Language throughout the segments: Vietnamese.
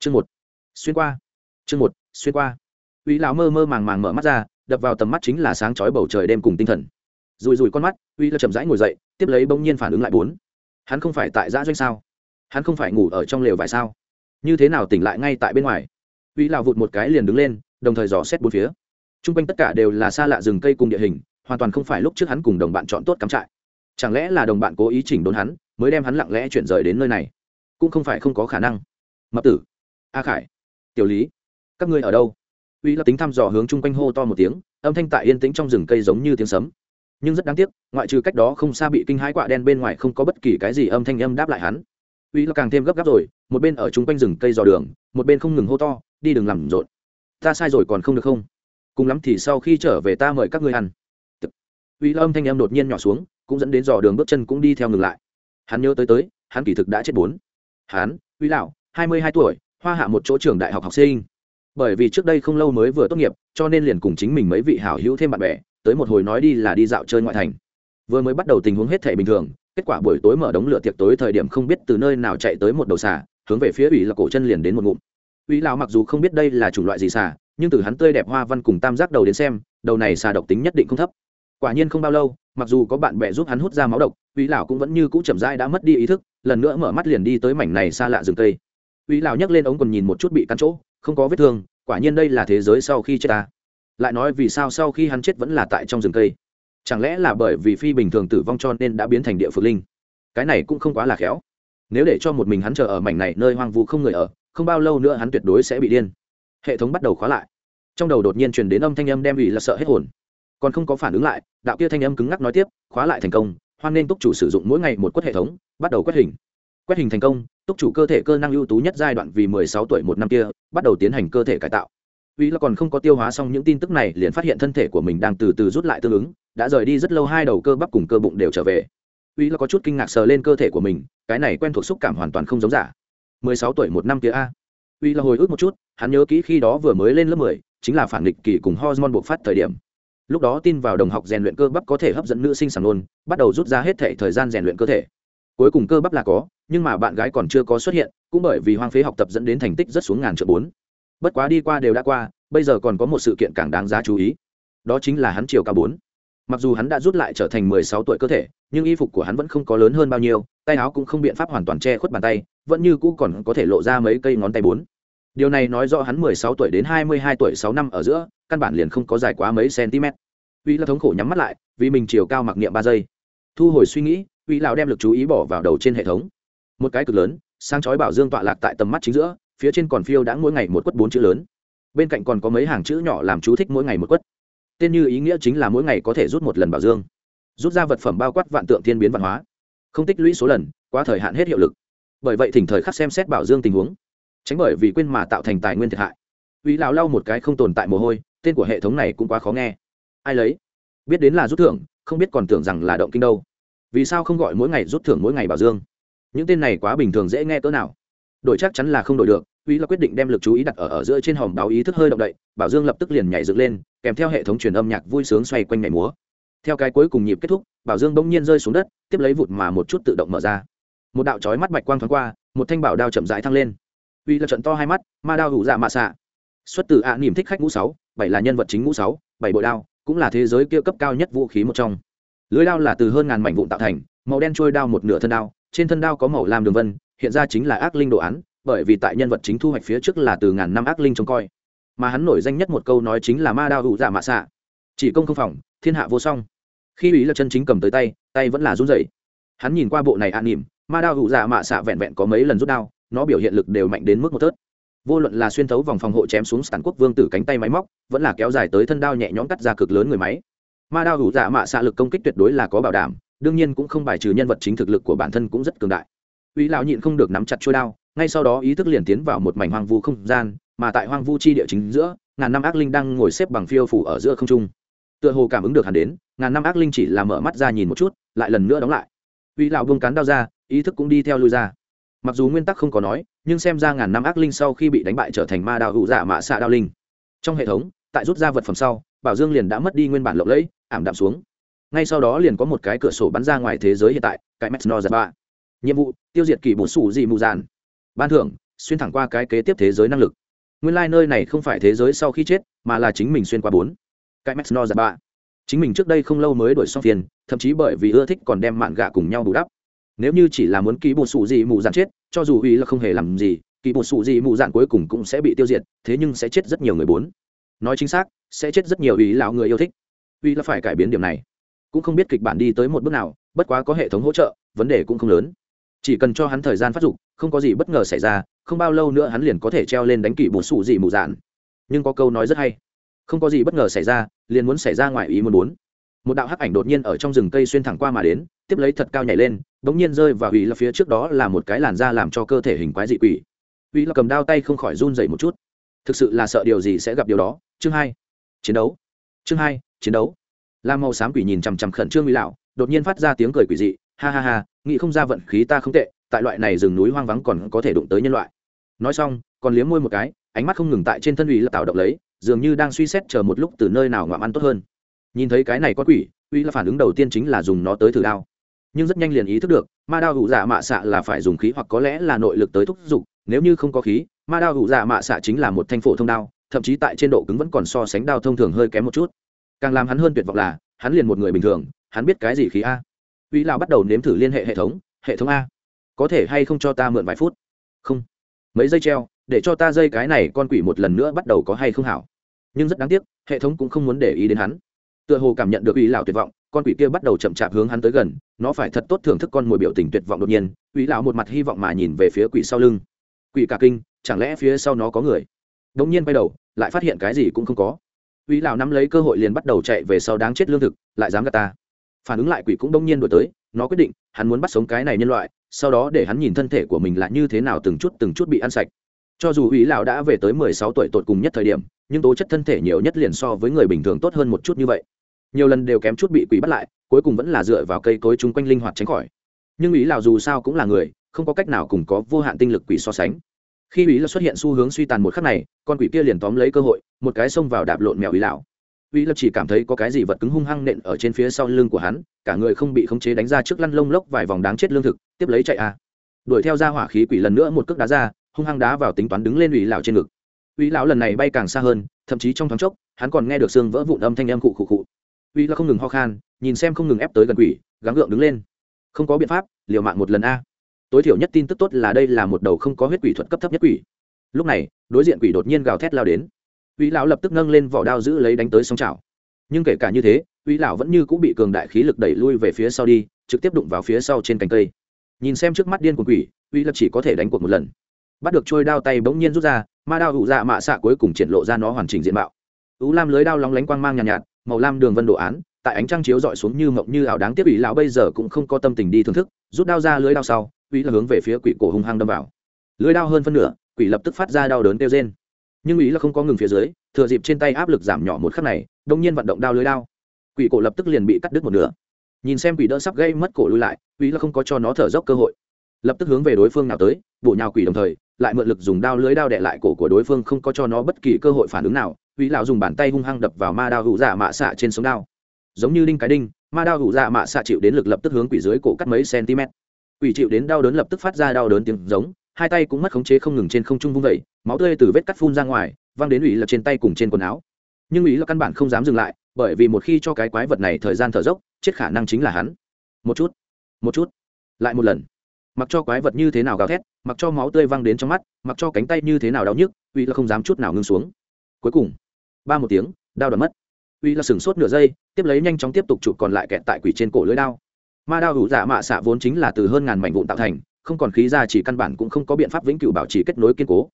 chương một. Xuyên qua. Chương một, xuyên qua. Uy lão mơ mơ màng màng mở mắt ra, đập vào tầm mắt chính là sáng chói bầu trời đêm cùng tinh thần. Rùi rùi con mắt, uy lão chậm rãi ngồi dậy, tiếp lấy bỗng nhiên phản ứng lại bốn. Hắn không phải tại giã doanh sao? Hắn không phải ngủ ở trong lều vải sao? Như thế nào tỉnh lại ngay tại bên ngoài? Uy lão vụt một cái liền đứng lên, đồng thời dò xét bốn phía. T r u n g quanh tất cả đều là xa lạ rừng cây cùng địa hình, hoàn toàn không phải lúc trước hắn cùng đồng bạn chọn tốt cắm trại. Chẳng lẽ là đồng bạn cố ý chỉnh đốn hắn, mới đem hắn lặng lẽ chuyển rời đến nơi này? Cũng không phải không có khả năng. Mập tử a khải. Tiểu lý, các ngươi ở đâu? Uy là tính thăm dò hướng chung quanh hô to một tiếng, âm thanh tại yên tĩnh trong rừng cây giống như tiếng sấm. Nhưng rất đáng tiếc, ngoại trừ cách đó không xa bị kinh hãi quạ đen bên ngoài không có bất kỳ cái gì âm thanh âm đáp lại hắn. Uy là càng thêm gấp gáp rồi, một bên ở chung quanh rừng cây dò đường, một bên không ngừng hô to, đi đừng làm rộn. Ta sai rồi còn không được không? Cùng lắm thì sau khi trở về ta mời các ngươi ăn. Uy là âm thanh âm đột nhiên nhỏ xuống, cũng dẫn đến dò đường bước chân cũng đi theo ngừng lại. Hắn nhớ tới tới, hắn kỳ thực đã chết bốn. Hắn, uy lão, hai mươi hai tuổi hoa hạ một chỗ trường đại học học sinh. Bởi vì trước đây không lâu mới vừa tốt nghiệp, cho nên liền cùng chính mình mấy vị hảo hữu thêm bạn bè, tới một hồi nói đi là đi dạo chơi ngoại thành. Vừa mới bắt đầu tình huống hết thể bình thường, kết quả buổi tối mở đống lửa tiệc tối thời điểm không biết từ nơi nào chạy tới một đầu xà, hướng về phía ủy là cổ chân liền đến một ngụm. Ủy lão mặc dù không biết đây là chủng loại gì xà, nhưng từ hắn tươi đẹp hoa văn cùng tam giác đầu đến xem, đầu này xà độc tính nhất định không thấp. Quả nhiên không bao lâu, mặc dù có bạn bè giúp hắn hút ra máu độc ủy lão cũng vẫn như cũ chậm rãi đã mất đi ý thức, lần nữa mở mắt liền đi tới mảnh này xa lạ rừng tây uy lão nhấc lên ống còn nhìn một chút bị cắn chỗ, không có vết thương, quả nhiên đây là thế giới sau khi chết ta. Lại nói vì sao sau khi hắn chết vẫn là tại trong rừng cây? Chẳng lẽ là bởi vì phi bình thường tử vong cho nên đã biến thành địa phược linh? Cái này cũng không quá là khéo. Nếu để cho một mình hắn chờ ở mảnh này nơi hoang vu không người ở, không bao lâu nữa hắn tuyệt đối sẽ bị điên. Hệ thống bắt đầu khóa lại. Trong đầu đột nhiên truyền đến âm thanh âm đem ủy là sợ hết hồn. Còn không có phản ứng lại, đạo kia thanh âm cứng ngắc nói tiếp, khóa lại thành công, hoan nên túc chủ sử dụng mỗi ngày một quất hệ thống, bắt đầu quét hình. Quét hình thành công túc chủ cơ thể cơ năng ưu tú nhất giai đoạn vì mười sáu tuổi một năm kia, bắt đầu tiến hành cơ thể cải tạo. Vì là còn không có tiêu hóa xong những tin tức này liền phát hiện thân thể của mình đang từ từ rút lại tương ứng, đã rời đi rất lâu hai đầu cơ bắp cùng cơ bụng đều trở về. Vì là có chút kinh ngạc sờ lên cơ thể của mình, cái này quen thuộc xúc cảm hoàn toàn không giống giả. mười sáu tuổi một năm kia a. Vì là hồi ức một chút, hắn nhớ kỹ khi đó vừa mới lên lớp mười, chính là phản nghịch kỳ cùng hormone bộc phát thời điểm. Lúc đó tin vào đồng học rèn luyện cơ bắp có thể hấp dẫn nữ sinh sản luôn bắt đầu rút ra hết thể thời gian rèn luyện cơ thể cuối cùng cơ bắp là có, nhưng mà bạn gái còn chưa có xuất hiện, cũng bởi vì hoang phế học tập dẫn đến thành tích rất xuống ngàn triệu bốn. Bất quá đi qua đều đã qua, bây giờ còn có một sự kiện càng đáng giá chú ý. Đó chính là hắn chiều cao bốn. Mặc dù hắn đã rút lại trở thành mười sáu tuổi cơ thể, nhưng y phục của hắn vẫn không có lớn hơn bao nhiêu, tay áo cũng không biện pháp hoàn toàn che khuất bàn tay, vẫn như cũ còn có thể lộ ra mấy cây ngón tay bốn. Điều này nói rõ hắn mười sáu tuổi đến hai mươi hai tuổi sáu năm ở giữa, căn bản liền không có dài quá mấy cm uy là thống khổ nhắm mắt lại, vì mình chiều cao mặc niệm ba giây. Thu hồi suy nghĩ uy lão đem lực chú ý bỏ vào đầu trên hệ thống. Một cái cực lớn sang chói bảo dương tọa lạc tại tầm mắt chính giữa, phía trên còn phiêu đã mỗi ngày một quất bốn chữ lớn. Bên cạnh còn có mấy hàng chữ nhỏ làm chú thích mỗi ngày một quất. Tên như ý nghĩa chính là mỗi ngày có thể rút một lần bảo dương. Rút ra vật phẩm bao quát vạn tượng thiên biến văn hóa. Không tích lũy số lần qua thời hạn hết hiệu lực. Bởi vậy thỉnh thời khắc xem xét bảo dương tình huống. Tránh bởi vì quên mà tạo thành tài nguyên thiệt hại. Uy lão lau một cái không tồn tại mồ hôi, tên của hệ thống này cũng quá khó nghe. Ai lấy? Biết đến là rút thưởng, không biết còn tưởng rằng là động kinh đâu vì sao không gọi mỗi ngày rút thưởng mỗi ngày bảo dương? Những tên này quá bình thường dễ nghe cỡ nào. Đổi chắc chắn là không đổi được, uy là quyết định đem lực chú ý đặt ở ở giữa trên hòm đáo ý thức hơi động đậy, bảo dương lập tức liền nhảy dựng lên, kèm theo hệ thống truyền âm nhạc vui sướng xoay quanh nhảy múa. Theo cái cuối cùng nhịp kết thúc, bảo dương bỗng nhiên rơi xuống đất, tiếp lấy vụt mà một chút tự động mở ra. Một đạo chói mắt bạch quang thoáng qua, một thanh bảo đao chậm rãi thăng lên. Uy là trận to hai mắt, ma đao hủ dạ mạ xạ. Xuất từ ạ niềm thích khách ngũ sáu, bảy là nhân vật chính ngũ sáu, bảy bội đao, cũng là thế giới kia cấp cao nhất vũ khí một trong lưới đao là từ hơn ngàn mảnh vụn tạo thành, màu đen trôi đao một nửa thân đao, trên thân đao có màu làm đường vân, hiện ra chính là ác linh đồ án, bởi vì tại nhân vật chính thu hoạch phía trước là từ ngàn năm ác linh trông coi. Mà hắn nổi danh nhất một câu nói chính là ma đao hữu giả mạ xạ chỉ công không phòng, thiên hạ vô song. Khi ý là chân chính cầm tới tay tay vẫn là run rẩy. Hắn nhìn qua bộ này an nỉm, ma đao hữu giả mạ xạ vẹn vẹn có mấy lần rút đao, nó biểu hiện lực đều mạnh đến mức một tớt vô luận là xuyên thấu vòng phòng hộ chém xuống sản quốc vương tử cánh tay máy móc, vẫn là kéo dài tới thân đao nhẹ nhõm cắt ra cực lớn người máy ma đao hủ dạ mạ xạ lực công kích tuyệt đối là có bảo đảm, đương nhiên cũng không bài trừ nhân vật chính thực lực của bản thân cũng rất cường đại. Uy lão nhịn không được nắm chặt trôi đao, ngay sau đó ý thức liền tiến vào một mảnh hoang vu không gian, mà tại hoang vu chi địa chính giữa, ngàn năm ác linh đang ngồi xếp bằng phiêu phủ ở giữa không trung. Tựa hồ cảm ứng được hẳn đến, ngàn năm ác linh chỉ là mở mắt ra nhìn một chút, lại lần nữa đóng lại. Uy lão buông cán đao ra, ý thức cũng đi theo lui ra. Mặc dù nguyên tắc không có nói, nhưng xem ra ngàn năm ác linh sau khi bị đánh bại trở thành ma đao hữu dạ mạ xạ đao linh. Trong hệ thống, tại rút ra vật phẩm sau bảo dương liền đã mất đi nguyên bản lộng lẫy, ảm đạm xuống. Ngay sau đó liền có một cái cửa sổ bắn ra ngoài thế giới hiện tại, cái mesno giật ba nhiệm vụ, tiêu diệt kỳ bổ sủ dị mù dàn ban thưởng, xuyên thẳng qua cái kế tiếp thế giới năng lực. Nguyên lai、like、nơi này không phải thế giới sau khi chết, mà là chính mình xuyên qua bốn. Cái max giật giả ba chính mình trước đây không lâu mới đổi xong phiền, thậm chí bởi vì ưa thích còn đem mạn gạ cùng nhau bù đắp. Nếu như chỉ là muốn ký bột sủ dị mù dạn chết, cho dù uy là không hề làm gì, kỳ bột sủ dị mù dạn cuối cùng cũng sẽ bị tiêu diệt, thế nhưng sẽ chết rất nhiều người bốn nói chính xác, sẽ chết rất nhiều ý lão người yêu thích. Uy là phải cải biến điểm này. Cũng không biết kịch bản đi tới một bước nào, bất quá có hệ thống hỗ trợ, vấn đề cũng không lớn. Chỉ cần cho hắn thời gian phát dục, không có gì bất ngờ xảy ra, không bao lâu nữa hắn liền có thể treo lên đánh kỷ bột sụ gì mù dạn. Nhưng có câu nói rất hay. Không có gì bất ngờ xảy ra, liền muốn xảy ra ngoài ý muốn muốn một đạo hắc ảnh đột nhiên ở trong rừng cây xuyên thẳng qua mà đến, tiếp lấy thật cao nhảy lên bỗng nhiên rơi và hủy là phía trước đó là một cái làn da làm cho cơ thể hình quái dị quỷ. Hủy là cầm đao tay không khỏi run dậy một chút thực sự là sợ điều gì sẽ gặp điều đó. Chương hai, chiến đấu. Chương hai, chiến đấu. Lam màu xám quỷ nhìn chằm chằm khẩn trương mỹ lão đột nhiên phát ra tiếng cười quỷ dị. Ha ha ha, nghĩ không ra vận khí ta không tệ, tại loại này rừng núi hoang vắng còn có thể đụng tới nhân loại. Nói xong, còn liếm môi một cái, ánh mắt không ngừng tại trên thân ủy là tạo động lấy, dường như đang suy xét chờ một lúc từ nơi nào ngoạm ăn tốt hơn. Nhìn thấy cái này có quỷ uy là phản ứng đầu tiên chính là dùng nó tới thử đao. Nhưng rất nhanh liền ý thức được, ma đao hụ dạ mạ xạ là phải dùng khí hoặc có lẽ là nội lực tới thúc giục, nếu như không có khí ma đao hụ dạ mạ xạ chính là một thanh phổ thông đao, thậm chí tại trên độ cứng vẫn còn so sánh đao thông thường hơi kém một chút. Càng làm hắn hơn tuyệt vọng là, hắn liền một người bình thường, hắn biết cái gì khí a. Uy lào bắt đầu nếm thử liên hệ hệ thống hệ thống a. Có thể hay không cho ta mượn vài phút? Không. Mấy giây treo, để cho ta dây cái này con quỷ một lần nữa bắt đầu có hay không hảo. Nhưng rất đáng tiếc, hệ thống cũng không muốn để ý đến hắn. Tựa hồ cảm nhận được uy lão tuyệt vọng, con quỷ kia bắt đầu chậm chạp hướng hắn tới gần, nó phải thật tốt thưởng thức con mồi biểu tình tuyệt vọng đột nhiên. Uy lão một mặt hy vọng mà nhìn về phía quỷ sau lưng. Quỷ cả kinh chẳng lẽ phía sau nó có người? Đống nhiên quay đầu, lại phát hiện cái gì cũng không có. Uy lão nắm lấy cơ hội liền bắt đầu chạy về sau đáng chết lương thực, lại dám gạt ta. Phản ứng lại quỷ cũng đông nhiên đổi tới, nó quyết định, hắn muốn bắt sống cái này nhân loại, sau đó để hắn nhìn thân thể của mình là như thế nào từng chút từng chút bị ăn sạch. Cho dù uy lão đã về tới mười sáu tuổi tột cùng nhất thời điểm, nhưng tố chất thân thể nhiều nhất liền so với người bình thường tốt hơn một chút như vậy. Nhiều lần đều kém chút bị quỷ bắt lại, cuối cùng vẫn là dựa vào cây cối chung quanh linh hoạt tránh khỏi. Nhưng ý lào dù sao cũng là người, không có cách nào cùng có vô hạn tinh lực quỷ so sánh khi ý là xuất hiện xu hướng suy tàn một khắc này, con quỷ kia liền tóm lấy cơ hội, một cái xông vào đạp lộn mèo ý lão. Ý là chỉ cảm thấy có cái gì vật cứng hung hăng nện ở trên phía sau lưng của hắn, cả người không bị khống chế đánh ra trước lăn lông lốc vài vòng đáng chết lương thực, tiếp lấy chạy a. Đuổi theo ra hỏa khí quỷ lần nữa một cước đá ra, hung hăng đá vào tính toán đứng lên ủy lão trên ngực. Ủy lão lần này bay càng xa hơn, thậm chí trong thoáng chốc, hắn còn nghe được xương vỡ vụn âm thanh em cụ khụ khụ. Uy là không ngừng ho khan, nhìn xem không ngừng ép tới gần quỷ, gắng gượng đứng lên. Không có biện pháp, liều mạng một lần a tối thiểu nhất tin tức tốt là đây là một đầu không có huyết quỷ thuật cấp thấp nhất quỷ. Lúc này đối diện quỷ đột nhiên gào thét lao đến. Uy lão lập tức nâng lên vỏ đao giữ lấy đánh tới sông chảo nhưng kể cả như thế uy lão vẫn như cũng bị cường đại khí lực đẩy lui về phía sau đi trực tiếp đụng vào phía sau trên cành cây. Nhìn xem trước mắt điên của quỷ uy lập chỉ có thể đánh cuộc một lần. Bắt được trôi đao tay bỗng nhiên rút ra ma đao hụ dạ mạ xạ cuối cùng triển lộ ra nó hoàn chỉnh diện mạo. Ú lam lưới đao lóng lánh quang mang nhàn nhạt, nhạt màu lam đường vân đồ án tại ánh trăng chiếu dọi xuống như mộng như ảo đáng tiếc ủy lão bây giờ cũng không có tâm tình đi thưởng thức, rút đao ra lưới đao sau ủy là hướng về phía quỷ cổ hung hăng đâm vào. Lưới đao hơn phân nửa, quỷ lập tức phát ra đau đớn kêu rên. Nhưng ủy là không có ngừng phía dưới, thừa dịp trên tay áp lực giảm nhỏ một khắc này đông nhiên vận động đao lưới đao. Quỷ cổ lập tức liền bị cắt đứt một nửa. Nhìn xem quỷ đỡ sắp gây mất cổ lui lại ủy là không có cho nó thở dốc cơ hội. Lập tức hướng về đối phương nào tới, bổ nhào quỷ đồng thời, lại mượn lực dùng đao lưới đao đè lại cổ của đối phương không có cho nó bất kỳ cơ hội phản ứng nào. Ủy lão dùng bàn tay hung hăng đập vào ma đao hữu giả mạ xạ trên sống đao giống như đinh cái đinh, ma đao hụ dạ mạ xạ chịu đến lực lập tức hướng quỷ dưới cổ cắt mấy cm quỷ chịu đến đau đớn lập tức phát ra đau đớn tiếng giống, hai tay cũng mất khống chế không ngừng trên không trung vung vẩy máu tươi từ vết cắt phun ra ngoài, văng đến ủy lập trên tay cùng trên quần áo. Nhưng ủy là căn bản không dám dừng lại, bởi vì một khi cho cái quái vật này thời gian thở dốc, chết khả năng chính là hắn. Một chút một chút, lại một lần. Mặc cho quái vật như thế nào gào thét, mặc cho máu tươi văng đến trong mắt, mặc cho cánh tay như thế nào đau nhức, ủy là không dám chút nào ngưng xuống. Cuối cùng, ba một tiếng, đao đớn mất uy là sửng sốt nửa giây, tiếp lấy nhanh chóng tiếp tục chụp còn lại kẹt tại quỷ trên cổ lưới đao. Ma đao hủ dạ mạ xạ vốn chính là từ hơn ngàn mảnh vụn tạo thành, không còn khí ra chỉ căn bản cũng không có biện pháp vĩnh cửu bảo trì kết nối kiên cố.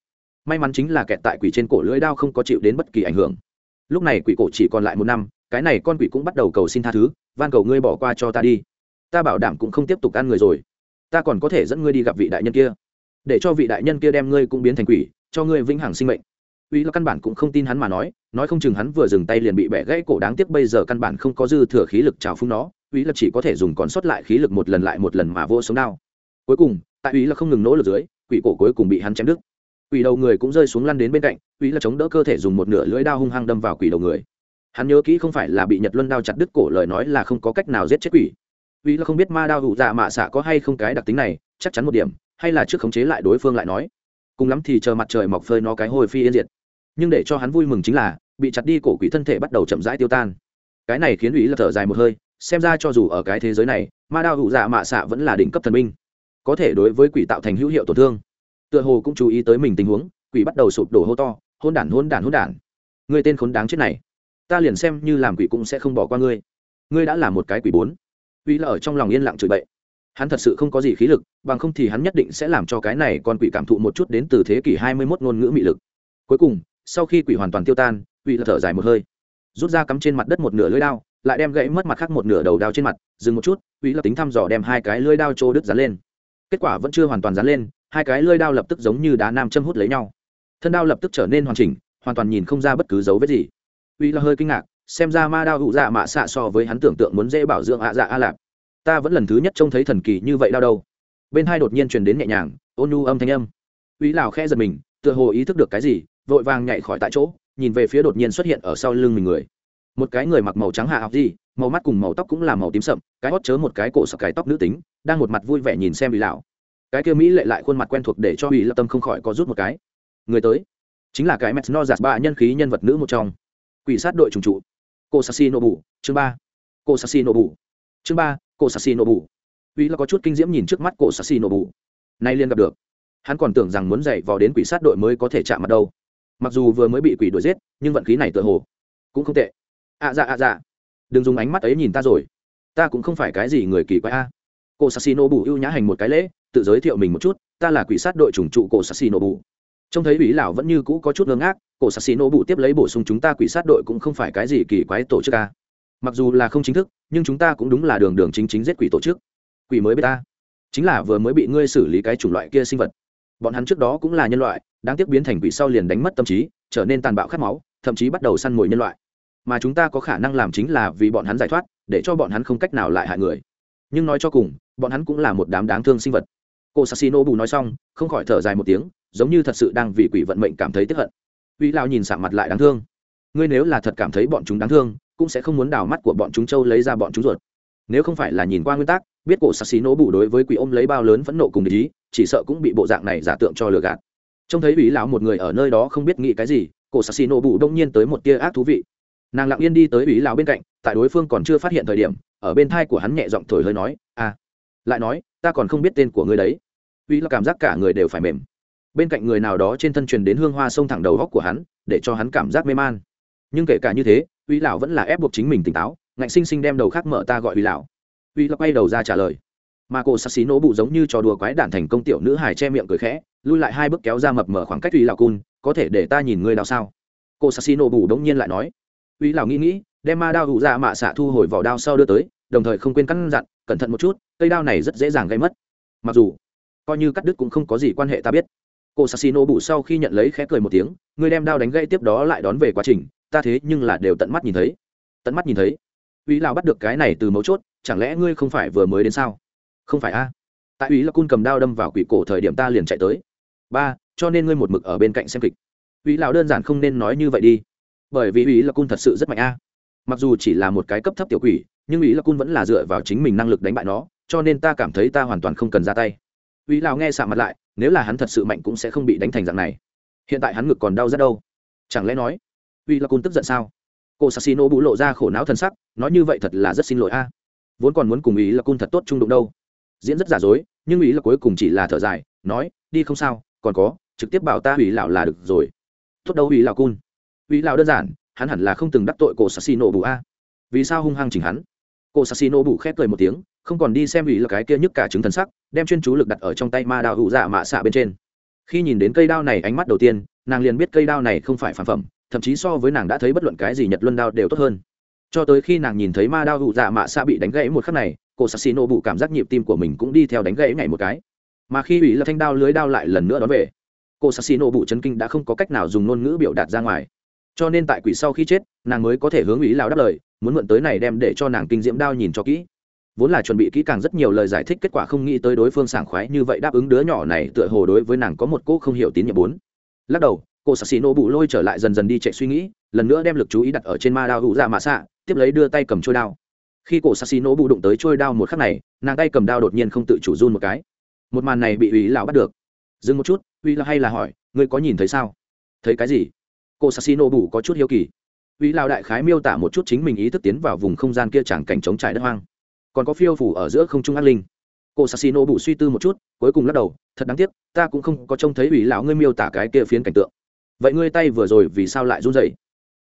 May mắn chính là kẹt tại quỷ trên cổ lưới đao không có chịu đến bất kỳ ảnh hưởng. Lúc này quỷ cổ chỉ còn lại một năm, cái này con quỷ cũng bắt đầu cầu xin tha thứ, van cầu ngươi bỏ qua cho ta đi. Ta bảo đảm cũng không tiếp tục ăn người rồi. Ta còn có thể dẫn ngươi đi gặp vị đại nhân kia. Để cho vị đại nhân kia đem ngươi cũng biến thành quỷ, cho ngươi vĩnh hằng sinh mệnh uy là căn bản cũng không tin hắn mà nói nói không chừng hắn vừa dừng tay liền bị bẻ gãy cổ đáng tiếc bây giờ căn bản không có dư thừa khí lực trào phúng nó, uy là chỉ có thể dùng còn sót lại khí lực một lần lại một lần mà vô sống đau cuối cùng, tại uy là không ngừng nỗ lực dưới, quỷ cổ cuối cùng bị hắn chém đứt. Quỷ đầu người cũng rơi xuống lăn đến bên cạnh, uy là chống đỡ cơ thể dùng một nửa lưỡi đao hung hăng đâm vào quỷ đầu người. Hắn nhớ kỹ không phải là bị nhật luân đao chặt đứt cổ lời nói là không có cách nào giết chết quỷ. Uy là không biết ma đao hụ dạ mạ xạ có hay không cái đặc tính này, chắc chắn một điểm, hay là trước khống chế lại đối phương lại nói. Cùng lắm thì chờ mặt trời mọc phơi nó cái hồi phi yên diệt nhưng để cho hắn vui mừng chính là, bị chặt đi cổ quỷ thân thể bắt đầu chậm rãi tiêu tan. Cái này khiến ủy là thở dài một hơi, xem ra cho dù ở cái thế giới này, ma đao hụ dạ mạ xạ vẫn là đỉnh cấp thần minh. Có thể đối với quỷ tạo thành hữu hiệu tổn thương. Tựa hồ cũng chú ý tới mình tình huống, quỷ bắt đầu sụp đổ hô to, hôn đản hôn đản hôn đản. Người tên khốn đáng chết này, ta liền xem như làm quỷ cũng sẽ không bỏ qua ngươi. Ngươi đã là một cái quỷ bốn. Uy là ở trong lòng yên lặng chửi bậy. Hắn thật sự không có gì khí lực, bằng không thì hắn nhất định sẽ làm cho cái này con quỷ cảm thụ một chút đến từ thế kỷ hai mươi 21 ngôn ngữ mị lực. Cuối cùng sau khi quỷ hoàn toàn tiêu tan, quỷ là thở dài một hơi. Rút ra cắm trên mặt đất một nửa lưỡi đao, lại đem gãy mất mặt khác một nửa đầu đao trên mặt, dừng một chút, quỷ là tính thăm dò đem hai cái lưỡi đao trô đứt dán lên. Kết quả vẫn chưa hoàn toàn dán lên, hai cái lưỡi đao lập tức giống như đá nam châm hút lấy nhau. Thân đao lập tức trở nên hoàn chỉnh, hoàn toàn nhìn không ra bất cứ dấu vết gì. Uy là hơi kinh ngạc, xem ra ma đao hụ dạ mạ xạ so với hắn tưởng tượng muốn dễ bảo dưỡng ạ dạ a lạp. Ta vẫn lần thứ nhất trông thấy thần kỳ như vậy đau đâu. Bên hai đột nhiên truyền đến nhẹ nhàng, ôn nu âm thanh âm. Uy lào khẽ giật mình, tựa hồ ý thức được cái gì vội vàng nhảy khỏi tại chỗ, nhìn về phía đột nhiên xuất hiện ở sau lưng mình người. Một cái người mặc màu trắng hạ học gì, màu mắt cùng màu tóc cũng là màu tím sậm, cái hót chớ một cái cổ sọc cái tóc nữ tính, đang một mặt vui vẻ nhìn xem ủy lão. Cái kia mỹ lệ lại khuôn mặt quen thuộc để cho ủy lập tâm không khỏi có rút một cái. Người tới, chính là cái mẹt no giạt ba nhân khí nhân vật nữ một trong. Quỷ sát đội trùng trụ. Cô sassi nổ bù chương ba. Cô sassi nổ bù chương ba, cô sassi nổ bù uy là có chút kinh diễm nhìn trước mắt cô sassi nổ bù nay liên gặp được. Hắn còn tưởng rằng muốn dạy vào đến quỷ sát đội mới có thể chạm mặt đâu mặc dù vừa mới bị quỷ đuổi giết, nhưng vận khí này tựa hồ cũng không tệ. Ạ à dạ ạ à dạ. Đừng dùng ánh mắt ấy nhìn ta rồi. Ta cũng không phải cái gì người kỳ quái a. Cô sassino bù ưu nhã hành một cái lễ, tự giới thiệu mình một chút, ta là quỷ sát đội trùng trụ cổ sassino bù trông thấy ủy lão vẫn như cũ có chút ngơ ngác cổ sassino bù tiếp lấy bổ sung chúng ta quỷ sát đội cũng không phải cái gì kỳ quái tổ chức a. Mặc dù là không chính thức, nhưng chúng ta cũng đúng là đường đường chính chính giết quỷ tổ chức. Quỷ mới b ta. Chính là vừa mới bị ngươi xử lý cái chủng loại kia sinh vật. Bọn hắn trước đó cũng là nhân loại đáng tiếc biến thành quỷ sau liền đánh mất tâm trí, trở nên tàn bạo khát máu, thậm chí bắt đầu săn mồi nhân loại. Mà chúng ta có khả năng làm chính là vì bọn hắn giải thoát, để cho bọn hắn không cách nào lại hại người. Nhưng nói cho cùng, bọn hắn cũng là một đám đáng thương sinh vật. Cô sassino bù nói xong, không khỏi thở dài một tiếng, giống như thật sự đang vì quỷ vận mệnh cảm thấy tức hận. Uy lao nhìn sạm mặt lại đáng thương. Ngươi nếu là thật cảm thấy bọn chúng đáng thương, cũng sẽ không muốn đào mắt của bọn chúng châu lấy ra bọn chúng ruột. Nếu không phải là nhìn qua nguyên tắc, biết cổ sassi nổ bù đối với quỷ ôm lấy bao lớn phẫn nộ cùng ý, chỉ sợ cũng bị bộ dạng này giả tượng cho lừa gạt trông thấy ủy lão một người ở nơi đó không biết nghĩ cái gì, cổ sassi nổ bù đông nhiên tới một tia ác thú vị. Nàng lặng yên đi tới ủy lão bên cạnh, tại đối phương còn chưa phát hiện thời điểm, ở bên thai của hắn nhẹ giọng thổi hơi nói à lại nói, ta còn không biết tên của ngươi đấy. Ủy là cảm giác cả người đều phải mềm. Bên cạnh người nào đó trên thân truyền đến hương hoa sông thẳng đầu góc của hắn, để cho hắn cảm giác mê man. Nhưng kể cả như thế ủy lão vẫn là ép buộc chính mình tỉnh táo, ngạnh sinh sinh đem đầu khác mở ta gọi ủy lão. Ủy lão quay đầu ra trả lời mà cô sắc xí nổ bụ giống như trò đùa quái đản thành công tiểu nữ hài che miệng cười khẽ, lui lại hai bước kéo ra mập mở khoảng cách uy lão cun, có thể để ta nhìn ngươi đau sao? Cô sắc xí nổ bụ đống nhiên lại nói. Uy lão nghĩ nghĩ, đem ma đao hụ ra dạ mạ xạ thu hồi vỏ đao sau đưa tới, đồng thời không quên căn dặn, cẩn thận một chút, cây đao này rất dễ dàng gây mất. Mặc dù, coi như cắt đứt cũng không có gì quan hệ ta biết. Cô sassino Bụ sau khi nhận lấy khẽ cười một tiếng, ngươi đem đao đánh gây tiếp đó lại đón về quá trình, ta thế nhưng là đều tận mắt nhìn thấy. Tận mắt nhìn thấy, uy lào bắt được cái này từ mấu chốt, chẳng lẽ ngươi không phải vừa mới đến sao? Không phải a? Tại ủy là cun cầm đao đâm vào quỷ cổ thời điểm ta liền chạy tới. Ba, cho nên ngươi một mực ở bên cạnh xem kịch. Ủy lão đơn giản không nên nói như vậy đi. Bởi vì ủy là cun thật sự rất mạnh a. Mặc dù chỉ là một cái cấp thấp tiểu quỷ, nhưng ủy là cun vẫn là dựa vào chính mình năng lực đánh bại nó, cho nên ta cảm thấy ta hoàn toàn không cần ra tay. Ủy lão nghe sạ mặt lại, nếu là hắn thật sự mạnh cũng sẽ không bị đánh thành dạng này. Hiện tại hắn ngực còn đau rất đâu. Chẳng lẽ nói ủy là cun tức giận sao? Cô sassino bụ lộ ra khổ não thân sắc, nói như vậy thật là rất xin lỗi a. Vốn còn muốn cùng ý là cun thật tốt trung đụng đâu diễn rất giả dối, nhưng ý là cuối cùng chỉ là thở dài, nói, đi không sao, còn có, trực tiếp bảo ta ủy lão là được rồi. Tốt đâu ủy lão cun. Ủy lão đơn giản, hắn hẳn là không từng đắc tội cổ sassino bù a. Vì sao hung hăng chỉnh hắn? Cổ sassi nổ bù khép cười một tiếng, không còn đi xem ủy là cái kia nhức cả chứng thần sắc, đem chuyên chú lực đặt ở trong tay ma đao hữu dạ mạ xạ bên trên. Khi nhìn đến cây đao này ánh mắt đầu tiên, nàng liền biết cây đao này không phải phản phẩm, thậm chí so với nàng đã thấy bất luận cái gì nhật luân đao đều tốt hơn. Cho tới khi nàng nhìn thấy ma đao hụ dạ mạ xạ bị đánh gãy một khắc này cô sassino bụ cảm giác nhịp tim của mình cũng đi theo đánh gãy ngày một cái. Mà khi ủy là thanh đao lưới đao lại lần nữa đón về, cô sassino bụ chấn kinh đã không có cách nào dùng ngôn ngữ biểu đạt ra ngoài. Cho nên tại quỷ sau khi chết, nàng mới có thể hướng ủy lao đáp lời, muốn mượn tới này đem để cho nàng kinh diễm đao nhìn cho kỹ. Vốn là chuẩn bị kỹ càng rất nhiều lời giải thích kết quả không nghĩ tới đối phương sảng khoái như vậy đáp ứng đứa nhỏ này tựa hồ đối với nàng có một cô không hiểu tín nhiệm bốn. Lắc đầu, cô sassi xì bụ lôi trở lại dần dần đi chạy suy nghĩ, lần nữa đem lực chú ý đặt ở trên ma đao hữu ra mạ xạ, tiếp lấy đưa tay cầm trôi đao khi cổ sassi xì bụ đụng tới trôi đao một khắc này, nàng tay cầm đao đột nhiên không tự chủ run một cái. Một màn này bị ủy lão bắt được. Dừng một chút ủy lão hay là hỏi, ngươi có nhìn thấy sao? Thấy cái gì? Cô sassino bụ có chút hiếu kỳ. Ủy lão đại khái miêu tả một chút chính mình ý thức tiến vào vùng không gian kia chẳng cảnh chống trải đất hoang. Còn có phiêu phủ ở giữa không trung ác linh. Cô sassino bù suy tư một chút, cuối cùng lắc đầu, thật đáng tiếc, ta cũng không có trông thấy ủy lão, ngươi miêu tả cái kia phiến cảnh tượng. Vậy ngươi tay vừa rồi vì sao lại run rẩy?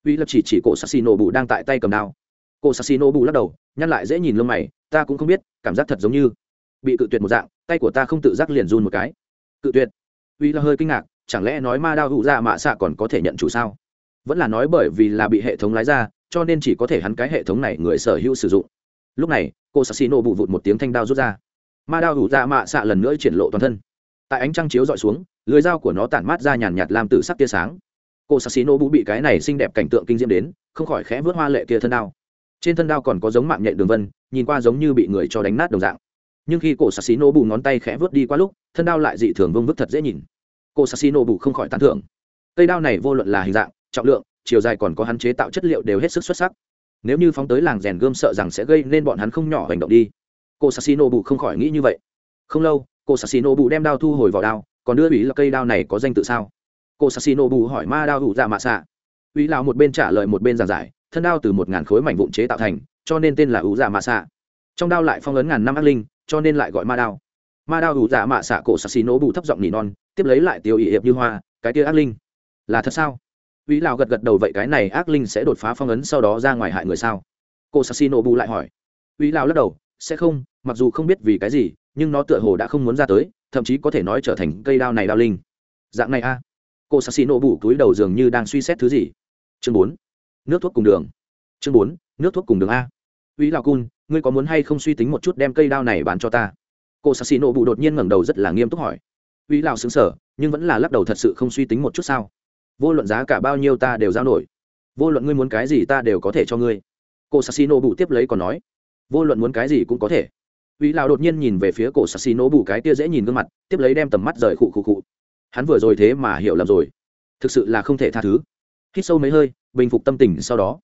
Ủy lập chỉ chỉ cổ sassino bù đang tại tay cầm đao cô sassino bù lắc đầu, nhăn lại dễ nhìn lông mày, ta cũng không biết, cảm giác thật giống như bị cự tuyệt một dạng, tay của ta không tự giác liền run một cái. Cự tuyệt? Uy là hơi kinh ngạc, chẳng lẽ nói ma đao hụ ra dạ mạ xạ còn có thể nhận chủ sao? Vẫn là nói bởi vì là bị hệ thống lái ra, cho nên chỉ có thể hắn cái hệ thống này người sở hữu sử dụng. Lúc này, cô sassino bù vụt một tiếng thanh đao rút ra. Ma đao hữu ra mạ xạ lần nữa triển lộ toàn thân. Tại ánh trăng chiếu dọi xuống, lưới dao của nó tản mát ra nhàn nhạt làm từ sắc tia sáng. Cô sassino bù bị cái này xinh đẹp cảnh tượng kinh diễm đến, không khỏi khẽ vớt hoa lệ kia thân đao trên thân đao còn có giống mạng nhện đường vân, nhìn qua giống như bị người cho đánh nát đồng dạng. Nhưng khi cổ sassino bù ngón tay khẽ vớt đi qua lúc, thân đao lại dị thường vông vức thật dễ nhìn. Cô sassino bù không khỏi tán thưởng. Cây đao này vô luận là hình dạng, trọng lượng, chiều dài còn có hắn chế tạo chất liệu đều hết sức xuất sắc. Nếu như phóng tới làng rèn gươm sợ rằng sẽ gây nên bọn hắn không nhỏ hành động đi. Cô sassino bù không khỏi nghĩ như vậy. Không lâu cô sassino bù đem đao thu hồi vào đao, còn đưa ý là cây đao này có danh tự sao? Cô sassino bù hỏi ma đao hủ dạ mạ xạ ý lào một bên trả lời một bên giảng giải thân đao từ một ngàn khối mảnh vụn chế tạo thành cho nên tên là ủ dạ mạ xạ trong đao lại phong ấn ngàn năm ác linh cho nên lại gọi ma đao ma đao ủ dạ mạ xạ cổ sassino bù thấp giọng nỉ non tiếp lấy lại tiêu ỵ hiệp như hoa cái kia ác linh là thật sao Vĩ Lão gật gật đầu vậy cái này ác linh sẽ đột phá phong ấn sau đó ra ngoài hại người sao? Cô Sasino bù lại hỏi. Vĩ Lão lắc đầu, sẽ không, mặc dù không biết vì cái gì, nhưng nó tựa hồ đã không muốn ra tới, thậm chí có thể nói trở thành cây đao này đao linh. Dạng này a? À? Cô Sasino bù túi đầu dường như đang suy xét thứ gì. Chương bốn, Nước thuốc cùng đường. Chương bốn, Nước thuốc cùng đường a. uy Lão Cun, ngươi có muốn hay không suy tính một chút đem cây đao này bán cho ta? Cô Sasino bụ đột nhiên ngẩng đầu rất là nghiêm túc hỏi. uy Lão sững sờ, nhưng vẫn là lắc đầu thật sự không suy tính một chút sao? vô luận giá cả bao nhiêu ta đều giao nổi vô luận ngươi muốn cái gì ta đều có thể cho ngươi cô sassino bụ tiếp lấy còn nói vô luận muốn cái gì cũng có thể uy lào đột nhiên nhìn về phía cổ sassino bụ cái tia dễ nhìn gương mặt tiếp lấy đem tầm mắt rời khụ khụ khụ hắn vừa rồi thế mà hiểu lầm rồi thực sự là không thể tha thứ hít sâu mấy hơi bình phục tâm tình sau đó.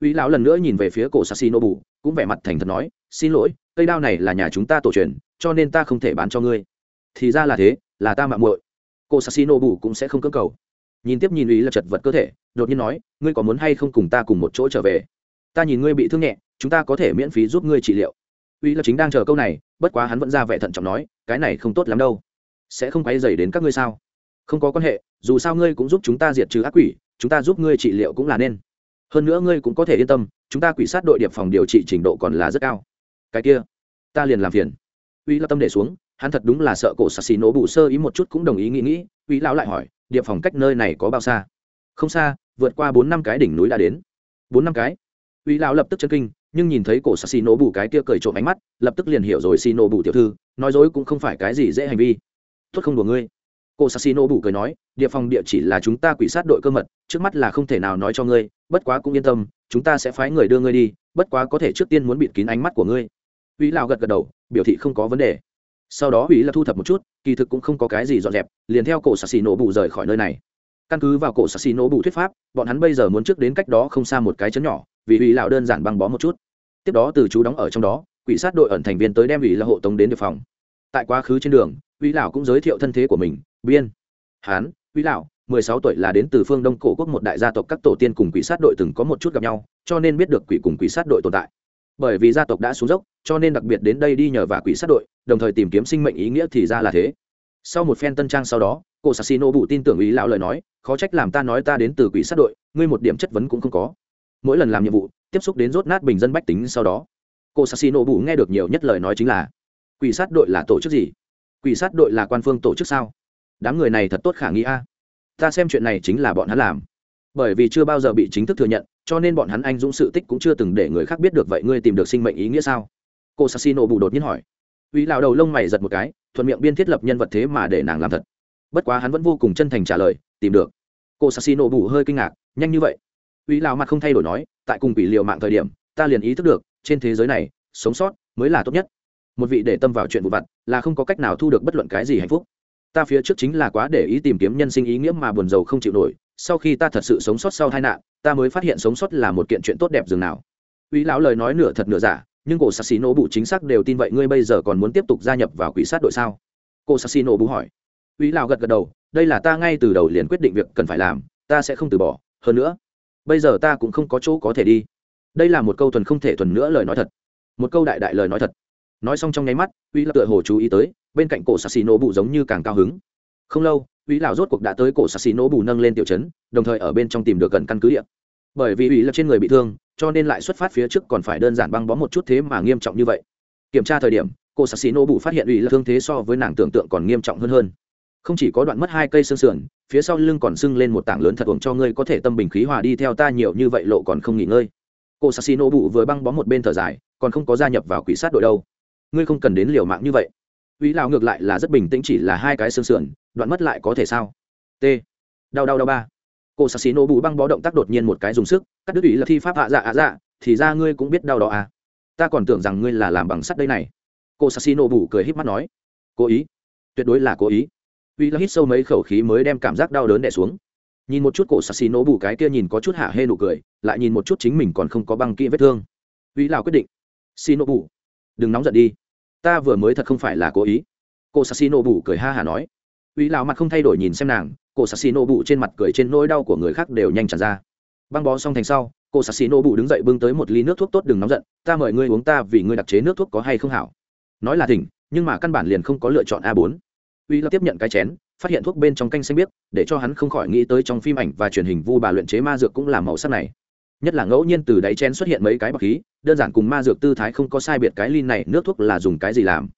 Uy lão lần nữa nhìn về phía cổ Sasino bù, cũng vẻ mặt thành thật nói, "Xin lỗi, cây đao này là nhà chúng ta tổ truyền, cho nên ta không thể bán cho ngươi." Thì ra là thế, là ta mạo muội. Cổ Sasino bù cũng sẽ không cưỡng cầu. Nhìn tiếp nhìn ý là chật vật cơ thể đột nhiên nói ngươi có muốn hay không cùng ta cùng một chỗ trở về? Ta nhìn ngươi bị thương nhẹ chúng ta có thể miễn phí giúp ngươi trị liệu. Uy là chính đang chờ câu này bất quá hắn vẫn ra vẻ thận trọng nói cái này không tốt lắm đâu. Sẽ không quay dày đến các ngươi sao? Không có quan hệ dù sao ngươi cũng giúp chúng ta diệt trừ ác quỷ chúng ta giúp ngươi trị liệu cũng là nên. Hơn nữa ngươi cũng có thể yên tâm, chúng ta quỷ sát đội điệp phòng điều trị trình độ còn là rất cao. Cái kia, ta liền làm phiền. Uy lập tâm để xuống, hắn thật đúng là sợ cổ sạc xì nổ bụ sơ ý một chút cũng đồng ý nghĩ nghĩ, uy lão lại hỏi địa phòng cách nơi này có bao xa? Không xa, vượt qua bốn năm cái đỉnh núi đã đến. Bốn năm cái? Uy lão lập tức chân kinh, nhưng nhìn thấy cổ sạc xì nổ bù cái kia cười trộm ánh mắt, lập tức liền hiểu rồi xì nổ bù tiểu thư, nói dối cũng không phải cái gì dễ hành vi. Tốt không đùa ngươi cô sassino bù cười nói, địa phòng địa chỉ là chúng ta quỷ sát đội cơ mật, trước mắt là không thể nào nói cho ngươi, bất quá cũng yên tâm, chúng ta sẽ phái người đưa ngươi đi, bất quá có thể trước tiên muốn bịt kín ánh mắt của ngươi. Uy lão gật gật đầu, biểu thị không có vấn đề. Sau đó uy là thu thập một chút, kỳ thực cũng không có cái gì dọn dẹp, liền theo cổ sassi nổ bù rời khỏi nơi này. Căn cứ vào cổ sassi nổ bù thuyết pháp, bọn hắn bây giờ muốn trước đến cách đó không xa một cái chấn nhỏ, vì uy lão đơn giản băng bó một chút. Tiếp đó từ chú đóng ở trong đó, quỷ sát đội ẩn thành viên tới đem ủy là hộ tống đến được phòng. Tại quá khứ trên đường uy lão cũng giới thiệu thân thế của mình biên. Hán, Quý lão, mười sáu tuổi là đến từ phương đông cổ quốc một đại gia tộc các tổ tiên cùng quỷ sát đội từng có một chút gặp nhau, cho nên biết được quỷ cùng quỷ sát đội tồn tại. Bởi vì gia tộc đã xuống dốc, cho nên đặc biệt đến đây đi nhờ và quỷ sát đội, đồng thời tìm kiếm sinh mệnh ý nghĩa thì ra là thế. Sau một phen tân trang sau đó, cô sassino bụ tin tưởng ý lão lời nói, khó trách làm ta nói ta đến từ quỷ sát đội, ngươi một điểm chất vấn cũng không có. Mỗi lần làm nhiệm vụ, tiếp xúc đến rốt nát bình dân bách tính sau đó, cô sassino bụ nghe được nhiều nhất lời nói chính là, quỷ sát đội là tổ chức gì? Quỷ sát đội là quan phương tổ chức sao? Đám người này thật tốt khả nghi a. Ta xem chuyện này chính là bọn hắn làm. Bởi vì chưa bao giờ bị chính thức thừa nhận, cho nên bọn hắn anh dũng sự tích cũng chưa từng để người khác biết được vậy ngươi tìm được sinh mệnh ý nghĩa sao? Cô sassino bù đột nhiên hỏi. Uy lão đầu lông mày giật một cái, thuận miệng biên thiết lập nhân vật thế mà để nàng làm thật. Bất quá hắn vẫn vô cùng chân thành trả lời, tìm được. Cô sassino bù hơi kinh ngạc, nhanh như vậy. Uy lão mặt không thay đổi nói, tại cùng quỷ liệu mạng thời điểm, ta liền ý thức được, trên thế giới này, sống sót mới là tốt nhất. Một vị để tâm vào chuyện vụ vặt, là không có cách nào thu được bất luận cái gì hạnh phúc ta phía trước chính là quá để ý tìm kiếm nhân sinh ý nghĩa mà buồn rầu không chịu nổi, sau khi ta thật sự sống sót sau tai nạn, ta mới phát hiện sống sót là một kiện chuyện tốt đẹp dường nào. Uy lão lời nói nửa thật nửa giả, nhưng cổ sassino bụ chính xác đều tin vậy ngươi bây giờ còn muốn tiếp tục gia nhập vào quỷ sát đội sao? Cô nổ bụ hỏi. Uy lão gật gật đầu, đây là ta ngay từ đầu liền quyết định việc cần phải làm, ta sẽ không từ bỏ, hơn nữa, bây giờ ta cũng không có chỗ có thể đi. Đây là một câu thuần không thể thuần nữa lời nói thật. Một câu đại đại lời nói thật. Nói xong trong nháy mắt, uy lão tựa hồ chú ý tới bên cạnh cổ sạc xì nổ bù giống như càng cao hứng. Không lâu ủy lão rốt cuộc đã tới cổ sạc xì nổ bù nâng lên tiểu chấn đồng thời ở bên trong tìm được gần căn cứ địa. Bởi vì ủy là trên người bị thương, cho nên lại xuất phát phía trước còn phải đơn giản băng bó một chút thế mà nghiêm trọng như vậy. Kiểm tra thời điểm cô sạc xì nổ bù phát hiện ủy là thương thế so với nàng tưởng tượng còn nghiêm trọng hơn hơn. Không chỉ có đoạn mất hai cây xương sườn, phía sau lưng còn sưng lên một tảng lớn thật uống cho ngươi có thể tâm bình khí hòa đi theo ta nhiều như vậy lộ còn không nghỉ ngơi. Cô sassi xì nổ bụ vừa băng bó một bên thở dài, còn không có gia nhập vào quỷ sát đội đâu. Ngươi không cần đến liều mạng như vậy. Úy lão ngược lại là rất bình tĩnh chỉ là hai cái xương sườn, đoạn mất lại có thể sao? T. Đau đau đau ba. Cô sạc nổ bụ băng bó động tác đột nhiên một cái dùng sức, cắt đứt Úy là thi pháp hạ dạ hạ dạ thì ra ngươi cũng biết đau đó à? Ta còn tưởng rằng ngươi là làm bằng sắt đây này. Cô sạc nổ bụ cười híp mắt nói. Cố ý. Tuyệt đối là cố ý. Úy là hít sâu mấy khẩu khí mới đem cảm giác đau đớn đè xuống. Nhìn một chút cổ sạc xì nổ bụ cái kia nhìn có chút hạ hê nụ cười, lại nhìn một chút chính mình còn không có băng kỹ vết thương. Úy lão quyết định. Xì nổ bụ đừng nóng giận đi ta vừa mới thật không phải là cố ý. Cô sạc bù cười ha hả nói. Uy lão mặt không thay đổi nhìn xem nàng, Cô sạc bù trên mặt cười trên nỗi đau của người khác đều nhanh tràn ra. Băng bó xong thành sau, cô sạc bù đứng dậy bưng tới một ly nước thuốc tốt đừng nóng giận, ta mời ngươi uống ta vì ngươi đặc chế nước thuốc có hay không hảo. Nói là thỉnh, nhưng mà căn bản liền không có lựa chọn a bốn. Uy lão tiếp nhận cái chén, phát hiện thuốc bên trong canh xanh biếc, để cho hắn không khỏi nghĩ tới trong phim ảnh và truyền hình vu bà luyện chế ma dược cũng là màu sắc này nhất là ngẫu nhiên từ đáy chén xuất hiện mấy cái bọc khí, đơn giản cùng ma dược tư thái không có sai biệt cái ly này, nước thuốc là dùng cái gì làm?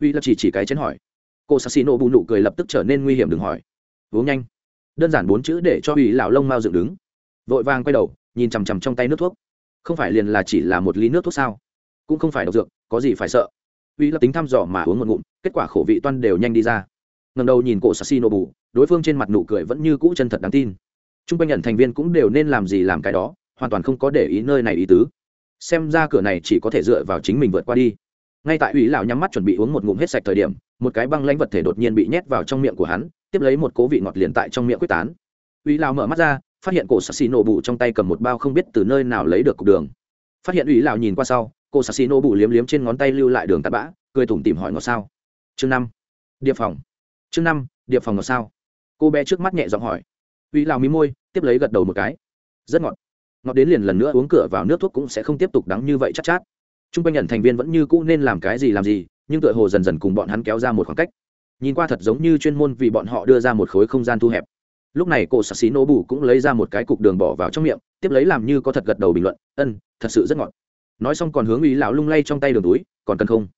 Uy lập chỉ chỉ cái chén hỏi. Cô sassino bù nụ cười lập tức trở nên nguy hiểm đừng hỏi. Uống nhanh. Đơn giản bốn chữ để cho ủy lão lông mao dựng đứng. Vội vàng quay đầu, nhìn chằm chằm trong tay nước thuốc. Không phải liền là chỉ là một ly nước thuốc sao? Cũng không phải độc dược, có gì phải sợ? Uy là tính thăm dò mà uống một ngụm, kết quả khổ vị toan đều nhanh đi ra. Ngần đầu nhìn cổ sassino bù, đối phương trên mặt nụ cười vẫn như cũ chân thật đáng tin. T r u n g quanh nhận thành viên cũng đều nên làm gì làm cái đó hoàn toàn không có để ý nơi này ý tứ. Xem ra cửa này chỉ có thể dựa vào chính mình vượt qua đi. Ngay tại ủy lão nhắm mắt chuẩn bị uống một ngụm hết sạch thời điểm, một cái băng lãnh vật thể đột nhiên bị nhét vào trong miệng của hắn, tiếp lấy một cố vị ngọt liền tại trong miệng quyết tán. Ủy lão mở mắt ra, phát hiện cổ sassi nổ bụ trong tay cầm một bao không biết từ nơi nào lấy được cục đường. Phát hiện ủy lão nhìn qua sau, cổ sassi nổ bụ liếm liếm trên ngón tay lưu lại đường tạt bã, cười thủng tìm hỏi ngọt sao? Chương năm, điệp phòng. Chương năm, điệp phòng ngọt sao? Cô bé trước mắt nhẹ giọng hỏi. Ủy lão mí môi, tiếp lấy gật đầu một cái. Rất ngọt ngọt đến liền lần nữa uống cửa vào nước thuốc cũng sẽ không tiếp tục đắng như vậy chắc chát, chát quanh nhận thành viên vẫn như cũ nên làm cái gì làm gì nhưng tựa hồ dần dần cùng bọn hắn kéo ra một khoảng cách. Nhìn qua thật giống như chuyên môn vì bọn họ đưa ra một khối không gian thu hẹp. Lúc này cô Sắc xí nô bù cũng lấy ra một cái cục đường bỏ vào trong miệng tiếp lấy làm như có thật gật đầu bình luận ân thật sự rất ngọt. Nói xong còn hướng ý lão lung lay trong tay đường túi còn cần không?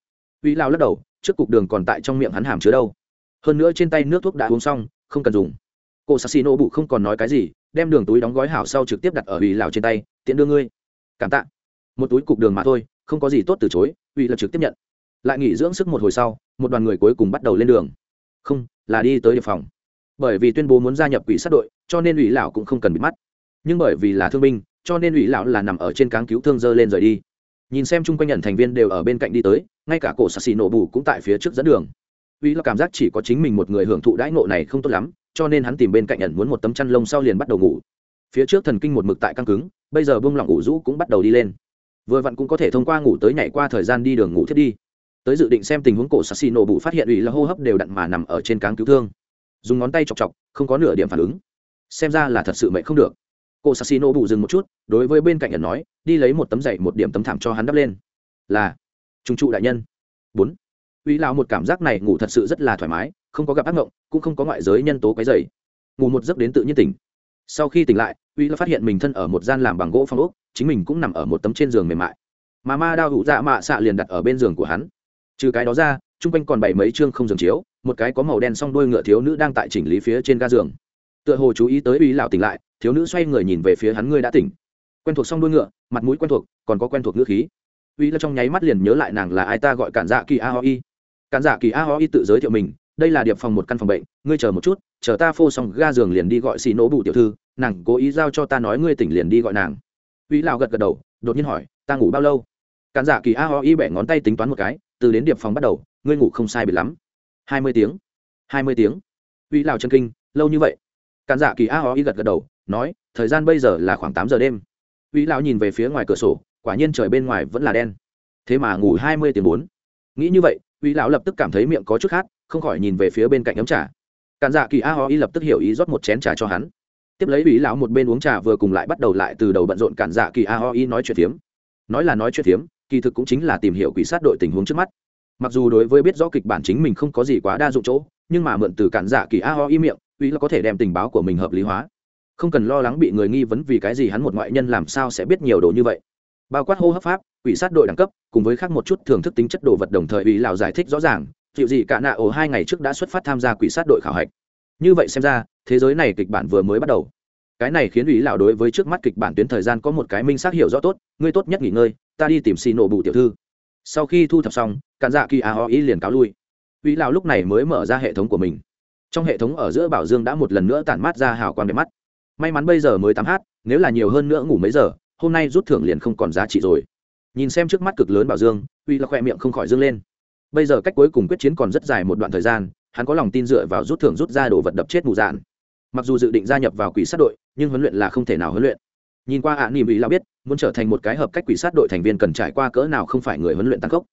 Ý lão lắc đầu trước cục đường còn tại trong miệng hắn hàm chứa đâu. Hơn nữa trên tay nước thuốc đã uống xong không cần dùng. Cô Sắc xí nô bù không còn nói cái gì đem đường túi đóng gói hảo sau trực tiếp đặt ở ủy lão trên tay, tiện đưa ngươi. Cảm tạ. Một túi cục đường mà thôi, không có gì tốt từ chối, ủy lập trực tiếp nhận. Lại nghỉ dưỡng sức một hồi sau, một đoàn người cuối cùng bắt đầu lên đường. Không, là đi tới địa phòng. Bởi vì tuyên bố muốn gia nhập quỷ sát đội, cho nên ủy lão cũng không cần bị mắt. Nhưng bởi vì là thương binh, cho nên ủy lão là nằm ở trên cáng cứu thương dơ lên rời đi. Nhìn xem chung quanh nhận thành viên đều ở bên cạnh đi tới, ngay cả cổ sạc xì nổ bù cũng tại phía trước dẫn đường. Ủy là cảm giác chỉ có chính mình một người hưởng thụ đãi ngộ này không tốt lắm cho nên hắn tìm bên cạnh ẩn muốn một tấm chăn lông sau liền bắt đầu ngủ. Phía trước thần kinh một mực tại căng cứng, bây giờ bông lỏng ngủ rũ cũng bắt đầu đi lên. Vừa vặn cũng có thể thông qua ngủ tới nhảy qua thời gian đi đường ngủ thiết đi. Tới dự định xem tình huống cổ sassi nổ bụ phát hiện ủy là hô hấp đều đặn mà nằm ở trên cáng cứu thương. Dùng ngón tay chọc chọc, không có nửa điểm phản ứng. Xem ra là thật sự mệnh không được. Cổ sassi nổ bụ dừng một chút, đối với bên cạnh ẩn nói, đi lấy một tấm dậy, một điểm tấm thảm cho hắn đắp lên. Là, trung trụ đại nhân. Bốn. Ủy lão một cảm giác này ngủ thật sự rất là thoải mái không có gặp ác mộng cũng không có ngoại giới nhân tố quấy dày ngủ một giấc đến tự nhiên tỉnh. Sau khi tỉnh lại, uy là phát hiện mình thân ở một gian làm bằng gỗ phong ốc, chính mình cũng nằm ở một tấm trên giường mềm mại. Mà ma đao hụ dạ mạ xạ liền đặt ở bên giường của hắn. Trừ cái đó ra, chung quanh còn bảy mấy chương không giường chiếu, một cái có màu đen s o n g đôi ngựa thiếu nữ đang tại chỉnh lý phía trên ga giường. Tựa hồ chú ý tới uy lão tỉnh lại, thiếu nữ xoay người nhìn về phía hắn, ngươi đã tỉnh. Quen thuộc s o n g đôi ngựa, mặt mũi quen thuộc, còn có quen thuộc ngữ khí. Uy là trong nháy mắt liền nhớ lại nàng là ai ta gọi cản dạ kỳ a ho y cản dạ kỳ a ho y tự giới thiệu mình đây là điệp phòng một căn phòng bệnh, ngươi chờ một chút, chờ ta phô xong ga giường liền đi gọi xì nỗ bụ tiểu thư, nàng cố ý giao cho ta nói ngươi tỉnh liền đi gọi nàng. Uy lão gật gật đầu, đột nhiên hỏi, ta ngủ bao lâu? Cản giả kỳ a ho y bẻ ngón tay tính toán một cái, từ đến điệp phòng bắt đầu, ngươi ngủ không sai biệt lắm. Hai mươi tiếng. Hai mươi tiếng. Uy lào chân kinh, lâu như vậy. Cản giả kỳ a ho y gật gật đầu, nói, thời gian bây giờ là khoảng tám giờ đêm. Uy lão nhìn về phía ngoài cửa sổ, quả nhiên trời bên ngoài vẫn là đen. Thế mà ngủ hai mươi tiếng bốn. Nghĩ như vậy uy lão lập tức cảm thấy miệng có chút khát không khỏi nhìn về phía bên cạnh ấm trà. Cản dạ kỳ a ho y lập tức hiểu ý rót một chén trà cho hắn. Tiếp lấy ủy lão một bên uống trà vừa cùng lại bắt đầu lại từ đầu bận rộn cản dạ kỳ a ho y nói chuyện phiếm. Nói là nói chuyện phiếm, kỳ thực cũng chính là tìm hiểu quỷ sát đội tình huống trước mắt. Mặc dù đối với biết rõ kịch bản chính mình không có gì quá đa dụng chỗ, nhưng mà mượn từ cản dạ kỳ a ho y miệng ủy là có thể đem tình báo của mình hợp lý hóa. Không cần lo lắng bị người nghi vấn vì cái gì hắn một ngoại nhân làm sao sẽ biết nhiều đồ như vậy. Bao quát hô hấp pháp, quỷ sát đội đẳng cấp, cùng với khác một chút thưởng thức tính chất đồ vật đồng thời ủy lào giải thích rõ ràng dịu gì cả nạ ổ hai ngày trước đã xuất phát tham gia quỷ sát đội khảo hạch. Như vậy xem ra thế giới này kịch bản vừa mới bắt đầu. Cái này khiến ủy lão đối với trước mắt kịch bản tuyến thời gian có một cái minh xác hiểu rõ tốt ngươi tốt nhất nghỉ ngơi ta đi tìm xì nổ bù tiểu thư. Sau khi thu thập xong cản dạ kỳ a ho ý liền cáo lui. Ủy lão lúc này mới mở ra hệ thống của mình. Trong hệ thống ở giữa bảo dương đã một lần nữa tản mát ra hào quang đẹp mắt. May mắn bây giờ mới tám h, nếu là nhiều hơn nữa ngủ mấy giờ hôm nay rút thưởng liền không còn giá trị rồi. Nhìn xem trước mắt cực lớn bảo dương uy là khoe miệng không khỏi dâng lên bây giờ cách cuối cùng quyết chiến còn rất dài một đoạn thời gian hắn có lòng tin dựa vào rút thưởng rút ra đồ vật đập chết mù dạn. Mặc dù dự định gia nhập vào quỷ sát đội nhưng huấn luyện là không thể nào huấn luyện. Nhìn qua ạ à, nỉm ý là biết muốn trở thành một cái hợp cách quỷ sát đội thành viên cần trải qua cỡ nào không phải người huấn luyện tăng cốc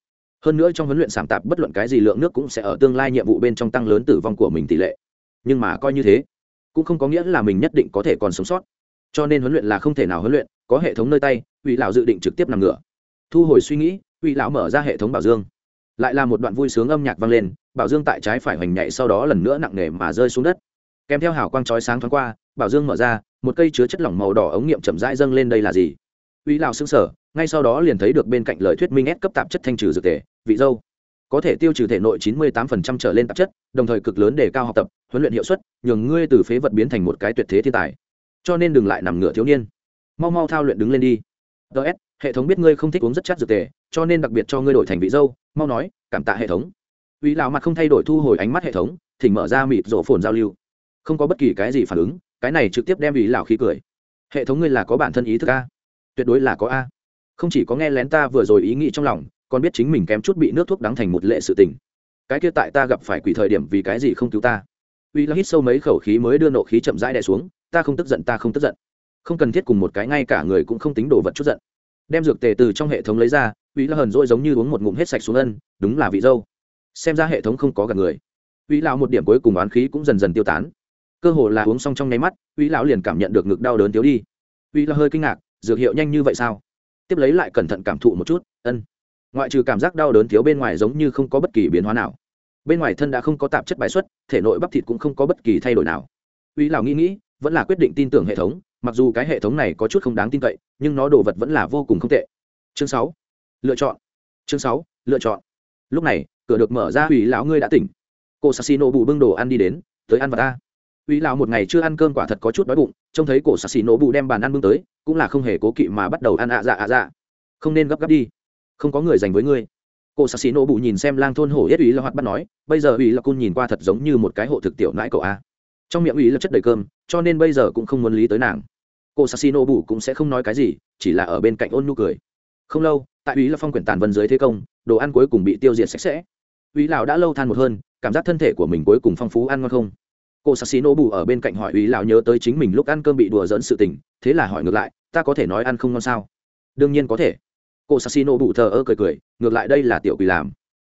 hơn nữa trong huấn luyện sảm tạp bất luận cái gì lượng nước cũng sẽ ở tương lai nhiệm vụ bên trong tăng lớn tử vong của mình tỷ lệ. Nhưng mà coi như thế cũng không có nghĩa là mình nhất định có thể còn sống sót. Cho nên huấn luyện là không thể nào huấn luyện có hệ thống nơi tay ủy lão dự định trực tiếp nằm ngửa. Thu hồi suy nghĩ ủy lão mở ra hệ thống bảo dương lại là một đoạn vui sướng âm nhạc vang lên, bảo dương tại trái phải hoành nhảy sau đó lần nữa nặng nề mà rơi xuống đất. Kèm theo hào quang chói sáng thoáng qua, bảo dương mở ra, một cây chứa chất lỏng màu đỏ ống nghiệm chậm rãi dâng lên đây là gì? Uy lão xương sở ngay sau đó liền thấy được bên cạnh lời thuyết minh ép cấp tạp chất thanh trừ dược thể, vị dâu. Có thể tiêu trừ thể nội 98% trở lên tạp chất, đồng thời cực lớn để cao học tập, huấn luyện hiệu suất, nhường ngươi từ phế vật biến thành một cái tuyệt thế thiên tài. Cho nên đừng lại nằm ngửa thiếu niên. Mau mau thao luyện đứng lên đi. Ts hệ thống biết ngươi không thích uống rất chát dược tề, cho nên đặc biệt cho ngươi đổi thành vị dâu, mau nói, cảm tạ hệ thống. Uy lão mặt không thay đổi thu hồi ánh mắt hệ thống, thỉnh mở ra mịt rổ phồn giao lưu. Không có bất kỳ cái gì phản ứng, cái này trực tiếp đem uy lão khí cười. Hệ thống ngươi là có bản thân ý thức a? Tuyệt đối là có a. Không chỉ có nghe lén ta vừa rồi ý nghĩ trong lòng, còn biết chính mình kém chút bị nước thuốc đắng thành một lệ sự tình. Cái kia tại ta gặp phải quỷ thời điểm vì cái gì không cứu ta? Uy lão hít sâu mấy khẩu khí mới đưa nộ khí chậm rãi đè xuống, ta không tức giận, ta không tức giận. Không cần thiết cùng một cái ngay cả người cũng không tính đồ vật chút giận đem dược tề từ trong hệ thống lấy ra, uy là hờn dỗi giống như uống một ngụm hết sạch xuống ân, đúng là vị dâu. Xem ra hệ thống không có gặp người. Uy lão một điểm cuối cùng oán khí cũng dần dần tiêu tán. Cơ hồ là uống xong trong nháy mắt, uy lão liền cảm nhận được ngực đau đớn thiếu đi. Uy là hơi kinh ngạc, dược hiệu nhanh như vậy sao? Tiếp lấy lại cẩn thận cảm thụ một chút, ân. Ngoại trừ cảm giác đau đớn thiếu bên ngoài giống như không có bất kỳ biến hóa nào. Bên ngoài thân đã không có tạp chất bài xuất, thể nội bắp thịt cũng không có bất kỳ thay đổi nào. Uy lão nghĩ nghĩ, vẫn là quyết định tin tưởng hệ thống mặc dù cái hệ thống này có chút không đáng tin cậy, nhưng nó đồ vật vẫn là vô cùng không tệ. Chương sáu, lựa chọn. Chương sáu, lựa chọn. Lúc này, cửa được mở ra ủy lão ngươi đã tỉnh. Cô sassino bù bưng đồ ăn đi đến, tới ăn và ta. Ủy lão một ngày chưa ăn cơm quả thật có chút đói bụng, trông thấy cổ sassino bù đem bàn ăn bưng tới, cũng là không hề cố kỵ mà bắt đầu ăn ạ dạ ạ dạ. Không nên gấp gáp đi, không có người dành với ngươi. Cô sassino bù nhìn xem lang thôn hổ yết ủy là hoạt bắt nói, bây giờ ủy là cun nhìn qua thật giống như một cái hộ thực tiểu nãi cậu a trong miệng ủy là chất đầy cơm, cho nên bây giờ cũng không muốn lý tới nàng. Cô sassino bù cũng sẽ không nói cái gì, chỉ là ở bên cạnh ôn nhu cười. Không lâu, tại ủy là phong quyển tàn vân dưới thế công, đồ ăn cuối cùng bị tiêu diệt sạch sẽ. Ủy lão đã lâu than một hơn, cảm giác thân thể của mình cuối cùng phong phú ăn ngon không? Cô sassino bù ở bên cạnh hỏi ủy lão nhớ tới chính mình lúc ăn cơm bị đùa dẫn sự tình, thế là hỏi ngược lại, ta có thể nói ăn không ngon sao? Đương nhiên có thể. Cô sassino bù thờ ơ cười cười, ngược lại đây là tiểu quỷ làm.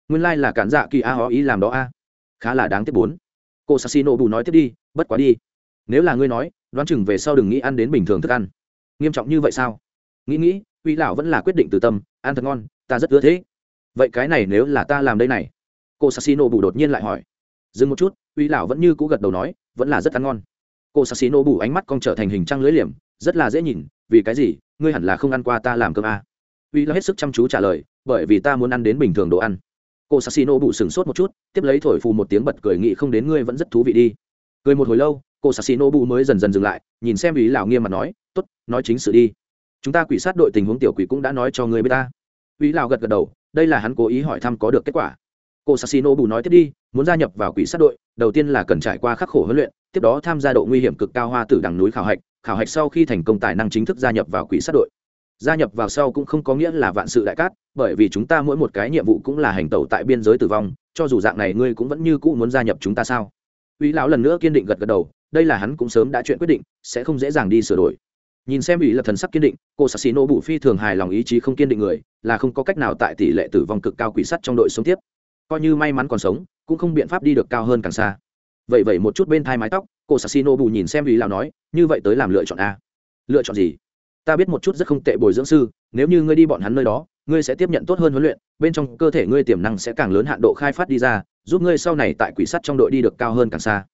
Nguyên lai là cản dạ kỳ a hó ý làm đó a. Khá là đáng tiếc bốn. Cô sassino bù nói tiếp đi bất quá đi. Nếu là ngươi nói, đoán chừng về sau đừng nghĩ ăn đến bình thường thức ăn. Nghiêm trọng như vậy sao? Nghĩ nghĩ, uy lão vẫn là quyết định từ tâm, ăn thật ngon, ta rất ưa thế. Vậy cái này nếu là ta làm đây này? Cô sassino bù đột nhiên lại hỏi. Dừng một chút, uy lão vẫn như cũ gật đầu nói, vẫn là rất ăn ngon. Cô sassino bù ánh mắt con trở thành hình trăng lưới liềm, rất là dễ nhìn, vì cái gì? Ngươi hẳn là không ăn qua ta làm cơm à. uy lão hết sức chăm chú trả lời, bởi vì ta muốn ăn đến bình thường đồ ăn. Cô sassino bù sừng sốt một chút, tiếp lấy thổi phù một tiếng bật cười nghị không đến ngươi vẫn rất thú vị đi cười một hồi lâu, cô sassino bù mới dần dần dừng lại, nhìn xem ý lão nghiêm mặt nói, tốt, nói chính sự đi. Chúng ta quỷ sát đội tình huống tiểu quỷ cũng đã nói cho người biết ta. Ý lão gật gật đầu, đây là hắn cố ý hỏi thăm có được kết quả. Cô sassino bù nói tiếp đi, muốn gia nhập vào quỷ sát đội, đầu tiên là cần trải qua khắc khổ huấn luyện, tiếp đó tham gia độ nguy hiểm cực cao hoa tử đằng núi khảo hạch khảo hạch sau khi thành công tài năng chính thức gia nhập vào quỷ sát đội. Gia nhập vào sau cũng không có nghĩa là vạn sự đại cát, bởi vì chúng ta mỗi một cái nhiệm vụ cũng là hành tẩu tại biên giới tử vong, cho dù dạng này ngươi cũng vẫn như cũ muốn gia nhập chúng ta sao? Úy lão lần nữa kiên định gật gật đầu, đây là hắn cũng sớm đã chuyện quyết định, sẽ không dễ dàng đi sửa đổi. Nhìn xem Úy là thần sắc kiên định, cô Sasino bụ phi thường hài lòng ý chí không kiên định người, là không có cách nào tại tỷ lệ tử vong cực cao quỷ sắt trong đội sống tiếp. Coi như may mắn còn sống, cũng không biện pháp đi được cao hơn càng xa. vậy vậy một chút bên thai mái tóc cô Sasino bù nhìn xem Úy lão nói như vậy tới làm lựa chọn a lựa chọn gì ta biết một chút rất không tệ bồi dưỡng sư nếu như ngươi đi bọn hắn nơi đó ngươi sẽ tiếp nhận tốt hơn huấn luyện, bên trong cơ thể ngươi tiềm năng sẽ càng lớn, hạn độ khai phát đi ra, giúp ngươi sau này tại quỷ sắt trong đội đi được cao hơn càng xa.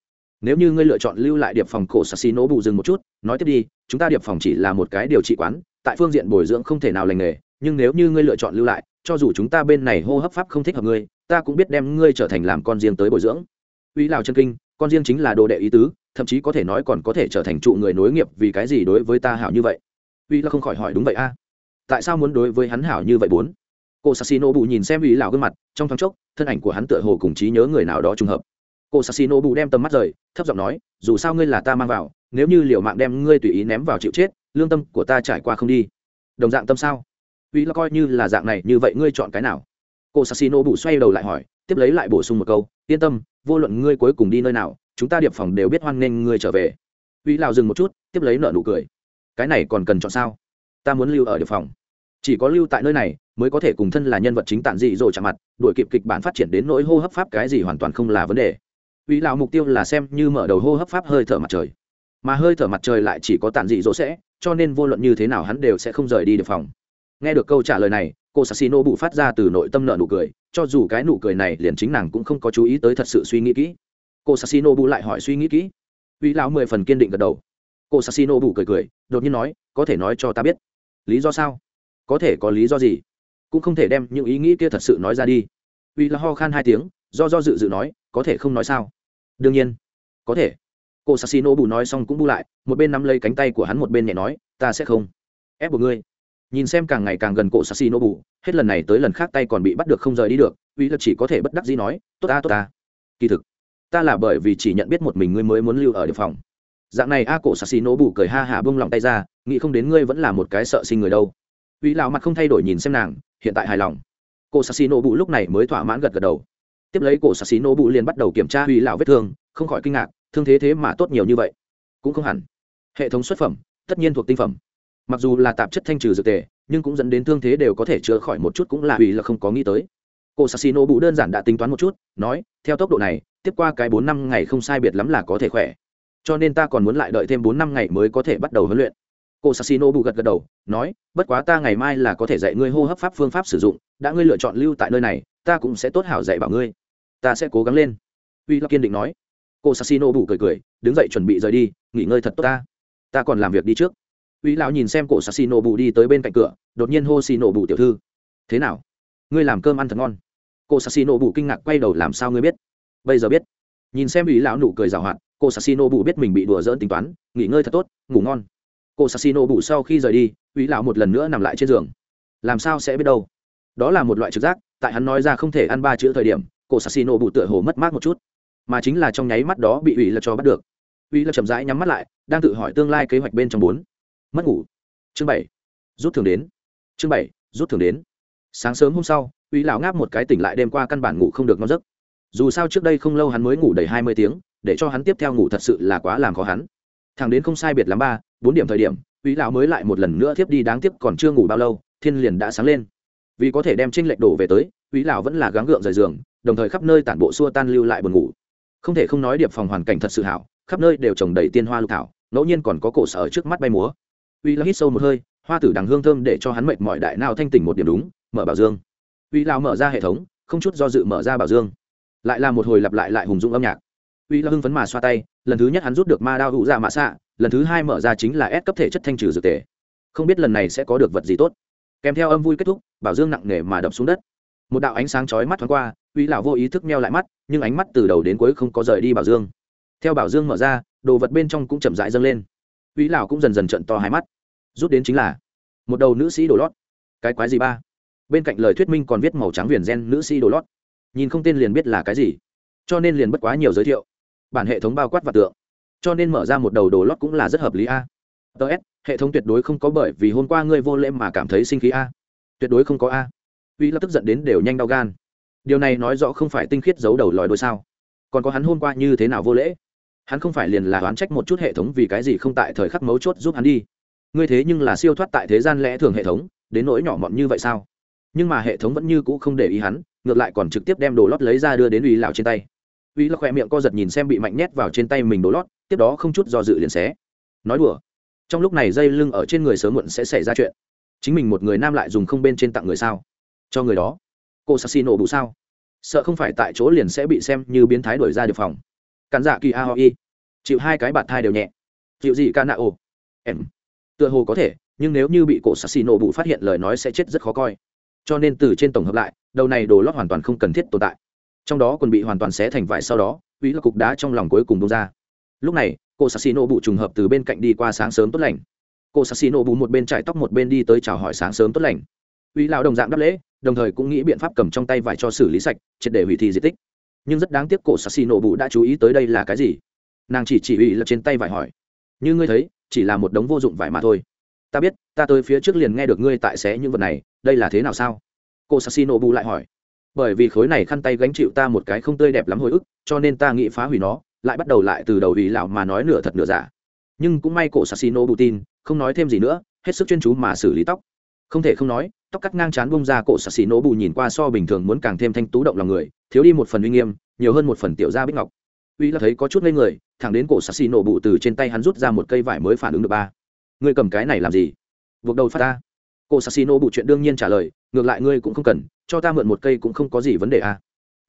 Nếu như ngươi lựa chọn lưu lại điệp phòng cổ sassino bù dừng một chút, nói tiếp đi, chúng ta điệp phòng chỉ là một cái điều trị quán, tại phương diện bồi dưỡng không thể nào lành nghề, nhưng nếu như ngươi lựa chọn lưu lại, cho dù chúng ta bên này hô hấp pháp không thích hợp ngươi, ta cũng biết đem ngươi trở thành làm con riêng tới bồi dưỡng. Uy lào chân kinh, con riêng chính là đồ đệ ý tứ, thậm chí có thể nói còn có thể trở thành trụ người nối nghiệp vì cái gì đối với ta hảo như vậy? Uy là không khỏi hỏi, đúng vậy a tại sao muốn đối với hắn hảo như vậy bốn? Cô sassino bù nhìn xem uy lào gương mặt, trong thoáng chốc, thân ảnh của hắn tựa hồ cùng trí nhớ người nào đó trùng hợp. Cô sassino bù đem tầm mắt rời, thấp giọng nói, dù sao ngươi là ta mang vào, nếu như liều mạng đem ngươi tùy ý ném vào chịu chết, lương tâm của ta trải qua không đi. Đồng dạng tâm sao? Uy là coi như là dạng này, như vậy ngươi chọn cái nào? Cô sassino bù xoay đầu lại hỏi, tiếp lấy lại bổ sung một câu, yên tâm, vô luận ngươi cuối cùng đi nơi nào, chúng ta điệp phòng đều biết hoan nghênh ngươi trở về. Uy lào dừng một chút, tiếp lấy nợ nụ cười. Cái này còn cần chọn sao? Ta muốn lưu ở địa phòng. Chỉ có lưu tại nơi này, mới có thể cùng thân là nhân vật chính tản dị rồi chạm mặt, đuổi kịp kịch bản phát triển đến nỗi hô hấp pháp cái gì hoàn toàn không là vấn đề. Uy lão mục tiêu là xem như mở đầu hô hấp pháp hơi thở mặt trời. Mà hơi thở mặt trời lại chỉ có tản dị dỗ sẽ, cho nên vô luận như thế nào hắn đều sẽ không rời đi được phòng. Nghe được câu trả lời này, cô sassino bụ phát ra từ nội tâm nợ nụ cười, cho dù cái nụ cười này liền chính nàng cũng không có chú ý tới thật sự suy nghĩ kỹ. Cô sassino bụ lại hỏi suy nghĩ kỹ. Uy lão mười phần kiên định gật đầu. Cô sassino bụ cười cười, đột nhiên nói, có thể nói cho ta biết lý do sao? Có thể có lý do gì? Cũng không thể đem những ý nghĩ kia thật sự nói ra đi. Uy là ho khan hai tiếng, do do dự dự nói, có thể không nói sao? Đương nhiên, có thể. Cô sassino bù nói xong cũng bu lại, một bên nắm lấy cánh tay của hắn một bên nhẹ nói, ta sẽ không ép buộc ngươi. Nhìn xem càng ngày càng gần cổ sassino bù, hết lần này tới lần khác tay còn bị bắt được không rời đi được uy là chỉ có thể bất đắc dĩ nói, tốt ta tốt ta. Kỳ thực, ta là bởi vì chỉ nhận biết một mình ngươi mới muốn lưu ở địa phòng dạng này a cổ sassino bù cười ha hả bông lòng tay ra, nghĩ không đến ngươi vẫn là một cái sợ sinh người đâu. Uy lão mặt không thay đổi nhìn xem nàng, hiện tại hài lòng. Cổ sassino bù lúc này mới thỏa mãn gật gật đầu. Tiếp lấy cổ sassino bù liền bắt đầu kiểm tra uy lão vết thương, không khỏi kinh ngạc, thương thế thế mà tốt nhiều như vậy. Cũng không hẳn. Hệ thống xuất phẩm, tất nhiên thuộc tinh phẩm. Mặc dù là tạp chất thanh trừ dược tề, nhưng cũng dẫn đến thương thế đều có thể chữa khỏi một chút cũng là vì là không có nghĩ tới. Cô sassino bụ đơn giản đã tính toán một chút, nói, theo tốc độ này, tiếp qua cái bốn năm ngày không sai biệt lắm là có thể khỏe cho nên ta còn muốn lại đợi thêm bốn năm ngày mới có thể bắt đầu huấn luyện. Cô sassino bù gật gật đầu, nói, bất quá ta ngày mai là có thể dạy ngươi hô hấp pháp phương pháp sử dụng, đã ngươi lựa chọn lưu tại nơi này, ta cũng sẽ tốt hảo dạy bảo ngươi. Ta sẽ cố gắng lên. Uy là kiên định nói. Cô sassino bù cười cười, đứng dậy chuẩn bị rời đi, nghỉ ngơi thật tốt ta. Ta còn làm việc đi trước. Uy lão nhìn xem cổ sassino bù đi tới bên cạnh cửa, đột nhiên hô xì nổ tiểu thư, thế nào? Ngươi làm cơm ăn thật ngon. Cô sassino bù kinh ngạc quay đầu, làm sao ngươi biết? Bây giờ biết. Nhìn xem uy lão nụ cười rào hoạt cô sassino bụ biết mình bị đùa dỡn tính toán, nghỉ ngơi thật tốt, ngủ ngon. Cô sassino bụ sau khi rời đi, uy lão một lần nữa nằm lại trên giường. Làm sao sẽ biết đâu? Đó là một loại trực giác, tại hắn nói ra không thể ăn ba chữ thời điểm, cô sassino bụ tựa hồ mất mát một chút. Mà chính là trong nháy mắt đó bị ủy là cho bắt được. Ủy là chậm rãi nhắm mắt lại, đang tự hỏi tương lai kế hoạch bên trong bốn. Mất ngủ. Chương bảy. Rút thường đến. Chương bảy. Rút thường đến. Sáng sớm hôm sau ủy lão ngáp một cái tỉnh lại đêm qua căn bản ngủ không được ngon giấc. Dù sao trước đây không lâu hắn mới ngủ đầy hai mươi tiếng để cho hắn tiếp theo ngủ thật sự là quá làm khó hắn. Thằng đến không sai biệt lắm ba, bốn điểm thời điểm, quý lão mới lại một lần nữa tiếp đi đáng tiếc còn chưa ngủ bao lâu, thiên liền đã sáng lên. Vì có thể đem tranh lệch đổ về tới, quý lão vẫn là gắng gượng rời giường, đồng thời khắp nơi tản bộ xua tan lưu lại buồn ngủ. Không thể không nói điệp phòng hoàn cảnh thật sự hảo, khắp nơi đều trồng đầy tiên hoa lục thảo, ngẫu nhiên còn có cổ sở trước mắt bay múa. Uy lão hít sâu một hơi, hoa tử đằng hương thơm để cho hắn mệt mọi đại nào thanh tỉnh một điểm đúng, mở bảo dương. Uy lão mở ra hệ thống, không chút do dự mở ra bảo dương. Lại là một hồi lặp lại lại hùng dũng âm nhạc uy là hưng phấn mà xoa tay, lần thứ nhất hắn rút được ma đao hữu ra mạ xạ, lần thứ hai mở ra chính là ép cấp thể chất thanh trừ dược tề. Không biết lần này sẽ có được vật gì tốt. Kèm theo âm vui kết thúc, bảo dương nặng nề mà đập xuống đất. Một đạo ánh sáng chói mắt thoáng qua, uy lão vô ý thức meo lại mắt, nhưng ánh mắt từ đầu đến cuối không có rời đi bảo dương. Theo bảo dương mở ra, đồ vật bên trong cũng chậm rãi dâng lên. Uy lão cũng dần dần trận to hai mắt. Rút đến chính là một đầu nữ sĩ đồ lót. Cái quái gì ba? Bên cạnh lời thuyết minh còn viết màu trắng viền gen nữ sĩ đồ lót. Nhìn không tên liền biết là cái gì. Cho nên liền bất quá nhiều giới thiệu bản hệ thống bao quát và tượng. Cho nên mở ra một đầu đồ lót cũng là rất hợp lý a. Ts hệ thống tuyệt đối không có bởi vì hôm qua ngươi vô lễ mà cảm thấy sinh khí a. Tuyệt đối không có a. Uy lập tức giận đến đều nhanh đau gan. Điều này nói rõ không phải tinh khiết giấu đầu lòi đôi sao. Còn có hắn hôm qua như thế nào vô lễ? Hắn không phải liền là oán trách một chút hệ thống vì cái gì không tại thời khắc mấu chốt giúp hắn đi. Ngươi thế nhưng là siêu thoát tại thế gian lẽ thường hệ thống, đến nỗi nhỏ mọn như vậy sao? Nhưng mà hệ thống vẫn như cũ không để ý hắn, ngược lại còn trực tiếp đem đồ lót lấy ra đưa đến uy lão trên tay uy là khỏe miệng co giật nhìn xem bị mạnh nhét vào trên tay mình đổ lót, tiếp đó không chút do dự liền xé. Nói đùa. Trong lúc này dây lưng ở trên người sớm muộn sẽ xảy ra chuyện. Chính mình một người nam lại dùng không bên trên tặng người sao? Cho người đó. Cô sassi nổ bụ sao? Sợ không phải tại chỗ liền sẽ bị xem như biến thái đuổi ra được phòng. Cản dạ kỳ a ho y. Chịu hai cái bạt thai đều nhẹ. Chịu gì ca nạ ồ em. Tựa hồ có thể, nhưng nếu như bị cổ sassi nổ bụ phát hiện lời nói sẽ chết rất khó coi. Cho nên từ trên tổng hợp lại, đầu này đồ lót hoàn toàn không cần thiết tồn tại trong đó còn bị hoàn toàn xé thành vải sau đó uy là cục đá trong lòng cuối cùng bông ra. Lúc này, cô sassino bụ trùng hợp từ bên cạnh đi qua sáng sớm tốt lành. Cô sassino bụ một bên chải tóc một bên đi tới chào hỏi sáng sớm tốt lành. Uy lão đồng dạng đáp lễ, đồng thời cũng nghĩ biện pháp cầm trong tay vải cho xử lý sạch, triệt để hủy thi di tích. Nhưng rất đáng tiếc cổ sassino bụ đã chú ý tới đây là cái gì? Nàng chỉ chỉ uy là trên tay vải hỏi. Như ngươi thấy, chỉ là một đống vô dụng vải mà thôi. Ta biết, ta tới phía trước liền nghe được ngươi tại xé những vật này, đây là thế nào sao? Cô sassino bù lại hỏi bởi vì khối này khăn tay gánh chịu ta một cái không tươi đẹp lắm hồi ức, cho nên ta nghĩ phá hủy nó, lại bắt đầu lại từ đầu ý lão mà nói nửa thật nửa giả. Nhưng cũng may cổ sassino bù tin không nói thêm gì nữa, hết sức chuyên chú mà xử lý tóc. Không thể không nói, tóc cắt ngang chán bông ra cổ sassino bù nhìn qua so bình thường muốn càng thêm thanh tú động lòng người, thiếu đi một phần uy nghiêm, nhiều hơn một phần tiểu gia bích ngọc. Uy là thấy có chút ngây người, thẳng đến cổ sassino bù từ trên tay hắn rút ra một cây vải mới phản ứng được ba. Ngươi cầm cái này làm gì? Buộc đầu phát ta cô sassino bù chuyện đương nhiên trả lời, ngược lại ngươi cũng không cần cho ta mượn một cây cũng không có gì vấn đề à.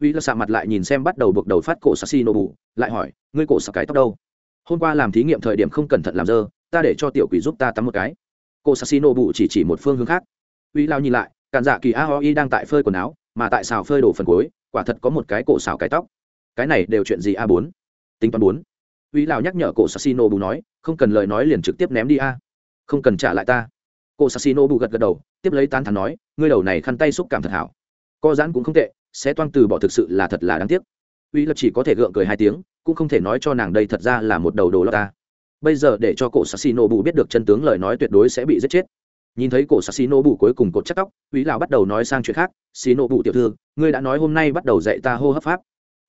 uy là xạ mặt lại nhìn xem bắt đầu buộc đầu phát cổ sassino bù, lại hỏi ngươi cổ sạc cái tóc đâu? Hôm qua làm thí nghiệm thời điểm không cẩn thận làm dơ ta để cho tiểu quỷ giúp ta tắm một cái. Cô sassino bù chỉ chỉ một phương hướng khác. Uy lao nhìn lại cản dạ kỳ aoi đang tại phơi quần áo mà tại xào phơi đổ phần cuối quả thật có một cái cổ xào cái tóc. Cái này đều chuyện gì a bốn? Tính toán bốn. Uy lao nhắc nhở cổ sassino bù nói không cần lời nói liền trực tiếp ném đi a. Không cần trả lại ta. Cô sassino bù gật gật đầu tiếp lấy tán thắn nói ngươi đầu này khăn tay xúc cảm thật hảo. Co giãn cũng không tệ sẽ toan từ bỏ thực sự là thật là đáng tiếc. Uy lập chỉ có thể gượng cười hai tiếng, cũng không thể nói cho nàng đây thật ra là một đầu đồ lót ta. Bây giờ để cho cổ sassino bù biết được chân tướng lời nói tuyệt đối sẽ bị giết chết. Nhìn thấy cổ sassino bù cuối cùng cột chắc tóc, uy lào bắt đầu nói sang chuyện khác. Xino bù tiểu thư, ngươi đã nói hôm nay bắt đầu dạy ta hô hấp pháp.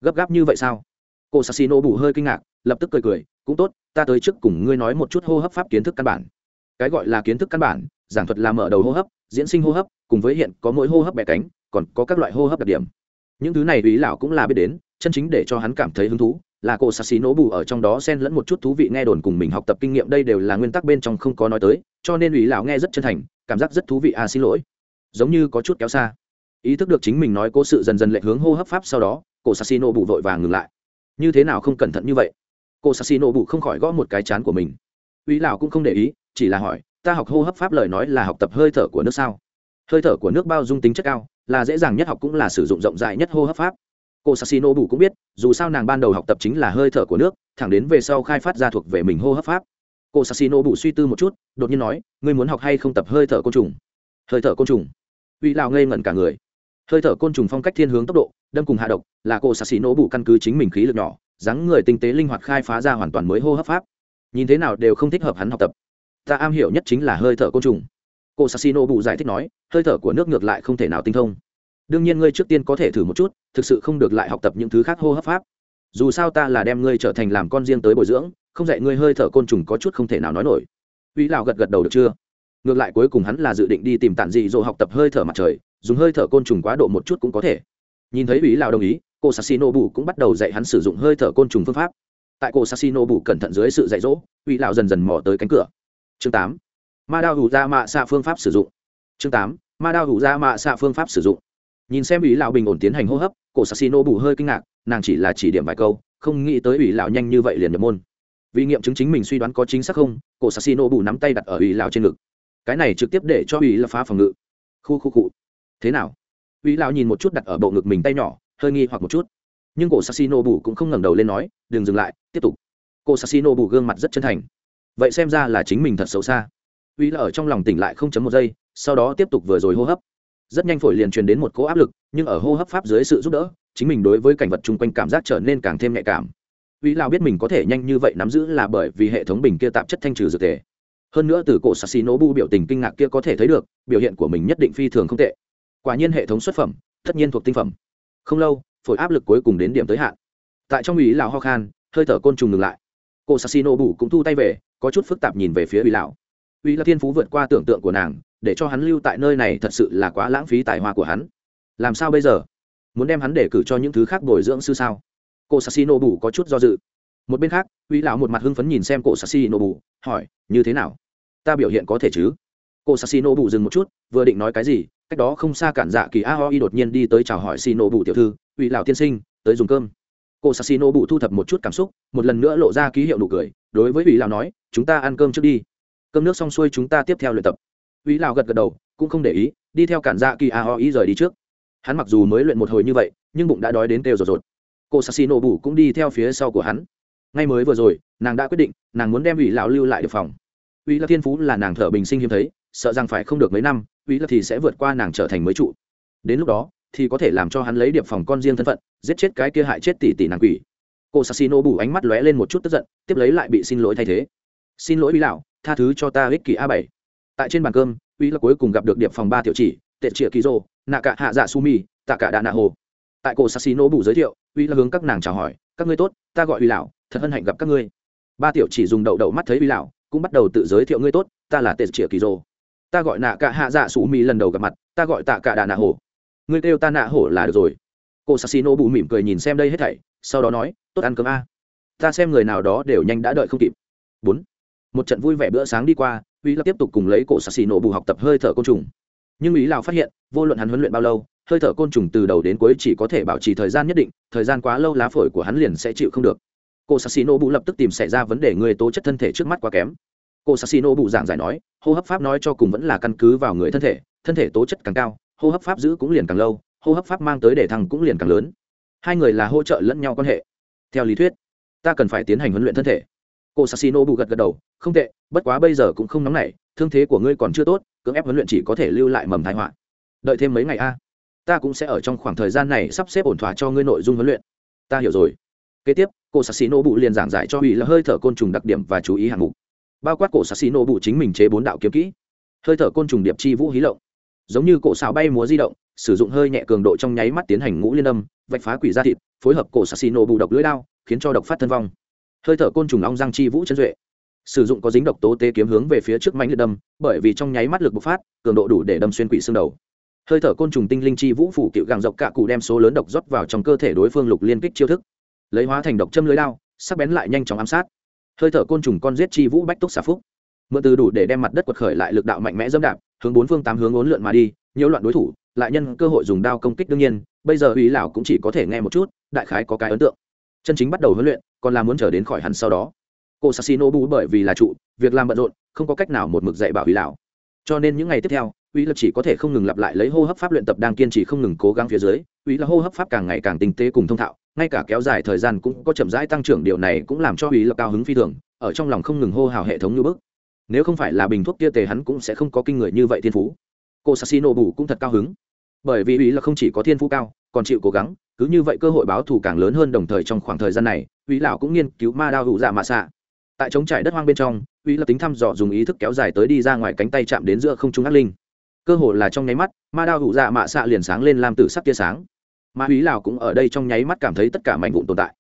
Gấp gáp như vậy sao? Cổ sassino bù hơi kinh ngạc, lập tức cười cười, cũng tốt, ta tới trước cùng ngươi nói một chút hô hấp pháp kiến thức căn bản. Cái gọi là kiến thức căn bản, giảng thuật là mở đầu hô hấp diễn sinh hô hấp, cùng với hiện có mỗi hô hấp bẻ cánh, còn có các loại hô hấp đặc điểm. Những thứ này ý lão cũng là biết đến, chân chính để cho hắn cảm thấy hứng thú là cô xí nổ bù ở trong đó xen lẫn một chút thú vị nghe đồn cùng mình học tập kinh nghiệm đây đều là nguyên tắc bên trong không có nói tới, cho nên ủy lão nghe rất chân thành, cảm giác rất thú vị à xin lỗi. Giống như có chút kéo xa. Ý thức được chính mình nói cố sự dần dần lệch hướng hô hấp pháp sau đó, cô xí nổ bù vội vàng ngừng lại. Như thế nào không cẩn thận như vậy? Cô sassi nổ bù không khỏi gõ một cái chán của mình. Ủy lão cũng không để ý, chỉ là hỏi ta học hô hấp pháp lời nói là học tập hơi thở của nước sao? Hơi thở của nước bao dung tính chất cao, là dễ dàng nhất học cũng là sử dụng rộng rãi nhất hô hấp pháp. Cô sassino bù cũng biết, dù sao nàng ban đầu học tập chính là hơi thở của nước, thẳng đến về sau khai phát ra thuộc về mình hô hấp pháp. Cô sassino bù suy tư một chút, đột nhiên nói, ngươi muốn học hay không tập hơi thở côn trùng? Hơi thở côn trùng. Uy lào ngây ngẩn cả người. Hơi thở côn trùng phong cách thiên hướng tốc độ, đâm cùng hạ độc, là cô sassino bù căn cứ chính mình khí lực nhỏ, dáng người tinh tế linh hoạt khai phá ra hoàn toàn mới hô hấp pháp. Nhìn thế nào đều không thích hợp hắn học tập ta am hiểu nhất chính là hơi thở côn trùng. Cô sassino bù giải thích nói, hơi thở của nước ngược lại không thể nào tinh thông. Đương nhiên ngươi trước tiên có thể thử một chút, thực sự không được lại học tập những thứ khác hô hấp pháp. Dù sao ta là đem ngươi trở thành làm con riêng tới bồi dưỡng, không dạy ngươi hơi thở côn trùng có chút không thể nào nói nổi. Uy lào gật gật đầu được chưa? Ngược lại cuối cùng hắn là dự định đi tìm tản dị rồi học tập hơi thở mặt trời, dùng hơi thở côn trùng quá độ một chút cũng có thể. Nhìn thấy uy lào đồng ý, cô sassino bù cũng bắt đầu dạy hắn sử dụng hơi thở côn trùng phương pháp. Tại cô sassino bù cẩn thận dưới sự dạy dỗ uy lào dần dần mò tới cánh cửa chương tám. Ma đao hủ ra mạ xạ phương pháp sử dụng. Chương tám. Ma đao hủ ra mạ xạ phương pháp sử dụng. Nhìn xem ủy lão bình ổn tiến hành hô hấp, cổ sassino bù hơi kinh ngạc, nàng chỉ là chỉ điểm vài câu, không nghĩ tới ủy lão nhanh như vậy liền nhập môn. Vì nghiệm chứng chính mình suy đoán có chính xác không, cổ sassino bù nắm tay đặt ở ủy lão trên ngực. Cái này trực tiếp để cho ủy là phá phòng ngự. Khu khu cụ thế nào? Ủy lão nhìn một chút đặt ở bộ ngực mình tay nhỏ, hơi nghi hoặc một chút. Nhưng cổ sassino bù cũng không ngẩng đầu lên nói, đừng dừng lại, tiếp tục. Cổ sassino bù gương mặt rất chân thành vậy xem ra là chính mình thật xấu xa. Uy là ở trong lòng tỉnh lại không chấm một giây, sau đó tiếp tục vừa rồi hô hấp. Rất nhanh phổi liền truyền đến một cỗ áp lực, nhưng ở hô hấp pháp dưới sự giúp đỡ, chính mình đối với cảnh vật chung quanh cảm giác trở nên càng thêm nhạy cảm. Uy lao biết mình có thể nhanh như vậy nắm giữ là bởi vì hệ thống bình kia tạp chất thanh trừ dược thể. Hơn nữa từ cổ sassi nobu bu biểu tình kinh ngạc kia có thể thấy được, biểu hiện của mình nhất định phi thường không tệ. Quả nhiên hệ thống xuất phẩm, tất nhiên thuộc tinh phẩm. Không lâu, phổi áp lực cuối cùng đến điểm tới hạn. Tại trong ủy lào ho khan, hơi thở côn trùng ngừng lại cô sassino bù cũng thu tay về, có chút phức tạp nhìn về phía Uy lão. Uy là thiên phú vượt qua tưởng tượng của nàng, để cho hắn lưu tại nơi này thật sự là quá lãng phí tài hoa của hắn. Làm sao bây giờ? Muốn đem hắn để cử cho những thứ khác bồi dưỡng sư sao? Cô sassy bù có chút do dự. Một bên khác, uy lão một mặt hưng phấn nhìn xem cô sassy bù, hỏi, như thế nào? Ta biểu hiện có thể chứ? Cô sassy bù dừng một chút, vừa định nói cái gì, cách đó không xa cản dạ kỳ a ho đột nhiên đi tới chào hỏi xì nổ bù tiểu thư, uy lão tiên sinh, tới dùng cơm cô sassino nổ bù thu thập một chút cảm xúc, một lần nữa lộ ra ký hiệu nụ cười, đối với ủy lão nói, chúng ta ăn cơm trước đi. Cơm nước xong xuôi chúng ta tiếp theo luyện tập. Ủy lão gật gật đầu, cũng không để ý, đi theo cản dạ kỳ a ho y rời đi trước. Hắn mặc dù mới luyện một hồi như vậy, nhưng bụng đã đói đến têu rột rột. Cô sassino nổ bù cũng đi theo phía sau của hắn. Ngay mới vừa rồi, nàng đã quyết định, nàng muốn đem ủy lão lưu lại được phòng. Ủy là thiên phú là nàng thở bình sinh hiếm thấy, sợ rằng phải không được mấy năm ủy là thì sẽ vượt qua nàng trở thành mới trụ. Đến lúc đó thì có thể làm cho hắn lấy điệp phòng con riêng thân phận, giết chết cái kia hại chết tỷ tỷ nàng quỷ. Cô sassino bù ánh mắt lóe lên một chút tức giận, tiếp lấy lại bị xin lỗi thay thế. Xin lỗi uy lão, tha thứ cho ta ích kỷ a bảy. Tại trên bàn cơm, uy là cuối cùng gặp được điệp phòng ba tiểu chỉ tệ triệu kỳ rô nạ cả hạ dạ su mi tạ cả đà nạ hồ tại cổ sassino bù giới thiệu, uy là hướng các nàng chào hỏi, các ngươi tốt, ta gọi uy lão, thật hân hạnh gặp các ngươi. Ba tiểu chỉ dùng đậu đậu mắt thấy uy lão, cũng bắt đầu tự giới thiệu, ngươi tốt, ta là tệ chĩa kỳ rô ta gọi nạ cả hạ dạ sumi lần đầu gặp mặt, ta gọi tạ cả đà nạ hồ ngươi kêu ta nạ hổ là được rồi. Cô sassino bù mỉm cười nhìn xem đây hết thảy, sau đó nói, tốt ăn cơm a. Ta xem người nào đó đều nhanh đã đợi không kịp. Bốn. Một trận vui vẻ bữa sáng đi qua, uy lập tiếp tục cùng lấy cổ sassino bù học tập hơi thở côn trùng. Nhưng ý lào phát hiện, vô luận hắn huấn luyện bao lâu, hơi thở côn trùng từ đầu đến cuối chỉ có thể bảo trì thời gian nhất định, thời gian quá lâu lá phổi của hắn liền sẽ chịu không được. Cô sassino bụ lập tức tìm xảy ra vấn đề người tố chất thân thể trước mắt quá kém. Cô sassino bụ giảng giải nói, hô hấp pháp nói cho cùng vẫn là căn cứ vào người thân thể thân thể tố chất càng cao hô hấp pháp giữ cũng liền càng lâu, hô hấp pháp mang tới để thăng cũng liền càng lớn. Hai người là hỗ trợ lẫn nhau quan hệ. Theo lý thuyết, ta cần phải tiến hành huấn luyện thân thể. Cô sassino bù gật gật đầu, không tệ, bất quá bây giờ cũng không nóng nảy, thương thế của ngươi còn chưa tốt, cưỡng ép huấn luyện chỉ có thể lưu lại mầm thái họa. Đợi thêm mấy ngày a, ta cũng sẽ ở trong khoảng thời gian này sắp xếp ổn thỏa cho ngươi nội dung huấn luyện. Ta hiểu rồi. Kế tiếp, cô sassino bù liền giảng giải cho ủy là hơi thở côn trùng đặc điểm và chú ý hạng mục. Bao quát cổ sassino bù chính mình chế bốn đạo kiếm kỹ. Hơi thở côn trùng điệp chi vũ hí lộng giống như cổ xào bay múa di động, sử dụng hơi nhẹ cường độ trong nháy mắt tiến hành ngũ liên âm, vạch phá quỷ da thịt, phối hợp cổ sassino bù độc lưỡi đao, khiến cho độc phát thân vong. Hơi thở côn trùng ong răng chi vũ chân duệ. Sử dụng có dính độc tố tế kiếm hướng về phía trước mánh liệt đâm, bởi vì trong nháy mắt lực bộc phát, cường độ đủ để đâm xuyên quỷ xương đầu. Hơi thở côn trùng tinh linh chi vũ phủ cựu gàng dọc cạ cụ đem số lớn độc rót vào trong cơ thể đối phương lục liên kích chiêu thức. Lấy hóa thành độc châm lưới lao sắc bén lại nhanh chóng ám sát. Hơi thở côn trùng con giết chi vũ bách túc xà phúc. Mượn từ đủ để đem mặt đất quật khởi lại lực đạo mạnh mẽ dâm đạp hướng bốn phương tám hướng ốn lượn mà đi, nhiễu loạn đối thủ, lại nhân cơ hội dùng đao công kích đương nhiên, bây giờ uy lão cũng chỉ có thể nghe một chút, đại khái có cái ấn tượng. Chân chính bắt đầu huấn luyện, còn là muốn chờ đến khỏi hẳn sau đó. Cô sassino bù bởi vì là trụ, việc làm bận rộn, không có cách nào một mực dạy bảo uy lão. Cho nên những ngày tiếp theo, uy lập chỉ có thể không ngừng lặp lại lấy hô hấp pháp luyện tập đang kiên trì không ngừng cố gắng phía dưới, uy là hô hấp pháp càng ngày càng tinh tế cùng thông thạo, ngay cả kéo dài thời gian cũng có chậm rãi tăng trưởng, điều này cũng làm cho uy lập cao hứng phi thường, ở trong lòng không ngừng hô hào hệ thống như bức nếu không phải là bình thuốc kia tề hắn cũng sẽ không có kinh người như vậy thiên phú. Cô sassino bù cũng thật cao hứng. Bởi vì ý là không chỉ có thiên phú cao, còn chịu cố gắng, cứ như vậy cơ hội báo thù càng lớn hơn đồng thời trong khoảng thời gian này, ý lão cũng nghiên cứu ma đao hữu dạ mạ xạ. Tại chống trải đất hoang bên trong, ý là tính thăm dò dùng ý thức kéo dài tới đi ra ngoài cánh tay chạm đến giữa không trung ác linh. Cơ hội là trong nháy mắt, ma đao hữu dạ mạ xạ liền sáng lên làm tử sắc tia sáng. Ma ý lão cũng ở đây trong nháy mắt cảm thấy tất cả mảnh vụn tồn tại.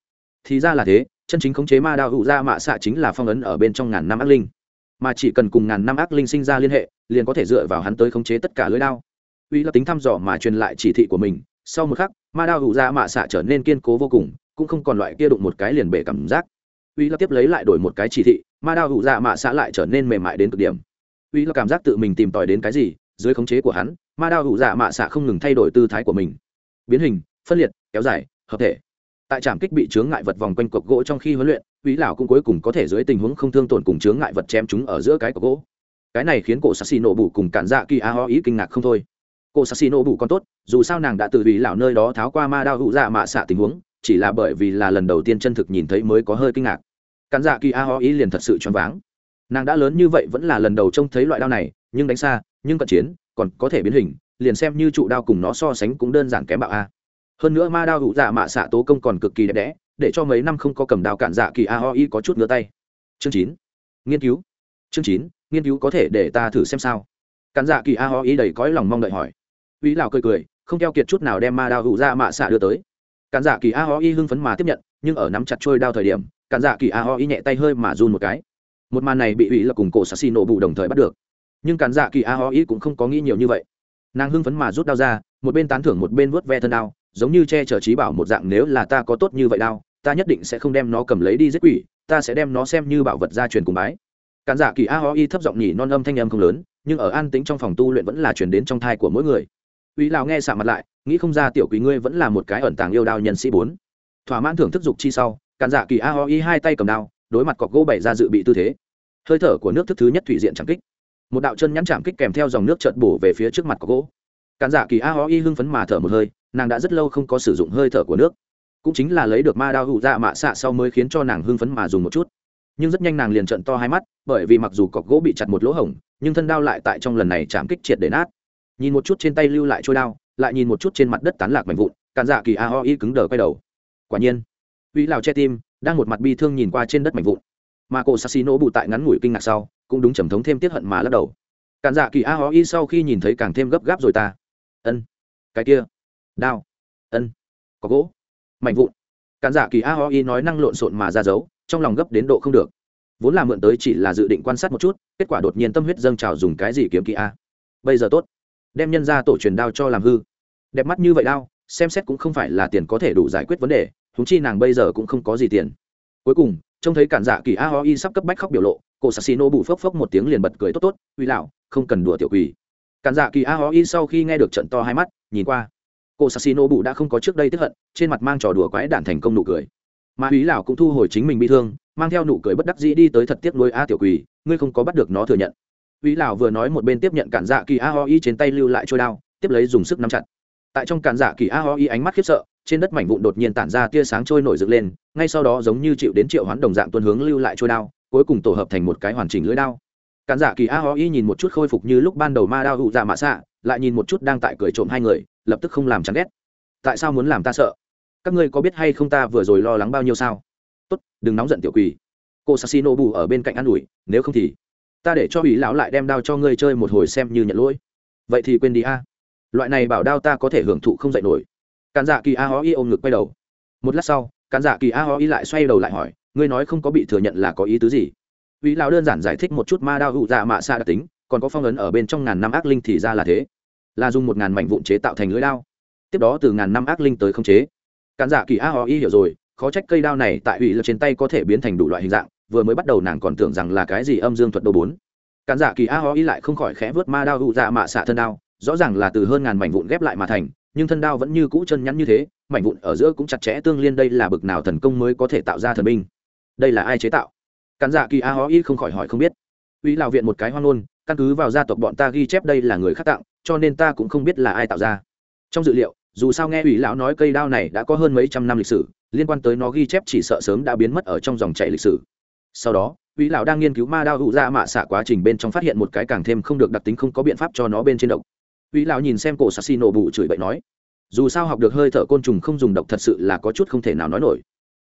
Thì ra là thế, chân chính khống chế ma đao hữu dạ mạ xạ chính là phong ấn ở bên trong ngàn năm ác linh mà chỉ cần cùng ngàn năm ác linh sinh ra liên hệ, liền có thể dựa vào hắn tới khống chế tất cả lưới đao. Uy là tính thăm dò mà truyền lại chỉ thị của mình, sau một khắc, ma đao hữu dạ mạ xạ trở nên kiên cố vô cùng, cũng không còn loại kia đụng một cái liền bể cảm giác. Uy là tiếp lấy lại đổi một cái chỉ thị, ma đao hữu dạ mạ xạ lại trở nên mềm mại đến cực điểm. Uy là cảm giác tự mình tìm tòi đến cái gì, dưới khống chế của hắn, ma đao hữu dạ mạ xạ không ngừng thay đổi tư thái của mình. Biến hình, phân liệt, kéo dài, hợp thể. Tại trạm kích bị chướng ngại vật vòng quanh cột gỗ trong khi huấn luyện uy lão cũng cuối cùng có thể dưới tình huống không thương tổn cùng chướng ngại vật chém chúng ở giữa cái của gỗ. Cái này khiến cổ sassi nổ bù cùng cản dạ kỳ a ho ý kinh ngạc không thôi. Cổ sassi nổ bù còn tốt, dù sao nàng đã từ uy lão nơi đó tháo qua ma đao hữu dạ mạ xạ tình huống, chỉ là bởi vì là lần đầu tiên chân thực nhìn thấy mới có hơi kinh ngạc. Cản dạ kỳ a ho ý liền thật sự choáng váng. Nàng đã lớn như vậy vẫn là lần đầu trông thấy loại đao này, nhưng đánh xa, nhưng cận chiến, còn có thể biến hình, liền xem như trụ đao cùng nó so sánh cũng đơn giản kém bạo a. Hơn nữa ma đao hữu dạ mạ xạ tố công còn cực kỳ đẹp đẽ để cho mấy năm không có cầm đào cản dạ kỳ aoi có chút ngứa tay. Chương chín. Nghiên cứu. Chương chín, nghiên cứu có thể để ta thử xem sao? Cản dạ kỳ aoi đầy cõi lòng mong đợi hỏi. Uy lào cười cười, không theo kiệt chút nào đem ma đao hụ ra dạ mạ xạ đưa tới. Cản dạ kỳ aoi hưng phấn mà tiếp nhận, nhưng ở nắm chặt trôi đao thời điểm, cản dạ kỳ aoi nhẹ tay hơi mà run một cái. Một màn này bị ủy là cùng cổ sassy nổ bù đồng thời bắt được. Nhưng cản dạ kỳ aoi cũng không có nghĩ nhiều như vậy. Nàng hưng phấn mà rút đao ra, một bên tán thưởng một bên vớt ve thân đao, giống như che chở trí bảo một dạng, nếu là ta có tốt như vậy đao ta nhất định sẽ không đem nó cầm lấy đi giết quỷ, ta sẽ đem nó xem như bảo vật gia truyền cùng bái. Cản giả kỳ a ho y thấp giọng nhỉ non âm thanh âm không lớn, nhưng ở an tĩnh trong phòng tu luyện vẫn là chuyển đến trong thai của mỗi người. Uy lào nghe xạ mặt lại, nghĩ không ra tiểu quý ngươi vẫn là một cái ẩn tàng yêu đao nhân sĩ bốn. Thỏa mãn thưởng thức dục chi sau, cản giả kỳ a ho y hai tay cầm đao, đối mặt cọc gỗ bày ra dự bị tư thế. Hơi thở của nước thức thứ nhất thủy diện chẳng kích. Một đạo chân nhắn chạm kích kèm theo dòng nước trợn bổ về phía trước mặt cọc gỗ. Cản giả kỳ a ho y hưng phấn mà thở một hơi, nàng đã rất lâu không có sử dụng hơi thở của nước cũng chính là lấy được ma đao hụ dạ mạ xạ sau mới khiến cho nàng hưng phấn mà dùng một chút. Nhưng rất nhanh nàng liền trận to hai mắt, bởi vì mặc dù cọc gỗ bị chặt một lỗ hổng, nhưng thân đao lại tại trong lần này chạm kích triệt để nát. Nhìn một chút trên tay lưu lại trôi đao, lại nhìn một chút trên mặt đất tán lạc mạnh vụn, cản dạ kỳ a ho y cứng đờ quay đầu. Quả nhiên uy lào che tim, đang một mặt bi thương nhìn qua trên đất mạnh vụn. Mà cổ sassino bụ tại ngắn ngủi kinh ngạc sau, cũng đúng trầm thống thêm tiết hận mà lắc đầu. Cản dạ kỳ a ho y sau khi nhìn thấy càng thêm gấp gáp rồi ta. Ân. Cái kia. Đao. Ân. Có gỗ mạnh vụn. Cản dạ kỳ a o i nói năng lộn xộn mà ra giấu trong lòng gấp đến độ không được. Vốn là mượn tới chỉ là dự định quan sát một chút, kết quả đột nhiên tâm huyết dâng trào dùng cái gì kiếm kỳ a. Bây giờ tốt. Đem nhân ra tổ truyền đao cho làm hư. Đẹp mắt như vậy đao, xem xét cũng không phải là tiền có thể đủ giải quyết vấn đề thúng chi nàng bây giờ cũng không có gì tiền. Cuối cùng, trông thấy cản dạ kỳ a ho y sắp cấp bách khóc biểu lộ cổ sassino bù phốc phốc một tiếng liền bật cười tốt tốt, uy lão, không cần đùa tiểu quỳ cản dạ kỳ a ho y sau khi nghe được trận to hai mắt, nhìn qua cổ sassino bù đã không có trước đây tức hận, trên mặt mang trò đùa quái đản thành công nụ cười. Mà úy lão cũng thu hồi chính mình bị thương, mang theo nụ cười bất đắc dĩ đi tới thật tiếc nuôi a tiểu quỳ, ngươi không có bắt được nó thừa nhận. Úy lão vừa nói một bên tiếp nhận cản dạ kỳ a ho y trên tay lưu lại trôi đao, tiếp lấy dùng sức nắm chặt. Tại trong cản dạ kỳ a ho y ánh mắt khiếp sợ, trên đất mảnh vụn đột nhiên tản ra tia sáng trôi nổi dựng lên, ngay sau đó giống như chịu đến triệu hoán đồng dạng tuân hướng lưu lại trôi đao, cuối cùng tổ hợp thành một cái hoàn chỉnh lưỡi đao. Cản dạ kỳ a ho y nhìn một chút khôi phục như lúc ban đầu ma đao hụ dạ mạ xạ, lại nhìn một chút đang tại cười trộm hai người lập tức không làm chán ghét. Tại sao muốn làm ta sợ? Các ngươi có biết hay không ta vừa rồi lo lắng bao nhiêu sao? Tốt, đừng nóng giận tiểu quỷ. cô sassino bù ở bên cạnh ăn ủi, nếu không thì ta để cho ủy lão lại đem đao cho ngươi chơi một hồi xem như nhận lỗi. Vậy thì quên đi a. Loại này bảo đao ta có thể hưởng thụ không dạy nổi. Cản dạ kỳ a ho y ôm ngực quay đầu. Một lát sau, cản dạ kỳ a ho y lại xoay đầu lại hỏi, ngươi nói không có bị thừa nhận là có ý tứ gì? Ủy lão đơn giản giải thích một chút ma đao hụ dạ mạ xa đặc tính, còn có phong ấn ở bên trong ngàn năm ác linh thì ra là thế là dùng một ngàn mảnh vụn chế tạo thành lưỡi đao. Tiếp đó từ ngàn năm ác linh tới không chế. Cản giả kỳ a ho y hiểu rồi, khó trách cây đao này tại ủy lực trên tay có thể biến thành đủ loại hình dạng, vừa mới bắt đầu nàng còn tưởng rằng là cái gì âm dương thuật đồ bốn. Cản giả kỳ a ho y lại không khỏi khẽ vớt ma đao hụ dạ mạ xạ thân đao, rõ ràng là từ hơn ngàn mảnh vụn ghép lại mà thành, nhưng thân đao vẫn như cũ chân nhắn như thế, mảnh vụn ở giữa cũng chặt chẽ tương liên đây là bực nào thần công mới có thể tạo ra thần binh. Đây là ai chế tạo? Cản giả kỳ a ho y không khỏi hỏi không biết. Ủy lào viện một cái hoang ngôn, căn cứ vào gia tộc bọn ta ghi chép đây là người khác tặng cho nên ta cũng không biết là ai tạo ra. Trong dự liệu, dù sao nghe ủy lão nói cây đao này đã có hơn mấy trăm năm lịch sử, liên quan tới nó ghi chép chỉ sợ sớm đã biến mất ở trong dòng chảy lịch sử. Sau đó, ủy lão đang nghiên cứu ma đao hữu ra mạ xạ quá trình bên trong phát hiện một cái càng thêm không được đặc tính không có biện pháp cho nó bên trên độc. Ủy lão nhìn xem cổ sassi nổ bụ chửi bậy nói, dù sao học được hơi thở côn trùng không dùng độc thật sự là có chút không thể nào nói nổi.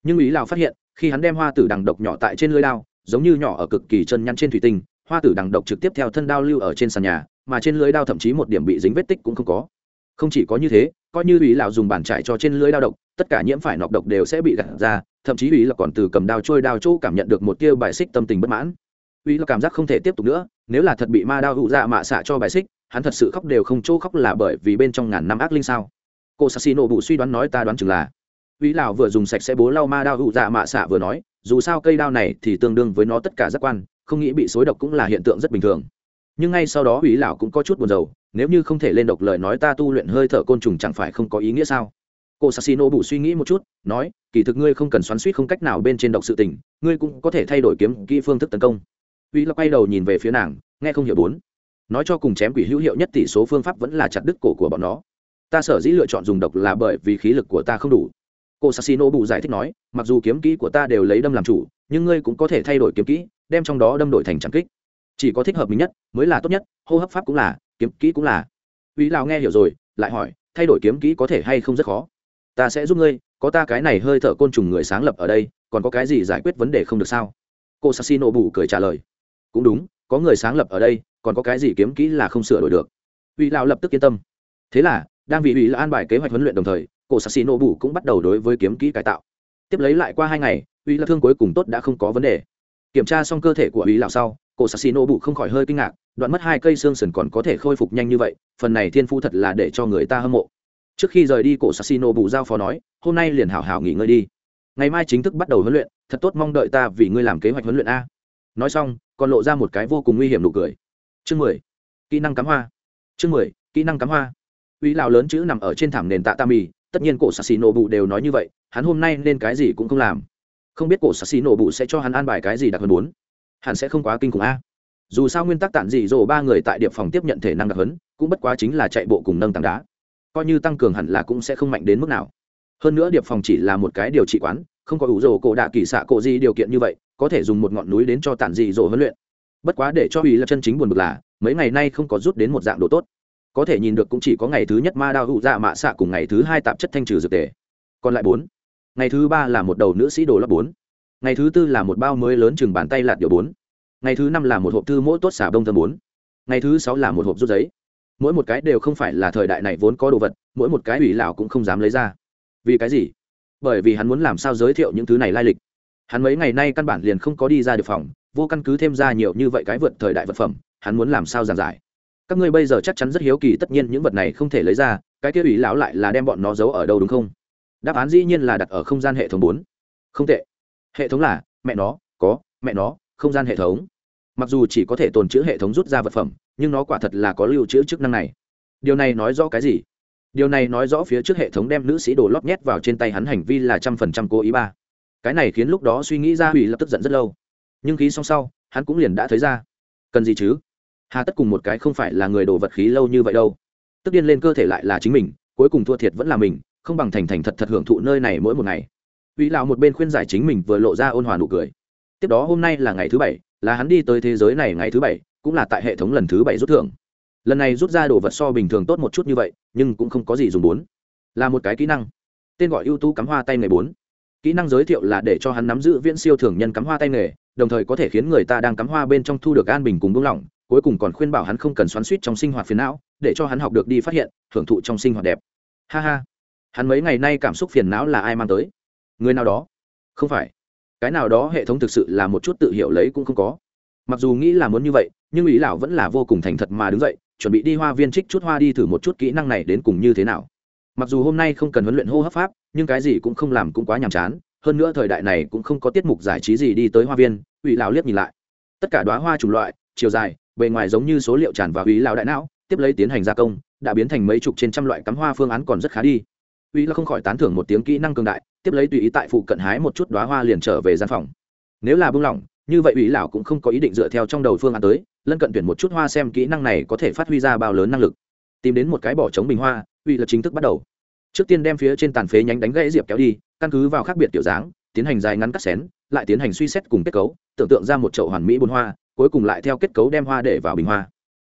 Nhưng ủy lão phát hiện, khi hắn đem hoa tử đằng độc nhỏ tại trên lưới đao, giống như nhỏ ở cực kỳ chân nhăn trên thủy tinh, hoa tử đằng độc trực tiếp theo thân đao lưu ở trên sàn nhà mà trên lưới đao thậm chí một điểm bị dính vết tích cũng không có. Không chỉ có như thế, coi như ủy lão dùng bàn trải cho trên lưới đao độc, tất cả nhiễm phải nọc độc đều sẽ bị gạt ra, thậm chí ủy là còn từ cầm đao trôi đao chỗ cảm nhận được một tia bài xích tâm tình bất mãn. Ủy là cảm giác không thể tiếp tục nữa, nếu là thật bị ma đao hụ dạ mạ xạ cho bài xích, hắn thật sự khóc đều không chỗ khóc là bởi vì bên trong ngàn năm ác linh sao? Cô sassino bụ suy đoán nói ta đoán chừng là ủy lão vừa dùng sạch sẽ bố lau ma đao hụ dạ mạ xạ vừa nói, dù sao cây đao này thì tương đương với nó tất cả giác quan, không nghĩ bị xối độc cũng là hiện tượng rất bình thường nhưng ngay sau đó ủy lão cũng có chút buồn rầu, nếu như không thể lên độc lời nói ta tu luyện hơi thở côn trùng chẳng phải không có ý nghĩa sao? Cô sassino bù suy nghĩ một chút, nói, kỳ thực ngươi không cần xoắn suýt không cách nào bên trên độc sự tình, ngươi cũng có thể thay đổi kiếm kỹ phương thức tấn công. Uy lão quay đầu nhìn về phía nàng, nghe không hiểu bốn. Nói cho cùng chém quỷ hữu hiệu nhất tỷ số phương pháp vẫn là chặt đứt cổ của bọn nó. Ta sở dĩ lựa chọn dùng độc là bởi vì khí lực của ta không đủ. Cô sassino bù giải thích nói, mặc dù kiếm kỹ của ta đều lấy đâm làm chủ, nhưng ngươi cũng có thể thay đổi kiếm kỹ, đem trong đó đâm đổi thành trắng kích chỉ có thích hợp mình nhất mới là tốt nhất, hô hấp pháp cũng là, kiếm kỹ cũng là. Uy lào nghe hiểu rồi, lại hỏi, thay đổi kiếm kỹ có thể hay không rất khó? Ta sẽ giúp ngươi, có ta cái này hơi thở côn trùng người sáng lập ở đây, còn có cái gì giải quyết vấn đề không được sao? Cô sassino bù cười trả lời, cũng đúng, có người sáng lập ở đây, còn có cái gì kiếm kỹ là không sửa đổi được. Uy lào lập tức yên tâm. Thế là, đang vị uy là an bài kế hoạch huấn luyện đồng thời cổ sassino bù cũng bắt đầu đối với kiếm kỹ cải tạo. Tiếp lấy lại qua hai ngày, uy là thương cuối cùng tốt đã không có vấn đề. Kiểm tra xong cơ thể của uy lào sau cổ sassino Bụ không khỏi hơi kinh ngạc, đoạn mất hai cây xương sườn còn có thể khôi phục nhanh như vậy, phần này thiên phu thật là để cho người ta hâm mộ. Trước khi rời đi, cổ sassino Bụ giao phó nói, hôm nay liền hảo hảo nghỉ ngơi đi. Ngày mai chính thức bắt đầu huấn luyện, thật tốt mong đợi ta vì ngươi làm kế hoạch huấn luyện a. Nói xong, còn lộ ra một cái vô cùng nguy hiểm nụ cười. Chương mười, kỹ năng cắm hoa. Chương mười, kỹ năng cắm hoa. Uy lão lớn chữ nằm ở trên thảm nền tạ tam mì, tất nhiên cổ sassi nổ bụ đều nói như vậy, hắn hôm nay nên cái gì cũng không làm. Không biết cổ sassi nổ bụ sẽ cho hắn an bài cái gì đặc hơn bốn hẳn sẽ không quá kinh khủng a. Dù sao nguyên tắc tản dị dỗ ba người tại điệp phòng tiếp nhận thể năng đặc hấn cũng bất quá chính là chạy bộ cùng nâng tảng đá. Coi như tăng cường hẳn là cũng sẽ không mạnh đến mức nào. Hơn nữa điệp phòng chỉ là một cái điều trị quán, không có ủ rồ cổ đạ kỳ xạ cổ gì điều kiện như vậy, có thể dùng một ngọn núi đến cho tản dị dỗ huấn luyện. Bất quá để cho ủy là chân chính buồn bực là, mấy ngày nay không có rút đến một dạng độ tốt. Có thể nhìn được cũng chỉ có ngày thứ nhất ma đao hụ dạ mạ xạ cùng ngày thứ hai tạp chất thanh trừ dược tề. Còn lại bốn. Ngày thứ ba là một đầu nữ sĩ đồ lót bốn ngày thứ tư là một bao mới lớn chừng bàn tay lạt điều bốn. Ngày thứ năm là một hộp thư mỗi tốt xả bông thơm bốn. Ngày thứ sáu là một hộp rút giấy. Mỗi một cái đều không phải là thời đại này vốn có đồ vật, mỗi một cái ủy lão cũng không dám lấy ra. Vì cái gì? Bởi vì hắn muốn làm sao giới thiệu những thứ này lai lịch. Hắn mấy ngày nay căn bản liền không có đi ra được phòng, vô căn cứ thêm ra nhiều như vậy cái vượt thời đại vật phẩm, hắn muốn làm sao giảng giải? Các ngươi bây giờ chắc chắn rất hiếu kỳ tất nhiên những vật này không thể lấy ra, cái kia ủy lão lại là đem bọn nó giấu ở đâu đúng không? Đáp án dĩ nhiên là đặt ở không gian hệ thống bốn. Không tệ hệ thống là, mẹ nó, có, mẹ nó, không gian hệ thống. Mặc dù chỉ có thể tồn chữ hệ thống rút ra vật phẩm, nhưng nó quả thật là có lưu trữ chức năng này. Điều này nói rõ cái gì? Điều này nói rõ phía trước hệ thống đem nữ sĩ đồ lót nhét vào trên tay hắn hành vi là trăm phần trăm cố ý ba. Cái này khiến lúc đó suy nghĩ ra hủy lập tức giận rất lâu. Nhưng khí xong sau, hắn cũng liền đã thấy ra. Cần gì chứ? Hà tất cùng một cái không phải là người đồ vật khí lâu như vậy đâu. Tức điên lên cơ thể lại là chính mình, cuối cùng thua thiệt vẫn là mình, không bằng thành thành thật thật hưởng thụ nơi này mỗi một ngày. Vĩ lão một bên khuyên giải chính mình vừa lộ ra ôn hòa nụ cười. Tiếp đó hôm nay là ngày thứ bảy, là hắn đi tới thế giới này ngày thứ bảy, cũng là tại hệ thống lần thứ bảy rút thưởng. Lần này rút ra đồ vật so bình thường tốt một chút như vậy, nhưng cũng không có gì dùng bốn. Là một cái kỹ năng. Tên gọi ưu tú cắm hoa tay nghề bốn. Kỹ năng giới thiệu là để cho hắn nắm giữ viễn siêu thường nhân cắm hoa tay nghề, đồng thời có thể khiến người ta đang cắm hoa bên trong thu được an bình cùng buông lỏng, cuối cùng còn khuyên bảo hắn không cần xoắn xuýt trong sinh hoạt phiền não, để cho hắn học được đi phát hiện, thưởng thụ trong sinh hoạt đẹp. Ha ha. Hắn mấy ngày nay cảm xúc phiền não là ai mang tới? Người nào đó? Không phải. Cái nào đó hệ thống thực sự là một chút tự hiểu lấy cũng không có. Mặc dù nghĩ là muốn như vậy, nhưng ý lão vẫn là vô cùng thành thật mà đứng dậy, chuẩn bị đi hoa viên trích chút hoa đi thử một chút kỹ năng này đến cùng như thế nào. Mặc dù hôm nay không cần huấn luyện hô hấp pháp, nhưng cái gì cũng không làm cũng quá nhàm chán. Hơn nữa thời đại này cũng không có tiết mục giải trí gì đi tới hoa viên ủy lão liếc nhìn lại. Tất cả đoá hoa chủng loại, chiều dài, bề ngoài giống như số liệu tràn vào ủy lão đại não, tiếp lấy tiến hành gia công, đã biến thành mấy chục trên trăm loại cắm hoa phương án còn rất khá đi. Ủy lão không khỏi tán thưởng một tiếng kỹ năng cường đại tiếp lấy tùy ý tại phụ cận hái một chút đoá hoa liền trở về gian phòng. Nếu là buông lỏng, như vậy ủy lão cũng không có ý định dựa theo trong đầu phương án tới, lân cận tuyển một chút hoa xem kỹ năng này có thể phát huy ra bao lớn năng lực. Tìm đến một cái bỏ trống bình hoa, ủy là chính thức bắt đầu. Trước tiên đem phía trên tàn phế nhánh đánh gãy diệp kéo đi, căn cứ vào khác biệt tiểu dáng, tiến hành dài ngắn cắt xén, lại tiến hành suy xét cùng kết cấu, tưởng tượng ra một chậu hoàn mỹ bồn hoa, cuối cùng lại theo kết cấu đem hoa để vào bình hoa.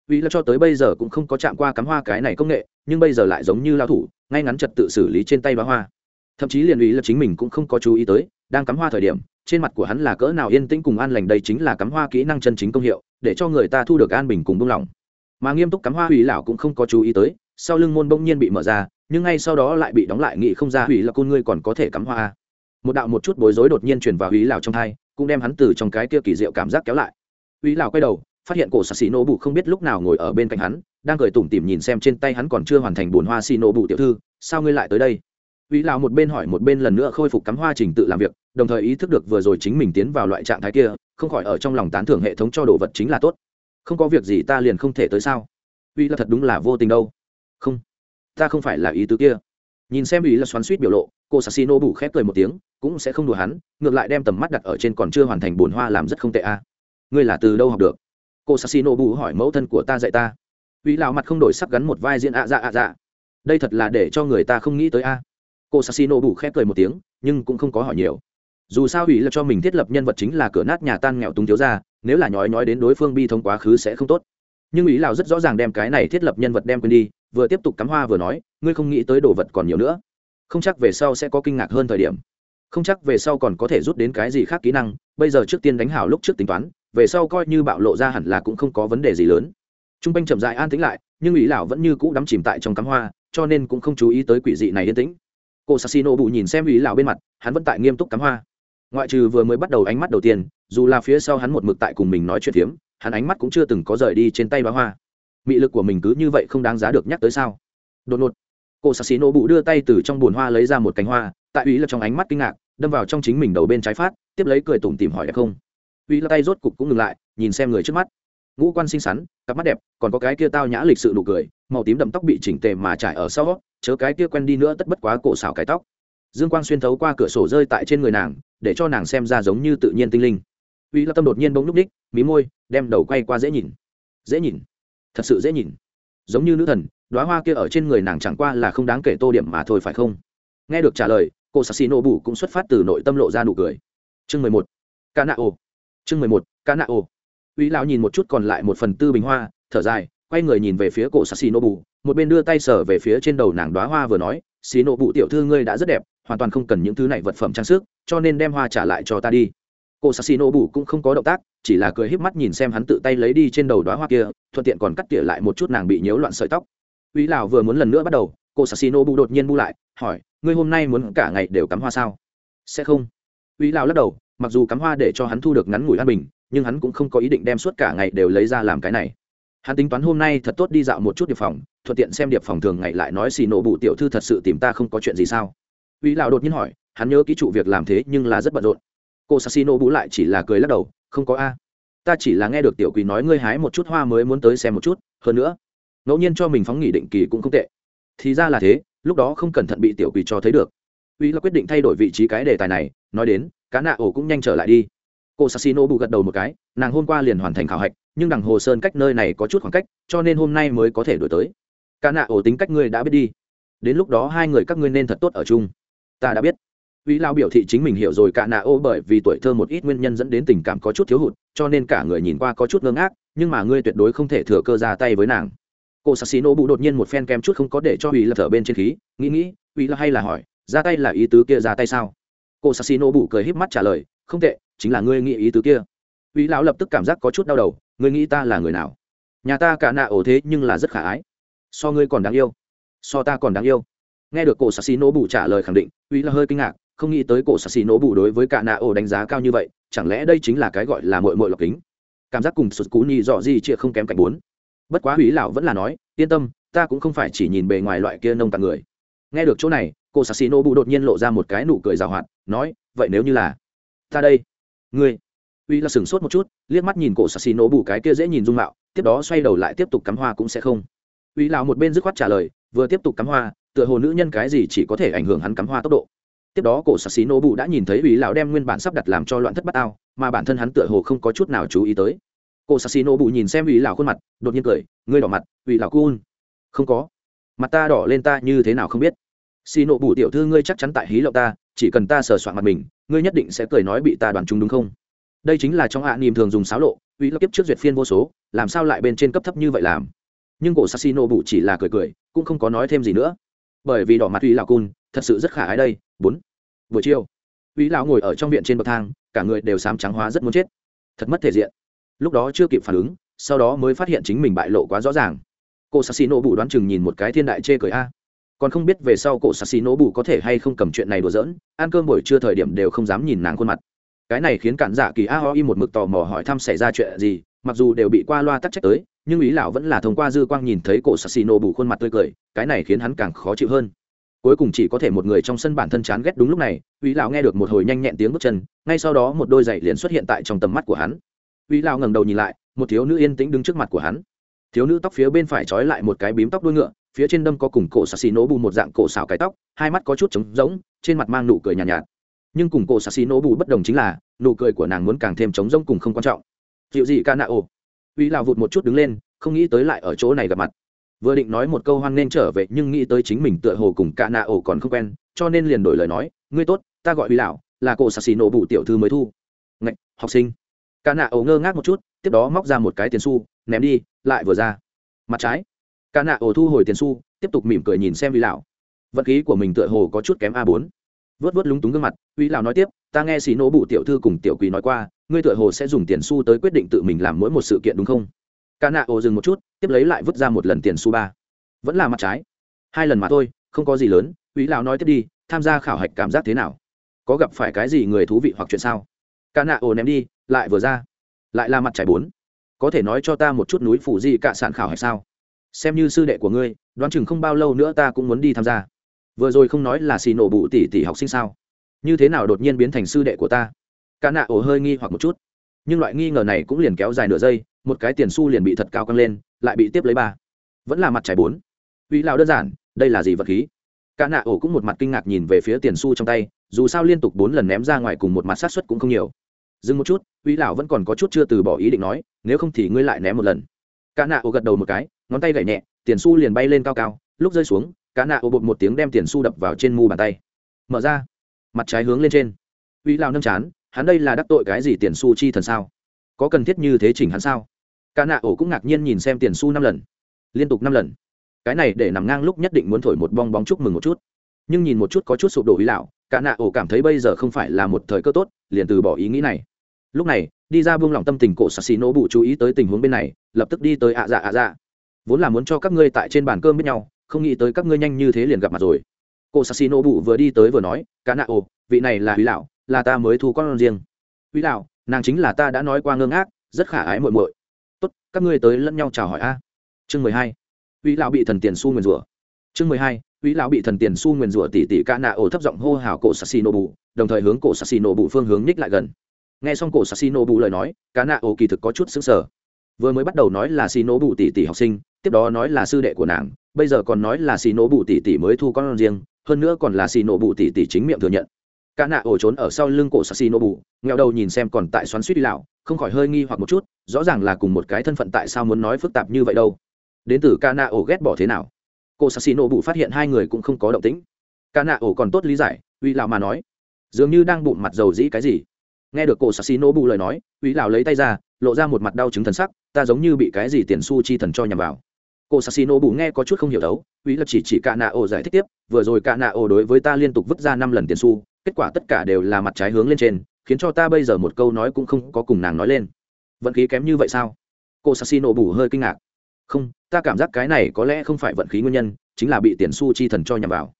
Vì là cho tới bây giờ cũng không có chạm qua cắm hoa cái này công nghệ, nhưng bây giờ lại giống như lao thủ, ngay ngắn trật tự xử lý trên tay bá hoa thậm chí liền ý là chính mình cũng không có chú ý tới, đang cắm hoa thời điểm, trên mặt của hắn là cỡ nào yên tĩnh cùng an lành đây chính là cắm hoa kỹ năng chân chính công hiệu, để cho người ta thu được an bình cùng buông lỏng. Mà nghiêm túc cắm hoa hủy lão cũng không có chú ý tới, sau lưng môn bỗng nhiên bị mở ra, nhưng ngay sau đó lại bị đóng lại nghị không ra hủy là côn ngươi còn có thể cắm hoa à. một đạo một chút bối rối đột nhiên truyền vào hủy lão trong thai cũng đem hắn từ trong cái kia kỳ diệu cảm giác kéo lại. Hủy lão quay đầu, phát hiện cổ xà xì nổ bụ không biết lúc nào ngồi ở bên cạnh hắn, đang cười tủm tỉm nhìn xem trên tay hắn còn chưa hoàn thành bùn hoa xì nổ bụ tiểu thư, sao ngươi lại tới đây? Vĩ lão một bên hỏi một bên lần nữa khôi phục cắm hoa trình tự làm việc, đồng thời ý thức được vừa rồi chính mình tiến vào loại trạng thái kia, không khỏi ở trong lòng tán thưởng hệ thống cho đồ vật chính là tốt. Không có việc gì ta liền không thể tới sao? Vĩ là thật đúng là vô tình đâu. Không, ta không phải là ý tứ kia. Nhìn xem Vĩ là xoắn xuýt biểu lộ, cô Sasino bù khép cười một tiếng, cũng sẽ không đùa hắn, ngược lại đem tầm mắt đặt ở trên còn chưa hoàn thành bồn hoa làm rất không tệ a. Ngươi là từ đâu học được? Cô Sasino bù hỏi mẫu thân của ta dạy ta. Vĩ lão mặt không đổi sắc gắn một vai diễn ạ dạ ạ dạ. Đây thật là để cho người ta không nghĩ tới a cô sassino bù khép cười một tiếng, nhưng cũng không có hỏi nhiều. Dù sao ủy là cho mình thiết lập nhân vật chính là cửa nát nhà tan nghèo túng thiếu ra nếu là nhói nhói đến đối phương bi thông quá khứ sẽ không tốt. Nhưng ý lào rất rõ ràng đem cái này thiết lập nhân vật đem quên đi, vừa tiếp tục cắm hoa vừa nói, ngươi không nghĩ tới đồ vật còn nhiều nữa. Không chắc về sau sẽ có kinh ngạc hơn thời điểm. Không chắc về sau còn có thể rút đến cái gì khác kỹ năng, bây giờ trước tiên đánh hảo lúc trước tính toán, về sau coi như bạo lộ ra hẳn là cũng không có vấn đề gì lớn. T r u n g quanh chậm dại an tính lại, nhưng ý lão vẫn như cũ đắm chìm tại trong cắm hoa, cho nên cũng không chú ý tới quỷ dị này yên tĩnh cô sassino bù nhìn xem ý lào bên mặt, hắn vẫn tại nghiêm túc cắm hoa. Ngoại trừ vừa mới bắt đầu ánh mắt đầu tiên, dù là phía sau hắn một mực tại cùng mình nói chuyện phiếm, hắn ánh mắt cũng chưa từng có rời đi trên tay bá hoa. Mị lực của mình cứ như vậy không đáng giá được nhắc tới sao? Đột ngột, cô sassino bù đưa tay từ trong bùn hoa lấy ra một cánh hoa, tại ý là trong ánh mắt kinh ngạc, đâm vào trong chính mình đầu bên trái phát, tiếp lấy cười tủm tìm hỏi đẹp không. Ý là tay rốt cục cũng ngừng lại, nhìn xem người trước mắt ngũ quan xinh xắn, cặp mắt đẹp, còn có cái kia tao nhã lịch sự nụ cười, màu tím đậm tóc bị chỉnh tề mà trải ở sau, chớ cái kia quen đi nữa tất bất quá cổ xảo cái tóc. Dương quang xuyên thấu qua cửa sổ rơi tại trên người nàng, để cho nàng xem ra giống như tự nhiên tinh linh. Uy là tâm đột nhiên bỗng núp ních mí môi, đem đầu quay qua dễ nhìn. Dễ nhìn. Thật sự dễ nhìn. Giống như nữ thần đoá hoa kia ở trên người nàng chẳng qua là không đáng kể tô điểm mà thôi phải không? Nghe được trả lời, cô sassi nổ bù cũng xuất phát từ nội tâm lộ ra nụ cười. Chương mười một. Ca nạ ô chương mười một. Ca nạ ô uy lão nhìn một chút còn lại một phần tư bình hoa thở dài quay người nhìn về phía cổ Sasinobu, một bên đưa tay sờ về phía trên đầu nàng đóa hoa vừa nói "Sinobu bụ tiểu thư ngươi đã rất đẹp hoàn toàn không cần những thứ này vật phẩm trang sức cho nên đem hoa trả lại cho ta đi. Cổ Sasinobu cũng không có động tác chỉ là cười híp mắt nhìn xem hắn tự tay lấy đi trên đầu đóa hoa kia thuận tiện còn cắt tỉa lại một chút nàng bị nhiễu loạn sợi tóc. Uy Lão vừa muốn lần nữa bắt đầu cổ Sasinobu đột nhiên bu lại hỏi ngươi hôm nay muốn cả ngày đều cắm hoa sao? Sẽ không. Uy Lão lắc đầu mặc dù cắm hoa để cho hắn thu được ngắn ngủi an bình nhưng hắn cũng không có ý định đem suốt cả ngày đều lấy ra làm cái này. Hắn tính toán hôm nay thật tốt đi dạo một chút điệp phòng, thuận tiện xem điệp phòng thường ngày lại nói xì nổ bụ tiểu thư thật sự tìm ta không có chuyện gì sao? Uy lão đột nhiên hỏi, hắn nhớ ký trụ việc làm thế nhưng là rất bận rộn. Cô sa xì nổ bụ lại chỉ là cười lắc đầu, không có a. Ta chỉ là nghe được tiểu quỳ nói ngươi hái một chút hoa mới muốn tới xem một chút, hơn nữa, ngẫu nhiên cho mình phóng nghỉ định kỳ cũng không tệ. Thì ra là thế, lúc đó không cẩn thận bị tiểu quỳ cho thấy được. Uy là quyết định thay đổi vị trí cái đề tài này, nói đến, cá nạ ổ cũng nhanh trở lại đi cô sassino bù gật đầu một cái nàng hôm qua liền hoàn thành khảo hạch nhưng đằng hồ sơn cách nơi này có chút khoảng cách cho nên hôm nay mới có thể đổi tới ca nạ ổ tính cách ngươi đã biết đi đến lúc đó hai người các ngươi nên thật tốt ở chung ta đã biết Vĩ Lao biểu thị chính mình hiểu rồi cả nạ ô bởi vì tuổi thơ một ít nguyên nhân dẫn đến tình cảm có chút thiếu hụt, cho nên cả người nhìn qua có chút ngơ ngác, nhưng mà ngươi tuyệt đối không thể thừa cơ ra tay với nàng. Cô Sasino bụ đột nhiên một phen kem chút không có để cho Vĩ Lao thở bên trên khí, nghĩ nghĩ, Vĩ Lao hay là hỏi, ra tay là ý tứ kia ra tay sao? Cô Sasino bụ cười híp mắt trả lời, không tệ, chính là ngươi nghĩ ý tứ kia. Vĩ lão lập tức cảm giác có chút đau đầu, ngươi nghĩ ta là người nào? Nhà ta cả nạ ổ thế nhưng là rất khả ái, so ngươi còn đáng yêu, so ta còn đáng yêu. Nghe được cổ cô nỗ bù trả lời khẳng định, Vĩ là hơi kinh ngạc, không nghĩ tới cổ sạc xì nổ bù đối với cả nạ ổ đánh giá cao như vậy chẳng lẽ đây chính là cái gọi là mội mội lọc kính cảm giác cùng sụt cú nhì dọ gì chịa không kém cạnh bốn bất quá hủy lão vẫn là nói yên tâm ta cũng không phải chỉ nhìn bề ngoài loại kia nông tạng người nghe được chỗ này cô sassi xì bù đột nhiên lộ ra một cái nụ cười rào hoạt nói vậy nếu như là ta đây. Ngươi. Uy là sửng sốt một chút, liếc mắt nhìn cổ sạc xì nổ bù cái kia dễ nhìn dung mạo, tiếp đó xoay đầu lại tiếp tục cắm hoa cũng sẽ không. Uy lão một bên dứt khoát trả lời, vừa tiếp tục cắm hoa, tựa hồ nữ nhân cái gì chỉ có thể ảnh hưởng hắn cắm hoa tốc độ. Tiếp đó cổ sạc xì nổ bù đã nhìn thấy ủy lão đem nguyên bản sắp đặt làm cho loạn thất bát ao, mà bản thân hắn tựa hồ không có chút nào chú ý tới. Cổ sạc xì nổ bù nhìn xem ủy lão khuôn mặt, đột nhiên cười, ngươi đỏ mặt ủy lão cun. Không có. Mặt ta đỏ lên ta như thế nào không biết? Xì nổ bù tiểu thư ngươi chắc chắn tại hí lộng ta chỉ cần ta sờ soạn mặt mình, ngươi nhất định sẽ cười nói bị ta đoàn chúng đúng không? Đây chính là trong hạ niềm thường dùng xáo lộ, uy lập tiếp trước duyệt phiên vô số, làm sao lại bên trên cấp thấp như vậy làm? Nhưng cổ sassino bụ chỉ là cười cười, cũng không có nói thêm gì nữa. Bởi vì đỏ mặt uy lão cun, thật sự rất khả ái đây. Bốn. Buổi chiều, uy lão ngồi ở trong viện trên bậc thang, cả người đều xám trắng hóa rất muốn chết. Thật mất thể diện. Lúc đó chưa kịp phản ứng, sau đó mới phát hiện chính mình bại lộ quá rõ ràng. Cô sassino bù đoán chừng nhìn một cái thiên đại chê cười a còn không biết về sau cổ sassino bù có thể hay không cầm chuyện này đùa giỡn, ăn cơm buổi trưa thời điểm đều không dám nhìn nàng khuôn mặt. Cái này khiến cản giả kỳ a ho y một mực tò mò hỏi thăm xảy ra chuyện gì, mặc dù đều bị qua loa tắc trách tới, nhưng ý lão vẫn là thông qua dư quang nhìn thấy cổ sassino bù khuôn mặt tươi cười, cái này khiến hắn càng khó chịu hơn. Cuối cùng chỉ có thể một người trong sân bản thân chán ghét đúng lúc này, ý lão nghe được một hồi nhanh nhẹn tiếng bước chân, ngay sau đó một đôi giày liền xuất hiện tại trong tầm mắt của hắn. Ý lão ngẩng đầu nhìn lại, một thiếu nữ yên tĩnh đứng trước mặt của hắn. Thiếu nữ tóc phía bên phải trói lại một cái bím tóc đuôi ngựa phía trên đâm có cùng cổ xà xì nổ bù một dạng cổ xào cái tóc hai mắt có chút trống rỗng trên mặt mang nụ cười nhàn nhạt, nhạt. Nhưng cùng cổ xà xì nổ bù bất đồng chính là nụ cười của nàng muốn càng thêm trống rỗng cùng không quan trọng. Dịu gì ca nạ ồ uy lão vụt một chút đứng lên không nghĩ tới lại ở chỗ này gặp mặt. Vừa định nói một câu hoan nên trở về nhưng nghĩ tới chính mình tựa hồ cùng ca nạ ồ còn không quen cho nên liền đổi lời nói ngươi tốt ta gọi uy lão là cổ xà xì nổ bù tiểu thư mới thu. Ngạch học sinh. Ca nạ ồ ngơ ngác một chút tiếp đó móc ra một cái tiền xu ném đi lại vừa ra. Mặt trái cả nạ ổ thu hồi tiền xu, tiếp tục mỉm cười nhìn xem Vĩ lão. Vận khí của mình tựa hồ có chút kém a bốn. Vớt vớt lúng túng gương mặt, Vĩ lão nói tiếp, ta nghe xì nổ bụ tiểu thư cùng tiểu quỷ nói qua, ngươi tựa hồ sẽ dùng tiền xu tới quyết định tự mình làm mỗi một sự kiện đúng không? Cả nạ ổ dừng một chút, tiếp lấy lại vứt ra một lần tiền xu ba. Vẫn là mặt trái. Hai lần mà thôi, không có gì lớn. Ủy lão nói tiếp đi, tham gia khảo hạch cảm giác thế nào? Có gặp phải cái gì người thú vị hoặc chuyện sao? Cả nạ ổ ném đi, lại vừa ra. Lại là mặt trái bốn. Có thể nói cho ta một chút núi phủ gì cả sản khảo hay sao? Xem như sư đệ của ngươi, đoán chừng không bao lâu nữa ta cũng muốn đi tham gia. Vừa rồi không nói là xì nổ bụ tỷ tỷ học sinh sao? Như thế nào đột nhiên biến thành sư đệ của ta? Cả nạ ổ hơi nghi hoặc một chút. Nhưng loại nghi ngờ này cũng liền kéo dài nửa giây, một cái tiền su liền bị thật cao căng lên, lại bị tiếp lấy ba. Vẫn là mặt trải bốn. Uy lão đơn giản, đây là gì vật khí? Cả nạ ổ cũng một mặt kinh ngạc nhìn về phía tiền su trong tay, dù sao liên tục bốn lần ném ra ngoài cùng một mặt sát xuất cũng không nhiều. Dừng một chút uy lão vẫn còn có chút chưa từ bỏ ý định nói, nếu không thì ngươi lại ném một lần. Cả nạ ổ gật đầu một cái ngón tay gảy nhẹ, tiền su liền bay lên cao cao, lúc rơi xuống, cả nạ ô bột một tiếng đem tiền su đập vào trên mu bàn tay. Mở ra. Mặt trái hướng lên trên. Uy lão nâm chán, hắn đây là đắc tội cái gì tiền su chi thần sao? Có cần thiết như thế chỉnh hắn sao? Cả nạ ổ cũng ngạc nhiên nhìn xem tiền su năm lần. Liên tục năm lần. Cái này để nằm ngang lúc nhất định muốn thổi một bong bóng chúc mừng một chút. Nhưng nhìn một chút có chút sụp đổ ý lão, cả nạ ổ cảm thấy bây giờ không phải là một thời cơ tốt, liền từ bỏ ý nghĩ này. Lúc này, đi ra buông lỏng tâm tình cổ sassi nỗ bụ chú ý tới tình huống bên này, lập tức đi tới ạ dạ ạ dạ vốn là muốn cho các ngươi tại trên bàn cơm biết nhau, không nghĩ tới các ngươi nhanh như thế liền gặp mặt rồi. Cổ sassi bụ vừa đi tới vừa nói, cả nạ ồ, vị này là huy lão, là ta mới thu con riêng. Huy lão, nàng chính là ta đã nói qua ngơ ngác rất khả ái muội muội. Tốt, các ngươi tới lẫn nhau chào hỏi a. Chương mười hai, huy lão bị thần tiền su nguyền rủa. Chương mười hai, huy lão bị thần tiền su nguyền rủa tỉ tỉ cá nạ ồ thấp giọng hô hào cổ sassi bụ đồng thời hướng cổ sassi bụ phương hướng ních lại gần. Nghe xong cổ sassi bụ lời nói cá nạ ồ kỳ thực có chút xứng sở vừa mới bắt đầu nói là xì nổ bụ tỉ tỉ học sinh tiếp đó nói là sư đệ của nàng, bây giờ còn nói là xì nổ bụ tỉ tỉ mới thu con riêng, hơn nữa còn là xì nổ bụ tỉ tỉ chính miệng thừa nhận. Cả nạ ổ trốn ở sau lưng cổ xì nổ bụ nghèo đầu nhìn xem còn tại xoắn suýt đi lão, không khỏi hơi nghi hoặc một chút, rõ ràng là cùng một cái thân phận tại sao muốn nói phức tạp như vậy đâu. Đến từ ca nạ ổ ghét bỏ thế nào? Cô sassi nổ bụ phát hiện hai người cũng không có động tĩnh. Ca nạ ổ còn tốt lý giải, uy lão mà nói, dường như đang bụng mặt dầu dĩ cái gì. Nghe được cô sassi nổ bụ lời nói, uy lão lấy tay ra, lộ ra một mặt đau chứng thần sắc, ta giống như bị cái gì tiền su chi thần cho nhằm vào cô sassino bù nghe có chút không hiểu đấu uy lập chỉ chỉ Cả nạ ổ giải thích tiếp vừa rồi Cả nạ ổ đối với ta liên tục vứt ra năm lần tiền xu, kết quả tất cả đều là mặt trái hướng lên trên khiến cho ta bây giờ một câu nói cũng không có cùng nàng nói lên. Vận khí kém như vậy sao? Cô sassino bù hơi kinh ngạc. Không ta cảm giác cái này có lẽ không phải vận khí nguyên nhân chính là bị tiền su chi thần cho nhằm vào.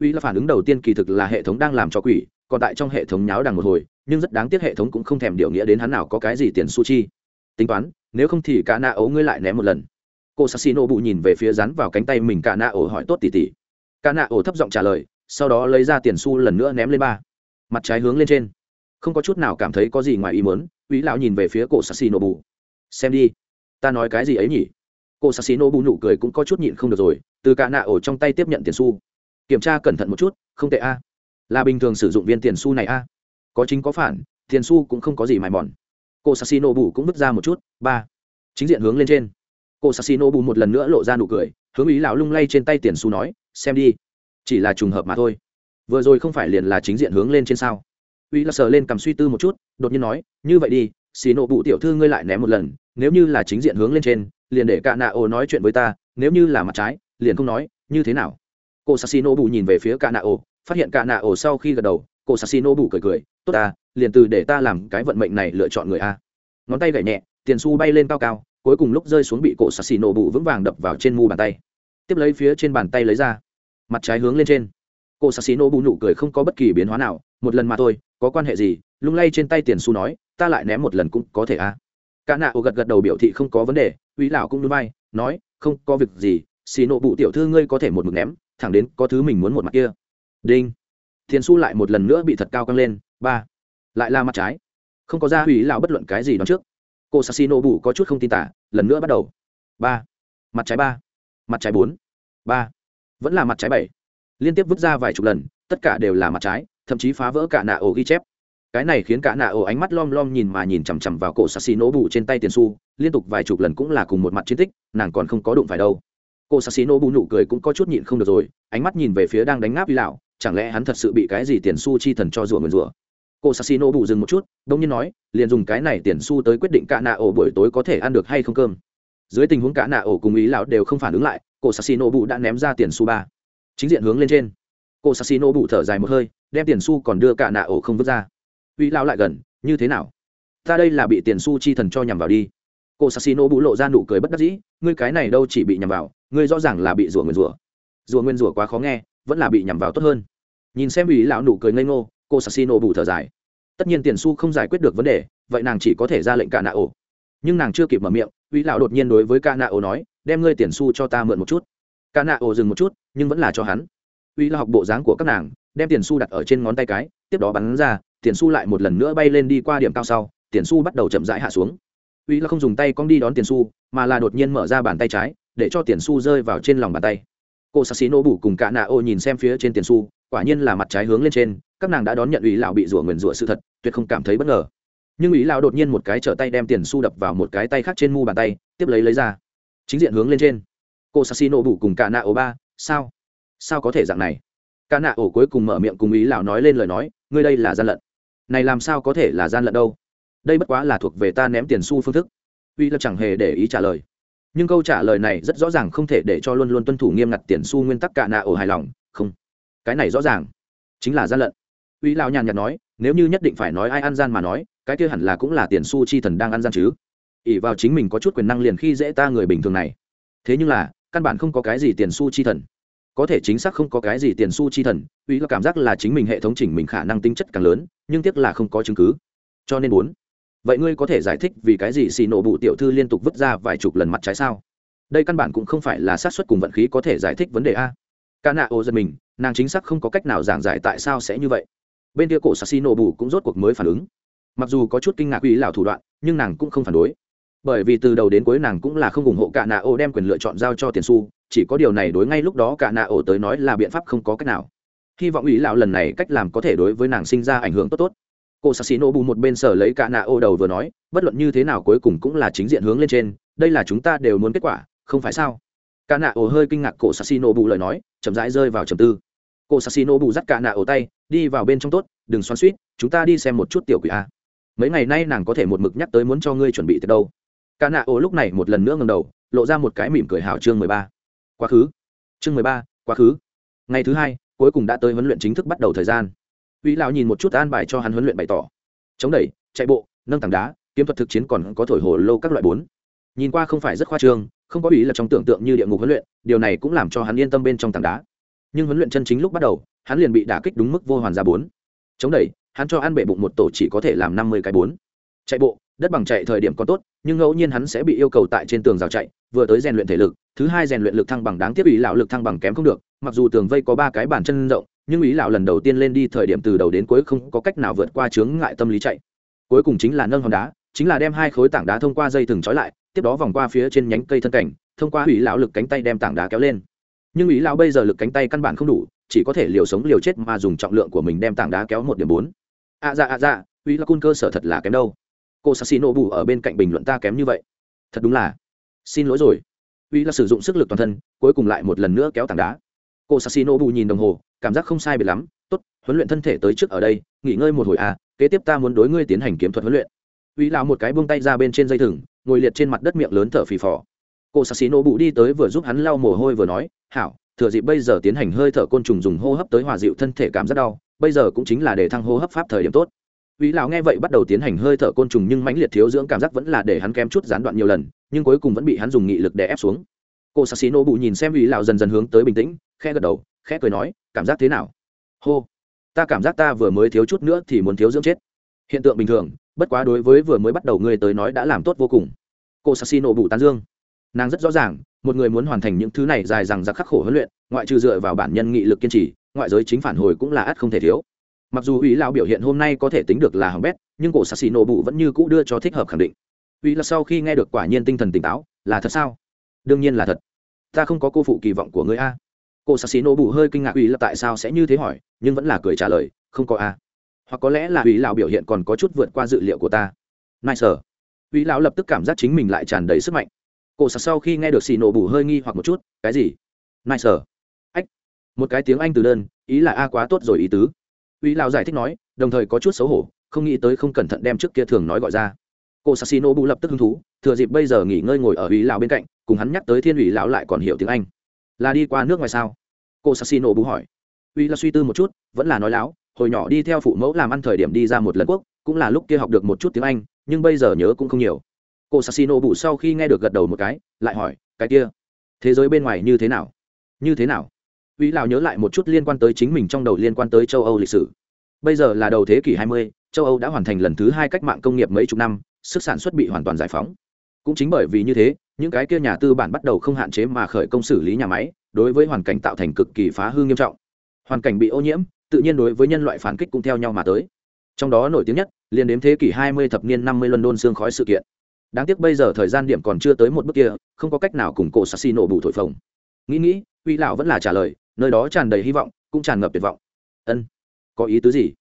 Uy là phản ứng đầu tiên kỳ thực là hệ thống đang làm cho quỷ còn tại trong hệ thống nháo đằng một hồi nhưng rất đáng tiếc hệ thống cũng không thèm điều nghĩa đến hắn nào có cái gì tiền su chi. Tính toán nếu không thì cả nạ ấu ngươi lại ném một lần cô sassino bụ nhìn về phía rắn vào cánh tay mình cả nạ ổ hỏi tốt tỉ tỉ. Cả nạ ổ thấp giọng trả lời sau đó lấy ra tiền xu lần nữa ném lên ba. Mặt trái hướng lên trên. Không có chút nào cảm thấy có gì ngoài ý muốn uy lão nhìn về phía cổ sassino bù xem đi. Ta nói cái gì ấy nhỉ? Cô sassino bù nụ cười cũng có chút nhịn không được rồi từ cả nạ ổ trong tay tiếp nhận tiền xu, kiểm tra cẩn thận một chút không tệ a. Là bình thường sử dụng viên tiền xu này a. Có chính có phản tiền xu cũng không có gì mài mòn. Cô sassino bù cũng vứt ra một chút ba. Chính diện hướng lên trên cô sassino bù một lần nữa lộ ra nụ cười, hướng ý lão lung lay trên tay tiền su nói, xem đi, chỉ là trùng hợp mà thôi. Vừa rồi không phải liền là chính diện hướng lên trên sao? Uy là sờ lên cầm suy tư một chút, đột nhiên nói, như vậy đi xì nộ bụ tiểu thư ngươi lại ném một lần, nếu như là chính diện hướng lên trên, liền để cạ nạ ô nói chuyện với ta, nếu như là mặt trái, liền không nói, như thế nào? Cô sassino bù nhìn về phía cạ nạ ô phát hiện cạ nạ ô sau khi gật đầu, cô sassino bù cười cười, tốt ta, liền từ để ta làm cái vận mệnh này lựa chọn người a. Ngón tay gảy nhẹ, tiền su bay lên cao cao cuối cùng lúc rơi xuống bị cổ sassino bù vững vàng đập vào trên mu bàn tay. Tiếp lấy phía trên bàn tay lấy ra. Mặt trái hướng lên trên. Cổ sási nổ bù nụ cười không có bất kỳ biến hóa nào, một lần mà thôi, có quan hệ gì? Lung lay trên tay tiền su nói, ta lại ném một lần cũng có thể à? Cả nạ ô gật gật đầu biểu thị không có vấn đề, uy lão cũng núi bay nói, không có việc gì, xì nổ bụ tiểu thư ngươi có thể một mực ném, thẳng đến có thứ mình muốn một mặt kia. Đinh. Tiền su lại một lần nữa bị thật cao căng lên, ba. Lại là mặt trái. Không có ra uy lão bất luận cái gì đó trước cô sassino bù có chút không tin tả, lần nữa bắt đầu. Ba. Mặt trái ba. Mặt trái bốn. Ba. Vẫn là mặt trái bảy. Liên tiếp vứt ra vài chục lần, tất cả đều là mặt trái, thậm chí phá vỡ cả nạ ổ ghi chép. Cái này khiến cả nạ ổ ánh mắt lom lom nhìn mà nhìn chằm chằm vào cổ sassi bù trên tay tiền su liên tục vài chục lần cũng là cùng một mặt chiến tích, nàng còn không có đụng phải đâu. Cô sassi bù nụ cười cũng có chút nhịn không được rồi, ánh mắt nhìn về phía đang đánh ngáp y lão chẳng lẽ hắn thật sự bị cái gì tiền su chi thần cho rủa nguyền rủa? Cô sassino bù dừng một chút đông nhiên nói, liền dùng cái này tiền su tới quyết định cả nạ ổ buổi tối có thể ăn được hay không cơm. Dưới tình huống cả nạ ổ cùng ý lão đều không phản ứng lại, cô sassino bù đã ném ra tiền su ba. Chính diện hướng lên trên. Cô sassino bù thở dài một hơi, đem tiền su còn đưa cả nạ ổ không vứt ra. Ý lão lại gần, như thế nào? Ta đây là bị tiền su chi thần cho nhằm vào đi. Cô sassino bù lộ ra nụ cười bất đắc dĩ, ngươi cái này đâu chỉ bị nhằm vào, ngươi rõ ràng là bị rủa nguyên rủa. Rủa nguyên rủa quá khó nghe, vẫn là bị nhằm vào tốt hơn. Nhìn xem ủy lão nụ cười ngây ngô cô sassino bù thở dài. Tất nhiên tiền su không giải quyết được vấn đề, vậy nàng chỉ có thể ra lệnh cả nạ ổ nhưng nàng chưa kịp mở miệng, uy lão đột nhiên đối với cả nạ ổ nói, đem ngươi tiền su cho ta mượn một chút. Cả nạ ổ dừng một chút, nhưng vẫn là cho hắn. Uy là học bộ dáng của các nàng, đem tiền su đặt ở trên ngón tay cái, tiếp đó bắn ra, tiền su lại một lần nữa bay lên đi qua điểm cao sau, tiền su bắt đầu chậm rãi hạ xuống. Uy là không dùng tay cong đi đón tiền su mà là đột nhiên mở ra bàn tay trái, để cho tiền su rơi vào trên lòng bàn tay. Cô sassino bù cùng cả nạ ổ nhìn xem phía trên tiền su quả nhiên là mặt trái hướng lên trên các nàng đã đón nhận ủy lão bị rủa nguyền rủa sự thật, tuyệt không cảm thấy bất ngờ. Nhưng ủy lão đột nhiên một cái trở tay đem tiền su đập vào một cái tay khác trên mu bàn tay, tiếp lấy lấy ra. Chính diện hướng lên trên. Cô sắc nổ bủ cùng cả nạ ổ ba, sao? Sao có thể dạng này? Cả nạ ổ cuối cùng mở miệng cùng ý lão nói lên lời nói, ngươi đây là gian lận. Này làm sao có thể là gian lận đâu? Đây bất quá là thuộc về ta ném tiền xu phương thức. Uy lập chẳng hề để ý trả lời. Nhưng câu trả lời này rất rõ ràng không thể để cho luôn luôn tuân thủ nghiêm ngặt tiền xu nguyên tắc cả nạ ổ hài lòng. Không. Cái này rõ ràng chính là gian lận uy lão nhàn nhạt nói, nếu như nhất định phải nói ai ăn gian mà nói, cái kia hẳn là cũng là tiền Su chi thần đang ăn gian chứ. Ỉ vào chính mình có chút quyền năng liền khi dễ ta người bình thường này. Thế nhưng là, căn bản không có cái gì tiền Su chi thần. Có thể chính xác không có cái gì tiền Su chi thần uy là cảm giác là chính mình hệ thống chỉnh mình khả năng tính chất càng lớn, nhưng tiếc là không có chứng cứ. Cho nên muốn, vậy ngươi có thể giải thích vì cái gì xì nổ bụ tiểu thư liên tục vứt ra vài chục lần mặt trái sao? Đây căn bản cũng không phải là sát xuất cùng vận khí có thể giải thích vấn đề a. Ca nạ ô giật mình, nàng chính xác không có cách nào giảng giải tại sao sẽ như vậy bên kia cổ xì nổ bụ cũng rốt cuộc mới phản ứng. Mặc dù có chút kinh ngạc uy lào thủ đoạn, nhưng nàng cũng không phản đối. Bởi vì từ đầu đến cuối nàng cũng là không ủng hộ cả nạ ô đem quyền lựa chọn giao cho tiền su chỉ có điều này đối ngay lúc đó cả nạ ô tới nói là biện pháp không có cách nào. Hy vọng ý lão lần này cách làm có thể đối với nàng sinh ra ảnh hưởng tốt tốt. Cô s a bù một bên sở lấy cả nạ ô đầu vừa nói, bất luận như thế nào cuối cùng cũng là chính diện hướng lên trên, đây là chúng ta đều muốn kết quả, không phải sao? Cả nạ ô hơi kinh ngạc cổ s a bù lời nói, chậm rãi rơi vào trầm tư. Cô s a bù dắt cả nạ ô tay đi vào bên trong tốt, đừng xoắn suýt, chúng ta đi xem một chút tiểu quỷ a. Mấy ngày nay nàng có thể một mực nhắc tới muốn cho ngươi chuẩn bị từ đâu. Cả nạ ô lúc này một lần nữa ngầm đầu, lộ ra một cái mỉm cười hào chương mười ba. Quá khứ. Chương mười ba, quá khứ. Ngày thứ hai, cuối cùng đã tới huấn luyện chính thức bắt đầu thời gian. Uy lão nhìn một chút an bài cho hắn huấn luyện bày tỏ. Chống đẩy, chạy bộ, nâng tảng đá, kiếm thuật thực chiến còn có thổi hồ lô các loại bốn. Nhìn qua không phải rất khoa trương, không có ý là trong tưởng tượng như địa ngục huấn luyện, điều này cũng làm cho hắn yên tâm bên trong tảng đá. Nhưng huấn luyện chân chính lúc bắt đầu hắn liền bị đả kích đúng mức vô hoàn ra bốn. Chống đẩy, hắn cho ăn bể bụng một tổ chỉ có thể làm năm mươi cái bốn. Chạy bộ, đất bằng chạy thời điểm còn tốt, nhưng ngẫu nhiên hắn sẽ bị yêu cầu tại trên tường rào chạy, vừa tới rèn luyện thể lực, thứ hai rèn luyện lực thăng bằng đáng tiếc ý lão lực thăng bằng kém không được, mặc dù tường vây có ba cái bàn chân rộng, nhưng ý lão lần đầu tiên lên đi thời điểm từ đầu đến cuối không có cách nào vượt qua chướng ngại tâm lý chạy. Cuối cùng chính là nâng hòn đá, chính là đem hai khối tảng đá thông qua dây thừng trói lại, tiếp đó vòng qua phía trên nhánh cây thân cảnh, thông qua ý lão lực cánh tay đem tảng đá kéo lên. Nhưng ý lão bây giờ lực cánh tay căn bản không đủ chỉ có thể liều sống liều chết mà dùng trọng lượng của mình đem tảng đá kéo một điểm bốn. A à dạ ạ à dạ ý là cun cơ sở thật là kém đâu. Cô sassino bù ở bên cạnh bình luận ta kém như vậy. Thật đúng là. Xin lỗi rồi. Uy là sử dụng sức lực toàn thân, cuối cùng lại một lần nữa kéo tảng đá. Cô sassino bù nhìn đồng hồ, cảm giác không sai biệt lắm. Tốt, huấn luyện thân thể tới trước ở đây, nghỉ ngơi một hồi à kế tiếp ta muốn đối ngươi tiến hành kiếm thuật huấn luyện. Uy lao một cái buông tay ra bên trên dây thừng, ngồi liệt trên mặt đất miệng lớn thở phì phò. Cô sassino bù đi tới vừa giúp hắn lau mồ hôi vừa nói, hảo thừa dịp bây giờ tiến hành hơi thở côn trùng dùng hô hấp tới hòa dịu thân thể cảm giác đau bây giờ cũng chính là để thăng hô hấp pháp thời điểm tốt vĩ lão nghe vậy bắt đầu tiến hành hơi thở côn trùng nhưng mãnh liệt thiếu dưỡng cảm giác vẫn là để hắn kém chút gián đoạn nhiều lần, nhưng cuối cùng vẫn bị hắn dùng nghị lực để ép xuống. Cô Sasino bụ nhìn xem vĩ lão dần dần hướng tới bình tĩnh, khẽ gật đầu, khẽ cười nói, cảm giác thế nào? Hô, ta cảm giác ta vừa mới thiếu chút nữa thì muốn thiếu dưỡng chết. Hiện tượng bình thường, bất quá đối với vừa mới bắt đầu ngươi tới nói đã làm tốt vô cùng. Cô Sasino bụ tán dương. Nàng rất rõ ràng, một người muốn hoàn thành những thứ này dài dằng dặc khắc khổ huấn luyện, ngoại trừ dựa vào bản nhân nghị lực kiên trì, ngoại giới chính phản hồi cũng là ắt không thể thiếu. Mặc dù ủy lão biểu hiện hôm nay có thể tính được là hỏng bét nhưng cổ sassi nổ bụ vẫn như cũ đưa cho thích hợp khẳng định. Ủy là sau khi nghe được quả nhiên tinh thần tỉnh táo là thật sao? Đương nhiên là thật. Ta không có cô phụ kỳ vọng của người a. Cổ sassi bụ hơi kinh ngạc ủy là tại sao sẽ như thế hỏi nhưng vẫn là cười trả lời không có a. Hoặc có lẽ là ủy lão biểu hiện còn có chút vượt qua dự liệu của ta. Nai sở ủy lão lập tức cảm giác chính mình lại tràn đầy sức mạnh cổ sassi sau khi nghe được xì nổ bù hơi nghi hoặc một chút, cái gì? Nai sở ách. Một cái tiếng anh từ đơn, ý là a quá tốt rồi ý tứ. Uy lao giải thích nói, đồng thời có chút xấu hổ, không nghĩ tới không cẩn thận đem trước kia thường nói gọi ra. Cô nổ bù lập tức hứng thú, thừa dịp bây giờ nghỉ ngơi ngồi ở uy lão bên cạnh, cùng hắn nhắc tới thiên ủy lão lại còn hiểu tiếng anh. Là đi qua nước ngoài sao? Cô sassino bù hỏi. Uy là suy tư một chút, vẫn là nói láo, hồi nhỏ đi theo phụ mẫu làm ăn thời điểm đi ra một lần quốc, cũng là lúc kia học được một chút tiếng anh, nhưng bây giờ nhớ cũng không nhiều cô sassino bụ sau khi nghe được gật đầu một cái lại hỏi cái kia thế giới bên ngoài như thế nào như thế nào Vĩ Lão nhớ lại một chút liên quan tới chính mình trong đầu liên quan tới châu Âu lịch sử. Bây giờ là đầu thế kỷ 20, châu Âu đã hoàn thành lần thứ hai cách mạng công nghiệp mấy chục năm, sức sản xuất bị hoàn toàn giải phóng. Cũng chính bởi vì như thế, những cái kia nhà tư bản bắt đầu không hạn chế mà khởi công xử lý nhà máy, đối với hoàn cảnh tạo thành cực kỳ phá hư nghiêm trọng. Hoàn cảnh bị ô nhiễm, tự nhiên đối với nhân loại phản kích cũng theo nhau mà tới trong đó nổi tiếng nhất liền đến thế kỷ 20 thập niên 50 london xương khói sự kiện đáng tiếc bây giờ thời gian điểm còn chưa tới một bước kia, không có cách nào cùng cổ sassi nổ bù thổi phồng. Nghĩ nghĩ, uy lão vẫn là trả lời, nơi đó tràn đầy hy vọng, cũng tràn ngập tuyệt vọng. Ân, có ý tứ gì?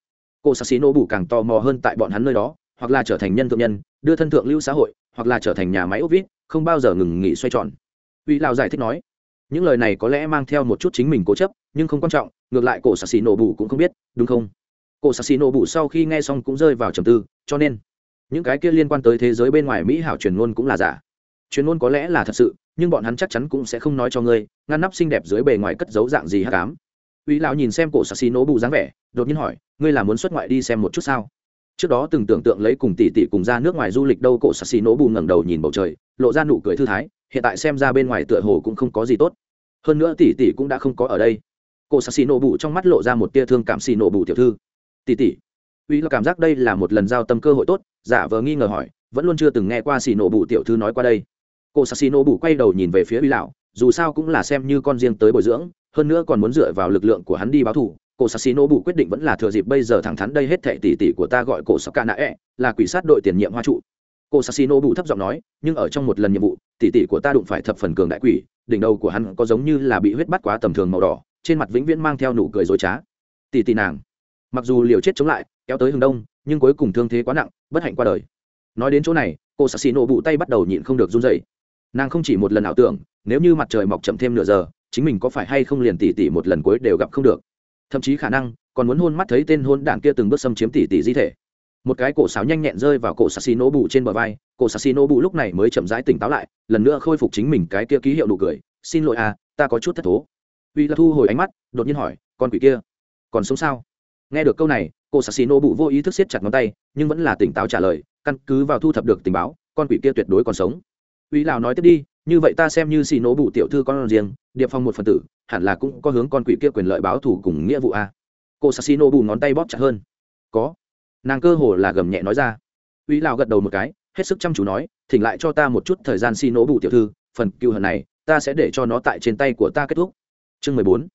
Cô sassi nổ bù càng tò mò hơn tại bọn hắn nơi đó, hoặc là trở thành nhân thượng nhân, đưa thân thượng lưu xã hội, hoặc là trở thành nhà máy ốc vít, không bao giờ ngừng nghỉ xoay tròn. Uy lão giải thích nói, những lời này có lẽ mang theo một chút chính mình cố chấp, nhưng không quan trọng, ngược lại cổ sassi nổ bù cũng không biết, đúng không? Cổ sassi nổ bù sau khi nghe xong cũng rơi vào trầm tư, cho nên những cái kia liên quan tới thế giới bên ngoài mỹ hảo truyền ngôn cũng là giả. Truyền ngôn có lẽ là thật sự, nhưng bọn hắn chắc chắn cũng sẽ không nói cho ngươi, ngăn nắp xinh đẹp dưới bề ngoài cất dấu dạng gì hát cám uy lão nhìn xem cổ sạc xì nổ bù dáng vẻ, đột nhiên hỏi, ngươi là muốn xuất ngoại đi xem một chút sao? Trước đó từng tưởng tượng lấy cùng tỷ tỷ cùng ra nước ngoài du lịch đâu, cổ sạc xì nổ bù ngẩng đầu nhìn bầu trời, lộ ra nụ cười thư thái, hiện tại xem ra bên ngoài tựa hồ cũng không có gì tốt. Hơn nữa tỷ tỷ cũng đã không có ở đây. Cổ sạc xì nổ bù trong mắt lộ ra một tia thương cảm xì nổ bù tiểu thư. Tỷ tỷ uy là cảm giác đây là một lần giao tâm cơ hội tốt, giả vờ nghi ngờ hỏi, vẫn luôn chưa từng nghe qua xì nổ bù tiểu thư nói qua đây. Cô s a bù quay đầu nhìn về phía uy lão, dù sao cũng là xem như con riêng tới bồi dưỡng, hơn nữa còn muốn dựa vào lực lượng của hắn đi báo thù cô s a bù quyết định vẫn là thừa dịp bây giờ thẳng thắn đây hết thệ tỷ tỷ của ta gọi cổ sắc ca nạ ẹ, là quỷ sát đội tiền nhiệm hoa trụ. Cô s a bù thấp giọng nói, nhưng ở trong một lần nhiệm vụ tỷ tỷ của ta đụng phải thập phần cường đại quỷ, đỉnh đầu của hắn có giống như là bị huyết bắt quá tầm thường màu đỏ, trên mặt vĩnh viễn mang theo nụ cười dối trá. Tỷ tỷ nàng, mặc dù liều chết chống lại kéo tới hướng đông, nhưng cuối cùng thương thế quá nặng, bất hạnh qua đời. Nói đến chỗ này, cô s a s i n o bụ tay bắt đầu nhịn không được run dậy nàng không chỉ một lần ảo tưởng, nếu như mặt trời mọc chậm thêm nửa giờ, chính mình có phải hay không liền tỉ tỉ một lần cuối đều gặp không được. Thậm chí khả năng, còn muốn hôn mắt thấy tên hôn đảng kia từng bước xâm chiếm tỉ tỉ di thể. Một cái cổ sáo nhanh nhẹn rơi vào cổ sassy nổ bụ trên bờ vai cổ sassy nổ bụ lúc này mới chậm rãi tỉnh táo lại, lần nữa khôi phục chính mình cái kia ký hiệu nụ cười. Xin lỗi à ta có chút thất thố. Uy là thu hồi ánh mắt, đột nhiên hỏi, con quỷ kia còn sống sao? Nghe được câu này cô sassi nô bụ vô ý thức siết chặt ngón tay, nhưng vẫn là tỉnh táo trả lời, căn cứ vào thu thập được tình báo, con quỷ kia tuyệt đối còn sống. Uy lào nói tiếp đi, như vậy ta xem như xì nổ bụ tiểu thư con riêng, điệp phong một phần tử, hẳn là cũng có hướng con quỷ kia quyền lợi báo thủ cùng nghĩa vụ a. Cô sassi xì nổ bù ngón tay bóp chặt hơn. Có. Nàng cơ hồ là gầm nhẹ nói ra. Uy lào gật đầu một cái, hết sức chăm chú nói, thỉnh lại cho ta một chút thời gian xì nổ Bụ tiểu thư, phần cựu hận này, ta sẽ để cho nó tại trên tay của ta kết thúc. Chương mười bốn.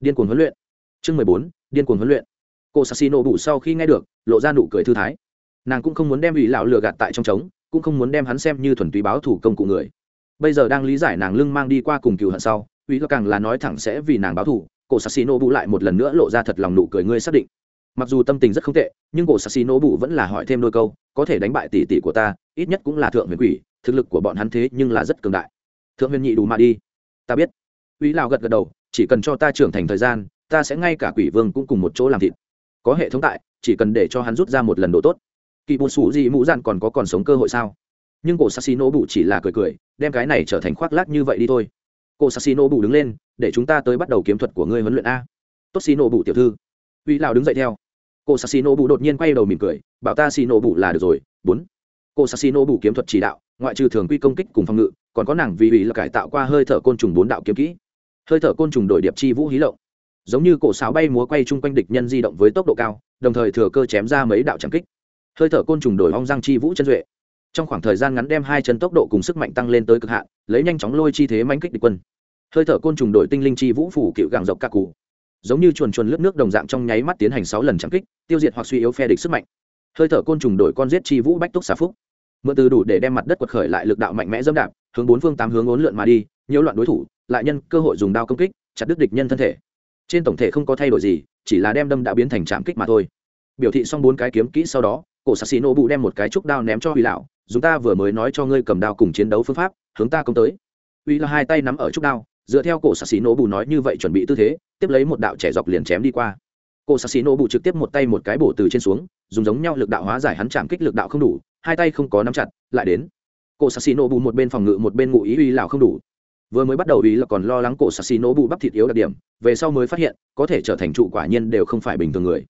Điên cuồng huấn luyện. Chương mười bốn. Điên cuồng huấn luyện cô sa nổ bù sau khi nghe được, lộ ra nụ cười thư thái. Nàng cũng không muốn đem ủy lão lừa gạt tại trong trống, cũng không muốn đem hắn xem như thuần túy báo thủ công cụ người. Bây giờ đang lý giải nàng lưng mang đi qua cùng cựu hận sau, ủy lão càng là nói thẳng sẽ vì nàng báo thủ cổ sassino bù lại một lần nữa lộ ra thật lòng nụ cười ngươi xác định. Mặc dù tâm tình rất không tệ, nhưng cổ sassino bù vẫn là hỏi thêm đôi câu, có thể đánh bại tỷ tỷ của ta, ít nhất cũng là thượng huyền quỷ, thực lực của bọn hắn thế nhưng là rất cường đại. Thượng huyền nhị đủ mà đi. Ta biết. Ủy lão gật gật đầu, chỉ cần cho ta trưởng thành thời gian, ta sẽ ngay cả quỷ vương cũng cùng một chỗ làm thịt có hệ thống tại, chỉ cần để cho hắn rút ra một lần đồ tốt. Kỳ bột sủ gì mũ dạn còn có còn sống cơ hội sao? Nhưng cổ sassino bù chỉ là cười cười, đem cái này trở thành khoác lác như vậy đi thôi. Cổ sassino bù đứng lên, để chúng ta tới bắt đầu kiếm thuật của ngươi huấn luyện a. Tốt xino bù tiểu thư. Uy lào đứng dậy theo. Cổ sassino bù đột nhiên quay đầu mỉm cười, bảo ta xino bù là được rồi. Bốn. Cổ sassino bù kiếm thuật chỉ đạo, ngoại trừ thường quy công kích cùng phòng ngự, còn có nàng vì ủy là cải tạo qua hơi thở côn trùng bốn đạo kiếm kỹ. Hơi thở côn trùng đổi điệp chi vũ hí lộng giống như cổ sáo bay múa quay chung quanh địch nhân di động với tốc độ cao, đồng thời thừa cơ chém ra mấy đạo trảm kích. Hơi thở côn trùng đổi hong răng chi vũ chân duệ. Trong khoảng thời gian ngắn đem hai chân tốc độ cùng sức mạnh tăng lên tới cực hạn, lấy nhanh chóng lôi chi thế manh kích địch quân. Hơi thở côn trùng đổi tinh linh chi vũ phủ cựu gàng dọc các cụ. Giống như chuồn chuồn lướt nước đồng dạng trong nháy mắt tiến hành sáu lần trắng kích, tiêu diệt hoặc suy yếu phe địch sức mạnh. Hơi thở côn trùng đổi con giết chi vũ bách túc xà phúc. Mượn từ đủ để đem mặt đất quật khởi lại lực đạo mạnh mẽ dâm đạp, hướng bốn phương tám hướng ốn lượn mà đi, nhiễu loạn đối thủ, lại nhân cơ hội dùng đao công kích, chặt đứt địch nhân thân thể trên tổng thể không có thay đổi gì, chỉ là đem đâm đã biến thành trạm kích mà thôi. Biểu thị xong bốn cái kiếm kỹ sau đó, cổ sạc xì nổ bụ đem một cái trúc đao ném cho huy lão chúng ta vừa mới nói cho ngươi cầm đao cùng chiến đấu phương pháp, hướng ta công tới. Huy là hai tay nắm ở trúc đao, dựa theo cổ sạc xì nổ bù nói như vậy chuẩn bị tư thế, tiếp lấy một đạo trẻ dọc liền chém đi qua. Cổ sạc xì nổ bù trực tiếp một tay một cái bổ từ trên xuống, dùng giống nhau lực đạo hóa giải hắn chạm kích lực đạo không đủ, hai tay không có nắm chặt, lại đến. Cổ sạc xì nổ bù một bên phòng ngự một bên ngụ ý huy lão không đủ vừa mới bắt đầu ý là còn lo lắng cổ sạc bù bắp thịt yếu đặc điểm, về sau mới phát hiện, có thể trở thành trụ quả nhiên đều không phải bình thường người.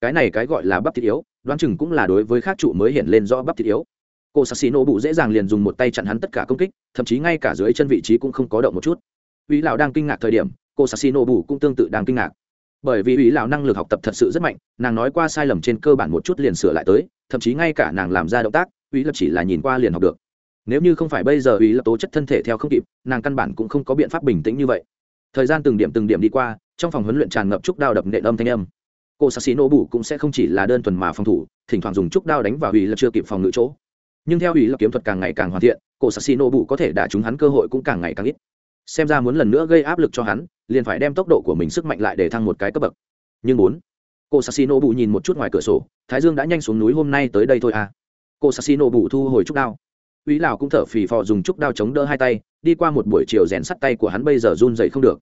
Cái này cái gọi là bắp thịt yếu, đoán chừng cũng là đối với khác trụ mới hiện lên rõ bắp thịt yếu. Cô sassino bụ dễ dàng liền dùng một tay chặn hắn tất cả công kích, thậm chí ngay cả dưới chân vị trí cũng không có động một chút. Ủy lão đang kinh ngạc thời điểm cô sassino bụ cũng tương tự đang kinh ngạc. Bởi vì ủy lão năng lực học tập thật sự rất mạnh, nàng nói qua sai lầm trên cơ bản một chút liền sửa lại tới, thậm chí ngay cả nàng làm ra động tác ủy lập chỉ là nhìn qua liền học được nếu như không phải bây giờ ủy lập tố chất thân thể theo không kịp, nàng căn bản cũng không có biện pháp bình tĩnh như vậy. Thời gian từng điểm từng điểm đi qua, trong phòng huấn luyện tràn ngập trúc đao đập nệ âm thanh âm. Cô sassi xì nổ bù cũng sẽ không chỉ là đơn thuần mà phòng thủ, thỉnh thoảng dùng trúc đao đánh vào ý lập chưa kịp phòng ngự chỗ. Nhưng theo ý lập kiếm thuật càng ngày càng hoàn thiện, cô sassi xì nổ bù có thể đả trúng hắn cơ hội cũng càng ngày càng ít. Xem ra muốn lần nữa gây áp lực cho hắn, liền phải đem tốc độ của mình sức mạnh lại để thăng một cái cấp bậc. Nhưng bốn, cô sassino bù nhìn một chút ngoài cửa sổ, thái dương đã nhanh xuống núi hôm nay tới đây thôi à. Cô sassino bù thu hồi trúc đao. Úy Lão cũng thở phì phò dùng trúc đao chống đỡ hai tay, đi qua một buổi chiều rèn sắt tay của hắn bây giờ run rẩy không được.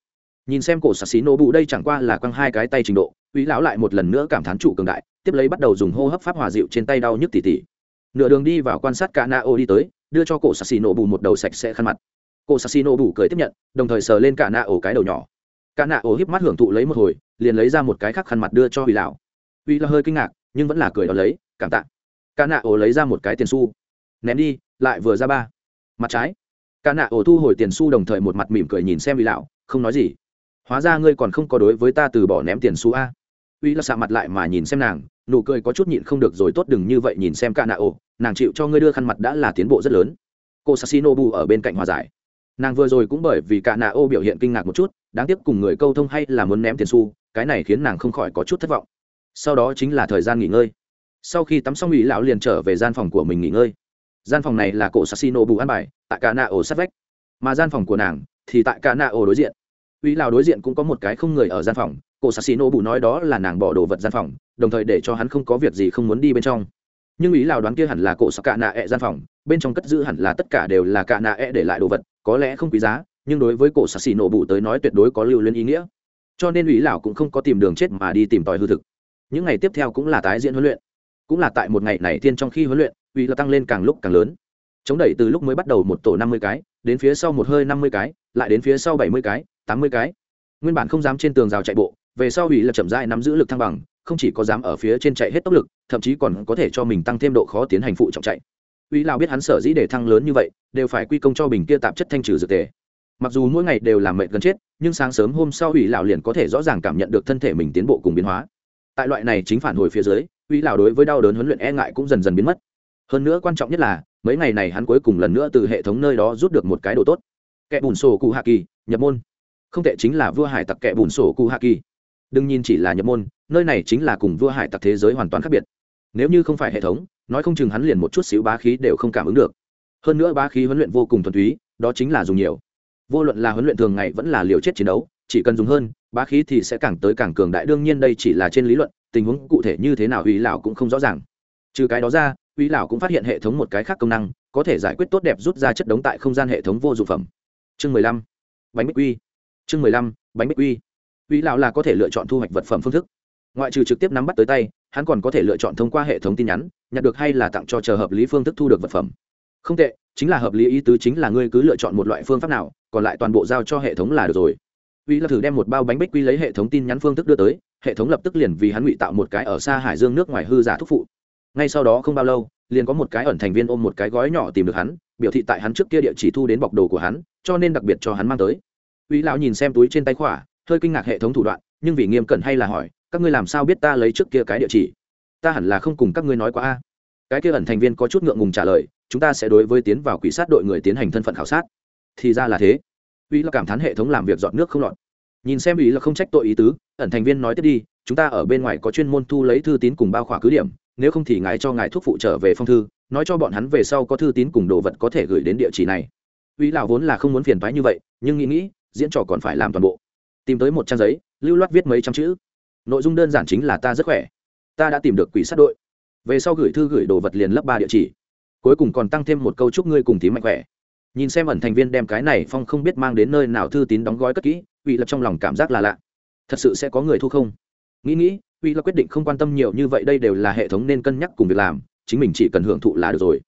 Nhìn xem cổ Sassi nô bụ đây chẳng qua là quăng hai cái tay trình độ, Úy lão lại một lần nữa cảm thán chủ cường đại, tiếp lấy bắt đầu dùng hô hấp pháp hòa dịu trên tay đau nhức tỉ tỉ. Nửa đường đi vào quan sát cả Nao đi tới, đưa cho cổ Sassi nô bụ một đầu sạch sẽ khăn mặt. Cổ Sassi nô bụ cười tiếp nhận, đồng thời sờ lên cả Nao cái đầu nhỏ. Cả Nao híp mắt hưởng thụ lấy một hồi, liền lấy ra một cái khác khăn mặt đưa cho Úy lão. Úy lão hơi kinh ngạc, nhưng vẫn là cười đó lấy, cảm tạ. Cả Nao lấy ra một cái tiền xu. Ném đi, lại vừa ra ba. Mặt trái. Cả nạ ổ thu hồi tiền xu đồng thời một mặt mỉm cười nhìn xem vị lão, không nói gì. Hóa ra ngươi còn không có đối với ta từ bỏ ném tiền xu a. Uy là xạ mặt lại mà nhìn xem nàng, nụ cười có chút nhịn không được rồi tốt đừng như vậy nhìn xem cả nạ ổ, nàng chịu cho ngươi đưa khăn mặt đã là tiến bộ rất lớn. Cô sassino ở bên cạnh hòa giải. Nàng vừa rồi cũng bởi vì cả nạ ô biểu hiện kinh ngạc một chút, đáng tiếc cùng người câu thông hay là muốn ném tiền xu, cái này khiến nàng không khỏi có chút thất vọng. Sau đó chính là thời gian nghỉ ngơi. Sau khi tắm xong ủy lão liền trở về gian phòng của mình nghỉ ngơi gian phòng này là cổ sassino bù ăn bài, tại cả nạ ổ sát vách. Mà gian phòng của nàng thì tại cả nạ ổ đối diện. Uy lào đối diện cũng có một cái không người ở gian phòng, cổ sassino bù nói đó là nàng bỏ đồ vật gian phòng, đồng thời để cho hắn không có việc gì không muốn đi bên trong. Nhưng ý lào đoán kia hẳn là cổ sắc cả nạ ẹ gian phòng, bên trong cất giữ hẳn là tất cả đều là cả nạ ẹ để lại đồ vật, có lẽ không quý giá, nhưng đối với cổ sassi nổ bụ tới nói tuyệt đối có lưu lên ý nghĩa. Cho nên ý lào cũng không có tìm đường chết mà đi tìm tòi hư thực. Những ngày tiếp theo cũng là tái diễn huấn luyện. Cũng là tại một ngày này thiên trong khi huấn luyện uy lực tăng lên càng lúc càng lớn. Chống đẩy từ lúc mới bắt đầu một tổ năm mươi cái, đến phía sau một hơi năm mươi cái, lại đến phía sau bảy mươi cái, tám mươi cái. Nguyên bản không dám trên tường rào chạy bộ, về sau uy là chậm rãi nắm giữ lực thăng bằng, không chỉ có dám ở phía trên chạy hết tốc lực, thậm chí còn có thể cho mình tăng thêm độ khó tiến hành phụ trọng chạy. Uy lào biết hắn sở dĩ để thăng lớn như vậy, đều phải quy công cho bình kia tạp chất thanh trừ dược tề. Mặc dù mỗi ngày đều làm mệt gần chết, nhưng sáng sớm hôm sau ủy lão liền có thể rõ ràng cảm nhận được thân thể mình tiến bộ cùng biến hóa. Tại loại này chính phản hồi phía dưới ủy lão đối với đau đớn huấn luyện e ngại cũng dần dần biến mất hơn nữa quan trọng nhất là, mấy ngày này hắn cuối cùng lần nữa từ hệ thống nơi đó rút được một cái đồ tốt. Kẻ bùn sổ cụ hạ kỳ, nhập môn. Không tệ chính là vua hải tặc kẻ bùn sổ cụ hạ kỳ. Đừng nhìn chỉ là nhập môn, nơi này chính là cùng vua hải tặc thế giới hoàn toàn khác biệt. Nếu như không phải hệ thống, nói không chừng hắn liền một chút xíu bá khí đều không cảm ứng được. Hơn nữa bá khí huấn luyện vô cùng thuần túy, đó chính là dùng nhiều. Vô luận là huấn luyện thường ngày vẫn là liều chết chiến đấu, chỉ cần dùng hơn, bá khí thì sẽ càng tới càng cường đại. Đương nhiên đây chỉ là trên lý luận, tình huống cụ thể như thế nào, hủy lão cũng không rõ ràng. Trừ cái đó ra uy lão cũng phát hiện hệ thống một cái khác công năng, có thể giải quyết tốt đẹp rút ra chất đống tại không gian hệ thống vô dụng phẩm. Chương mười lăm. Bánh bích quy. Chương mười lăm. Bánh bích quy. Uy lão là có thể lựa chọn thu hoạch vật phẩm phương thức. Ngoại trừ trực tiếp nắm bắt tới tay, hắn còn có thể lựa chọn thông qua hệ thống tin nhắn nhận được hay là tặng cho chờ hợp lý phương thức thu được vật phẩm. Không tệ, chính là hợp lý ý tứ chính là ngươi cứ lựa chọn một loại phương pháp nào, còn lại toàn bộ giao cho hệ thống là được rồi. Uy là thử đem một bao bánh bích quy lấy hệ thống tin nhắn phương thức đưa tới, hệ thống lập tức liền vì hắn ngụy tạo một cái ở xa hải dương nước ngoài hư giả thúc phụ ngay sau đó không bao lâu, liền có một cái ẩn thành viên ôm một cái gói nhỏ tìm được hắn, biểu thị tại hắn trước kia địa chỉ thu đến bọc đồ của hắn, cho nên đặc biệt cho hắn mang tới. Uy lão nhìn xem túi trên tay khỏa, hơi kinh ngạc hệ thống thủ đoạn, nhưng vì nghiêm cẩn hay là hỏi, các ngươi làm sao biết ta lấy trước kia cái địa chỉ? Ta hẳn là không cùng các ngươi nói quá a. Cái kia ẩn thành viên có chút ngượng ngùng trả lời, chúng ta sẽ đối với tiến vào quỷ sát đội người tiến hành thân phận khảo sát. Thì ra là thế. Uy là cảm thán hệ thống làm việc dọn nước không lọt. Nhìn xem ý là không trách tội ý tứ, ẩn thành viên nói tiếp đi, chúng ta ở bên ngoài có chuyên môn thu lấy thư tín cùng bao khỏa cứ điểm nếu không thì ngài cho ngài thuốc phụ trở về phong thư, nói cho bọn hắn về sau có thư tín cùng đồ vật có thể gửi đến địa chỉ này. Uy lão vốn là không muốn phiền thoái như vậy, nhưng nghĩ nghĩ, diễn trò còn phải làm toàn bộ. Tìm tới một trang giấy, lưu loát viết mấy trăm chữ. Nội dung đơn giản chính là ta rất khỏe. Ta đã tìm được quỷ sát đội. Về sau gửi thư gửi đồ vật liền lấp ba địa chỉ. Cuối cùng còn tăng thêm một câu chúc ngươi cùng tím mạnh khỏe. Nhìn xem ẩn thành viên đem cái này phong không biết mang đến nơi nào thư tín đóng gói cất kỹ, uy lập trong lòng cảm giác là lạ. Thật sự sẽ có người thu không? Nghĩ nghĩ uy là quyết định không quan tâm nhiều như vậy, đây đều là hệ thống nên cân nhắc cùng việc làm, chính mình chỉ cần hưởng thụ là được rồi.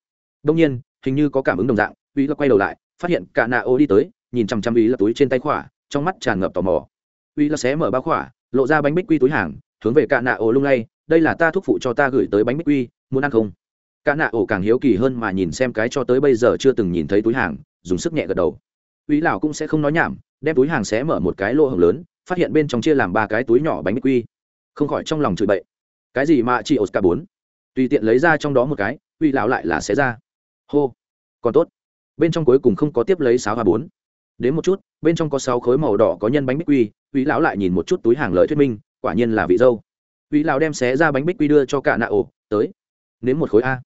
Đông nhiên, hình như có cảm ứng đồng dạng, uy là quay đầu lại, phát hiện cả nạ ô đi tới, nhìn chằm chằm uy là túi trên tay khỏa, trong mắt tràn ngập tò mò. Uy là xé mở bao khỏa, lộ ra bánh bích quy túi hàng, hướng về cả nạ ô lung lay, đây là ta thúc phụ cho ta gửi tới bánh bích quy, muốn ăn không? Cả nạ ổ càng hiếu kỳ hơn mà nhìn xem cái cho tới bây giờ chưa từng nhìn thấy túi hàng, dùng sức nhẹ gật đầu. Uy lão cũng sẽ không nói nhảm, đem túi hàng xé mở một cái lỗ hồng lớn, phát hiện bên trong chia làm ba cái túi nhỏ bánh bích quy không khỏi trong lòng chửi bậy. Cái gì mà chị oscar bốn? Tùy tiện lấy ra trong đó một cái, uy lão lại là xé ra. Hô. Còn tốt. Bên trong cuối cùng không có tiếp lấy sáo hoa bốn. Đến một chút, bên trong có sáu khối màu đỏ có nhân bánh bích quy, uy lão lại nhìn một chút túi hàng lợi thuyết minh, quả nhiên là vị dâu. Uy lão đem xé ra bánh bích quy đưa cho cả nạ ổ tới. Nếm một khối a.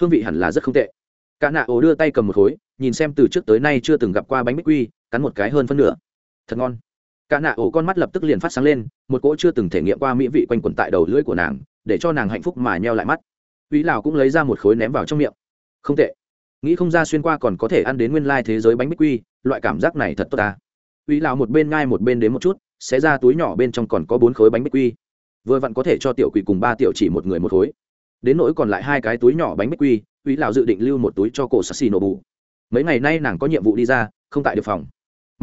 Hương vị hẳn là rất không tệ. Cả nạ ổ đưa tay cầm một khối, nhìn xem từ trước tới nay chưa từng gặp qua bánh bích quy, cắn một cái hơn phân nửa. Thật ngon cả nạ ổ con mắt lập tức liền phát sáng lên, một cỗ chưa từng thể nghiệm qua mỹ vị quanh quẩn tại đầu lưỡi của nàng, để cho nàng hạnh phúc mà nheo lại mắt. Uy lão cũng lấy ra một khối ném vào trong miệng. Không tệ. Nghĩ không ra xuyên qua còn có thể ăn đến nguyên lai thế giới bánh bích quy, loại cảm giác này thật tốt ta. Uy lão một bên ngai một bên đến một chút sẽ ra túi nhỏ bên trong còn có bốn khối bánh bích quy. Vừa vặn có thể cho tiểu quỷ cùng ba tiểu chỉ một người một khối. Đến nỗi còn lại hai cái túi nhỏ bánh bích quy uy lão dự định lưu một túi cho cổ sassi nổ bù. Mấy ngày nay nàng có nhiệm vụ đi ra, không tại được phòng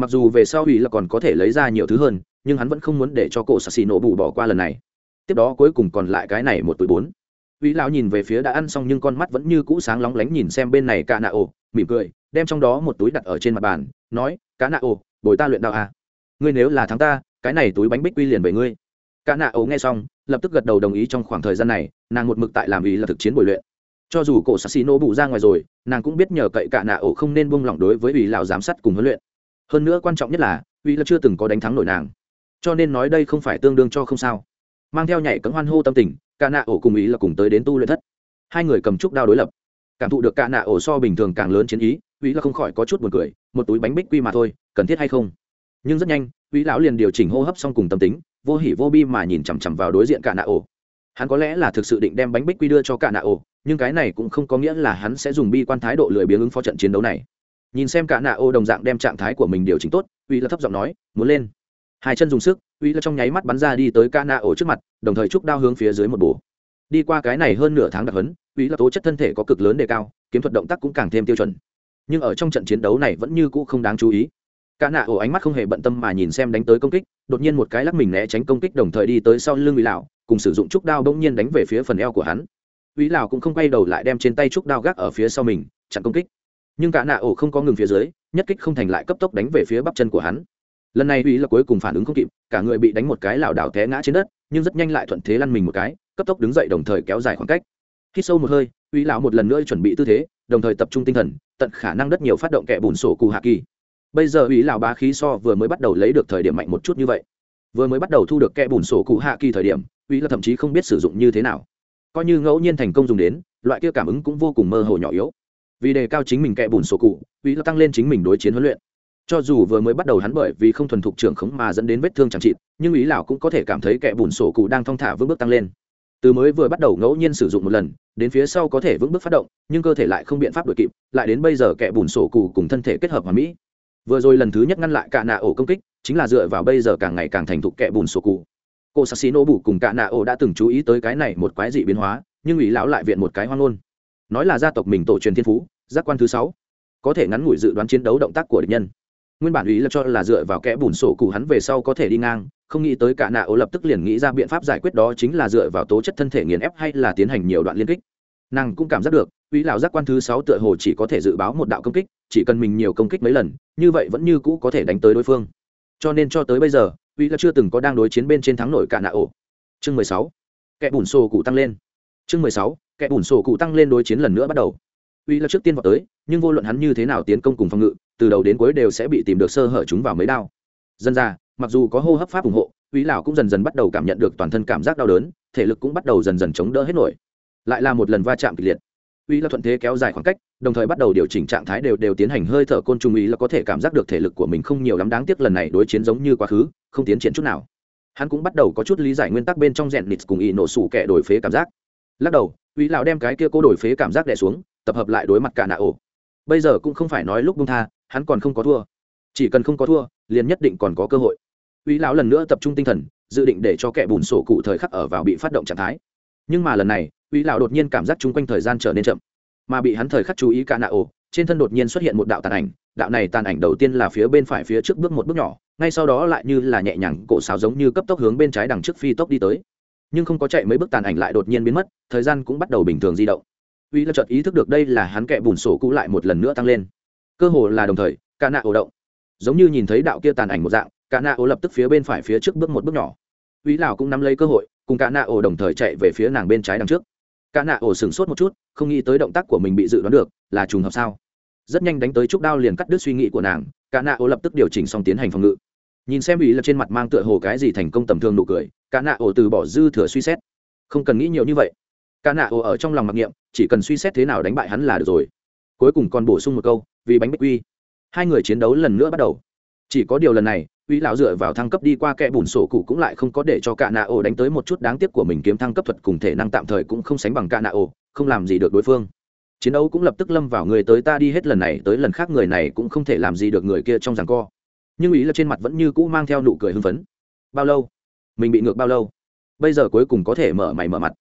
mặc dù về sau ủy là còn có thể lấy ra nhiều thứ hơn, nhưng hắn vẫn không muốn để cho cổ sassi nổ bù bỏ qua lần này. Tiếp đó cuối cùng còn lại cái này một túi bốn. Ủy lão nhìn về phía đã ăn xong nhưng con mắt vẫn như cũ sáng lóng lánh nhìn xem bên này cả nạ ổ mỉm cười, đem trong đó một túi đặt ở trên mặt bàn, nói, cá nạ ổ bồi ta luyện đạo à. ngươi nếu là thắng ta, cái này túi bánh bích quy liền về ngươi. Cả nạ ổ nghe xong, lập tức gật đầu đồng ý trong khoảng thời gian này, nàng một mực tại làm ý là thực chiến bồi luyện. Cho dù cổ sassy nô bù ra ngoài rồi, nàng cũng biết nhờ cậy cả nạ ổ không nên buông lỏng đối với ủy lão giám sát cùng huấn luyện hơn nữa quan trọng nhất là, uy là chưa từng có đánh thắng nổi nàng. Cho nên nói đây không phải tương đương cho không sao. Mang theo nhảy cấm hoan hô tâm tình, cả nạ ổ cùng ý là cùng tới đến tu luyện thất. Hai người cầm trúc đao đối lập. Cảm thụ được cả nạ ổ so bình thường càng lớn chiến ý ý là không khỏi có chút buồn cười, một túi bánh bích quy mà thôi, cần thiết hay không? Nhưng rất nhanh ý lão liền điều chỉnh hô hấp xong cùng tâm tính, vô hỉ vô bi mà nhìn chằm chằm vào đối diện cả nạ ổ. Hắn có lẽ là thực sự định đem bánh bích quy đưa cho cả nạ ổ, nhưng cái này cũng không có nghĩa là hắn sẽ dùng bi quan thái độ lười biếng ứng phó trận chiến đấu này nhìn xem cả nạ ô đồng dạng đem trạng thái của mình điều chỉnh tốt, uy là thấp giọng nói, muốn lên. Hai chân dùng sức, uy là trong nháy mắt bắn ra đi tới cả nạ ổ trước mặt, đồng thời trúc đao hướng phía dưới một bổ. Đi qua cái này hơn nửa tháng đặc hấn uy là tố chất thân thể có cực lớn đề cao, kiếm thuật động tác cũng càng thêm tiêu chuẩn. Nhưng ở trong trận chiến đấu này vẫn như cũ không đáng chú ý. Cả nạ ổ ánh mắt không hề bận tâm mà nhìn xem đánh tới công kích, đột nhiên một cái lắc mình né tránh công kích đồng thời đi tới sau lưng uy lão, cùng sử dụng trúc đao bỗng nhiên đánh về phía phần eo của hắn. Uy lão cũng không quay đầu lại đem trên tay trúc đao gác ở phía sau mình, chặn công kích nhưng cả nạ ổ không có ngừng phía dưới, nhất kích không thành lại cấp tốc đánh về phía bắp chân của hắn. Lần này uy là cuối cùng phản ứng không kịp, cả người bị đánh một cái lảo đảo té ngã trên đất, nhưng rất nhanh lại thuận thế lăn mình một cái, cấp tốc đứng dậy đồng thời kéo dài khoảng cách. Khi sâu một hơi uy lão một lần nữa chuẩn bị tư thế, đồng thời tập trung tinh thần, tận khả năng đất nhiều phát động kẻ bùn sổ cù hạ kỳ. Bây giờ uy lão bá khí so vừa mới bắt đầu lấy được thời điểm mạnh một chút như vậy. Vừa mới bắt đầu thu được kẻ bùn sổ cụ hạ kỳ thời điểm uy là thậm chí không biết sử dụng như thế nào. Coi như ngẫu nhiên thành công dùng đến, loại kia cảm ứng cũng vô cùng mơ hồ nhỏ yếu vì đề cao chính mình kẻ bùn sổ cụ, vì tăng lên chính mình đối chiến huấn luyện. Cho dù vừa mới bắt đầu hắn bởi vì không thuần thục trưởng khống mà dẫn đến vết thương chẳng trị nhưng ý lão cũng có thể cảm thấy kẻ bùn sổ cụ đang thong thả vững bước tăng lên. Từ mới vừa bắt đầu ngẫu nhiên sử dụng một lần, đến phía sau có thể vững bước phát động, nhưng cơ thể lại không biện pháp đuổi kịp, lại đến bây giờ kẻ bùn sổ cụ cùng thân thể kết hợp hòa mỹ. Vừa rồi lần thứ nhất ngăn lại cả nạ ổ công kích, chính là dựa vào bây giờ càng ngày càng thành thục kẻ bùn sổ cụ. Cô sắc nô bù cùng cả nạ ổ đã từng chú ý tới cái này một quái dị biến hóa, nhưng ủy lão lại viện một cái hoang ngôn nói là gia tộc mình tổ truyền thiên phú, giác quan thứ sáu, có thể ngắn ngủi dự đoán chiến đấu động tác của địch nhân. Nguyên bản ý là cho là dựa vào kẽ bùn sổ cụ hắn về sau có thể đi ngang, không nghĩ tới cả nạ ổ lập tức liền nghĩ ra biện pháp giải quyết đó chính là dựa vào tố chất thân thể nghiền ép hay là tiến hành nhiều đoạn liên kích. Nàng cũng cảm giác được ý lão giác quan thứ sáu tựa hồ chỉ có thể dự báo một đạo công kích, chỉ cần mình nhiều công kích mấy lần, như vậy vẫn như cũ có thể đánh tới đối phương. Cho nên cho tới bây giờ ý là chưa từng có đang đối chiến bên trên thắng nổi cả nạ ổ. Chương mười sáu, kẽ bùn sổ cụ tăng lên. Chương mười sáu kẻ bùn sổ cụ tăng lên đối chiến lần nữa bắt đầu. Uy là trước tiên vào tới, nhưng vô luận hắn như thế nào tiến công cùng phòng ngự, từ đầu đến cuối đều sẽ bị tìm được sơ hở chúng vào mấy đao. Dân ra, mặc dù có hô hấp pháp ủng hộ, uy lão cũng dần dần bắt đầu cảm nhận được toàn thân cảm giác đau đớn, thể lực cũng bắt đầu dần dần chống đỡ hết nổi. Lại là một lần va chạm kịch liệt. Uy là thuận thế kéo dài khoảng cách, đồng thời bắt đầu điều chỉnh trạng thái đều đều tiến hành hơi thở côn trùng ý là có thể cảm giác được thể lực của mình không nhiều lắm đáng tiếc lần này đối chiến giống như quá khứ, không tiến triển chút nào. Hắn cũng bắt đầu có chút lý giải nguyên tắc bên trong rèn nịt cùng y nổ sủ kẻ đổi phế cảm giác. Lắc đầu uy lão đem cái kia cô đổi phế cảm giác đè xuống, tập hợp lại đối mặt cả nạ ổ. Bây giờ cũng không phải nói lúc bung tha, hắn còn không có thua. Chỉ cần không có thua, liền nhất định còn có cơ hội. Uy lão lần nữa tập trung tinh thần, dự định để cho kẻ bùn sổ cụ thời khắc ở vào bị phát động trạng thái. Nhưng mà lần này uy lão đột nhiên cảm giác chung quanh thời gian trở nên chậm. Mà bị hắn thời khắc chú ý cả nạ ổ, trên thân đột nhiên xuất hiện một đạo tàn ảnh. Đạo này tàn ảnh đầu tiên là phía bên phải phía trước bước một bước nhỏ, ngay sau đó lại như là nhẹ nhàng cổ sáo giống như cấp tốc hướng bên trái đằng trước phi tốc đi tới nhưng không có chạy mấy bước tàn ảnh lại đột nhiên biến mất, thời gian cũng bắt đầu bình thường di động. Uy lập chợt ý thức được đây là hắn kẹ bùn sổ cũ lại một lần nữa tăng lên. Cơ hồ là đồng thời, cả nạ ổ động. Giống như nhìn thấy đạo kia tàn ảnh một dạng, cả nạ ổ lập tức phía bên phải phía trước bước một bước nhỏ. Uy lào cũng nắm lấy cơ hội, cùng cả nạ ổ đồng thời chạy về phía nàng bên trái đằng trước. Cả nạ ổ sửng sốt một chút, không nghĩ tới động tác của mình bị dự đoán được, là trùng hợp sao? Rất nhanh đánh tới trúc đao liền cắt đứt suy nghĩ của nàng, cả nạ ổ lập tức điều chỉnh xong tiến hành phòng ngự nhìn xem ý là trên mặt mang tựa hồ cái gì thành công tầm thường nụ cười, cả nạ ổ từ bỏ dư thừa suy xét. Không cần nghĩ nhiều như vậy. Cả nạ ổ ở trong lòng mặc niệm, chỉ cần suy xét thế nào đánh bại hắn là được rồi. Cuối cùng còn bổ sung một câu, vì bánh bích quy. Hai người chiến đấu lần nữa bắt đầu. Chỉ có điều lần này uy lão dựa vào thăng cấp đi qua kẽ bùn sổ cụ cũng lại không có để cho cả nạ ổ đánh tới một chút đáng tiếc của mình kiếm thăng cấp thuật cùng thể năng tạm thời cũng không sánh bằng cả nạ ổ, không làm gì được đối phương. Chiến đấu cũng lập tức lâm vào người tới ta đi hết lần này tới lần khác người này cũng không thể làm gì được người kia trong ràng co nhưng ý là trên mặt vẫn như cũ mang theo nụ cười hưng phấn. Bao lâu? Mình bị ngược bao lâu? Bây giờ cuối cùng có thể mở mày mở mặt.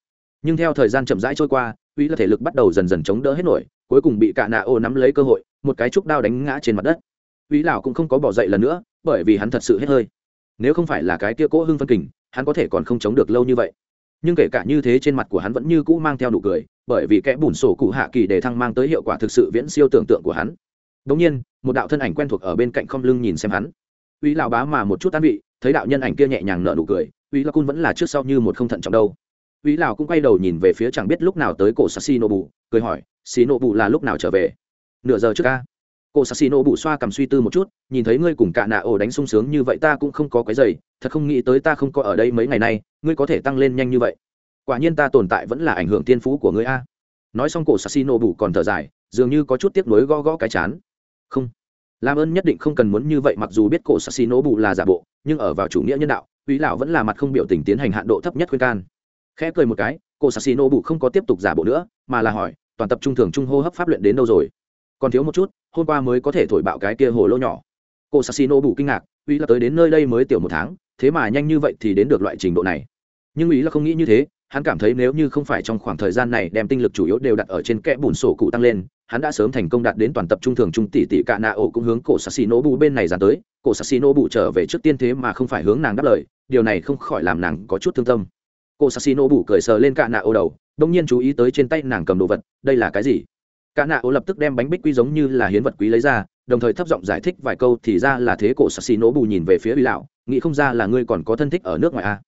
Nhưng theo thời gian chậm rãi trôi qua, ý là thể lực bắt đầu dần dần chống đỡ hết nổi, cuối cùng bị cả nạ ô nắm lấy cơ hội, một cái trúc đao đánh ngã trên mặt đất. Ý lão cũng không có bỏ dậy lần nữa, bởi vì hắn thật sự hết hơi. Nếu không phải là cái kia cỗ hưng phân kình, hắn có thể còn không chống được lâu như vậy. Nhưng kể cả như thế trên mặt của hắn vẫn như cũ mang theo nụ cười, bởi vì kẽ bùn sổ cụ hạ kỳ để thăng mang tới hiệu quả thực sự viễn siêu tưởng tượng của hắn. Đ nhiên một đạo thân ảnh quen thuộc ở bên cạnh không lưng nhìn xem hắn. Uy lão bá mà một chút tan vị, thấy đạo nhân ảnh kia nhẹ nhàng nở nụ cười, uy lão cun vẫn là trước sau như một không thận trọng đâu. Uy lão cũng quay đầu nhìn về phía chẳng biết lúc nào tới cổ sashi nô bù cười hỏi xì nô bù là lúc nào trở về? Nửa giờ trước ca cổ sashi nô bù xoa cầm suy tư một chút, nhìn thấy ngươi cùng cả nạ ổ đánh sung sướng như vậy ta cũng không có cái giày, thật không nghĩ tới ta không có ở đây mấy ngày nay, ngươi có thể tăng lên nhanh như vậy. Quả nhiên ta tồn tại vẫn là ảnh hưởng tiên phú của ngươi a. Nói xong cổ sashi nô bù còn thở dài, dường như có chút tiếc nuối gõ gõ cái chán không. Làm ơn nhất định không cần muốn như vậy, mặc dù biết cổ sashi Nỗ bù là giả bộ, nhưng ở vào chủ nghĩa nhân đạo uy lão vẫn là mặt không biểu tình tiến hành hạn độ thấp nhất khuyên can. Khẽ cười một cái, cổ sashi Nỗ bù không có tiếp tục giả bộ nữa, mà là hỏi, toàn tập trung thường trung hô hấp pháp luyện đến đâu rồi? Còn thiếu một chút, hôm qua mới có thể thổi bạo cái kia hồ lô nhỏ. Cổ sashi nô bù kinh ngạc uy là tới đến nơi đây mới tiểu một tháng, thế mà nhanh như vậy thì đến được loại trình độ này. Nhưng uy là không nghĩ như thế, hắn cảm thấy nếu như không phải trong khoảng thời gian này đem tinh lực chủ yếu đều đặt ở trên kẽ bùn sổ cụ tăng lên hắn đã sớm thành công đạt đến toàn tập trung thường trung tỷ tỷ cạ nạ ổ cũng hướng cổ sassi nổ bù bên này dàn tới, cổ sassi nổ bù trở về trước tiên thế mà không phải hướng nàng đáp lời, điều này không khỏi làm nàng có chút thương tâm. Cổ sassi nổ bù cười sờ lên cạ nạ ổ đầu, đông nhiên chú ý tới trên tay nàng cầm đồ vật, đây là cái gì? Cạ nạ ổ lập tức đem bánh bích quy giống như là hiến vật quý lấy ra, đồng thời thấp giọng giải thích vài câu thì ra là thế cổ sassi nổ bù nhìn về phía uy lão, nghĩ không ra là ngươi còn có thân thích ở nước ngoài a à.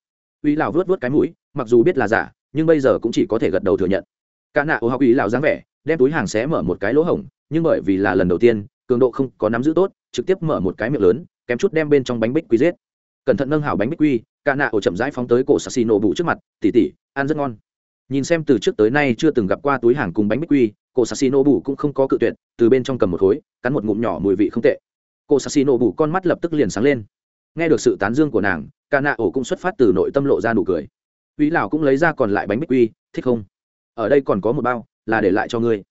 uy lão vớt vớt cái mũi, mặc dù biết là giả, nhưng bây giờ cũng chỉ có thể gật đầu thừa nhận. Cả nạ ô học ý lão dáng vẻ đem túi hàng xé mở một cái lỗ hổng nhưng bởi vì là lần đầu tiên cường độ không có nắm giữ tốt trực tiếp mở một cái miệng lớn kém chút đem bên trong bánh bích quy giết. Cẩn thận nâng hảo bánh bích quy cả nạ ổ chậm rãi phóng tới cổ sassi nổ bụ trước mặt tỉ tỉ ăn rất ngon. Nhìn xem từ trước tới nay chưa từng gặp qua túi hàng cùng bánh bích quy cổ sassi nổ bụ cũng không có cự tuyệt từ bên trong cầm một khối cắn một ngụm nhỏ mùi vị không tệ. Cổ sassi nổ bụ con mắt lập tức liền sáng lên. Nghe được sự tán dương của nàng cả nạ ổ cũng xuất phát từ nội tâm lộ ra nụ cười. Úy lão cũng lấy ra còn lại bánh bích quy, thích không? Ở đây còn có một bao, là để lại cho ngươi.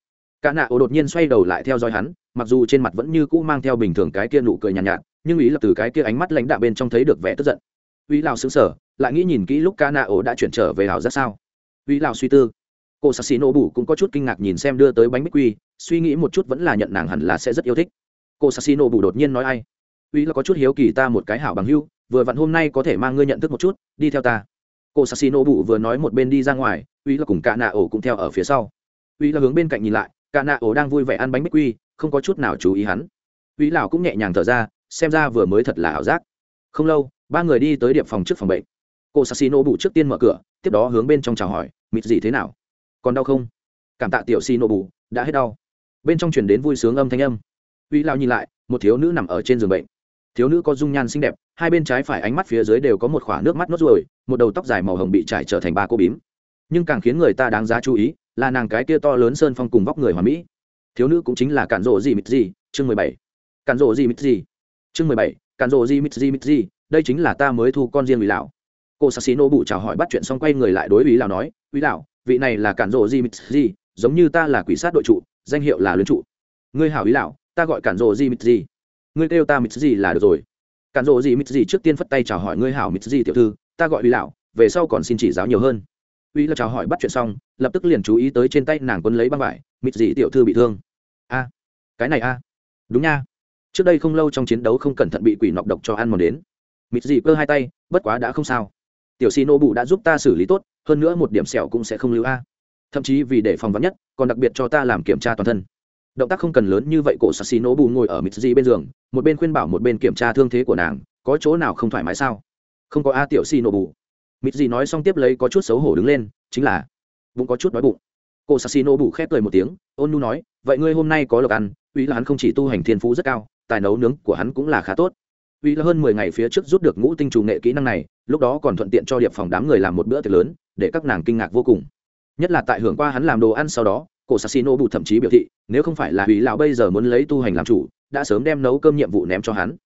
Cả nạ ổ đột nhiên xoay đầu lại theo dõi hắn, mặc dù trên mặt vẫn như cũ mang theo bình thường cái kia nụ cười nhàn nhạt, nhạt, nhưng ý lập từ cái kia ánh mắt lãnh đạm bên trong thấy được vẻ tức giận. ý lão xứng sở lại nghĩ nhìn kỹ lúc Cả nạ ổ đã chuyển trở về hảo ra sao? ý lão suy tư. Cô Sasino bù cũng có chút kinh ngạc nhìn xem đưa tới bánh bích quy, suy nghĩ một chút vẫn là nhận nàng hẳn là sẽ rất yêu thích. Cô Sasino bù đột nhiên nói ai? ý là có chút hiếu kỳ ta một cái hảo bằng hữu, vừa vặn hôm nay có thể mang ngươi nhận thức một chút, đi theo ta cô sassino bụ vừa nói một bên đi ra ngoài ý là cùng cả nạ ổ cũng theo ở phía sau uy là hướng bên cạnh nhìn lại cả nạ ổ đang vui vẻ ăn bánh bích quy không có chút nào chú ý hắn. Uy Lão cũng nhẹ nhàng thở ra xem ra vừa mới thật là ảo giác. Không lâu ba người đi tới điệp phòng trước phòng bệnh. Cô sassino bù trước tiên mở cửa tiếp đó hướng bên trong chào hỏi mịt gì thế nào? Còn đau không? Cảm tạ tiểu xino bù, đã hết đau. Bên trong truyền đến vui sướng âm thanh âm. Uy Lão nhìn lại một thiếu nữ nằm ở trên giường bệnh. Thiếu nữ có dung nhan xinh đẹp hai bên trái phải ánh mắt phía dưới đều có một khoả nước mắt nốt ruồi một đầu tóc dài màu hồng bị trải trở thành ba cô bím. Nhưng càng khiến người ta đáng giá chú ý là nàng cái kia to lớn sơn phong cùng vóc người hòa mỹ. Thiếu nữ cũng chính là cản rộ gì mít gì chương mười bảy. Cản rộ gì mít gì chương mười bảy. Cản rộ gì mít gì mít gì đây chính là ta mới thu con riêng ủy lão. Cô nô bụ chào hỏi bắt chuyện xong quay người lại đối ủy lão nói ủy lão, vị này là cản rộ gì mít gì giống như ta là quỷ sát đội trụ, danh hiệu là luyến trụ. Ngươi hảo ý lão, ta gọi cản rộ gì mít gì ngươi kêu ta mít gì là được rồi. Cản rộ gì mít gì trước tiên phất tay chào hỏi, ngươi hảo mít gì tiểu thư, ta gọi uy lão, về sau còn xin chỉ giáo nhiều hơn uy là chào hỏi bắt chuyện xong, lập tức liền chú ý tới trên tay nàng quân lấy băng vải, Mịt dị tiểu thư bị thương. A, cái này a. Đúng nha. Trước đây không lâu trong chiến đấu không cẩn thận bị quỷ nọc độc cho ăn mòn đến. Mịt dị cơ hai tay, bất quá đã không sao. Tiểu xì nô bụ đã giúp ta xử lý tốt, hơn nữa một điểm sẹo cũng sẽ không lưu a. Thậm chí vì để phòng vắn nhất, còn đặc biệt cho ta làm kiểm tra toàn thân. Động tác không cần lớn như vậy, cổ sassi nô bù ngồi ở mịt dị bên giường, một bên khuyên bảo một bên kiểm tra thương thế của nàng, có chỗ nào không thoải mái sao? Không có a, tiểu si nô bù. Mịt gì nói xong tiếp lấy có chút xấu hổ đứng lên, chính là, bụng có chút đói bụng. Cổ sassino bụ khép cười một tiếng, ôn nu nói, vậy ngươi hôm nay có lộc ăn, uy là hắn không chỉ tu hành thiên phú rất cao, tài nấu nướng của hắn cũng là khá tốt. Uy là hơn mười ngày phía trước rút được ngũ tinh trù nghệ kỹ năng này, lúc đó còn thuận tiện cho điệp phòng đám người làm một bữa tiệc lớn, để các nàng kinh ngạc vô cùng. Nhất là tại hưởng qua hắn làm đồ ăn sau đó cổ sassino bù thậm chí biểu thị, nếu không phải là Uy lão bây giờ muốn lấy tu hành làm chủ, đã sớm đem nấu cơm nhiệm vụ ném cho hắn.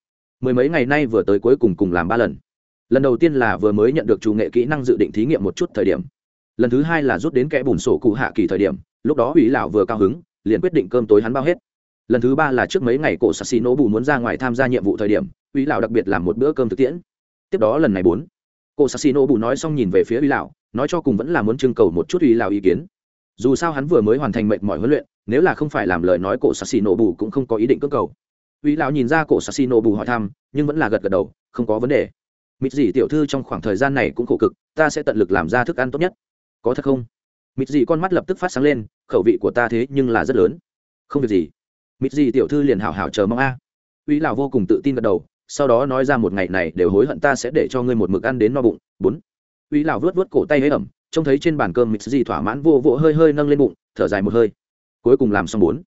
Mười mấy ngày nay vừa tới cuối cùng cùng làm ba lần lần đầu tiên là vừa mới nhận được chủ nghệ kỹ năng dự định thí nghiệm một chút thời điểm. Lần thứ hai là rút đến kẽ bùn sổ cụ hạ kỳ thời điểm, lúc đó ủy lão vừa cao hứng, liền quyết định cơm tối hắn bao hết. Lần thứ ba là trước mấy ngày cổ sassino bù muốn ra ngoài tham gia nhiệm vụ thời điểm ủy lão đặc biệt làm một bữa cơm thực tiễn. Tiếp đó lần này bốn, cổ sassino bù nói xong nhìn về phía ủy lão, nói cho cùng vẫn là muốn trưng cầu một chút ủy lão ý kiến. Dù sao hắn vừa mới hoàn thành mệt mỏi huấn luyện, nếu là không phải làm lời nói cổ sassi bù cũng không có ý định cưỡng cầu. Uy lão nhìn ra cổ sassi bù hỏi thăm, nhưng vẫn là gật gật đầu, không có vấn đề mịt dị tiểu thư trong khoảng thời gian này cũng khổ cực, ta sẽ tận lực làm ra thức ăn tốt nhất. Có thật không? Mịt dị con mắt lập tức phát sáng lên, khẩu vị của ta thế nhưng là rất lớn. Không việc gì. Mịt dị tiểu thư liền hào hào chờ mong a. À. uy lão vô cùng tự tin gật đầu, sau đó nói ra một ngày này đều hối hận ta sẽ để cho ngươi một mực ăn đến no bụng. Bốn. Uy lão vớt vớt cổ tay hơi ẩm, trông thấy trên bàn cơm mịt dị thỏa mãn vô vỗ hơi hơi nâng lên bụng, thở dài một hơi. Cuối cùng làm xong bốn.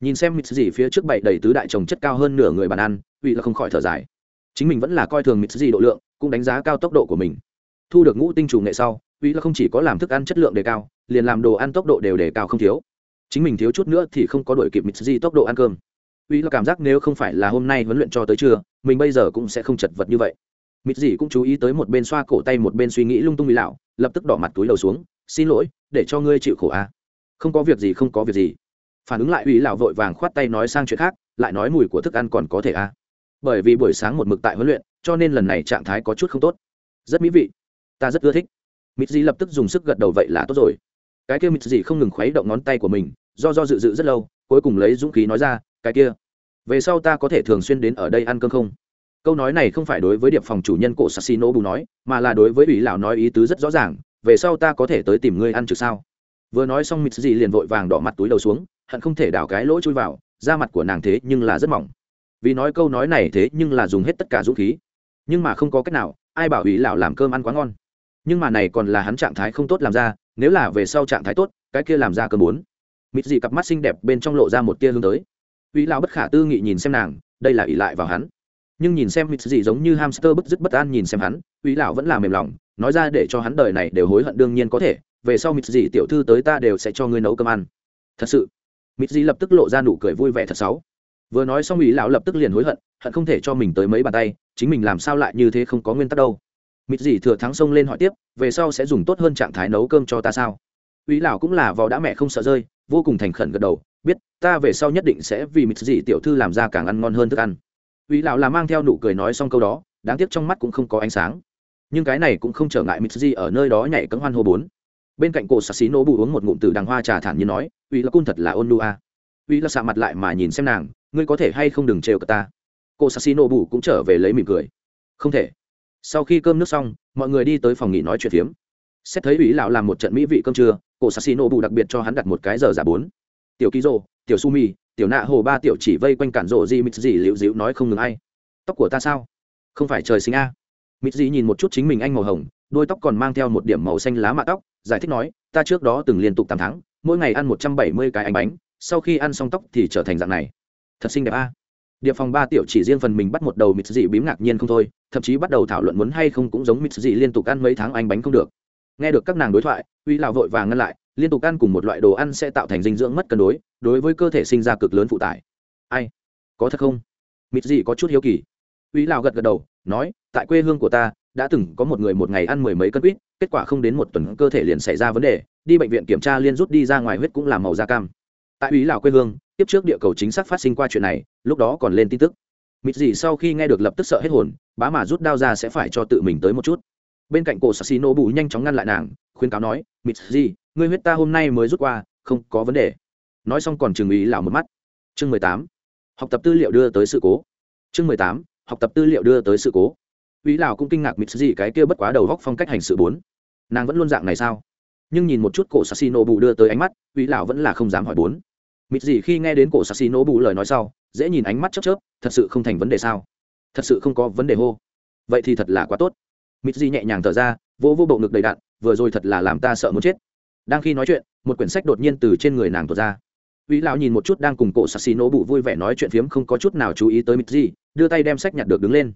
Nhìn xem mịt dị phía trước bậy đầy tứ đại trồng chất cao hơn nửa người bàn ăn, uy là không khỏi thở dài. Chính mình vẫn là coi thường mịt dị độ lượng cũng đánh giá cao tốc độ của mình. Thu được ngũ tinh chủ nghệ sau uy là không chỉ có làm thức ăn chất lượng đề cao, liền làm đồ ăn tốc độ đều đề cao không thiếu. Chính mình thiếu chút nữa thì không có đổi kịp mịt dị tốc độ ăn cơm. Uy là cảm giác nếu không phải là hôm nay huấn luyện cho tới trưa, mình bây giờ cũng sẽ không chật vật như vậy. Mịt dị cũng chú ý tới một bên xoa cổ tay một bên suy nghĩ lung tung uy lão lập tức đỏ mặt túi đầu xuống, xin lỗi, để cho ngươi chịu khổ a. À. không có việc gì, không có việc gì. Phản ứng lại ủy lão vội vàng khoát tay nói sang chuyện khác, lại nói mùi của thức ăn còn có thể a. À. bởi vì buổi sáng một mực tại huấn luyện cho nên lần này trạng thái có chút không tốt. Rất mỹ vị. Ta rất ưa thích. Mịt dị lập tức dùng sức gật đầu vậy là tốt rồi. Cái kia mịt dị không ngừng khuấy động ngón tay của mình, do do dự dự rất lâu, cuối cùng lấy dũng khí nói ra, cái kia, về sau ta có thể thường xuyên đến ở đây ăn cơm không? Câu nói này không phải đối với điệp phòng chủ nhân cổ sassino bù nói, mà là đối với ủy lão nói ý tứ rất rõ ràng, về sau ta có thể tới tìm ngươi ăn trực sao? Vừa nói xong mịt gì liền vội vàng đỏ mặt túi đầu xuống, hận không thể đào cái lỗ chui vào, da mặt của nàng thế nhưng là rất mỏng. Vì nói câu nói này thế nhưng là dùng hết tất cả dũng khí nhưng mà không có cách nào, ai bảo ủy lão làm cơm ăn quá ngon. Nhưng mà này còn là hắn trạng thái không tốt làm ra, nếu là về sau trạng thái tốt, cái kia làm ra cơm bốn. Mịt dị cặp mắt xinh đẹp bên trong lộ ra một tia hướng tới. Ủy lão bất khả tư nghị nhìn xem nàng, đây là ỷ lại vào hắn. Nhưng nhìn xem mịt dị giống như hamster bứt rứt bất an nhìn xem hắn ủy lão vẫn là mềm lòng, nói ra để cho hắn đời này đều hối hận đương nhiên có thể, về sau mịt dị tiểu thư tới ta đều sẽ cho ngươi nấu cơm ăn. Thật sự, mịt dị lập tức lộ ra nụ cười vui vẻ thật sáu vừa nói xong ủy lão lập tức liền hối hận hận không thể cho mình tới mấy bàn tay chính mình làm sao lại như thế không có nguyên tắc đâu? Mịt gì thừa thắng sông lên hỏi tiếp, về sau sẽ dùng tốt hơn trạng thái nấu cơm cho ta sao? Ủy lão cũng là vò đã mẹ không sợ rơi, vô cùng thành khẩn gật đầu, biết ta về sau nhất định sẽ vì mịt gì tiểu thư làm ra càng ăn ngon hơn thức ăn. Ủy lão là mang theo nụ cười nói xong câu đó, đáng tiếc trong mắt cũng không có ánh sáng. Nhưng cái này cũng không trở ngại mịt gì ở nơi đó nhảy cấm hoan hô bốn. Bên cạnh cổ sạc xí nô bù uống một ngụm từ đằng hoa trà thản như nói uy là cun thật là ôn nu a. Uy là xạ mặt lại mà nhìn xem nàng, ngươi có thể hay không đừng trêu cả ta? Cô sạc xí bù cũng trở về lấy mỉm cười. Không thể. Sau khi cơm nước xong mọi người đi tới phòng nghỉ nói chuyện phiếm. Xét thấy ủy lão làm một trận mỹ vị cơm trưa Cô sạc xí bù đặc biệt cho hắn đặt một cái giờ giả bốn. Tiểu ký rô tiểu Sumi, tiểu nạ hồ ba tiểu chỉ vây quanh cản rộ di mít gì liễu dịu nói không ngừng ai. Tóc của ta sao? Không phải trời sinh a. Mít dị nhìn một chút chính mình anh màu hồng đôi tóc còn mang theo một điểm màu xanh lá mạ tóc giải thích nói ta trước đó từng liên tục tám tháng mỗi ngày ăn một trăm bảy mươi cái ánh bánh sau khi ăn xong tóc thì trở thành dạng này. Thật xinh đẹp a. à? Điệp phòng ba tiểu chỉ riêng phần mình bắt một đầu mịt dị bím ngạc nhiên không thôi, thậm chí bắt đầu thảo luận muốn hay không cũng giống mịt dị liên tục ăn mấy tháng anh bánh không được. Nghe được các nàng đối thoại, uy lào vội vàng ngăn lại, liên tục ăn cùng một loại đồ ăn sẽ tạo thành dinh dưỡng mất cân đối đối với cơ thể sinh ra cực lớn phụ tải. Ai? Có thật không? Mịt dị có chút hiếu kỳ. Uy lào gật gật đầu, nói, tại quê hương của ta, đã từng có một người một ngày ăn mười mấy cân quýt, kết quả không đến một tuần cơ thể liền xảy ra vấn đề, đi bệnh viện kiểm tra liên rút đi ra ngoài huyết cũng làm màu da cam. Tại uy lào quê hương tiếp trước địa cầu chính xác phát sinh qua chuyện này lúc đó còn lên tin tức. Mịt gì sau khi nghe được lập tức sợ hết hồn bá mà rút đao ra sẽ phải cho tự mình tới một chút. Bên cạnh cổ sassino bù nhanh chóng ngăn lại nàng khuyên cáo nói mịt gì ngươi huyết ta hôm nay mới rút qua không có vấn đề. Nói xong còn chừng ý lảo một mắt. Chương mười tám. Học tập tư liệu đưa tới sự cố. Chương mười tám. Học tập tư liệu đưa tới sự cố. Ý lảo cũng kinh ngạc mịt gì cái kia bất quá đầu góc phong cách hành sự bốn. Nàng vẫn luôn dạng này sao? Nhưng nhìn một chút cổ Sasino bù đưa tới ánh mắt, ý lảo vẫn là không dám hỏi bốn. Mịt gì khi nghe đến cổ Sasino bù lời nói sau, dễ nhìn ánh mắt chớp chớp, thật sự không thành vấn đề sao? Thật sự không có vấn đề hô. Vậy thì thật là quá tốt. Mịt gì nhẹ nhàng thở ra, vô vô bộ ngực đầy đạn, vừa rồi thật là làm ta sợ muốn chết. Đang khi nói chuyện, một quyển sách đột nhiên từ trên người nàng tuột ra. Vĩ lão nhìn một chút đang cùng cổ Sasino bù vui vẻ nói chuyện phiếm không có chút nào chú ý tới Mịt gì, đưa tay đem sách nhặt được đứng lên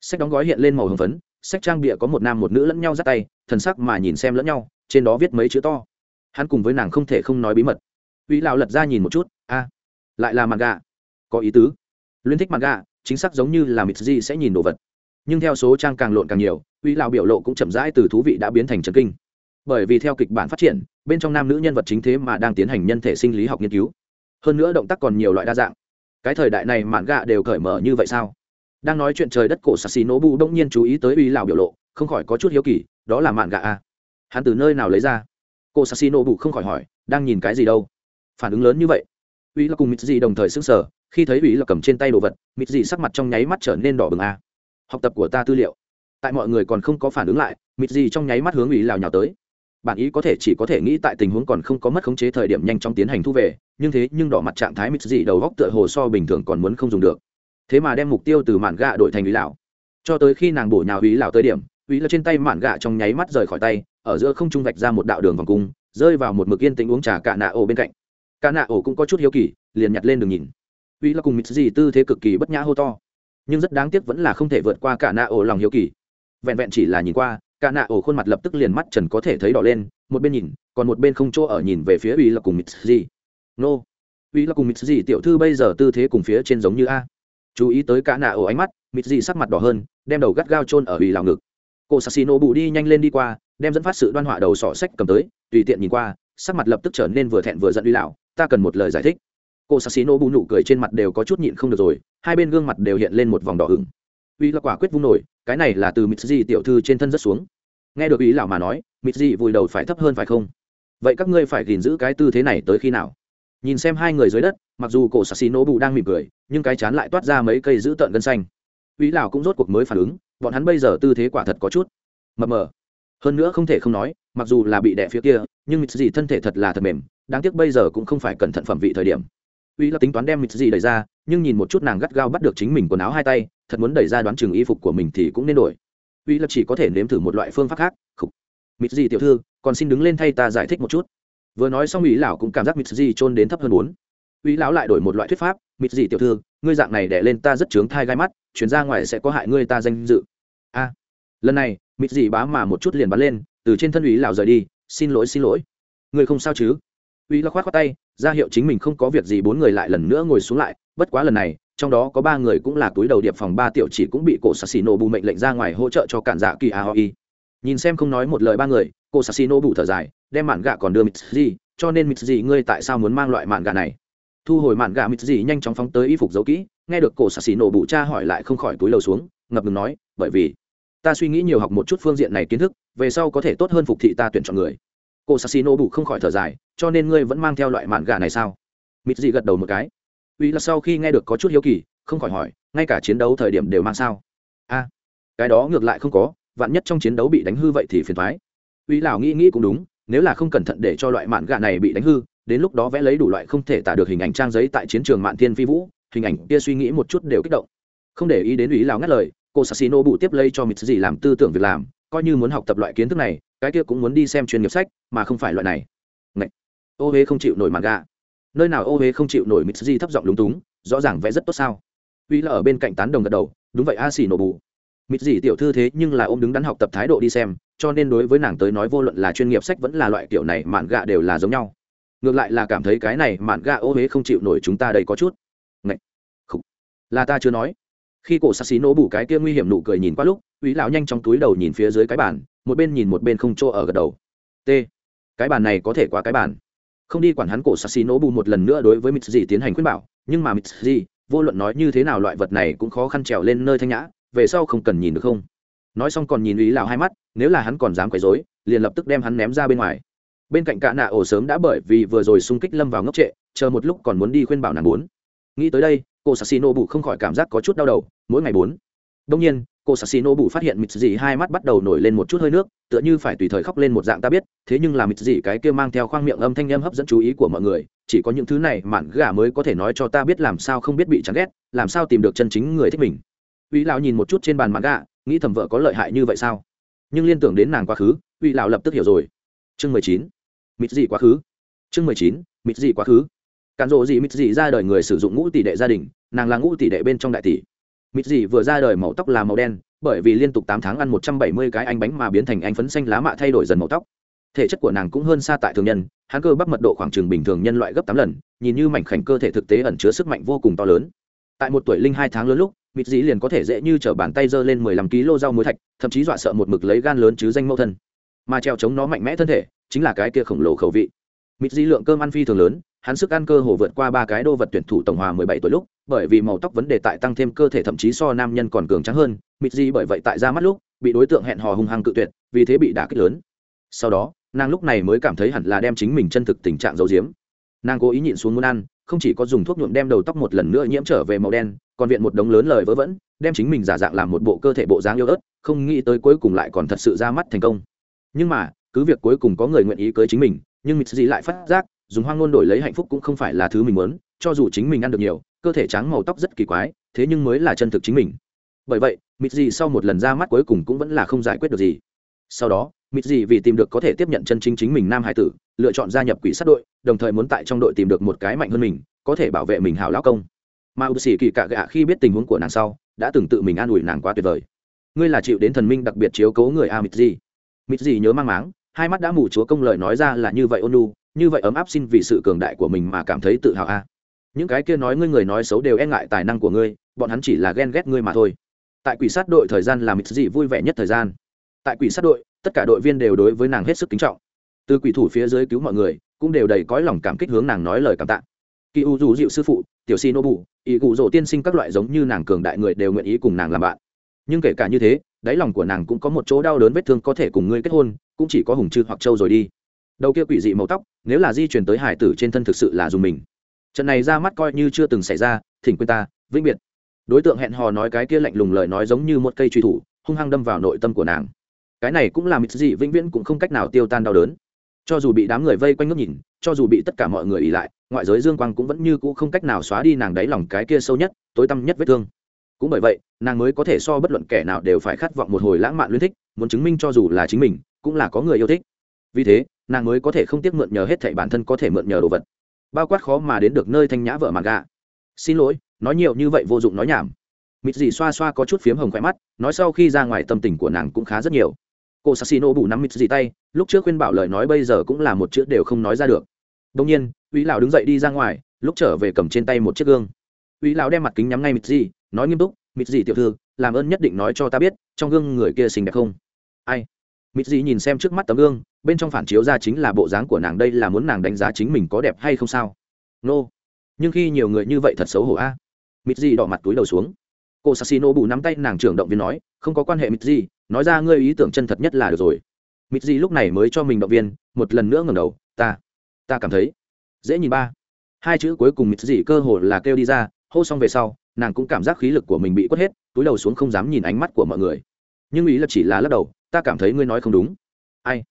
sách đóng gói hiện lên màu hồng phấn sách trang bịa có một nam một nữ lẫn nhau dắt tay thần sắc mà nhìn xem lẫn nhau trên đó viết mấy chữ to hắn cùng với nàng không thể không nói bí mật uy lão lật ra nhìn một chút, a, lại là mặt gà. Có ý tứ. Luyến thích mặt gà, chính xác giống như là mịt gì sẽ nhìn đồ vật. Nhưng theo số trang càng lộn càng nhiều uy lão biểu lộ cũng chậm rãi từ thú vị đã biến thành trần kinh. Bởi vì theo kịch bản phát triển, bên trong nam nữ nhân vật chính thế mà đang tiến hành nhân thể sinh lý học nghiên cứu. Hơn nữa động tác còn nhiều loại đa dạng. Cái thời đại này mạn gạ đều cởi mở như vậy sao? Đang nói chuyện trời đất cổ sassi nổ đông nhiên chú ý tới uy lão biểu lộ, không khỏi có chút hiếu kỳ, đó là mạn gạ a à? hắn từ nơi nào lấy ra? Cô sassi nổ không khỏi hỏi, đang nhìn cái gì đâu? Phản ứng lớn như vậy. Uy là cùng mít Dị đồng thời sững sờ, khi thấy uy là cầm trên tay đồ vật mít Dị sắc mặt trong nháy mắt trở nên đỏ bừng a học tập của ta tư liệu. Tại mọi người còn không có phản ứng lại mít Dị trong nháy mắt hướng uy lào nhào tới. Bản ý có thể chỉ có thể nghĩ tại tình huống còn không có mất khống chế thời điểm nhanh chóng tiến hành thu về, nhưng thế nhưng đỏ mặt trạng thái mít Dị đầu góc tựa hồ so bình thường còn muốn không dùng được. Thế mà đem mục tiêu từ mạn gạ đổi thành uy lão cho tới khi nàng bổ nhào uy lão tới điểm uy là trên tay mạn gạ trong nháy mắt rời khỏi tay, ở giữa không trung vạch ra một đạo đường vòng cung, rơi vào một mực yên tĩnh uống trà cạ nạ ô bên cạnh. Cả nạ ổ cũng có chút hiếu kỳ, liền nhặt lên đường nhìn. Uy là cùng mịt gì tư thế cực kỳ bất nhã hô to. Nhưng rất đáng tiếc vẫn là không thể vượt qua cả nạ ổ lòng hiếu kỳ. Vẹn vẹn chỉ là nhìn qua, cả nạ ổ khuôn mặt lập tức liền mắt trần có thể thấy đỏ lên, một bên nhìn, còn một bên không chỗ ở nhìn về phía uy là cùng mịt gì. Nô. Uy là cùng mịt gì tiểu thư bây giờ tư thế cùng phía trên giống như a. Chú ý tới cả nạ ổ ánh mắt, mịt gì sắc mặt đỏ hơn, đem đầu gắt gao chôn ở uy lào ngực. Cô sassino bù đi nhanh lên đi qua, đem dẫn phát sự đoan họa đầu sỏ sách cầm tới, tùy tiện nhìn qua, sắc mặt lập tức trở nên vừa thẹn vừa giận uy lão ta cần một lời giải thích. Cô sassino bù nụ cười trên mặt đều có chút nhịn không được rồi, hai bên gương mặt đều hiện lên một vòng đỏ hứng uy là quả quyết vung nổi, cái này là từ mít Di tiểu thư trên thân rất xuống. Nghe được ý lão mà nói mít Di vùi đầu phải thấp hơn phải không? Vậy các ngươi phải gìn giữ cái tư thế này tới khi nào? Nhìn xem hai người dưới đất, mặc dù cổ sassi nổ bù đang mỉm cười, nhưng cái chán lại toát ra mấy cây giữ tợn gân xanh. Ý lão cũng rốt cuộc mới phản ứng, bọn hắn bây giờ tư thế quả thật có chút mập mờ. Hơn nữa không thể không nói, mặc dù là bị đẻ phía kia, nhưng mít Di thân thể thật là thật mềm đáng tiếc bây giờ cũng không phải cẩn thận phẩm vị thời điểm. Uy là tính toán đem mịt gì đẩy ra, nhưng nhìn một chút nàng gắt gao bắt được chính mình quần áo hai tay, thật muốn đẩy ra đoán chừng y phục của mình thì cũng nên đổi. Uy là chỉ có thể nếm thử một loại phương pháp khác, khục. Mịt gì tiểu thư, còn xin đứng lên thay ta giải thích một chút. Vừa nói xong uy lão cũng cảm giác mịt gì trôn đến thấp hơn bốn uy lão lại đổi một loại thuyết pháp, mịt gì tiểu thư, ngươi dạng này đẻ lên ta rất trướng thai gai mắt chuyển ra ngoài sẽ có hại ngươi ta danh dự. A. Lần này, mịt gì bá mà một chút liền bắn lên, từ trên thân uy lão rời đi, xin lỗi xin lỗi. Ngươi không sao chứ? Uy lão khoát khoát tay, ra hiệu chính mình không có việc gì, bốn người lại lần nữa ngồi xuống lại. Bất quá lần này, trong đó có ba người cũng là túi đầu điệp phòng, ba tiểu chỉ cũng bị cổ sassino bù mệnh lệnh ra ngoài hỗ trợ cho cản dạ kỳ aoi nhìn xem không nói một lời ba người cô sassino bù thở dài, đem mạn gạ còn đưa mít gì cho nên mít gì ngươi tại sao muốn mang loại mạn gạ này? Thu hồi mạn gạ mít gì nhanh chóng phóng tới y phục giấu kỹ, nghe được cổ sassino bù cha hỏi lại không khỏi túi lầu xuống, ngập ngừng nói, bởi vì ta suy nghĩ nhiều học một chút phương diện này kiến thức, về sau có thể tốt hơn phục thị ta tuyển chọn người cô sassino bù không khỏi thở dài, cho nên ngươi vẫn mang theo loại mạn gà này sao? Mịt gì gật đầu một cái. Uy là sau khi nghe được có chút hiếu kỳ, không khỏi hỏi, ngay cả chiến đấu thời điểm đều mang sao? A, cái đó ngược lại không có, vạn nhất trong chiến đấu bị đánh hư vậy thì phiền thoái uy lào nghĩ nghĩ cũng đúng, nếu là không cẩn thận để cho loại mạn gà này bị đánh hư, đến lúc đó vẽ lấy đủ loại không thể tả được hình ảnh trang giấy tại chiến trường mạn thiên phi vũ, hình ảnh kia suy nghĩ một chút đều kích động. Không để ý đến ý lào ngắt lời, cô sassino bụ tiếp lấy cho Mịt gì làm tư tưởng việc làm coi như muốn học tập loại kiến thức này, cái kia cũng muốn đi xem chuyên nghiệp sách, mà không phải loại này. Ngậy! ô huế không chịu nổi mạn gạ nơi nào ô huế không chịu nổi mitsuji thấp giọng lúng túng, rõ ràng vẽ rất tốt sao? Uy là ở bên cạnh tán đồng gật đầu, đúng vậy, a xì nổ bù. Mitsuji tiểu thư thế nhưng là ôm đứng đắn học tập thái độ đi xem, cho nên đối với nàng tới nói vô luận là chuyên nghiệp sách vẫn là loại kiểu này, mạn gạ đều là giống nhau. Ngược lại là cảm thấy cái này mạn gạ ô huế không chịu nổi chúng ta đây có chút. Ngậy! Không. là ta chưa nói khi cổ sassi nổ bù cái kia nguy hiểm nụ cười nhìn qua lúc uy lão nhanh trong túi đầu nhìn phía dưới cái bàn, một bên nhìn một bên không chỗ ở gật đầu. T. Cái bàn này có thể qua cái bàn. Không đi quản hắn, cổ sassi nổ bù một lần nữa đối với mitsuji tiến hành khuyên bảo, nhưng mà mitsuji, vô luận nói như thế nào loại vật này cũng khó khăn trèo lên nơi thanh nhã, về sau không cần nhìn được không. Nói xong còn nhìn ý lão hai mắt, nếu là hắn còn dám quấy rối, liền lập tức đem hắn ném ra bên ngoài. Bên cạnh cả nạ ổ sớm đã bởi vì vừa rồi xung kích lâm vào ngốc trệ, chờ một lúc còn muốn đi khuyên bảo nàng muốn. nghĩ tới đây cô sassino bù không khỏi cảm giác có chút đau đầu, mỗi ngày bốn. Đông nhiên, cô sassino bù phát hiện mịt dị hai mắt bắt đầu nổi lên một chút hơi nước, tựa như phải tùy thời khóc lên một dạng, ta biết, thế nhưng là mịt dị cái kia mang theo khoang miệng âm thanh em hấp dẫn chú ý của mọi người, chỉ có những thứ này mạn gà mới có thể nói cho ta biết làm sao không biết bị chán ghét, làm sao tìm được chân chính người thích mình. Uy lão nhìn một chút trên bàn mạn gà, nghĩ thầm vợ có lợi hại như vậy sao? Nhưng liên tưởng đến nàng quá khứ, uy lão lập tức hiểu rồi. Chương mười chín. Mịt dị quá khứ. Chương mười chín mịt dị quá khứ. Cản rộ gì mịt dị ra đời người sử dụng ngũ tỷ đệ gia đình nàng là ngũ tỷ đệ bên trong đại tỷ. Mịt dị vừa ra đời màu tóc là màu đen, bởi vì liên tục tám tháng ăn một trăm bảy mươi cái anh bánh mà biến thành anh phấn xanh lá mạ thay đổi dần màu tóc. Thể chất của nàng cũng hơn xa tại thường nhân, hắn cơ bắp mật độ khoảng chừng bình thường nhân loại gấp tám lần, nhìn như mảnh khảnh cơ thể thực tế ẩn chứa sức mạnh vô cùng to lớn. Tại một tuổi linh hai tháng lớn lúc, mịt dĩ liền có thể dễ như chở bàn tay giơ lên mười lăm kg rau muối thạch, thậm chí dọa sợ một mực lấy gan lớn chứ danh mẫu thân. Mà treo chống nó mạnh mẽ thân thể, chính là cái kia khổng lồ khẩu vị. Mịt dĩ lượng cơm ăn phi thường lớn, hắn sức ăn cơ hồ vượt qua ba cái đô vật tuyển thủ tổng hòa mười bảy tuổi lúc bởi vì màu tóc vấn đề tại tăng thêm cơ thể thậm chí so nam nhân còn cường trắng hơn, mịt dĩ bởi vậy tại ra mắt lúc, bị đối tượng hẹn hò hung hăng cự tuyệt, vì thế bị đả kích lớn. Sau đó, nàng lúc này mới cảm thấy hẳn là đem chính mình chân thực tình trạng giấu giếm. Nàng cố ý nhịn xuống muốn ăn, không chỉ có dùng thuốc nhuộm đem đầu tóc một lần nữa nhiễm trở về màu đen, còn viện một đống lớn lời vớ vẩn, đem chính mình giả dạng làm một bộ cơ thể bộ dáng yêu ớt, không nghĩ tới cuối cùng lại còn thật sự ra mắt thành công. Nhưng mà, cứ việc cuối cùng có người nguyện ý cưới chính mình, nhưng mịt gì lại phát giác, dùng hoang ngôn đổi lấy hạnh phúc cũng không phải là thứ mình muốn, cho dù chính mình ăn được nhiều cơ thể trắng màu tóc rất kỳ quái, thế nhưng mới là chân thực chính mình. Bởi vậy mịt gì sau một lần ra mắt cuối cùng cũng vẫn là không giải quyết được gì. Sau đó mịt gì vì tìm được có thể tiếp nhận chân chính chính mình nam hải tử, lựa chọn gia nhập quỷ sát đội, đồng thời muốn tại trong đội tìm được một cái mạnh hơn mình, có thể bảo vệ mình hảo lão công. Mà ưu sĩ kỳ cạ gạ khi biết tình huống của nàng sau, đã từng tự mình an ủi nàng quá tuyệt vời. Ngươi là chịu đến thần minh đặc biệt chiếu cố người a mịt gì mịt gì nhớ mang máng, hai mắt đã mù chúa công lời nói ra là như vậy ôn nu như vậy ấm áp xin vì sự cường đại của mình mà cảm thấy tự hào a những cái kia nói ngươi người nói xấu đều e ngại tài năng của ngươi, bọn hắn chỉ là ghen ghét ngươi mà thôi. Tại quỷ sát đội thời gian là mịt gì vui vẻ nhất thời gian. Tại quỷ sát đội, tất cả đội viên đều đối với nàng hết sức kính trọng. Từ quỷ thủ phía dưới cứu mọi người, cũng đều đầy cõi lòng cảm kích hướng nàng nói lời cảm tạ. Kỳ u dù dịu sư phụ, tiểu si nô bụ ý cụ rỗ tiên sinh các loại giống như nàng cường đại người đều nguyện ý cùng nàng làm bạn. Nhưng kể cả như thế, đáy lòng của nàng cũng có một chỗ đau đớn vết thương có thể cùng ngươi kết hôn, cũng chỉ có hùng chư hoặc châu rồi đi. Đầu kia quỷ dị màu tóc, nếu là di chuyển tới hải tử trên thân thực sự là dùng mình trận này ra mắt coi như chưa từng xảy ra, thỉnh quên ta, vĩnh biệt. Đối tượng hẹn hò nói cái kia lạnh lùng lời nói giống như một cây truy thủ, hung hăng đâm vào nội tâm của nàng. Cái này cũng làm gì vĩnh viễn cũng không cách nào tiêu tan đau đớn. Cho dù bị đám người vây quanh ngước nhìn, cho dù bị tất cả mọi người ỉ lại, ngoại giới dương quang cũng vẫn như cũ không cách nào xóa đi nàng đáy lòng cái kia sâu nhất, tối tăm nhất vết thương. Cũng bởi vậy, nàng mới có thể so bất luận kẻ nào đều phải khát vọng một hồi lãng mạn luyến thích, muốn chứng minh cho dù là chính mình, cũng là có người yêu thích. Vì thế, nàng mới có thể không tiếc mượn nhờ hết thảy bản thân có thể mượn nhờ đồ vật bao quát khó mà đến được nơi thanh nhã vợ mà gạ. Xin lỗi, nói nhiều như vậy vô dụng nói nhảm. Mịt dì xoa xoa có chút phiếm hồng khỏe mắt, nói sau khi ra ngoài tâm tình của nàng cũng khá rất nhiều. Cô sassino bù nắm mịt dì tay, lúc trước khuyên bảo lời nói bây giờ cũng là một chữ đều không nói ra được. Đông nhiên uy lão đứng dậy đi ra ngoài, lúc trở về cầm trên tay một chiếc gương. Uy lão đem mặt kính nhắm ngay mịt dì nói nghiêm túc, mịt dì tiểu thư, làm ơn nhất định nói cho ta biết, trong gương người kia xinh đẹp không? Ai? Mịt dì nhìn xem trước mắt tấm gương bên trong phản chiếu ra chính là bộ dáng của nàng đây là muốn nàng đánh giá chính mình có đẹp hay không sao. Nô、no. nhưng khi nhiều người như vậy thật xấu hổ a. À? mịt dị đỏ mặt túi đầu xuống. Cô sassino bù nắm tay nàng trưởng động viên nói, không có quan hệ mịt dị nói ra ngươi ý tưởng chân thật nhất là được rồi. Mịt dị lúc này mới cho mình động viên, một lần nữa ngẩng đầu, ta ta cảm thấy dễ nhìn ba. Hai chữ cuối cùng mịt dị cơ hồ là kêu đi ra, hô xong về sau, nàng cũng cảm giác khí lực của mình bị quất hết, túi đầu xuống không dám nhìn ánh mắt của mọi người. Nhưng ý là chỉ là lắc đầu, ta cảm thấy ngươi nói không đúng. Ai?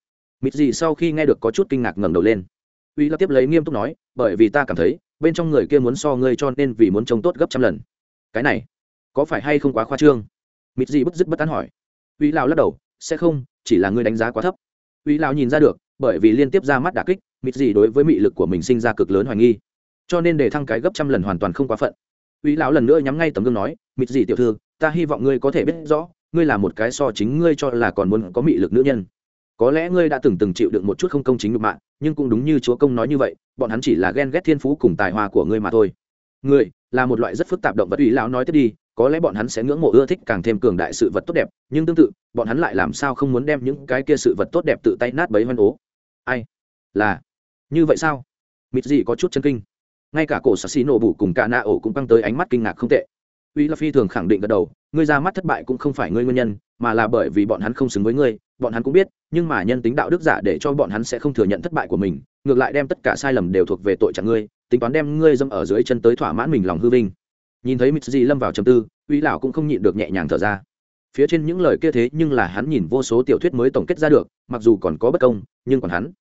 Mịt gì sau khi nghe được có chút kinh ngạc ngẩng đầu lên. Uy lập tiếp lấy nghiêm túc nói, bởi vì ta cảm thấy, bên trong người kia muốn so ngươi cho nên vì muốn trông tốt gấp trăm lần. Cái này, có phải hay không quá khoa trương? Mịt gì bức dứt bất tán hỏi. Uy Lão lắc đầu, sẽ không, chỉ là ngươi đánh giá quá thấp. Uy Lão nhìn ra được, bởi vì liên tiếp ra mắt đả kích mịt gì đối với mị lực của mình sinh ra cực lớn hoài nghi. Cho nên để thăng cái gấp trăm lần hoàn toàn không quá phận. Uy lão lần nữa nhắm ngay tấm gương nói mịt gì tiểu thư, ta hy vọng ngươi có thể biết rõ, ngươi là một cái so chính ngươi cho là còn muốn có mị lực nữ nhân có lẽ ngươi đã từng từng chịu được một chút không công chính được mạng nhưng cũng đúng như chúa công nói như vậy, bọn hắn chỉ là ghen ghét thiên phú cùng tài hoa của ngươi mà thôi. Ngươi, là một loại rất phức tạp động vật ủy lão nói tiếp đi, có lẽ bọn hắn sẽ ngưỡng mộ ưa thích càng thêm cường đại sự vật tốt đẹp, nhưng tương tự, bọn hắn lại làm sao không muốn đem những cái kia sự vật tốt đẹp tự tay nát bấy hoan ố? Ai? Là. Như vậy sao? Mịt gì có chút chân kinh. Ngay cả cổ sassi nổ bủ cùng cả nạ ổ cũng căng tới ánh mắt kinh ngạc không tệ uy là phi thường khẳng định gật đầu, ngươi ra mắt thất bại cũng không phải ngươi nguyên nhân, mà là bởi vì bọn hắn không xứng với ngươi, bọn hắn cũng biết, nhưng mà nhân tính đạo đức giả để cho bọn hắn sẽ không thừa nhận thất bại của mình, ngược lại đem tất cả sai lầm đều thuộc về tội chẳng ngươi, tính toán đem ngươi dâm ở dưới chân tới thỏa mãn mình lòng hư vinh. Nhìn thấy mitsuji lâm vào trầm tư, uy lão cũng không nhịn được nhẹ nhàng thở ra. Phía trên những lời kia thế nhưng là hắn nhìn vô số tiểu thuyết mới tổng kết ra được, mặc dù còn có bất công, nhưng còn hắn.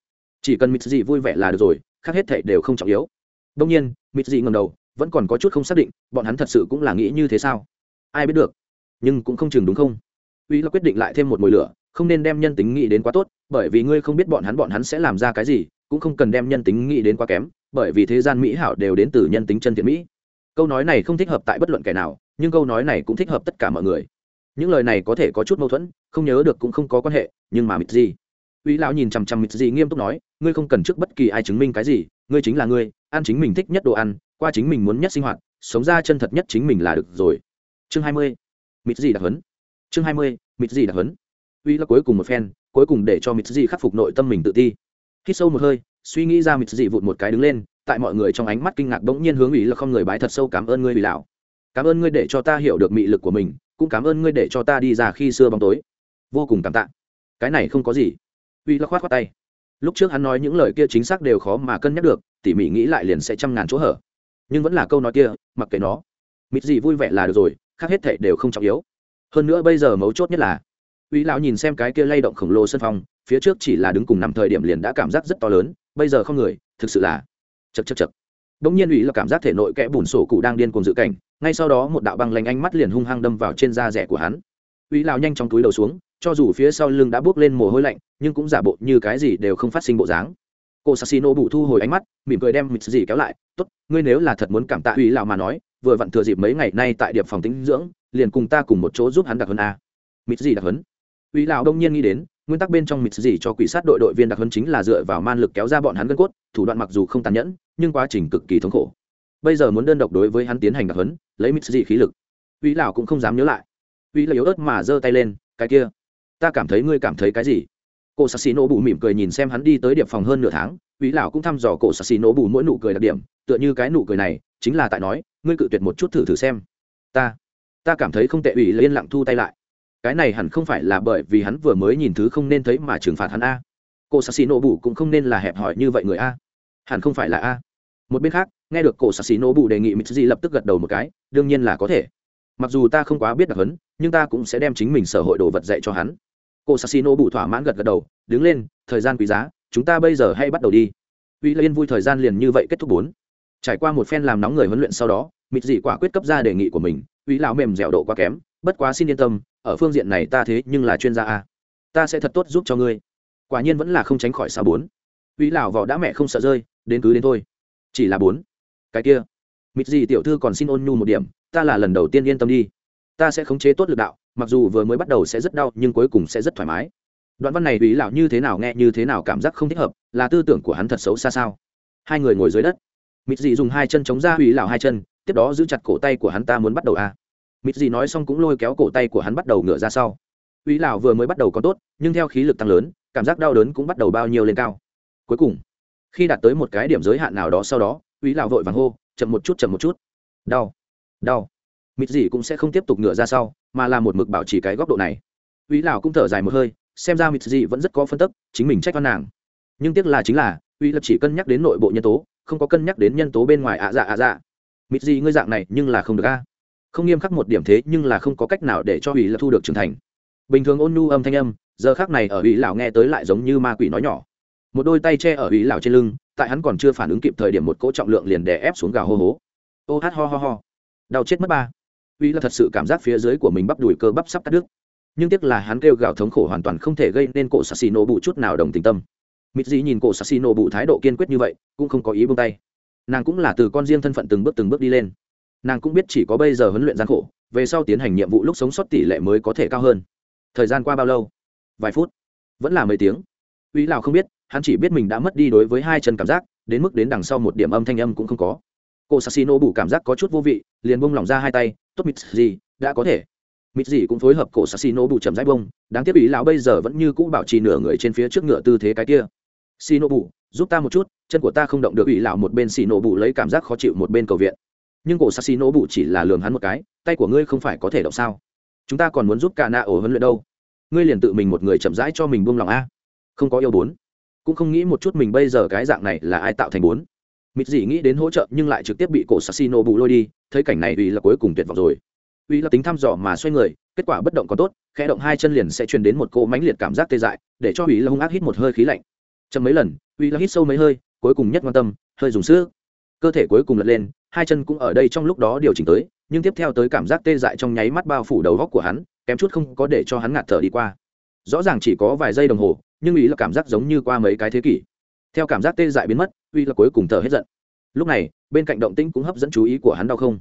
Chỉ cần mitsuji vui vẻ là được rồi, khác hết thảy đều không trọng yếu. Đông nhiên, mitsuji ngầm đầu vẫn còn có chút không xác định, bọn hắn thật sự cũng là nghĩ như thế sao? Ai biết được. Nhưng cũng không chừng đúng không? Uy là quyết định lại thêm một mồi lửa, không nên đem nhân tính nghĩ đến quá tốt, bởi vì ngươi không biết bọn hắn bọn hắn sẽ làm ra cái gì, cũng không cần đem nhân tính nghĩ đến quá kém, bởi vì thế gian mỹ hảo đều đến từ nhân tính chân thiện mỹ. Câu nói này không thích hợp tại bất luận kẻ nào, nhưng câu nói này cũng thích hợp tất cả mọi người. Những lời này có thể có chút mâu thuẫn, không nhớ được cũng không có quan hệ, nhưng mà mịt gì uy lão nhìn chằm chằm mịt gì nghiêm túc nói, ngươi không cần trước bất kỳ ai chứng minh cái gì, ngươi chính là ngươi, ăn chính mình thích nhất đồ ăn qua chính mình muốn nhất sinh hoạt, sống ra chân thật nhất chính mình là được rồi. Chương hai mươi. Mịt gì đặc hấn chương hai mươi, mịt gì đặc hấn uy là cuối cùng một phen, cuối cùng để cho mịt gì khắc phục nội tâm mình tự ti. Khi sâu một hơi, suy nghĩ ra mịt gì vụt một cái đứng lên, tại mọi người trong ánh mắt kinh ngạc bỗng nhiên hướng ủy là không người bái thật sâu cảm ơn ngươi ủy lão. Cảm ơn ngươi để cho ta hiểu được mị lực của mình, cũng cảm ơn ngươi để cho ta đi ra khi xưa bóng tối. Vô cùng cảm tạ. Cái này không có gì. Uy là khoát khoát tay. Lúc trước hắn nói những lời kia chính xác đều khó mà cân nhắc được, tỉ mỉ nghĩ lại liền sẽ trăm ngàn chỗ hở nhưng vẫn là câu nói kia mặc kệ nó mịt gì vui vẻ là được rồi khác hết thệ đều không trọng yếu hơn nữa bây giờ mấu chốt nhất là uy lão nhìn xem cái kia lay động khổng lồ sân phong phía trước chỉ là đứng cùng nằm thời điểm liền đã cảm giác rất to lớn bây giờ không người thực sự là chật chật chật Đống nhiên ủy là cảm giác thể nội kẽ bùn sổ cụ đang điên cuồng dự cảnh, ngay sau đó một đạo băng lanh ánh mắt liền hung hăng đâm vào trên da rẻ của hắn. Ủy lão nhanh chóng túi đầu xuống, cho dù phía sau lưng đã bước lên mồ hôi lạnh, nhưng cũng giả bộ như cái gì đều không phát sinh bộ dáng. Cô Sasino bụ thu hồi ánh mắt, mỉm cười đem mịt gì kéo lại, "Tốt, ngươi nếu là thật muốn cảm tạ uy lão mà nói, vừa vặn thừa dịp mấy ngày nay tại điệp phòng tĩnh dưỡng, liền cùng ta cùng một chỗ giúp hắn đặc hơn a." Mịt gì đặc hấn uy lão đông nhiên nghĩ đến, nguyên tắc bên trong mịt gì cho quỷ sát đội đội viên đặc hấn chính là dựa vào man lực kéo ra bọn hắn gân cốt, thủ đoạn mặc dù không tàn nhẫn, nhưng quá trình cực kỳ thống khổ. Bây giờ muốn đơn độc đối với hắn tiến hành đặc hấn, lấy Mịt dị khí lực. Uy lão cũng không dám nhớ lại. Uy là yếu ớt mà giơ tay lên cái kia ta cảm thấy ngươi cảm thấy cái gì? Cô sassi nổ bù mỉm cười nhìn xem hắn đi tới điệp phòng hơn nửa tháng uy lão cũng thăm dò cổ sassi nổ bù mỗi nụ cười đặc điểm, tựa như cái nụ cười này, chính là tại nói, ngươi cự tuyệt một chút thử thử xem. Ta ta cảm thấy không tệ, ủy liên lặng thu tay lại. Cái này hẳn không phải là bởi vì hắn vừa mới nhìn thứ không nên thấy mà trừng phạt hắn a. Cô sassi nổ bù cũng không nên là hẹp hòi như vậy người a. Hẳn không phải là a. Một bên khác, nghe được cổ sassi nổ bù đề nghị mitsuji lập tức gật đầu một cái, đương nhiên là có thể. Mặc dù ta không quá biết đặc hấn nhưng ta cũng sẽ đem chính mình sở hội đồ vật dạy cho hắn. Cô sassi bụ thỏa mãn gật gật đầu, đứng lên, thời gian quý giá, chúng ta bây giờ hay bắt đầu đi. Uy yên vui thời gian liền như vậy kết thúc bốn. Trải qua một phen làm nóng người huấn luyện sau đó, mịt dị quả quyết cấp ra đề nghị của mình uy lão mềm dẻo độ quá kém, bất quá xin yên tâm, ở phương diện này ta thế nhưng là chuyên gia a. Ta sẽ thật tốt giúp cho ngươi. Quả nhiên vẫn là không tránh khỏi xa bốn. Uy lão vỏ đã mẹ không sợ rơi, đến cứ đến thôi. Chỉ là bốn. Cái kia, mịt Dị tiểu thư còn xin ôn nhu một điểm, ta là lần đầu tiên yên tâm đi ta sẽ khống chế tốt lực đạo, mặc dù vừa mới bắt đầu sẽ rất đau, nhưng cuối cùng sẽ rất thoải mái. Đoạn văn này ủy lão như thế nào nghe, như thế nào cảm giác không thích hợp, là tư tưởng của hắn thật xấu xa sao? Hai người ngồi dưới đất. Mịt dị dùng hai chân chống ra ủy lão hai chân, tiếp đó giữ chặt cổ tay của hắn, ta muốn bắt đầu à. mịt dị nói xong cũng lôi kéo cổ tay của hắn bắt đầu ngửa ra sau. Ủy lão vừa mới bắt đầu có tốt, nhưng theo khí lực tăng lớn, cảm giác đau đớn cũng bắt đầu bao nhiêu lên cao. Cuối cùng, khi đạt tới một cái điểm giới hạn nào đó sau đó ủy lão vội vàng hô, chậm một chút, chậm một chút. Đau đau mịt gì cũng sẽ không tiếp tục ngửa ra sau, mà là một mực bảo trì cái góc độ này. Uy lão cũng thở dài một hơi, xem ra mịt gì vẫn rất có phân tức, chính mình trách văn nàng. Nhưng tiếc là chính là uy lập chỉ cân nhắc đến nội bộ nhân tố, không có cân nhắc đến nhân tố bên ngoài ạ dạ ạ dạ. Mịt gì ngươi dạng này nhưng là không được a. Không nghiêm khắc một điểm thế nhưng là không có cách nào để cho uy lập thu được trưởng thành. Bình thường ôn nhu âm thanh âm, giờ khác này ở uy lão nghe tới lại giống như ma quỷ nói nhỏ. Một đôi tay che ở uy lão trên lưng, tại hắn còn chưa phản ứng kịp thời điểm một cỗ trọng lượng liền đè ép xuống gào hô hố. Ô hát ho ho ho. Đau chết mất ba uy là thật sự cảm giác phía dưới của mình bắp đùi cơ bắp sắp cắt đứt. Nhưng tiếc là hắn kêu gào thống khổ hoàn toàn không thể gây nên cổ sassino bụ chút nào đồng tình tâm. Mịt Dĩ nhìn cổ sassino bụ thái độ kiên quyết như vậy, cũng không có ý buông tay. Nàng cũng là từ con riêng thân phận từng bước từng bước đi lên. Nàng cũng biết chỉ có bây giờ huấn luyện gian khổ, về sau tiến hành nhiệm vụ lúc sống sót tỷ lệ mới có thể cao hơn. Thời gian qua bao lâu? Vài phút. Vẫn là mấy tiếng. Uy lào không biết, hắn chỉ biết mình đã mất đi đối với hai chân cảm giác, đến mức đến đằng sau một điểm âm thanh âm cũng không có cô sassino bù cảm giác có chút vô vị, liền bông lỏng ra hai tay, tốt mịt gì đã có thể. Mịt gì cũng phối hợp cổ sassino bù chậm rãi bông đáng tiếc ý lão bây giờ vẫn như cũ bảo trì nửa người trên phía trước ngựa tư thế cái kia. Xino bù, giúp ta một chút, chân của ta không động được. Ý lão một bên xì bù lấy cảm giác khó chịu một bên cầu viện. Nhưng cổ sassino bù chỉ là lường hắn một cái, tay của ngươi không phải có thể động sao? Chúng ta còn muốn giúp cả nạ ổ huấn luyện đâu? Ngươi liền tự mình một người chậm rãi cho mình buông lòng a. Không có yêu bốn. Cũng không nghĩ một chút mình bây giờ cái dạng này là ai tạo thành bốn mịt dị nghĩ đến hỗ trợ nhưng lại trực tiếp bị cổ sassino bù lôi đi, thấy cảnh này Uy là cuối cùng tuyệt vọng rồi. Uy là tính thăm dò mà xoay người, kết quả bất động còn tốt, khẽ động hai chân liền sẽ truyền đến một cỗ mãnh liệt cảm giác tê dại, để cho uy là hung ác hít một hơi khí lạnh. Chậm mấy lần, uy là hít sâu mấy hơi, cuối cùng nhất quan tâm, hơi dùng sức. Cơ thể cuối cùng lật lên, hai chân cũng ở đây trong lúc đó điều chỉnh tới, nhưng tiếp theo tới cảm giác tê dại trong nháy mắt bao phủ đầu góc của hắn, kém chút không có để cho hắn ngạt thở đi qua. Rõ ràng chỉ có vài giây đồng hồ, nhưng uy là cảm giác giống như qua mấy cái thế kỷ theo cảm giác tê dại biến mất, uy là cuối cùng thở hết giận. Lúc này, bên cạnh động tĩnh cũng hấp dẫn chú ý của hắn đau không?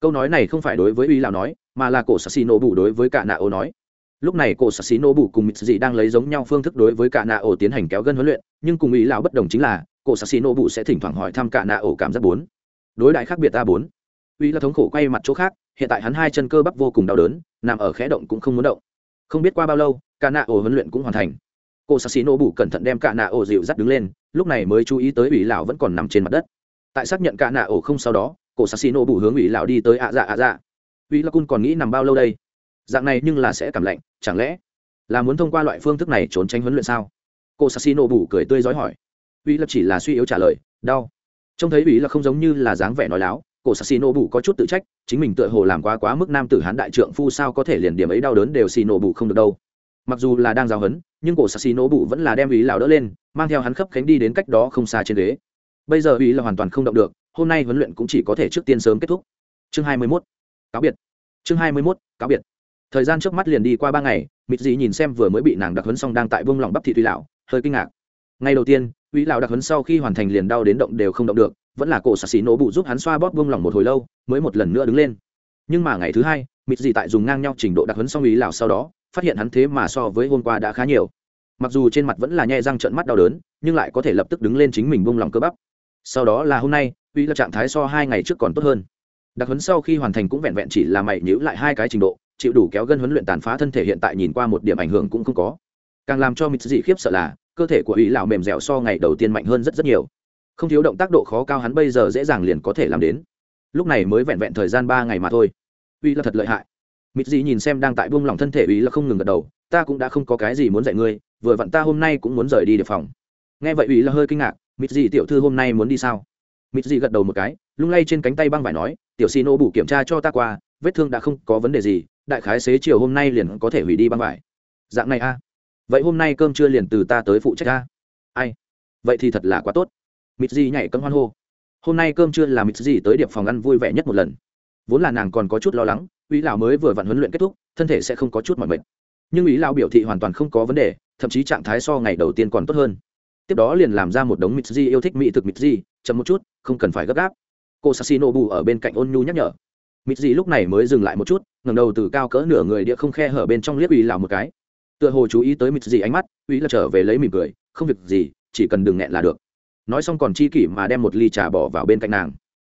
Câu nói này không phải đối với uy lão nói, mà là cổ sassi nổ bù đối với cả nạ ô nói. Lúc này cổ sassi nổ bù cùng dị đang lấy giống nhau phương thức đối với cả nạ ô tiến hành kéo gân huấn luyện, nhưng cùng ý lão bất đồng chính là, cổ sassi nổ bù sẽ thỉnh thoảng hỏi thăm cả nạ ô cảm giác bốn. Đối đại khác biệt ta bốn. Uy là thống khổ quay mặt chỗ khác, hiện tại hắn hai chân cơ bắp vô cùng đau đớn, nằm ở khẽ động cũng không muốn động. Không biết qua bao lâu cả nạ ô huấn luyện cũng hoàn thành. Cô sassi nổ bù cẩn thận đem cả nạ ô dịu dắt đứng lên lúc này mới chú ý tới ủy lão vẫn còn nằm trên mặt đất. Tại xác nhận cả nạ ổ không sau đó, cổ sassi nổ bù hướng ủy lão đi tới ạ dạ ạ dạ. Ủy lão cun còn nghĩ nằm bao lâu đây? Dạng này nhưng là sẽ cảm lạnh, chẳng lẽ là muốn thông qua loại phương thức này trốn tránh huấn luyện sao? Cô sassi bù cười tươi giói hỏi. Ủy là chỉ là suy yếu trả lời, đau. Trông thấy ủy là không giống như là dáng vẻ nói láo, cổ sassi bù có chút tự trách, chính mình tựa hồ làm quá quá mức nam tử hán đại trượng phu sao có thể liền điểm ấy đau đớn đều xì nổ bù không được đâu. Mặc dù là đang giáo hấn nhưng cổ sassi nổ bụ vẫn là đem ý lào đỡ lên mang theo hắn khấp khánh đi đến cách đó không xa trên ghế. Bây giờ ý là hoàn toàn không động được hôm nay huấn luyện cũng chỉ có thể trước tiên sớm kết thúc. Chương hai mươi 21. cáo biệt. Chương hai mươi 21, cáo biệt. Thời gian trước mắt liền đi qua ba ngày mịt dị nhìn xem vừa mới bị nàng đặc huấn xong đang tại vương lòng bắp thị thủy lão hơi kinh ngạc. Ngày đầu tiên uy lão đặc huấn sau khi hoàn thành liền đau đến động đều không động được vẫn là cổ xà xí nổ bụ giúp hắn xoa bóp vương lòng một hồi lâu mới một lần nữa đứng lên. Nhưng mà ngày thứ hai mịt dị tại dùng ngang nhau trình độ đặc huấn xong uy lão sau đó phát hiện hắn thế mà so với hôm qua đã khá nhiều. Mặc dù trên mặt vẫn là nhẹ răng trợn mắt đau đớn, nhưng lại có thể lập tức đứng lên chính mình bông lòng cơ bắp. Sau đó là hôm nay, uy là trạng thái so hai ngày trước còn tốt hơn. Đặc huấn sau khi hoàn thành cũng vẹn vẹn chỉ là mày nhữ lại hai cái trình độ, chịu đủ kéo gân huấn luyện tàn phá thân thể hiện tại nhìn qua một điểm ảnh hưởng cũng không có. Càng làm cho mịt dị khiếp sợ là, cơ thể của uy lão mềm dẻo so ngày đầu tiên mạnh hơn rất rất nhiều. Không thiếu động tác độ khó cao hắn bây giờ dễ dàng liền có thể làm đến. Lúc này mới vẹn vẹn thời gian ba ngày mà thôi. Uy là thật lợi hại mịt dị nhìn xem đang tại buông lỏng thân thể ủy là không ngừng gật đầu, ta cũng đã không có cái gì muốn dạy ngươi, vừa vặn ta hôm nay cũng muốn rời đi được phòng. Nghe vậy ủy là hơi kinh ngạc, mịt dị tiểu thư hôm nay muốn đi sao? Mịt dị gật đầu một cái, lung lay trên cánh tay băng vải nói, tiểu xin ô bủ kiểm tra cho ta qua, vết thương đã không có vấn đề gì, đại khái xế chiều hôm nay liền có thể hủy đi băng vải. Dạng này a vậy hôm nay cơm trưa liền từ ta tới phụ trách a ai? Vậy thì thật là quá tốt. Mịt dị nhảy cân hoan hô, hôm nay cơm trưa là mịt dị tới điệp phòng ăn vui vẻ nhất một lần vốn là nàng còn có chút lo lắng ý lão mới vừa vặn huấn luyện kết thúc, thân thể sẽ không có chút mỏi mệt. Nhưng ý lão biểu thị hoàn toàn không có vấn đề, thậm chí trạng thái so ngày đầu tiên còn tốt hơn. Tiếp đó liền làm ra một đống mịt di yêu thích mỹ thực mịt di, chậm một chút, không cần phải gấp gáp. Cô sassino bù ở bên cạnh ôn nhu nhắc nhở. Mịt di lúc này mới dừng lại một chút, ngẩng đầu từ cao cỡ nửa người địa không khe hở bên trong liếc ý lão một cái. Tựa hồ chú ý tới mịt di ánh mắt ý là trở về lấy mỉm cười, không việc gì, chỉ cần đừng nghẹn là được. Nói xong còn chi kỷ mà đem một ly trà bỏ vào bên cạnh nàng.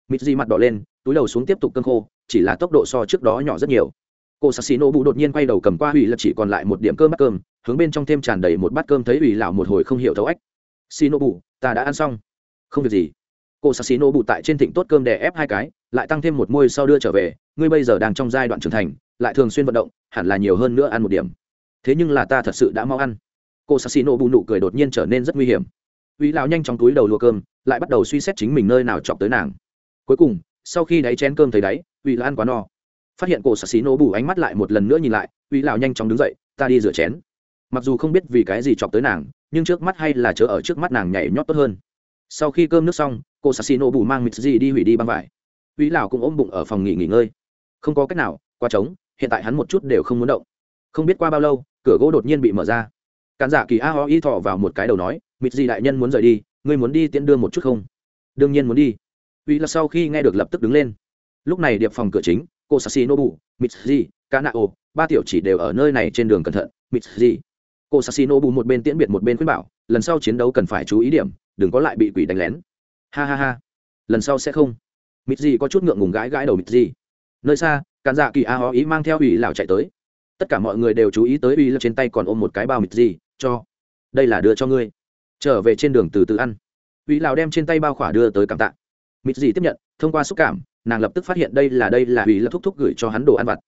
Mịt di mặt đỏ lên túi đầu xuống tiếp tục cơn khô, chỉ là tốc độ so trước đó nhỏ rất nhiều. Cô sassi xì bụ đột nhiên quay đầu cầm qua hủy lập chỉ còn lại một điểm cơm bát cơm, hướng bên trong thêm tràn đầy một bát cơm thấy hủy lão một hồi không hiểu thấu ách. Xì nổ bụ, ta đã ăn xong. Không việc gì. Cô sassi xì bụ tại trên thịnh tốt cơm đè ép hai cái, lại tăng thêm một môi sau đưa trở về, ngươi bây giờ đang trong giai đoạn trưởng thành, lại thường xuyên vận động, hẳn là nhiều hơn nữa ăn một điểm. Thế nhưng là ta thật sự đã mau ăn. Cô sassi xì bụ nụ cười đột nhiên trở nên rất nguy hiểm. Hủy lão nhanh trong túi đầu lùa cơm, lại bắt đầu suy xét chính mình nơi nào chọc tới nàng. Cuối cùng sau khi đáy chén cơm thấy đáy, uy là ăn quá no. Phát hiện cổ sạc xí nổ bù ánh mắt lại một lần nữa nhìn lại, uy lào nhanh chóng đứng dậy, ta đi rửa chén. Mặc dù không biết vì cái gì chọc tới nàng, nhưng trước mắt hay là chớ ở trước mắt nàng nhảy nhót tốt hơn. Sau khi cơm nước xong cô sassi nổ bù mang mịt gì đi hủy đi băng vải. Uy lào cũng ôm bụng ở phòng nghỉ nghỉ ngơi. Không có cách nào, qua trống, hiện tại hắn một chút đều không muốn động. Không biết qua bao lâu, cửa gỗ đột nhiên bị mở ra. Khán giả kỳ a ho y thọ vào một cái đầu nói, mịt gì đại nhân muốn rời đi, ngươi muốn đi tiễn đưa một chút không? Đương nhiên muốn đi uy là sau khi nghe được lập tức đứng lên. Lúc này điệp phòng cửa chính, cô sashi nobu mitsuji kanao ba tiểu chỉ đều ở nơi này trên đường cẩn thận, mitsuji. Cô sashi nobu một bên tiễn biệt một bên khuyên bảo, lần sau chiến đấu cần phải chú ý điểm, đừng có lại bị quỷ đánh lén. Ha ha ha. Lần sau sẽ không. Mitsuji có chút ngượng ngùng gãi gãi đầu mitsuji. Nơi xa, cản dạ kỳ a ho ý mang theo ủy lão chạy tới. Tất cả mọi người đều chú ý tới ủy là trên tay còn ôm một cái bao mitsuji, cho. Đây là đưa cho ngươi. Trở về trên đường từ từ ăn. Ủy lão đem trên tay bao khỏa đưa tới cảm tạ. Mịt gì tiếp nhận, thông qua xúc cảm, nàng lập tức phát hiện đây là đây là ủy lập thúc thúc gửi cho hắn đồ ăn vặt.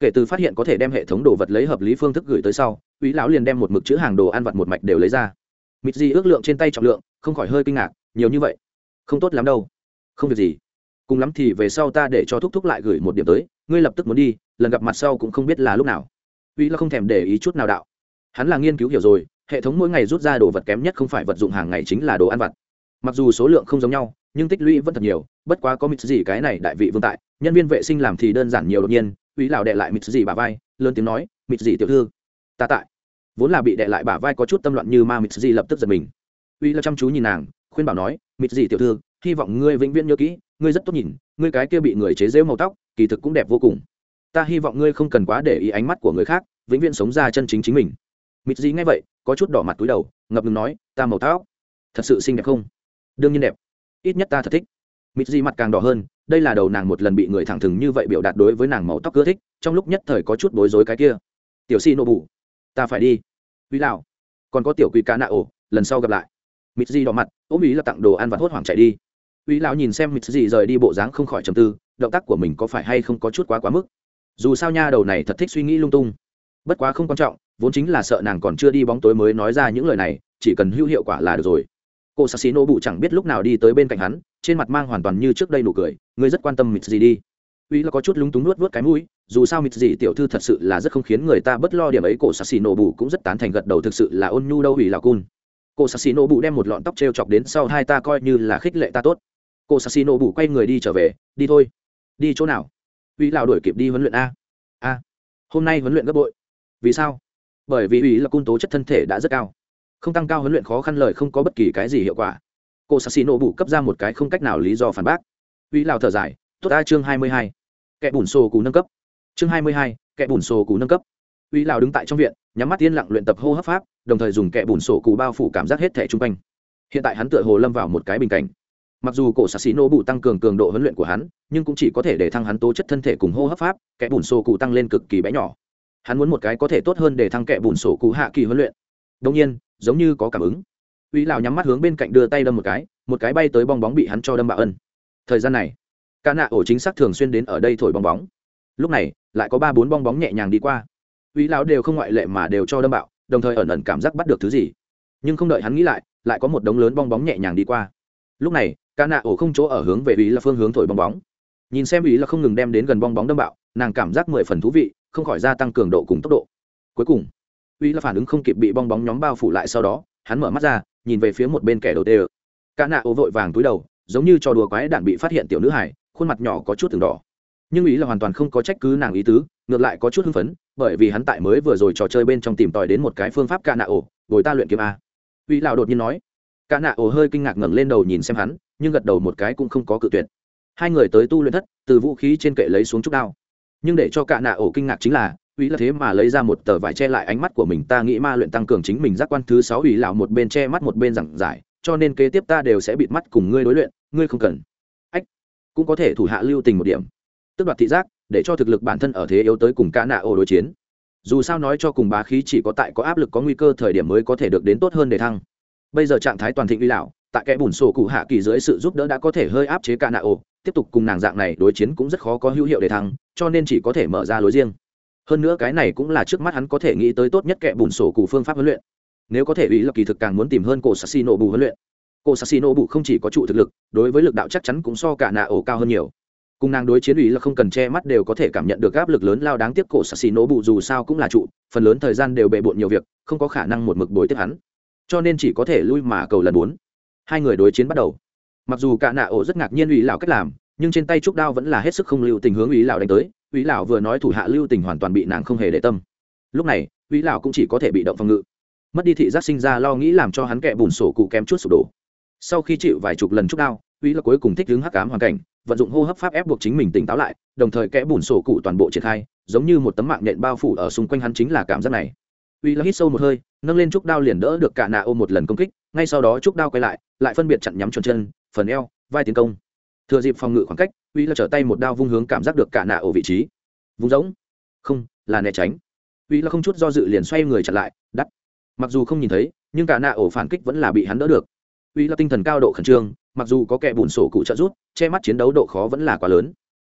Kể từ phát hiện có thể đem hệ thống đồ vật lấy hợp lý phương thức gửi tới sau ủy lão liền đem một mực chữ hàng đồ ăn vặt một mạch đều lấy ra. Mịt gì ước lượng trên tay trọng lượng, không khỏi hơi kinh ngạc, nhiều như vậy, không tốt lắm đâu. Không việc gì. Cùng lắm thì về sau ta để cho thúc thúc lại gửi một điểm tới, ngươi lập tức muốn đi, lần gặp mặt sau cũng không biết là lúc nào. Ủy là không thèm để ý chút nào đạo. Hắn là nghiên cứu hiểu rồi, hệ thống mỗi ngày rút ra đồ vật kém nhất không phải vật dụng hàng ngày chính là đồ ăn vặt mặc dù số lượng không giống nhau, nhưng tích lũy vẫn thật nhiều, bất quá có mít gì cái này đại vị vương tại, nhân viên vệ sinh làm thì đơn giản nhiều đột nhiên uy lào đệ lại mít gì bà vai, lớn tiếng nói mít gì tiểu thư? Ta tại. Vốn là bị đệ lại bà vai có chút tâm loạn như ma mít gì lập tức giật mình. Uy là chăm chú nhìn nàng, khuyên bảo nói mít gì tiểu thư, hy vọng ngươi vĩnh viễn nhớ kỹ, ngươi rất tốt nhìn, ngươi cái kia bị người chế rễu màu tóc, kỳ thực cũng đẹp vô cùng. Ta hy vọng ngươi không cần quá để ý ánh mắt của người khác, vĩnh viễn sống ra chân chính chính mình. Mịt gì nghe vậy, có chút đỏ mặt túi đầu, ngập ngừng nói, ta màu tóc, thật sự xinh đẹp không? Đương nhiên đẹp. Ít nhất ta thật thích. Mịt di mặt càng đỏ hơn, đây là đầu nàng một lần bị người thẳng thừng như vậy biểu đạt đối với nàng màu tóc ưa thích, trong lúc nhất thời có chút bối rối cái kia. Tiểu si nô bù ta phải đi. Uy lão còn có tiểu Quý cá nạ ổ, lần sau gặp lại. Mịt di đỏ mặt, ôm ý là tặng đồ ăn vặt hốt hoảng chạy đi. Uy lão nhìn xem mịt di rời đi bộ dáng không khỏi trầm tư, động tác của mình có phải hay không có chút quá quá mức? Dù sao nha, đầu này thật thích suy nghĩ lung tung. Bất quá không quan trọng, vốn chính là sợ nàng còn chưa đi bóng tối mới nói ra những lời này, chỉ cần hữu hiệu quả là được rồi cô sắc xí nô bụ chẳng biết lúc nào đi tới bên cạnh hắn, trên mặt mang hoàn toàn như trước đây nụ cười, ngươi rất quan tâm mịt gì đi. Uy là có chút lúng túng nuốt vớt cái mũi, dù sao mịt gì tiểu thư thật sự là rất không khiến người ta bất lo điểm ấy cổ sắc xì nổ bụ cũng rất tán thành gật đầu thực sự là ôn nhu đâu ủy là cun. Cô sắc xì nổ bụ đem một lọn tóc t r e o chọc đến sau hai ta coi như là khích lệ ta tốt. Cô sắc xì nổ bụ quay người đi trở về, đi thôi. Đi chỗ nào? Uy lào đuổi kịp đi huấn luyện a. A, hôm nay huấn luyện gấp bội. Vì sao? Bởi vì Uy là cung tố chất thân thể đã rất cao không tăng cao huấn luyện khó khăn lời không có bất kỳ cái gì hiệu quả. Cô sắc nổ bụ cấp ra một cái không cách nào lý do phản bác. Uy lào thở dài, tốt a chương hai mươi hai. Kẻ bùn xô cú nâng cấp. Chương hai mươi hai, kẻ bùn xô cú nâng cấp. Uy lào đứng tại trong viện, nhắm mắt yên lặng luyện tập hô hấp pháp, đồng thời dùng kẻ bùn sổ cú bao phủ cảm giác hết thể chung quanh. Hiện tại hắn tựa hồ lâm vào một cái bình cảnh. Mặc dù cổ sạc xì nô bụ tăng cường cường độ huấn luyện của hắn, nhưng cũng chỉ có thể để thăng hắn tố chất thân thể cùng hô hấp pháp, kẻ bùn sổ cụ tăng lên cực kỳ bé nhỏ. Hắn muốn một cái có thể tốt hơn để thăng kẻ bùn sổ cụ hạ kỳ huấn luyện đông nhiên, giống như có cảm ứng. Uy lão nhắm mắt hướng bên cạnh đưa tay đâm một cái một cái bay tới bong bóng bị hắn cho đâm bạo ân. Thời gian này ca nạ ổ chính xác thường xuyên đến ở đây thổi bong bóng. Lúc này, lại có ba bốn bong bóng nhẹ nhàng đi qua. Uy lão đều không ngoại lệ mà đều cho đâm bạo, đồng thời ẩn ẩn cảm giác bắt được thứ gì. Nhưng không đợi hắn nghĩ lại lại có một đống lớn bong bóng nhẹ nhàng đi qua. Lúc này ca nạ ổ không chỗ ở hướng về ý là phương hướng thổi bong bóng. Nhìn xem ý là không ngừng đem đến gần bong bóng đâm bạo, nàng cảm giác mười phần thú vị, không khỏi gia tăng cường độ cùng tốc độ. Cuối cùng uy là phản ứng không kịp bị bong bóng nhóm bao phủ lại sau đó, hắn mở mắt ra, nhìn về phía một bên kẻ đầu tê ca nạ ô vội vàng túi đầu, giống như trò đùa quái đạn bị phát hiện tiểu nữ hải khuôn mặt nhỏ có chút từng đỏ. Nhưng ý là hoàn toàn không có trách cứ nàng ý tứ, ngược lại có chút hưng phấn, bởi vì hắn tại mới vừa rồi trò chơi bên trong tìm tòi đến một cái phương pháp ca nạ ổ bồi ta luyện kiếm a. Uy lão đột nhiên nói. Ca nạ ổ hơi kinh ngạc ngẩng lên đầu nhìn xem hắn, nhưng gật đầu một cái cũng không có cự tuyệt. Hai người tới tu luyện thất, từ vũ khí trên kệ lấy xuống chút đao. Nhưng để cho ca nạ ổ kinh ngạc chính là uy là thế mà lấy ra một tờ vải che lại ánh mắt của mình, ta nghĩ ma luyện tăng cường chính mình giác quan thứ sáu ủy lão một bên che mắt một bên giảng giải, cho nên kế tiếp ta đều sẽ bịt mắt cùng ngươi đối luyện, ngươi không cần. Ách, cũng có thể thủ hạ lưu tình một điểm. Tức đoạt thị giác, để cho thực lực bản thân ở thế yếu tới cùng ca nạ ô đối chiến. Dù sao nói cho cùng bá khí chỉ có tại có áp lực có nguy cơ thời điểm mới có thể được đến tốt hơn để thăng. Bây giờ trạng thái toàn thịnh uy lão, tại kẽ bùn sổ cụ hạ kỳ dưới sự giúp đỡ đã có thể hơi áp chế ca nạ ô tiếp tục cùng nàng dạng này đối chiến cũng rất khó có hữu hiệu để thăng, cho nên chỉ có thể mở ra lối riêng hơn nữa cái này cũng là trước mắt hắn có thể nghĩ tới tốt nhất kẻ bùn sổ cụ phương pháp huấn luyện. Nếu có thể ủy lập kỳ thực càng muốn tìm hơn cổ sassino bù huấn luyện. Cổ sassino bù không chỉ có trụ thực lực, đối với lực đạo chắc chắn cũng so cả nạ ổ cao hơn nhiều. Cùng nàng đối chiến ủy là không cần che mắt đều có thể cảm nhận được áp lực lớn lao đáng tiếc cổ sassi nổ bù dù sao cũng là trụ, phần lớn thời gian đều bề bộn nhiều việc, không có khả năng một mực bồi tiếp hắn. Cho nên chỉ có thể lui mà cầu lần bốn. Hai người đối chiến bắt đầu. Mặc dù cả nạ ổ rất ngạc nhiên ủy lão cách làm, nhưng trên tay trúc đao vẫn là hết sức không lưu tình hướng ủy lão đánh tới. Vĩ lão vừa nói thủ hạ lưu tình hoàn toàn bị nàng không hề để tâm. Lúc này, Vĩ lão cũng chỉ có thể bị động phòng ngự. Mất đi thị giác sinh ra lo nghĩ làm cho hắn kẹ bùn sổ cụ kém chút sụp đổ. Sau khi chịu vài chục lần trúc đao, Vĩ là cuối cùng thích ứng hắc ám hoàn cảnh, vận dụng hô hấp pháp ép buộc chính mình tỉnh táo lại, đồng thời kẽ bùn sổ cụ toàn bộ triển khai, giống như một tấm mạng nhện bao phủ ở xung quanh hắn chính là cảm giác này. Vĩ là hít sâu một hơi, nâng lên trúc đao liền đỡ được cả nạ ôm một lần công kích, ngay sau đó trúc đao quay lại lại phân biệt chặn nhắm chuẩn chân, phần eo, vai tiến công thừa dịp phòng ngự khoảng cách, uy là trở tay một đao vung hướng cảm giác được cả nạ ổ vị trí. Vung giống không, là né tránh. Uy là không chút do dự liền xoay người chặn lại, đắt. Mặc dù không nhìn thấy, nhưng cả nạ ổ phản kích vẫn là bị hắn đỡ được. Uy là tinh thần cao độ khẩn trương, mặc dù có kẻ bùn sổ cụ trợ rút che mắt chiến đấu độ khó vẫn là quá lớn.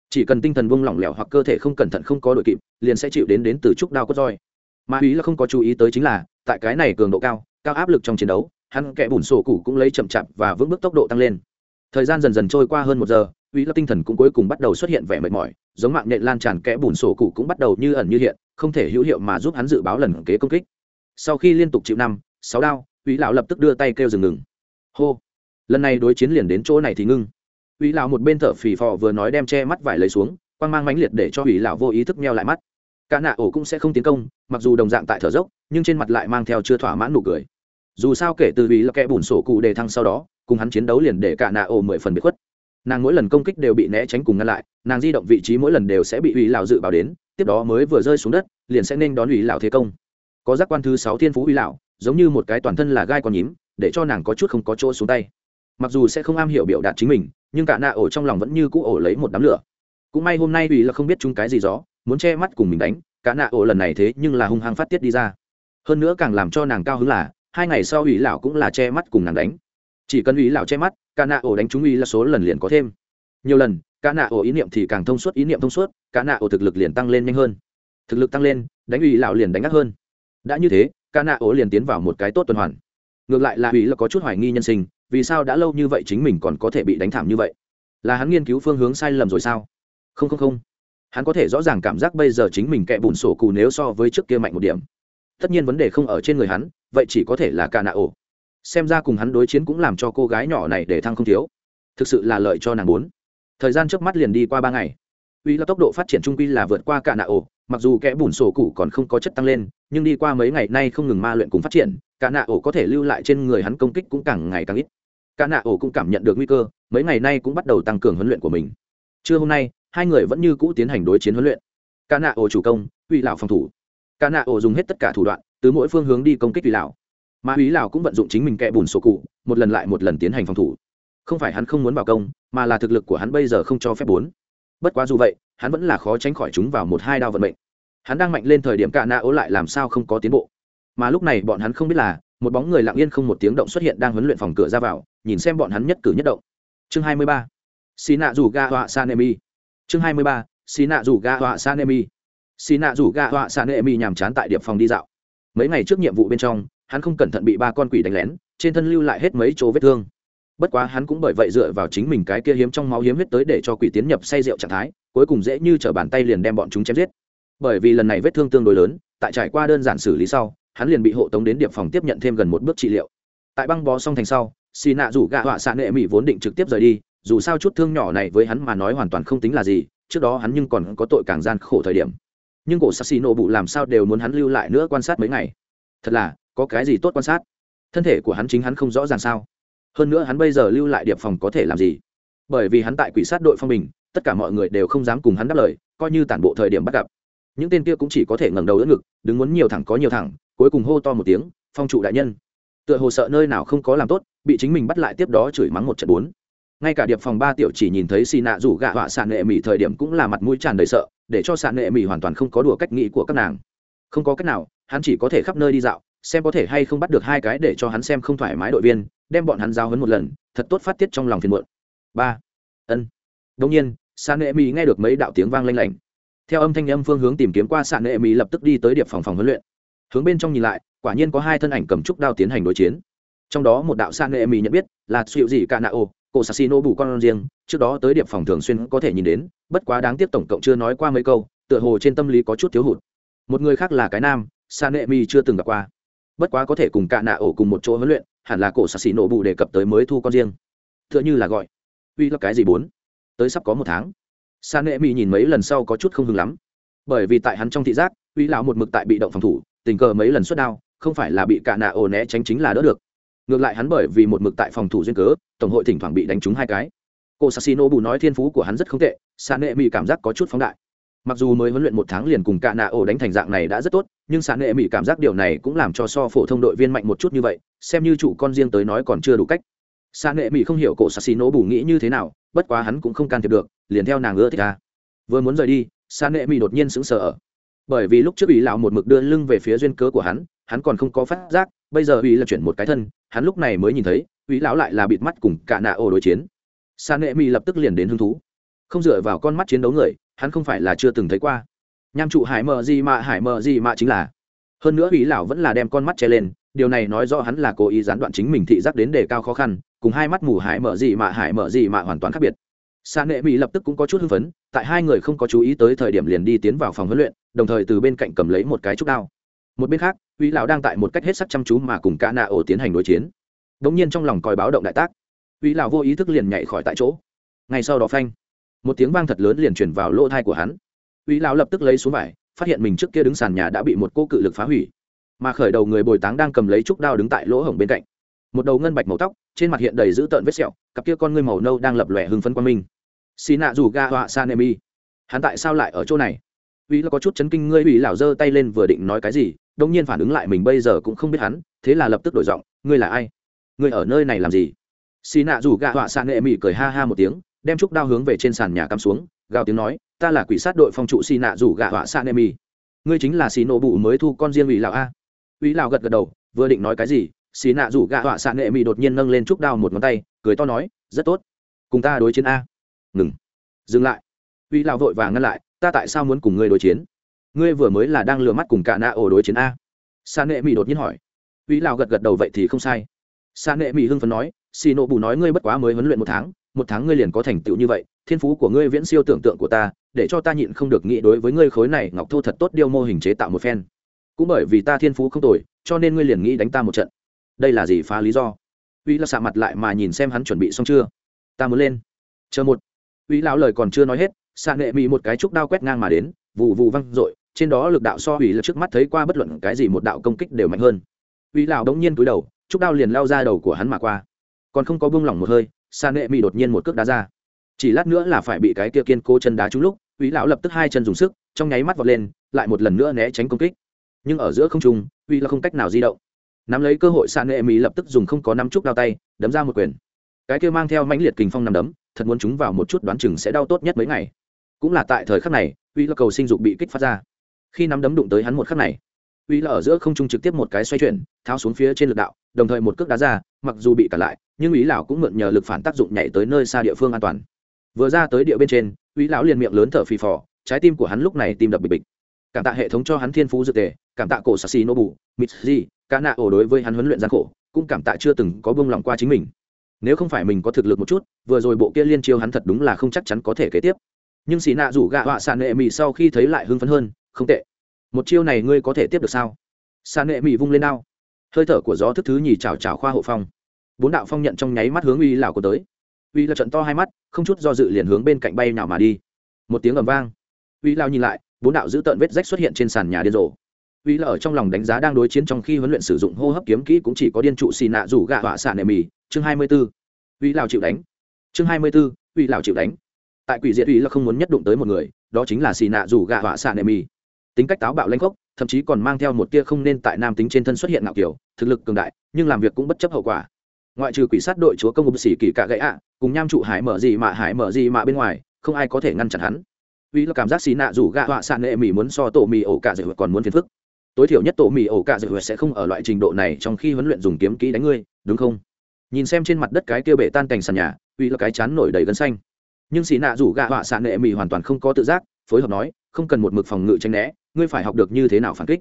Chỉ cần tinh thần vung lỏng lẻo hoặc cơ thể không cẩn thận không có đội kịp, liền sẽ chịu đến đến từ trúc đao cốt roi. Mà uy là không có chú ý tới chính là, tại cái này cường độ cao cao áp lực trong chiến đấu, hắn kẻ bùn sổ cụ cũng lấy chậm chạp và vững bước tốc độ tăng lên thời gian dần dần trôi qua hơn một giờ, uy lập tinh thần cũng cuối cùng bắt đầu xuất hiện vẻ mệt mỏi, giống mạng nhện lan tràn kẽ bùn sổ cụ cũng bắt đầu như ẩn như hiện, không thể hữu hiệu mà giúp hắn dự báo lần kế công kích. Sau khi liên tục chịu năm, sáu đao, uy lão lập tức đưa tay kêu dừng ngừng. Hô! Lần này đối chiến liền đến chỗ này thì ngưng. Uy lão một bên thở phì phò vừa nói đem che mắt vải lấy xuống quan mang mãnh liệt để cho uy lão vô ý thức meo lại mắt. Cả nạ ổ cũng sẽ không tiến công, mặc dù đồng dạng tại thở dốc, nhưng trên mặt lại mang theo chưa thỏa mãn nụ cười. Dù sao kể từ uy là kẽ bùn sổ cụ đề thăng sau đó cùng hắn chiến đấu liền để cả nạ ổ mười phần bị khuất. Nàng mỗi lần công kích đều bị né tránh cùng ngăn lại, nàng di động vị trí mỗi lần đều sẽ bị ủy lão dự báo đến, tiếp đó mới vừa rơi xuống đất, liền sẽ nên đón ủy lão thế công. Có giác quan thứ sáu thiên phú ủy lão, giống như một cái toàn thân là gai còn nhím, để cho nàng có chút không có chỗ xuống tay. Mặc dù sẽ không am hiểu biểu đạt chính mình, nhưng cả nạ ổ trong lòng vẫn như cũ ổ lấy một đám lửa. Cũng may hôm nay ủy là không biết chung cái gì gió muốn che mắt cùng mình đánh, cả nạ ổ lần này thế nhưng là hung hăng phát tiết đi ra. Hơn nữa càng làm cho nàng cao hứng là, hai ngày sau ủy lão cũng là che mắt cùng nàng đánh chỉ cần ý lão che mắt cả nạ ổ đánh chúng ủy là số lần liền có thêm. Nhiều lần cả nạ ổ ý niệm thì càng thông suốt, ý niệm thông suốt cả nạ ổ thực lực liền tăng lên nhanh hơn. Thực lực tăng lên, đánh ủy lão liền đánh ngắt hơn. Đã như thế cả nạ ổ liền tiến vào một cái tốt tuần hoàn. Ngược lại là ủy là có chút hoài nghi nhân sinh, vì sao đã lâu như vậy chính mình còn có thể bị đánh thảm như vậy? Là hắn nghiên cứu phương hướng sai lầm rồi sao? Không không không. Hắn có thể rõ ràng cảm giác bây giờ chính mình kẹ bùn sổ cù nếu so với trước kia mạnh một điểm. Tất nhiên vấn đề không ở trên người hắn, vậy chỉ có thể là ca nạ ổ xem ra cùng hắn đối chiến cũng làm cho cô gái nhỏ này để thăng không thiếu. Thực sự là lợi cho nàng bốn. Thời gian trước mắt liền đi qua ba ngày. Uy là tốc độ phát triển trung quy là vượt qua cả nạ ổ, mặc dù kẽ bùn sổ cụ còn không có chất tăng lên, nhưng đi qua mấy ngày nay không ngừng ma luyện cùng phát triển, cả nạ ổ có thể lưu lại trên người hắn công kích cũng càng ngày càng ít. Cả nạ ổ cũng cảm nhận được nguy cơ, mấy ngày nay cũng bắt đầu tăng cường huấn luyện của mình. Trưa hôm nay, hai người vẫn như cũ tiến hành đối chiến huấn luyện. Cả nạ ổ chủ công, uy lão phòng thủ. Cả nạ ổ dùng hết tất cả thủ đoạn, từ mỗi phương hướng đi công kích uy lão mà ý lào cũng vận dụng chính mình kẽ bùn sổ cụ, một lần lại một lần tiến hành phòng thủ. Không phải hắn không muốn vào công, mà là thực lực của hắn bây giờ không cho phép bốn. Bất quá dù vậy, hắn vẫn là khó tránh khỏi chúng vào một hai đao vận mệnh. Hắn đang mạnh lên thời điểm cả nạ ố lại làm sao không có tiến bộ. Mà lúc này bọn hắn không biết là, một bóng người lặng yên không một tiếng động xuất hiện đang huấn luyện phòng cửa ra vào, nhìn xem bọn hắn nhất cử nhất động. Chương hai mươi ba. Xì nạ rủ ga họa Sanemi. chương hai mươi ba. Xì nạ rủ ga họa Sanemi. xì nạ rủ ga họa Sanemi nhàm chán tại điệp phòng đi dạo. Mấy ngày trước nhiệm vụ bên trong hắn không cẩn thận bị ba con quỷ đánh lén, trên thân lưu lại hết mấy chỗ vết thương. Bất quá hắn cũng bởi vậy dựa vào chính mình cái kia hiếm trong máu hiếm huyết tới để cho quỷ tiến nhập say rượu trạng thái, cuối cùng dễ như t r ở bàn tay liền đem bọn chúng chém giết. Bởi vì lần này vết thương tương đối lớn, tại trải qua đơn giản xử lý sau, hắn liền bị hộ tống đến điệp phòng tiếp nhận thêm gần một bước trị liệu. Tại băng bó xong thành sau, xì nạ rủ gạ họa xạ nệ mỹ vốn định trực tiếp rời đi, dù sao chút thương nhỏ này với hắn mà nói hoàn toàn không tính là gì, trước đó hắn nhưng còn có tội càng gian khổ thời điểm. Nhưng cổ sắc xì nổ bụ làm sao đều muốn hắn lưu lại nữa quan sát mấy ngày. Thật là có cái gì tốt quan sát? Thân thể của hắn chính hắn không rõ ràng sao? Hơn nữa hắn bây giờ lưu lại điệp phòng có thể làm gì? Bởi vì hắn tại quỷ sát đội phong bình, tất cả mọi người đều không dám cùng hắn đáp lời, coi như tản bộ thời điểm bắt gặp. Những tên kia cũng chỉ có thể ngẩng đầu đỡ ngực, đứng muốn nhiều thẳng có nhiều thẳng, cuối cùng hô to một tiếng, phong trụ đại nhân. Tựa hồ sợ nơi nào không có làm tốt, bị chính mình bắt lại tiếp đó chửi mắng một trận bốn. Ngay cả điệp phòng ba tiểu chỉ nhìn thấy xì nạ rủ gạ họa sạn nghệ mỹ thời điểm cũng là mặt mũi tràn đầy sợ, để cho sạn nghệ mỹ hoàn toàn không có đùa cách nghĩ của các nàng. Không có cách nào, hắn chỉ có thể khắp nơi đi dạo xem có thể hay không bắt được hai cái để cho hắn xem không thoải mái đội viên, đem bọn hắn giao hấn một lần, thật tốt phát tiết trong lòng phiền muộn. Ba. Ân. Đông nhiên sa nệ mỹ nghe được mấy đạo tiếng vang lanh lảnh. Theo âm thanh âm phương hướng tìm kiếm qua sa nệ mỹ lập tức đi tới điệp phòng phòng huấn luyện. Hướng bên trong nhìn lại, quả nhiên có hai thân ảnh cầm trúc đao tiến hành đối chiến. Trong đó một đạo sa nệ mỹ nhận biết là chịu gì cả nạ ô cổ sassino bù con riêng, trước đó tới điệp phòng thường xuyên có thể nhìn đến, bất quá đáng tiếc tổng cộng chưa nói qua mấy câu, tựa hồ trên tâm lý có chút thiếu hụt. Một người khác là cái nam sa nệ mỹ chưa từng gặp qua bất quá có thể cùng cả nạ ổ cùng một chỗ huấn luyện, hẳn là cổ sassino bù đề cập tới mới thu con riêng. Tựa như là gọi, uy là cái gì bốn? Tới sắp có một tháng. Sa nệ mỹ nhìn mấy lần sau có chút không hứng lắm. Bởi vì tại hắn trong thị giác, uy lão một mực tại bị động phòng thủ, tình cờ mấy lần suất đao, không phải là bị cả nạ ổ né tránh chính là đỡ được. Ngược lại hắn bởi vì một mực tại phòng thủ duyên cớ, tổng hội thỉnh thoảng bị đánh trúng hai cái. Cô sassino bù nói thiên phú của hắn rất không tệ, sa nệ mỹ cảm giác có chút phóng đại mặc dù mới huấn luyện một tháng liền cùng cả nạ ổ đánh thành dạng này đã rất tốt, nhưng Sàn nệ mỹ cảm giác điều này cũng làm cho so phổ thông đội viên mạnh một chút như vậy, xem như trụ con riêng tới nói còn chưa đủ cách. Sàn nệ mỹ không hiểu cổ sassino bù nghĩ như thế nào, bất quá hắn cũng không can thiệp được, liền theo nàng ưa thích ta vừa muốn rời đi Sàn nệ mỹ đột nhiên sững sờ ở. Bởi vì lúc trước ủy lão một mực đưa lưng về phía duyên cớ của hắn hắn còn không có phát giác, bây giờ ủy là chuyển một cái thân, hắn lúc này mới nhìn thấy ủy lão lại là bịt mắt cùng cả nạ ổ đối chiến. Sàn nệ mỹ lập tức liền đến hứng thú. Không dựa vào con mắt chiến đấu người hắn không phải là chưa từng thấy qua. Nham trụ hải mờ gì mà, hải mờ gì mà chính là. Hơn nữa ủy lão vẫn là đem con mắt che lên, điều này nói rõ hắn là cố ý gián đoạn chính mình thị giác đến đề cao khó khăn, cùng hai mắt mù hải mờ gì mà, hải mờ gì mà hoàn toàn khác biệt. Sa nệ mỹ lập tức cũng có chút hưng phấn, tại hai người không có chú ý tới thời điểm liền đi tiến vào phòng huấn luyện, đồng thời từ bên cạnh cầm lấy một cái trúc đao. Một bên khác uy lão đang tại một cách hết sắc chăm chú mà cùng cả nạ ổ tiến hành đối chiến. Đ ỗ n g nhiên trong lòng còi báo động đại tác uy lão vô ý thức liền nhảy khỏi tại chỗ. Ngay sau đó phanh một tiếng vang thật lớn liền chuyển vào lỗ thai của hắn. Uy lão lập tức lấy xuống vải, phát hiện mình trước kia đứng sàn nhà đã bị một cô cự lực phá hủy. Mà khởi đầu người bồi táng đang cầm lấy trúc đao đứng tại lỗ hổng bên cạnh. Một đầu ngân bạch màu tóc, trên mặt hiện đầy dữ tợn vết sẹo, cặp kia con ngươi màu nâu đang lập lòe hưng phấn quang minh. Xì nạ rủ ga họa sa nemi hắn tại sao lại ở chỗ này? Uy là có chút chấn kinh ngươi ủy lão giơ tay lên vừa định nói cái gì đông nhiên phản ứng lại mình bây giờ cũng không biết hắn, thế là lập tức đổi giọng, ngươi là ai? Ngươi ở nơi này làm gì? Xì nạ rủ gạ họa san nghệ cười ha ha một tiếng đem trúc đao hướng về trên sàn nhà cắm xuống, gào tiếng nói, ta là quỷ sát đội phong trụ xì nạ rủ gạ họa xạ nemi ngươi chính là xì nổ bụ mới thu con riêng ủy lão a. Ủy lão gật gật đầu, vừa định nói cái gì xì nạ rủ gạ họa xạ nemi đột nhiên nâng lên trúc đao một ngón tay, cười to nói, rất tốt. Cùng ta đối chiến a. Ngừng. Dừng lại. Ủy lão vội vàng ngăn lại, ta tại sao muốn cùng ngươi đối chiến? Ngươi vừa mới là đang lừa mắt cùng cả nạ ổ đối chiến a. Sa nệ mỹ đột nhiên hỏi. Ủy lão gật gật đầu, vậy thì không sai. Sa nệ mỹ hưng phấn nói xì nộ bù nói ngươi bất quá mới huấn luyện một tháng một tháng ngươi liền có thành tựu như vậy, thiên phú của ngươi viễn siêu tưởng tượng của ta, để cho ta nhịn không được nghĩ đối với ngươi khối này ngọc thô thật tốt điêu mô hình chế tạo một phen. Cũng bởi vì ta thiên phú không tồi, cho nên ngươi liền nghĩ đánh ta một trận. Đây là gì phá lý do? Uy là xạ mặt lại mà nhìn xem hắn chuẩn bị xong chưa? Ta muốn lên. Chờ một. Uy lão lời còn chưa nói hết xạ nệ mỹ một cái trúc đao quét ngang mà đến vụ vụ văng r ộ i trên đó lực đạo so uy là trước mắt thấy qua bất luận cái gì một đạo công kích đều mạnh hơn. Uy lão đống nhiên cúi đầu, trúc đao liền lao ra đầu của hắn mà qua. Còn không có buông lỏng một hơi Sa nệ mỹ đột nhiên một cước đá ra. Chỉ lát nữa là phải bị cái kia kiên cố chân đá trúng lúc uy lão lập tức hai chân dùng sức, trong nháy mắt vọt lên, lại một lần nữa né tránh công kích. Nhưng ở giữa không trung uy là không cách nào di động. Nắm lấy cơ hội, Sa nệ mỹ lập tức dùng không có nắm trúc đao tay, đấm ra một quyền. Cái kia mang theo mãnh liệt kình phong nằm đấm, thật muốn chúng vào một chút đoán chừng sẽ đau tốt nhất mấy ngày. Cũng là tại thời khắc này uy là cầu sinh dục bị kích phát ra. Khi nắm đấm đụng tới hắn một khắc này uy là ở giữa không trung trực tiếp một cái xoay chuyển, tháo xuống phía trên lực đạo đồng thời một cước đá ra, mặc dù bị cản lại, nhưng ý lão cũng mượn nhờ lực phản tác dụng nhảy tới nơi xa địa phương an toàn. Vừa ra tới địa bên trên ý lão liền miệng lớn thở phì phò, trái tim của hắn lúc này tim đập bịch bịch. Cảm tạ hệ thống cho hắn thiên phú dược tề, cảm tạ cổ sassi nô bù mitsuji cả nạ ổ đối với hắn huấn luyện gian khổ, cũng cảm tạ chưa từng có bông lòng qua chính mình. Nếu không phải mình có thực lực một chút, vừa rồi bộ kia liên chiêu hắn thật đúng là không chắc chắn có thể kế tiếp. Nhưng xì nạ rủ gạ họa xà nệ mị sau khi thấy lại hưng phấn hơn, không tệ. Một chiêu này ngươi có thể tiếp được sao? Xà nệ mị vung lên ao hơi thở của gió thức thứ nhì chào chào khoa hộ phong. Bốn đạo phong nhận trong nháy mắt hướng uy lào của tới. Uy là trận to hai mắt không chút do dự liền hướng bên cạnh bay nào mà đi. Một tiếng ầm vang. Uy lao nhìn lại bốn đạo giữ tợn vết rách xuất hiện trên sàn nhà điên rồ. Uy là ở trong lòng đánh giá đang đối chiến trong khi huấn luyện sử dụng hô hấp kiếm kỹ cũng chỉ có điên trụ xì nạ rủ gạ họa xạ nệ mì. Chương hai mươi 24. uy lào chịu đánh. Chương hai mươi 24, uy lào chịu đánh. Tại quỷ diệt uy là không muốn nhất đụng tới một người đó chính là xì nạ rủ gạ họa xạ nệ mì. Tính cách táo bạo lanh khốc thậm chí còn mang theo một tia không nên tại nam tính trên thân xuất hiện ngạo kiểu, thực lực cường đại, nhưng làm việc cũng bất chấp hậu quả. Ngoại trừ quỷ sát đội chúa công ngục sĩ kỳ cạ gãy ạ, cùng nham trụ hải mở gì mà hải mở gì mà bên ngoài, không ai có thể ngăn chặn hắn. Vì là cảm giác xì nạ rủ gạ họa sạn nệ mì muốn so tổ mì ổ cả dạy còn muốn phiền phức. Tối thiểu nhất tổ mì ổ cả dạy sẽ không ở loại trình độ này trong khi huấn luyện dùng kiếm kỹ đánh ngươi, đúng không? Nhìn xem trên mặt đất cái kia bể tan cảnh sàn nhà, vì là cái chán nổi đầy gân xanh. Nhưng xì nạ rủ gạ họa sạn nệ mì hoàn toàn không có tự giác, phối hợp nói, không cần một mực phòng ngự tranh né ngươi phải học được như thế nào phản kích?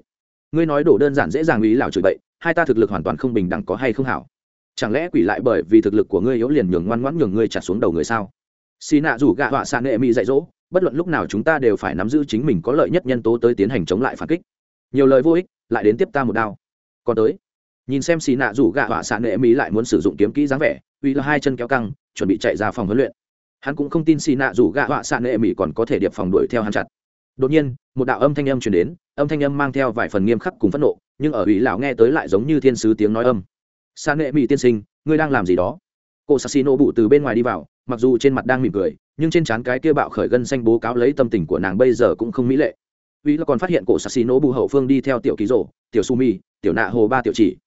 Ngươi nói đổ đơn giản dễ dàng ý lào chửi bậy, hai ta thực lực hoàn toàn không bình đẳng có hay không hảo? Chẳng lẽ quỷ lại bởi vì thực lực của ngươi yếu liền nhường ngoan ngoãn nhường ngươi trả xuống đầu người sao? Xì nạ rủ gạ họa xạ nệ mỹ dạy dỗ, bất luận lúc nào chúng ta đều phải nắm giữ chính mình có lợi nhất nhân tố tới tiến hành chống lại phản kích. Nhiều lời vô ích, lại đến tiếp ta một đao. Còn tới. Nhìn xem xì nạ rủ gạ họa xạ nệ mỹ lại muốn sử dụng kiếm kỹ dáng vẻ, uy là hai chân kéo căng, chuẩn bị chạy ra phòng huấn luyện. Hắn cũng không tin xì nạ rủ gạ họa xạ nệ mỹ còn có thể điệp phòng đuổi theo hắn chặt đột nhiên một đạo âm thanh âm truyền đến âm thanh âm mang theo vài phần nghiêm khắc cùng phẫn nộ nhưng ở ủy lão nghe tới lại giống như thiên sứ tiếng nói âm. Sa nệ mỹ tiên sinh ngươi đang làm gì đó? Cô sassino bụ từ bên ngoài đi vào mặc dù trên mặt đang mỉm cười nhưng trên trán cái kia bạo khởi gân xanh bố cáo lấy tâm tình của nàng bây giờ cũng không mỹ lệ. Ủy là còn phát hiện cổ sassino bụ hậu phương đi theo tiểu ký rổ tiểu sumi tiểu nạ hồ ba tiểu chỉ.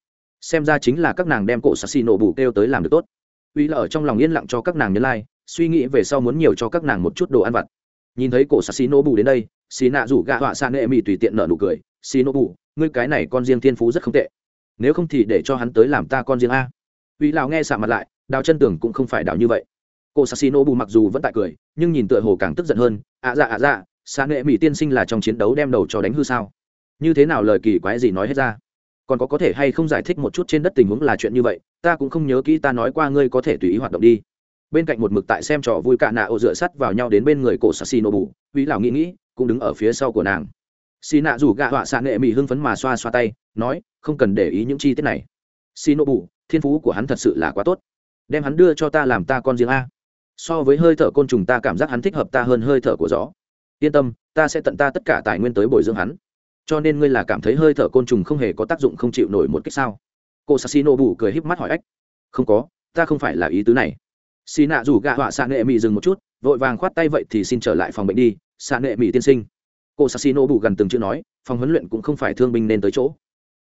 Xem ra chính là các nàng đem cổ sassino bụ kêu tới làm được tốt. Ủy là ở trong lòng yên lặng cho các nàng nhớ lai、like, suy nghĩ về sau muốn nhiều cho các nàng một chút đồ ăn vặt. Nhìn thấy cổ sassino bụ đến đây xì nạ rủ gạ họa sa nệ mỹ tùy tiện nợ nụ cười, xì nô bụ ngươi cái này con riêng thiên phú rất không tệ. Nếu không thì để cho hắn tới làm ta con riêng a. Uy lào nghe xạ mặt lại, đào chân tưởng cũng không phải đào như vậy. Cô sassino bù mặc dù vẫn tại cười, nhưng nhìn tựa hồ càng tức giận hơn ạ dạ ạ dạ xạ nghệ mỹ tiên sinh là trong chiến đấu đem đầu cho đánh hư sao? Như thế nào lời kỳ quái gì nói hết ra? Còn có có thể hay không giải thích một chút trên đất tình huống là chuyện như vậy, ta cũng không nhớ kỹ ta nói qua ngươi có thể tùy ý hoạt động đi. Bên cạnh một mực tại xem trò vui cạ nạ ô dựa sắt vào nhau đến bên người cổ sassino bù uy lào nghĩ nghĩ cũng đứng ở phía sau của nàng. Xì nạ rủ gạ họa xạ nghệ mỹ hưng phấn mà xoa xoa tay, nói, không cần để ý những chi tiết này. Xì nộ bù thiên phú của hắn thật sự là quá tốt. Đem hắn đưa cho ta làm ta con riêng a. So với hơi thở côn trùng ta cảm giác hắn thích hợp ta hơn hơi thở của gió. Yên tâm, ta sẽ tận ta tất cả tài nguyên tới bồi dưỡng hắn. Cho nên ngươi là cảm thấy hơi thở côn trùng không hề có tác dụng không chịu nổi một cách sao? Cô sassino bù cười híp mắt hỏi ách. Không có, ta không phải là ý tứ này. Xì nạ rủ gạ họa xạ nghệ mỹ dừng một chút, vội vàng khoát tay vậy thì xin trở lại phòng bệnh đi xạ nghệ mỹ tiên sinh. Cô sassino bù gần từng chữ nói, phòng huấn luyện cũng không phải thương binh nên tới chỗ.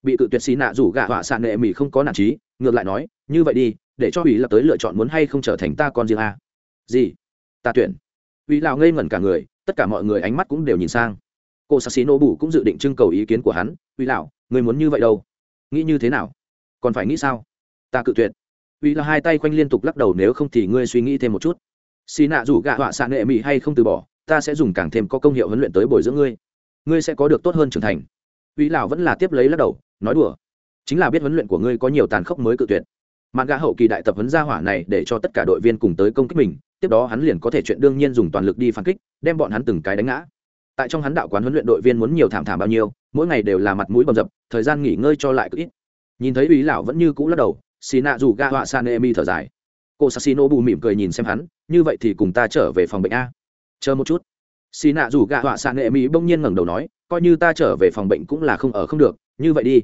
Bị cự tuyệt xì nạ rủ gạ họa xạ nghệ mỹ không có nản trí, ngược lại nói, như vậy đi, để cho ủy lập tới lựa chọn muốn hay không trở thành ta con riêng a? Gì? Ta tuyển. Ủy lào ngây ngẩn cả người, tất cả mọi người ánh mắt cũng đều nhìn sang. Cô sassino bù cũng dự định trưng cầu ý kiến của hắn ủy lào người muốn như vậy đâu? Nghĩ như thế nào? Còn phải nghĩ sao? Ta cự tuyệt. Ủy là hai tay quanh liên tục lắc đầu, nếu không thì ngươi suy nghĩ thêm một chút. Xì nạ rủ gạ họa xạ nghệ mỹ hay không từ bỏ ta sẽ dùng càng thêm có công hiệu huấn luyện tới bồi dưỡng ngươi. Ngươi sẽ có được tốt hơn trưởng thành. Vĩ lão vẫn là tiếp lấy lắc đầu, nói đùa. Chính là biết huấn luyện của ngươi có nhiều tàn khốc mới cự tuyệt. Mạn gã hậu kỳ đại tập huấn gia hỏa này để cho tất cả đội viên cùng tới công kích mình, tiếp đó hắn liền có thể chuyện đương nhiên dùng toàn lực đi phản kích, đem bọn hắn từng cái đánh ngã. Tại trong hắn đạo quán huấn luyện đội viên muốn nhiều thảm thảm bao nhiêu, mỗi ngày đều là mặt mũi bầm dập, thời gian nghỉ ngơi cho lại cứ ít. Nhìn thấy Vĩ lão vẫn như cũ lắc đầu xì nạ dù ga họa san emi thở dài. Cô sassino bù mỉm cười nhìn xem hắn, như vậy thì cùng ta trở về phòng bệnh a chờ một chút. Xì nạ rủ gạ họa nghệ mỹ bỗng nhiên ngẩng đầu nói, coi như ta trở về phòng bệnh cũng là không ở không được, như vậy đi.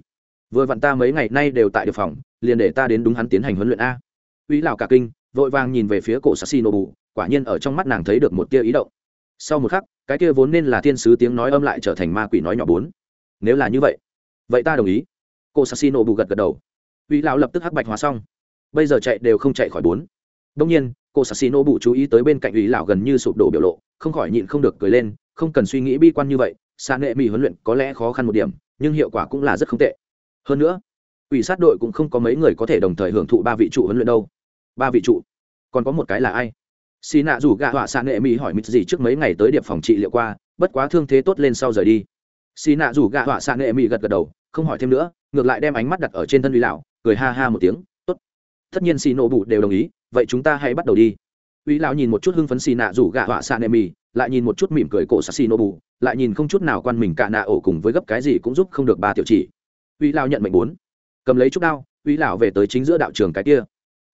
Vừa vặn ta mấy ngày nay đều tại được phòng, liền để ta đến đúng hắn tiến hành huấn luyện a. Uy lào cả kinh, vội vàng nhìn về phía cổ sassino bù quả nhiên ở trong mắt nàng thấy được một tia ý động. Sau một khắc, cái kia vốn nên là thiên sứ tiếng nói âm lại trở thành ma quỷ nói nhỏ bốn. Nếu là như vậy vậy ta đồng ý. Cô sassino bù gật gật đầu. Uy lão lập tức hắc bạch hóa xong. Bây giờ chạy đều không chạy khỏi bốn đông nhiên, cô sassino bù chú ý tới bên cạnh ủy lão gần như sụp đổ biểu lộ, không khỏi nhịn không được cười lên, không cần suy nghĩ bi quan như vậy xa nệ mỹ huấn luyện có lẽ khó khăn một điểm, nhưng hiệu quả cũng là rất không tệ. Hơn nữa, ủy sát đội cũng không có mấy người có thể đồng thời hưởng thụ ba vị trụ huấn luyện đâu. Ba vị trụ? Còn có một cái là ai? Xì nạ rủ gạ họa xạ nghệ mỹ hỏi mít gì trước mấy ngày tới điệp phòng trị liệu qua, bất quá thương thế tốt lên sau rời đi. Xì nạ rủ gạ họa xạ nghệ mỹ gật gật đầu, không hỏi thêm nữa, ngược lại đem ánh mắt đặt ở trên thân uy lão, cười ha ha một tiếng, tốt. Tất nhiên xì nộ bụ đều đồng ý vậy chúng ta hãy bắt đầu đi. Uy lão nhìn một chút hưng phấn xì nạ rủ gạ họa xạ nệ mì, lại nhìn một chút mỉm cười cổ xì nộ lại nhìn không chút nào quan mình cả nạ ổ cùng với gấp cái gì cũng giúp không được ba tiểu chỉ. Uy lão nhận mệnh bốn. Cầm lấy chút đao, uy lão về tới chính giữa đạo trường cái kia.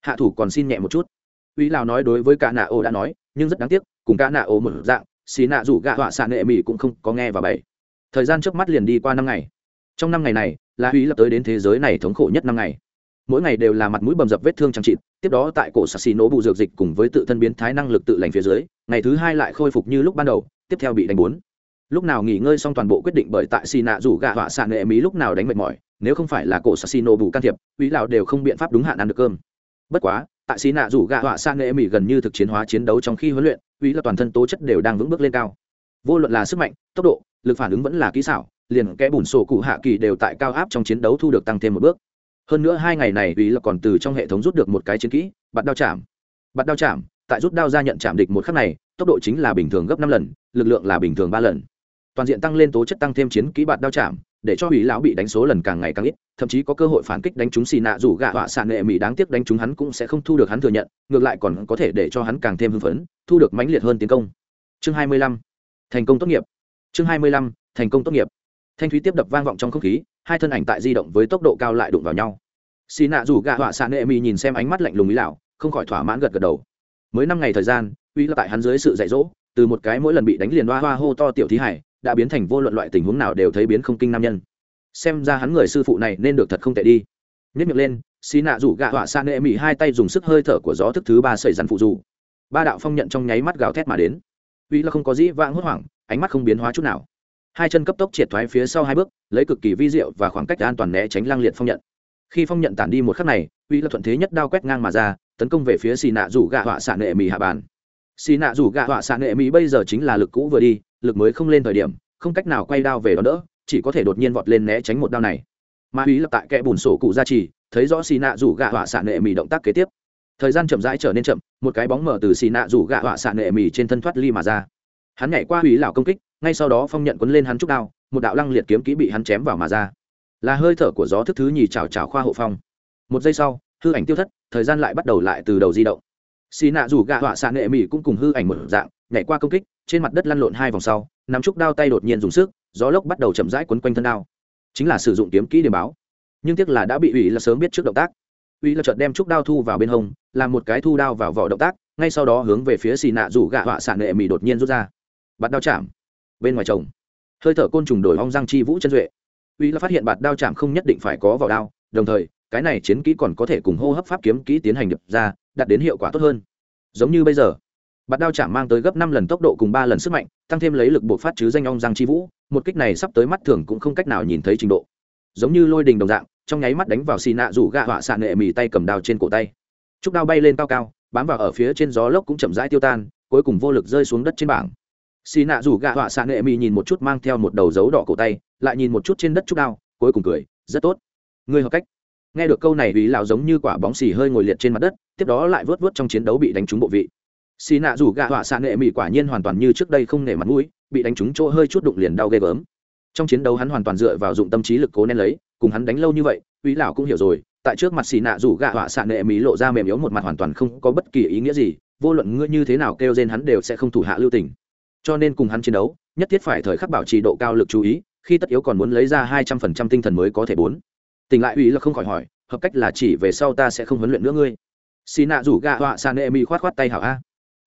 Hạ thủ còn xin nhẹ một chút. Uy lão nói đối với cả nạ ổ đã nói, nhưng rất đáng tiếc, cùng cả nạ ổ một dạng, xì nạ rủ gạ họa xạ nệ mì cũng không có nghe và bảy thời gian trước mắt liền đi qua năm ngày. Trong năm ngày này, là uy lập tới đến thế giới này thống khổ nhất năm ngày mỗi ngày đều là mặt mũi bầm dập vết thương trang trị tiếp đó tại cổ sạc xì nổ bù dược dịch cùng với tự thân biến thái năng lực tự lành phía dưới, ngày thứ hai lại khôi phục như lúc ban đầu, tiếp theo bị đánh bốn. Lúc nào nghỉ ngơi xong toàn bộ quyết định bởi tại xì nạ rủ gạ họa xạ nghệ mỹ lúc nào đánh mệt mỏi, nếu không phải là cổ sạc xì nổ bù can thiệp uy lão đều không biện pháp đúng hạn ăn được cơm. Bất quá, tại xì nạ rủ gạ họa xạ nghệ mỹ gần như thực chiến hóa chiến đấu trong khi huấn luyện ý là toàn thân tố chất đều đang vững bước lên cao. Vô luận là sức mạnh, tốc độ, lực phản ứng vẫn là kỹ xảo, liền kẽ bùn sổ cụ hạ kỳ đều tại cao áp trong chiến đấu thu được tăng thêm một bước hơn nữa hai ngày này ý là còn từ trong hệ thống rút được một cái chiến kỹ, bạt đao chạm. Bạt đao chạm, tại rút đao ra nhận chạm địch một khắc này, tốc độ chính là bình thường gấp năm lần, lực lượng là bình thường ba lần. Toàn diện tăng lên tố chất tăng thêm chiến kỹ bạt đao chạm, để cho hủy lão bị đánh số lần càng ngày càng ít, thậm chí có cơ hội phản kích đánh chúng xì nạ dù gạ họa xạ nghệ mỹ đáng tiếc đánh chúng hắn cũng sẽ không thu được hắn thừa nhận, ngược lại còn có thể để cho hắn càng thêm hưng phấn, thu được mãnh liệt hơn tiến công. Chương hai mươi lăm, thành công tốt nghiệp. Chương hai mươi lăm, thành công tốt nghiệp thanh thúy tiếp đập vang vọng trong không khí, hai thân ảnh tại di động với tốc độ cao lại đụng vào nhau. Xì nạ dù gạ họa xạ nệ mỹ nhìn xem ánh mắt lạnh lùng ý lạo không khỏi thỏa mãn gật gật đầu. Mới năm ngày thời gian, uy là tại hắn dưới sự dạy dỗ, từ một cái mỗi lần bị đánh liền hoa hoa hô to tiểu thí hải, đã biến thành vô luận loại tình huống nào đều thấy biến không kinh nam nhân. Xem ra hắn người sư phụ này nên được thật không tệ đi. Nhất miệng lên, xì nạ rủ gạ họa san nệ mỹ hai tay dùng sức hơi thở của gió thức thứ ba sẩy rắn phụ dù ba đạo phong nhận trong nháy mắt gào thét mà đến. Uy là không có dĩ vãng hốt hoảng, ánh mắt không biến hóa chút nào hai chân cấp tốc triệt thoái phía sau hai bước, lấy cực kỳ vi diệu và khoảng cách an toàn né tránh lang liệt phong nhận. Khi phong nhận tản đi một khắc này, uy là thuận thế nhất đao quét ngang mà ra, tấn công về phía xì nạ rủ gạ họa xạ nệ mỹ hạ bàn xì nạ rủ gạ họa xạ nệ mỹ bây giờ chính là lực cũ vừa đi, lực mới không lên thời điểm, không cách nào quay đao về đó đỡ, chỉ có thể đột nhiên vọt lên né tránh một đao này. Ma uy lập tại kẽ bùn sổ cụ ra trì, thấy rõ xì nạ rủ gạ họa xạ nệ mỹ động tác kế tiếp. Thời gian chậm rãi trở nên chậm, một cái bóng mở từ xì nạ rủ gạ họa xạ nệ mỹ trên thân thoát ly mà ra. Hắn nhảy qua hủy lão công kích ngay sau đó phong nhận quấn lên hắn trúc đao, một đạo lăng liệt kiếm kỹ bị hắn chém vào mà ra. Là hơi thở của gió thức thứ nhì chào chào khoa hộ phong. Một giây sau, hư ảnh tiêu thất, thời gian lại bắt đầu lại từ đầu di động. Xì nạ rủ gạ họa xạ nghệ mỹ cũng cùng hư ảnh một dạng, nhảy qua công kích, trên mặt đất lăn lộn hai vòng sau, nắm trúc đao tay đột nhiên dùng sức, gió lốc bắt đầu chậm rãi quấn quanh thân đao. Chính là sử dụng kiếm kỹ để báo. Nhưng tiếc là đã bị ủy là sớm biết trước động tác. Ủy là chợt đem trúc đao thu vào bên hông, làm một cái thu đao vào vỏ động tác, ngay sau đó hướng về phía xì nạ rủ gạ họa xạ nghệ mỹ đột nhiên rút ra. Bắt đao chạm bên ngoài chồng. Hơi thở côn trùng đổi hong răng chi vũ chân duệ. Uy là phát hiện bạt đao chạm không nhất định phải có vào đao, đồng thời, cái này chiến kỹ còn có thể cùng hô hấp pháp kiếm kỹ tiến hành đập ra, đạt đến hiệu quả tốt hơn. Giống như bây giờ, bạt đao chạm mang tới gấp năm lần tốc độ cùng ba lần sức mạnh, tăng thêm lấy lực buộc phát chứ danh ong giang chi vũ, một kích này sắp tới mắt thường cũng không cách nào nhìn thấy trình độ. Giống như lôi đình đồng dạng, trong nháy mắt đánh vào xì nạ rủ gạ họa xạ nệ mì tay cầm đao trên cổ tay. Trúc đao bay lên cao cao, bám vào ở phía trên gió lốc cũng chậm rãi tiêu tan, cuối cùng vô lực rơi xuống đất trên bảng xì nạ rủ gạ họa xạ nệ mỹ nhìn một chút mang theo một đầu dấu đỏ cổ tay, lại nhìn một chút trên đất trúc đao, cuối cùng cười, rất tốt. Ngươi hợp cách. Nghe được câu này, ý lão giống như quả bóng xì hơi ngồi liệt trên mặt đất, tiếp đó lại vớt vớt trong chiến đấu bị đánh trúng bộ vị. Xì nạ rủ gạ họa xạ nệ mỹ quả nhiên hoàn toàn như trước đây không nể mặt mũi, bị đánh trúng chỗ hơi chút đụng liền đau ghê gớm. Trong chiến đấu hắn hoàn toàn dựa vào dụng tâm trí lực cố nên lấy, cùng hắn đánh lâu như vậy, ý lão cũng hiểu rồi, tại trước mặt xì nạ rủ gạ họa xạ nệ mỹ lộ ra mềm yếu một mặt hoàn toàn không có bất kỳ ý nghĩa gì, vô luận ngươi như thế nào kêu trên hắn đều sẽ không thủ hạ lưu tình cho nên cùng hắn chiến đấu, nhất thiết phải thời khắc bảo trì độ cao lực chú ý, khi tất yếu còn muốn lấy ra hai trăm phần trăm tinh thần mới có thể bốn. Tỉnh lại ủy là không khỏi hỏi, hợp cách là chỉ về sau ta sẽ không huấn luyện nữa ngươi? Xì nạ rủ gạ họa xạ nệ mì khoát khoát tay hảo a.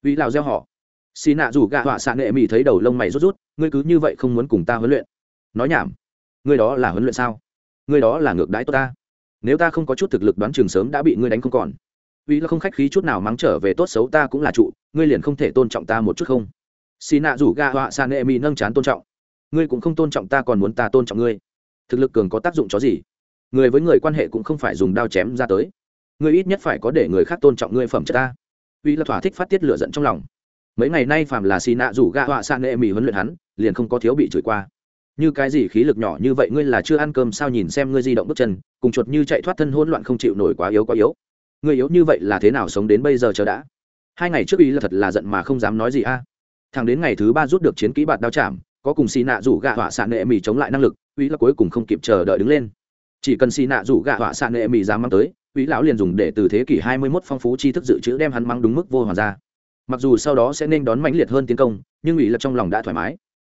Ủy lào gieo họ. Xì nạ rủ gạ họa xạ nệ mì thấy đầu lông mày rút rút, ngươi cứ như vậy không muốn cùng ta huấn luyện? Nói nhảm. Ngươi đó là huấn luyện sao? Ngươi đó là ngược đãi tốt ta. Nếu ta không có chút thực lực đoán trường sớm đã bị ngươi đánh không còn. Uy là không khách khí chút nào mắng trở về tốt xấu ta cũng là trụ, ngươi liền không thể tôn trọng ta một chút không? Xì nạ rủ gạ họa san nệ mỹ nâng chán tôn trọng. Ngươi cũng không tôn trọng ta còn muốn ta tôn trọng ngươi. Thực lực cường có tác dụng chó gì? Người với người quan hệ cũng không phải dùng đao chém ra tới. Ngươi ít nhất phải có để người khác tôn trọng ngươi phẩm chất ta. Vì là thỏa thích phát tiết lửa giận trong lòng. Mấy ngày nay phàm là xì nạ rủ gạ họa san nệ mỹ huấn luyện hắn, liền không có thiếu bị chửi qua. Như cái gì khí lực nhỏ như vậy ngươi là chưa ăn cơm sao nhìn xem ngươi di động bước chân, cùng chuột như chạy thoát thân hỗn loạn không chịu nổi quá yếu quá yếu. Người yếu như vậy là thế nào sống đến bây giờ chờ đã? Hai ngày trước ý là thật là giận mà không dám nói gì a. à thẳng đến ngày thứ ba rút được chiến kỹ bạt đao chạm, có cùng xì nạ rủ gạ họa xạ nệ mì chống lại năng lực uy là cuối cùng không kịp chờ đợi đứng lên. Chỉ cần xì nạ rủ gạ họa xạ nệ mì dám mang tới uy lão liền dùng để từ thế kỷ hai mươi 21 phong phú tri thức dự trữ đem hắn mang đúng mức vô hoàn ra. Mặc dù sau đó sẽ nên đón mãnh liệt hơn tiến công, nhưng uy là trong lòng đã thoải mái.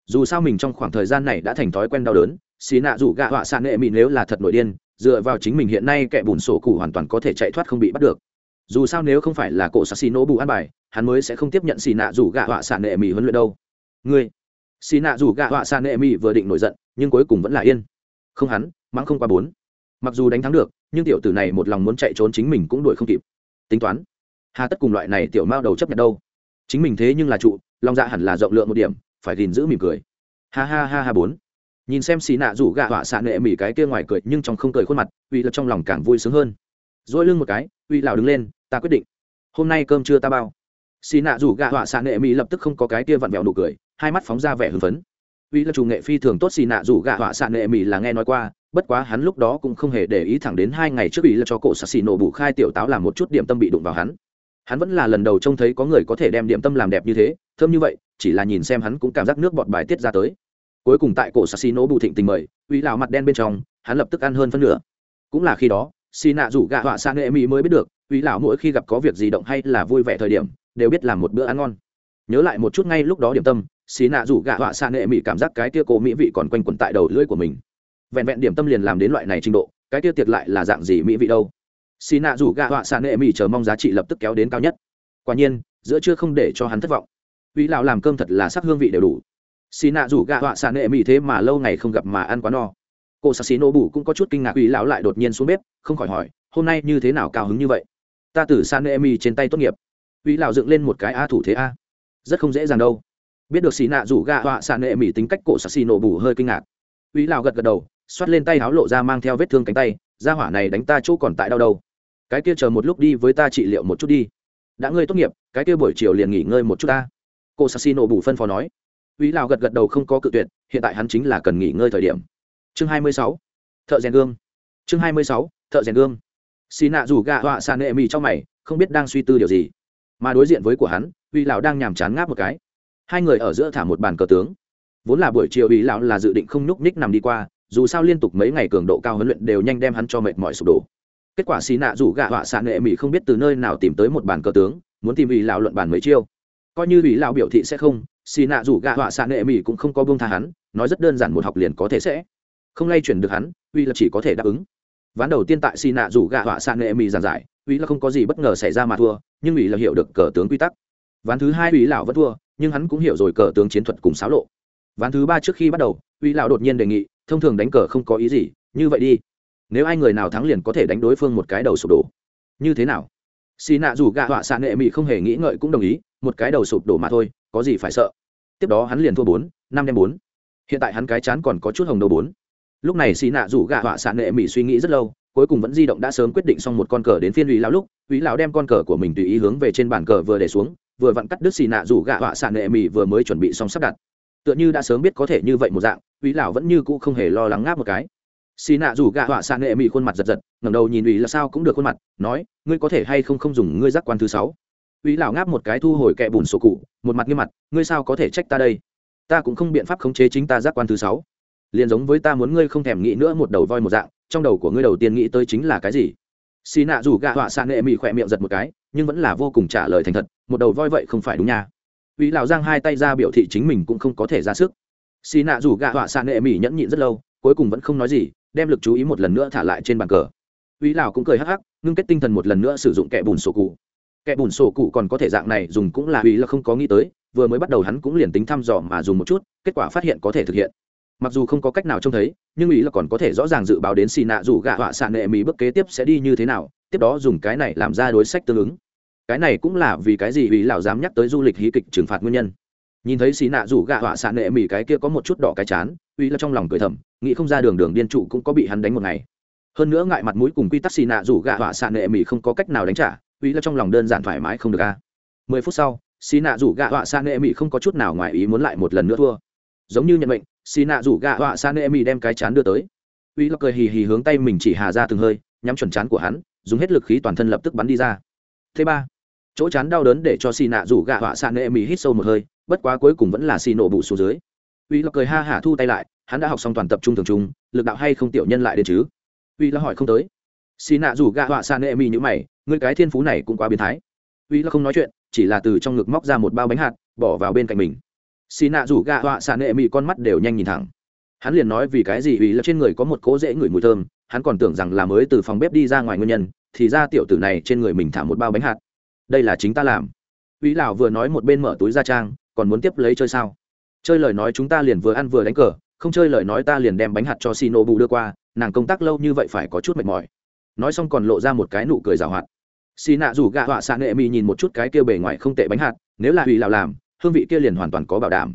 Dù sao mình trong khoảng thời gian này đã thành thói quen đau đớn xì nạ rủ gạ họa xạ nệ mì nếu là thật nội điên, dựa vào chính mình hiện nay kẻ bùn sổ cụ hoàn toàn có thể chạy thoát không bị bắt được dù sao nếu không phải là cổ xà xì nổ bù an bài, hắn mới sẽ không tiếp nhận xì nạ rủ gạ họa xạ nệ mỹ huấn luyện đâu. Ngươi, xì nạ rủ gạ họa xạ nệ mỹ vừa định nổi giận, nhưng cuối cùng vẫn là yên. Không hắn, mắng không qua bốn. Mặc dù đánh thắng được, nhưng tiểu tử này một lòng muốn chạy trốn chính mình cũng đuổi không kịp. Tính toán, hà tất cùng loại này tiểu mao đầu chấp nhận đâu. Chính mình thế nhưng là trụ, lòng dạ hẳn là rộng lượng một điểm, phải gìn giữ mỉm cười. Ha ha ha ha bốn. Nhìn xem xì nạ rủ gạ họa xạ nệ mỉ cái kia ngoài cười, nhưng trong không cười khuôn mặt, uy là trong lòng càng vui sướng hơn. Dỗi lưng một cái, uy lào đứng lên ta quyết định. Hôm nay cơm chưa ta bao. Xì nạ rủ gạ họa xạ nghệ mỹ lập tức không có cái kia vặn vẹo nụ cười, hai mắt phóng ra vẻ hưng phấn. Uy là chủ nghệ phi thường tốt, xì nạ rủ gạ họa xạ nghệ mỹ là nghe nói qua, bất quá hắn lúc đó cũng không hề để ý thẳng đến hai ngày trước uy là cho cổ xạ xì nổ bù khai tiểu táo làm một chút điểm tâm bị đụng vào hắn. Hắn vẫn là lần đầu trông thấy có người có thể đem điểm tâm làm đẹp như thế, thơm như vậy, chỉ là nhìn xem hắn cũng cảm giác nước bọt bài tiết ra tới. Cuối cùng tại cổ sassi nổ bù thịnh tình mời uy lão mặt đen bên trong, hắn lập tức ăn hơn phân nửa. Cũng là khi đó, xì nạ rủ gạ họa xạ nghệ mỹ mới biết được uy lão mỗi khi gặp có việc gì động hay là vui vẻ thời điểm, đều biết làm một bữa ăn ngon. Nhớ lại một chút ngay lúc đó điểm tâm, xí nạ rủ gạ họa xạ nệ mỹ cảm giác cái tia cổ mỹ vị còn quanh quẩn tại đầu lưỡi của mình. Vẹn vẹn điểm tâm liền làm đến loại này trình độ, cái tia tiệc lại là dạng gì mỹ vị đâu. Xì nạ rủ gạ họa xạ nệ mỹ chờ mong giá trị lập tức kéo đến cao nhất. Quả nhiên, giữa chưa không để cho hắn thất vọng. Uy lão làm cơm thật là sắc hương vị đều đủ. Xì nạ rủ gạ họa xạ nệ mỹ thế mà lâu ngày không gặp mà ăn quá no. Cô xà xì nô bù cũng có chút kinh ngạc ủy lão lại đột nhiên xuống bếp, không khỏi hỏi, hôm nay như thế nào cao hứng như vậy? Ta từ san emi trên tay tốt nghiệp ủy lão dựng lên một cái a thủ thế a rất không dễ dàng đâu biết được xì nạ rủ gạ họa san emi tính cách cổ xà xì nổ bù hơi kinh ngạc ủy lão gật gật đầu xoát lên tay háo lộ ra mang theo vết thương cánh tay ra hỏa này đánh ta chỗ còn tại đau đâu cái kia chờ một lúc đi với ta trị liệu một chút đi đã ngươi tốt nghiệp cái kia buổi chiều liền nghỉ ngơi một chút ta cô sassino bù phân phó nói Úy Lào gật gật đầu không có cự tuyệt, hiện tại hắn chính là cần nghỉ ngơi thời điểm. Chương 26. Thợ rèn gương. Chương 26. Thợ rèn gương xì nạ rủ gạ họa xà nệ mì trong mày, không biết đang suy tư điều gì. Mà đối diện với của hắn, uy lão đang nhàm chán ngáp một cái. Hai người ở giữa thả một bàn cờ tướng. Vốn là buổi chiều uy lão là dự định không nhúc nhích nằm đi qua, dù sao liên tục mấy ngày cường độ cao huấn luyện đều nhanh đem hắn cho mệt mỏi sụp đổ. Kết quả xì nạ rủ gạ họa xà nệ mì không biết từ nơi nào tìm tới một bàn cờ tướng, muốn tìm uy lão luận bàn mấy chiêu. Coi như uy lão biểu thị sẽ không, xì nạ rủ gạ họa xà nệ mì cũng không có buông tha hắn nói rất đơn giản một học liền có thể sẽ không lay chuyển được hắn uy là chỉ có thể đáp ứng ván đầu tiên tại xì nạ rủ gạ họa sạn nghệ mỹ giảng giải ý là không có gì bất ngờ xảy ra mà thua, nhưng ý là hiểu được cờ tướng quy tắc. Ván thứ hai ý lão vẫn thua, nhưng hắn cũng hiểu rồi cờ tướng chiến thuật cùng xáo lộ. Ván thứ ba trước khi bắt đầu ý lão đột nhiên đề nghị, thông thường đánh cờ không có ý gì, như vậy đi. Nếu ai người nào thắng liền có thể đánh đối phương một cái đầu sụp đổ. Như thế nào? Xì nạ dù gạ họa xạ nghệ mỹ không hề nghĩ ngợi cũng đồng ý, một cái đầu sụp đổ mà thôi, có gì phải sợ? Tiếp đó hắn liền thua bốn, năm đem bốn. Hiện tại hắn cái chán còn có chút hồng đầu bốn lúc này xì nạ rủ gạ họa xạ nghệ mỹ suy nghĩ rất lâu, cuối cùng vẫn di động đã sớm quyết định xong một con cờ đến phiên ủy lão lúc ủy lão đem con cờ của mình tùy ý hướng về trên bàn cờ vừa để xuống, vừa vặn cắt đứt xì nạ rủ gạ họa xạ nghệ mỹ vừa mới chuẩn bị xong sắp đặt. Tựa như đã sớm biết có thể như vậy một dạng ủy lão vẫn như cũ không hề lo lắng ngáp một cái. Xì nạ rủ gạ họa xạ nghệ mỹ khuôn mặt giật giật, ngẩng đầu nhìn ủy là sao cũng được khuôn mặt, nói, ngươi có thể hay không không dùng ngươi giác quan thứ sáu? Ủy lão ngáp một cái thu hồi kẹ bùn sổ cụ, một mặt nghiêm mặt, ngươi sao có thể trách ta đây? Ta cũng không biện pháp khống chế chính ta giác quan thứ sáu liền giống với ta muốn ngươi không thèm nghĩ nữa một đầu voi một dạng, trong đầu của ngươi đầu tiên nghĩ tới chính là cái gì? Xì nạ dù gạ họa xạ nghệ mỹ khỏe miệng giật một cái, nhưng vẫn là vô cùng trả lời thành thật, một đầu voi vậy không phải đúng nha. Vì lão giang hai tay ra biểu thị chính mình cũng không có thể ra sức. Xì nạ dù gạ họa xạ nghệ mỹ nhẫn nhịn rất lâu, cuối cùng vẫn không nói gì, đem lực chú ý một lần nữa thả lại trên bàn cờ. Ủy lão cũng cười hắc hắc, ngưng kết tinh thần một lần nữa sử dụng kẻ bùn sổ cụ. Kẻ bùn sổ cụ còn có thể dạng này dùng cũng là ủy là không có nghĩ tới, vừa mới bắt đầu hắn cũng liền tính thăm dò mà dùng một chút, kết quả phát hiện có thể thực hiện mặc dù không có cách nào trông thấy, nhưng ý là còn có thể rõ ràng dự báo đến xì nạ dù gạ họa xạ nệ mỹ bước kế tiếp sẽ đi như thế nào, tiếp đó dùng cái này làm ra đối sách tương ứng. Cái này cũng là vì cái gì ý lão dám nhắc tới du lịch hí kịch trừng phạt nguyên nhân. Nhìn thấy xì nạ rủ gạ họa xạ nệ mỹ cái kia có một chút đỏ cái chán uy là trong lòng cười thầm, nghĩ không ra đường đường điên trụ cũng có bị hắn đánh một ngày. Hơn nữa ngại mặt mũi cùng quy tắc xì nạ rủ gạ họa xạ nệ mỹ không có cách nào đánh trả uy là trong lòng đơn giản thoải mái không được a. Mười phút sau, xì nạ rủ gạ họa xạ nệ mỹ không có chút nào ngoài ý muốn lại một lần nữa thua. Giống như nhận mệnh xì nạ rủ gạ họa san emi đem cái chán đưa tới. Uy lộc cười hì hì hướng tay mình chỉ hà ra từng hơi, nhắm chuẩn chán của hắn, dùng hết lực khí toàn thân lập tức bắn đi ra. Thứ ba, chỗ chán đau đớn để cho xì nạ rủ gạ họa san emi hít sâu một hơi, bất quá cuối cùng vẫn là xì nổ bụ xuống dưới. Uy lộc cười ha hả thu tay lại, hắn đã học xong toàn tập trung thường trung lực đạo hay không tiểu nhân lại đến chứ? Uy lộc hỏi không tới. Xì nạ rủ gạ họa san emi như mày người cái thiên phú này cũng quá biến thái. Uy lộc không nói chuyện, chỉ là từ trong ngực móc ra một bao bánh hạt, bỏ vào bên cạnh mình xì nạ rủ gạ họa xạ nệ mỹ con mắt đều nhanh nhìn thẳng. Hắn liền nói vì cái gì ủy là trên người có một cỗ dễ ngửi mùi thơm, hắn còn tưởng rằng là mới từ phòng bếp đi ra ngoài nguyên nhân, thì ra tiểu tử này trên người mình thả một bao bánh hạt. Đây là chính ta làm. Ủy lão vừa nói một bên mở túi ra trang, còn muốn tiếp lấy chơi sao? Chơi lời nói chúng ta liền vừa ăn vừa đánh cờ, không chơi lời nói ta liền đem bánh hạt cho xì nổ bù đưa qua, nàng công tác lâu như vậy phải có chút mệt mỏi. Nói xong còn lộ ra một cái nụ cười rào hoạt. Xì nạ rủ gạ họa xạ nệ mi nhìn một chút cái kia bề ngoài không tệ bánh hạt, nếu là ủy lão làm hương vị kia liền hoàn toàn có bảo đảm.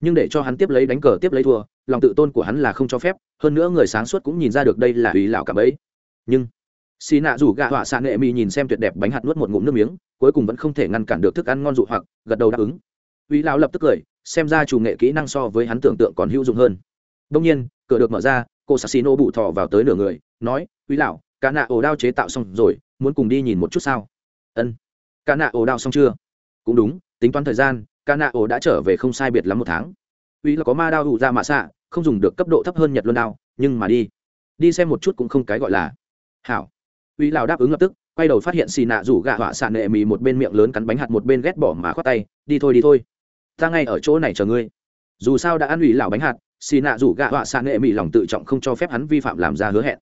Nhưng để cho hắn tiếp lấy đánh cờ, tiếp lấy thua, lòng tự tôn của hắn là không cho phép, hơn nữa người sáng suốt cũng nhìn ra được đây là hủy lão cả ấy. Nhưng, xì nạ rủ gạ họa xạ nghệ mi nhìn xem tuyệt đẹp bánh hạt nuốt một ngụm nước miếng, cuối cùng vẫn không thể ngăn cản được thức ăn ngon dụ hoặc, gật đầu đáp ứng. Hủy lão lập tức cười, xem ra chủ nghệ kỹ năng so với hắn tưởng tượng còn hữu dụng hơn. Đông nhiên, cửa được mở ra, cô sassino bụ thọ vào tới nửa người, nói, hủy lão, cả nạ ổ đao chế tạo xong rồi, muốn cùng đi nhìn một chút sao? Ân, cả nạ ổ đao xong chưa? Cũng đúng, tính toán thời gian ca nạ ổ đã trở về không sai biệt lắm một tháng. Uy là có ma đao hụ ra mạ xạ, không dùng được cấp độ thấp hơn nhật luân đao, nhưng mà đi. Đi xem một chút cũng không cái gọi là hảo. Uy lào đáp ứng lập tức, quay đầu phát hiện xì nạ rủ gạ họa xạ nệ mì một bên miệng lớn cắn bánh hạt một bên ghét bỏ mà khoát tay, đi thôi đi thôi. Ta ngay ở chỗ này chờ ngươi. Dù sao đã ăn ủy lào bánh hạt, xì nạ rủ gạ họa xạ nệ mì lòng tự trọng không cho phép hắn vi phạm làm ra hứa hẹn.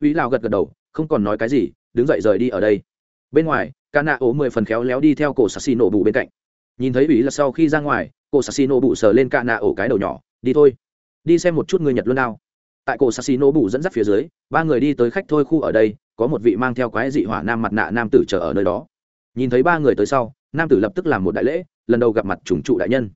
Ủy lào gật gật đầu, không còn nói cái gì, đứng dậy rời đi ở đây. Bên ngoài ca nạ ố mười phần khéo léo đi theo cổ sassi nổ bù bên cạnh nhìn thấy ủy là sau khi ra ngoài, cô sassi nổ bụ sờ lên cạ nạ ổ cái đầu nhỏ, đi thôi, đi xem một chút người nhật luôn nào. Tại cổ sassi nổ bụ dẫn dắt phía dưới, ba người đi tới khách thôi khu ở đây, có một vị mang theo quái dị hỏa nam mặt nạ nam tử chờ ở nơi đó. Nhìn thấy ba người tới sau, nam tử lập tức làm một đại lễ, lần đầu gặp mặt chủng trụ đại nhân.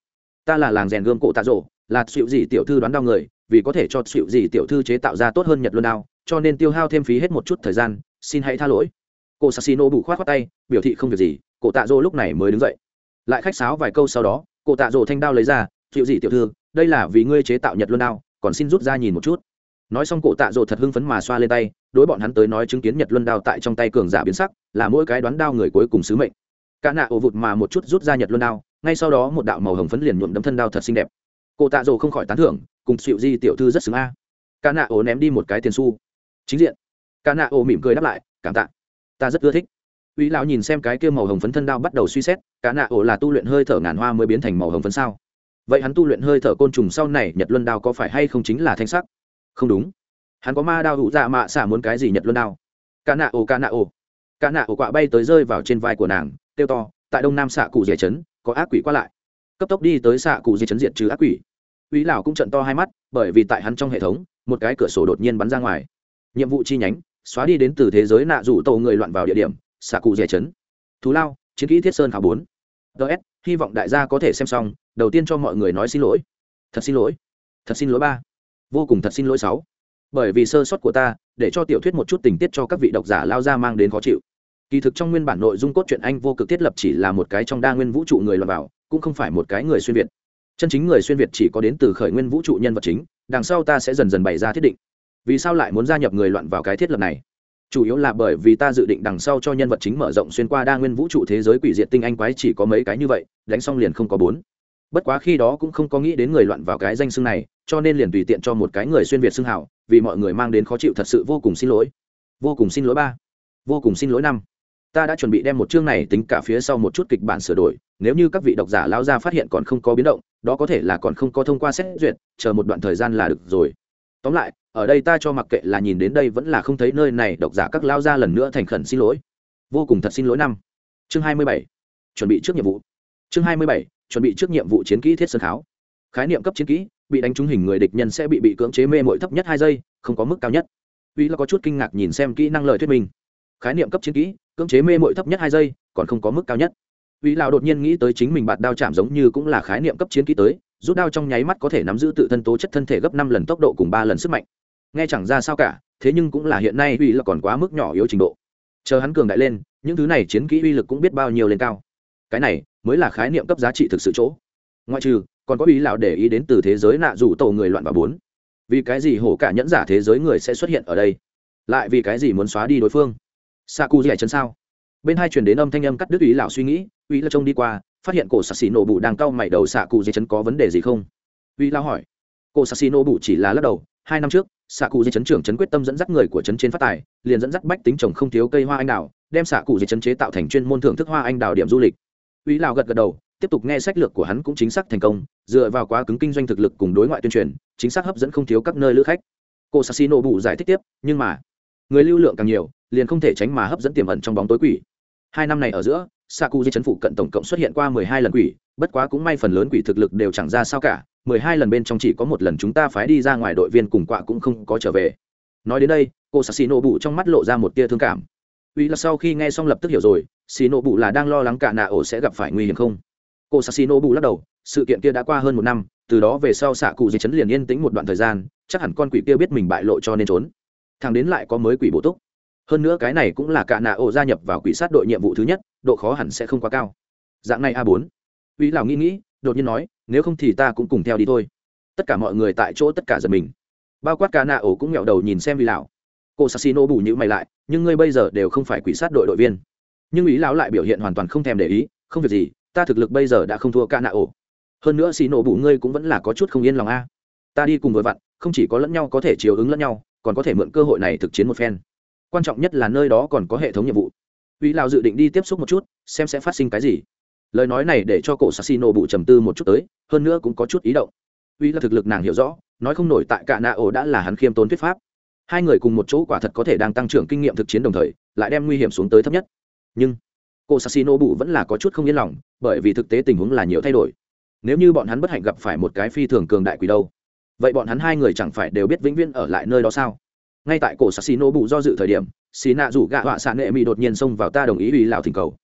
Ta là làng rèn gươm cổ tạ rộ là xịu gì tiểu thư đoán đau người, vì có thể cho xịu gì tiểu thư chế tạo ra tốt hơn nhật luôn đao cho nên tiêu hao thêm phí hết một chút thời gian, xin hãy tha lỗi. Cô sassino bụ khoát khoát tay, biểu thị không việc gì, cổ tạ dô lúc này mới đứng dậy lại khách sáo vài câu sau đó cụ tạ dô thanh đao lấy ra chịu gì tiểu thư, đây là vì ngươi chế tạo nhật luân đao, còn xin rút ra nhìn một chút. Nói xong cổ tạ rồ thật hưng phấn mà xoa lên tay, đối bọn hắn tới nói chứng kiến nhật luân đao tại trong tay cường giả biến sắc, là mỗi cái đoán đao người cuối cùng sứ mệnh. Cả nạ ồ vụt mà một chút rút ra nhật luân đao, ngay sau đó một đạo màu hồng phấn liền nhuộm đấm thân đao thật xinh đẹp. Cổ tạ rồ không khỏi tán thưởng, cùng chịu di tiểu thư rất xứng a. Cả nạ ồ ném đi một cái tiền xu. Chính diện. Cả nạ ồ mỉm cười đáp lại, cảm tạ. Ta rất ưa thích uy lão nhìn xem cái kia màu hồng phấn thân đao bắt đầu suy xét, cả nạ ổ là tu luyện hơi thở ngàn hoa mới biến thành màu hồng phấn sao? Vậy hắn tu luyện hơi thở côn trùng sau này nhật luân đao có phải hay không chính là thanh sắc? Không đúng. Hắn có ma đao hữu dạ mạ xả muốn cái gì nhật luân đao? Cả nạ ổ, cả nạ ổ. Cả nạ ổ quạ bay tới rơi vào trên vai của nàng tiêu to, tại đông nam xạ cụ dẻ chấn, có ác quỷ qua lại. Cấp tốc đi tới xạ cụ dẻ chấn diệt trừ ác quỷ. Uy lão cũng trợn to hai mắt, bởi vì tại hắn trong hệ thống, một cái cửa sổ đột nhiên bắn ra ngoài. Nhiệm vụ chi nhánh, xóa đi đến từ thế giới nạ rủ tổ người loạn vào địa điểm xạ cụ rẻ chấn. Thú lao, chiến kỹ thiết sơn khảo bốn. Ts hy vọng đại gia có thể xem xong. Đầu tiên cho mọi người nói xin lỗi. Thật xin lỗi. Thật xin lỗi ba. Vô cùng thật xin lỗi sáu. Bởi vì sơ sót của ta, để cho tiểu thuyết một chút tình tiết cho các vị độc giả lao ra mang đến khó chịu. Kỳ thực trong nguyên bản nội dung cốt truyện anh vô cực thiết lập chỉ là một cái trong đa nguyên vũ trụ người loạn vào, cũng không phải một cái người xuyên việt. Chân chính người xuyên việt chỉ có đến từ khởi nguyên vũ trụ nhân vật chính, đằng sau ta sẽ dần dần bày ra thiết định. Vì sao lại muốn gia nhập người loạn vào cái thiết lập này? Chủ yếu là bởi vì ta dự định đằng sau cho nhân vật chính mở rộng xuyên qua đa nguyên vũ trụ thế giới quỷ diệt tinh anh quái chỉ có mấy cái như vậy, đánh xong liền không có bốn. Bất quá khi đó cũng không có nghĩ đến người loạn vào cái danh xưng này, cho nên liền tùy tiện cho một cái người xuyên việt xưng hảo, vì mọi người mang đến khó chịu thật sự vô cùng xin lỗi. Vô cùng xin lỗi ba. Vô cùng xin lỗi năm. Ta đã chuẩn bị đem một chương này tính cả phía sau một chút kịch bản sửa đổi, nếu như các vị độc giả lao ra phát hiện còn không có biến động, đó có thể là còn không có thông qua xét duyệt, chờ một đoạn thời gian là được rồi. Tóm lại ở đây ta cho mặc kệ là nhìn đến đây vẫn là không thấy nơi này, độc giả các lao ra lần nữa thành khẩn xin lỗi. Vô cùng thật xin lỗi năm. Chương hai mươi bảy. Chuẩn bị trước nhiệm vụ. Chương hai mươi bảy. Chuẩn bị trước nhiệm vụ chiến kỹ thiết sơn kháo khái niệm cấp chiến kỹ, bị đánh trúng hình người địch nhân sẽ bị bị cưỡng chế mê mội thấp nhất hai giây, không có mức cao nhất. Uy là có chút kinh ngạc nhìn xem kỹ năng lời thuyết minh. Khái niệm cấp chiến kỹ, cưỡng chế mê mội thấp nhất hai giây, còn không có mức cao nhất. Uy lào đột nhiên nghĩ tới chính mình bạt đao chạm giống như cũng là khái niệm cấp chiến kỹ tới, rút đao trong nháy mắt có thể nắm giữ tự thân tố chất thân thể gấp năm lần tốc độ cùng ba lần sức mạnh nghe chẳng ra sao cả, thế nhưng cũng là hiện nay uy là còn quá mức nhỏ yếu trình độ. Chờ hắn cường đại lên, những thứ này chiến kỹ uy lực cũng biết bao nhiêu lên cao. Cái này mới là khái niệm cấp giá trị thực sự chỗ. Ngoại trừ, còn có ý lão để ý đến từ thế giới nạ rủ tổ người loạn và bốn. Vì cái gì hổ cả nhẫn giả thế giới người sẽ xuất hiện ở đây? Lại vì cái gì muốn xóa đi đối phương? Sa cu dẻ chân sao? Bên hai chuyển đến âm thanh âm cắt đứt ý lão suy nghĩ ý là trông đi qua, phát hiện cổ sạc xì nổ bụ đang cau mày đầu xạ cụ dây chân có vấn đề gì không? Ý lão hỏi. Cổ sạc xì nổ bụ chỉ là lắc đầu hai năm trước xạ cụ di chấn trưởng chấn quyết tâm dẫn dắt người của chấn trên phát tài, liền dẫn dắt bách tính trồng không thiếu cây hoa anh đào, đem xạ cụ di chấn chế tạo thành chuyên môn thưởng thức hoa anh đào điểm du lịch. Uy lão gật gật đầu, tiếp tục nghe sách lược của hắn cũng chính xác thành công, dựa vào quá cứng kinh doanh thực lực cùng đối ngoại tuyên truyền, chính xác hấp dẫn không thiếu các nơi lữ khách. Cô sassino bù giải thích tiếp, nhưng mà, người lưu lượng càng nhiều, liền không thể tránh mà hấp dẫn tiềm ẩn trong bóng tối quỷ. Hai năm này ở giữa saku di chấn phụ cận tổng cộng xuất hiện qua mười hai lần quỷ, bất quá cũng may phần lớn quỷ thực lực đều chẳng ra sao cả mười hai lần bên trong chỉ có một lần chúng ta phái đi ra ngoài đội viên cùng quạ cũng không có trở về. Nói đến đây, cô sassino Bụ trong mắt lộ ra một tia thương cảm. Uy là sau khi nghe xong lập tức hiểu rồi xì nổ bụ là đang lo lắng cả nạ ổ sẽ gặp phải nguy hiểm không? Cô sassino Bụ lắc đầu, sự kiện kia đã qua hơn một năm, từ đó về sau xạ cụ dây chấn liền yên tĩnh một đoạn thời gian, chắc hẳn con quỷ kia biết mình bại lộ cho nên trốn. Thằng đến lại có mới quỷ bổ túc. Hơn nữa cái này cũng là cả nạ ổ gia nhập vào quỷ sát đội nhiệm vụ thứ nhất, độ khó hẳn sẽ không quá cao. Dạng này a bốn. Uy lào nghĩ nghĩ, đột nhiên nói nếu không thì ta cũng cùng theo đi thôi. Tất cả mọi người tại chỗ tất cả giật mình. Bao quát cả nạ ổ cũng nghẹo đầu nhìn xem vì lão. Cô sassino bù nhữ mày lại, nhưng ngươi bây giờ đều không phải quỷ sát đội đội viên. Nhưng ý lão lại biểu hiện hoàn toàn không thèm để ý, không việc gì, ta thực lực bây giờ đã không thua cả nạ ổ. Hơn nữa xì nổ bụ ngươi cũng vẫn là có chút không yên lòng a. Ta đi cùng với vặn không chỉ có lẫn nhau có thể chiều ứng lẫn nhau, còn có thể mượn cơ hội này thực chiến một phen. Quan trọng nhất là nơi đó còn có hệ thống nhiệm vụ. Uy lão dự định đi tiếp xúc một chút, xem sẽ phát sinh cái gì lời nói này để cho cổ sassino bụ trầm tư một chút tới, hơn nữa cũng có chút ý động. Uy là thực lực nàng hiểu rõ, nói không nổi tại cả nạ ổ đã là hắn khiêm tốn thuyết pháp. Hai người cùng một chỗ quả thật có thể đang tăng trưởng kinh nghiệm thực chiến đồng thời, lại đem nguy hiểm xuống tới thấp nhất. Nhưng cô sassino bụ vẫn là có chút không yên lòng, bởi vì thực tế tình huống là nhiều thay đổi. Nếu như bọn hắn bất hạnh gặp phải một cái phi thường cường đại quỷ đâu, vậy bọn hắn hai người chẳng phải đều biết vĩnh viễn ở lại nơi đó sao? Ngay tại cổ sassino bụ do dự thời điểm xì nạ rủ gạ họa xạ nghệ mỹ đột nhiên xông vào ta đồng ý ủy lào thỉnh cầu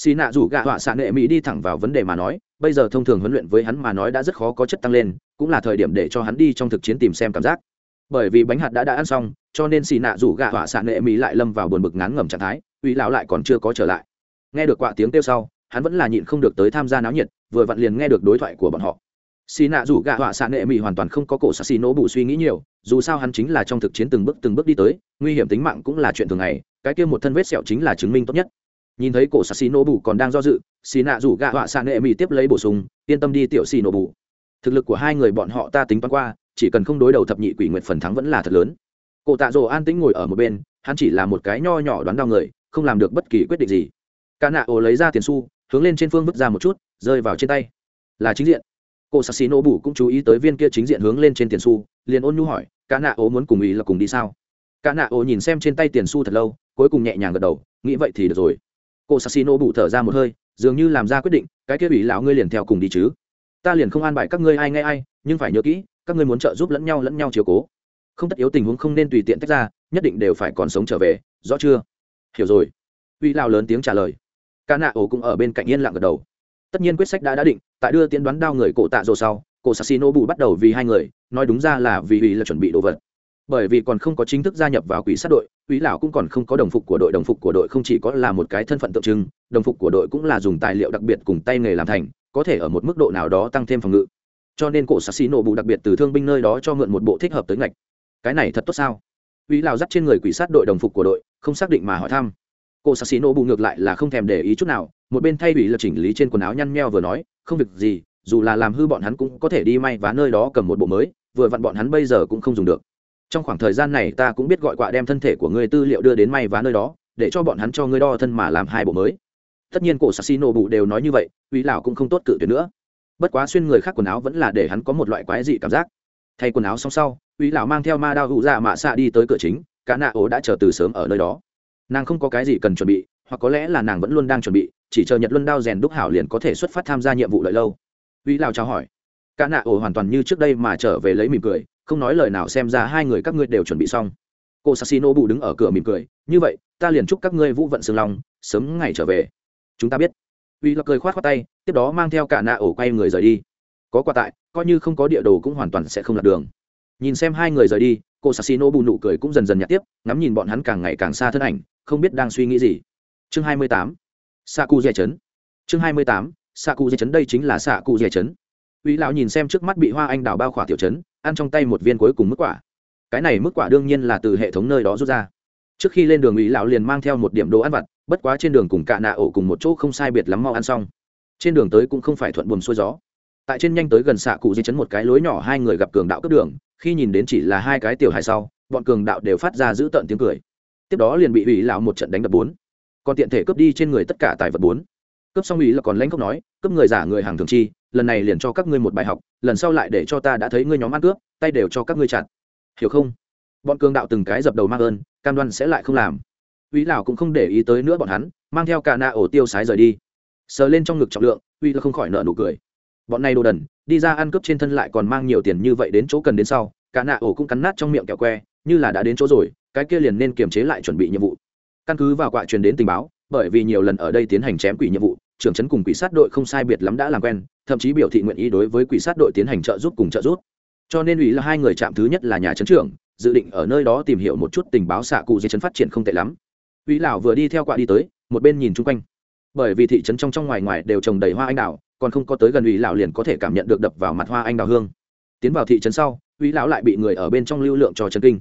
xì nạ rủ gạ họa xạ nệ mỹ đi thẳng vào vấn đề mà nói, bây giờ thông thường huấn luyện với hắn mà nói đã rất khó có chất tăng lên, cũng là thời điểm để cho hắn đi trong thực chiến tìm xem cảm giác. Bởi vì bánh hạt đã đã ăn xong, cho nên xì nạ rủ gạ họa xạ nệ mỹ lại lâm vào buồn bực ngán ngẩm trạng thái ủy lão lại còn chưa có trở lại. Nghe được quạ tiếng kêu sau, hắn vẫn là nhịn không được tới tham gia náo nhiệt, vừa vặn liền nghe được đối thoại của bọn họ. Xì nạ rủ gạ họa xạ nệ mỹ hoàn toàn không có cổ xạ xì nỗ bù suy nghĩ nhiều, dù sao hắn chính là trong thực chiến từng bước từng bước đi tới, nguy hiểm tính mạng cũng là chuyện thường ngày, cái kia một thân vết sẹo chính là chứng minh tốt nhất nhìn thấy cổ xạ xì nổ bù còn đang do dự xì nạ rủ gạ họa xạ nệ mỹ tiếp lấy bổ sung, yên tâm đi tiểu xì nổ bù thực lực của hai người bọn họ ta tính toán qua, chỉ cần không đối đầu thập nhị quỷ nguyện phần thắng vẫn là thật lớn. Cổ tạ rồ an tĩnh ngồi ở một bên, hắn chỉ là một cái nho nhỏ đoán đau người, không làm được bất kỳ quyết định gì. Cả nạ ồ lấy ra tiền xu, hướng lên trên phương vứt ra một chút, rơi vào trên tay. Là chính diện. Cô sassi xì nổ bù cũng chú ý tới viên kia chính diện hướng lên trên tiền xu, liền ôn nhu hỏi, cả nạ ồ muốn cùng ý là cùng đi sao? Cả nạ ồ nhìn xem trên tay tiền xu thật lâu, cuối cùng nhẹ nhàng gật đầu, nghĩ vậy thì được rồi cô sassino bụ thở ra một hơi, dường như làm ra quyết định, cái kia bị lão ngươi liền theo cùng đi chứ. Ta liền không an bài các ngươi ai nghe ai, nhưng phải nhớ kỹ, các ngươi muốn trợ giúp lẫn nhau lẫn nhau chiều cố. Không tất yếu tình huống không nên tùy tiện tách ra, nhất định đều phải còn sống trở về, rõ chưa? Hiểu rồi. Uy lao lớn tiếng trả lời. Ca nạ ổ cũng ở bên cạnh yên lặng gật đầu. Tất nhiên quyết sách đã đã định, tại đưa tiến đoán đao người cổ tạ rồi sau cổ sassino bù bắt đầu vì hai người, nói đúng ra là vì uy là chuẩn bị đồ vật bởi vì còn không có chính thức gia nhập vào quỷ sát đội, quỷ lão cũng còn không có đồng phục của đội. Đồng phục của đội không chỉ có là một cái thân phận tượng trưng, đồng phục của đội cũng là dùng tài liệu đặc biệt cùng tay nghề làm thành, có thể ở một mức độ nào đó tăng thêm phòng ngự. Cho nên cổ sassi nổ bù đặc biệt từ thương binh nơi đó cho mượn một bộ thích hợp tới ngạch. Cái này thật tốt sao? Quỷ lão dắt trên người quỷ sát đội đồng phục của đội, không xác định mà hỏi thăm. Cổ sassi nổ bù ngược lại là không thèm để ý chút nào, một bên thay ủy là chỉnh lý trên quần áo nhăn nheo vừa nói, không việc gì, dù là làm hư bọn hắn cũng có thể đi may vá nơi đó cầm một bộ mới, vừa vặn bọn hắn bây giờ cũng không dùng được trong khoảng thời gian này ta cũng biết gọi quạ đem thân thể của ngươi tư liệu đưa đến may vá nơi đó, để cho bọn hắn cho ngươi đo thân mà làm hai bộ mới. Tất nhiên cổ sassino bù đều nói như vậy, uy lão cũng không tốt cự tuyệt nữa. Bất quá xuyên người khác quần áo vẫn là để hắn có một loại quái dị cảm giác. Thay quần áo xong sau, uy lão mang theo ma đao hụ dạ mạ xạ đi tới cửa chính, cả nạ ố đã chờ từ sớm ở nơi đó. Nàng không có cái gì cần chuẩn bị, hoặc có lẽ là nàng vẫn luôn đang chuẩn bị, chỉ chờ nhật luân đao rèn đúc hảo liền có thể xuất phát tham gia nhiệm vụ lợi lâu. Uy lão chào hỏi. Cả nạ ố hoàn toàn như trước đây mà trở về lấy mỉm cười không nói lời nào xem ra hai người các ngươi đều chuẩn bị xong. Cô sassino bù đứng ở cửa mỉm cười, như vậy, ta liền chúc các ngươi vũ vận sương long sớm ngày trở về. Chúng ta biết. Uy là cười khoát khoát tay, tiếp đó mang theo cả nạ ổ quay người rời đi. Có quà tại, coi như không có địa đồ cũng hoàn toàn sẽ không lạc đường. Nhìn xem hai người rời đi, cô sassino bù nụ cười cũng dần dần nhạt tiếp, ngắm nhìn bọn hắn càng ngày càng xa thân ảnh, không biết đang suy nghĩ gì. Chương hai mươi tám sa dè chấn. Chương hai mươi tám sa dè chấn đây chính là sa cu dè chấn uy lão nhìn xem trước mắt bị hoa anh đào bao khỏa tiểu chấn ăn trong tay một viên cuối cùng mức quả. Cái này mức quả đương nhiên là từ hệ thống nơi đó rút ra. Trước khi lên đường uy lão liền mang theo một điểm đồ ăn vặt, bất quá trên đường cùng cạ nạ ổ cùng một chỗ không sai biệt lắm mau ăn xong. Trên đường tới cũng không phải thuận buồm xuôi gió. Tại trên nhanh tới gần xạ cụ di chấn một cái lối nhỏ, hai người gặp cường đạo cướp đường, khi nhìn đến chỉ là hai cái tiểu hài sau, bọn cường đạo đều phát ra giữ tợn tiếng cười. Tiếp đó liền bị Uy lão một trận đánh đập bốn. Còn tiện thể cướp đi trên người tất cả tài vật bốn cướp xong ý là còn lãnh cốc nói, cướp người giả người hàng thường chi, lần này liền cho các ngươi một bài học, lần sau lại để cho ta đã thấy ngươi nhóm ăn cướp, tay đều cho các ngươi chặt. Hiểu không? Bọn cường đạo từng cái dập đầu mang ơn, cam đoan sẽ lại không làm. Uy lão cũng không để ý tới nữa bọn hắn, mang theo cả na ổ tiêu sái rời đi. Sờ lên trong ngực trọng lượng, uy là không khỏi nợ nụ cười. Bọn này đồ đần, đi ra ăn cướp trên thân lại còn mang nhiều tiền như vậy đến chỗ cần đến sau, cả nạ ổ cũng cắn nát trong miệng kẹo que, như là đã đến chỗ rồi, cái kia liền nên kiềm chế lại chuẩn bị nhiệm vụ. Căn cứ vào quạ truyền đến tình báo, bởi vì nhiều lần ở đây tiến hành chém quỷ nhiệm vụ trưởng trấn cùng quỷ sát đội không sai biệt lắm đã làm quen, thậm chí biểu thị nguyện ý đối với quỷ sát đội tiến hành trợ giúp cùng trợ giúp. Cho nên ủy là hai người chạm thứ nhất là nhà trấn trưởng, dự định ở nơi đó tìm hiểu một chút tình báo xạ cụ dây chấn phát triển không tệ lắm. Ủy lão vừa đi theo quạ đi tới, một bên nhìn chung quanh. Bởi vì thị trấn trong trong ngoài ngoài đều trồng đầy hoa anh đào, còn không có tới gần ủy lão liền có thể cảm nhận được đập vào mặt hoa anh đào hương. Tiến vào thị trấn sau ủy lão lại bị người ở bên trong lưu lượng cho chân kinh.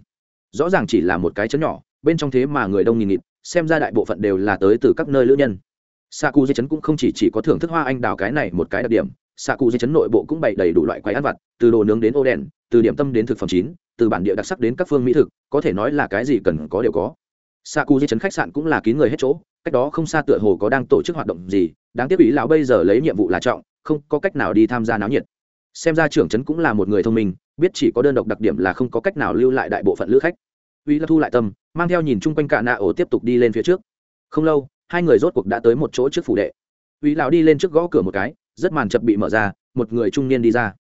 Rõ ràng chỉ là một cái trấn nhỏ, bên trong thế mà người đông nghìn nghịt, xem ra đại bộ phận đều là tới từ các nơi lữ nhân xạ cụ dây chấn cũng không chỉ, chỉ có thưởng thức hoa anh đào cái này một cái đặc điểm xạ cụ dây chấn nội bộ cũng bày đầy đủ loại quái ăn vặt từ đồ nướng đến ô đèn từ điểm tâm đến thực phẩm chín từ bản địa đặc sắc đến các phương mỹ thực có thể nói là cái gì cần có đều có. Xạ cụ dây chấn khách sạn cũng là kín người hết chỗ cách đó không xa tựa hồ có đang tổ chức hoạt động gì đáng tiếc ý lão bây giờ lấy nhiệm vụ là trọng không có cách nào đi tham gia náo nhiệt. Xem ra trưởng trấn cũng là một người thông minh biết chỉ có đơn độc đặc điểm là không có cách nào lưu lại đại bộ phận lữ khách. Uy là thu lại tâm mang theo nhìn chung quanh cả nạ ổ tiếp tục đi lên phía trước. Không lâu hai người rốt cuộc đã tới một chỗ trước phủ đệ. Uy lão đi lên trước gõ cửa một cái, rất màn chập bị mở ra, một người trung niên đi ra.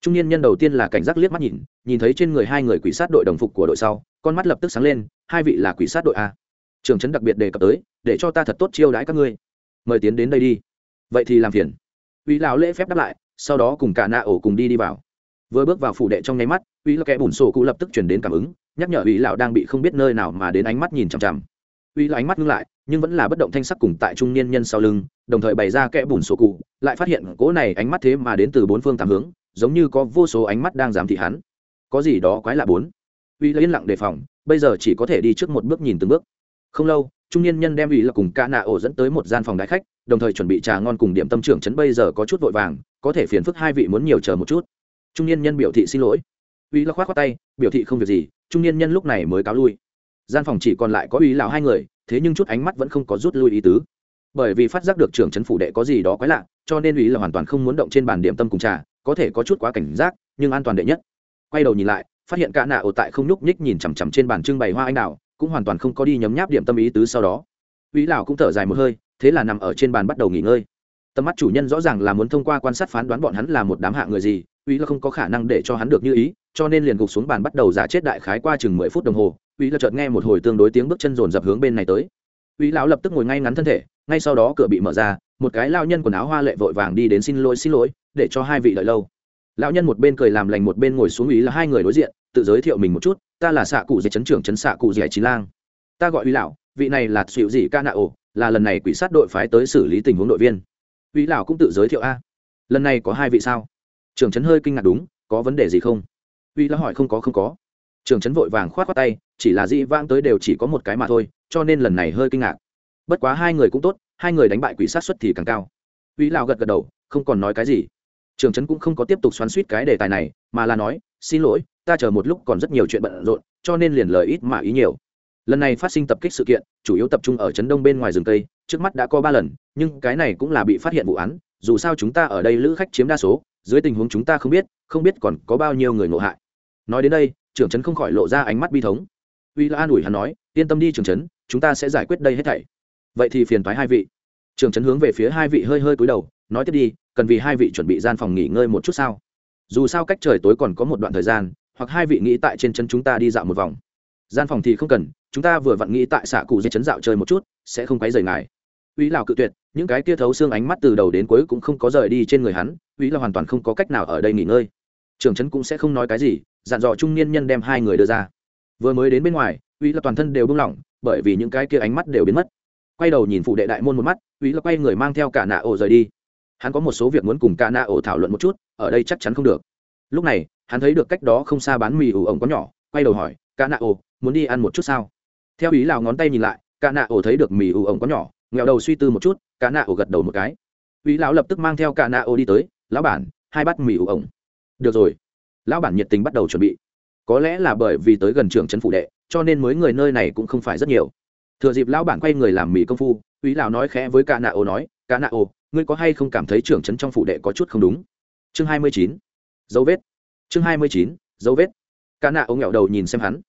Trung niên nhân đầu tiên là cảnh giác liếc mắt nhìn nhìn thấy trên người hai người quỷ sát đội đồng phục của đội sau, con mắt lập tức sáng lên, hai vị là quỷ sát đội a. Trường trấn đặc biệt đề cập tới, để cho ta thật tốt chiêu đãi các ngươi. Mời tiến đến đây đi. Vậy thì làm phiền. Uy lão lễ phép đáp lại, sau đó cùng cả nạ ổ cùng đi đi vào. Vừa bước vào phủ đệ trong nháy mắt, uy lão kẻ bùn sổ cụ lập tức chuyển đến cảm ứng, nhắc nhở uy lão đang bị không biết nơi nào mà đến ánh mắt nhìn chằm chằm uy là ánh mắt ngưng lại, nhưng vẫn là bất động thanh sắc cùng tại trung niên nhân sau lưng, đồng thời bày ra kẽ bùn sổ cụ, lại phát hiện cỗ này ánh mắt thế mà đến từ bốn phương tám hướng, giống như có vô số ánh mắt đang giám thị hắn. Có gì đó quái lạ bốn. Uy là yên lặng đề phòng, bây giờ chỉ có thể đi trước một bước nhìn từng bước. Không lâu, trung niên nhân đem uy là cùng ca nạ ổ dẫn tới một gian phòng đại khách, đồng thời chuẩn bị trà ngon cùng điểm tâm trưởng chấn bây giờ có chút vội vàng, có thể phiền phức hai vị muốn nhiều chờ một chút. Trung niên nhân biểu thị xin lỗi. Uy là khoát khoát tay, biểu thị không việc gì, trung niên nhân lúc này mới cáo lui gian phòng chỉ còn lại có ý lão hai người, thế nhưng chút ánh mắt vẫn không có rút lui ý tứ. Bởi vì phát giác được trưởng trấn phủ đệ có gì đó quái lạ, cho nên ý là hoàn toàn không muốn động trên bàn điểm tâm cùng trà, có thể có chút quá cảnh giác, nhưng an toàn đệ nhất. Quay đầu nhìn lại, phát hiện cả nạ ổ tại không nhúc nhích nhìn chằm chằm trên bàn trưng bày hoa anh đào, cũng hoàn toàn không có đi nhấm nháp điểm tâm ý tứ sau đó. Ý lão cũng thở dài một hơi, thế là nằm ở trên bàn bắt đầu nghỉ ngơi. Tầm mắt chủ nhân rõ ràng là muốn thông qua quan sát phán đoán bọn hắn là một đám hạ người gì ý là không có khả năng để cho hắn được như ý, cho nên liền gục xuống bàn bắt đầu giả chết đại khái qua chừng mười phút đồng hồ uy là chợt nghe một hồi tương đối tiếng bước chân rồn dập hướng bên này tới. Uy lão lập tức ngồi ngay ngắn thân thể, ngay sau đó cửa bị mở ra, một cái lao nhân quần áo hoa lệ vội vàng đi đến xin lỗi xin lỗi, để cho hai vị đợi lâu. Lão nhân một bên cười làm lành một bên ngồi xuống ý là hai người đối diện, tự giới thiệu mình một chút, ta là xạ cụ dạy chấn trưởng chấn xạ cụ dạy trí lang. Ta gọi uy lão, vị này là xịu dị ca nạ ổ, là lần này quỷ sát đội phái tới xử lý tình huống đội viên. Uy lão cũng tự giới thiệu, a, lần này có hai vị sao? Trưởng chấn hơi kinh ngạc, đúng, có vấn đề gì không? Uy lão hỏi, không có không có. Trưởng chấn vội vàng khoát khoát tay chỉ là dĩ vãng tới đều chỉ có một cái mà thôi, cho nên lần này hơi kinh ngạc. Bất quá hai người cũng tốt, hai người đánh bại quỷ sát xuất thì càng cao. Uy lão gật gật đầu, không còn nói cái gì. Trường trấn cũng không có tiếp tục xoắn suýt cái đề tài này, mà là nói, xin lỗi, ta chờ một lúc còn rất nhiều chuyện bận rộn, cho nên liền lời ít mà ý nhiều. Lần này phát sinh tập kích sự kiện, chủ yếu tập trung ở trấn đông bên ngoài rừng cây, trước mắt đã có ba lần, nhưng cái này cũng là bị phát hiện vụ án, dù sao chúng ta ở đây lữ khách chiếm đa số, dưới tình huống chúng ta không biết không biết còn có bao nhiêu người ngộ hại. Nói đến đây trưởng trấn không khỏi lộ ra ánh mắt bi thống uy la an ủi hắn nói, yên tâm đi, Trường trấn chúng ta sẽ giải quyết đây hết thảy. Vậy thì phiền thoái hai vị. Trường trấn hướng về phía hai vị hơi hơi cúi đầu, nói tiếp đi, cần vì hai vị chuẩn bị gian phòng nghỉ ngơi một chút sao? Dù sao cách trời tối còn có một đoạn thời gian, hoặc hai vị nghĩ tại trên chân chúng ta đi dạo một vòng. Gian phòng thì không cần, chúng ta vừa vặn nghĩ tại xạ cụ dây chấn dạo chơi một chút, sẽ không quấy rời ngài. Uy lào cự tuyệt, những cái kia thấu xương ánh mắt từ đầu đến cuối cũng không có rời đi trên người hắn, uy là hoàn toàn không có cách nào ở đây nghỉ ngơi. Trường trấn cũng sẽ không nói cái gì, dặn dò trung niên nhân đem hai người đưa ra vừa mới đến bên ngoài, uy là toàn thân đều buông lỏng, bởi vì những cái kia ánh mắt đều biến mất. Quay đầu nhìn phụ đệ đại môn một mắt, uy là quay người mang theo cả nạ ổ rời đi. Hắn có một số việc muốn cùng cả nạ ổ thảo luận một chút, ở đây chắc chắn không được. Lúc này, hắn thấy được cách đó không xa bán mì ủ ổng có nhỏ, quay đầu hỏi, cả nạ ổ, muốn đi ăn một chút sao? Theo ý lào ngón tay nhìn lại, cả nạ ổ thấy được mì ủ ổng có nhỏ nghèo đầu suy tư một chút, cả nạ ổ gật đầu một cái. Ý lão lập tức mang theo cả nạ ổ đi tới, lão bản, hai bát mì ủ ổng. Được rồi. Lão bản nhiệt tình bắt đầu chuẩn bị có lẽ là bởi vì tới gần trường trấn phụ đệ, cho nên mới người nơi này cũng không phải rất nhiều. Thừa dịp lão bản quay người làm mì công phu ý lão nói khẽ với ca nạ ô nói ca nạ ô ngươi có hay không cảm thấy trưởng trấn trong phủ đệ có chút không đúng? Chương hai mươi chín. Dấu vết. Chương hai mươi chín, dấu vết. Ca nạ ô nghẹo đầu nhìn xem hắn.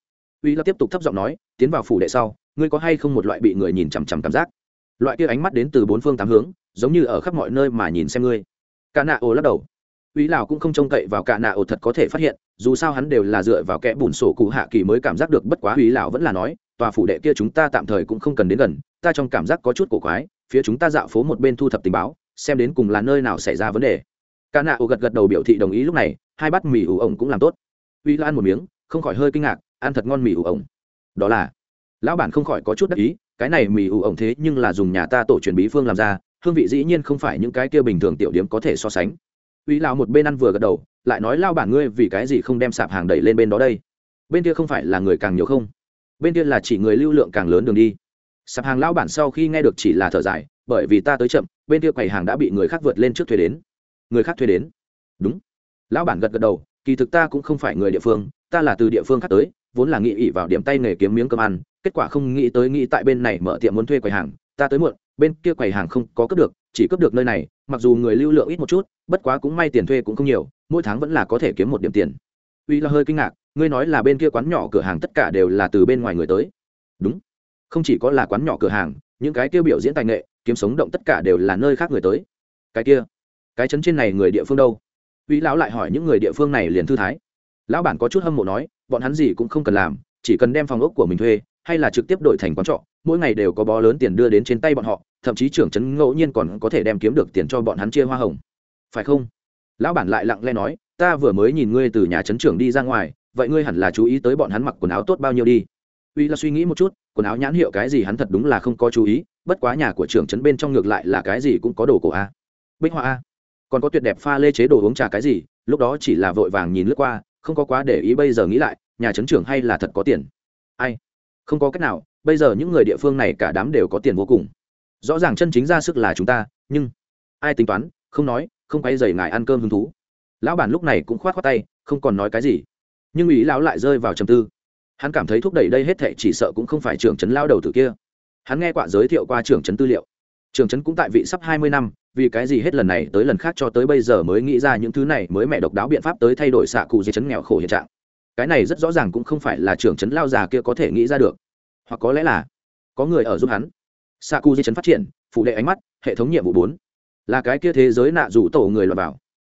Ý lão tiếp tục thấp giọng nói, tiến vào phủ đệ sau, ngươi có hay không một loại bị người nhìn chằm chằm cảm giác? Loại kia ánh mắt đến từ bốn phương tám hướng, giống như ở khắp mọi nơi mà nhìn xem ngươi. Ca nạ ô lắc đầu. Ý lão cũng không trông cậy vào ca nạ ô thật có thể phát hiện dù sao hắn đều là dựa vào kẽ bùn sổ cụ hạ kỳ mới cảm giác được bất quá hủy lão vẫn là nói, tòa phủ đệ kia chúng ta tạm thời cũng không cần đến gần, ta trong cảm giác có chút cổ quái, phía chúng ta dạo phố một bên thu thập tình báo, xem đến cùng là nơi nào xảy ra vấn đề. Ca nạ ô gật gật đầu biểu thị đồng ý lúc này, hai bát mì ủ ổng cũng làm tốt. Uy lão ăn một miếng, không khỏi hơi kinh ngạc, ăn thật ngon mì ủ ổng. Đó là, lão bản không khỏi có chút đắc ý, cái này mì ủ ổng thế nhưng là dùng nhà ta tổ truyền bí phương làm ra, hương vị dĩ nhiên không phải những cái kia bình thường tiểu điểm có thể so sánh. Uy lão một bên ăn vừa gật đầu lại nói lao bản ngươi vì cái gì không đem sạp hàng đẩy lên bên đó đây? Bên kia không phải là người càng nhiều không? Bên kia là chỉ người lưu lượng càng lớn đường đi. Sạp hàng lao bản sau khi nghe được chỉ là thở dài, bởi vì ta tới chậm, bên kia quầy hàng đã bị người khác vượt lên trước thuê đến. Người khác thuê đến? Đúng. Lão bản gật gật đầu, kỳ thực ta cũng không phải người địa phương, ta là từ địa phương khác tới, vốn là nghĩ ỉ vào điểm tay nghề kiếm miếng cơm ăn, kết quả không nghĩ tới nghĩ tại bên này mở tiệm muốn thuê quầy hàng, ta tới muộn, bên kia quầy hàng không có cướp được, chỉ cướp được nơi này mặc dù người lưu lượng ít một chút, bất quá cũng may tiền thuê cũng không nhiều, mỗi tháng vẫn là có thể kiếm một điểm tiền. Uy là hơi kinh ngạc, ngươi nói là bên kia quán nhỏ cửa hàng tất cả đều là từ bên ngoài người tới. Đúng. Không chỉ có là quán nhỏ cửa hàng, những cái kia biểu diễn tài nghệ, kiếm sống động tất cả đều là nơi khác người tới. Cái kia, cái chấn trên này người địa phương đâu? Uy lão lại hỏi những người địa phương này liền thư thái. Lão bản có chút hâm mộ nói, bọn hắn gì cũng không cần làm, chỉ cần đem phòng ốc của mình thuê, hay là trực tiếp đổi thành quán trọ, mỗi ngày đều có bó lớn tiền đưa đến trên tay bọn họ thậm chí trưởng trấn ngẫu nhiên còn có thể đem kiếm được tiền cho bọn hắn chia hoa hồng. Phải không? Lão bản lại lặng lẽ nói, ta vừa mới nhìn ngươi từ nhà trấn trưởng đi ra ngoài, vậy ngươi hẳn là chú ý tới bọn hắn mặc quần áo tốt bao nhiêu đi? Uy là suy nghĩ một chút, quần áo nhãn hiệu cái gì hắn thật đúng là không có chú ý, bất quá nhà của trưởng trấn bên trong ngược lại là cái gì cũng có đồ cổ a. Bích hoa a. Còn có tuyệt đẹp pha lê chế đồ uống trà cái gì, lúc đó chỉ là vội vàng nhìn lướt qua, không có quá để ý bây giờ nghĩ lại, nhà trấn trưởng hay là thật có tiền. Ai? Không có cách nào, bây giờ những người địa phương này cả đám đều có tiền vô cùng rõ ràng chân chính ra sức là chúng ta, nhưng ai tính toán, không nói, không quay dày ngài ăn cơm hứng thú. Lão bản lúc này cũng khoát khoát tay, không còn nói cái gì. Nhưng ý lão lại rơi vào trầm tư. Hắn cảm thấy thúc đẩy đây hết thệ chỉ sợ cũng không phải trưởng trấn lao đầu từ kia. Hắn nghe quả giới thiệu qua trưởng trấn tư liệu. Trưởng trấn cũng tại vị sắp hai mươi năm, vì cái gì hết lần này tới lần khác cho tới bây giờ mới nghĩ ra những thứ này mới mẹ độc đáo biện pháp tới thay đổi xạ cụ dây chấn nghèo khổ hiện trạng. Cái này rất rõ ràng cũng không phải là trưởng trấn lao già kia có thể nghĩ ra được. Hoặc có lẽ là có người ở giúp hắn xạ cụ di chấn phát triển phụ đệ ánh mắt, hệ thống nhiệm vụ bốn. Là cái kia thế giới nạ rủ tổ người loạn vào.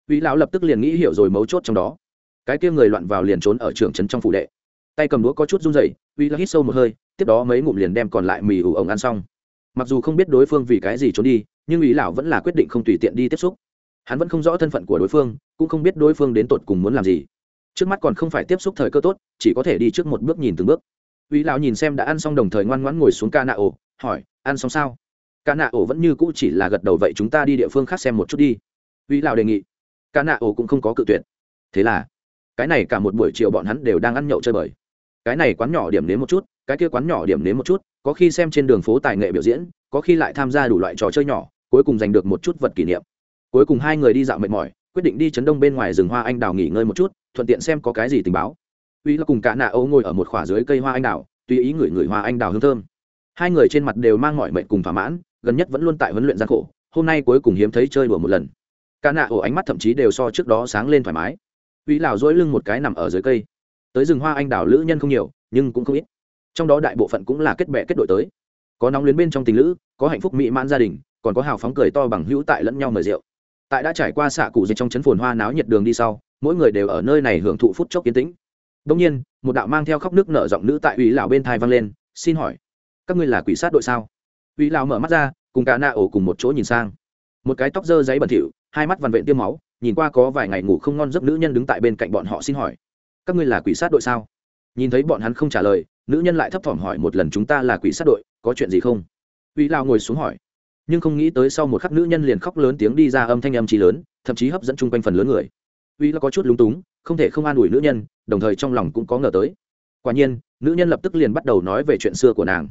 Uy lão lập tức liền nghĩ hiểu rồi mấu chốt trong đó. Cái kia người loạn vào liền trốn ở trưởng trấn trong phụ đệ. Tay cầm đũa có chút run rẩy uy lão hít sâu một hơi, tiếp đó mấy ngụm liền đem còn lại mì ủ ổng ăn xong. Mặc dù không biết đối phương vì cái gì trốn đi, nhưng uy lão vẫn là quyết định không tùy tiện đi tiếp xúc. Hắn vẫn không rõ thân phận của đối phương, cũng không biết đối phương đến tột cùng muốn làm gì. Trước mắt còn không phải tiếp xúc thời cơ tốt, chỉ có thể đi trước một bước nhìn từng bước. Uy lão nhìn xem đã ăn xong đồng thời ngoan ngoãn ngồi xuống ca nạ ổ hỏi, ăn xong sao? Ca nạ ổ vẫn như cũ chỉ là gật đầu, vậy chúng ta đi địa phương khác xem một chút đi. Uy lão đề nghị. Ca nạ ổ cũng không có cự tuyệt. Thế là, cái này cả một buổi chiều bọn hắn đều đang ăn nhậu chơi bời. Cái này quán nhỏ điểm nếm một chút, cái kia quán nhỏ điểm nếm một chút, có khi xem trên đường phố tài nghệ biểu diễn, có khi lại tham gia đủ loại trò chơi nhỏ, cuối cùng giành được một chút vật kỷ niệm. Cuối cùng hai người đi dạo mệt mỏi, quyết định đi chấn đông bên ngoài rừng hoa anh đào nghỉ ngơi một chút, thuận tiện xem có cái gì tình báo. Uy là cùng cả nạ âu ngồi ở một khỏa dưới cây hoa anh đào, tùy ý ngửi ngửi hoa anh đào hương thơm hai người trên mặt đều mang mọi mệnh cùng thỏa mãn, gần nhất vẫn luôn tại huấn luyện gian khổ, hôm nay cuối cùng hiếm thấy chơi đùa một lần. Cả nạ ổ ánh mắt thậm chí đều so trước đó sáng lên thoải mái. Uy lào dỗi lưng một cái nằm ở dưới cây. Tới rừng hoa anh đào lữ nhân không nhiều, nhưng cũng không ít. Trong đó đại bộ phận cũng là kết bè kết đội tới. Có nóng luyến bên trong tình lữ, có hạnh phúc mỹ mãn gia đình, còn có hào phóng cười to bằng hữu tại lẫn nhau mời rượu. Tại đã trải qua xạ cụ dịch trong chấn phồn hoa náo nhiệt đường đi sau, mỗi người đều ở nơi này hưởng thụ phút chốc yên tĩnh. Đông nhiên, một đạo mang theo khóc nước nở giọng nữ tại ủy lão bên thai vang lên, xin hỏi các ngươi là quỷ sát đội sao? Uy lao mở mắt ra, cùng cả nạ ổ cùng một chỗ nhìn sang. Một cái tóc dơ giấy bẩn thỉu, hai mắt vằn vện tiêm máu, nhìn qua có vài ngày ngủ không ngon giấc nữ nhân đứng tại bên cạnh bọn họ xin hỏi, các ngươi là quỷ sát đội sao? Nhìn thấy bọn hắn không trả lời, nữ nhân lại thấp thỏm hỏi một lần, chúng ta là quỷ sát đội, có chuyện gì không? Uy lao ngồi xuống hỏi. Nhưng không nghĩ tới sau một khắc nữ nhân liền khóc lớn tiếng đi ra âm thanh âm trí lớn, thậm chí hấp dẫn chung quanh phần lớn người. Uy lao có chút lúng túng, không thể không an ủi nữ nhân, đồng thời trong lòng cũng có ngờ tới. Quả nhiên, nữ nhân lập tức liền bắt đầu nói về chuyện xưa của nàng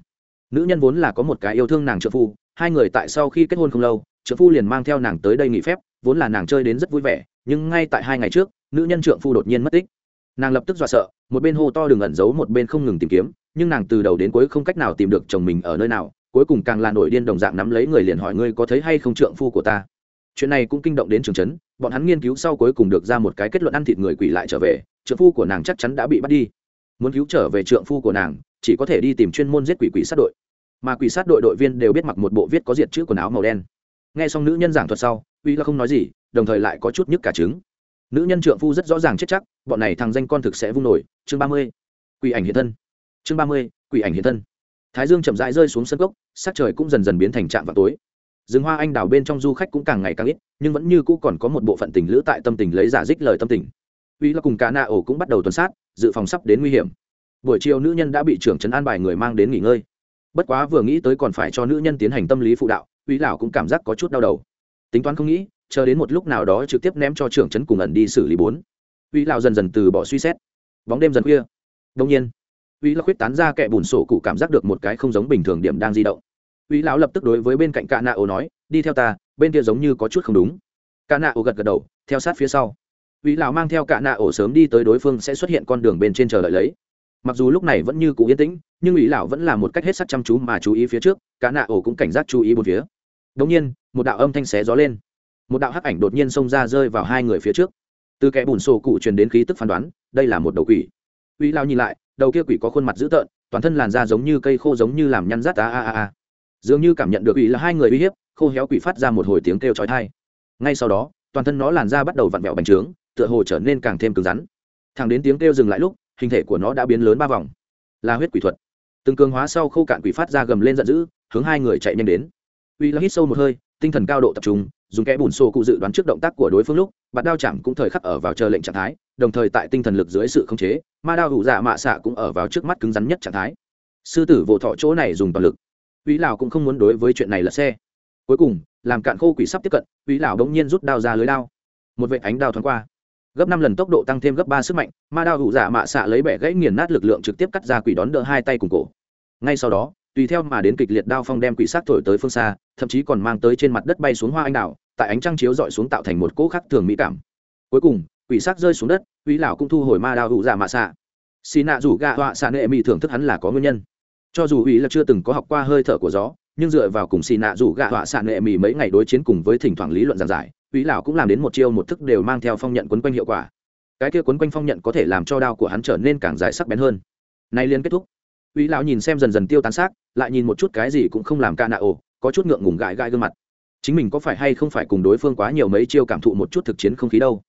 nữ nhân vốn là có một cái yêu thương nàng trợ phu, hai người tại sau khi kết hôn không lâu, trợ phu liền mang theo nàng tới đây nghỉ phép, vốn là nàng chơi đến rất vui vẻ, nhưng ngay tại hai ngày trước, nữ nhân trượng phu đột nhiên mất tích. Nàng lập tức dọa sợ, một bên hô to đường ẩn giấu, một bên không ngừng tìm kiếm, nhưng nàng từ đầu đến cuối không cách nào tìm được chồng mình ở nơi nào, cuối cùng càng là nổi điên đồng dạng nắm lấy người liền hỏi ngươi có thấy hay không trượng phu của ta. Chuyện này cũng kinh động đến trường trấn bọn hắn nghiên cứu sau cuối cùng được ra một cái kết luận ăn thịt người quỷ lại trở về trượng phu của nàng chắc chắn đã bị bắt đi. Muốn cứu trở về trượng phu của nàng, chỉ có thể đi tìm chuyên môn giết quỷ quỷ sát đội mà quỷ sát đội đội viên đều biết mặc một bộ viết có diệt chữ quần áo màu đen. Nghe xong nữ nhân giảng thuật sau, uy là không nói gì, đồng thời lại có chút nhức cả trứng. Nữ nhân trượng phu rất rõ ràng chết chắc, bọn này thằng danh con thực sẽ vung nổi. Chương ba mươi, quỷ ảnh hiện thân. Chương ba mươi, quỷ ảnh hiện thân. Thái dương chậm rãi rơi xuống sân gốc, sắc trời cũng dần dần biến thành trạm vào tối. Rừng hoa anh đào bên trong du khách cũng càng ngày càng ít, nhưng vẫn như cũ còn có một bộ phận tình lữ tại tâm tình lấy giả dích lời tâm tình. Uy là cùng cả na ổ cũng bắt đầu tuần sát, dự phòng sắp đến nguy hiểm. Buổi chiều nữ nhân đã bị trưởng trấn an bài người mang đến nghỉ ngơi bất quá vừa nghĩ tới còn phải cho nữ nhân tiến hành tâm lý phụ đạo uy lão cũng cảm giác có chút đau đầu. Tính toán không nghĩ, chờ đến một lúc nào đó trực tiếp ném cho trưởng trấn cùng ẩn đi xử lý bốn. Uy lão dần dần từ bỏ suy xét. Bóng đêm dần khuya. Đông nhiên uy lão khuyết tán ra kẻ bùn sổ cụ cảm giác được một cái không giống bình thường điểm đang di động. Uy lão lập tức đối với bên cạnh cạ nạ ô nói, đi theo ta, bên kia giống như có chút không đúng. Cạ nạ ô gật gật đầu, theo sát phía sau. Uy lão mang theo cạ nạ ô sớm đi tới đối phương sẽ xuất hiện con đường bên trên chờ đợi lấy mặc dù lúc này vẫn như cụ yên tĩnh, nhưng ủy lão vẫn là một cách hết sắc chăm chú mà chú ý phía trước, cả nạ ổ cũng cảnh giác chú ý bốn phía. Đống nhiên, một đạo âm thanh xé gió lên. Một đạo hắc ảnh đột nhiên xông ra rơi vào hai người phía trước. Từ kẻ bùn sổ cụ truyền đến khí tức phán đoán, đây là một đầu quỷ. Ủy lão nhìn lại, đầu kia quỷ có khuôn mặt dữ tợn, toàn thân làn da giống như cây khô giống như làm nhăn rát a a a a. Dường như cảm nhận được ủy là hai người uy hiếp, khô héo quỷ phát ra một hồi tiếng kêu chói tai. Ngay sau đó, toàn thân nó làn da bắt đầu vặn vẹo bành trướng, tựa hồ trở nên càng thêm cứng rắn. Thẳng đến tiếng kêu dừng lại lúc hình thể của nó đã biến lớn ba vòng. Là huyết quỷ thuật. Từng cường hóa sau khô cạn quỷ phát ra gầm lên giận dữ, hướng hai người chạy nhanh đến. Uy là hít sâu một hơi, tinh thần cao độ tập trung, dùng kẽ bùn xô cụ dự đoán trước động tác của đối phương lúc bạn đao chạm cũng thời khắc ở vào chờ lệnh trạng thái, đồng thời tại tinh thần lực dưới sự khống chế, ma đao hủ dạ mạ xạ cũng ở vào trước mắt cứng rắn nhất trạng thái. Sư tử vỗ thọ chỗ này dùng toàn lực. Uy lào cũng không muốn đối với chuyện này là xe. Cuối cùng, làm cạn khô quỷ sắp tiếp cận, uy lào đống nhiên rút đao ra lưới đao. Một vệ ánh đao thoáng qua gấp năm lần tốc độ tăng thêm gấp ba sức mạnh, ma đao hụ dạ mạ xạ lấy bẻ gãy nghiền nát lực lượng trực tiếp cắt ra quỷ đón đỡ hai tay cùng cổ. Ngay sau đó, tùy theo mà đến kịch liệt đao phong đem quỷ sát thổi tới phương xa, thậm chí còn mang tới trên mặt đất bay xuống hoa anh đào tại ánh trăng chiếu dọi xuống tạo thành một cỗ khắc thường mỹ cảm. Cuối cùng, quỷ sát rơi xuống đất quỷ lão cũng thu hồi ma đao hụ dạ mạ xạ xì nạ rủ gạ họa xạ nệ mỹ thưởng thức hắn là có nguyên nhân. Cho dù ủy là chưa từng có học qua hơi thở của gió, nhưng dựa vào cùng xì nạ rủ gạ họa xạ nệ mỹ mấy ngày đối chiến cùng với thỉnh thoảng lý luận giảng giải Úy lão cũng làm đến một chiêu một thức đều mang theo phong nhận quấn quanh hiệu quả. Cái kia quấn quanh phong nhận có thể làm cho đao của hắn trở nên càng dài sắc bén hơn. Nay liên kết thúc. Úy lão nhìn xem dần dần tiêu tán xác, lại nhìn một chút cái gì cũng không làm ca nạ ổ, có chút ngượng ngùng gãi gãi gương mặt. Chính mình có phải hay không phải cùng đối phương quá nhiều mấy chiêu cảm thụ một chút thực chiến không khí đâu?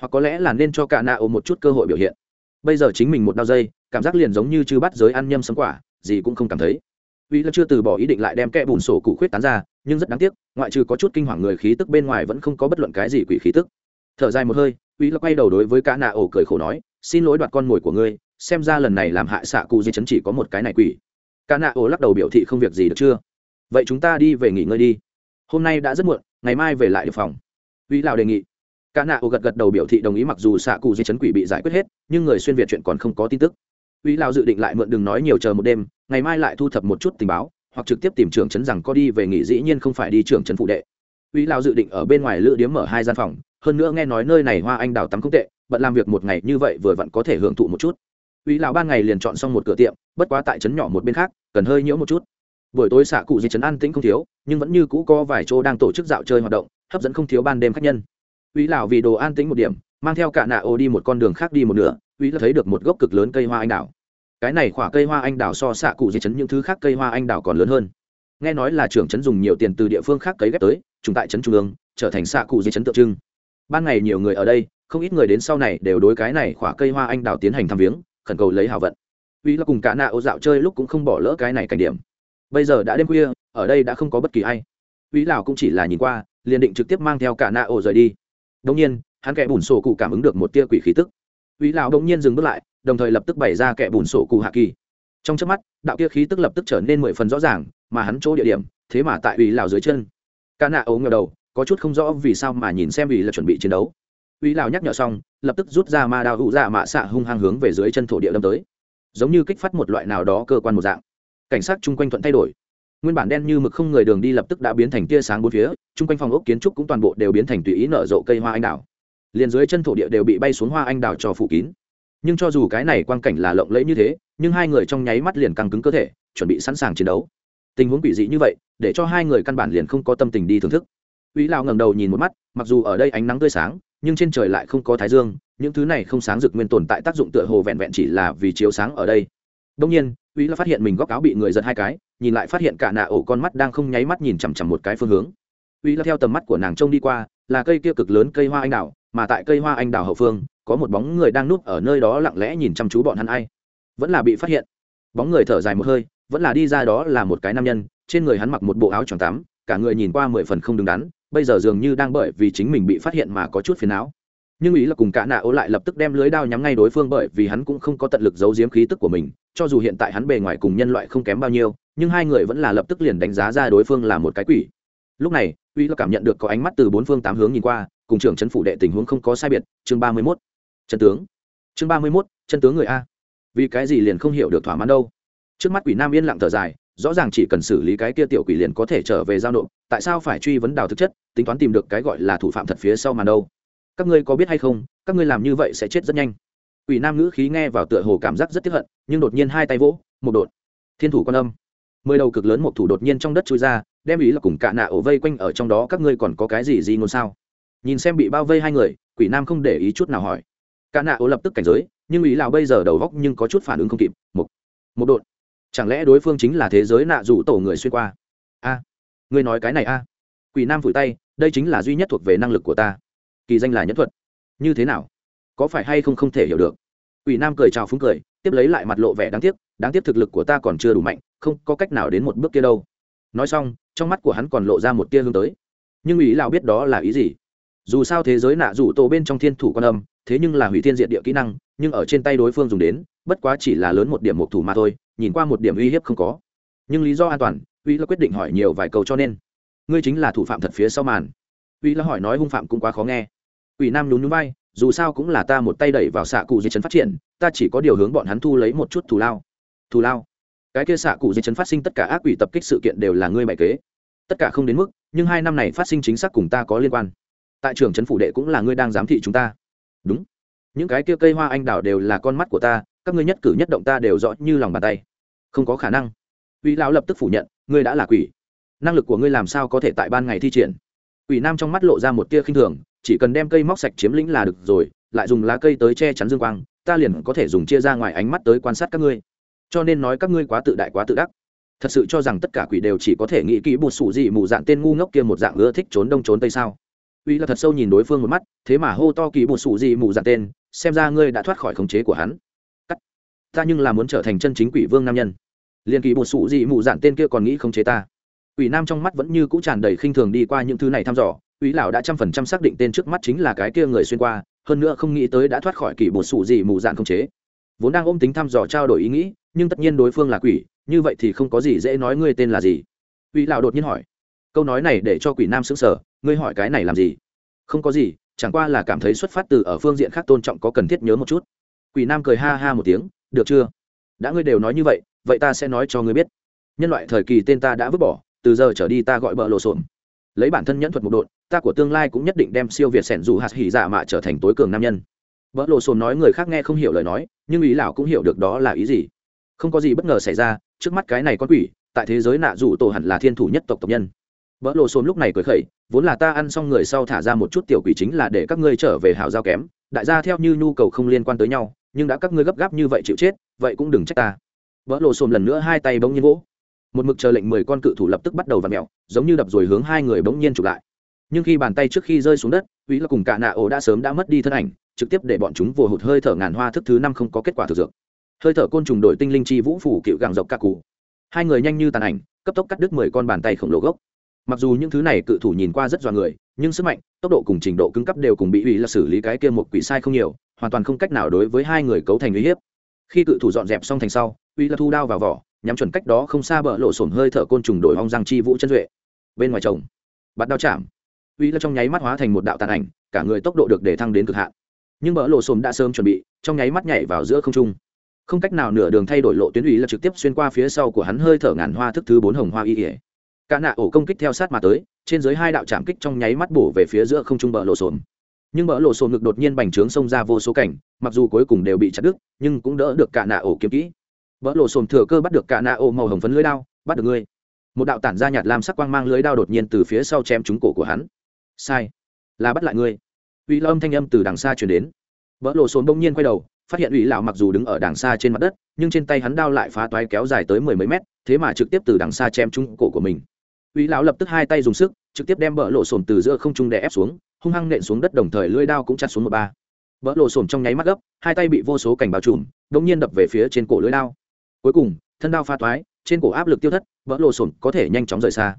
Hoặc có lẽ là nên cho ca nạ ổ một chút cơ hội biểu hiện. bây giờ chính mình một đao dây cảm giác liền giống như chư bắt giới ăn nhâm sấm quả gì cũng không cảm thấy uy Lão chưa từ bỏ ý định lại đem kẽ bùn sổ cụ khuyết tán ra nhưng rất đáng tiếc, ngoại trừ có chút kinh hoàng người khí tức bên ngoài vẫn không có bất luận cái gì quỷ khí tức. Thở dài một hơi uy là quay đầu đối với cả nạ ổ cười khổ nói, xin lỗi đoạt con mồi của ngươi, xem ra lần này làm hại xạ cụ di chấn chỉ có một cái này quỷ. Cả nạ ổ lắc đầu biểu thị không việc gì được chưa? Vậy chúng ta đi về nghỉ ngơi đi. Hôm nay đã rất muộn, ngày mai về lại được phòng. Uy lào đề nghị. Cả nạ ổ gật gật đầu biểu thị đồng ý mặc dù xạ cụ di chấn quỷ bị giải quyết hết, nhưng người xuyên việt chuyện còn không có tin tức. Uy lào dự định lại mượn đừng nói nhiều chờ một đêm, ngày mai lại thu thập một chút tình báo hoặc trực tiếp tìm trưởng trấn rằng có đi về nghỉ dĩ nhiên không phải đi trưởng trấn phụ đệ. Uy lao dự định ở bên ngoài lựa điếm mở hai gian phòng, hơn nữa nghe nói nơi này hoa anh đào tắm không tệ, bận làm việc một ngày như vậy vừa vặn có thể hưởng thụ một chút. Uy Lão ban ngày liền chọn xong một cửa tiệm, bất quá tại trấn nhỏ một bên khác, cần hơi nhiễu một chút. Buổi tối xạ cụ di trấn an tĩnh không thiếu, nhưng vẫn như cũ có vài chỗ đang tổ chức dạo chơi hoạt động, hấp dẫn không thiếu ban đêm khách nhân. Uy Lão vì đồ an tĩnh một điểm, mang theo cả nạ ô đi một con đường khác đi một nửa, uy là thấy được một gốc cực lớn cây hoa anh đào cái này khỏa cây hoa anh đào so xạ cụ dây chấn những thứ khác cây hoa anh đào còn lớn hơn. Nghe nói là trưởng chấn dùng nhiều tiền từ địa phương khác cấy ghép tới, trùng tại chấn trung ương, trở thành xạ cụ dây chấn tượng trưng. Ban ngày nhiều người ở đây, không ít người đến sau này đều đối cái này khỏa cây hoa anh đào tiến hành thăm viếng, khẩn cầu lấy hào vận. Uy là cùng cả nạ ô dạo chơi lúc cũng không bỏ lỡ cái này cảnh điểm. Bây giờ đã đêm khuya, ở đây đã không có bất kỳ ai. Uy lào cũng chỉ là nhìn qua, liền định trực tiếp mang theo cả nạ ô rời đi. Đông nhiên, hắn kẻ bùn sổ cụ cảm ứng được một tia quỷ khí tức. Uy lão đông nhiên dừng bước lại đồng thời lập tức bày ra kẻ bùn sổ cụ hạ kỳ. Trong trước mắt, đạo kia khí tức lập tức trở nên mười phần rõ ràng, mà hắn chỗ địa điểm, thế mà tại ủy lão dưới chân. Ca nạ ấu ngờ đầu, có chút không rõ vì sao mà nhìn xem ủy là chuẩn bị chiến đấu. Ủy lão nhắc nhở xong, lập tức rút ra ma đao hụ dạ mạ xạ hung hăng hướng về dưới chân thổ địa đâm tới. Giống như kích phát một loại nào đó cơ quan một dạng. Cảnh sát chung quanh thuận thay đổi. Nguyên bản đen như mực không người đường đi lập tức đã biến thành tia sáng bốn phía, chung quanh phòng ốc kiến trúc cũng toàn bộ đều biến thành tùy ý nở rộ cây hoa anh đào. Liền dưới chân thổ địa đều bị bay xuống hoa anh đào cho phủ kín nhưng cho dù cái này quang cảnh là lộng lẫy như thế, nhưng hai người trong nháy mắt liền căng cứng cơ thể, chuẩn bị sẵn sàng chiến đấu. Tình huống quỷ dị như vậy, để cho hai người căn bản liền không có tâm tình đi thưởng thức. Uy lao ngẩng đầu nhìn một mắt, mặc dù ở đây ánh nắng tươi sáng, nhưng trên trời lại không có thái dương, những thứ này không sáng rực nguyên tồn tại tác dụng tựa hồ vẹn vẹn chỉ là vì chiếu sáng ở đây. Đông nhiên uy Lão phát hiện mình góc áo bị người giật hai cái, nhìn lại phát hiện cả nạ ổ con mắt đang không nháy mắt nhìn chằm chằm một cái phương hướng. Uy Lão theo tầm mắt của nàng trông đi qua, là cây kia cực lớn cây hoa anh đào, mà tại cây hoa anh đào hậu phương có một bóng người đang núp ở nơi đó lặng lẽ nhìn chăm chú bọn hắn ai. Vẫn là bị phát hiện. Bóng người thở dài một hơi, vẫn là đi ra đó là một cái nam nhân, trên người hắn mặc một bộ áo tròn tắm cả người nhìn qua mười phần không đứng đắn, bây giờ dường như đang bởi vì chính mình bị phát hiện mà có chút phiền não. Nhưng ý là cùng cả nạ ô lại lập tức đem lưới đao nhắm ngay đối phương bởi vì hắn cũng không có tận lực giấu giếm khí tức của mình, cho dù hiện tại hắn bề ngoài cùng nhân loại không kém bao nhiêu, nhưng hai người vẫn là lập tức liền đánh giá ra đối phương là một cái quỷ. Lúc này uy là cảm nhận được có ánh mắt từ bốn phương tám hướng nhìn qua, cùng trưởng chấn phủ đệ tình huống không có sai biệt, chương ba mươi mốt chân tướng. Chương ba mươi mốt, chân tướng người a. Vì cái gì liền không hiểu được thỏa mãn đâu? Trước mắt quỷ nam yên lặng thở dài, rõ ràng chỉ cần xử lý cái kia tiểu quỷ liền có thể trở về giao nộp, tại sao phải truy vấn đào thực chất, tính toán tìm được cái gọi là thủ phạm thật phía sau màn đâu? Các ngươi có biết hay không, các ngươi làm như vậy sẽ chết rất nhanh. Quỷ nam ngữ khí nghe vào tựa hồ cảm giác rất tiếp hận, nhưng đột nhiên hai tay vỗ, một đột thiên thủ quan âm. Mười đầu cực lớn một thủ đột nhiên trong đất chui ra, đem ý là cùng cạ nạ ổ vây quanh ở trong đó, các ngươi còn có cái gì gì ngôn sao? Nhìn xem bị bao vây hai người, quỷ nam không để ý chút nào hỏi cả nạ ố lập tức cảnh giới, nhưng ý lào bây giờ đầu góc nhưng có chút phản ứng không kịp, một một đột chẳng lẽ đối phương chính là thế giới nạ rủ tổ người xuyên qua? A, ngươi nói cái này a. Quỷ nam phủi tay, đây chính là duy nhất thuộc về năng lực của ta. Kỳ danh là nhất thuật. Như thế nào? Có phải hay không không thể hiểu được? Quỷ nam cười chào phúng cười, tiếp lấy lại mặt lộ vẻ đáng tiếc đáng tiếc thực lực của ta còn chưa đủ mạnh, không có cách nào đến một bước kia đâu. Nói xong, trong mắt của hắn còn lộ ra một tia hướng tới. Nhưng ý lào biết đó là ý gì? Dù sao thế giới nạ rủ tổ bên trong thiên thủ quan âm thế nhưng là hủy thiên diện địa kỹ năng, nhưng ở trên tay đối phương dùng đến, bất quá chỉ là lớn một điểm một thủ mà thôi, nhìn qua một điểm uy hiếp không có. Nhưng lý do an toàn, uy là quyết định hỏi nhiều vài câu cho nên. Ngươi chính là thủ phạm thật phía sau màn. Uy là hỏi nói hung phạm cũng quá khó nghe. Ủy nam nhún nhún vai, dù sao cũng là ta một tay đẩy vào xạ cụ di chấn phát triển, ta chỉ có điều hướng bọn hắn thu lấy một chút thù lao. Thù lao? Cái kia xạ cụ di chấn phát sinh tất cả ác quỷ tập kích sự kiện đều là ngươi bày kế. Tất cả không đến mức, nhưng hai năm này phát sinh chính xác cùng ta có liên quan. Tại trường trấn phủ đệ cũng là ngươi đang giám thị chúng ta đúng. Những cái kia cây hoa anh đào đều là con mắt của ta, các ngươi nhất cử nhất động ta đều rõ như lòng bàn tay. Không có khả năng. Uy lão lập tức phủ nhận, ngươi đã là quỷ. Năng lực của ngươi làm sao có thể tại ban ngày thi triển? Quỷ nam trong mắt lộ ra một tia khinh thường, chỉ cần đem cây móc sạch chiếm lĩnh là được rồi, lại dùng lá cây tới che chắn dương quang, ta liền có thể dùng chia ra ngoài ánh mắt tới quan sát các ngươi. Cho nên nói các ngươi quá tự đại quá tự đắc. Thật sự cho rằng tất cả quỷ đều chỉ có thể nghĩ kỹ bột sủ gì mù dạng tên ngu ngốc kia một dạng ưa thích trốn đông trốn tây sao? Uy là thật sâu nhìn đối phương một mắt, thế mà hô to kỳ bột sụ gì mù dạn tên, xem ra ngươi đã thoát khỏi khống chế của hắn. Ta nhưng là muốn trở thành chân chính quỷ vương nam nhân. Liền kỳ bột sụ dị mù dạn tên kia còn nghĩ khống chế ta. Quỷ nam trong mắt vẫn như cũ tràn đầy khinh thường đi qua những thứ này thăm dò, uy lão đã trăm phần trăm xác định tên trước mắt chính là cái kia người xuyên qua, hơn nữa không nghĩ tới đã thoát khỏi kỳ bột sụ dị mù dạn khống chế. Vốn đang ôm tính thăm dò trao đổi ý nghĩ, nhưng tất nhiên đối phương là quỷ, như vậy thì không có gì dễ nói ngươi tên là gì. Uy lão đột nhiên hỏi câu nói này để cho quỷ nam xứng sờ, ngươi hỏi cái này làm gì? Không có gì, chẳng qua là cảm thấy xuất phát từ ở phương diện khác tôn trọng có cần thiết nhớ một chút. Quỷ nam cười ha ha một tiếng, được chưa? Đã ngươi đều nói như vậy vậy ta sẽ nói cho ngươi biết. Nhân loại thời kỳ tên ta đã vứt bỏ, từ giờ trở đi ta gọi bợ lộ xộn lấy bản thân nhẫn thuật một độn, ta của tương lai cũng nhất định đem siêu việt sẻn dù hạt hỉ dạ mạ trở thành tối cường nam nhân. Bợ lộ xộn nói người khác nghe không hiểu lời nói, nhưng ý lão cũng hiểu được đó là ý gì. Không có gì bất ngờ xảy ra, trước mắt cái này con quỷ, tại thế giới nạ dù tổ hẳn là thiên thủ nhất tộc tộc nhân bỡ lộ xồm lúc này cười khẩy vốn là ta ăn xong người sau thả ra một chút tiểu quỷ chính là để các ngươi trở về hảo giao kém. Đại gia theo như nhu cầu không liên quan tới nhau nhưng đã các ngươi gấp gáp như vậy chịu chết vậy cũng đừng trách ta. Bỡ lộ xồm lần nữa hai tay bỗng nhiên vỗ. Một mực chờ lệnh mười con cự thủ lập tức bắt đầu vặn mèo, giống như đập rồi hướng hai người bỗng nhiên chụp lại. Nhưng khi bàn tay trước khi rơi xuống đất uy là cùng cả nạ ổ đã sớm đã mất đi thân ảnh trực tiếp để bọn chúng vồ hụt hơi thở ngàn hoa thức thứ năm không có kết quả thực dược. Hơi thở côn trùng đổi tinh linh chi vũ phủ cựu gàng dọc ca cụ hai người nhanh như tàn ảnh cấp tốc cắt đứt mười con bàn tay khổng lồ gốc mặc dù những thứ này cự thủ nhìn qua rất dọa người, nhưng sức mạnh, tốc độ cùng trình độ cứng cấp đều cùng bị ủy là xử lý cái kia một quỷ sai không nhiều, hoàn toàn không cách nào đối với hai người cấu thành uy hiếp. Khi cự thủ dọn dẹp xong thành sau, ủy là thu đao vào vỏ, nhắm chuẩn cách đó không xa bờ lộ sổm hơi thở côn trùng đổi hong răng chi vũ chân duệ. Bên ngoài chồng, bắt đao chạm. Ủy là trong nháy mắt hóa thành một đạo tàn ảnh, cả người tốc độ được để thăng đến cực hạn. Nhưng bờ lộ sổm đã sớm chuẩn bị, trong nháy mắt nhảy vào giữa không trung. Không cách nào nửa đường thay đổi lộ tuyến ủy là trực tiếp xuyên qua phía sau của hắn hơi thở ngàn hoa thức thứ bốn hồng hoa y ỉa cả nạ ổ công kích theo sát mà tới, trên dưới hai đạo chạm kích trong nháy mắt bổ về phía giữa không trung bờ lộ sồn. Nhưng bờ lộ sồn ngực đột nhiên bành trướng xông ra vô số cảnh, mặc dù cuối cùng đều bị chặt đứt, nhưng cũng đỡ được cả nạ ổ kiếm kỹ. Bờ lộ sồn thừa cơ bắt được cả nạ ổ màu hồng phấn lưới đao, bắt được ngươi. Một đạo tản ra nhạt làm sắc quang mang lưới đao đột nhiên từ phía sau chém trúng cổ của hắn. Sai, là bắt lại ngươi. Uy lâm thanh âm từ đằng xa chuyển đến. Vỡ lộ sồn bỗng nhiên quay đầu, phát hiện ủy lão mặc dù đứng ở đằng xa trên mặt đất, nhưng trên tay hắn đao lại phá toái kéo dài tới mười mấy mét, thế mà trực tiếp từ đằng xa chém trúng cổ của mình. Uy lão lập tức hai tay dùng sức, trực tiếp đem bỡ lộ sồn từ giữa không trung đè ép xuống, hung hăng nện xuống đất đồng thời lưỡi đao cũng chặt xuống một ba. Bỡ lộ sồn trong nháy mắt gấp, hai tay bị vô số cảnh bao trùm, đột nhiên đập về phía trên cổ lưỡi đao. Cuối cùng, thân đao pha toái, trên cổ áp lực tiêu thất bỡ lộ sồn có thể nhanh chóng rời xa.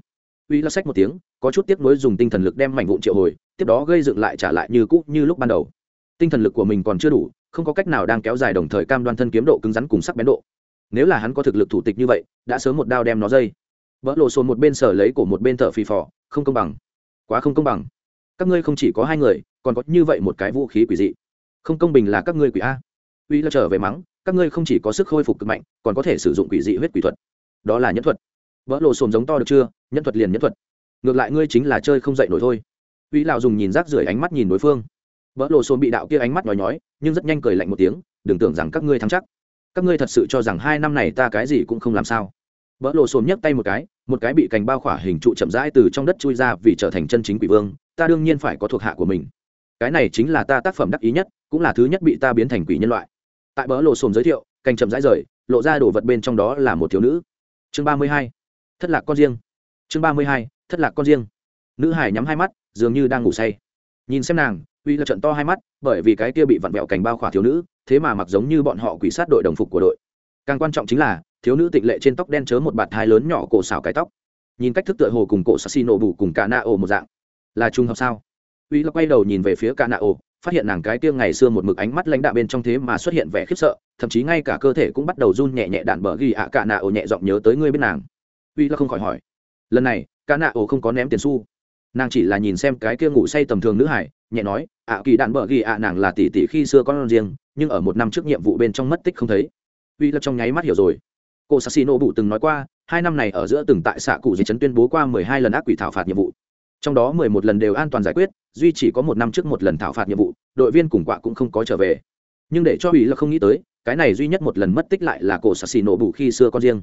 Uy lão xách một tiếng, có chút tiếc nuối dùng tinh thần lực đem mảnh vụn triệu hồi, tiếp đó gây dựng lại trả lại như cũ như lúc ban đầu. Tinh thần lực của mình còn chưa đủ, không có cách nào đang kéo dài đồng thời cam đoan thân kiếm độ cứng rắn cùng sắc bén độ. Nếu là hắn có thực lực thủ tịch như vậy, đã sớm một đao đem nó dây vỡ lộ sồn một bên sở lấy của một bên thợ phì phò, không công bằng. Quá không công bằng. Các ngươi không chỉ có hai người, còn có như vậy một cái vũ khí quỷ dị. Không công bình là các ngươi quỷ a. Uy là trở về mắng, các ngươi không chỉ có sức khôi phục cực mạnh, còn có thể sử dụng quỷ dị huyết quỷ thuật. Đó là nhân thuật. Vỡ lộ sồn giống to được chưa? Nhân thuật liền nhân thuật. Ngược lại ngươi chính là chơi không dậy nổi thôi. Uy lạo dùng nhìn rác rưởi ánh mắt nhìn đối phương. Vỡ lộ sồn bị đạo kia ánh mắt nói nhói, nhưng rất nhanh cười lạnh một tiếng, đừng tưởng rằng các ngươi thắng chắc. Các ngươi thật sự cho rằng hai năm này ta cái gì cũng không làm sao. Vỡ lộ sồn nhấc tay một cái một cái bị cành bao khỏa hình trụ chậm rãi từ trong đất chui ra vì trở thành chân chính quỷ vương, ta đương nhiên phải có thuộc hạ của mình. Cái này chính là ta tác phẩm đắc ý nhất, cũng là thứ nhất bị ta biến thành quỷ nhân loại. Tại bỡ lộ sồn giới thiệu, cành chậm rãi rời, lộ ra đồ vật bên trong đó là một thiếu nữ. Chương ba mươi hai, thất lạc con riêng. Chương ba mươi hai, thất lạc con riêng. Nữ hải nhắm hai mắt, dường như đang ngủ say. Nhìn xem nàng, uy là trận to hai mắt, bởi vì cái kia bị vặn vẹo cành bao khỏa thiếu nữ, thế mà mặc giống như bọn họ quỷ sát đội đồng phục của đội càng quan trọng chính là, thiếu nữ tịnh lệ trên tóc đen chớ một bạt thai lớn nhỏ cổ xào cái tóc. Nhìn cách thức tựa hồ cùng cổ sassy nổ bù cùng cả na ổ một dạng. Là trùng hợp sao? Uy là quay đầu nhìn về phía cả na ổ, phát hiện nàng cái kia ngày xưa một mực ánh mắt lãnh đạo bên trong thế mà xuất hiện vẻ khiếp sợ, thậm chí ngay cả cơ thể cũng bắt đầu run nhẹ nhẹ đạn bờ ghi ạ cả na ổ nhẹ giọng nhớ tới ngươi bên nàng. Uy là không khỏi hỏi. Lần này, cả na ổ không có ném tiền xu. Nàng chỉ là nhìn xem cái kia ngủ say tầm thường nữ hải, nhẹ nói, ạ, kỳ đạn bờ ghi ạ nàng là tỷ tỷ khi xưa con riêng, nhưng ở một năm trước nhiệm vụ bên trong mất tích không thấy uy lập trong nháy mắt hiểu rồi. Cô sassino bụ từng nói qua, hai năm này ở giữa từng tại xạ cụ di chấn tuyên bố qua mười hai lần ác quỷ thảo phạt nhiệm vụ. Trong đó mười một lần đều an toàn giải quyết, duy chỉ có một năm trước một lần thảo phạt nhiệm vụ, đội viên cùng quạ cũng không có trở về. Nhưng để cho ủy là không nghĩ tới, cái này duy nhất một lần mất tích lại là cổ sạc xì nổ bù khi xưa con riêng.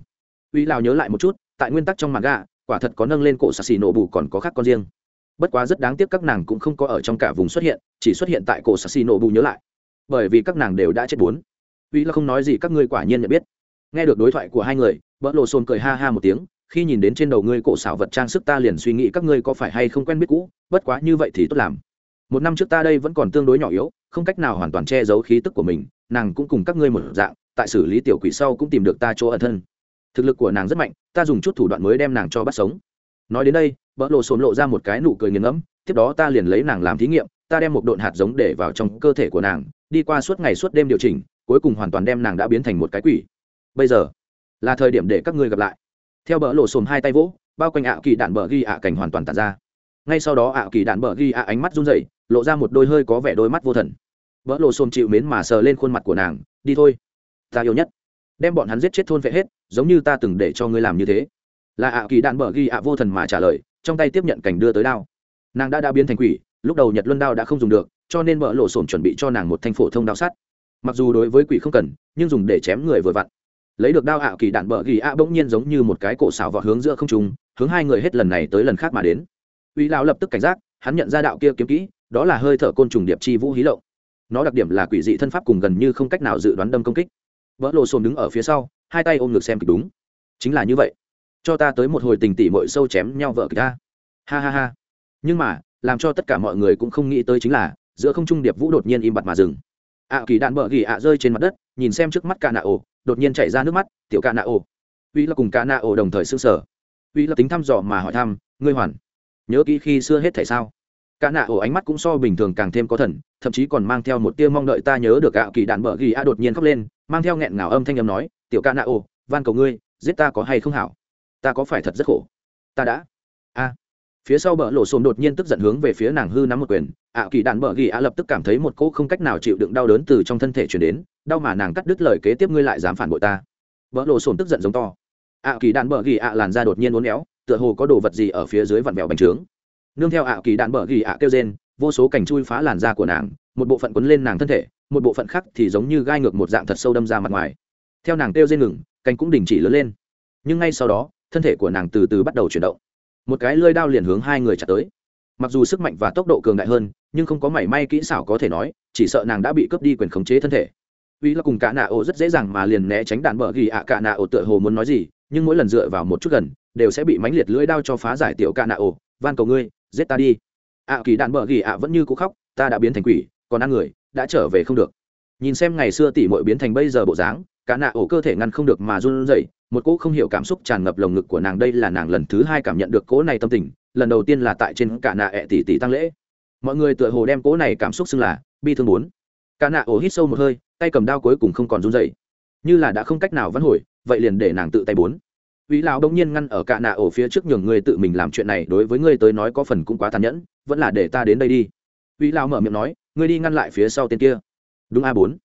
Ủy lào nhớ lại một chút, tại nguyên tắc trong mặt gà quả thật có nâng lên cổ sạc xì nổ bù còn có khác con riêng. Bất quá rất đáng tiếc các nàng cũng không có ở trong cả vùng xuất hiện, chỉ xuất hiện tại cổ sạc xì nổ bù nhớ lại. Bởi vì các nàng đều đã chết bốn uy là không nói gì các ngươi quả nhiên nhận biết. Nghe được đối thoại của hai người, bỡ lộ xôn cười ha ha một tiếng, khi nhìn đến trên đầu ngươi cổ xảo vật trang sức ta liền suy nghĩ các ngươi có phải hay không quen biết cũ, bất quá như vậy thì tốt làm. Một năm trước ta đây vẫn còn tương đối nhỏ yếu, không cách nào hoàn toàn che giấu khí tức của mình, nàng cũng cùng các ngươi một dạng, tại xử lý tiểu quỷ sau cũng tìm được ta chỗ ẩn thân. Thực lực của nàng rất mạnh, ta dùng chút thủ đoạn mới đem nàng cho bắt sống. Nói đến đây, bỡ lộ xồn lộ ra một cái nụ cười nghiền ngẫm, tiếp đó ta liền lấy nàng làm thí nghiệm, ta đem một độn hạt giống để vào trong cơ thể của nàng, đi qua suốt ngày suốt đêm điều chỉnh cuối cùng hoàn toàn đem nàng đã biến thành một cái quỷ. Bây giờ, là thời điểm để các ngươi gặp lại. Theo bờ lộ xồm hai tay vỗ, bao quanh ạ kỳ đạn bờ ghi ạ cảnh hoàn toàn tàn ra. Ngay sau đó ạ kỳ đạn bờ ghi ạ ánh mắt run rẩy, lộ ra một đôi hơi có vẻ đôi mắt vô thần. Bờ lộ xồm chịu mến mà sờ lên khuôn mặt của nàng, đi thôi, ta yêu nhất. Đem bọn hắn giết chết thôn vệ hết, giống như ta từng để cho ngươi làm như thế. Là ạ kỳ đạn bờ ghi ạ vô thần mà trả lời, trong tay tiếp nhận cảnh đưa tới đao. Nàng đã đã biến thành quỷ, lúc đầu nhật luân đao đã không dùng được, cho nên bờ lộ xồm chuẩn bị cho nàng một thanh phổ thông đao sắt mặc dù đối với quỷ không cần, nhưng dùng để chém người vừa vặn. Lấy được đao ạ kỳ đạn bờ ghi ạ bỗng nhiên giống như một cái cổ xào vọt hướng giữa không trung, hướng hai người hết lần này tới lần khác mà đến. Uy lão lập tức cảnh giác, hắn nhận ra đạo kia kiếm kỹ, đó là hơi thở côn trùng điệp chi vũ hí lộng. Nó đặc điểm là quỷ dị thân pháp cùng gần như không cách nào dự đoán đâm công kích. Vỡ lộ xồm đứng ở phía sau, hai tay ôm ngực xem kịch đúng. Chính là như vậy. Cho ta tới một hồi tình tỉ mội sâu chém nhau vợ kịch ta ha ha ha. Nhưng mà, làm cho tất cả mọi người cũng không nghĩ tới chính là, giữa không trung điệp vũ đột nhiên im bặt mà dừng ạ kỳ đạn bờ gỉ ạ rơi trên mặt đất, nhìn xem trước mắt ca nạ ổ, đột nhiên chảy ra nước mắt, tiểu ca nạ ổ. Uy là cùng ca nạ ổ đồng thời xương sở uy là tính thăm dò mà hỏi thăm, ngươi hoàn, nhớ kỹ khi xưa hết thể sao? Ca nạ ổ ánh mắt cũng so bình thường càng thêm có thần, thậm chí còn mang theo một tia mong đợi ta nhớ được ạ kỳ đạn bờ gỉ ạ đột nhiên khóc lên, mang theo nghẹn ngào âm thanh âm nói, tiểu ca nạ ổ, van cầu ngươi, giết ta có hay không hảo? Ta có phải thật rất khổ? Ta đã. A phía sau bờ lộ xồm đột nhiên tức giận hướng về phía nàng hư nắm một quyền. Ạ kỳ đạn bờ ghi ạ lập tức cảm thấy một cỗ không cách nào chịu đựng đau đớn từ trong thân thể chuyển đến, đau mà nàng cắt đứt lời kế tiếp ngươi lại dám phản bội ta. Bờ lộ xồm tức giận giống to. Ạ kỳ đạn bờ ghi ạ làn da đột nhiên uốn éo, tựa hồ có đồ vật gì ở phía dưới vặn vẹo bành trướng. Nương theo ạ kỳ đạn bờ ghi ạ kêu rên, vô số cảnh chui phá làn da của nàng, một bộ phận quấn lên nàng thân thể, một bộ phận khác thì giống như gai ngược một dạng thật sâu đâm ra mặt ngoài. Theo nàng kêu rên ngừng cánh cũng đình chỉ lớn lên. Nhưng ngay sau đó, thân thể của nàng từ từ bắt đầu chuyển động một cái lưỡi đao liền hướng hai người chặt tới. Mặc dù sức mạnh và tốc độ cường đại hơn, nhưng không có mảy may kỹ xảo có thể nói, chỉ sợ nàng đã bị cướp đi quyền khống chế thân thể. Vì là cùng cả nạ ổ rất dễ dàng mà liền né tránh đạn bờ ghi ạ, cả nạ ổ tựa hồ muốn nói gì, nhưng mỗi lần dựa vào một chút gần, đều sẽ bị mánh liệt lưỡi đao cho phá giải tiểu cả nạ ổ. Van cầu ngươi, giết ta đi. Ạ kỳ đạn bờ ghi ạ vẫn như cũ khóc, ta đã biến thành quỷ, còn ăn người, đã trở về không được. Nhìn xem ngày xưa tỷ muội biến thành bây giờ bộ dáng cả nạ ổ cơ thể ngăn không được mà run rẩy, một cỗ không hiểu cảm xúc tràn ngập lồng ngực của nàng. Đây là nàng lần thứ hai cảm nhận được cỗ này tâm tình, lần đầu tiên là tại trên cả nạ ẹ tỷ tỷ tăng lễ. Mọi người tựa hồ đem cỗ này cảm xúc xưng là bi thương bốn. Cả nạ ổ hít sâu một hơi, tay cầm đao cuối cùng không còn run rẩy. Như là đã không cách nào vãn hồi, vậy liền để nàng tự tay bốn. Vĩ lão đông nhiên ngăn ở cả nạ ổ phía trước nhường người tự mình làm chuyện này, đối với ngươi tới nói có phần cũng quá tàn nhẫn, vẫn là để ta đến đây đi. Vĩ lão mở miệng nói, ngươi đi ngăn lại phía sau tên kia. Đúng a bốn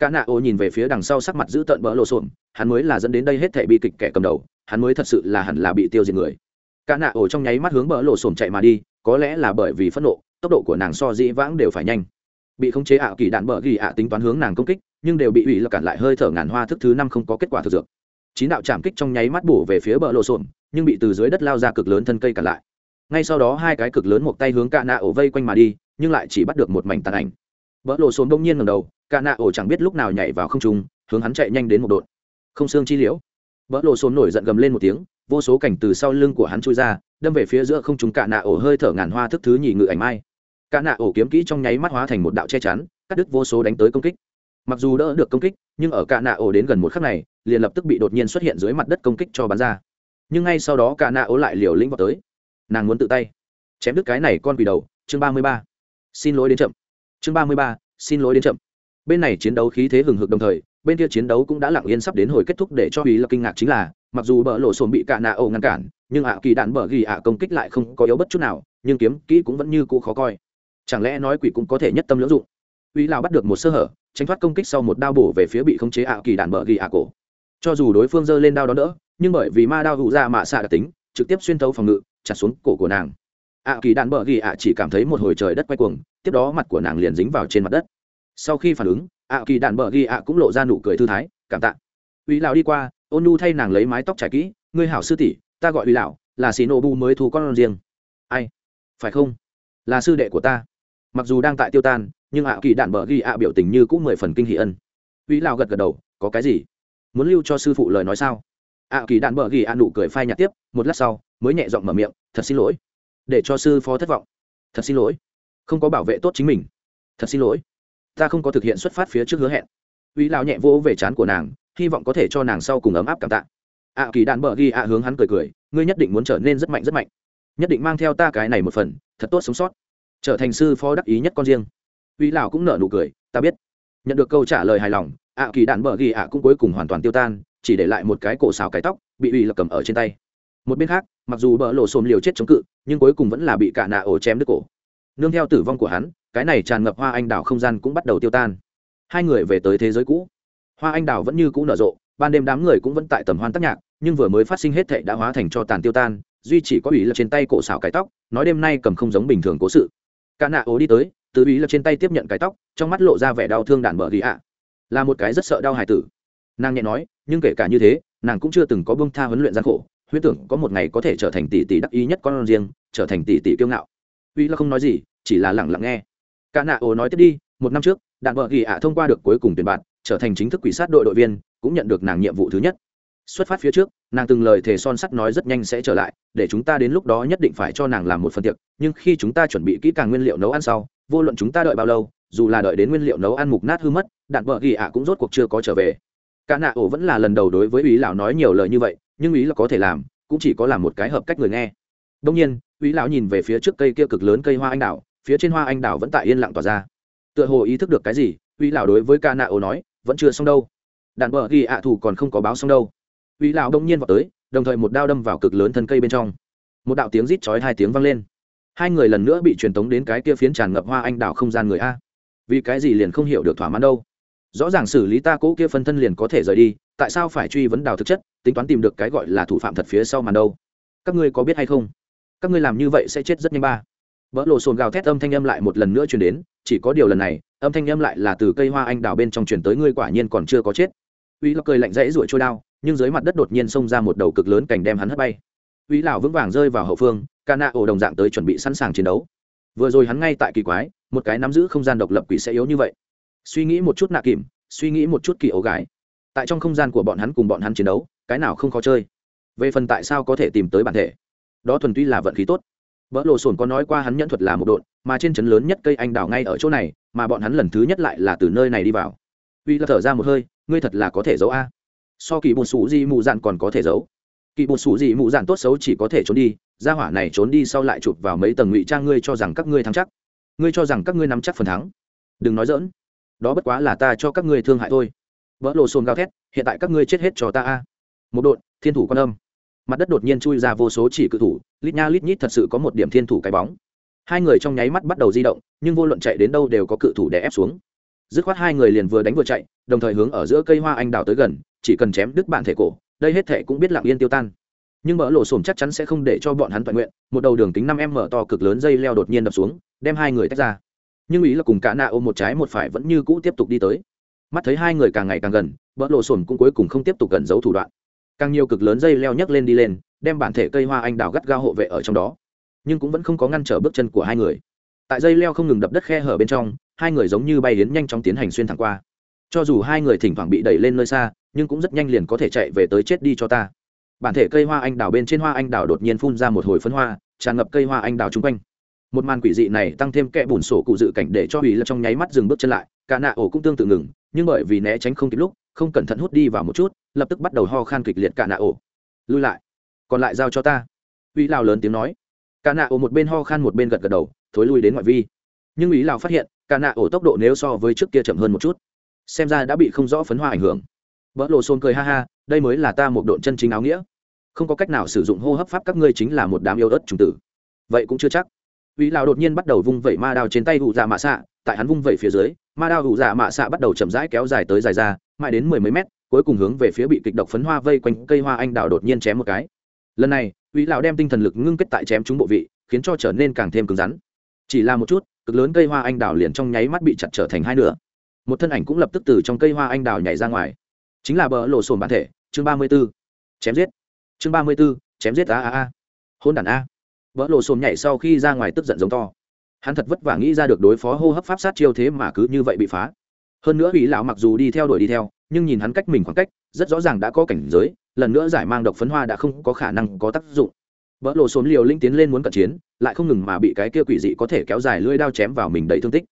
cả nạ ô nhìn về phía đằng sau sắc mặt giữ tợn bỡ lộ xộm hắn mới là dẫn đến đây hết thể bi kịch kẻ cầm đầu, hắn mới thật sự là hẳn là bị tiêu diệt người. Cả nạ ô trong nháy mắt hướng bỡ lộ xộm chạy mà đi, có lẽ là bởi vì phẫn nộ, tốc độ của nàng so dĩ vãng đều phải nhanh. Bị khống chế ảo kỳ đạn bỡ ghi ạ tính toán hướng nàng công kích, nhưng đều bị ủy là cản lại hơi thở ngàn hoa thức thứ năm không có kết quả thực dược. Chín đạo chạm kích trong nháy mắt bổ về phía bờ lộ xộm nhưng bị từ dưới đất lao ra cực lớn thân cây cản lại. Ngay sau đó hai cái cực lớn một tay hướng cả nạ ổ vây quanh mà đi, nhưng lại chỉ bắt được một mảnh tàn ảnh. Bờ lộ xộm đông nhiên ngầm đầu Cả nạ ổ chẳng biết lúc nào nhảy vào không trung, hướng hắn chạy nhanh đến một đột. Không xương chi liễu. Vỡ lộ xôn nổi giận gầm lên một tiếng, vô số cảnh từ sau lưng của hắn chui ra, đâm về phía giữa không trung cả nạ ổ hơi thở ngàn hoa thức thứ nhì ngự ảnh mai. Cả nạ ổ kiếm kỹ trong nháy mắt hóa thành một đạo che chắn, cắt đứt vô số đánh tới công kích. Mặc dù đỡ được công kích, nhưng ở cả nạ ổ đến gần một khắc này, liền lập tức bị đột nhiên xuất hiện dưới mặt đất công kích cho bắn ra. Nhưng ngay sau đó cả nạ ổ lại liều lĩnh vào tới. Nàng muốn tự tay. Chém đứt cái này con quỷ đầu. Chương ba mươi ba. Xin lỗi đến chậm. Chương ba mươi ba. Xin lỗi đến chậm bên này chiến đấu khí thế hừng hực đồng thời, bên kia chiến đấu cũng đã lặng yên sắp đến hồi kết thúc để cho ý là kinh ngạc chính là, mặc dù bờ lộ sồn bị cả nạ ổ ngăn cản, nhưng ạ kỳ đạn bờ ghi ạ công kích lại không có yếu bất chút nào, nhưng kiếm kỹ cũng vẫn như cũ khó coi. Chẳng lẽ nói quỷ cũng có thể nhất tâm lưỡng dụng? Uy lào bắt được một sơ hở, tránh thoát công kích sau một đao bổ về phía bị khống chế ạ kỳ đạn bờ ghi ạ cổ. Cho dù đối phương giơ lên đao đó đỡ nhưng bởi vì ma đao hụ ra mạ xạ đặc tính, trực tiếp xuyên thấu phòng ngự, chặt xuống cổ của nàng. Ạ kỳ đạn bờ ghi ạ chỉ cảm thấy một hồi trời đất quay cuồng, tiếp đó mặt của nàng liền dính vào trên mặt đất sau khi phản ứng, ạ kỳ đạn bờ ghi ạ cũng lộ ra nụ cười thư thái, cảm tạ. Uy lão đi qua, ôn nu thay nàng lấy mái tóc trải kỹ, ngươi hảo sư tỷ, ta gọi uy lão, là xì nô bu mới thu con riêng. Ai? Phải không? Là sư đệ của ta. Mặc dù đang tại tiêu tan, nhưng ạ kỳ đạn bờ ghi ạ biểu tình như cũng mười phần kinh hỷ ân. Uy lão gật gật đầu, có cái gì? Muốn lưu cho sư phụ lời nói sao? Ạ kỳ đạn bờ ghi ạ nụ cười phai nhạt tiếp, một lát sau, mới nhẹ giọng mở miệng, thật xin lỗi. Để cho sư phó thất vọng. Thật xin lỗi. Không có bảo vệ tốt chính mình. Thật xin lỗi ta không có thực hiện xuất phát phía trước hứa hẹn. Uy lão nhẹ vỗ về trán của nàng, hy vọng có thể cho nàng sau cùng ấm áp cảm tạ. Ạ kỳ đạn bờ ghi ạ hướng hắn cười cười, ngươi nhất định muốn trở nên rất mạnh rất mạnh. Nhất định mang theo ta cái này một phần, thật tốt sống sót. Trở thành sư phó đắc ý nhất con riêng. Uy lão cũng nở nụ cười, ta biết. Nhận được câu trả lời hài lòng ạ kỳ đạn bờ ghi ạ cũng cuối cùng hoàn toàn tiêu tan, chỉ để lại một cái cổ xào cái tóc, bị uy lập cầm ở trên tay. Một bên khác, mặc dù bờ lộ xồm liều chết chống cự, nhưng cuối cùng vẫn là bị cả nạ ổ chém đứt cổ nương theo tử vong của hắn, cái này tràn ngập hoa anh đào không gian cũng bắt đầu tiêu tan. Hai người về tới thế giới cũ. Hoa anh đào vẫn như cũ nở rộ, ban đêm đám người cũng vẫn tại tầm hoan tác nhạc, nhưng vừa mới phát sinh hết thệ đã hóa thành cho tàn tiêu tan, duy chỉ có ủy lập trên tay cổ xảo cái tóc, nói đêm nay cầm không giống bình thường cố sự. Cả nạ ố đi tới, từ ủy lập trên tay tiếp nhận cái tóc, trong mắt lộ ra vẻ đau thương đản bờ ghi ạ. Là một cái rất sợ đau hài tử. Nàng nhẹ nói, nhưng kể cả như thế, nàng cũng chưa từng có bông tha huấn luyện gian khổ huyết tưởng có một ngày có thể trở thành tỷ tỷ đắc ý nhất con riêng, trở thành tỷ tỷ kiêu ngạo. Uy là không nói gì chỉ là lẳng lặng nghe. Cả nạ ồ nói tiếp đi, một năm trước, đạn vợ ghi ạ thông qua được cuối cùng tuyển bạn, trở thành chính thức quỷ sát đội đội viên, cũng nhận được nàng nhiệm vụ thứ nhất. Xuất phát phía trước, nàng từng lời thề son sắt nói rất nhanh sẽ trở lại, để chúng ta đến lúc đó nhất định phải cho nàng làm một phần tiệc, nhưng khi chúng ta chuẩn bị kỹ càng nguyên liệu nấu ăn sau, vô luận chúng ta đợi bao lâu, dù là đợi đến nguyên liệu nấu ăn mục nát hư mất, đạn vợ ghi ạ cũng rốt cuộc chưa có trở về. Cả nạ ổ vẫn là lần đầu đối với ý lão nói nhiều lời như vậy, nhưng ý là có thể làm, cũng chỉ có làm một cái hợp cách người nghe. Đông nhiên ý lão nhìn về phía trước cây kia cực lớn cây hoa anh đào phía trên hoa anh đào vẫn tại yên lặng tỏa ra. Tựa hồ ý thức được cái gì, uy lão đối với ca nạ ô nói, vẫn chưa xong đâu. Đạn bờ ghi ạ thủ còn không có báo xong đâu. Uy lão đông nhiên vào tới, đồng thời một đao đâm vào cực lớn thân cây bên trong. Một đạo tiếng rít chói hai tiếng vang lên. Hai người lần nữa bị truyền tống đến cái kia phiến tràn ngập hoa anh đào không gian người a. Vì cái gì liền không hiểu được thỏa mãn đâu? Rõ ràng xử lý ta cỗ kia phân thân liền có thể rời đi, tại sao phải truy vấn đào thực chất, tính toán tìm được cái gọi là thủ phạm thật phía sau màn đâu? Các ngươi có biết hay không? Các ngươi làm như vậy sẽ chết rất nhanh ba. Bỡ lộ sồn gào thét âm thanh âm lại một lần nữa truyền đến, chỉ có điều lần này, âm thanh âm lại là từ cây hoa anh đào bên trong truyền tới ngươi quả nhiên còn chưa có chết. Uy lão cười lạnh rẽ rủa trôi đao, nhưng dưới mặt đất đột nhiên xông ra một đầu cực lớn cảnh đem hắn hất bay. Uy lão vững vàng rơi vào hậu phương, ca ổ đồng dạng tới chuẩn bị sẵn sàng chiến đấu. Vừa rồi hắn ngay tại kỳ quái, một cái nắm giữ không gian độc lập quỷ sẽ yếu như vậy. Suy nghĩ một chút nạ kìm, suy nghĩ một chút kỳ ấu gái. Tại trong không gian của bọn hắn cùng bọn hắn chiến đấu, cái nào không khó chơi. Về phần tại sao có thể tìm tới bản thể, đó thuần túy là vận khí tốt. Bỡ lộ sồn có nói qua hắn nhẫn thuật là một độn, mà trên trấn lớn nhất cây anh đào ngay ở chỗ này, mà bọn hắn lần thứ nhất lại là từ nơi này đi vào. Uy là thở ra một hơi, ngươi thật là có thể giấu a. So kỳ bột sủ gì mù dạn còn có thể giấu. Kỳ bột sủ gì mù dạn tốt xấu chỉ có thể trốn đi, gia hỏa này trốn đi sau lại chụp vào mấy tầng ngụy trang ngươi cho rằng các ngươi thắng chắc. Ngươi cho rằng các ngươi nắm chắc phần thắng. Đừng nói dỡn đó bất quá là ta cho các ngươi thương hại thôi. Bỡ lộ sồn gào thét, hiện tại các ngươi chết hết cho ta a. Một đội thiên thủ quan âm mặt đất đột nhiên chui ra vô số chỉ cự thủ, lít nha lít nhít thật sự có một điểm thiên thủ cái bóng. Hai người trong nháy mắt bắt đầu di động, nhưng vô luận chạy đến đâu đều có cự thủ để ép xuống. Dứt khoát hai người liền vừa đánh vừa chạy, đồng thời hướng ở giữa cây hoa anh đào tới gần, chỉ cần chém đứt bản thể cổ, đây hết thể cũng biết lặng yên tiêu tan. Nhưng mỡ lộ sổm chắc chắn sẽ không để cho bọn hắn toàn nguyện, một đầu đường kính năm em mở to cực lớn dây leo đột nhiên đập xuống, đem hai người tách ra. Nhưng ý là cùng cả nạ ôm một trái một phải vẫn như cũ tiếp tục đi tới. Mắt thấy hai người càng ngày càng gần mỡ lộ sổm cũng cuối cùng không tiếp tục gần giấu thủ đoạn càng nhiều cực lớn dây leo nhấc lên đi lên, đem bản thể cây hoa anh đào gắt gao hộ vệ ở trong đó. Nhưng cũng vẫn không có ngăn trở bước chân của hai người. Tại dây leo không ngừng đập đất khe hở bên trong, hai người giống như bay đến nhanh chóng tiến hành xuyên thẳng qua. Cho dù hai người thỉnh thoảng bị đẩy lên nơi xa, nhưng cũng rất nhanh liền có thể chạy về tới chết đi cho ta. Bản thể cây hoa anh đào bên trên hoa anh đào đột nhiên phun ra một hồi phấn hoa, tràn ngập cây hoa anh đào chung quanh. Một màn quỷ dị này tăng thêm kẽ bùn sổ cụ dự cảnh để cho hủy lập trong nháy mắt dừng bước chân lại, cả nạ ổ cũng tương tự ngừng, nhưng bởi vì né tránh không kịp lúc, không cẩn thận hút đi vào một chút lập tức bắt đầu ho khan kịch liệt cả nạ ổ. Lui lại. Còn lại giao cho ta. Uy lào lớn tiếng nói. Cả nạ ổ một bên ho khan một bên gật gật đầu, thối lui đến ngoại vi. Nhưng uy lào phát hiện, cả nạ ổ tốc độ nếu so với trước kia chậm hơn một chút. Xem ra đã bị không rõ phấn hoa ảnh hưởng. Vỡ lộ xôn cười ha ha, đây mới là ta một độn chân chính áo nghĩa. Không có cách nào sử dụng hô hấp pháp các ngươi chính là một đám yêu ớt trùng tử. Vậy cũng chưa chắc. Uy lào đột nhiên bắt đầu vung vẩy ma đao trên tay hụ dạ mạ xạ tại hắn vung vẩy phía dưới, ma đao hụ dạ mạ xạ bắt đầu chậm rãi kéo dài tới dài ra, mãi đến mười mấy mét cuối cùng hướng về phía bị kịch độc phấn hoa vây quanh cây hoa anh đào đột nhiên chém một cái. Lần này ý lão đem tinh thần lực ngưng kết tại chém chúng bộ vị, khiến cho trở nên càng thêm cứng rắn. Chỉ là một chút, cực lớn cây hoa anh đào liền trong nháy mắt bị chặt trở thành hai nửa. Một thân ảnh cũng lập tức từ trong cây hoa anh đào nhảy ra ngoài. Chính là bờ lộ sồn bản thể, chương ba mươi b ố chém giết. Chương ba mươi b ố chém giết a a a. Hôn đản a. Bờ lộ sồn nhảy sau khi ra ngoài tức giận giống to. Hắn thật vất vả nghĩ ra được đối phó hô hấp pháp sát chiêu thế mà cứ như vậy bị phá hơn nữa ủy lão mặc dù đi theo đuổi đi theo, nhưng nhìn hắn cách mình khoảng cách, rất rõ ràng đã có cảnh giới, lần nữa giải mang độc phấn hoa đã không có khả năng có tác dụng. Vỡ lộ xốn liều linh tiến lên muốn cận chiến, lại không ngừng mà bị cái kia quỷ dị có thể kéo dài lưỡi đao chém vào mình đầy thương tích.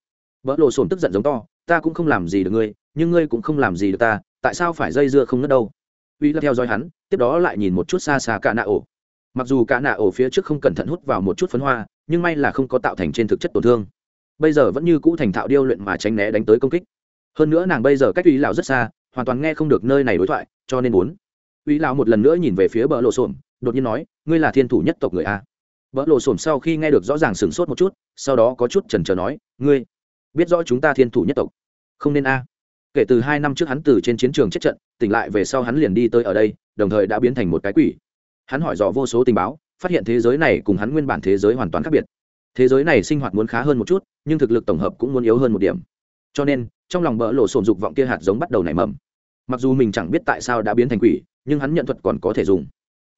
Vỡ lộ xốn tức giận giống to, ta cũng không làm gì được ngươi, nhưng ngươi cũng không làm gì được ta, tại sao phải dây dưa không ngất đâu? Uy là theo dõi hắn, tiếp đó lại nhìn một chút xa xa cả nạ ổ. Mặc dù cả nạ ổ phía trước không cẩn thận hút vào một chút phấn hoa, nhưng may là không có tạo thành trên thực chất tổn thương. Bây giờ vẫn như cũ thành thạo điêu luyện mà tránh né đánh tới công kích hơn nữa nàng bây giờ cách ý lão rất xa, hoàn toàn nghe không được nơi này đối thoại, cho nên muốn. Ý lão một lần nữa nhìn về phía bờ lộ xổm, đột nhiên nói, ngươi là thiên thủ nhất tộc người a? Bờ lộ xổm sau khi nghe được rõ ràng sửng sốt một chút, sau đó có chút chần chờ nói, ngươi biết rõ chúng ta thiên thủ nhất tộc? Không nên a. Kể từ hai năm trước hắn từ trên chiến trường chết trận, tỉnh lại về sau hắn liền đi tới ở đây, đồng thời đã biến thành một cái quỷ. Hắn hỏi dò vô số tình báo, phát hiện thế giới này cùng hắn nguyên bản thế giới hoàn toàn khác biệt. Thế giới này sinh hoạt muốn khá hơn một chút, nhưng thực lực tổng hợp cũng muốn yếu hơn một điểm. Cho nên trong lòng bỡ lộ sồn dục vọng kia hạt giống bắt đầu nảy mầm. Mặc dù mình chẳng biết tại sao đã biến thành quỷ, nhưng hắn nhận thuật còn có thể dùng.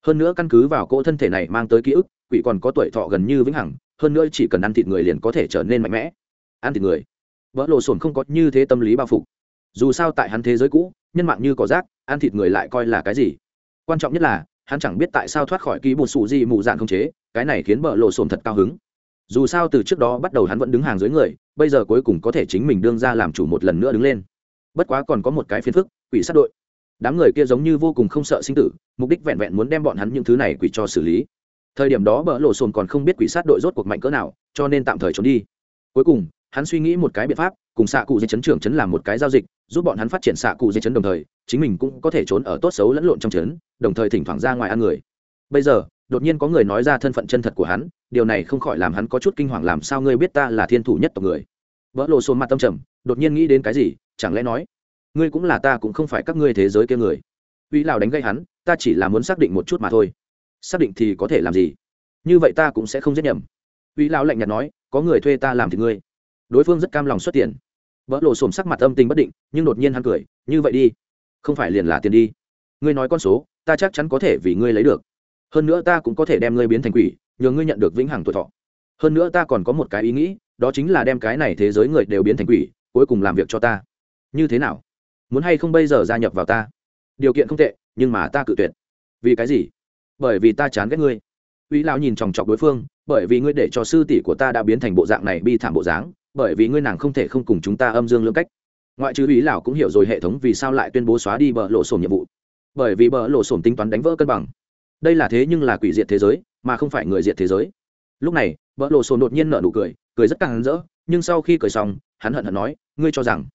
Hơn nữa căn cứ vào cỗ thân thể này mang tới ký ức, quỷ còn có tuổi thọ gần như vĩnh hằng, hơn nữa chỉ cần ăn thịt người liền có thể trở nên mạnh mẽ. Ăn thịt người. Vỡ lộ sồn không có như thế tâm lý bao phục. Dù sao tại hắn thế giới cũ, nhân mạng như có rác, ăn thịt người lại coi là cái gì? Quan trọng nhất là, hắn chẳng biết tại sao thoát khỏi ký bột sụ gì mù dạn không chế, cái này khiến vỡ lộ sồn thật cao hứng. Dù sao từ trước đó bắt đầu hắn vẫn đứng hàng dưới người bây giờ cuối cùng có thể chính mình đương ra làm chủ một lần nữa đứng lên. Bất quá còn có một cái phiền phức, quỷ sát đội. Đám người kia giống như vô cùng không sợ sinh tử, mục đích vẹn vẹn muốn đem bọn hắn những thứ này quỷ cho xử lý. Thời điểm đó bỡ lộ sồn còn không biết quỷ sát đội rốt cuộc mạnh cỡ nào, cho nên tạm thời trốn đi. Cuối cùng, hắn suy nghĩ một cái biện pháp, cùng xạ cụ dây chấn trưởng chấn làm một cái giao dịch, giúp bọn hắn phát triển xạ cụ dây chấn đồng thời, chính mình cũng có thể trốn ở tốt xấu lẫn lộn trong chấn, đồng thời thỉnh thoảng ra ngoài ăn người. Bây giờ đột nhiên có người nói ra thân phận chân thật của hắn, điều này không khỏi làm hắn có chút kinh hoàng, làm sao ngươi biết ta là thiên thủ nhất tộc người? Vỡ lộ xôn mặt tâm trầm, đột nhiên nghĩ đến cái gì, chẳng lẽ nói, ngươi cũng là ta cũng không phải các ngươi thế giới kia người. Uy lào đánh gây hắn, ta chỉ là muốn xác định một chút mà thôi. Xác định thì có thể làm gì? Như vậy ta cũng sẽ không giết nhầm. Uy lão lạnh nhạt nói, có người thuê ta làm thì ngươi. Đối phương rất cam lòng xuất tiền. Vỡ lộ xồm sắc mặt âm tình bất định, nhưng đột nhiên hắn cười, như vậy đi. Không phải liền là tiền đi. Ngươi nói con số, ta chắc chắn có thể vì ngươi lấy được hơn nữa ta cũng có thể đem ngươi biến thành quỷ, nhờ ngươi nhận được vĩnh hằng tuổi thọ. Hơn nữa ta còn có một cái ý nghĩ, đó chính là đem cái này thế giới người đều biến thành quỷ, cuối cùng làm việc cho ta. Như thế nào? Muốn hay không bây giờ gia nhập vào ta? Điều kiện không tệ, nhưng mà ta cự tuyệt. Vì cái gì? Bởi vì ta chán ghét ngươi. Uy lão nhìn chòng chọc đối phương, bởi vì ngươi để cho sư tỷ của ta đã biến thành bộ dạng này bi thảm bộ dáng, bởi vì ngươi nàng không thể không cùng chúng ta âm dương lưỡng cách. Ngoại trừ uy lão cũng hiểu rồi hệ thống vì sao lại tuyên bố xóa đi bờ lộ sổm nhiệm vụ. Bởi vì bờ lộ sổm tính toán đánh vỡ cân bằng đây là thế nhưng là quỷ diệt thế giới, mà không phải người diệt thế giới. Lúc này bờ lộ sổm đột nhiên nở nụ cười cười rất càng rỡ, nhưng sau khi cười xong, hắn hận hận nói, ngươi cho rằng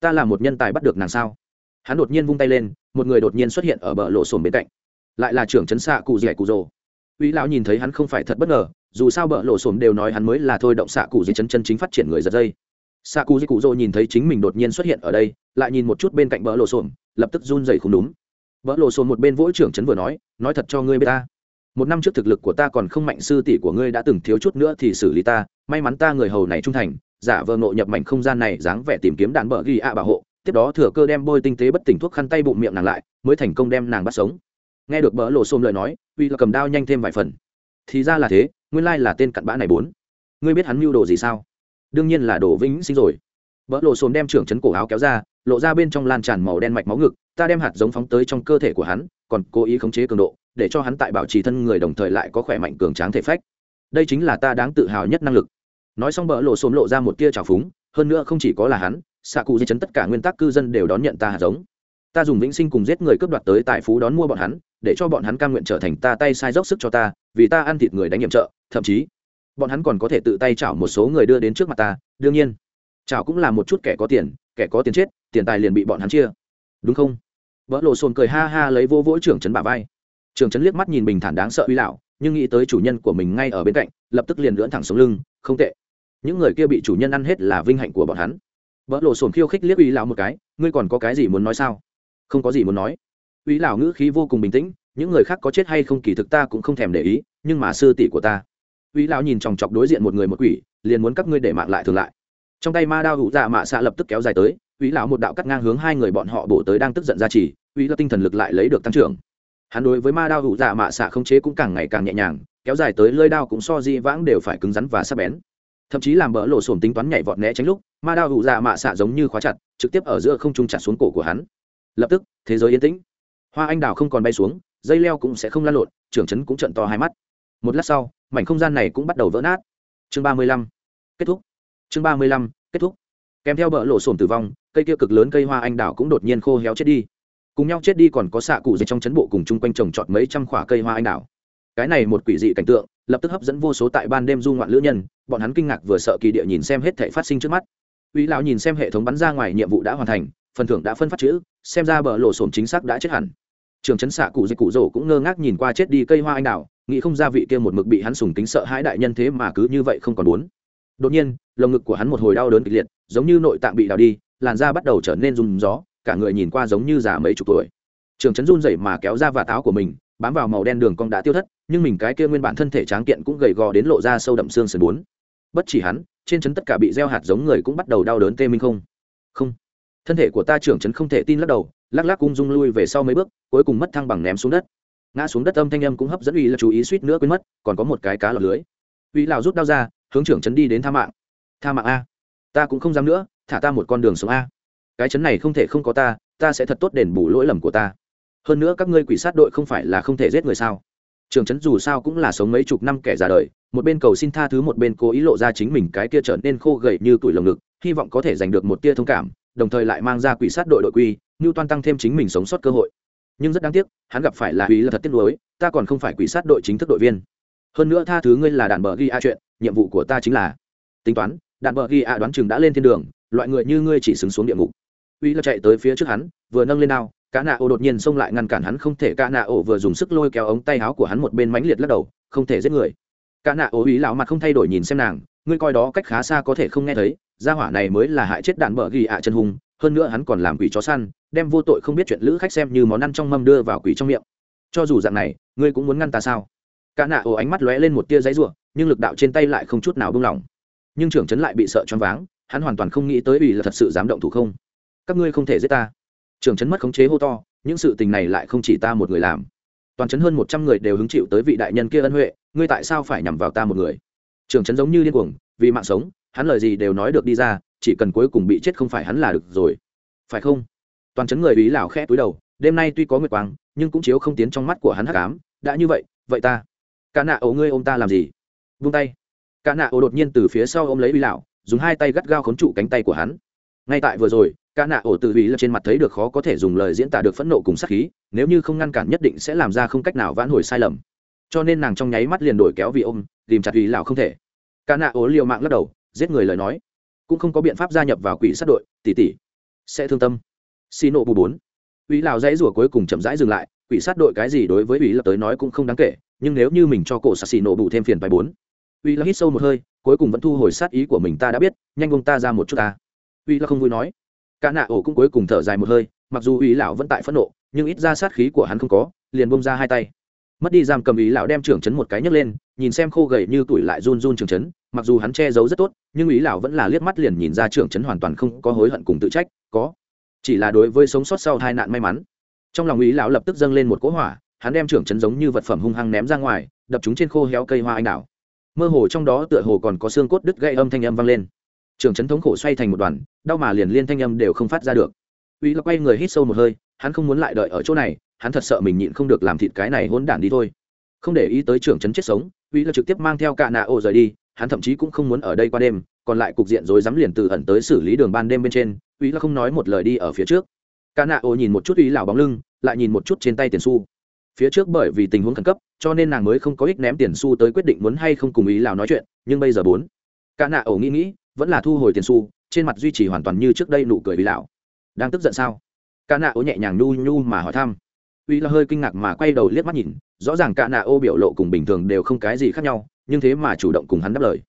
ta là một nhân tài bắt được nàng sao? Hắn đột nhiên vung tay lên, một người đột nhiên xuất hiện ở bờ lộ sổm bên cạnh. Lại là trưởng chấn xạ cụ dẻ cụ rồ uy lão nhìn thấy hắn không phải thật bất ngờ, dù sao bờ lộ sổm đều nói hắn mới là thôi động xạ cụ dẻ chấn chân chính phát triển người giật dây. Xạ cụ dẻ cụ rồ nhìn thấy chính mình đột nhiên xuất hiện ở đây, lại nhìn một chút bên cạnh bờ lộ sổm lập tức run dày không đúng vỡ lộ sồn một bên vỗ trưởng trấn vừa nói nói thật cho ngươi biết ta, một năm trước thực lực của ta còn không mạnh, sư tỷ của ngươi đã từng thiếu chút nữa thì xử lý ta, may mắn ta người hầu này trung thành, giả vờ ngộ nhập mảnh không gian này, dáng vẻ tìm kiếm đạn bờ ghi ạ bảo hộ, tiếp đó thừa cơ đem bôi tinh tế bất tỉnh thuốc khăn tay bụng miệng nàng lại, mới thành công đem nàng bắt sống. Nghe được bỡ lộ xôm lời nói, uy là cầm đao nhanh thêm vài phần. Thì ra là thế, nguyên lai là tên cặn bã này bốn. Ngươi biết hắn mưu đồ gì sao? Đương nhiên là đồ vĩnh sinh rồi. Bỡ lộ xôm đem trưởng chấn cổ áo kéo ra, lộ ra bên trong lan tràn màu đen mạch máu ngực ta đem hạt giống phóng tới trong cơ thể của hắn, còn cố ý khống chế cường độ, để cho hắn tại bảo trì thân người đồng thời lại có khỏe mạnh cường tráng thể phách. Đây chính là ta đáng tự hào nhất năng lực. Nói xong bỡ lộ xồm lộ ra một tia trào phúng, hơn nữa không chỉ có là hắn, xạ cụ di chấn tất cả nguyên tắc cư dân đều đón nhận ta hạt giống. Ta dùng vĩnh sinh cùng giết người cướp đoạt tới tài phú đón mua bọn hắn, để cho bọn hắn cam nguyện trở thành ta tay sai dốc sức cho ta, vì ta ăn thịt người đánh nhiệm trợ, thậm chí, bọn hắn còn có thể tự tay chảo một số người đưa đến trước mặt ta, đương nhiên, chảo cũng là một chút kẻ có tiền, kẻ có tiền chết, tiền tài liền bị bọn hắn chia. Đúng không? Vỡ lộ sồn cười ha ha lấy vô vỗ trưởng trấn bà vai. Trưởng trấn liếc mắt nhìn bình thản đáng sợ uy lão, nhưng nghĩ tới chủ nhân của mình ngay ở bên cạnh, lập tức liền lưỡn thẳng xuống lưng, không tệ. Những người kia bị chủ nhân ăn hết là vinh hạnh của bọn hắn. Vỡ lộ sồn khiêu khích liếc uy lão một cái, ngươi còn có cái gì muốn nói sao? Không có gì muốn nói. Uy lão ngữ khí vô cùng bình tĩnh, những người khác có chết hay không kỳ thực ta cũng không thèm để ý, nhưng mà sư tỷ của ta. Uy lão nhìn chòng chọc đối diện một người một quỷ, liền muốn các ngươi để mạng lại thường lại. Trong tay ma đao hụ dạ mạ xạ lập tức kéo dài tới Úy lão một đạo cắt ngang hướng hai người bọn họ bổ tới đang tức giận ra chỉ, Úy lão tinh thần lực lại lấy được tăng trưởng. Hắn đối với ma đao hữu dạ mạ xạ không chế cũng càng ngày càng nhẹ nhàng, kéo dài tới lưỡi đao cũng so di vãng đều phải cứng rắn và sắc bén. Thậm chí làm bỡ lộ sổm tính toán nhảy vọt né tránh lúc, ma đao hữu dạ mạ xạ giống như khóa chặt, trực tiếp ở giữa không trung chặt xuống cổ của hắn. Lập tức, thế giới yên tĩnh. Hoa anh đào không còn bay xuống, dây leo cũng sẽ không lan lộn, trưởng trấn cũng trợn to hai mắt. Một lát sau, mảnh không gian này cũng bắt đầu vỡ nát. Chương ba mươi lăm, kết thúc. Chương ba mươi lăm, kết thúc kèm theo bờ lộ sổm tử vong, cây kia cực lớn cây hoa anh đào cũng đột nhiên khô héo chết đi. Cùng nhau chết đi còn có xạ cụ dây trong chấn bộ cùng chung quanh trồng trọt mấy trăm khoả cây hoa anh đào. Cái này một quỷ dị cảnh tượng, lập tức hấp dẫn vô số tại ban đêm du ngoạn lữ nhân, bọn hắn kinh ngạc vừa sợ kỳ địa nhìn xem hết thể phát sinh trước mắt. Uy lão nhìn xem hệ thống bắn ra ngoài nhiệm vụ đã hoàn thành, phần thưởng đã phân phát chữ, xem ra bờ lộ sổm chính xác đã chết hẳn. Trường chấn xạ cụ dịch cụ rổ cũng ngơ ngác nhìn qua chết đi cây hoa anh đào, nghĩ không ra vị kia một mực bị hắn sùng tính sợ hãi đại nhân thế mà cứ như vậy không còn muốn đột nhiên, lồng ngực của hắn một hồi đau đớn kịch liệt, giống như nội tạng bị đào đi, làn da bắt đầu trở nên rùng gió, cả người nhìn qua giống như già mấy chục tuổi. Trường chấn run rẩy mà kéo ra và táo của mình, bám vào màu đen đường cong đã tiêu thất, nhưng mình cái kia nguyên bản thân thể tráng kiện cũng gầy gò đến lộ ra sâu đậm xương sườn bốn. Bất chỉ hắn, trên chấn tất cả bị gieo hạt giống người cũng bắt đầu đau đớn tê minh không. Không. Thân thể của ta trưởng chấn không thể tin lắc đầu, lắc lắc cung dung lui về sau mấy bước, cuối cùng mất thăng bằng ném xuống đất. Ngã xuống đất âm thanh âm cũng hấp dẫn uy là chú ý suýt nữa quên mất, còn có một cái cá lọt lưới. Uy lào rút đau ra hướng trưởng chấn đi đến tha mạng. Tha mạng a. Ta cũng không dám nữa, thả ta một con đường sống a. Cái chấn này không thể không có ta ta sẽ thật tốt đền bù lỗi lầm của ta. Hơn nữa các ngươi quỷ sát đội không phải là không thể giết người sao? Trường trấn dù sao cũng là sống mấy chục năm kẻ già đời, một bên cầu xin tha thứ một bên cố ý lộ ra chính mình cái kia trở nên khô gầy như tuổi lồng ngực, hy vọng có thể giành được một tia thông cảm, đồng thời lại mang ra quỷ sát đội đội quy như toan tăng thêm chính mình sống sót cơ hội. Nhưng rất đáng tiếc, hắn gặp phải là quỷ là thật tiếc nuối, ta còn không phải quỷ sát đội chính thức đội viên hơn nữa tha thứ ngươi là đàn bờ ghi a chuyện, nhiệm vụ của ta chính là tính toán. Đàn bờ ghi a đoán chừng đã lên thiên đường, loại người như ngươi chỉ xứng xuống địa ngục. Uy là chạy tới phía trước hắn, vừa nâng lên nào cá nạ ô đột nhiên xông lại ngăn cản hắn, không thể cá nạ ô vừa dùng sức lôi kéo ống tay áo của hắn một bên mãnh liệt lắc đầu, không thể giết người. Cá nạ ô ý lão mặt không thay đổi nhìn xem nàng, ngươi coi đó cách khá xa có thể không nghe thấy, gia hỏa này mới là hại chết đạn bờ ghi ạ chân hùng hơn nữa hắn còn làm quỷ chó săn, đem vô tội không biết chuyện lữ khách xem như món ăn trong mâm đưa vào quỷ trong miệng. Cho dù dạng này, ngươi cũng muốn ngăn ta sao? Cả nạ ồ ánh mắt lóe lên một tia giấy rủa, nhưng lực đạo trên tay lại không chút nào buông lỏng nhưng trưởng trấn lại bị sợ choáng váng hắn hoàn toàn không nghĩ tới ủy là thật sự dám động thủ không. Các ngươi không thể giết ta. Trưởng trấn mất khống chế hô to những sự tình này lại không chỉ ta một người làm. Toàn trấn hơn một trăm người đều hứng chịu tới vị đại nhân kia ân huệ ngươi tại sao phải nhằm vào ta một người? Trưởng trấn giống như điên cuồng vì mạng sống hắn lời gì đều nói được đi ra chỉ cần cuối cùng bị chết không phải hắn là được rồi. Phải không? Toàn trấn người ý lão khẽ túi đầu đêm nay tuy có nguyệt quang nhưng cũng chiếu không tiến trong mắt của hắn hắc ám đã như vậy vậy ta cả nạ ấu ngươi ôm ta làm gì? Vung tay. Cả nạ ấu đột nhiên từ phía sau ôm lấy uy lão dùng hai tay gắt gao khốn trụ cánh tay của hắn. Ngay tại vừa rồi, cả nạ ổ tự uy lập trên mặt thấy được khó có thể dùng lời diễn tả được phẫn nộ cùng sát khí, nếu như không ngăn cản nhất định sẽ làm ra không cách nào vãn hồi sai lầm. Cho nên nàng trong nháy mắt liền đổi kéo vì ôm tìm chặt uy lão không thể. Cả nạ ổ liều mạng lắc đầu, giết người lời nói. Cũng không có biện pháp gia nhập vào quỷ sát đội tỷ tỷ sẽ thương tâm. Xì nộ bù bốn. Uy lào dãy rủa cuối cùng chậm rãi dừng lại, quỷ sát đội cái gì đối với uy lập tới nói cũng không đáng kể nhưng nếu như mình cho cổ xạ xì nổ bù thêm phiền bài bốn. Uy là hít sâu một hơi, cuối cùng vẫn thu hồi sát ý của mình ta đã biết, nhanh ông ta ra một chút ta. Uy là không vui nói. Cả nạ ổ cũng cuối cùng thở dài một hơi, mặc dù uy lão vẫn tại phẫn nộ, nhưng ít ra sát khí của hắn không có, liền bông ra hai tay. Mất đi giam cầm ý lão đem trưởng chấn một cái nhấc lên, nhìn xem khô gầy như tuổi lại run run trưởng chấn mặc dù hắn che giấu rất tốt, nhưng ý lão vẫn là liếc mắt liền nhìn ra trưởng chấn hoàn toàn không có hối hận cùng tự trách, có. Chỉ là đối với sống sót sau hai nạn may mắn. Trong lòng ý lão lập tức dâng lên một cỗ hỏa hắn đem trưởng chấn giống như vật phẩm hung hăng ném ra ngoài, đập chúng trên khô héo cây hoa anh đào. Mơ hồ trong đó tựa hồ còn có xương cốt đứt gây âm thanh âm vang lên. Trưởng chấn thống khổ xoay thành một đoàn, đau mà liền liên thanh âm đều không phát ra được. Uy là quay người hít sâu một hơi, hắn không muốn lại đợi ở chỗ này, hắn thật sợ mình nhịn không được làm thịt cái này hỗn đản đi thôi. Không để ý tới trưởng chấn chết sống, uy là trực tiếp mang theo cả nạ ô rời đi, hắn thậm chí cũng không muốn ở đây qua đêm, còn lại cục diện rối rắm liền từ ẩn tới xử lý đường ban đêm bên trên, uy là không nói một lời đi ở phía trước. Cả nạ ô nhìn một chút uy lão bóng lưng, lại nhìn một chút trên tay tiền xu phía trước bởi vì tình huống khẩn cấp, cho nên nàng mới không có ích ném tiền xu tới quyết định muốn hay không cùng ý lão nói chuyện, nhưng bây giờ bốn. Cả nạ ổ nghĩ nghĩ, vẫn là thu hồi tiền xu, trên mặt duy trì hoàn toàn như trước đây nụ cười ý lão đang tức giận sao? Cả nạ ổ nhẹ nhàng nhu nhu mà hỏi thăm. Uy là hơi kinh ngạc mà quay đầu liếc mắt nhìn, rõ ràng cả nạ ô biểu lộ cùng bình thường đều không cái gì khác nhau, nhưng thế mà chủ động cùng hắn đáp lời.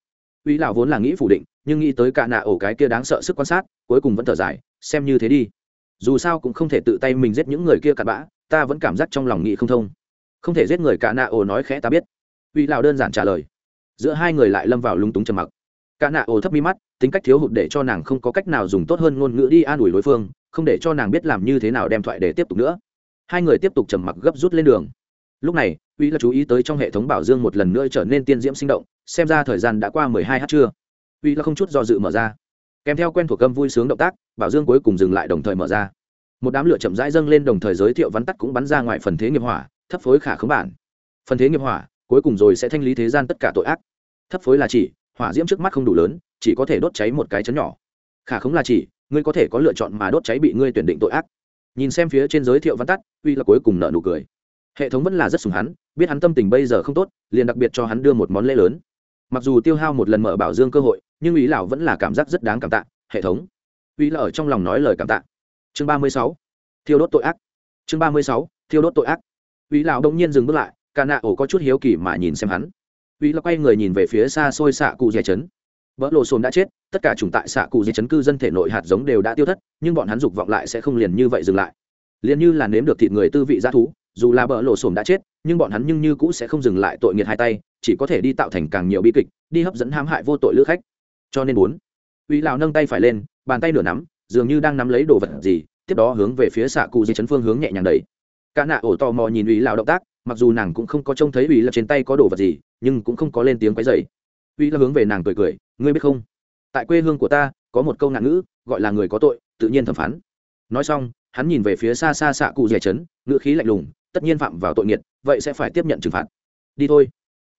Uy lão vốn là nghĩ phủ định, nhưng nghĩ tới cả nạ ổ cái kia đáng sợ sức quan sát, cuối cùng vẫn thở dài, xem như thế đi. Dù sao cũng không thể tự tay mình giết những người kia cặn bã ta vẫn cảm giác trong lòng nghĩ không thông. Không thể giết người cả nạ ổ nói khẽ ta biết. Uy lão đơn giản trả lời. Giữa hai người lại lâm vào lúng túng trầm mặc. Cả nạ ổ thấp mi mắt, tính cách thiếu hụt để cho nàng không có cách nào dùng tốt hơn ngôn ngữ đi an ủi đối phương, không để cho nàng biết làm như thế nào đem thoại để tiếp tục nữa. Hai người tiếp tục trầm mặc gấp rút lên đường. Lúc này, uy là chú ý tới trong hệ thống bảo dương một lần nữa trở nên tiên diễm sinh động, xem ra thời gian đã qua mười hai h trưa. Uy là không chút do dự mở ra. Kèm theo quen thuộc cơm vui sướng động tác, bảo dương cuối cùng dừng lại đồng thời mở ra một đám lửa chậm rãi dâng lên đồng thời giới thiệu vắn tắt cũng bắn ra ngoài phần thế nghiệp hỏa, thấp phối khả khống bản. Phần thế nghiệp hỏa, cuối cùng rồi sẽ thanh lý thế gian tất cả tội ác. Thấp phối là chỉ, hỏa diễm trước mắt không đủ lớn, chỉ có thể đốt cháy một cái chấn nhỏ. Khả khống là chỉ, ngươi có thể có lựa chọn mà đốt cháy bị ngươi tuyển định tội ác. Nhìn xem phía trên giới thiệu văn tắt, uy là cuối cùng nợ nụ cười. Hệ thống vẫn là rất sùng hắn, biết hắn tâm tình bây giờ không tốt, liền đặc biệt cho hắn đưa một món lễ lớn. Mặc dù tiêu hao một lần mở bảo dương cơ hội, nhưng ý lão vẫn là cảm giác rất đáng cảm tạ, hệ thống. Uy là ở trong lòng nói lời cảm tạ chương ba mươi sáu. Thiêu đốt tội ác. Chương ba mươi sáu. Thiêu đốt tội ác. Uy lão đông nhiên dừng bước lại, cả nạ ổ có chút hiếu kỳ mà nhìn xem hắn. Uy Lão quay người nhìn về phía xa xôi xạ cụ dẻ chấn. Vỡ lộ sồn đã chết, tất cả chủng tại xạ cụ dẻ chấn cư dân thể nội hạt giống đều đã tiêu thất, nhưng bọn hắn dục vọng lại sẽ không liền như vậy dừng lại. Liền như là nếm được thịt người tư vị g thú, dù là bỡ lộ sồn đã chết, nhưng bọn hắn nhưng như cũ sẽ không dừng lại tội nghiệt hai tay, chỉ có thể đi tạo thành càng nhiều bi kịch, đi hấp dẫn hãm hại vô tội lữ khách. Cho nên bốn uy lão nâng tay phải lên, bàn tay nửa nắm dường như đang nắm lấy đồ vật gì, tiếp đó hướng về phía xạ cụ di chấn phương hướng nhẹ nhàng đẩy. Cả nạ ổ tò mò nhìn ủy lão động tác, mặc dù nàng cũng không có trông thấy ủy là trên tay có đồ vật gì, nhưng cũng không có lên tiếng quấy dày ủy là hướng về nàng cười cười, ngươi biết không? Tại quê hương của ta, có một câu nạn ngữ, gọi là người có tội, tự nhiên thẩm phán. Nói xong, hắn nhìn về phía xa xa xạ cụ dẻ chấn, ngữ khí lạnh lùng, tất nhiên phạm vào tội nghiệt, vậy sẽ phải tiếp nhận trừng phạt. Đi thôi.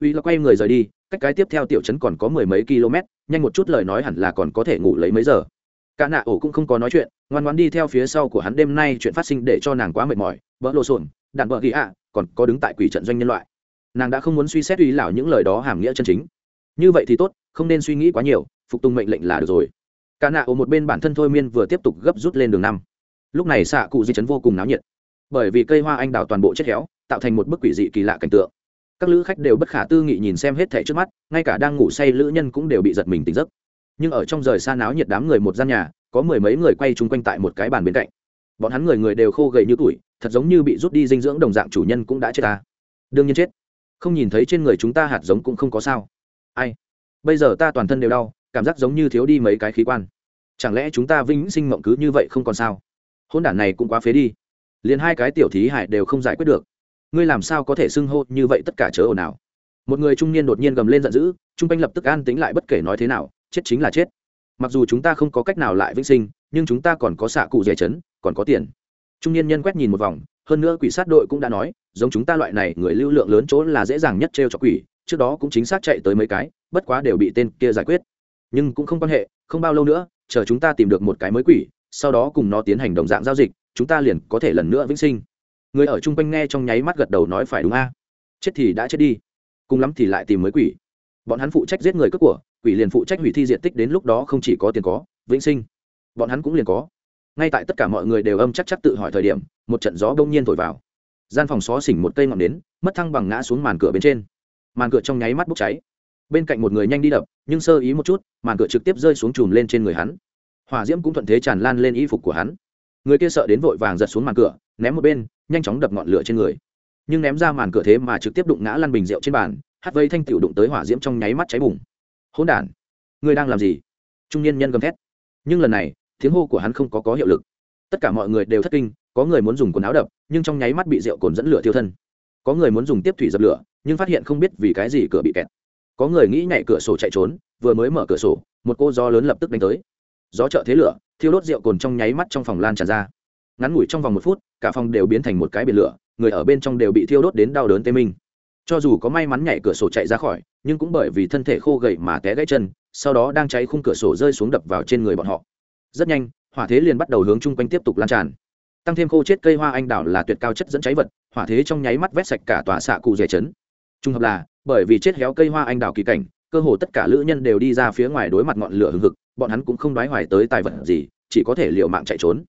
Uy là quay người rời đi, cách cái tiếp theo tiểu trấn còn có mười mấy km nhanh một chút lời nói hẳn là còn có thể ngủ lấy mấy giờ cả nạ ổ cũng không có nói chuyện, ngoan ngoan đi theo phía sau của hắn đêm nay chuyện phát sinh để cho nàng quá mệt mỏi vỡ lộ sồn đạn vợ ghi ạ, còn có đứng tại quỷ trận doanh nhân loại. Nàng đã không muốn suy xét ý lão những lời đó hàm nghĩa chân chính. Như vậy thì tốt, không nên suy nghĩ quá nhiều, phục tùng mệnh lệnh là được rồi. Cả nạ ổ một bên bản thân thôi miên vừa tiếp tục gấp rút lên đường năm. Lúc này xạ cụ di chấn vô cùng náo nhiệt. Bởi vì cây hoa anh đào toàn bộ chết héo, tạo thành một bức quỷ dị kỳ lạ cảnh tượng. Các lữ khách đều bất khả tư nghị nhìn xem hết thẻ trước mắt, ngay cả đang ngủ say lữ nhân cũng đều bị giật mình tỉnh giấc nhưng ở trong rời xa náo nhiệt đám người một gian nhà, có mười mấy người quay chung quanh tại một cái bàn bên cạnh. Bọn hắn người người đều khô gầy như tuổi thật giống như bị rút đi dinh dưỡng đồng dạng chủ nhân cũng đã chết ta. Đương nhiên chết. Không nhìn thấy trên người chúng ta hạt giống cũng không có sao. Ai? Bây giờ ta toàn thân đều đau, cảm giác giống như thiếu đi mấy cái khí quan. Chẳng lẽ chúng ta vĩnh sinh mộng cứ như vậy không còn sao? Hôn đản này cũng quá phế đi. Liền hai cái tiểu thí hải đều không giải quyết được. Ngươi làm sao có thể xưng hô như vậy tất cả chớ ồn ào? Một người trung niên đột nhiên gầm lên giận dữ chung quanh lập tức an tính lại bất kể nói thế nào chết chính là chết. Mặc dù chúng ta không có cách nào lại vĩnh sinh, nhưng chúng ta còn có xạ cụ dẻ chấn, còn có tiền. Trung niên nhân quét nhìn một vòng, hơn nữa quỷ sát đội cũng đã nói, giống chúng ta loại này, người lưu lượng lớn chỗ là dễ dàng nhất t r e o cho quỷ, trước đó cũng chính xác chạy tới mấy cái, bất quá đều bị tên kia giải quyết. Nhưng cũng không quan hệ, không bao lâu nữa, chờ chúng ta tìm được một cái mới quỷ, sau đó cùng nó tiến hành đồng dạng giao dịch, chúng ta liền có thể lần nữa vĩnh sinh. Người ở chung quanh nghe trong nháy mắt gật đầu nói phải đúng a. Chết thì đã chết đi, cùng lắm thì lại tìm mới quỷ bọn hắn phụ trách giết người cướp của, quỷ liền phụ trách hủy thi diện tích đến lúc đó không chỉ có tiền có, vĩnh sinh. Bọn hắn cũng liền có. Ngay tại tất cả mọi người đều âm chắc chắc tự hỏi thời điểm, một trận gió đông nhiên thổi vào. Gian phòng xó xỉnh một cây ngọn đến mất thăng bằng ngã xuống màn cửa bên trên. Màn cửa trong nháy mắt bốc cháy. Bên cạnh một người nhanh đi đập, nhưng sơ ý một chút, màn cửa trực tiếp rơi xuống chùm lên trên người hắn. Hỏa diễm cũng thuận thế tràn lan lên y phục của hắn. Người kia sợ đến vội vàng giật xuống màn cửa, ném một bên, nhanh chóng đập ngọn lửa trên người. Nhưng ném ra màn cửa thế mà trực tiếp đụng ngã lăn bình rượu trên bàn hát vây thanh tiểu đụng tới hỏa diễm trong nháy mắt cháy bùng. Hỗn đản người đang làm gì? Trung niên nhân gầm thét. Nhưng lần này, tiếng hô của hắn không có có hiệu lực. Tất cả mọi người đều thất kinh, có người muốn dùng quần áo đập, nhưng trong nháy mắt bị rượu cồn dẫn lửa thiêu thân. Có người muốn dùng tiếp thủy dập lửa, nhưng phát hiện không biết vì cái gì cửa bị kẹt. Có người nghĩ nhảy cửa sổ chạy trốn, vừa mới mở cửa sổ, một cô gió lớn lập tức đánh tới. Gió trợ thế lửa, thiêu đốt rượu cồn trong nháy mắt trong phòng lan tràn ra. Ngắn ngủi trong vòng một phút, cả phòng đều biến thành một cái biển lửa, người ở bên trong đều bị thiêu đốt đến đau đớn tê minh cho dù có may mắn nhảy cửa sổ chạy ra khỏi, nhưng cũng bởi vì thân thể khô gầy mà té gãy chân, sau đó đang cháy khung cửa sổ rơi xuống đập vào trên người bọn họ. Rất nhanh, hỏa thế liền bắt đầu hướng chung quanh tiếp tục lan tràn. Tăng thêm khô chết cây hoa anh đào là tuyệt cao chất dẫn cháy vật, hỏa thế trong nháy mắt vét sạch cả tòa xạ cụ rẻ chấn trung hợp là, bởi vì chết héo cây hoa anh đào kỳ cảnh, cơ hồ tất cả lữ nhân đều đi ra phía ngoài đối mặt ngọn lửa hừng hực, bọn hắn cũng không đoái hoài tới tài vật gì, chỉ có thể liều mạng chạy trốn.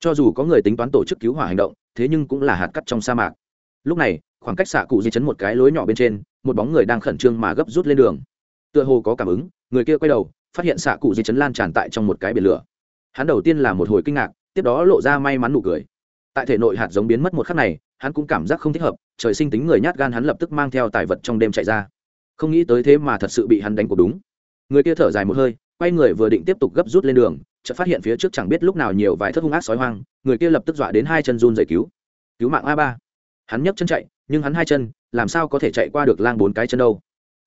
Cho dù có người tính toán tổ chức cứu hỏa hành động, thế nhưng cũng là hạt cắt trong sa mạc lúc này, khoảng cách xạ cụ di chấn một cái lối nhỏ bên trên, một bóng người đang khẩn trương mà gấp rút lên đường. Tựa hồ có cảm ứng, người kia quay đầu, phát hiện xạ cụ di chấn lan tràn tại trong một cái biển lửa. Hắn đầu tiên là một hồi kinh ngạc, tiếp đó lộ ra may mắn nụ cười. Tại thể nội hạt giống biến mất một khắc này, hắn cũng cảm giác không thích hợp, trời sinh tính người nhát gan hắn lập tức mang theo tài vật trong đêm chạy ra. Không nghĩ tới thế mà thật sự bị hắn đánh cuộc đúng. Người kia thở dài một hơi, quay người vừa định tiếp tục gấp rút lên đường, chợt phát hắn nhấc chân chạy, nhưng hắn hai chân, làm sao có thể chạy qua được lang bốn cái chân đâu?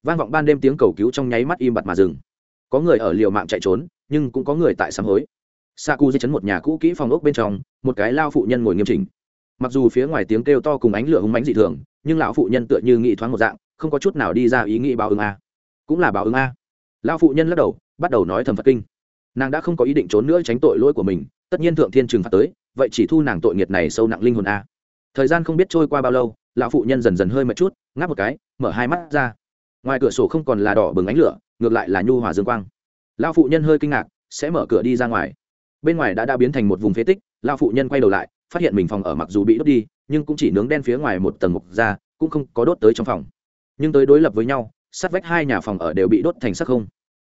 Vang vọng ban đêm tiếng cầu cứu trong nháy mắt im bặt mà dừng. Có người ở liều mạng chạy trốn, nhưng cũng có người tại sám hối. Sa cu di chấn một nhà cũ kỹ phòng ốc bên trong, một cái lao phụ nhân ngồi nghiêm chỉnh. Mặc dù phía ngoài tiếng kêu to cùng ánh lửa hung mánh dị thường, nhưng lão phụ nhân tựa như nghĩ thoáng một dạng, không có chút nào đi ra ý nghĩ báo ứng a. Cũng là báo ứng a. Lão phụ nhân lắc đầu, bắt đầu nói thầm phật kinh. Nàng đã không có ý định trốn nữa tránh tội lỗi của mình, tất nhiên thượng thiên trừng phạt tới, vậy chỉ thu nàng tội nghiệt này sâu nặng linh hồn a thời gian không biết trôi qua bao lâu, lão phụ nhân dần dần hơi mệt chút, ngáp một cái, mở hai mắt ra. Ngoài cửa sổ không còn là đỏ bừng ánh lửa, ngược lại là nhu hòa dương quang. Lão phụ nhân hơi kinh ngạc, sẽ mở cửa đi ra ngoài. Bên ngoài đã đã biến thành một vùng phế tích, lão phụ nhân quay đầu lại, phát hiện mình phòng ở mặc dù bị đốt đi, nhưng cũng chỉ nướng đen phía ngoài một tầng mục ra, cũng không có đốt tới trong phòng. Nhưng tới đối lập với nhau, sát vách hai nhà phòng ở đều bị đốt thành sắc không.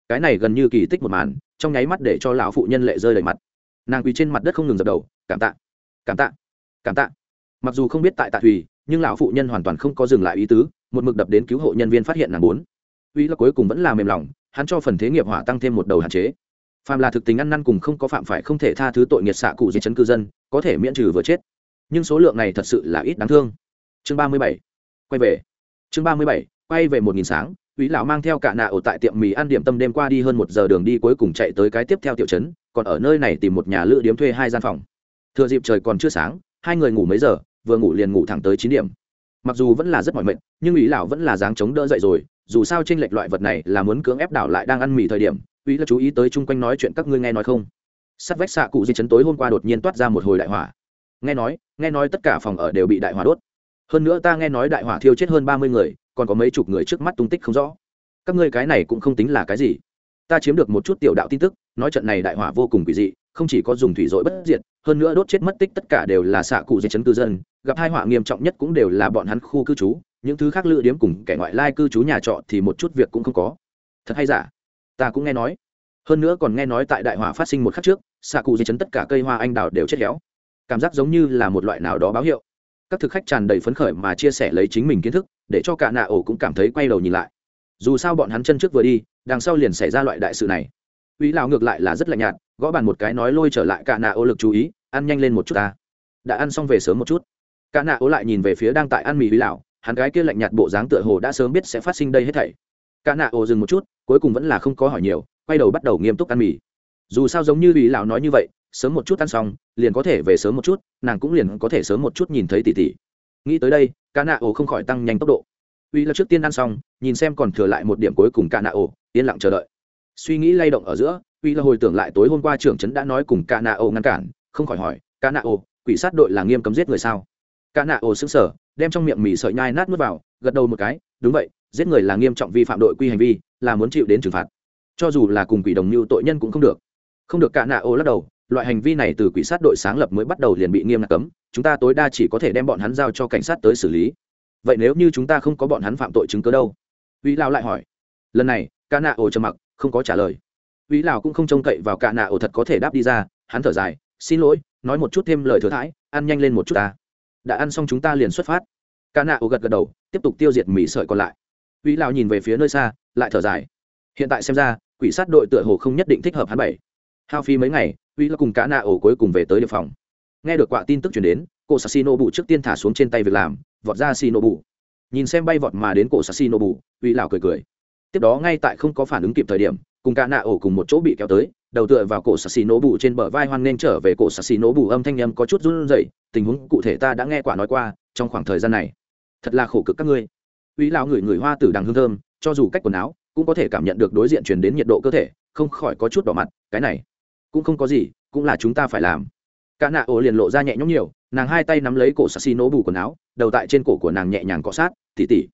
Cái này gần như kỳ tích một màn, trong nháy mắt để cho lão phụ nhân lệ rơi đầy mặt. Nàng quỳ trên mặt đất không ngừng dập đầu, cảm tạ cảm tạ cảm tạ mặc dù không biết tại tạ thủy nhưng lão phụ nhân hoàn toàn không có dừng lại ý tứ một mực đập đến cứu hộ nhân viên phát hiện nàng bốn uy là cuối cùng vẫn là mềm lòng hắn cho phần thế nghiệp hỏa tăng thêm một đầu hạn chế. Phàm là thực tình ăn năn cùng không có phạm phải không thể tha thứ tội nghiệt xạ cụ di chấn cư dân có thể miễn trừ vừa chết. Nhưng số lượng này thật sự là ít đáng thương. Chương ba mươi bảy quay về. Chương ba mươi bảy quay về một nghìn sáng Úy lão mang theo cả nạ ở tại tiệm mì ăn điểm tâm đêm qua đi hơn một giờ đường đi cuối cùng chạy tới cái tiếp theo tiểu trấn, còn ở nơi này tìm một nhà lữ điếm thuê hai gian phòng. Thừa dịp trời còn chưa sáng, hai người ngủ mấy giờ, vừa ngủ liền ngủ thẳng tới chín điểm. Mặc dù vẫn là rất mỏi mệt, nhưng Úy lão vẫn là dáng chống đỡ dậy rồi, dù sao trên lệch loại vật này là muốn cưỡng ép đảo lại đang ăn mì thời điểm, Úy là chú ý tới chung quanh nói chuyện các ngươi nghe nói không? Sắt vách xạ cụ di chấn tối hôm qua đột nhiên toát ra một hồi đại hỏa. Nghe nói, nghe nói tất cả phòng ở đều bị đại hỏa đốt. Hơn nữa ta nghe nói đại hỏa thiêu chết hơn ba mươi người, còn có mấy chục người trước mắt tung tích không rõ các ngươi cái này cũng không tính là cái gì ta chiếm được một chút tiểu đạo tin tức nói trận này đại hỏa vô cùng quỷ dị không chỉ có dùng thủy dội bất diệt hơn nữa đốt chết mất tích tất cả đều là xạ cụ dây chấn cư dân, gặp hai họa nghiêm trọng nhất cũng đều là bọn hắn khu cư trú, những thứ khác lựa điếm cùng kẻ ngoại lai cư trú nhà trọ thì một chút việc cũng không có. Thật hay giả? Ta cũng nghe nói. Hơn nữa còn nghe nói tại đại hỏa phát sinh một khắc trước, xạ cụ dây chấn tất cả cây hoa anh đào đều chết héo. Cảm giác giống như là một loại nào đó báo hiệu. Các thực khách tràn đầy phấn khởi mà chia sẻ lấy chính mình kiến thức, để cho cả nạ ổ cũng cảm thấy quay đầu nhìn lại. Dù sao bọn hắn chân trước vừa đi, đằng sau liền xảy ra loại đại sự này. Uy lào ngược lại là rất lạnh nhạt gõ bàn một cái nói lôi trở lại cả nạ ô lực chú ý, ăn nhanh lên một chút ta. Đã ăn xong về sớm một chút. Cả nạ ô lại nhìn về phía đang tại ăn mì uy lão, hắn gái kia lạnh nhạt bộ dáng tựa hồ đã sớm biết sẽ phát sinh đây hết thảy. Cả nạ ô dừng một chút, cuối cùng vẫn là không có hỏi nhiều, quay đầu bắt đầu nghiêm túc ăn mì. Dù sao giống như uy lão nói như vậy, sớm một chút ăn xong, liền có thể về sớm một chút, nàng cũng liền có thể sớm một chút nhìn thấy tỷ tỷ. Nghĩ tới đây, cả nạ ô không khỏi tăng nhanh tốc độ. Uy là trước tiên ăn xong, nhìn xem còn thừa lại một điểm cuối cùng cả nạ ổ yên lặng chờ đợi. Suy nghĩ lay động ở giữa uy là hồi tưởng lại tối hôm qua trưởng trấn đã nói cùng ca nạ ô ngăn cản không khỏi hỏi ca nạ ô, quỷ sát đội là nghiêm cấm giết người sao? Ca nạ ô xứng sở đem trong miệng mì sợi nhai nát nuốt vào gật đầu một cái đúng vậy giết người là nghiêm trọng vi phạm đội quy hành vi là muốn chịu đến trừng phạt. Cho dù là cùng quỷ đồng mưu tội nhân cũng không được. Không được ca nạ ô lắc đầu loại hành vi này từ quỷ sát đội sáng lập mới bắt đầu liền bị nghiêm ngặt cấm chúng ta tối đa chỉ có thể đem bọn hắn giao cho cảnh sát tới xử lý. Vậy nếu như chúng ta không có bọn hắn phạm tội chứng cứ đâu? Uy lao lại hỏi. Lần này ca nạ ô trầm mặc không có trả lời. Vĩ lào cũng không trông cậy vào Cả nạ ổ thật có thể đáp đi ra hắn thở dài xin lỗi nói một chút thêm lời thừa thãi ăn nhanh lên một chút ta. Đã ăn xong chúng ta liền xuất phát. Cả nạ ổ gật gật đầu tiếp tục tiêu diệt mì sợi còn lại. Vĩ lào nhìn về phía nơi xa lại thở dài hiện tại xem ra quỷ sát đội tựa hồ không nhất định thích hợp hắn bảy. Hao phi mấy ngày Vĩ là cùng Cả nạ ổ cuối cùng về tới địa phòng. Nghe được quả tin tức chuyển đến cô sassino bụ trước tiên thả xuống trên tay việc làm vọt ra xì Nô Bụ, nhìn xem bay vọt mà đến cổ sassi Nô Bụ, uy lào cười cười. Tiếp đó ngay tại không có phản ứng kịp thời điểm cùng cả nạ ổ cùng một chỗ bị kéo tới, đầu tựa vào cổ sassi nổ bù trên bờ vai hoan nên trở về cổ sassi nổ bù âm thanh nhầm có chút run rẩy, tình huống cụ thể ta đã nghe quả nói qua, trong khoảng thời gian này, thật là khổ cực các ngươi. Uy lão ngửi ngửi hoa tử đằng hương thơm, cho dù cách quần áo, cũng có thể cảm nhận được đối diện truyền đến nhiệt độ cơ thể, không khỏi có chút đỏ mặt, cái này, cũng không có gì, cũng là chúng ta phải làm. Cả nạ ổ liền lộ ra nhẹ nhõm nhiều, nàng hai tay nắm lấy cổ sassi nổ bù quần áo, đầu tại trên cổ của nàng nhẹ nhàng cọ sát, tỉ tỉ.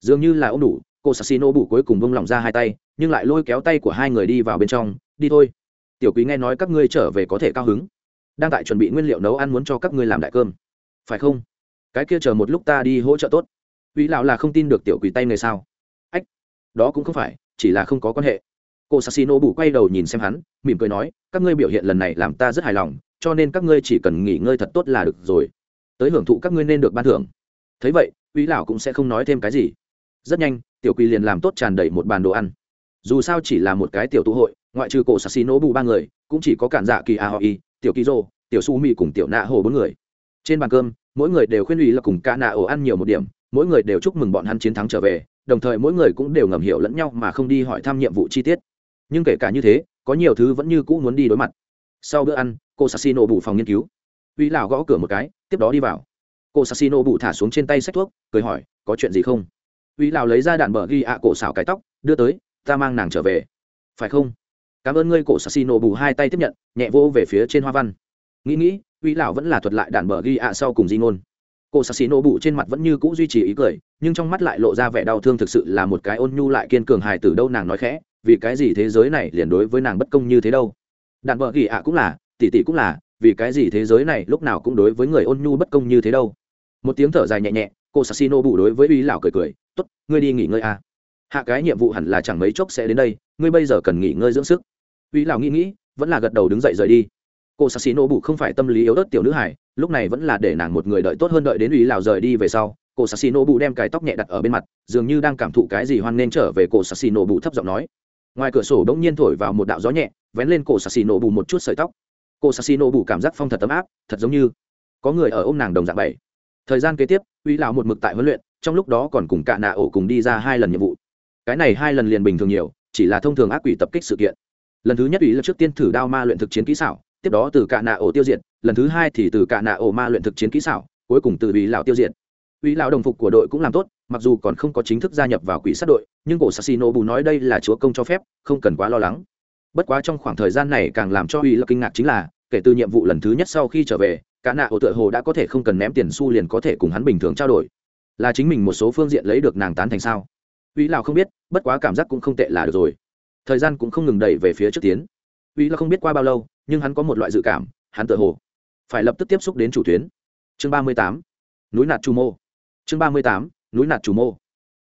Dường như là ô m đủ cô sassino bù cuối cùng bông lỏng ra hai tay, nhưng lại lôi kéo tay của hai người đi vào bên trong. Đi thôi. Tiểu quý nghe nói các ngươi trở về có thể cao hứng. Đang tại chuẩn bị nguyên liệu nấu ăn muốn cho các ngươi làm đại cơm. Phải không? Cái kia chờ một lúc ta đi hỗ trợ tốt. Uy lão là không tin được tiểu quỷ tay người sao? Ách, đó cũng không phải, chỉ là không có quan hệ. Cô sassino bù quay đầu nhìn xem hắn, mỉm cười nói, các ngươi biểu hiện lần này làm ta rất hài lòng, cho nên các ngươi chỉ cần nghỉ ngơi thật tốt là được rồi. Tới hưởng thụ các ngươi nên được ban thưởng. Thấy vậy uy lão cũng sẽ không nói thêm cái gì. Rất nhanh tiểu quỳ liền làm tốt tràn đầy một bàn đồ ăn. Dù sao chỉ là một cái tiểu tụ hội, ngoại trừ cổ sassi nổ bù ba người, cũng chỉ có cản dạ kỳ a hoi tiểu kỳ rô tiểu su mi cùng tiểu nạ hồ bốn người. Trên bàn cơm, mỗi người đều khuyên ủy là cùng ca nạ ổ ăn nhiều một điểm, mỗi người đều chúc mừng bọn hắn chiến thắng trở về, đồng thời mỗi người cũng đều ngầm hiểu lẫn nhau mà không đi hỏi thăm nhiệm vụ chi tiết. Nhưng kể cả như thế, có nhiều thứ vẫn như cũ muốn đi đối mặt. Sau bữa ăn, cô sassino bù phòng nghiên cứu. Uy lào gõ cửa một cái, tiếp đó đi vào. Cô sassino Bù thả xuống trên tay sách thuốc, cười hỏi, có chuyện gì không? Uy lào lấy ra đạn bờ ghi ạ cổ xảo cái tóc, đưa tới, ta mang nàng trở về. Phải không? Cảm ơn ngươi, cổ sassino bù hai tay tiếp nhận, nhẹ vỗ về phía trên hoa văn. Nghĩ nghĩ uy lão vẫn là thuật lại đạn bờ ghi ạ sau cùng di ngôn. Cổ sassi nổ bụ trên mặt vẫn như cũ duy trì ý cười, nhưng trong mắt lại lộ ra vẻ đau thương thực sự là một cái ôn nhu lại kiên cường hài từ đâu nàng nói khẽ, vì cái gì thế giới này liền đối với nàng bất công như thế đâu? Đạn bờ ghi ạ cũng là tỷ tỷ cũng là, vì cái gì thế giới này lúc nào cũng đối với người ôn nhu bất công như thế đâu? Một tiếng thở dài nhẹ nhẹ cô sassino bù đối với uy lão cười cười t ố t ngươi đi nghỉ ngơi à. hạ cái nhiệm vụ hẳn là chẳng mấy chốc sẽ đến đây, ngươi bây giờ cần nghỉ ngơi dưỡng sức. Uy lão nghĩ nghĩ, vẫn là gật đầu đứng dậy rời đi. Cô sassino bù không phải tâm lý yếu ớt tiểu nữ hải lúc này vẫn là để nàng một người đợi tốt hơn đợi đến uy lão rời đi về sau, cô sassino bù đem cái tóc nhẹ đặt ở bên mặt, dường như đang cảm thụ cái gì hoan nên trở về, cô sassino bù thấp giọng nói. Ngoài cửa sổ bỗng nhiên thổi vào một đạo gió nhẹ, vén lên cổ sassino bù một chút sợi tóc. Cô sassino bù cảm giác phong thật ấm áp, thật giống như có người ở ôm nàng đồng dạng bảy thời gian kế tiếp, uy lão một mực tại huấn luyện, trong lúc đó còn cùng cả nạ ổ cùng đi ra hai lần nhiệm vụ. Cái này hai lần liền bình thường nhiều, chỉ là thông thường ác quỷ tập kích sự kiện. Lần thứ nhất ủy là trước tiên thử đao ma luyện thực chiến kỹ xảo, tiếp đó từ cả nạ ổ tiêu diệt, lần thứ hai thì từ cả nạ ổ ma luyện thực chiến kỹ xảo, cuối cùng từ ủy lão tiêu diệt. Ủy lão đồng phục của đội cũng làm tốt, mặc dù còn không có chính thức gia nhập vào quỷ sát đội, nhưng cổ sassino bù nói đây là chúa công cho phép, không cần quá lo lắng. Bất quá trong khoảng thời gian này càng làm cho ủy là kinh ngạc chính là, kể từ nhiệm vụ lần thứ nhất sau khi trở về cả nạ ổ tựa hồ đã có thể không cần ném tiền xu liền có thể cùng hắn bình thường trao đổi. Là chính mình một số phương diện lấy được nàng tán thành sao? Uy lào không biết, bất quá cảm giác cũng không tệ là được rồi. Thời gian cũng không ngừng đẩy về phía trước tiến. Uy là không biết qua bao lâu, nhưng hắn có một loại dự cảm, hắn tựa hồ phải lập tức tiếp xúc đến chủ tuyến. Chương ba mươi tám, núi nạt trù mô. Chương ba mươi tám, núi nạt trù mô.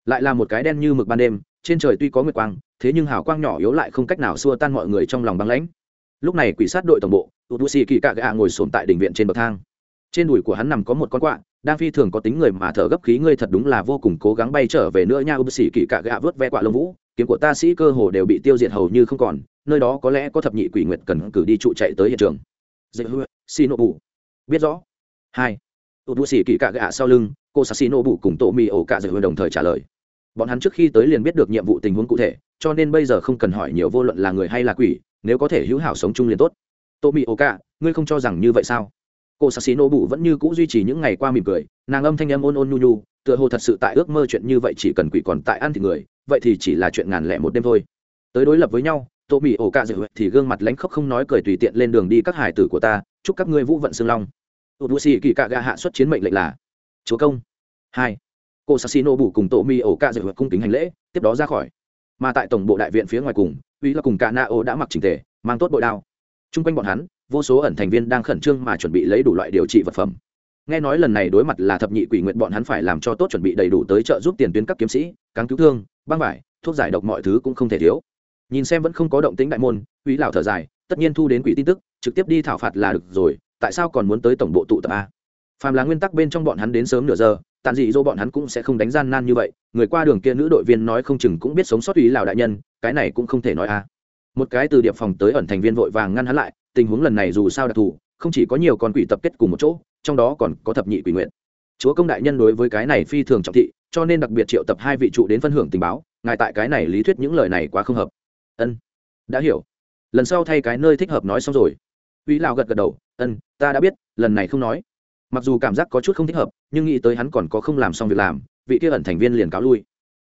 Lại là một cái đen như mực ban đêm, trên trời tuy có nguyệt quang, thế nhưng hào quang nhỏ yếu lại không cách nào xua tan mọi người trong lòng băng lãnh lúc này quỷ sát đội tổng bộ tụt bù xì kỳ cạ gạ ngồi sồn tại đỉnh viện trên bậc thang. Trên đùi của hắn nằm có một con quạ, đang phi thường có tính người mà thở gấp khí, ngươi thật đúng là vô cùng cố gắng bay trở về nữa nha ưu sĩ kỳ cạ gạ vớt ve quạ lông vũ. Kiếm của ta sĩ cơ hồ đều bị tiêu diệt hầu như không còn, nơi đó có lẽ có thập nhị quỷ nguyệt cần cử đi trụ chạy tới hiện trường. Dạy hư xì nộ bù biết rõ. Hai. Tụt bù xì kỳ cạ gạ sau lưng, cô sa xì nộ bù cùng tổ mì ổ cạ dạy hư đồng thời trả lời. Bọn hắn trước khi tới liền biết được nhiệm vụ tình huống cụ thể, cho nên bây giờ không cần hỏi nhiều vô luận là người hay là quỷ nếu có thể hữu hảo sống chung liền tốt. Tô mỹ ô cả ngươi không cho rằng như vậy sao? Cô sắc xí nô bụ vẫn như c ũ duy trì những ngày qua mỉm cười, nàng âm thanh âm ôn ôn nhu nhu, tựa hồ thật sự tại ước mơ chuyện như vậy chỉ cần quỷ còn tại ăn thì người, vậy thì chỉ là chuyện ngàn lẻ một đêm thôi. Tới đối lập với nhau tô mỹ ổ cạ dự thì gương mặt lãnh khóc không nói cười tùy tiện lên đường đi các hải tử của ta, chúc các ngươi vũ vận xương long. Tụt bù xì kỳ cạ ga hạ xuất chiến mệnh lệnh là chúa công. Hai. Cô sassino bù cùng tổ mi ổ cạ dự cung kính hành lễ, tiếp đó ra khỏi. Mà tại tổng bộ đại viện phía ngoài cùng uy là cùng cả na ô đã mặc trình tề, mang tốt bội đao. Chung quanh bọn hắn, vô số ẩn thành viên đang khẩn trương mà chuẩn bị lấy đủ loại điều trị vật phẩm. Nghe nói lần này đối mặt là thập nhị quỷ nguyện bọn hắn phải làm cho tốt chuẩn bị đầy đủ tới trợ giúp tiền tuyến các kiếm sĩ, cáng cứu thương, băng vải, thuốc giải độc mọi thứ cũng không thể thiếu. Nhìn xem vẫn không có động tính đại môn uy lào thở dài, tất nhiên thu đến quỷ tin tức, trực tiếp đi thảo phạt là được rồi, tại sao còn muốn tới tổng bộ tụ tập a? Phàm là nguyên tắc bên trong bọn hắn đến sớm nửa giờ, tàn dị dỗ bọn hắn cũng sẽ không đánh gian nan như vậy. Người qua đường kia nữ đội viên nói không chừng cũng biết sống sót ý lào đại nhân, cái này cũng không thể nói a một cái từ điệp phòng tới ẩn thành viên vội vàng ngăn hắn lại, tình huống lần này dù sao đặc thù, không chỉ có nhiều con quỷ tập kết cùng một chỗ, trong đó còn có thập nhị quỷ nguyện. Chúa công đại nhân đối với cái này phi thường trọng thị, cho nên đặc biệt triệu tập hai vị trụ đến phân hưởng tình báo, ngài tại cái này lý thuyết những lời này quá không hợp. Ân, đã hiểu. Lần sau thay cái nơi thích hợp nói xong rồi. Uy lào gật gật đầu, ân, ta đã biết, lần này không nói mặc dù cảm giác có chút không thích hợp, nhưng nghĩ tới hắn còn có không làm xong việc làm, vị kia ẩn thành viên liền cáo lui.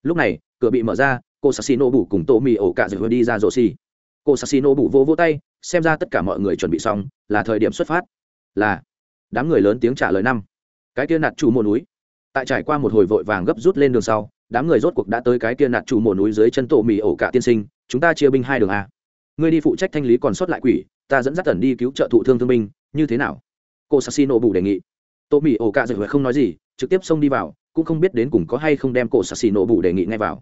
Lúc này, cửa bị mở ra, cô sassino bủ cùng tô mì ổ cạ rồi đi ra rổ xì. Cô sassino bủ vỗ vỗ tay, xem ra tất cả mọi người chuẩn bị xong, là thời điểm xuất phát. Là. Đám người lớn tiếng trả lời năm. Cái kia nạt chủ mồ núi. Tại trải qua một hồi vội vàng gấp rút lên đường sau, đám người rốt cuộc đã tới cái kia nạt chủ mồ núi dưới chân tổ mì ổ cả tiên sinh, chúng ta chia binh hai đường a. Ngươi đi phụ trách thanh lý còn sót lại quỷ, ta dẫn dắt tần đi cứu trợ thụ thương thương binh, như thế nào? Cô sassino bù đề nghị. Tô mỹ ổ cạ dậy không nói gì trực tiếp xông đi vào cũng không biết đến cùng có hay không đem cổ sassino bù đề nghị ngay vào.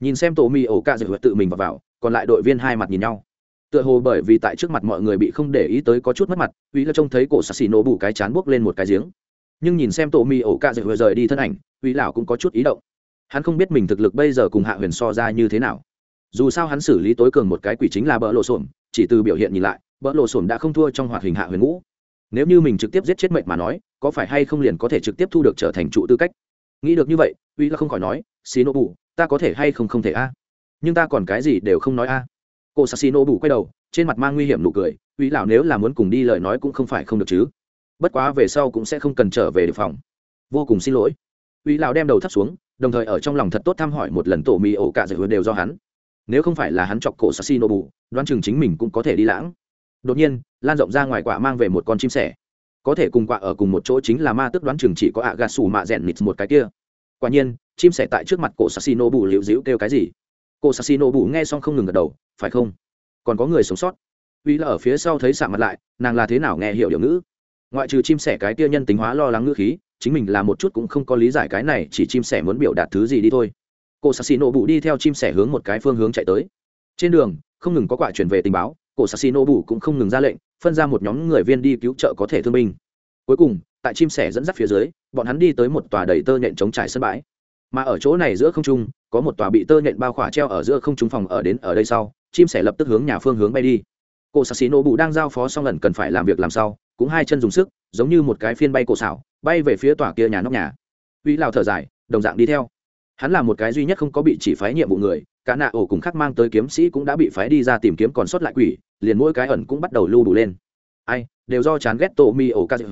Nhìn xem Tô mỹ ổ cạ dậy tự mình vào, vào còn lại đội viên hai mặt nhìn nhau. Tựa hồ bởi vì tại trước mặt mọi người bị không để ý tới có chút mất mặt uy là trông thấy cổ sassino bù cái chán buốc lên một cái giếng. Nhưng nhìn xem tổ mỹ ổ cạ dậy rời đi thân ảnh uy lão cũng có chút ý động. Hắn không biết mình thực lực bây giờ cùng hạ huyền so ra như thế nào. Dù sao hắn xử lý tối cường một cái quỷ chính là bỡ lộ sổm chỉ từ biểu hiện nhìn lại bỡ lộ sổm đã không thua trong hoạt hình hạ huyền ngũ nếu như mình trực tiếp giết chết mệnh mà nói, có phải hay không liền có thể trực tiếp thu được trở thành trụ tư cách? Nghĩ được như vậy, uy là không khỏi nói xì nô bù ta có thể hay không không thể a? Nhưng ta còn cái gì đều không nói a. Cô sa xì nô bù quay đầu, trên mặt mang nguy hiểm nụ cười, uy lão nếu là muốn cùng đi lời nói cũng không phải không được chứ. Bất quá về sau cũng sẽ không cần trở về được phòng. Vô cùng xin lỗi. Uy lão đem đầu thấp xuống, đồng thời ở trong lòng thật tốt thăm hỏi một lần tổ mì ổ cả giải hứa đều do hắn. Nếu không phải là hắn chọc cổ sa xì nô bù đoán chừng chính mình cũng có thể đi lãng đột nhiên, lan rộng ra ngoài quả mang về một con chim sẻ. Có thể cùng quạ ở cùng một chỗ chính là ma tức đoán chừng chỉ có ạ gà sủ mạ rèn nịt một cái kia. Quả nhiên, chim sẻ tại trước mặt cổ sassino bù liệu dĩu kêu cái gì? Cổ sassino bù nghe xong không ngừng gật đầu, phải không? Còn có người sống sót. Uy là ở phía sau thấy sạ mặt lại, nàng là thế nào nghe hiểu điều ngữ? Ngoại trừ chim sẻ cái kia nhân tính hóa lo lắng ngữ khí, chính mình là một chút cũng không có lý giải cái này, chỉ chim sẻ muốn biểu đạt thứ gì đi thôi. Cổ sassino bù đi theo chim sẻ hướng một cái phương hướng chạy tới. Trên đường, không ngừng có quả chuyển về tình báo cổ sassino bù cũng không ngừng ra lệnh, phân ra một nhóm người viên đi cứu trợ có thể thương binh. Cuối cùng, tại chim sẻ dẫn dắt phía dưới, bọn hắn đi tới một tòa đầy tơ nhện chống trải sân bãi. Mà ở chỗ này giữa không trung, có một tòa bị tơ nhện bao khỏa treo ở giữa không trung phòng ở đến ở đây sau, chim sẻ lập tức hướng nhà phương hướng bay đi. Cổ sạc xì nổ bụ đang giao phó xong lần cần phải làm việc làm sao cũng hai chân dùng sức, giống như một cái phiên bay cổ xảo, bay về phía tòa kia nhà nóc nhà. Uy lào thở dài, đồng dạng đi theo hắn là một cái duy nhất không có bị chỉ phái nhiệm vụ người cả nạ ổ cùng khác mang tới kiếm sĩ cũng đã bị phái đi ra tìm kiếm còn sót lại quỷ liền mỗi cái ẩn cũng bắt đầu lưu đủ lên. Ai đều do chán ghét tổ mi ổ ca dự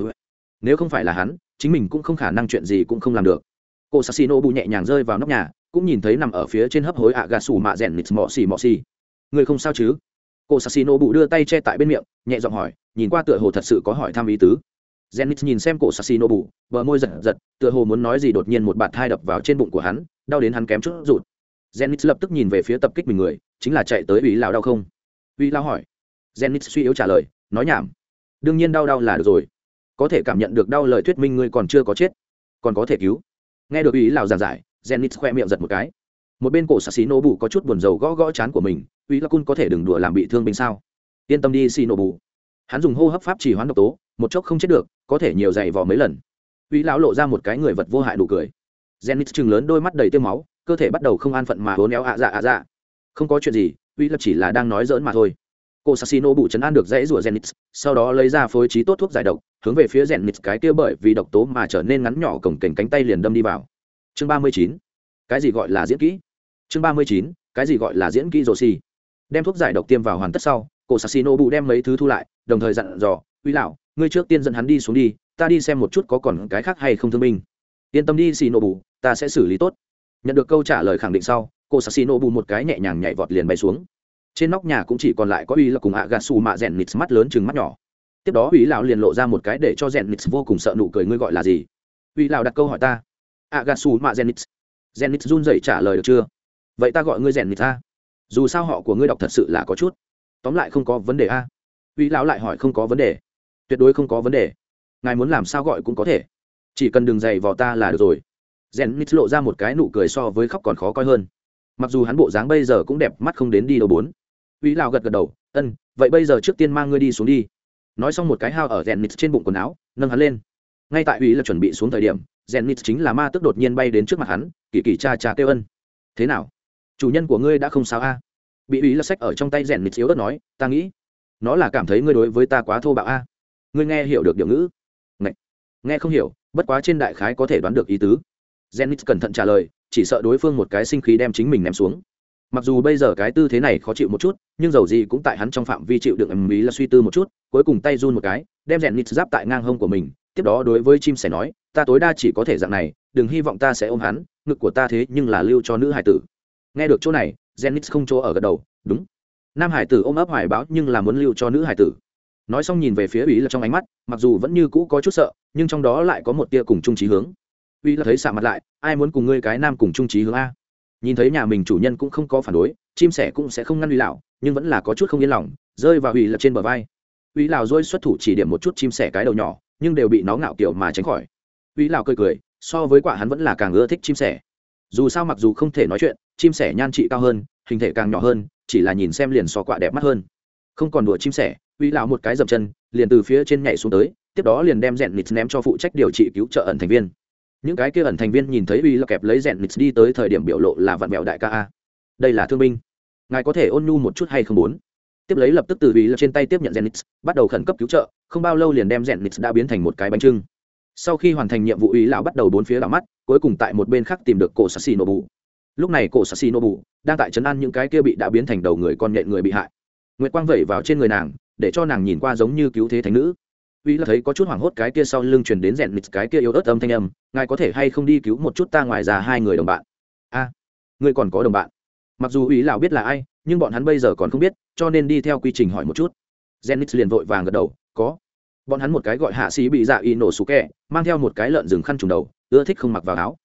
nếu không phải là hắn chính mình cũng không khả năng chuyện gì cũng không làm được. Cô sassino bù nhẹ nhàng rơi vào nóc nhà cũng nhìn thấy nằm ở phía trên hấp hối ạ gà sủ mạ rèn nịt mọ xì mọ xì. Người không sao chứ? Cô sassino bù đưa tay che tại bên miệng nhẹ giọng hỏi nhìn qua tựa hồ thật sự có hỏi thăm ý tứ. Zenith nhìn xem cổ Sassino bù, bờ môi giật giật, tựa hồ muốn nói gì đột nhiên một bạt thai đập vào trên bụng của hắn, đau đến hắn kém chút rụt. Zenit lập tức nhìn về phía tập kích mình người, chính là chạy tới ủy lão đau không? Ủy lão hỏi. Zenit suy yếu trả lời, nói nhảm. Đương nhiên đau đau là được rồi. Có thể cảm nhận được đau lời thuyết minh ngươi còn chưa có chết, còn có thể cứu. Nghe được ủy lão giảng giải, Zenit khoe miệng giật một cái. Một bên cổ Sassino bù có chút buồn rầu gõ gõ chán của mình, ủy lão cun có thể đừng đùa làm bị thương binh sao? Yên tâm đi Sino bù. Hắn dùng hô hấp pháp chỉ hoán độc tố, một chốc không chết được có thể nhiều dày vò mấy lần uy lão lộ ra một cái người vật vô hại đủ cười. Zenith chừng lớn đôi mắt đầy tiêu máu, cơ thể bắt đầu không an phận mà hố néo ạ dạ ạ dạ. Không có chuyện gì uy lập chỉ là đang nói dỡn mà thôi. Cô sassino bụ chấn an được dãy rủa Zenith, sau đó lấy ra phối trí tốt thuốc giải độc, hướng về phía Zenith cái kia bởi vì độc tố mà trở nên ngắn nhỏ cổng kềnh cánh tay liền đâm đi vào. Chương ba mươi chín, cái gì gọi là diễn kỹ? Chương ba mươi chín, cái gì gọi là diễn kỹ rồ xì? Đem thuốc giải độc tiêm vào hoàn tất sau, cô sassino bù đem mấy thứ thu lại, đồng thời dặn dò uy lão, ngươi trước tiên dẫn hắn đi xuống đi ta đi xem một chút có còn cái khác hay không thương binh. Yên tâm đi xì nổ bù ta sẽ xử lý tốt. Nhận được câu trả lời khẳng định sau, cô sắc xì nổ bù một cái nhẹ nhàng nhảy vọt liền bay xuống. Trên nóc nhà cũng chỉ còn lại có uy là cùng ạ gà xù mạ rèn nịt mắt lớn chừng mắt nhỏ. Tiếp đó uy lão liền lộ ra một cái để cho rèn nịt vô cùng sợ nụ cười, ngươi gọi là gì? Uy lão đặt câu hỏi ta. Ạ gà xù mạ rèn nịt rèn nịt run rẩy trả lời được chưa? Vậy ta gọi ngươi rèn nịt ta dù sao họ của ngươi đọc thật sự là có chút. Tóm lại không có vấn đề a. Uy lão lại hỏi không có vấn đề. Tuyệt đối không có vấn đề ngài muốn làm sao gọi cũng có thể. Chỉ cần đừng dày vào ta là được rồi. Rèn nít lộ ra một cái nụ cười so với khóc còn khó coi hơn. Mặc dù hắn bộ dáng bây giờ cũng đẹp, mắt không đến đi đâu bốn. Uy lào gật gật đầu, ân, vậy bây giờ trước tiên mang ngươi đi xuống đi. Nói xong một cái hao ở rèn nít trên bụng quần áo, nâng hắn lên. Ngay tại uy là chuẩn bị xuống thời điểm rèn nít chính là ma tức đột nhiên bay đến trước mặt hắn kỳ kỳ cha cha kêu ân. Thế nào? Chủ nhân của ngươi đã không sao a? Bị uy là sách ở trong tay rèn nít yếu ớt nói, ta nghĩ, nó là cảm thấy ngươi đối với ta quá thô bạo a. Ngươi nghe hiểu được điều ngữ nghe không hiểu, bất quá trên đại khái có thể đoán được ý tứ. Jennix cẩn thận trả lời, chỉ sợ đối phương một cái sinh khí đem chính mình ném xuống. Mặc dù bây giờ cái tư thế này khó chịu một chút, nhưng dầu gì cũng tại hắn trong phạm vi chịu đựng ầm ý là suy tư một chút, cuối cùng tay run một cái, đem rèn nít giáp tại ngang hông của mình, tiếp đó đối với chim sẻ nói, ta tối đa chỉ có thể dạng này, đừng hy vọng ta sẽ ôm hắn, ngực của ta thế nhưng là lưu cho nữ hải tử. Nghe được chỗ này rèn nít không chỗ ở gật đầu, đúng. Nam hải tử ôm ấp hoài báo nhưng là muốn lưu cho nữ hải tử. Nói xong nhìn về phía ủy là trong ánh mắt, mặc dù vẫn như cũ có chút sợ nhưng trong đó lại có một tia cùng trung trí hướng. Uy là thấy xạ mặt lại, ai muốn cùng ngươi cái nam cùng trung trí hướng a? Nhìn thấy nhà mình chủ nhân cũng không có phản đối, chim sẻ cũng sẽ không ngăn uy lão, nhưng vẫn là có chút không yên lòng, rơi vào uy là trên bờ vai. Uy lão dôi xuất thủ chỉ điểm một chút chim sẻ cái đầu nhỏ, nhưng đều bị nó ngạo kiểu mà tránh khỏi. Uy lão cười cười, so với quả hắn vẫn là càng ưa thích chim sẻ. Dù sao mặc dù không thể nói chuyện, chim sẻ nhan trị cao hơn, hình thể càng nhỏ hơn, chỉ là nhìn xem liền so quạ đẹp mắt hơn. Không còn đùa chim sẻ, uy lão một cái dậm chân, liền từ phía trên nhảy xuống tới tiếp đó liền đem rèn nịt ném cho phụ trách điều trị cứu trợ ẩn thành viên. Những cái kia ẩn thành viên nhìn thấy uy là kẹp lấy rèn nịt đi tới thời điểm biểu lộ là vạn mèo đại ca a. Đây là thương binh. Ngài có thể ôn nhu một chút hay không muốn? Tiếp lấy lập tức từ uy là trên tay tiếp nhận rèn nịt, bắt đầu khẩn cấp cứu trợ, không bao lâu liền đem rèn nịt đã biến thành một cái bánh trưng. Sau khi hoàn thành nhiệm vụ, uy lão bắt đầu bốn phía đảo mắt, cuối cùng tại một bên khác tìm được cổ sassi nổ bù lúc này cổ sassi nổ bù đang tại trấn an những cái kia bị đã biến thành đầu người con nhện người bị hại. Nguyệt quang vẩy vào trên người nàng, để cho nàng nhìn qua giống như cứu thế thánh nữ uy là thấy có chút hoảng hốt cái kia sau lưng truyền đến rèn nịt cái kia yếu ớt âm thanh âm ngài có thể hay không đi cứu một chút ta ngoài ra hai người đồng bạn? A à, ngươi còn có đồng bạn. Mặc dù uy lão biết là ai nhưng bọn hắn bây giờ còn không biết cho nên đi theo quy trình hỏi một chút. Jennix liền vội vàng gật đầu có. Bọn hắn một cái gọi hạ sĩ bị dạ y nổ sủ kẹ mang theo một cái lợn rừng khăn trùng đầu ưa thích không mặc vào áo.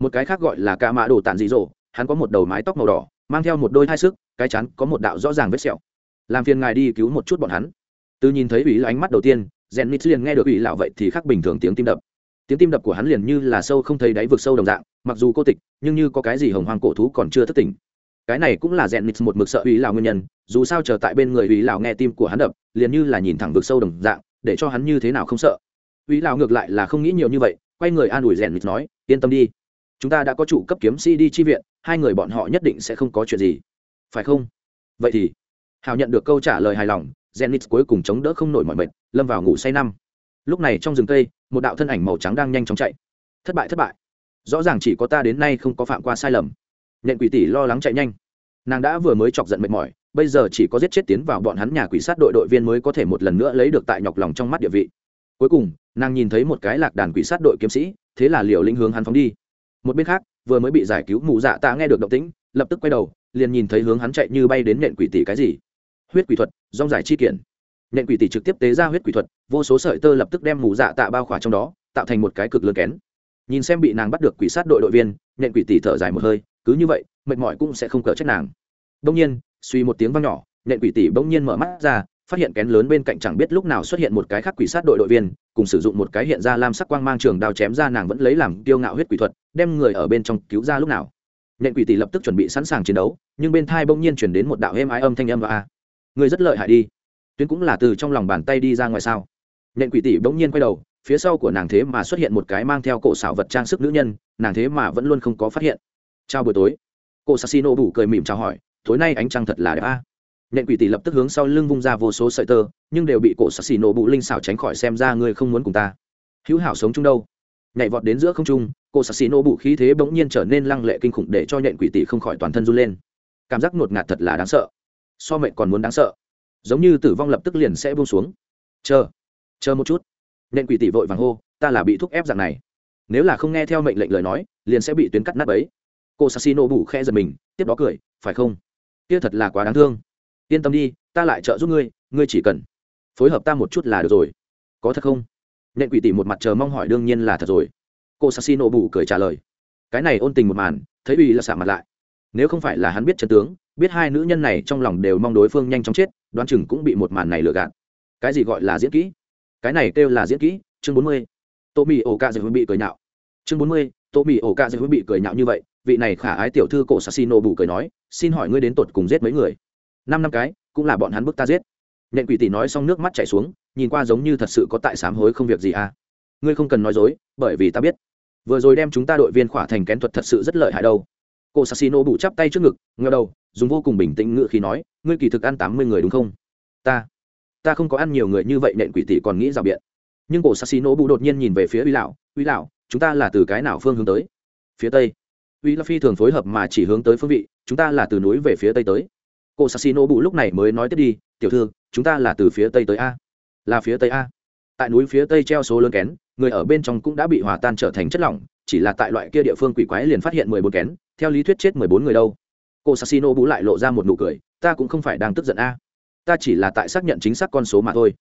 Một cái khác gọi là ca mã đồ tàn dị dỗ hắn có một đầu mái tóc màu đỏ mang theo một đôi hai sức cái chắn có một đạo rõ ràng vết sẹo. Làm phiền ngài đi cứu một chút bọn hắn. Từ nhìn thấy ủy là ánh mắt đầu tiên rèn nít liền nghe được ủy lão vậy thì khác bình thường tiếng tim đập. Tiếng tim đập của hắn liền như là sâu không thấy đáy vực sâu đồng dạng, mặc dù cô tịch, nhưng như có cái gì hồng hoang cổ thú còn chưa thất tỉnh. Cái này cũng là rèn nít một mực sợ ủy lão nguyên nhân, dù sao chờ tại bên người ủy lão nghe tim của hắn đập, liền như là nhìn thẳng vực sâu đồng dạng, để cho hắn như thế nào không sợ. Ủy lão ngược lại là không nghĩ nhiều như vậy, quay người an ủi rèn nít nói, yên tâm đi, chúng ta đã có chủ cấp kiếm sĩ đi chi viện, hai người bọn họ nhất định sẽ không có chuyện gì. Phải không? Vậy thì hào nhận được câu trả lời hài lòng Zenith cuối cùng chống đỡ không nổi mọi mệt, lâm vào ngủ say năm. Lúc này trong rừng cây, một đạo thân ảnh màu trắng đang nhanh chóng chạy. Thất bại thất bại. Rõ ràng chỉ có ta đến nay không có phạm qua sai lầm. Nhện quỷ tỷ lo lắng chạy nhanh. Nàng đã vừa mới chọc giận mệt mỏi, bây giờ chỉ có giết chết tiến vào bọn hắn nhà quỷ sát đội đội viên mới có thể một lần nữa lấy được tại nhọc lòng trong mắt địa vị. Cuối cùng, nàng nhìn thấy một cái lạc đàn quỷ sát đội kiếm sĩ, thế là liều lĩnh hướng hắn phóng đi. Một bên khác, vừa mới bị giải cứu mù dạ tạ nghe được động tĩnh, lập tức quay đầu, liền nhìn thấy hướng hắn chạy như bay đến nện quỷ tỷ cái gì huyết quỷ thuật, rong giải chi kiển nện quỷ tỷ trực tiếp tế ra huyết quỷ thuật, vô số sợi tơ lập tức đem mù dạ tạ bao khỏa trong đó, tạo thành một cái cực lớn kén. Nhìn xem bị nàng bắt được quỷ sát đội đội viên nện quỷ tỷ thở dài một hơi, cứ như vậy, mệt mỏi cũng sẽ không cỡ trách nàng. Đông nhiên, suy một tiếng vang nhỏ nện quỷ tỷ bỗng nhiên mở mắt ra, phát hiện kén lớn bên cạnh chẳng biết lúc nào xuất hiện một cái khác quỷ sát đội đội viên, cùng sử dụng một cái hiện ra lam sắc quang mang trường đao chém ra nàng vẫn lấy làm tiêu ngạo huyết quỷ thuật, đem người ở bên trong cứu ra lúc nào. Nện quỷ tỷ lập tức chuẩn bị sẵn sàng chiến đấu, nhưng bên thai bỗng nhiên chuyển đến một đạo êm ái âm thanh âm và a người rất lợi hại đi. Tuyến cũng là từ trong lòng bàn tay đi ra ngoài sao? Nện quỷ tỷ bỗng nhiên quay đầu, phía sau của nàng thế mà xuất hiện một cái mang theo cổ xảo vật trang sức nữ nhân, nàng thế mà vẫn luôn không có phát hiện. Chào buổi tối. Cô sassino bủ cười mỉm chào hỏi, tối nay ánh trăng thật là đẹp a. Nện quỷ tỷ lập tức hướng sau lưng vung ra vô số sợi tơ, nhưng đều bị cổ sassino bủ linh xảo tránh khỏi xem ra ngươi không muốn cùng ta. Hữu hảo sống chung đâu? Nhảy vọt đến giữa không trung, cô sassino bủ khí thế bỗng nhiên trở nên lăng lệ kinh khủng để cho nhện quỷ tỷ không khỏi toàn thân run lên. Cảm giác ngột ngạt thật là đáng sợ so mệnh còn muốn đáng sợ. Giống như tử vong lập tức liền sẽ buông xuống. Chờ chờ một chút. Nện quỷ tỷ vội vàng hô, ta là bị thúc ép dạng này. Nếu là không nghe theo mệnh lệnh lời nói, liền sẽ bị tuyến cắt nát ấy cô sassino bủ khe giật mình, tiếp đó cười, phải không? Kia thật là quá đáng thương. Yên tâm đi, ta lại trợ giúp ngươi ngươi chỉ cần phối hợp ta một chút là được rồi. Có thật không? Nện quỷ tỷ một mặt chờ mong hỏi, đương nhiên là thật rồi. Cô sassino bủ cười trả lời, cái này ôn tình một màn, thấy ủy là xả mặt lại. Nếu không phải là hắn biết chân tướng biết hai nữ nhân này trong lòng đều mong đối phương nhanh chóng chết, đoán chừng cũng bị một màn này lừa gạt. Cái gì gọi là diễn kỹ? Cái này kêu là diễn kỹ, chương bốn mươi. Tô mì ổ ca dạy bị cười nhạo. Chương bốn mươi, tô mì ổ ca dạy bị cười nhạo như vậy, vị này khả ái tiểu thư cổ sassino bù cười nói, xin hỏi ngươi đến tột cùng giết mấy người? Năm năm cái, cũng là bọn hắn bức ta giết. Nhện quỷ tỷ nói xong nước mắt chảy xuống, nhìn qua giống như thật sự có tại sám hối không việc gì à. Ngươi không cần nói dối, bởi vì ta biết. Vừa rồi đem chúng ta đội viên khỏa thành kén thuật thật sự rất lợi hại đâu. Cô sassino bù chắp tay trước ngực ngờ đầu dùng vô cùng bình tĩnh ngự khi nói, ngươi kỳ thực ăn tám mươi người đúng không? Ta ta không có ăn nhiều người như vậy nện quỷ tỷ còn nghĩ rào biện. Nhưng cổ sassino bù đột nhiên nhìn về phía uy lão uy lão, chúng ta là từ cái nào phương hướng tới? Phía tây. Uy la phi thường phối hợp mà chỉ hướng tới phương vị, chúng ta là từ núi về phía tây tới. Cổ sassino bù lúc này mới nói tiếp đi, tiểu thư, chúng ta là từ phía tây tới a. Là phía tây a. Tại núi phía tây treo số lớn kén, người ở bên trong cũng đã bị hòa tan trở thành chất lỏng, chỉ là tại loại kia địa phương quỷ quái liền phát hiện mười bốn kén, theo lý thuyết chết mười bốn người đâu cô sassino bú lại lộ ra một nụ cười, ta cũng không phải đang tức giận a. Ta chỉ là tại xác nhận chính xác con số mà thôi.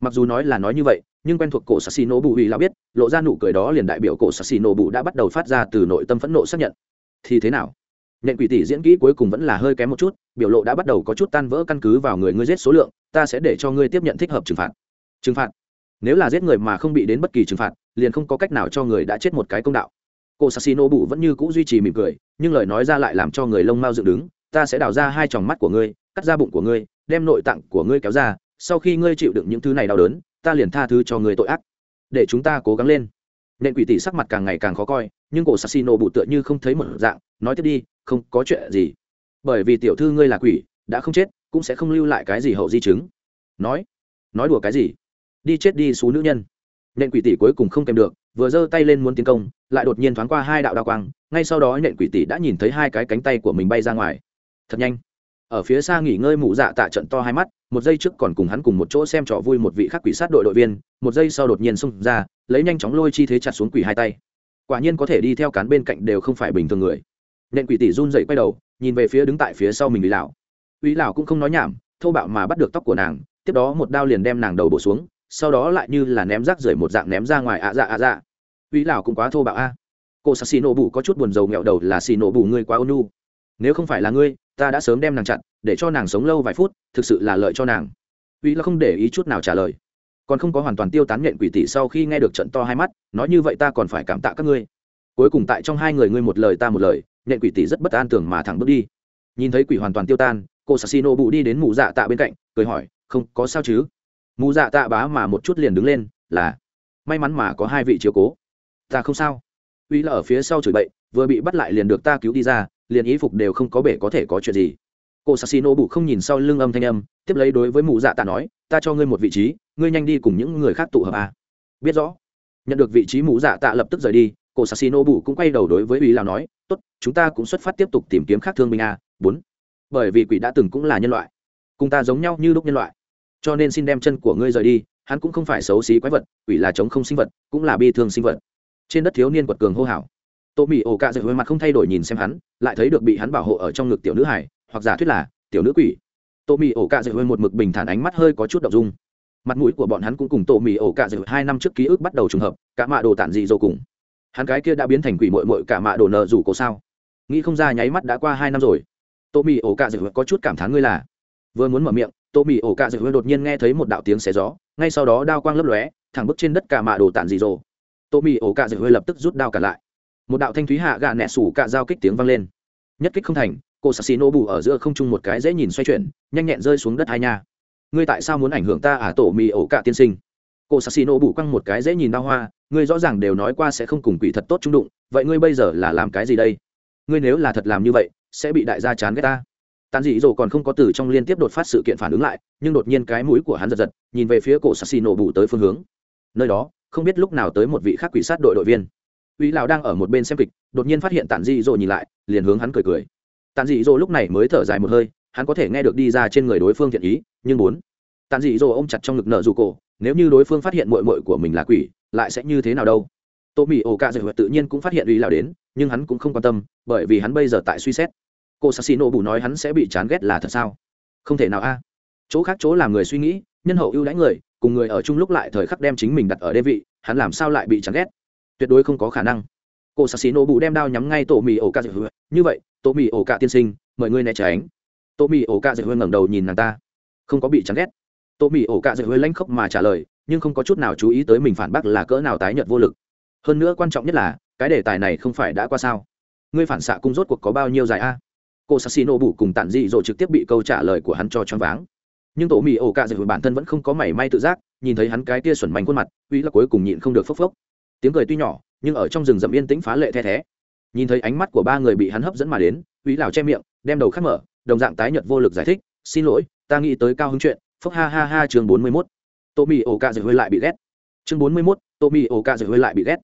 Mặc dù nói là nói như vậy, nhưng quen thuộc cổ sassino bù hủy lão biết, lộ ra nụ cười đó liền đại biểu cổ sassino bù đã bắt đầu phát ra từ nội tâm phẫn nộ xác nhận. Thì thế nào? Nện quỷ tỷ diễn kỹ cuối cùng vẫn là hơi kém một chút, biểu lộ đã bắt đầu có chút tan vỡ căn cứ vào người ngươi giết số lượng, ta sẽ để cho ngươi tiếp nhận thích hợp trừng phạt. Trừng phạt? Nếu là giết người mà không bị đến bất kỳ trừng phạt, liền không có cách nào cho người đã chết một cái công đạo cô sassino bù vẫn như c ũ duy trì mỉm cười, nhưng lời nói ra lại làm cho người lông mao dựng đứng, ta sẽ đào ra hai tròng mắt của ngươi, cắt ra bụng của ngươi, đem nội tạng của ngươi kéo ra, sau khi ngươi chịu đựng những thứ này đau đớn, ta liền tha thứ cho ngươi tội ác. Để chúng ta cố gắng lên. Nện quỷ tỷ sắc mặt càng ngày càng khó coi, nhưng cổ sassino bụ tựa như không thấy một dạng, nói tiếp đi, không có chuyện gì. Bởi vì tiểu thư ngươi là quỷ, đã không chết, cũng sẽ không lưu lại cái gì hậu di chứng. Nói nói đùa cái gì? Đi chết đi xú nữ nhân. Nện quỷ tỷ cuối cùng không kèm được vừa giơ tay lên muốn tiến công, lại đột nhiên thoáng qua hai đạo đao quang, ngay sau đó nện quỷ tỷ đã nhìn thấy hai cái cánh tay của mình bay ra ngoài. Thật nhanh. Ở phía xa nghỉ ngơi mụ dạ tạ trận to hai mắt, một giây trước còn cùng hắn cùng một chỗ xem trò vui một vị khác quỷ sát đội đội viên, một giây sau đột nhiên xông ra, lấy nhanh chóng lôi chi thế chặt xuống quỷ hai tay. Quả nhiên có thể đi theo cán bên cạnh đều không phải bình thường người. Nện quỷ tỷ run dậy quay đầu, nhìn về phía đứng tại phía sau mình ủy lão. Ủy lão cũng không nói nhảm, thô bạo mà bắt được tóc của nàng, tiếp đó một đao liền đem nàng đầu bổ xuống sau đó lại như là ném rác rưởi một dạng ném ra ngoài ạ dạ ạ dạ. Uy lão cũng quá thô bạo a. Cô sa xì nổ bù có chút buồn rầu nghẹo đầu là xì nổ bù ngươi quá ônu nếu không phải là ngươi, ta đã sớm đem nàng chặn, để cho nàng sống lâu vài phút, thực sự là lợi cho nàng. Uy là không để ý chút nào trả lời. Còn không có hoàn toàn tiêu tán nhện quỷ tỷ sau khi nghe được trận to hai mắt, nói như vậy ta còn phải cảm tạ các ngươi. Cuối cùng tại trong hai người ngươi một lời ta một lời, nhện quỷ tỷ rất bất an tưởng mà thẳng bước đi. Nhìn thấy quỷ hoàn toàn tiêu tan, cô sassino bụ đi đến mụ dạ tạ bên cạnh, cười hỏi, không, có sao chứ? Mụ dạ tạ bá mà một chút liền đứng lên, là, may mắn mà có hai vị chiếu cố. Ta không sao. Uy là ở phía sau chửi bậy, vừa bị bắt lại liền được ta cứu đi ra, liền ý phục đều không có bể có thể có chuyện gì. Cô sassino bụ không nhìn sau lưng âm thanh âm, tiếp lấy đối với mụ dạ tạ nói, ta cho ngươi một vị trí, ngươi nhanh đi cùng những người khác tụ hợp à. biết rõ. Nhận được vị trí mụ dạ tạ lập tức rời đi, cô sassino bụ cũng quay đầu đối với uy lào nói, tốt, chúng ta cũng xuất phát tiếp tục tìm kiếm khác thương binh a bốn. Bởi vì quỷ đã từng cũng là nhân loại, cùng ta giống nhau như lúc nhân loại cho nên xin đem chân của ngươi rời đi, hắn cũng không phải xấu xí quái vật, quỷ là chống không sinh vật, cũng là bi thương sinh vật. Trên đất thiếu niên quật cường hô hào. Tô mỹ ổ cạ dậy với mặt không thay đổi nhìn xem hắn, lại thấy được bị hắn bảo hộ ở trong ngực tiểu nữ hải hoặc giả thuyết là tiểu nữ quỷ. Tô mỹ ổ cạ dậy với một mực bình thản ánh mắt hơi có chút đ ộ n g dung. Mặt mũi của bọn hắn cũng cùng tô mỹ ổ cạ dậy hai năm trước ký ức bắt đầu trùng hợp, cả mạ đồ tản dị dô cùng. Hắn cái kia đã biến thành quỷ mội mội cả mạ đồ nợ rủ cổ sao? Nghĩ không ra nháy mắt đã qua hai năm rồi. Tô mỹ ổ cạ dậy có chút cảm thán ngươi là, vừa muốn mở miệng tô mì ổ cạ dậy đột nhiên nghe thấy một đạo tiếng xé gió, ngay sau đó đao quang lấp lóe, thẳng bước trên đất cả mạ đồ tản dị dô tô mì ổ cạ dậy lập tức rút đao cả lại. Một đạo thanh thúy hạ gạ nẹ sủ cạ dao kích tiếng vang lên. Nhất kích không thành, cô sassi nô bù ở giữa không trung một cái dễ nhìn xoay chuyển, nhanh nhẹn rơi xuống đất hai nha. Ngươi tại sao muốn ảnh hưởng ta à tổ mì ổ cạ tiên sinh? Cô sassi nô bù quăng một cái dễ nhìn đao hoa, ngươi rõ ràng đều nói qua sẽ không cùng quỷ thật tốt trung đụng, vậy ngươi bây giờ là làm cái gì đây? Ngươi nếu là thật làm như vậy, sẽ bị đại gia chán ghét ta tàn dị dỗ còn không có từ trong liên tiếp đột phát sự kiện phản ứng lại, nhưng đột nhiên cái mũi của hắn giật giật, nhìn về phía cổ sassi nổ bù tới phương hướng. Nơi đó, không biết lúc nào tới một vị khác quỷ sát đội đội viên. Uy lão đang ở một bên xem kịch, đột nhiên phát hiện tàn dị dỗ nhìn lại, liền hướng hắn cười cười. Tàn dị dỗ lúc này mới thở dài một hơi, hắn có thể nghe được đi ra trên người đối phương thiện ý, nhưng bốn tàn dị dỗ ôm chặt trong ngực nợ dù cổ, nếu như đối phương phát hiện mội mội của mình là quỷ, lại sẽ như thế nào đâu? Tô mỹ ổ cạ dạy tự nhiên cũng phát hiện uy lão đến, nhưng hắn cũng không quan tâm, bởi vì hắn bây giờ tại suy xét cô sassino bù nói hắn sẽ bị chán ghét là thật sao? Không thể nào a. Chỗ khác chỗ làm người suy nghĩ, nhân hậu ưu đãi người, cùng người ở chung lúc lại thời khắc đem chính mình đặt ở đê vị, hắn làm sao lại bị chán ghét? Tuyệt đối không có khả năng. Cô sassino bù đem đao nhắm ngay tổ mì ổ cạ dạy như vậy, tô mì ổ cạ tiên sinh, mời ngươi né tránh. Tô mì ổ cạ dạy ngẩng đầu nhìn nàng ta. Không có bị chán ghét. Tô mì ổ cạ dạy lãnh khốc mà trả lời, nhưng không có chút nào chú ý tới mình phản bác là cỡ nào tái nhợt vô lực. Hơn nữa quan trọng nhất là, cái đề tài này không phải đã qua sao? Ngươi phản xạ cung rốt cuộc có bao nhiêu dài a? Cô sassino bù cùng tản dị rồi trực tiếp bị câu trả lời của hắn cho choáng váng. Nhưng tổ mì ổ cạ dạy bản thân vẫn không có mảy may tự giác, nhìn thấy hắn cái tia xuẩn mảnh khuôn mặt, uy là cuối cùng nhịn không được phốc phốc. Tiếng cười tuy nhỏ, nhưng ở trong rừng rậm yên tĩnh phá lệ the thé. Nhìn thấy ánh mắt của ba người bị hắn hấp dẫn mà đến, uy lào che miệng, đem đầu khắc mở, đồng dạng tái nhợt vô lực giải thích, xin lỗi, ta nghĩ tới cao hứng chuyện. Phốc ha ha ha chương bốn mươi mốt. Tô mì ổ cạ dạy hơi lại bị ghét. Chương bốn mươi mốt tô mì ổ cạ dạy hơi lại bị ghét.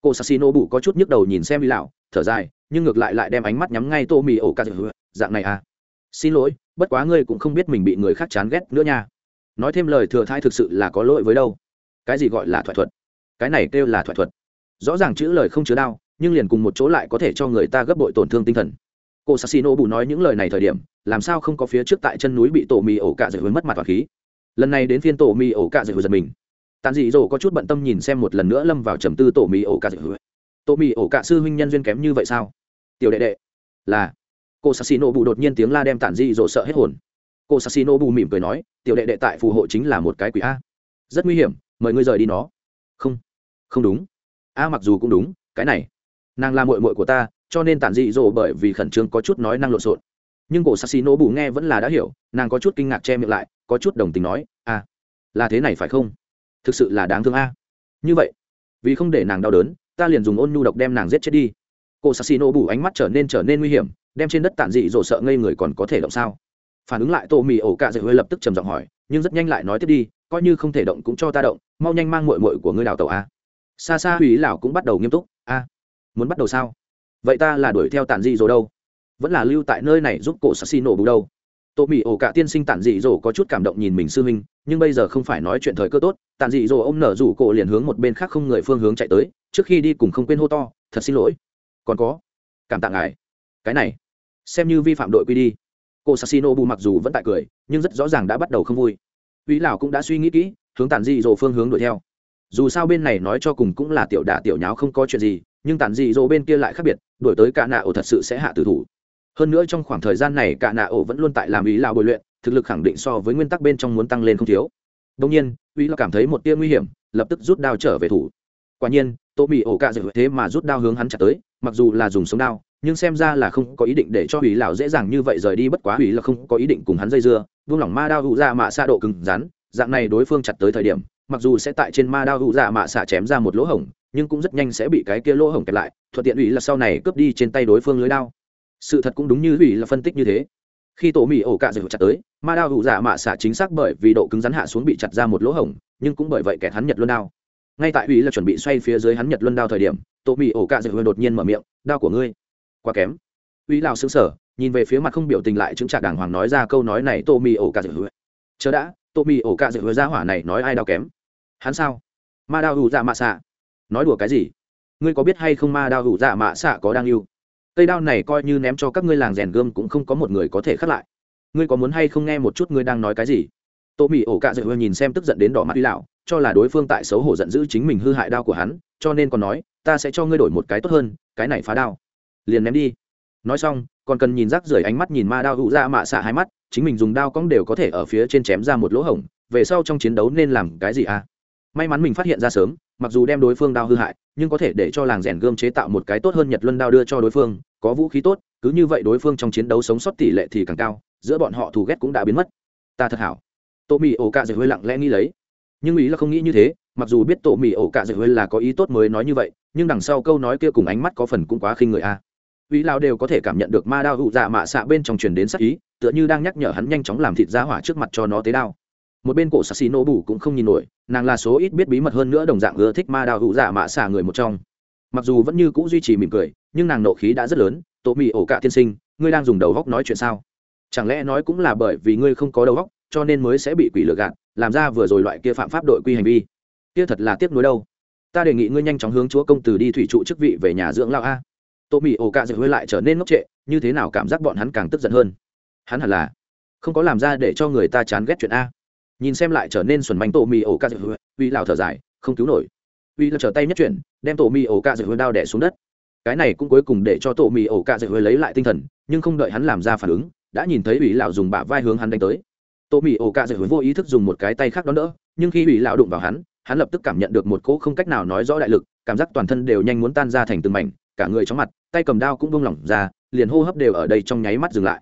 Cô sassino bù có chút nhức đầu nhìn xem uy lào, thở dài nhưng ngược lại lại đem ánh mắt nhắm ngay tô mì ổ cà dạy dạng này à? Xin lỗi, bất quá ngươi cũng không biết mình bị người khác chán ghét nữa nha. Nói thêm lời thừa thai thực sự là có lỗi với đâu. Cái gì gọi là thoại thuật? Cái này kêu là thoại thuật. Rõ ràng chữ lời không chứa đau, nhưng liền cùng một chỗ lại có thể cho người ta gấp bội tổn thương tinh thần. Cô sassino bù nói những lời này thời điểm, làm sao không có phía trước tại chân núi bị tổ mì ổ cạ dạy hơi mất mặt và khí. Lần này đến phiên tổ mì ổ cạ dạy hơi giật mình. Tàn dị dỗ có chút bận tâm nhìn xem một lần nữa lâm vào trầm tư tổ mì ổ cạ dạy hơi tổ mì ổ cạ sư huynh nhân duyên kém như vậy sao? Tiểu đệ đệ. Là. Cô sassino bù đột nhiên tiếng la đem Tản Di rộ sợ hết hồn. Cô sassino bù mỉm cười nói, tiểu đệ đệ tại phù hộ chính là một cái quỷ a. Rất nguy hiểm, mời ngươi rời đi nó. Không không đúng. A, mặc dù cũng đúng, cái này, nàng là mội mội của ta, cho nên tản dị dỗ bởi vì khẩn trương có chút nói năng lộn xộn. Nhưng cổ sassy nổ bù nghe vẫn là đã hiểu, nàng có chút kinh ngạc che miệng lại, có chút đồng tình nói, a, là thế này phải không? Thực sự là đáng thương a. Như vậy, vì không để nàng đau đớn, ta liền dùng ôn nhu độc đem nàng giết chết đi. Cô sassy nổ bù ánh mắt trở nên trở nên nguy hiểm, đem trên đất tản dị dỗ sợ ngây người còn có thể động sao? Phản ứng lại tô mì ổ cạ dậy hơi lập tức trầm giọng hỏi, nhưng rất nhanh lại nói tiếp đi, coi như không thể động cũng cho ta động, mau nhanh mang mội mội của ngươi đào tàu a. Xa xa hủy lão cũng bắt đầu nghiêm túc, a, muốn bắt đầu sao? Vậy ta là đuổi theo tản dị rồi đâu? Vẫn là lưu tại nơi này giúp cổ sassy nổ bù đâu? Tô mì ổ cả tiên sinh tản dị dỗ có chút cảm động nhìn mình sư huynh, nhưng bây giờ không phải nói chuyện thời cơ tốt, tản dị dỗ ông nở rủ cổ liền hướng một bên khác không người phương hướng chạy tới, trước khi đi cùng không quên hô to, thật xin lỗi còn có. Cảm tạ ngài. Cái này, xem như vi phạm đội quy đi. Cô sassino bù mặc dù vẫn tại cười, nhưng rất rõ ràng đã bắt đầu không vui. Uy lão cũng đã suy nghĩ kỹ, hướng tản dị dỗ phương hướng đuổi theo. Dù sao bên này nói cho cùng cũng là tiểu đả tiểu nháo không có chuyện gì, nhưng tản dị dỗ bên kia lại khác biệt, đuổi tới cả nạ ổ thật sự sẽ hạ tử thủ. Hơn nữa trong khoảng thời gian này cả nạ ổ vẫn luôn tại làm ý lão bồi luyện, thực lực khẳng định so với nguyên tắc bên trong muốn tăng lên không thiếu. Đông nhiên uy lão cảm thấy một tia nguy hiểm, lập tức rút đao trở về thủ. Quả nhiên tô bị ổ cạ dự thế mà rút đao hướng hắn chặt tới mặc dù là dùng sống đao, nhưng xem ra là không có ý định để cho hủy lão dễ dàng như vậy rời đi, bất quá hủy là không có ý định cùng hắn dây dưa. Vung lỏng ma đao hụ ra dạ mạ xa độ cứng rắn, dạng này đối phương chặt tới thời điểm, mặc dù sẽ tại trên ma đao hụ ra dạ mạ xạ chém ra một lỗ hổng, nhưng cũng rất nhanh sẽ bị cái kia lỗ hổng kẹp lại. Thuận tiện hủy là sau này cướp đi trên tay đối phương lưới đao. Sự thật cũng đúng như hủy là phân tích như thế. Khi tổ mỹ ổ cạ dự chặt tới, ma đao hụ dạ mạ xạ chính xác bởi vì độ cứng rắn hạ xuống bị chặt ra một lỗ hổng, nhưng cũng bởi vậy kẻ hắn nhật luôn đao ngay tại ủy là chuẩn bị xoay phía dưới hắn nhật luân đao thời điểm tổ mỹ ổ cạ dự đột nhiên mở miệng, đao của ngươi, quá kém. Ủy lào xứng sở nhìn về phía mặt không biểu tình lại chứng trả đàng hoàng nói ra câu nói này, tô mì ổ cạ dạy hứa chớ đã, tô mì ổ cạ dạy hứa ra hỏa này nói ai đau kém? Hắn sao? Ma đao hủ dạ mạ xạ. Nói đùa cái gì? Ngươi có biết hay không ma đao hủ dạ mạ xạ có đang yêu? Cây đao này coi như ném cho các ngươi làng rèn gươm cũng không có một người có thể khắc lại. Ngươi có muốn hay không nghe một chút ngươi đang nói cái gì? Tô mì ổ cạ dự hơi nhìn xem tức giận đến đỏ mặt uy lão cho là đối phương tại xấu hổ giận dữ chính mình hư hại đao của hắn, cho nên còn nói, ta sẽ cho ngươi đổi một cái tốt hơn, cái này phá đao. Liền ném đi. Nói xong, còn cần nhìn rác rưởi ánh mắt nhìn ma đao hữu ra mạ xạ hai mắt, chính mình dùng đao cong đều có thể ở phía trên chém ra một lỗ hổng, về sau trong chiến đấu nên làm cái gì à? May mắn mình phát hiện ra sớm, mặc dù đem đối phương đao hư hại, nhưng có thể để cho làng rèn gươm chế tạo một cái tốt hơn nhật luân đao đưa cho đối phương, có vũ khí tốt, cứ như vậy đối phương trong chiến đấu sống sót tỷ lệ thì càng cao, giữa bọn họ thù ghét cũng đã biến mất. Ta thật hảo. Tô mì ổ cạ dạy hơi lặng lẽ nghĩ lấy nhưng ý là không nghĩ như thế mặc dù biết tổ mì ổ cạ dạy hơi là có ý tốt mới nói như vậy nhưng đằng sau câu nói kia cùng ánh mắt có phần cũng quá khinh người a ý lão đều có thể cảm nhận được ma đao hụ dạ mạ xạ bên trong truyền đến sắc ý, tựa như đang nhắc nhở hắn nhanh chóng làm thịt giá hỏa trước mặt cho nó tế đao. Một bên cổ Sasino bù cũng không nhìn nổi, nàng là số ít biết bí mật hơn nữa đồng dạng ưa thích ma đao hụ dạ mạ xạ người một trong. Mặc dù vẫn như cũ duy trì mỉm cười, nhưng nàng nộ khí đã rất lớn, tổ Mị ổ cạ tiên sinh, ngươi đang dùng đầu góc nói chuyện sao? Chẳng lẽ nói cũng là bởi vì ngươi không có đầu góc, cho nên mới sẽ bị quỷ lừa gạt, làm ra vừa rồi loại kia phạm pháp đội quy hành vi. Kia thật là tiếc nuối đâu. Ta đề nghị ngươi nhanh chóng hướng chúa công tử đi thủy trụ chức vị về nhà dưỡng lao a. Tô mì ổ cạ dạy hơi lại trở nên ngốc trệ như thế nào cảm giác bọn hắn càng tức giận hơn. Hắn hẳn là không có làm ra để cho người ta chán ghét chuyện a. Nhìn xem lại trở nên xuẩn manh tô mì ổ cạ dạy hơi vì lào thở dài không cứu nổi. Vì là trở tay nhất chuyển đem tổ mì ổ cạ dạy hơi đao đẻ xuống đất. Cái này cũng cuối cùng để cho tổ mì ổ cạ dạy hơi lấy lại tinh thần nhưng không đợi hắn làm ra phản ứng đã nhìn thấy ủy lão dùng bả vai hướng hắn đánh tới. Tô mì ổ cạ dạy hơi vô ý thức dùng một cái tay khác đón đỡ, nhưng khi ủy lão đụng vào hắn hắn lập tức cảm nhận được một cỗ không cách nào nói rõ đại lực, cảm giác toàn thân đều nhanh muốn tan ra thành từng mảnh, cả người chóng mặt, tay cầm đao cũng buông lỏng ra, liền hô hấp đều ở đây trong nháy mắt dừng lại.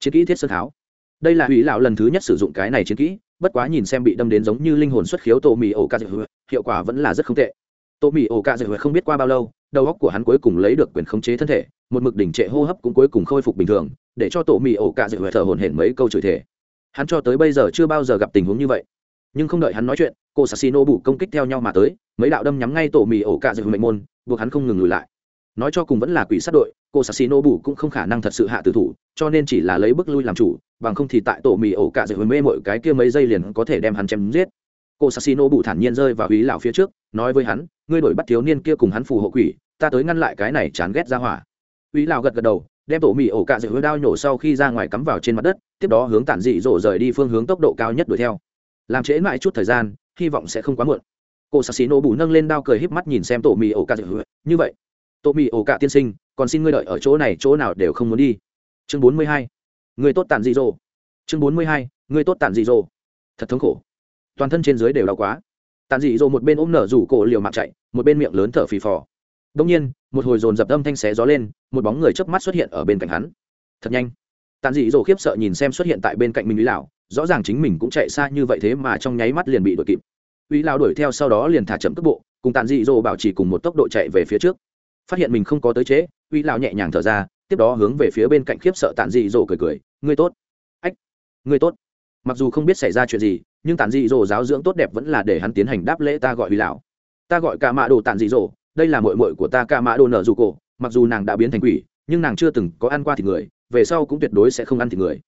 Chiến kỹ thiết sơn tháo. Đây là ủy lão lần thứ nhất sử dụng cái này chiến kỹ, bất quá nhìn xem bị đâm đến giống như linh hồn xuất khiếu Tô mì ổ cạ dạy hiệu quả vẫn là rất không tệ. Tô mì ổ cạ dạy không biết qua bao lâu, đầu óc của hắn cuối cùng lấy được quyền khống chế thân thể, một mực đỉnh trệ hô hấp cũng cuối cùng khôi phục bình thường, để cho tổ mì ổ cạ dạy thở hổn hển mấy câu chửi thể hắn cho tới bây giờ chưa bao giờ gặp tình huống như vậy. Nhưng không đợi hắn nói chuyện, cô sassino bù công kích theo nhau mà tới, mấy đạo đâm nhắm ngay tổ mì ổ cạ dạy mệnh môn, buộc hắn không ngừng lùi lại. Nói cho cùng vẫn là quỷ sát đội, cô sassino bù cũng không khả năng thật sự hạ tử thủ, cho nên chỉ là lấy bước lui làm chủ, bằng không thì tại tổ mì ổ cạ dậy hồi mê mọi cái kia mấy giây liền có thể đem hắn chém giết. Cô sassino bù thản nhiên rơi vào ý lão phía trước, nói với hắn, ngươi đổi bắt thiếu niên kia cùng hắn phù hộ quỷ, ta tới ngăn lại cái này chán ghét ra hỏa. Ý lão gật gật đầu đem tổ mì ổ cạ dạy hứa đao nhổ sau khi ra ngoài cắm vào trên mặt đất, tiếp đó hướng tản dị dỗ rời đi phương hướng tốc độ cao nhất đuổi theo. Làm trễ mãi chút thời gian, hy vọng sẽ không quá muộn. Cô sassino bù nâng lên đao cười híp mắt nhìn xem tổ mì ổ cạ dạy hứa. Như vậy, Tổ mì ổ cạ tiên sinh, còn xin ngươi đợi ở chỗ này, chỗ nào đều không muốn đi. Chương bốn mươi hai. Người tốt tản dị dỗ chương bốn mươi hai. Người tốt tản dị dỗ thật thống khổ. Toàn thân trên dưới đều đau quá. Tản dị dỗ một bên ôm nở rủ cổ liều mạng chạy, một bên miệng lớn thở phì phò đông nhiên, một hồi dồn dập âm thanh xé gió lên, một bóng người chớp mắt xuất hiện ở bên cạnh hắn. Thật nhanh. Tàn dị dỗ khiếp sợ nhìn xem xuất hiện tại bên cạnh mình lý lão, rõ ràng chính mình cũng chạy xa như vậy thế mà trong nháy mắt liền bị đuổi kịp. Uy lão đuổi theo sau đó liền thả chậm tốc bộ, cùng tàn dị dỗ bảo trì cùng một tốc độ chạy về phía trước. Phát hiện mình không có tới chế, uy lão nhẹ nhàng thở ra, tiếp đó hướng về phía bên cạnh khiếp sợ tàn dị dỗ cười cười, ngươi tốt. Ách, ngươi tốt. Mặc dù không biết xảy ra chuyện gì, nhưng tàn dị dỗ giáo dưỡng tốt đẹp vẫn là để hắn tiến hành đáp lễ ta gọi uy lão. Ta gọi cả mạ đồ tàn dị dỗ đây là mội mội của ta ca mã đồ nợ dù cổ, mặc dù nàng đã biến thành quỷ, nhưng nàng chưa từng có ăn qua thịt người, về sau cũng tuyệt đối sẽ không ăn thịt người.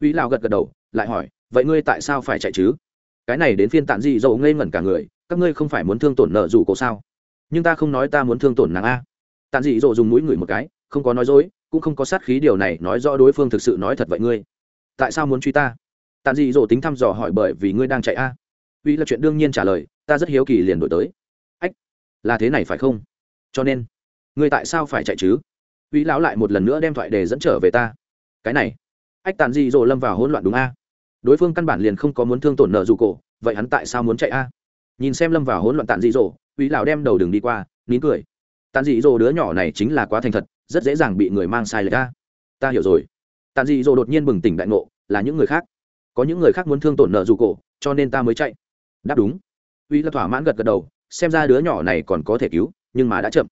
Uy lão gật gật đầu, lại hỏi, vậy ngươi tại sao phải chạy chứ? Cái này đến phiên tàn dị dầu ngây ngẩn cả người, các ngươi không phải muốn thương tổn nợ dù cổ sao? Nhưng ta không nói ta muốn thương tổn nàng a. Tàn dị dỗ dùng mũi ngửi một cái, không có nói dối, cũng không có sát khí điều này nói rõ đối phương thực sự nói thật vậy ngươi. Tại sao muốn truy ta? Tàn dị dỗ tính thăm dò hỏi bởi vì ngươi đang chạy a. Uy là chuyện đương nhiên trả lời, ta rất hiếu kỳ liền đổi tới là thế này phải không? Cho nên, ngươi tại sao phải chạy chứ? Uy lão lại một lần nữa đem thoại đề dẫn trở về ta. Cái này, ách tàn dị dỗ lâm vào hỗn loạn đúng a? Đối phương căn bản liền không có muốn thương tổn nợ dù cổ, vậy hắn tại sao muốn chạy a? Nhìn xem lâm vào hỗn loạn tàn dị dỗ uy lão đem đầu đường đi qua, nín cười. Tàn dị dỗ đứa nhỏ này chính là quá thành thật, rất dễ dàng bị người mang sai lệch a. Ta hiểu rồi. Tàn dị dỗ đột nhiên bừng tỉnh đại ngộ, là những người khác. Có những người khác muốn thương tổn nợ dù cổ, cho nên ta mới chạy. Đáp đúng. Uy là thỏa mãn gật gật đầu xem ra đứa nhỏ này còn có thể cứu, nhưng mà đã chậm.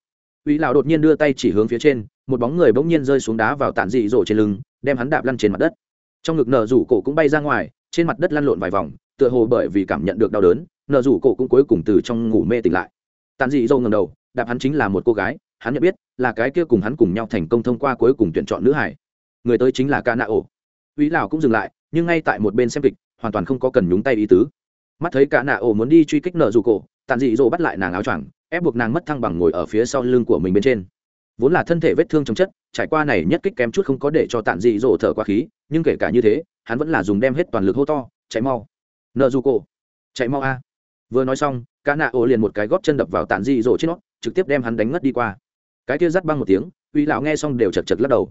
Uy lão đột nhiên đưa tay chỉ hướng phía trên, một bóng người bỗng nhiên rơi xuống đá vào tản dị rổ trên lưng, đem hắn đạp lăn trên mặt đất. Trong ngực nở rủ cổ cũng bay ra ngoài, trên mặt đất lăn lộn vài vòng, tựa hồ bởi vì cảm nhận được đau đớn nở rủ cổ cũng cuối cùng từ trong ngủ mê tỉnh lại. Tản dị rổ ngầm đầu, đạp hắn chính là một cô gái, hắn nhận biết là cái kia cùng hắn cùng nhau thành công thông qua cuối cùng tuyển chọn nữ hải. Người tới chính là ca nạ ổ uy lão cũng dừng lại, nhưng ngay tại một bên xem kịch, hoàn toàn không có cần nhúng tay ý tứ. Mắt thấy cả nạ ổ muốn đi truy kích nợ dù cổ tàn dị dỗ bắt lại nàng áo choàng, ép buộc nàng mất thăng bằng ngồi ở phía sau lưng của mình bên trên. Vốn là thân thể vết thương trong chất, trải qua này nhất kích kém chút không có để cho tàn dị dỗ thở qua khí, nhưng kể cả như thế, hắn vẫn là dùng đem hết toàn lực hô to, chạy mau. Nợ du cổ. Chạy mau a. Vừa nói xong, cả nạ ô liền một cái góp chân đập vào tàn dị dỗ trên nó, trực tiếp đem hắn đánh ngất đi qua. Cái kia dắt băng một tiếng, uy lão nghe xong đều chật chật lắc đầu.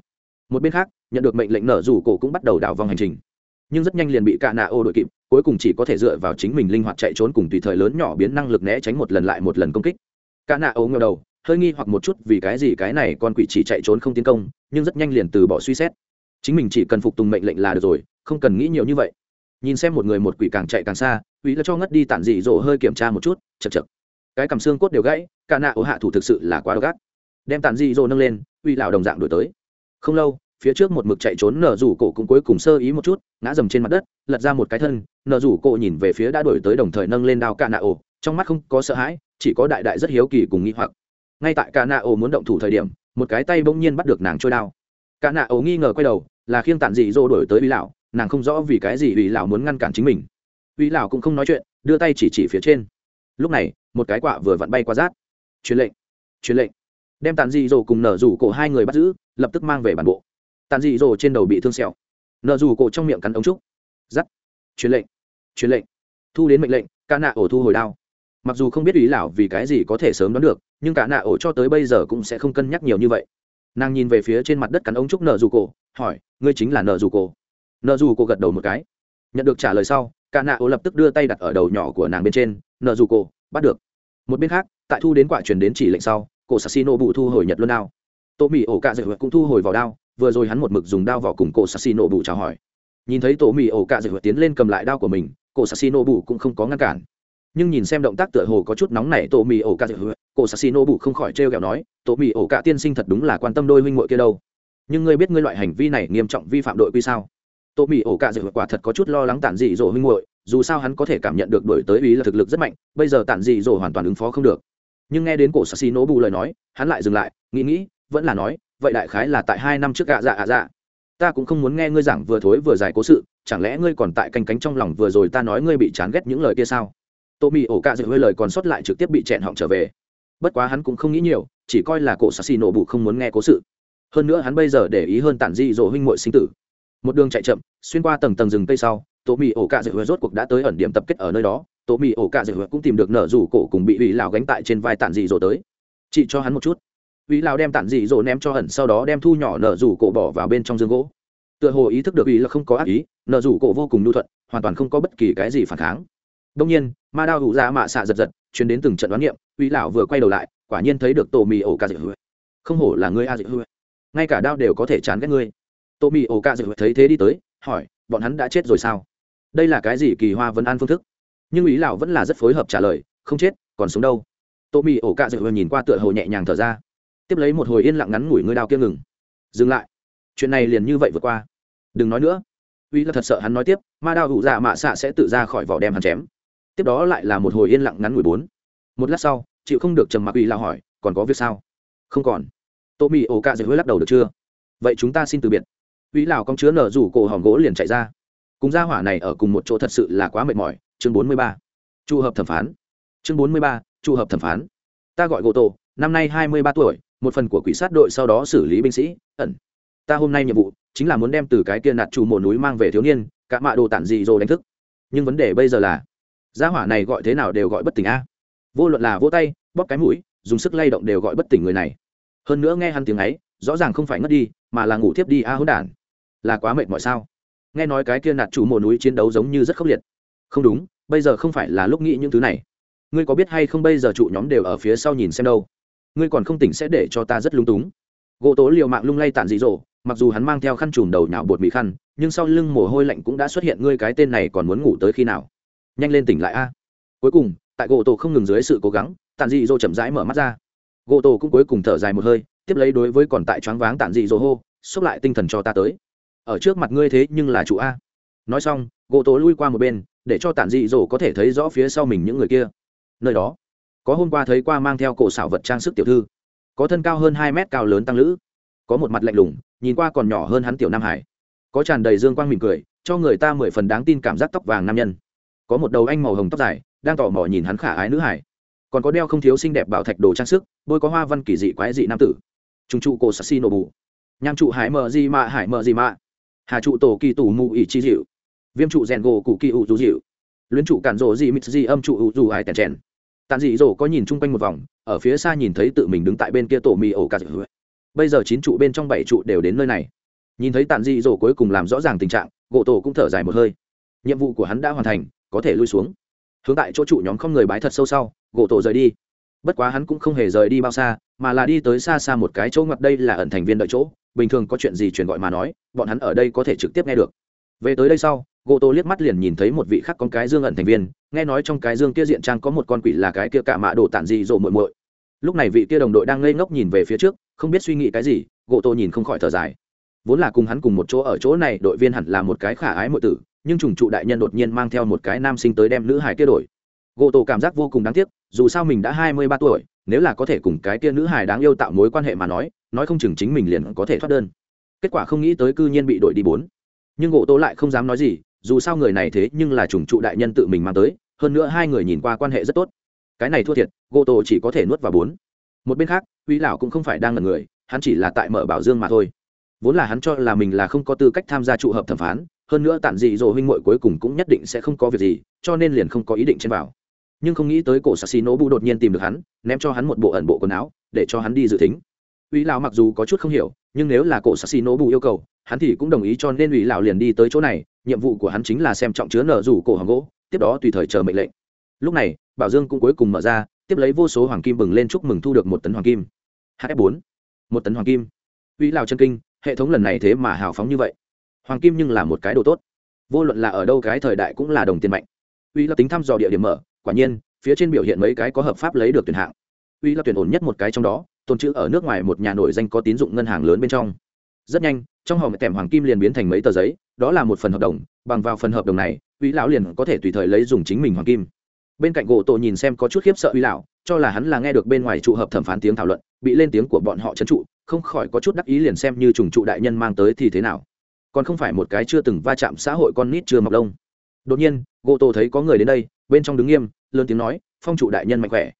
Một bên khác, nhận được mệnh lệnh nở rủ cổ cũng bắt đầu đảo vòng hành trình nhưng rất nhanh liền bị cả nạ ô đội kịp, cuối cùng chỉ có thể dựa vào chính mình linh hoạt chạy trốn cùng tùy thời lớn nhỏ biến năng lực né tránh một lần lại một lần công kích. Cả nạ ô ngờ đầu, hơi nghi hoặc một chút vì cái gì cái này con quỷ chỉ chạy trốn không tiến công, nhưng rất nhanh liền từ bỏ suy xét. Chính mình chỉ cần phục tùng mệnh lệnh là được rồi, không cần nghĩ nhiều như vậy. Nhìn xem một người một quỷ càng chạy càng xa, quỷ là cho ngất đi tản dị dỗ hơi kiểm tra một chút chật chật cái cầm xương cốt đều gãy cả nạ ổ hạ thủ thực sự là quá gắt đem tản dị dỗ nâng lên uy lão đồng dạng đổi tới. Không lâu phía trước một mực chạy trốn nở rủ cổ cũng cuối cùng sơ ý một chút, ngã dầm trên mặt đất, lật ra một cái thân, nở rủ cổ nhìn về phía đã đổi tới đồng thời nâng lên đao ca nạ ổ, trong mắt không có sợ hãi, chỉ có đại đại rất hiếu kỳ cùng nghi hoặc. Ngay tại ca nạ ổ muốn động thủ thời điểm, một cái tay bỗng nhiên bắt được nàng trôi đao. Ca nạ ổ nghi ngờ quay đầu, là khiêng tản dị dỗ đổi tới uy lão, nàng không rõ vì cái gì uy lão muốn ngăn cản chính mình. Uy lão cũng không nói chuyện, đưa tay chỉ chỉ phía trên. Lúc này, một cái quạ vừa vặn bay qua rát truyền lệnh truyền lệnh. Đem tản dị dỗ cùng nở rủ cổ hai người bắt giữ, lập tức mang về bản bộ tàn dị dỗ trên đầu bị thương sẹo. Nợ dù cổ trong miệng cắn ống trúc. Dắt truyền lệnh. Truyền lệnh. Thu đến mệnh lệnh ca nạ ổ thu hồi đao. Mặc dù không biết ý lão vì cái gì có thể sớm đoán được, nhưng cả nạ ổ cho tới bây giờ cũng sẽ không cân nhắc nhiều như vậy. Nàng nhìn về phía trên mặt đất cắn ống trúc nợ dù cổ, hỏi, ngươi chính là nợ dù cổ? Nợ dù cổ gật đầu một cái. Nhận được trả lời sau, cả nạ ổ lập tức đưa tay đặt ở đầu nhỏ của nàng bên trên, nợ dù cổ, bắt được. Một bên khác, tại thu đến quả truyền đến chỉ lệnh sau, cổ sassino bụ thu hồi nhật luôn đao. Tô mỹ ổ cạ dạy cũng thu hồi vào đao vừa rồi hắn một mực dùng đao vào cùng cổ sassino bụ chào hỏi. Nhìn thấy tổ mì ổ cạ dạy tiến lên cầm lại đao của mình, cổ sassino bụ cũng không có ngăn cản. Nhưng nhìn xem động tác tựa hồ có chút nóng nảy, tổ mì ổ cạ dạy cổ sassino bụ không khỏi trêu ghẹo nói, tổ mì ổ cạ tiên sinh thật đúng là quan tâm đôi huynh muội kia đâu. Nhưng ngươi biết ngươi loại hành vi này nghiêm trọng vi phạm đội quy sao? Tổ mì ổ cạ dạy quả thật có chút lo lắng tản dị dỗ huynh muội, dù sao hắn có thể cảm nhận được đổi tới ý là thực lực rất mạnh, bây giờ tản dị dỗ hoàn toàn ứng phó không được. Nhưng nghe đến cổ sassi nổ bù lời nói, hắn lại dừng lại, nghĩ nghĩ, vẫn là nói vậy đại khái là tại hai năm trước gạ dạ ạ dạ. Ta cũng không muốn nghe ngươi giảng vừa thối vừa dài cố sự, chẳng lẽ ngươi còn tại canh cánh trong lòng vừa rồi ta nói ngươi bị chán ghét những lời kia sao? Tô mì ổ cạ dự hơi lời còn sót lại trực tiếp bị chẹn họng trở về. Bất quá hắn cũng không nghĩ nhiều, chỉ coi là cổ sassi nổ bụ không muốn nghe cố sự. Hơn nữa hắn bây giờ để ý hơn tản di dỗ huynh muội sinh tử. Một đường chạy chậm, xuyên qua tầng tầng rừng cây sau, tô mì ổ cạ dự hơi rốt cuộc đã tới ẩn điểm tập kết ở nơi đó. Tổ mì ổ cạ dạy cũng tìm được nở rủ cổ cùng bị ủy lào gánh tại trên vai tản dị dỗ tới. Chị cho hắn một chút. Vĩ lão đem tản dị rồ ném cho hẩn sau đó đem thu nhỏ nở rủ cổ bỏ vào bên trong dương gỗ. Tựa hồ ý thức được ý là không có ác ý nở rủ cổ vô cùng nhu thuận, hoàn toàn không có bất kỳ cái gì phản kháng. Đương nhiên, ma đao hữu ra mạ xạ giật giật, truyền đến từng trận đoán niệm Vĩ lão vừa quay đầu lại, quả nhiên thấy được tô mì ổ cả dị hự. không hổ là ngươi a dị hự. ngay cả đao đều có thể chán ghét ngươi. Tô mì ổ cả dị hự thấy thế đi tới, hỏi, bọn hắn đã chết rồi sao? Đây là cái gì kỳ hoa vân an phương thức? Nhưng Vĩ lão vẫn là rất phối hợp trả lời, không chết, còn sống đâu. Tô mì ổ cạ dự nhìn qua tựa hồ nhẹ nhàng thở ra tiếp lấy một hồi yên lặng ngắn ngủi ngươi đao kia ngừng. Dừng lại. Chuyện này liền như vậy vượt qua. Đừng nói nữa. Uy là thật sợ hắn nói tiếp, ma đao hụ dạ mạ xạ sẽ tự ra khỏi vỏ đem hắn chém. Tiếp đó lại là một hồi yên lặng ngắn ngủi bốn. Một lát sau, chịu không được trầm mặc uy là hỏi, còn có việc sao? Không còn. Tô mì ổ cạ dự lắc đầu được chưa? Vậy chúng ta xin từ biệt. Uy lào con chứa nở rủ cổ hòm gỗ liền chạy ra. Cùng gia hỏa này ở cùng một chỗ thật sự là quá mệt mỏi. Chương bốn mươi ba. Trụ hợp thẩm phán. Chương bốn mươi ba trụ hợp thẩm phán. Ta gọi gỗ tổ, năm nay hai mươi ba tuổi một phần của quỷ sát đội sau đó xử lý binh sĩ, ẩn. Ta hôm nay nhiệm vụ chính là muốn đem từ cái kia nạt trù mồ núi mang về thiếu niên, cả mạ đồ tản dị rồi đánh thức. Nhưng vấn đề bây giờ là, gia hỏa này gọi thế nào đều gọi bất tỉnh a. Vô luận là vỗ tay, bóp cái mũi, dùng sức lay động đều gọi bất tỉnh người này. Hơn nữa nghe hắn tiếng ấy, rõ ràng không phải ngất đi, mà là ngủ thiếp đi a hỗn đản. Là quá mệt mỏi sao? Nghe nói cái kia nạt chủ mồ núi chiến đấu giống như rất khốc liệt. Không đúng, bây giờ không phải là lúc nghĩ những thứ này. Ngươi có biết hay không bây giờ trụ nhóm đều ở phía sau nhìn xem đâu? Ngươi còn không tỉnh sẽ để cho ta rất lung túng. Gỗ tố liều mạng lung lay tản dị dỗ, mặc dù hắn mang theo khăn trùm đầu nhạo bột mì khăn, nhưng sau lưng mồ hôi lạnh cũng đã xuất hiện, ngươi cái tên này còn muốn ngủ tới khi nào? Nhanh lên tỉnh lại a. Cuối cùng, tại gỗ tổ không ngừng dưới sự cố gắng, tản dị dỗ chậm rãi mở mắt ra. Gỗ tổ cũng cuối cùng thở dài một hơi, tiếp lấy đối với còn tại choáng váng tản dị dỗ hô xốc lại tinh thần cho ta tới. Ở trước mặt ngươi thế nhưng là chủ a. Nói xong, gỗ tổ lui qua một bên, để cho tản dị dỗ có thể thấy rõ phía sau mình những người kia. Nơi đó có hôm qua thấy qua mang theo cổ xảo vật trang sức tiểu thư. Có thân cao hơn hai mét cao lớn tăng lữ. Có một mặt lạnh lùng, nhìn qua còn nhỏ hơn hắn tiểu nam hải. Có tràn đầy dương quang mỉm cười, cho người ta mười phần đáng tin cảm giác tóc vàng nam nhân. Có một đầu anh màu hồng tóc dài, đang tỏ mò nhìn hắn khả ái nữ hải. Còn có đeo không thiếu xinh đẹp bảo thạch đồ trang sức, bôi có hoa văn kỳ dị quái dị nam tử. Trung trụ cổ sassi nổ bù. Nham trụ hải mờ gì mạ hải mờ gì mạ hà trụ tổ kỳ tủ mù ỉ chi dịu. Viêm trụ rèn gỗ cụ kỳ ủ dù dịu. Luyến trụ cản rộ dị mít dị âm trụ ủ dù hải tèn chèn tàn dị dỗ có nhìn chung quanh một vòng, ở phía xa nhìn thấy tự mình đứng tại bên kia tổ mì ổ cà dịu bây giờ chín trụ bên trong bảy trụ đều đến nơi này. Nhìn thấy tàn dị dỗ cuối cùng làm rõ ràng tình trạng, gỗ tổ cũng thở dài một hơi. Nhiệm vụ của hắn đã hoàn thành, có thể lui xuống. Hướng tại chỗ trụ nhóm không người bái thật sâu sau, gỗ tổ rời đi. Bất quá hắn cũng không hề rời đi bao xa, mà là đi tới xa xa một cái chỗ ngoặt đây là ẩn thành viên đợi chỗ. Bình thường có chuyện gì truyền gọi mà nói, bọn hắn ở đây có thể trực tiếp nghe được. Về tới đây sau gỗ tô liếc mắt liền nhìn thấy một vị khác con cái dương ẩn thành viên, nghe nói trong cái dương kia diện trang có một con quỷ là cái kia cả mạ đồ tản dị dỗ muội muội. Lúc này vị kia đồng đội đang ngây ngốc nhìn về phía trước, không biết suy nghĩ cái gì, gỗ tô nhìn không khỏi thở dài. Vốn là cùng hắn cùng một chỗ ở chỗ này, đội viên hẳn là một cái khả ái muội tử, nhưng trùng trụ đại nhân đột nhiên mang theo một cái nam sinh tới đem nữ hải kia đổi. Gỗ tổ cảm giác vô cùng đáng tiếc, dù sao mình đã hai mươi ba tuổi, nếu là có thể cùng cái kia nữ hải đáng yêu tạo mối quan hệ mà nói nói không chừng chính mình liền có thể thoát đơn. Kết quả không nghĩ tới cư nhiên bị đội đi bốn. Nhưng gỗ tổ lại không dám nói gì dù sao người này thế nhưng là trùng trụ đại nhân tự mình mang tới, hơn nữa hai người nhìn qua quan hệ rất tốt. Cái này thua thiệt gỗ tổ chỉ có thể nuốt vào bốn. Một bên khác, uy lão cũng không phải đang là người, hắn chỉ là tại mở bảo dương mà thôi. Vốn là hắn cho là mình là không có tư cách tham gia trụ hợp thẩm phán, hơn nữa tản dị dỗ huynh muội cuối cùng cũng nhất định sẽ không có việc gì, cho nên liền không có ý định trên vào. Nhưng không nghĩ tới cổ sassi nỗ bu đột nhiên tìm được hắn, ném cho hắn một bộ ẩn bộ quần áo, để cho hắn đi dự tính. Ủy lão mặc dù có chút không hiểu, nhưng nếu là cổ sassi nỗ bu yêu cầu, hắn thì cũng đồng ý cho nên ủy lão liền đi tới chỗ này nhiệm vụ của hắn chính là xem trọng chứa nở rủ cổ hoàng gỗ, tiếp đó tùy thời chờ mệnh lệnh. Lúc này, bảo dương cũng cuối cùng mở ra, tiếp lấy vô số hoàng kim bừng lên chúc mừng thu được một tấn hoàng kim. Hf bốn. Một tấn hoàng kim. Uy lào chân kinh, hệ thống lần này thế mà hào phóng như vậy. Hoàng kim nhưng là một cái đồ tốt. Vô luận là ở đâu cái thời đại cũng là đồng tiền mạnh. Uy là tính thăm dò địa điểm mở, quả nhiên, phía trên biểu hiện mấy cái có hợp pháp lấy được tuyển hạng. Uy là tuyển ổn nhất một cái trong đó, tồn chữ ở nước ngoài một nhà nổi danh có tín dụng ngân hàng lớn bên trong rất nhanh, trong hòm tẻm hoàng kim liền biến thành mấy tờ giấy, đó là một phần hợp đồng, bằng vào phần hợp đồng này, uy lão liền có thể tùy thời lấy dùng chính mình hoàng kim. Bên cạnh gỗ tổ nhìn xem có chút khiếp sợ uy lão, cho là hắn là nghe được bên ngoài trụ hợp thẩm phán tiếng thảo luận, bị lên tiếng của bọn họ trấn trụ, không khỏi có chút đắc ý liền xem như trùng trụ đại nhân mang tới thì thế nào. Còn không phải một cái chưa từng va chạm xã hội con nít chưa mọc lông. Đột nhiên, gỗ tổ thấy có người đến đây, bên trong đứng nghiêm, lớn tiếng nói, phong trụ đại nhân mạnh khỏe.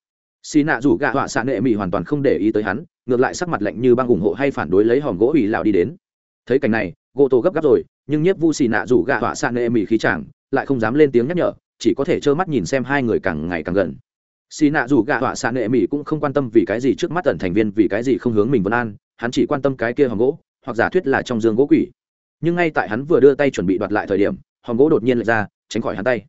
Xì nạ rủ gạ họa xạ nghệ mỹ hoàn toàn không để ý tới hắn ngược lại sắc mặt lạnh như băng ủng hộ hay phản đối lấy hòm gỗ ủy lạo đi đến. Thấy cảnh này, gỗ tổ gấp gáp rồi, nhưng nhiếp vu xì nạ rủ gạ họa xạ nệ mỹ khí chàng, lại không dám lên tiếng nhắc nhở, chỉ có thể trơ mắt nhìn xem hai người càng ngày càng gần. Xì nạ rủ gạ họa xạ nệ mỹ cũng không quan tâm vì cái gì trước mắt tần thành viên vì cái gì không hướng mình vân an, hắn chỉ quan tâm cái kia hòm gỗ, hoặc giả thuyết là trong dương gỗ quỷ. Nhưng ngay tại hắn vừa đưa tay chuẩn bị đoạt lại thời điểm, hòm gỗ đột nhiên lệch ra, tránh khỏi hắn tay.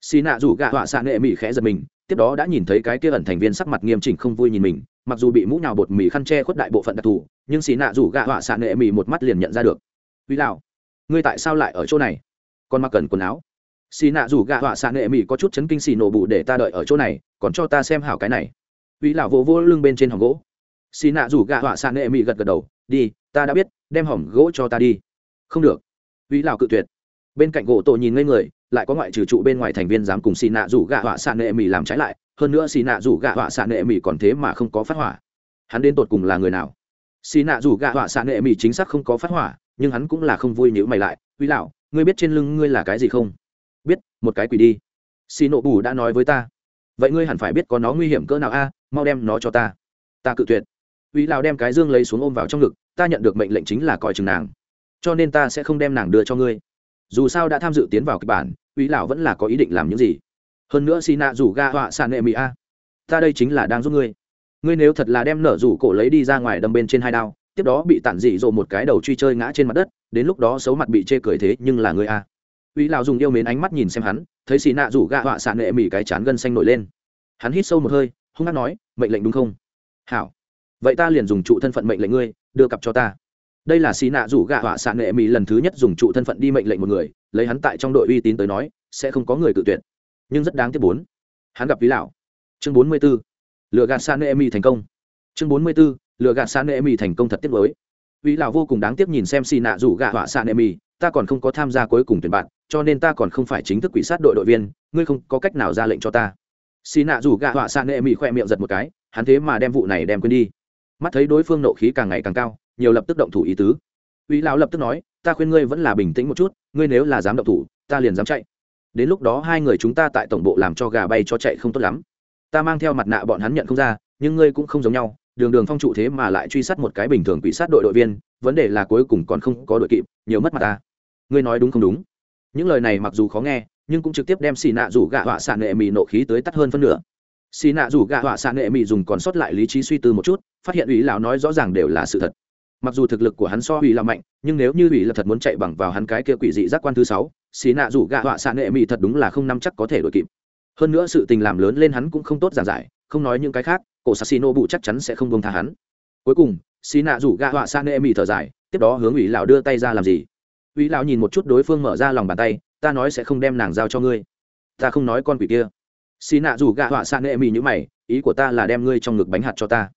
Xì nạ rủ gạ họa xạ nệ mỹ khẽ giật mình tiếp đó đã nhìn thấy cái kia ẩn thành viên sắc mặt nghiêm chỉnh không vui nhìn mình, mặc dù bị mũ nào bột mì khăn che khuất đại bộ phận đặc thù, nhưng xì nạ rủ gạ họa xạ nệ mì một mắt liền nhận ra được. Vì lào ngươi tại sao lại ở chỗ này? Còn mặc cần quần áo. Xì nạ rủ gạ họa xạ nệ mì có chút chấn kinh xì nổ bụ để ta đợi ở chỗ này, còn cho ta xem hảo cái này. Vì lào vỗ vỗ lưng bên trên hòm gỗ. Xì nạ rủ gạ họa xạ nệ mì gật gật đầu, đi, ta đã biết, đem hòm gỗ cho ta đi. Không được. Vì lào cự tuyệt. Bên cạnh gỗ tổ nhìn ngây người lại có ngoại trừ trụ bên ngoài thành viên dám cùng xì nạ rủ gạ họa xạ nệ mỹ làm trái lại, hơn nữa xì nạ rủ gạ họa xạ nệ mỹ còn thế mà không có phát hỏa. Hắn đến tột cùng là người nào? Xì nạ rủ gạ họa xạ nệ mỹ chính xác không có phát hỏa, nhưng hắn cũng là không vui nhữ mày lại, uy lão, ngươi biết trên lưng ngươi là cái gì không? Biết, một cái quỷ đi. Xì nộ bù đã nói với ta. Vậy ngươi hẳn phải biết có nó nguy hiểm cỡ nào a, mau đem nó cho ta. Ta cự tuyệt. Uy lão đem cái dương lấy xuống ôm vào trong ngực, ta nhận được mệnh lệnh chính là coi chừng nàng, cho nên ta sẽ không đem nàng đưa cho ngươi dù sao đã tham dự tiến vào kịch bản, uy lão vẫn là có ý định làm những gì. Hơn nữa xì nạ rủ ga họa sàn nệ mỹ a. Ta đây chính là đang giúp ngươi. Ngươi nếu thật là đem nở rủ cổ lấy đi ra ngoài đâm bên trên hai đao, tiếp đó bị tản dị dộ một cái đầu truy chơi ngã trên mặt đất, đến lúc đó xấu mặt bị chê cười thế nhưng là ngươi a. Uy lão dùng yêu mến ánh mắt nhìn xem hắn, thấy xì nạ rủ ga họa sàn nệ mỹ cái chán gân xanh nổi lên. Hắn hít sâu một hơi, hung hát nói, mệnh lệnh đúng không? Hảo. Vậy ta liền dùng trụ thân phận mệnh lệnh ngươi, đưa cặp cho ta đây là xì nạ rủ gạ họa xạ nghệ mỹ lần thứ nhất dùng trụ thân phận đi mệnh lệnh một người, lấy hắn tại trong đội uy tín tới nói, sẽ không có người tự tuyệt. Nhưng rất đáng tiếc bốn. Hắn gặp ví lão. Chương bốn mươi b ố lựa gạt xạ nghệ mỹ thành công. Chương bốn mươi b ố lựa gạt xạ nghệ mỹ thành công thật tiếc với ví lão vô cùng đáng tiếc nhìn xem xì nạ rủ gạ họa xạ nghệ mỹ ta còn không có tham gia cuối cùng tuyển bạn, cho nên ta còn không phải chính thức quỷ sát đội đội viên, ngươi không có cách nào ra lệnh cho ta. Xì nạ rủ gạ họa xạ nghệ mỹ khoe miệng giật một cái, hắn thế mà đem vụ này đem quên đi. Mắt thấy đối phương nộ khí càng ngày càng cao nhiều lập tức động thủ ý tứ. Uy lão lập tức nói, ta khuyên ngươi vẫn là bình tĩnh một chút, ngươi nếu là dám động thủ, ta liền dám chạy. Đến lúc đó hai người chúng ta tại tổng bộ làm cho gà bay cho chạy không tốt lắm. Ta mang theo mặt nạ bọn hắn nhận không ra, nhưng ngươi cũng không giống nhau, đường đường phong trụ thế mà lại truy sát một cái bình thường quỷ sát đội đội viên, vấn đề là cuối cùng còn không có đội kịp, nhiều mất mặt ta. Ngươi nói đúng không đúng? Những lời này mặc dù khó nghe, nhưng cũng trực tiếp đem xì nạ rủ gạ họa xạ nệ mì nộ khí tới tắt hơn phân nửa. Xì nạ rủ gạ họa xạ nệ mì dùng còn sót lại lý trí suy tư một chút, phát hiện ủy lão nói rõ ràng đều là sự thật mặc dù thực lực của hắn so ủy là mạnh, nhưng nếu như ủy là thật muốn chạy bằng vào hắn cái kia quỷ dị giác quan thứ sáu xì nạ rủ gạ họa xạ nghệ mỹ thật đúng là không năm chắc có thể đổi kịp. Hơn nữa sự tình làm lớn lên hắn cũng không tốt giản giải, không nói những cái khác, cổ sassino bụ chắc chắn sẽ không bông tha hắn. Cuối cùng xì nạ rủ gạ họa xạ nghệ mỹ thở dài, tiếp đó hướng ủy lão đưa tay ra làm gì? Ủy lão nhìn một chút đối phương mở ra lòng bàn tay, ta nói sẽ không đem nàng giao cho ngươi. Ta không nói con quỷ kia. Xì nạ rủ gạ họa xạ nghệ mỹ như mày, ý của ta là đem ngươi trong ngực bánh hạt cho ta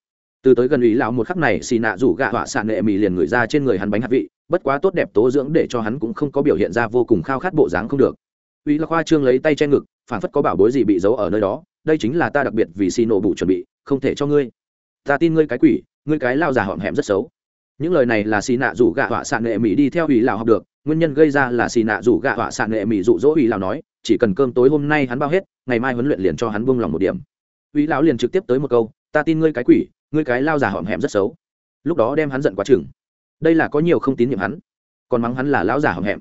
từ tới gần ý lão một khắc này, xì nạ rủ gạ họa xạ nệ mì liền ngửi ra trên người hắn bánh hạt vị, bất quá tốt đẹp tố dưỡng để cho hắn cũng không có biểu hiện ra vô cùng khao khát bộ dáng không được. Ý là khoa trương lấy tay che ngực, phản phất có bảo bối gì bị giấu ở nơi đó, đây chính là ta đặc biệt vì xì nổ bụ chuẩn bị, không thể cho ngươi. Ta tin ngươi cái quỷ, ngươi cái lao già họm hẹm rất xấu. Những lời này là xì nạ rủ gạ họa xạ nệ mỹ đi theo ủy lào học được, nguyên nhân gây ra là xì nạ rủ gạ họa xạ nệ mỹ dụ dỗ ủy lào nói, chỉ cần cơm tối hôm nay hắn bao hết, ngày mai huấn luyện liền cho hắn buông lòng một điểm. Ủy lão liền trực tiếp tới một câu, ta tin ngươi cái quỷ ngươi cái lao già họm hẹm rất xấu. Lúc đó đem hắn giận quá chừng. Đây là có nhiều không tín nhiệm hắn, còn mắng hắn là lão già họm hẹm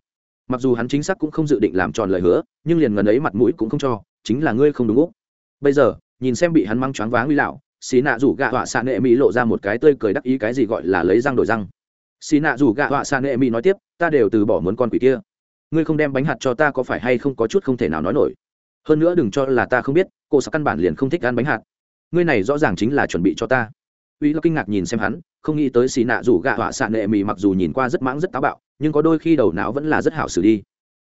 mặc dù hắn chính xác cũng không dự định làm tròn lời hứa, nhưng liền ngần ấy mặt mũi cũng không cho, chính là ngươi không đúng úc. Bây giờ, nhìn xem bị hắn mắng choáng váng uy lão xì nạ rủ gạ họa xạ nệ mỹ lộ ra một cái tươi cười đắc ý cái gì gọi là lấy răng đổi răng. Xì nạ rủ gạ họa xạ nệ mỹ nói tiếp, ta đều từ bỏ muốn con quỷ kia. Ngươi không đem bánh hạt cho ta có phải hay không có chút không thể nào nói nổi. Hơn nữa đừng cho là ta không biết, cô sắc căn bản liền không thích ăn bánh hạt. Ngươi này rõ ràng chính là chuẩn bị cho ta uy là kinh ngạc nhìn xem hắn, không nghĩ tới xì nạ rủ gạ họa xạ nệ mì mặc dù nhìn qua rất mãng rất táo bạo, nhưng có đôi khi đầu não vẫn là rất hảo xử đi.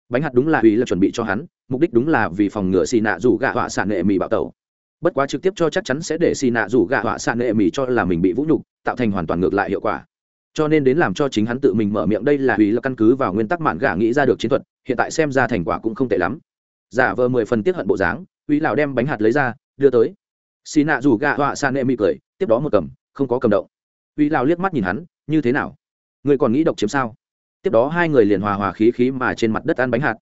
Bánh hạt đúng là uy là chuẩn bị cho hắn, mục đích đúng là vì phòng ngừa xì nạ rủ gạ họa xạ nệ mì bạo tẩu. Bất quá trực tiếp cho chắc chắn sẽ để xì nạ rủ gạ họa xạ nệ mì cho là mình bị vũ nhục, tạo thành hoàn toàn ngược lại hiệu quả. Cho nên đến làm cho chính hắn tự mình mở miệng đây là uy là căn cứ vào nguyên tắc mạn gạ nghĩ ra được chiến thuật, hiện tại xem ra thành quả cũng không tệ lắm. Giả vờ mười phần tiết hận bộ dáng, uy lào đem bánh hạt lấy ra, đưa tới. Xì nạ rủ gạ họa xạ nệ mì cười, tiếp đó một cầm không có cầm động. Uy lao liếc mắt nhìn hắn, như thế nào? Người còn nghĩ độc chiếm sao? Tiếp đó hai người liền hòa hòa khí khí mà trên mặt đất ăn bánh hạt.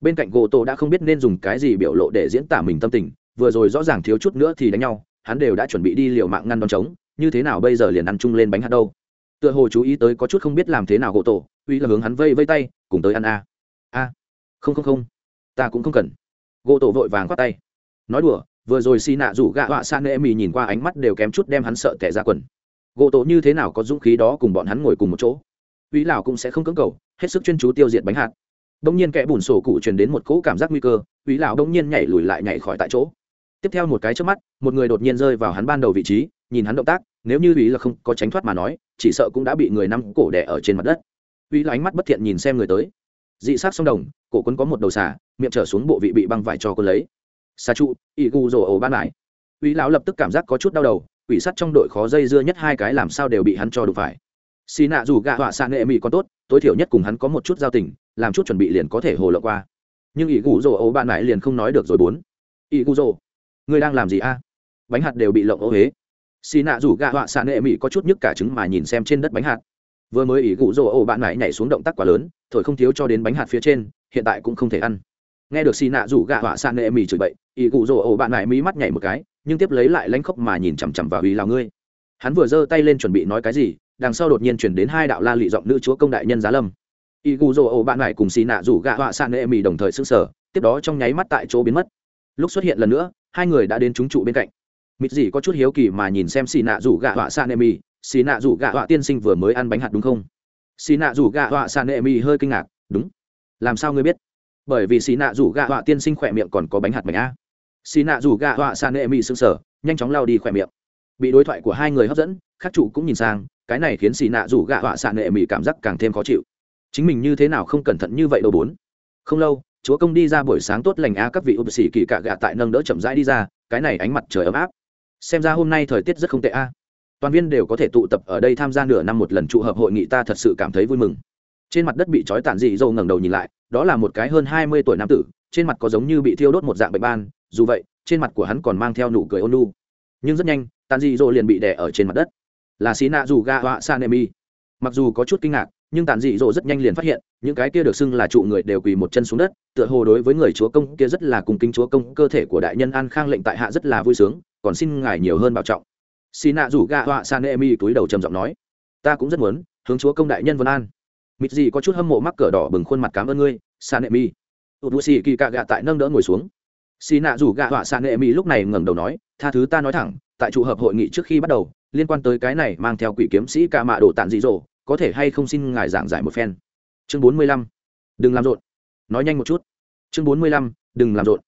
Bên cạnh gỗ tổ đã không biết nên dùng cái gì biểu lộ để diễn tả mình tâm tình, vừa rồi rõ ràng thiếu chút nữa thì đánh nhau, hắn đều đã chuẩn bị đi liều mạng ngăn đón trống như thế nào bây giờ liền ăn chung lên bánh hạt đâu? Tựa hồ chú ý tới có chút không biết làm thế nào gỗ tổ uy là hướng hắn vây vây tay, cùng tới ăn a. A, không không không, ta cũng không cần. Gỗ tổ vội vàng khoát tay, nói đùa vừa rồi xì nạ rủ gạ họa san nệ mì nhìn qua ánh mắt đều kém chút đem hắn sợ tẻ ra quần. Gỗ tổ như thế nào có dũng khí đó cùng bọn hắn ngồi cùng một chỗ? Uy lào cũng sẽ không cưỡng cầu, hết sức chuyên chú tiêu diệt bánh hạt. Đông nhiên kẽ bùn sổ cụ truyền đến một cỗ cảm giác nguy cơ uy lào đông nhiên nhảy lùi lại nhảy khỏi tại chỗ. Tiếp theo một cái trước mắt, một người đột nhiên rơi vào hắn ban đầu vị trí, nhìn hắn động tác, nếu như uy là không có tránh thoát mà nói, chỉ sợ cũng đã bị người nắm cổ đẻ ở trên mặt đất. Uy là ánh mắt bất thiện nhìn xem người tới. Dị sát sông đồng, cổ quân có một đầu xà, miệng trở xuống bộ vị bị băng vải cho quân lấy xà trụ ỷ gu rổ ổ ban lại uy lão lập tức cảm giác có chút đau đầu, quỷ sắt trong đội khó dây dưa nhất hai cái làm sao đều bị hắn cho đụng phải. Xì nạ dù gạ họa xạ nghệ mỹ còn tốt, tối thiểu nhất cùng hắn có một chút giao tình, làm chút chuẩn bị liền có thể hồ lộ qua. Nhưng ỷ gu rổ ổ ban lại liền không nói được rồi bốn. Ỷ gu rổ ngươi đang làm gì a? Bánh hạt đều bị lộng ô huế xì nạ rủ gạ họa xạ nghệ mỹ có chút nhức cả trứng mà nhìn xem trên đất bánh hạt. Vừa mới ỷ gụ rồ ổ bạn lại nhảy xuống động tác quá lớn, thổi không thiếu cho đến bánh hạt phía trên, hiện tại cũng không thể ăn nghe được xì nạ rủ gạ họa san nệ mì chửi bậy, ỷ cụ rỗ ổ bạn lại mí mắt nhảy một cái, nhưng tiếp lấy lại lanh khóc mà nhìn chằm chằm vào ý lào ngươi. Hắn vừa giơ tay lên chuẩn bị nói cái gì, đằng sau đột nhiên chuyển đến hai đạo la lị giọng nữ chúa công đại nhân giá lâm. Y cụ rỗ ổ bạn lại cùng xì nạ rủ gạ họa san nệ mì đồng thời xưng sở tiếp đó trong nháy mắt tại chỗ biến mất. Lúc xuất hiện lần nữa, hai người đã đến trúng trụ bên cạnh. Mịt gì có chút hiếu kỳ mà nhìn xem xì nạ rủ gạ họa san nệ mì xì nạ rủ gạ họa tiên sinh vừa mới ăn bánh hạt đúng không? Xì nạ rủ gạ họa san nệ mì hơi kinh ngạc, đúng. Làm sao ngươi biết? Bởi vì xì nạ rủ gạ họa tiên sinh khỏe miệng còn có bánh hạt mạch a. Xì nạ rủ gạ họa san nệ mỹ s ư n g sở nhanh chóng lao đi khỏe miệng. Bị đối thoại của hai người hấp dẫn khắc trụ cũng nhìn sang, cái này khiến xì nạ rủ gạ họa san nệ mỹ cảm giác càng thêm khó chịu. Chính mình như thế nào không cẩn thận như vậy đâu bốn. Không lâu, chúa công đi ra buổi sáng tốt lành á, các vị ụp xì kỳ cạ gạ tại nâng đỡ chậm rãi đi ra, cái này ánh mặt trời ấm áp. Xem ra hôm nay thời tiết rất không tệ a. Toàn viên đều có thể tụ tập ở đây tham gia nửa năm một lần trụ hợp hội nghị, ta thật sự cảm thấy vui mừng. Trên mặt đất bị trói tản dị dâu ngẩng đầu nhìn lại đó là một cái hơn hai mươi tuổi nam tử, trên mặt có giống như bị thiêu đốt một dạng bệnh ban, dù vậy, trên mặt của hắn còn mang theo nụ cười ôn lu nhưng rất nhanh tàn dị dỗ liền bị đè ở trên mặt đất. Là xí nạ dù ga họa sanemi mặc dù có chút kinh ngạc, nhưng tàn dị dỗ rất nhanh liền phát hiện, những cái kia được xưng là trụ người đều quỳ một chân xuống đất, tựa hồ đối với người chúa công kia rất là cùng kính chúa công, cơ thể của đại nhân an khang lệnh tại hạ rất là vui sướng, còn xin ngài nhiều hơn bảo trọng. Xì nạ rủ ga họa san emi túi đầu trầm giọng nói, ta cũng rất muốn, hướng chúa công đại nhân vân an mịt gì có chút hâm mộ mắc cờ đỏ bừng khuôn mặt cảm ơn ngươi Sanệ Mi. tụt bụi xì kỳ cạ gạ tại nâng đỡ ngồi xuống. Xì nạ rủ gạ họa Sanệ Mi lúc này ngẩng đầu nói, tha thứ ta nói thẳng, tại trụ hợp hội nghị trước khi bắt đầu, liên quan tới cái này mang theo quỷ kiếm sĩ ca mạ đồ tản dị dỗ có thể hay không xin ngài giảng giải một phen. Chương bốn mươi lăm. Đừng làm rộn. Nói nhanh một chút. Chương bốn mươi lăm, đừng làm rộn.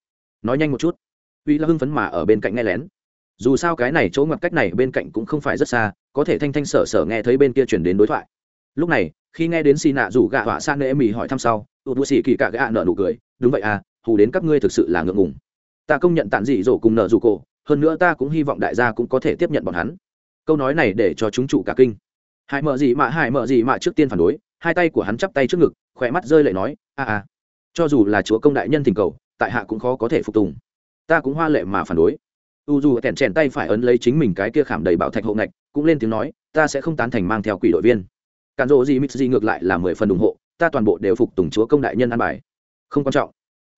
Nói nhanh một chút. Uy là hưng phấn mà ở bên cạnh nghe lén. Dù sao cái này chỗ ngoặt cách này bên cạnh cũng không phải rất xa, có thể thanh thanh sở sở nghe thấy bên kia chuyển đến đối thoại lúc này, khi nghe đến xì nạ rủ gạ họa san nệ mì hỏi thăm sau tụt bụi xì kỳ cạ gạ nợ nụ cười, đúng vậy à hù đến các ngươi thực sự là ngượng ngùng. Ta công nhận tản dị dỗ cùng nợ rủ cổ, hơn nữa ta cũng hy vọng đại gia cũng có thể tiếp nhận bọn hắn. Câu nói này để cho chúng trụ cả kinh. Hải mợ gì mà, hải mợ gì mà trước tiên phản đối, hai tay của hắn chắp tay trước ngực, khỏe mắt rơi lại nói, a a, cho dù là chúa công đại nhân thỉnh cầu, tại hạ cũng khó có thể phục tùng. Ta cũng hoa lệ mà phản đối. U dù kẹn chèn tay phải ấn lấy chính mình cái kia khảm đầy bảo thạch hộ ngạch, cũng lên tiếng nói, ta sẽ không tán thành mang theo quỷ đội viên cản rộ gì mít gì ngược lại là mười phần ủng hộ, ta toàn bộ đều phục tùng chúa công đại nhân an bài. Không quan trọng.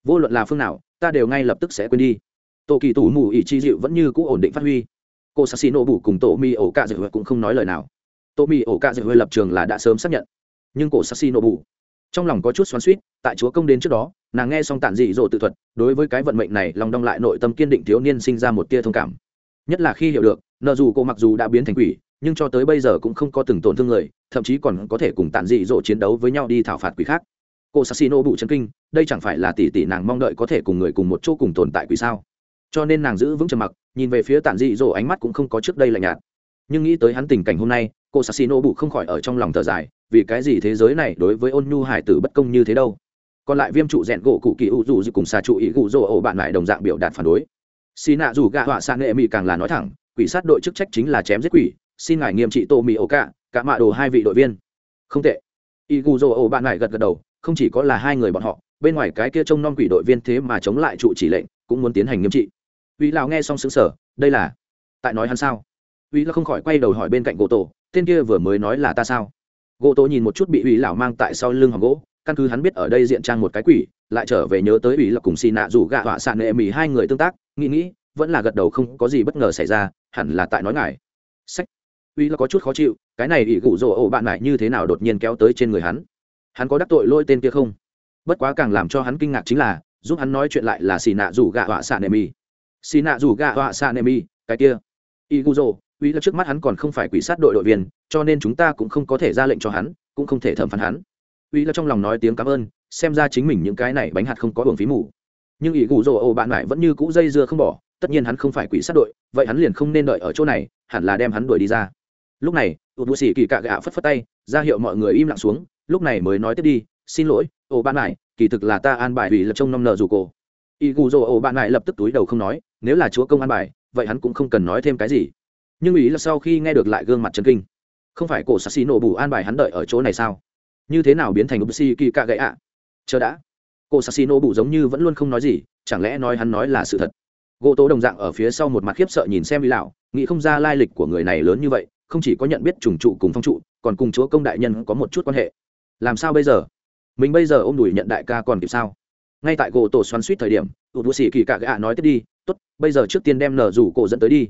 Vô luận là phương nào, ta đều ngay lập tức sẽ quên đi. Tổ kỳ tủ mù ỉ chi dịu vẫn như cũ ổn định phát huy. Cô sassino bù cùng tổ mi ổ cạ dịu cũng không nói lời nào. Tổ mi ổ cạ dịu lập trường là đã sớm xác nhận. Nhưng cổ sassino bù, trong lòng có chút xoắn suýt tại chúa công đến trước đó, nàng nghe xong tản dị dỗ tự thuật, đối với cái vận mệnh này lòng đong lại nội tâm kiên định thiếu niên sinh ra một tia thông cảm. Nhất là khi hiểu được, nợ dù cô mặc dù đã biến thành quỷ nhưng cho tới bây giờ cũng không có từng tổn thương người, thậm chí còn có thể cùng tản dị dỗ chiến đấu với nhau đi thảo phạt quỷ khác. Cô sassino bụ chân kinh, đây chẳng phải là tỷ tỷ nàng mong đợi có thể cùng người cùng một chỗ cùng tồn tại quỷ sao? Cho nên nàng giữ vững trầm mặc, nhìn về phía tản dị dỗ ánh mắt cũng không có trước đây lạnh nhạt. Nhưng nghĩ tới hắn tình cảnh hôm nay, cô sassino bụ không khỏi ở trong lòng thở dài, vì cái gì thế giới này đối với ôn nhu hải tử bất công như thế đâu? Còn lại viêm trụ rèn gỗ cụ kỳ u dù cùng xà trụ ý gụ dỗ ổ bạn lại đồng dạng biểu đạt phản đối. Xì nạ dù gạ họa sang nghệ mỹ càng là nói thẳng, quỷ sát đội chức trách chính là chém giết quỷ xin ngài nghiêm trị tô mì ổ cả cả mạ đồ hai vị đội viên. Không tệ. Y gu dô ổ bạn ngài gật gật đầu, không chỉ có là hai người bọn họ, bên ngoài cái kia trông non quỷ đội viên thế mà chống lại trụ chỉ lệnh, cũng muốn tiến hành nghiêm trị. Uy lào nghe xong xứng sở đây là, tại nói hắn sao? Uy là không khỏi quay đầu hỏi bên cạnh gỗ tổ, tên kia vừa mới nói là ta sao? Gỗ tổ nhìn một chút bị uy lão mang tại sau lưng hòm gỗ, căn cứ hắn biết ở đây diện trang một cái quỷ, lại trở về nhớ tới ủy là cùng xì nạ rủ gạ họa sạn nệ mì hai người tương tác, nghĩ nghĩ, vẫn là gật đầu không có gì bất ngờ xảy ra, hẳn là tại nói ngài. Sách uy là có chút khó chịu, cái này ỷ gụ rỗ ổ bạn lại như thế nào đột nhiên kéo tới trên người hắn? Hắn có đắc tội lôi tên kia không? Bất quá càng làm cho hắn kinh ngạc chính là, giúp hắn nói chuyện lại là xì nạ rủ gạ họa xạ nệ mi xì nạ rủ gạ họa xạ nệ mi cái kia. Ỷ gụ rỗ uy là trước mắt hắn còn không phải quỷ sát đội đội viên, cho nên chúng ta cũng không có thể ra lệnh cho hắn, cũng không thể thẩm phán hắn. Uy là trong lòng nói tiếng cảm ơn, xem ra chính mình những cái này bánh hạt không có hưởng phí mù. Nhưng ỷ gù rồ ồ bạn lại vẫn như cũ dây dưa không bỏ, tất nhiên hắn không phải quỷ sát đội, vậy hắn liền không nên đợi ở chỗ này, hẳn là đem hắn đuổi đi ra lúc này ụt bụi xì kỳ cạ gạ phất phất tay, ra hiệu mọi người im lặng xuống, lúc này mới nói tiếp đi, xin lỗi ồ bạn lại, kỳ thực là ta an bài ủy lập trong năm nợ dù cổ. Y gù rồ ồ bạn lại lập tức túi đầu không nói, nếu là chúa công an bài, vậy hắn cũng không cần nói thêm cái gì. Nhưng ý là sau khi nghe được lại gương mặt chân kinh, không phải cổ sassi nổ bù an bài hắn đợi ở chỗ này sao? Như thế nào biến thành upsi kỳ cạ gạ ạ chờ đã. Cô sassino bụ giống như vẫn luôn không nói gì, chẳng lẽ nói hắn nói là sự thật? Gỗ tố đồng dạng ở phía sau một mặt khiếp sợ nhìn xem vì lão, nghĩ không ra lai lịch của người này lớn như vậy không chỉ có nhận biết trùng trụ cùng phong trụ, còn cùng chúa công đại nhân có một chút quan hệ. Làm sao bây giờ? Mình bây giờ ôm đùi nhận đại ca còn kịp sao? Ngay tại gỗ tổ xoắn suýt thời điểm tụt bụi xì kỳ cạ gạ nói tiếp đi, tốt, bây giờ trước tiên đem nở rủ cổ dẫn tới đi.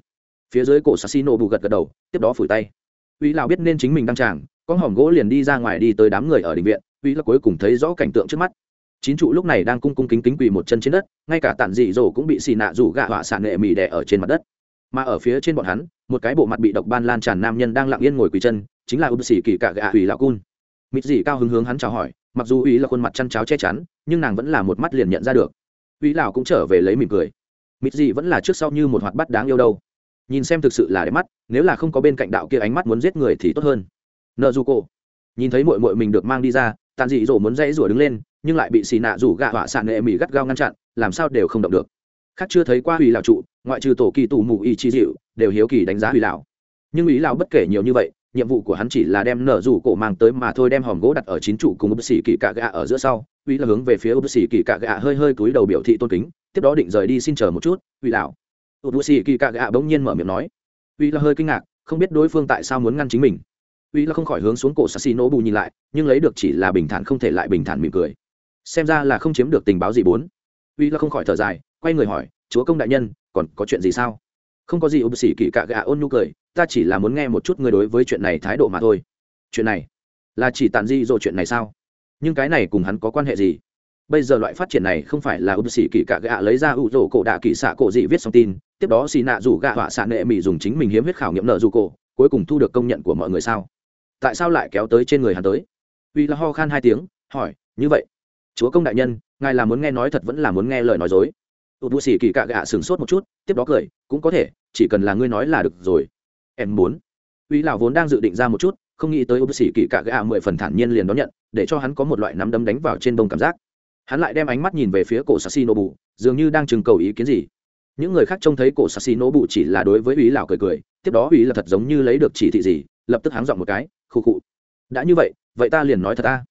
Phía dưới cổ sassino bù gật gật đầu, tiếp đó phủi tay. Uy lào biết nên chính mình đang tràng con hòm gỗ liền đi ra ngoài đi tới đám người ở định viện, uy là cuối cùng thấy rõ cảnh tượng trước mắt. Chín trụ lúc này đang cung cung kính kính quỳ một chân trên đất, ngay cả tản dị dỗ cũng bị xì nạ rủ gạ họa xạ nghệ mì đẻ ở trên mặt đất mà ở phía trên bọn hắn, một cái bộ mặt bị độc ban lan tràn nam nhân đang lặng yên ngồi quỳ chân, chính là ưu sĩ kỳ cả gạ ủy lão cun. Mịt dị cao hứng hướng hắn chào hỏi, mặc dù ủy là khuôn mặt chăn cháo che chắn, nhưng nàng vẫn là một mắt liền nhận ra được. Ủy lão cũng trở về lấy mỉm cười. Mịt dị vẫn là trước sau như một hoạt bát đáng yêu đâu. Nhìn xem thực sự là đẹp mắt, nếu là không có bên cạnh đạo kia ánh mắt muốn giết người thì tốt hơn. Nợ du cô nhìn thấy mội mội mình được mang đi ra, tàn dị dỗ muốn dãy rủa đứng lên, nhưng lại bị xì nạ rủ gạ họa sạn nệ mỹ gắt gao ngăn chặn, làm sao đều không động được khác chưa thấy qua hủy lão trụ, ngoại trừ tổ kỳ tù mù y chi dịu đều hiếu kỳ đánh giá hủy lão. Nhưng ý lão bất kể nhiều như vậy, nhiệm vụ của hắn chỉ là đem nở rủ cổ mang tới mà thôi, đem hòm gỗ đặt ở chín trụ cùng ấp xỉ kỳ cạ gạ ở giữa sau. Uy là hướng về phía ấp xỉ kỳ cạ gạ hơi hơi cúi đầu biểu thị tôn kính, tiếp đó định rời đi xin chờ một chút uy lão. Ấp xỉ kỳ cạ gạ bỗng nhiên mở miệng nói. Uy là hơi kinh ngạc, không biết đối phương tại sao muốn ngăn chính mình. Uy là không khỏi hướng xuống cổ sassy nỗ bù nhìn lại, nhưng lấy được chỉ là bình thản không thể lại bình thản mỉm cười. Xem ra là không chiếm được tình báo gì bốn. Uy là không khỏi thở dài quay người hỏi, chúa công đại nhân, còn có chuyện gì sao? Không có gì ưu sĩ kỳ cạ gạ ôn nhu cười, ta chỉ là muốn nghe một chút ngươi đối với chuyện này thái độ mà thôi. Chuyện này? Là chỉ tàn di rồi chuyện này sao? Nhưng cái này cùng hắn có quan hệ gì? Bây giờ loại phát triển này không phải là ưu sĩ kỳ cạ gạ lấy ra ủ rổ cổ đạ kỳ xạ cổ dị viết xong tin, tiếp đó xì nạ rủ gạ họa xạ nệ mỹ dùng chính mình hiếm huyết khảo nghiệm nợ dù cổ, cuối cùng thu được công nhận của mọi người sao? Tại sao lại kéo tới trên người hắn tới? Uy là ho khan hai tiếng, hỏi, như vậy, chúa công đại nhân, ngài là muốn nghe nói thật vẫn là muốn nghe lời nói dối? Tụt bù xì kỳ cạ gạ sửng sốt một chút, tiếp đó cười, cũng có thể, chỉ cần là ngươi nói là được rồi. Em muốn. Uy lão vốn đang dự định ra một chút, không nghĩ tới ưu sĩ kỳ cạ gạ mười phần thản nhiên liền đón nhận, để cho hắn có một loại nắm đấm đánh vào trên bông cảm giác. Hắn lại đem ánh mắt nhìn về phía cổ sassy nô bù dường như đang chừng cầu ý kiến gì. Những người khác trông thấy cổ sassy nô bù chỉ là đối với uy lão cười cười, tiếp đó uy là thật giống như lấy được chỉ thị gì, lập tức háng dọn một cái khu khụ. Đã như vậy vậy ta liền nói thật ta.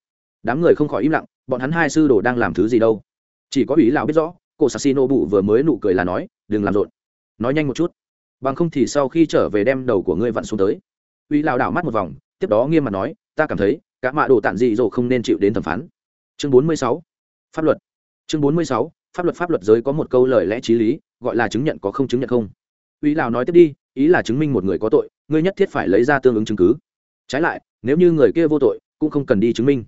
Đám người không khỏi im lặng, bọn hắn hai sư đồ đang làm thứ gì đâu? Chỉ có ý lão biết rõ cổ sassy nô bù vừa mới nụ cười là nói, đừng làm rộn. Nói nhanh một chút. Bằng không thì sau khi trở về đem đầu của ngươi vặn xuống tới. Uy lão đảo mắt một vòng, tiếp đó nghiêm mặt nói, ta cảm thấy, cả mạ đồ tản dị dỗ không nên chịu đến thẩm phán. Chương bốn mươi sáu. Pháp luật. Chương bốn mươi sáu. Pháp luật pháp luật giới có một câu lời lẽ t r í lý, gọi là chứng nhận có không chứng nhận không. Uy lão nói tiếp đi, ý là chứng minh một người có tội, ngươi nhất thiết phải lấy ra tương ứng chứng cứ. Trái lại, nếu như người kia vô tội, cũng không cần đi chứng minh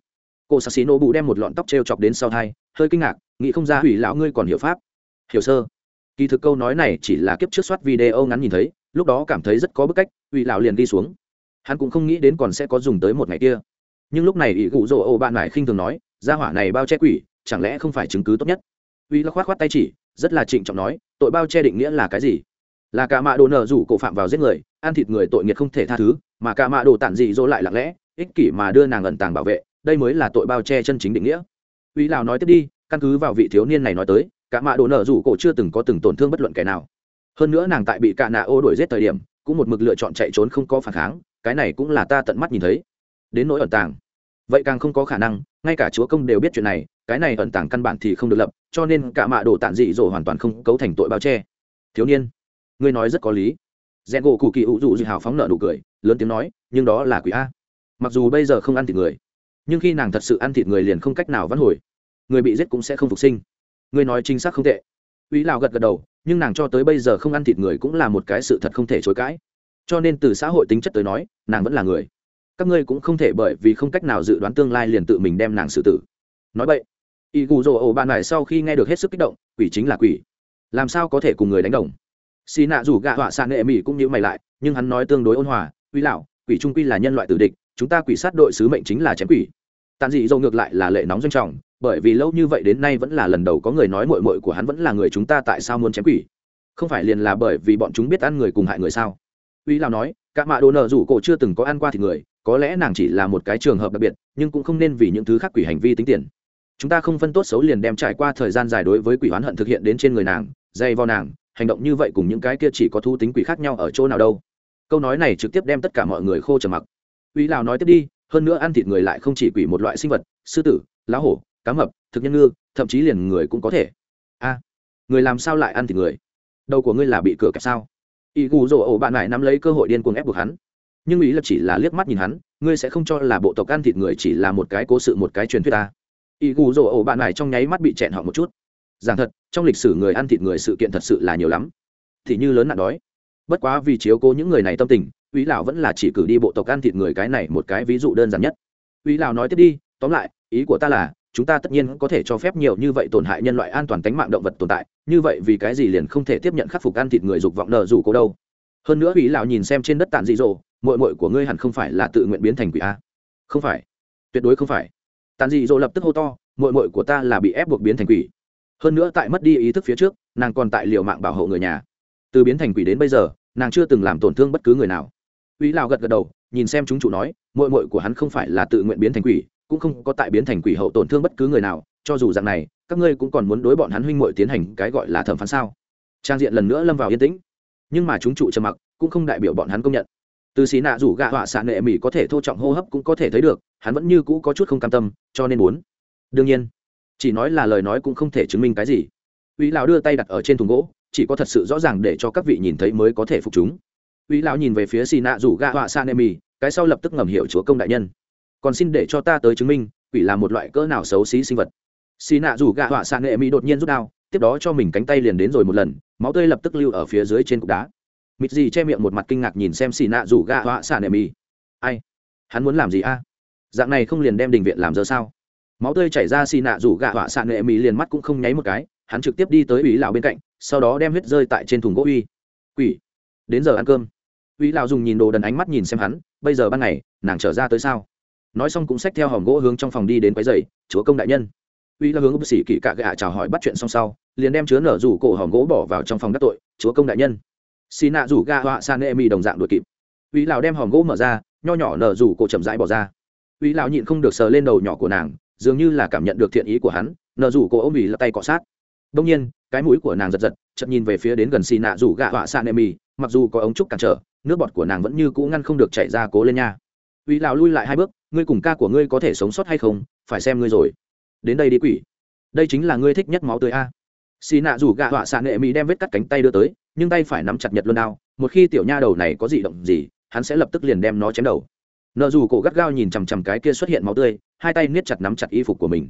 cô sassi nổ bụ đem một lọn tóc t r e o chọc đến sau thai, hơi kinh ngạc, nghĩ không ra hủy lão ngươi còn hiểu pháp. Hiểu sơ. Kỳ thực câu nói này chỉ là kiếp trước soát video ngắn nhìn thấy, lúc đó cảm thấy rất có bức cách, hủy lão liền đi xuống. Hắn cũng không nghĩ đến còn sẽ có dùng tới một ngày kia. Nhưng lúc này ỷ cụ rỗ ô bạn lại khinh thường nói ra hỏa này bao che quỷ, chẳng lẽ không phải chứng cứ tốt nhất? Uy là khoát khoát tay chỉ, rất là trịnh trọng nói, tội bao che định nghĩa là cái gì? Là cả mạ đồ nợ rủ cổ phạm vào giết người, ăn thịt người tội nghiệt không thể tha thứ, mà cả mạ đồ tản dị dỗ lại lặng lẽ, ích kỷ mà đưa nàng ẩn tàng bảo vệ đây mới là tội bao che chân chính định nghĩa. Uy lão nói tiếp đi, căn cứ vào vị thiếu niên này nói tới, cả mạ đồ nợ rủ cổ chưa từng có từng tổn thương bất luận kẻ nào. Hơn nữa nàng tại bị cả nạ ô đuổi giết thời điểm, cũng một mực lựa chọn chạy trốn không có phản kháng, cái này cũng là ta tận mắt nhìn thấy. Đến nỗi ẩn tàng. Vậy càng không có khả năng, ngay cả chúa công đều biết chuyện này, cái này ẩn tàng căn bản thì không được lập, cho nên cả mạ đồ tản dị dỗ hoàn toàn không cấu thành tội bao che. Thiếu niên, ngươi nói rất có lý. Rẽ gỗ cụ kỳ ủ dụ dị hào phóng nợ nụ cười, lớn tiếng nói, nhưng đó là quỷ a. Mặc dù bây giờ không ăn thịt người nhưng khi nàng thật sự ăn thịt người liền không cách nào vãn hồi người bị giết cũng sẽ không phục sinh ngươi nói chính xác không tệ Úy Lào gật gật đầu, nhưng nàng cho tới bây giờ không ăn thịt người cũng là một cái sự thật không thể chối cãi. Cho nên từ xã hội tính chất tới nói, nàng vẫn là người. Các ngươi cũng không thể bởi vì không cách nào dự đoán tương lai liền tự mình đem nàng xử tử. Nói vậy, Y Gù rồ ổ bạn này sau khi nghe được hết sức kích động, quỷ chính là quỷ, làm sao có thể cùng người đánh đồng? Xì nạ rủ gạ họa xạ nghệ mỹ cũng như mày lại, nhưng hắn nói tương đối ôn hòa, uy lão, quỷ trung quy là nhân loại tử địch, chúng ta quỷ sát đội sứ mệnh chính là chém quỷ. Tàn dị dâu ngược lại là lệ nóng doanh trọng, bởi vì lâu như vậy đến nay vẫn là lần đầu có người nói mội mội của hắn vẫn là người chúng ta tại sao muốn chém quỷ? Không phải liền là bởi vì bọn chúng biết ăn người cùng hại người sao? Uy lao nói cả mạ đồ nợ rủ cổ chưa từng có ăn qua thịt người có lẽ nàng chỉ là một cái trường hợp đặc biệt nhưng cũng không nên vì những thứ khác quỷ hành vi tính tiền. Chúng ta không phân tốt xấu liền đem trải qua thời gian dài đối với quỷ hoán hận thực hiện đến trên người nàng dây vào nàng hành động như vậy cùng những cái kia chỉ có thu tính quỷ khác nhau ở chỗ nào đâu. Câu nói này trực tiếp đem tất cả mọi người khô trầm mặc uy lào nói tiếp đi, hơn nữa ăn thịt người lại không chỉ quỷ một loại sinh vật, sư tử, lá hổ, cá mập, thực nhân ngư, thậm chí liền người cũng có thể. A, người làm sao lại ăn thịt người? Đầu của ngươi là bị cửa kẹp sao? Y gù rồ ổ bạn lại nắm lấy cơ hội điên cuồng ép buộc hắn. Nhưng ý là chỉ là liếc mắt nhìn hắn, ngươi sẽ không cho là bộ tộc ăn thịt người chỉ là một cái cố sự, một cái truyền thuyết ta. Y gù rồ ổ bạn lại trong nháy mắt bị chẹn họ một chút. Giảng thật, trong lịch sử người ăn thịt người sự kiện thật sự là nhiều lắm. Thì như lớn nạn đói. Bất quá vì chiếu cố những người này tâm tình Quý lão vẫn là chỉ cử đi bộ tộc ăn thịt người cái này một cái ví dụ đơn giản nhất. Quý lão nói tiếp đi, tóm lại, ý của ta là, chúng ta tất nhiên có thể cho phép nhiều như vậy tổn hại nhân loại an toàn tính mạng động vật tồn tại, như vậy vì cái gì liền không thể tiếp nhận khắc phục ăn thịt người dục vọng nợ dù cô đâu? Hơn nữa Quý lão nhìn xem trên đất tàn dị dỗ, muội muội của ngươi hẳn không phải là tự nguyện biến thành quỷ a. Không phải. Tuyệt đối không phải. Tàn dị dỗ lập tức hô to, muội muội của ta là bị ép buộc biến thành quỷ. Hơn nữa tại mất đi ý thức phía trước, nàng còn tại liều mạng bảo hộ người nhà. Từ biến thành quỷ đến bây giờ, nàng chưa từng làm tổn thương bất cứ người nào. Úy lão gật gật đầu, nhìn xem chúng chủ nói, muội muội của hắn không phải là tự nguyện biến thành quỷ, cũng không có tại biến thành quỷ hậu tổn thương bất cứ người nào, cho dù dạng này, các ngươi cũng còn muốn đối bọn hắn huynh muội tiến hành cái gọi là thẩm phán sao? Trang diện lần nữa lâm vào yên tĩnh. Nhưng mà chúng trụ trầm mặc, cũng không đại biểu bọn hắn công nhận. Từ xí nạ rủ gạ họa xạ nệ mỹ có thể thô trọng hô hấp cũng có thể thấy được, hắn vẫn như cũ có chút không cam tâm, cho nên muốn. Đương nhiên, chỉ nói là lời nói cũng không thể chứng minh cái gì. Úy lão đưa tay đặt ở trên thùng gỗ, chỉ có thật sự rõ ràng để cho các vị nhìn thấy mới có thể phục chúng uy lão nhìn về phía xì nạ rủ gạ họa xạ nệ mì, cái sau lập tức ngầm hiểu chúa công đại nhân. Còn xin để cho ta tới chứng minh, quỷ là một loại cỡ nào xấu xí sinh vật. Xì nạ rủ gạ họa xạ nệ mì đột nhiên rút đao, tiếp đó cho mình cánh tay liền đến rồi một lần, máu tươi lập tức lưu ở phía dưới trên cục đá. Mịt gì che miệng một mặt kinh ngạc nhìn xem xì nạ rủ gạ họa xạ nệ mì. Ai? Hắn muốn làm gì a? Dạng này không liền đem đình viện làm giờ sao? Máu tươi chảy ra xì nạ rủ gạ họa xạ nệ mỹ liền mắt cũng không nháy một cái, hắn trực tiếp đi tới ủy lão bên cạnh, sau đó đem huyết rơi tại trên thùng gỗ uy quỷ! Đến giờ ăn cơm. Uy Lão dùng nhìn đồ đần ánh mắt nhìn xem hắn, bây giờ ban ngày, nàng trở ra tới sao? Nói xong cũng xách theo hòm gỗ hướng trong phòng đi đến quái dày chúa công đại nhân. Uy là hướng bác sĩ kỵ cạ gạ chào hỏi bắt chuyện xong sau, liền đem chứa nở rủ cổ hòm gỗ bỏ vào trong phòng đắc tội, chúa công đại nhân. Xì nạ rủ ga họa san nệ mi đồng dạng đuổi kịp. Uy Lão đem hòm gỗ mở ra, nho nhỏ nở rủ cổ chậm rãi bỏ ra. Uy Lão nhịn không được sờ lên đầu nhỏ của nàng, dường như là cảm nhận được thiện ý của hắn, nở rủ cổ ôm ủy là tay cọ sát. Đông nhiên, cái mũi của nàng giật giật chậm nhìn về phía đến gần xì nạ rủ gạ họa san nệ mi mặc dù có ống trúc cản trở nước bọt của nàng vẫn như cũ ngăn không được chảy ra cố lên nha. Uy lào lui lại hai bước, ngươi cùng ca của ngươi có thể sống sót hay không, phải xem ngươi rồi. Đến đây đi quỷ. Đây chính là ngươi thích nhất máu tươi a. Xì nạ rủ gạ họa xạ nghệ mỹ đem vết cắt cánh tay đưa tới, nhưng tay phải nắm chặt nhật luôn đao, một khi tiểu nha đầu này có dị động gì, hắn sẽ lập tức liền đem nó chém đầu. Nợ dù cổ gắt gao nhìn chằm chằm cái kia xuất hiện máu tươi, hai tay niết chặt nắm chặt y phục của mình.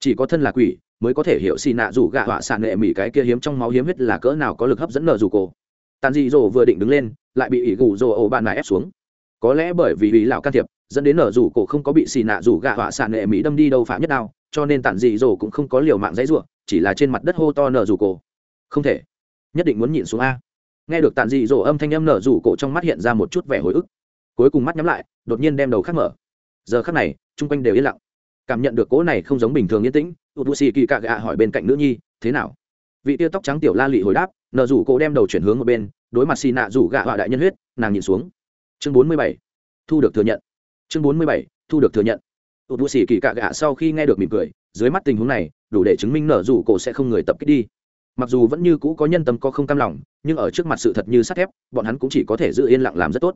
Chỉ có thân là quỷ, mới có thể hiểu xì nạ rủ gạ họa xạ nghệ mỹ cái kia hiếm trong máu hiếm huyết là cỡ nào có lực hấp dẫn nợ dù cổ tàn dị dỗ vừa định đứng lên, lại bị ỷ gù dỗ ổ bạn này ép xuống. Có lẽ bởi vì ý lão can thiệp, dẫn đến nở rủ cổ không có bị xì nạ rủ gạ họa sạn nghệ mỹ đâm đi đâu phạm nhất đao, cho nên tản dị dỗ cũng không có liều mạng dãy ruộng chỉ là trên mặt đất hô to nở rủ cổ. Không thể. Nhất định muốn nhịn xuống a. Nghe được tản dị dỗ âm thanh âm nở rủ cổ trong mắt hiện ra một chút vẻ hồi ức. Cuối cùng mắt nhắm lại, đột nhiên đem đầu khắc mở. Giờ khắc này, chung quanh đều yên lặng. Cảm nhận được cỗ này không giống bình thường yên tĩnh ụt bụi xì kỳ cạ gạ hỏi bên cạnh nữ nhi, thế nào? Vị tia tóc trắng tiểu la lị hồi đáp nở rủ cổ đem đầu chuyển hướng một bên đối mặt xì nạ rủ gạ họa đại nhân huyết nàng nhìn xuống. Chương bốn mươi bảy thu được thừa nhận. Chương bốn mươi bảy thu được thừa nhận. Tụt vũ xì kỳ cạ gạ sau khi nghe được mỉm cười dưới mắt tình huống này đủ để chứng minh nở rủ cổ sẽ không người tập kích đi. Mặc dù vẫn như cũ có nhân tâm có không cam lòng nhưng ở trước mặt sự thật như sắt thép bọn hắn cũng chỉ có thể giữ yên lặng làm rất tốt.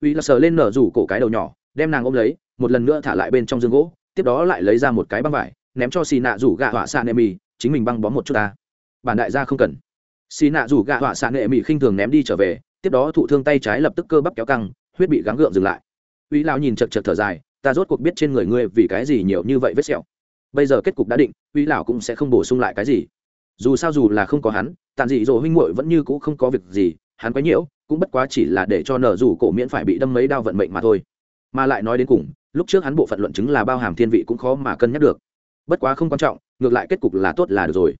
Uy là sờ lên nở rủ cổ cái đầu nhỏ đem nàng ôm lấy một lần nữa thả lại bên trong giường gỗ tiếp đó lại lấy ra một cái băng vải ném cho xì nạ rủ gạ họa xạ nemi, chính mình băng bó một chút ta. Bản đại gia không cần xì nạ rủ gạ họa xạ nghệ mỹ khinh thường ném đi trở về, tiếp đó thụ thương tay trái lập tức cơ bắp kéo căng, huyết bị gắng gượng dừng lại. Uy lão nhìn chật chật thở dài, ta rốt cuộc biết trên người ngươi vì cái gì nhiều như vậy vết sẹo. Bây giờ kết cục đã định, uy lão cũng sẽ không bổ sung lại cái gì. Dù sao dù là không có hắn, tàn dị dỗ huynh muội vẫn như cũ không có việc gì, hắn quấy nhiễu, cũng bất quá chỉ là để cho nở rủ cổ miễn phải bị đâm mấy đao vận mệnh mà thôi. Mà lại nói đến cùng, lúc trước hắn bộ phận luận chứng là bao hàm thiên vị cũng khó mà cân nhắc được. Bất quá không quan trọng, ngược lại kết cục là tốt là được rồi.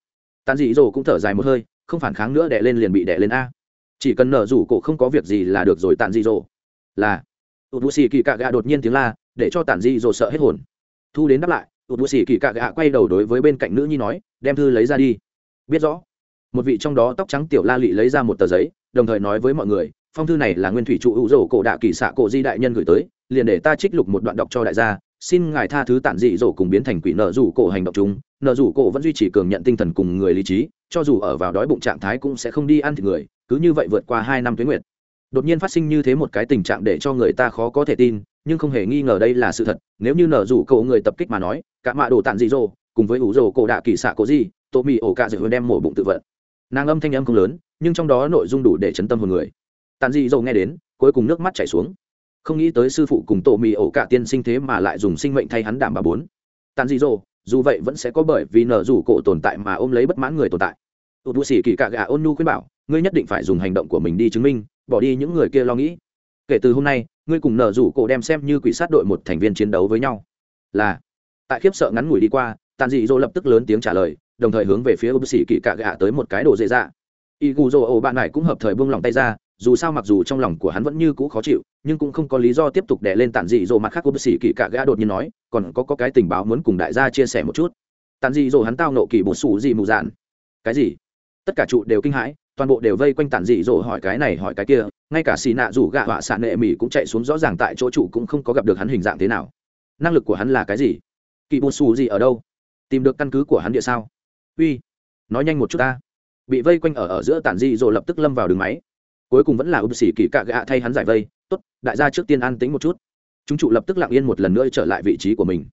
Tàn dị dỗ cũng thở dài một hơi không phản kháng nữa đè lên liền bị đè lên a. Chỉ cần nở rủ cổ không có việc gì là được rồi tàn dị rồ là. Tụt bù xì kỳ cạ gạ đột nhiên tiếng la, để cho tản di dồ sợ hết hồn. Thu đến đáp lại tụt bù xì kỳ cạ gạ quay đầu đối với bên cạnh nữ nhi nói, đem thư lấy ra đi. Biết rõ, một vị trong đó tóc trắng tiểu la lị lấy ra một tờ giấy, đồng thời nói với mọi người, phong thư này là nguyên thủy trụ hữu rổ cổ đạ kỳ xạ cổ di đại nhân gửi tới, liền để ta trích lục một đoạn đọc cho đại gia, xin ngài tha thứ tản dị rổ cùng biến thành quỷ nợ rủ cổ hành động chúng nợ rủ cổ vẫn duy trì cường nhận tinh thần cùng người lý trí cho dù ở vào đói bụng trạng thái cũng sẽ không đi ăn thịt người, cứ như vậy vượt qua hai năm tuyến nguyệt. Đột nhiên phát sinh như thế một cái tình trạng để cho người ta khó có thể tin, nhưng không hề nghi ngờ đây là sự thật, nếu như nở rủ cậu người tập kích mà nói, cả mạ đồ tàn dị dỗ cùng với ủ rồ cổ đạ kỳ xạ cổ gì, tổ mì ổ cạ dự đem mổ bụng tự vận. Nàng âm thanh âm không lớn, nhưng trong đó nội dung đủ để chấn tâm hồn người. Tàn dị dỗ nghe đến, cuối cùng nước mắt chảy xuống. Không nghĩ tới sư phụ cùng tổ mì ổ cạ tiên sinh thế mà lại dùng sinh mệnh thay hắn đảm bà bốn. Tàn dị dỗ dù vậy vẫn sẽ có bởi vì nở rủ cổ tồn tại mà ôm lấy bất mãn người tồn tại tụt bụi xỉ kỳ cạ gà ôn nu khuyên bảo ngươi nhất định phải dùng hành động của mình đi chứng minh bỏ đi những người kia lo nghĩ. Kể từ hôm nay ngươi cùng nở rủ cổ đem xem như quỷ sát đội một thành viên chiến đấu với nhau. Là tại khiếp sợ ngắn ngủi đi qua tàn dị dỗ lập tức lớn tiếng trả lời đồng thời hướng về phía ưu sĩ kỳ cạ gạ tới một cái đồ dễ dạ. Y gù dỗ ổ bạn này cũng hợp thời buông lòng tay ra dù sao mặc dù trong lòng của hắn vẫn như cũ khó chịu nhưng cũng không có lý do tiếp tục đè lên tàn dị dỗ mặt khác của bác sĩ kỳ cạ gã đột nhiên nói còn có, có cái tình báo muốn cùng đại gia chia sẻ một chút. Tàn dị dỗ hắn tao nộ kỳ bột xù gì mù dạn. Cái gì? Tất cả trụ đều kinh hãi, toàn bộ đều vây quanh tản dị dỗ hỏi cái này hỏi cái kia, ngay cả xì nạ rủ gạ họa xạ nệ mỹ cũng chạy xuống rõ ràng tại chỗ trụ cũng không có gặp được hắn hình dạng thế nào. Năng lực của hắn là cái gì? Kỳ bùn xù gì ở đâu? Tìm được căn cứ của hắn địa sao? Uy, nói nhanh một chút ta. Bị vây quanh ở ở giữa tản dị rồi lập tức lâm vào đường máy. Cuối cùng vẫn là ưu sĩ kỳ cạ gạ thay hắn giải vây. Tốt, đại gia trước tiên an tính một chút. Chúng trụ lập tức lặng yên một lần nữa trở lại vị trí của mình.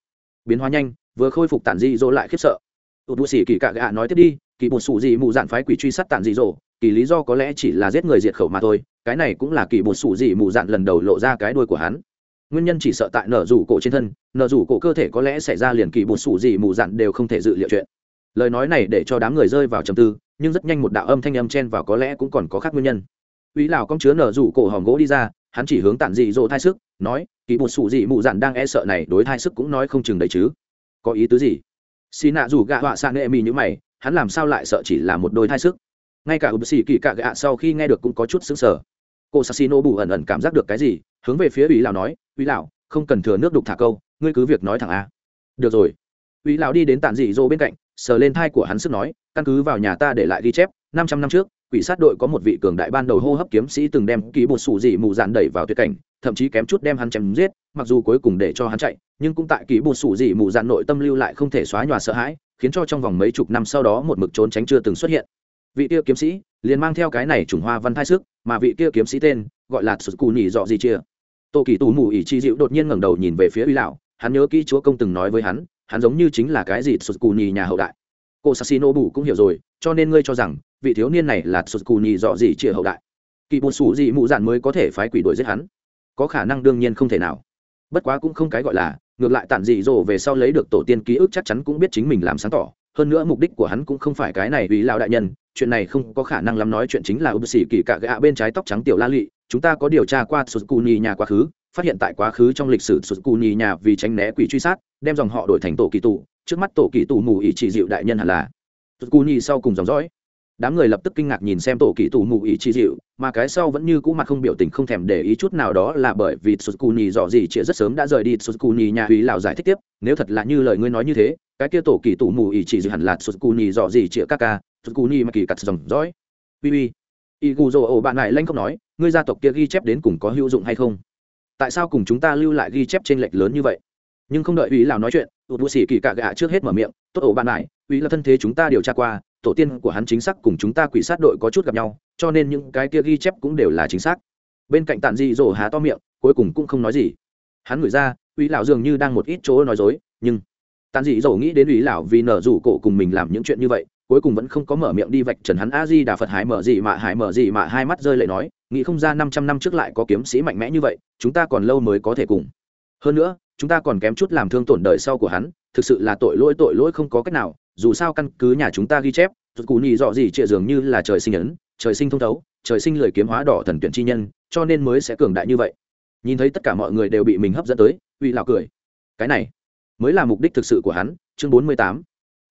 Biến hóa nhanh, vừa khôi phục tản di dỗ lại khiếp sợ. Ưu xỉ kỳ cạ gạ nói tiếp đi kỳ bột sủ gì mù dạn phái quỷ truy sát tàn dị dỗ kỳ lý do có lẽ chỉ là giết người diệt khẩu mà thôi cái này cũng là kỳ bột sủ gì mù dạn lần đầu lộ ra cái đuôi của hắn nguyên nhân chỉ sợ tại nở rủ cổ trên thân nở rủ cổ cơ thể có lẽ xảy ra liền kỳ bột sủ gì mù dạn đều không thể dự liệu chuyện lời nói này để cho đám người rơi vào trầm tư nhưng rất nhanh một đạo âm thanh âm chen vào có lẽ cũng còn có khác nguyên nhân Úy lão công chứa nở rủ cổ hòm gỗ đi ra, hắn chỉ hướng tản dị dỗ thai sức, nói, kỳ bột sủ dị mụ dạn đang e sợ này đối thai sức cũng nói không chừng đấy chứ. Có ý tứ gì? xin nạ rủ gạ họa sạn nệ mì như mày, hắn làm sao lại sợ chỉ là một đôi thai sức? Ngay cả Ubsi kỳ cạ gạ sau khi nghe được cũng có chút sững sờ. Cô Sasino bù ẩn ẩn cảm giác được cái gì, hướng về phía ủy lão nói, ủy lão, không cần thừa nước đục thả câu, ngươi cứ việc nói thẳng a." "Được rồi." ủy lão đi đến tàn dị dô bên cạnh, sờ lên thai của hắn sức nói, căn cứ vào nhà ta để lại ghi chép, năm trăm năm trước, quỷ sát đội có một vị cường đại ban đầu hô hấp kiếm sĩ từng đem ký bột sủ dị mù dạn đẩy vào tuyệt cảnh, thậm chí kém chút đem hắn chém giết, mặc dù cuối cùng để cho hắn chạy, nhưng cũng tại ký bột sủ dị mù dạn nội tâm lưu lại không thể xóa nhòa sợ hãi, khiến cho trong vòng mấy chục năm sau đó một mực trốn tránh chưa từng xuất hiện. Vị kia kiếm sĩ liền mang theo cái này trùng hoa văn thai sức, mà vị kia kiếm sĩ tên gọi là sụt cù nhì dọ gì chia. Tô kỳ tù mù ỉ chi dịu đột nhiên ngẩng đầu nhìn về phía uy lão, hắn nhớ kỹ chúa công từng nói với hắn hắn giống như chính là cái gì sụt cù nhì nhà hậu đại. Cô sassino bù cũng hiểu rồi, cho nên ngươi cho rằng vị thiếu niên này là sụt cù nhì dọ gì chĩa hậu đại. Kỳ bột sủ dị mụ dạn mới có thể phái quỷ đuổi giết hắn. Có khả năng đương nhiên không thể nào. Bất quá cũng không cái gọi là, ngược lại tản dị dỗ về sau lấy được tổ tiên ký ức chắc chắn cũng biết chính mình làm sáng tỏ. Hơn nữa mục đích của hắn cũng không phải cái này, vì lao đại nhân, chuyện này không có khả năng lắm nói chuyện chính là ưu sĩ kỳ cạ gạ bên trái tóc trắng tiểu la lị. Chúng ta có điều tra qua sụt cù nhì nhà quá khứ, phát hiện tại quá khứ trong lịch sử sụt cù nhì nhà vì tránh né quỷ truy sát, đem dòng họ đổi thành tổ kỳ tù. Trước mắt tổ kỳ tù mù ỉ trị dịu đại nhân hẳn là. Sụt cù nhì sau cùng dòng dõi đám người lập tức kinh ngạc nhìn xem tổ kỳ tù mù ý chi dịu, mà cái sau vẫn như cũ mặt không biểu tình không thèm để ý chút nào đó là bởi vì Tsukuni dò gì chĩa rất sớm đã rời đi Tsukuni nhà hủy lão giải thích tiếp, nếu thật là như lời ngươi nói như thế, cái kia tổ kỳ tù mù ý chỉ dịu hẳn là Tsukuni dò gì chĩa kaka Tsukuni mà kỳ cắt dòng dõi. Ui ui. Iguzo ổ bạn này lanh không nói, ngươi gia tộc kia ghi chép đến cùng có hữu dụng hay không? Tại sao cùng chúng ta lưu lại ghi chép trên lệch lớn như vậy? Nhưng không đợi ý lão nói chuyện ụt bù xỉ kỳ cạ gạ trước hết mở miệng, tốt ổ bạn lại ý là thân thế chúng ta điều tra qua tổ tiên của hắn chính xác cùng chúng ta quỷ sát đội có chút gặp nhau, cho nên những cái kia ghi chép cũng đều là chính xác. Bên cạnh tàn dị dỗ há to miệng, cuối cùng cũng không nói gì. Hắn ngửi ra ủy lão dường như đang một ít chỗ nói dối, nhưng tàn dị dỗ nghĩ đến ủy lão vì nở rủ cổ cùng mình làm những chuyện như vậy, cuối cùng vẫn không có mở miệng đi vạch trần hắn a di đà phật hải mở gì mà hải mở gì mà hai mắt rơi lệ nói, nghĩ không ra năm trăm năm trước lại có kiếm sĩ mạnh mẽ như vậy, chúng ta còn lâu mới có thể cùng. Hơn nữa, chúng ta còn kém chút làm thương tổn đời sau của hắn, thực sự là tội lỗi tội lỗi không có cách nào dù sao căn cứ nhà chúng ta ghi chép rụt cù nhị dọ gì trịa dường như là trời sinh ấn, trời sinh thông thấu, trời sinh lời kiếm hóa đỏ thần tuyển chi nhân, cho nên mới sẽ cường đại như vậy. Nhìn thấy tất cả mọi người đều bị mình hấp dẫn tới, uy lào cười. Cái này mới là mục đích thực sự của hắn, chương bốn mươi tám.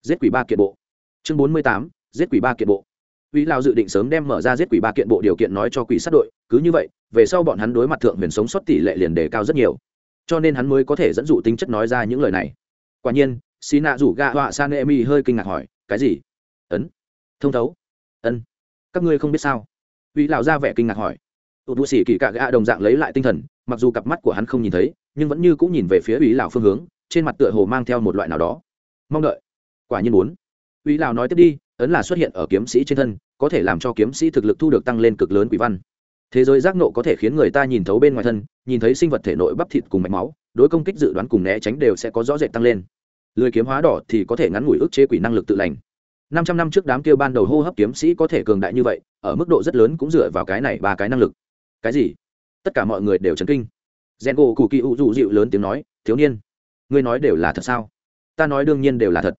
Giết quỷ ba kiện bộ. Chương bốn mươi tám, giết quỷ ba kiện bộ. Uy lào dự định sớm đem mở ra giết quỷ ba kiện bộ điều kiện nói cho quỷ sát đội, cứ như vậy, về sau bọn hắn đối mặt thượng huyền sống sót tỷ lệ liền đề cao rất nhiều. Cho nên hắn mới có thể dẫn dụ tính chất nói ra những lời này. Quả nhiên xì nạ rủ gạ họa san e mi hơi kinh ngạc hỏi, cái gì? Ấn. Thông thấu. Ân các ngươi không biết sao? Uy lão ra vẻ kinh ngạc hỏi. Tụt bụi xỉ kỳ cạ gạ đồng dạng lấy lại tinh thần, mặc dù cặp mắt của hắn không nhìn thấy, nhưng vẫn như cũng nhìn về phía uy lão phương hướng, trên mặt tựa hồ mang theo một loại nào đó. Mong đợi. Quả nhiên muốn. Uy lão nói tiếp đi, ấn là xuất hiện ở kiếm sĩ trên thân, có thể làm cho kiếm sĩ thực lực thu được tăng lên cực lớn quỷ văn. Thế giới giác nộ có thể khiến người ta nhìn thấu bên ngoài thân, nhìn thấy sinh vật thể nội bắp thịt cùng mạch máu, đối công kích dự đoán cùng né tránh đều sẽ có rõ rệt tăng lên lười kiếm hóa đỏ thì có thể ngắn ngủi ức chế quỷ năng lực tự lành. Năm trăm năm trước đám kia ban đầu hô hấp kiếm sĩ có thể cường đại như vậy, ở mức độ rất lớn cũng dựa vào cái này ba cái năng lực. Cái gì? Tất cả mọi người đều chấn kinh. Gen gỗ cụ kỳ u dụ dịu lớn tiếng nói, thiếu niên, ngươi nói đều là thật sao? Ta nói đương nhiên đều là thật.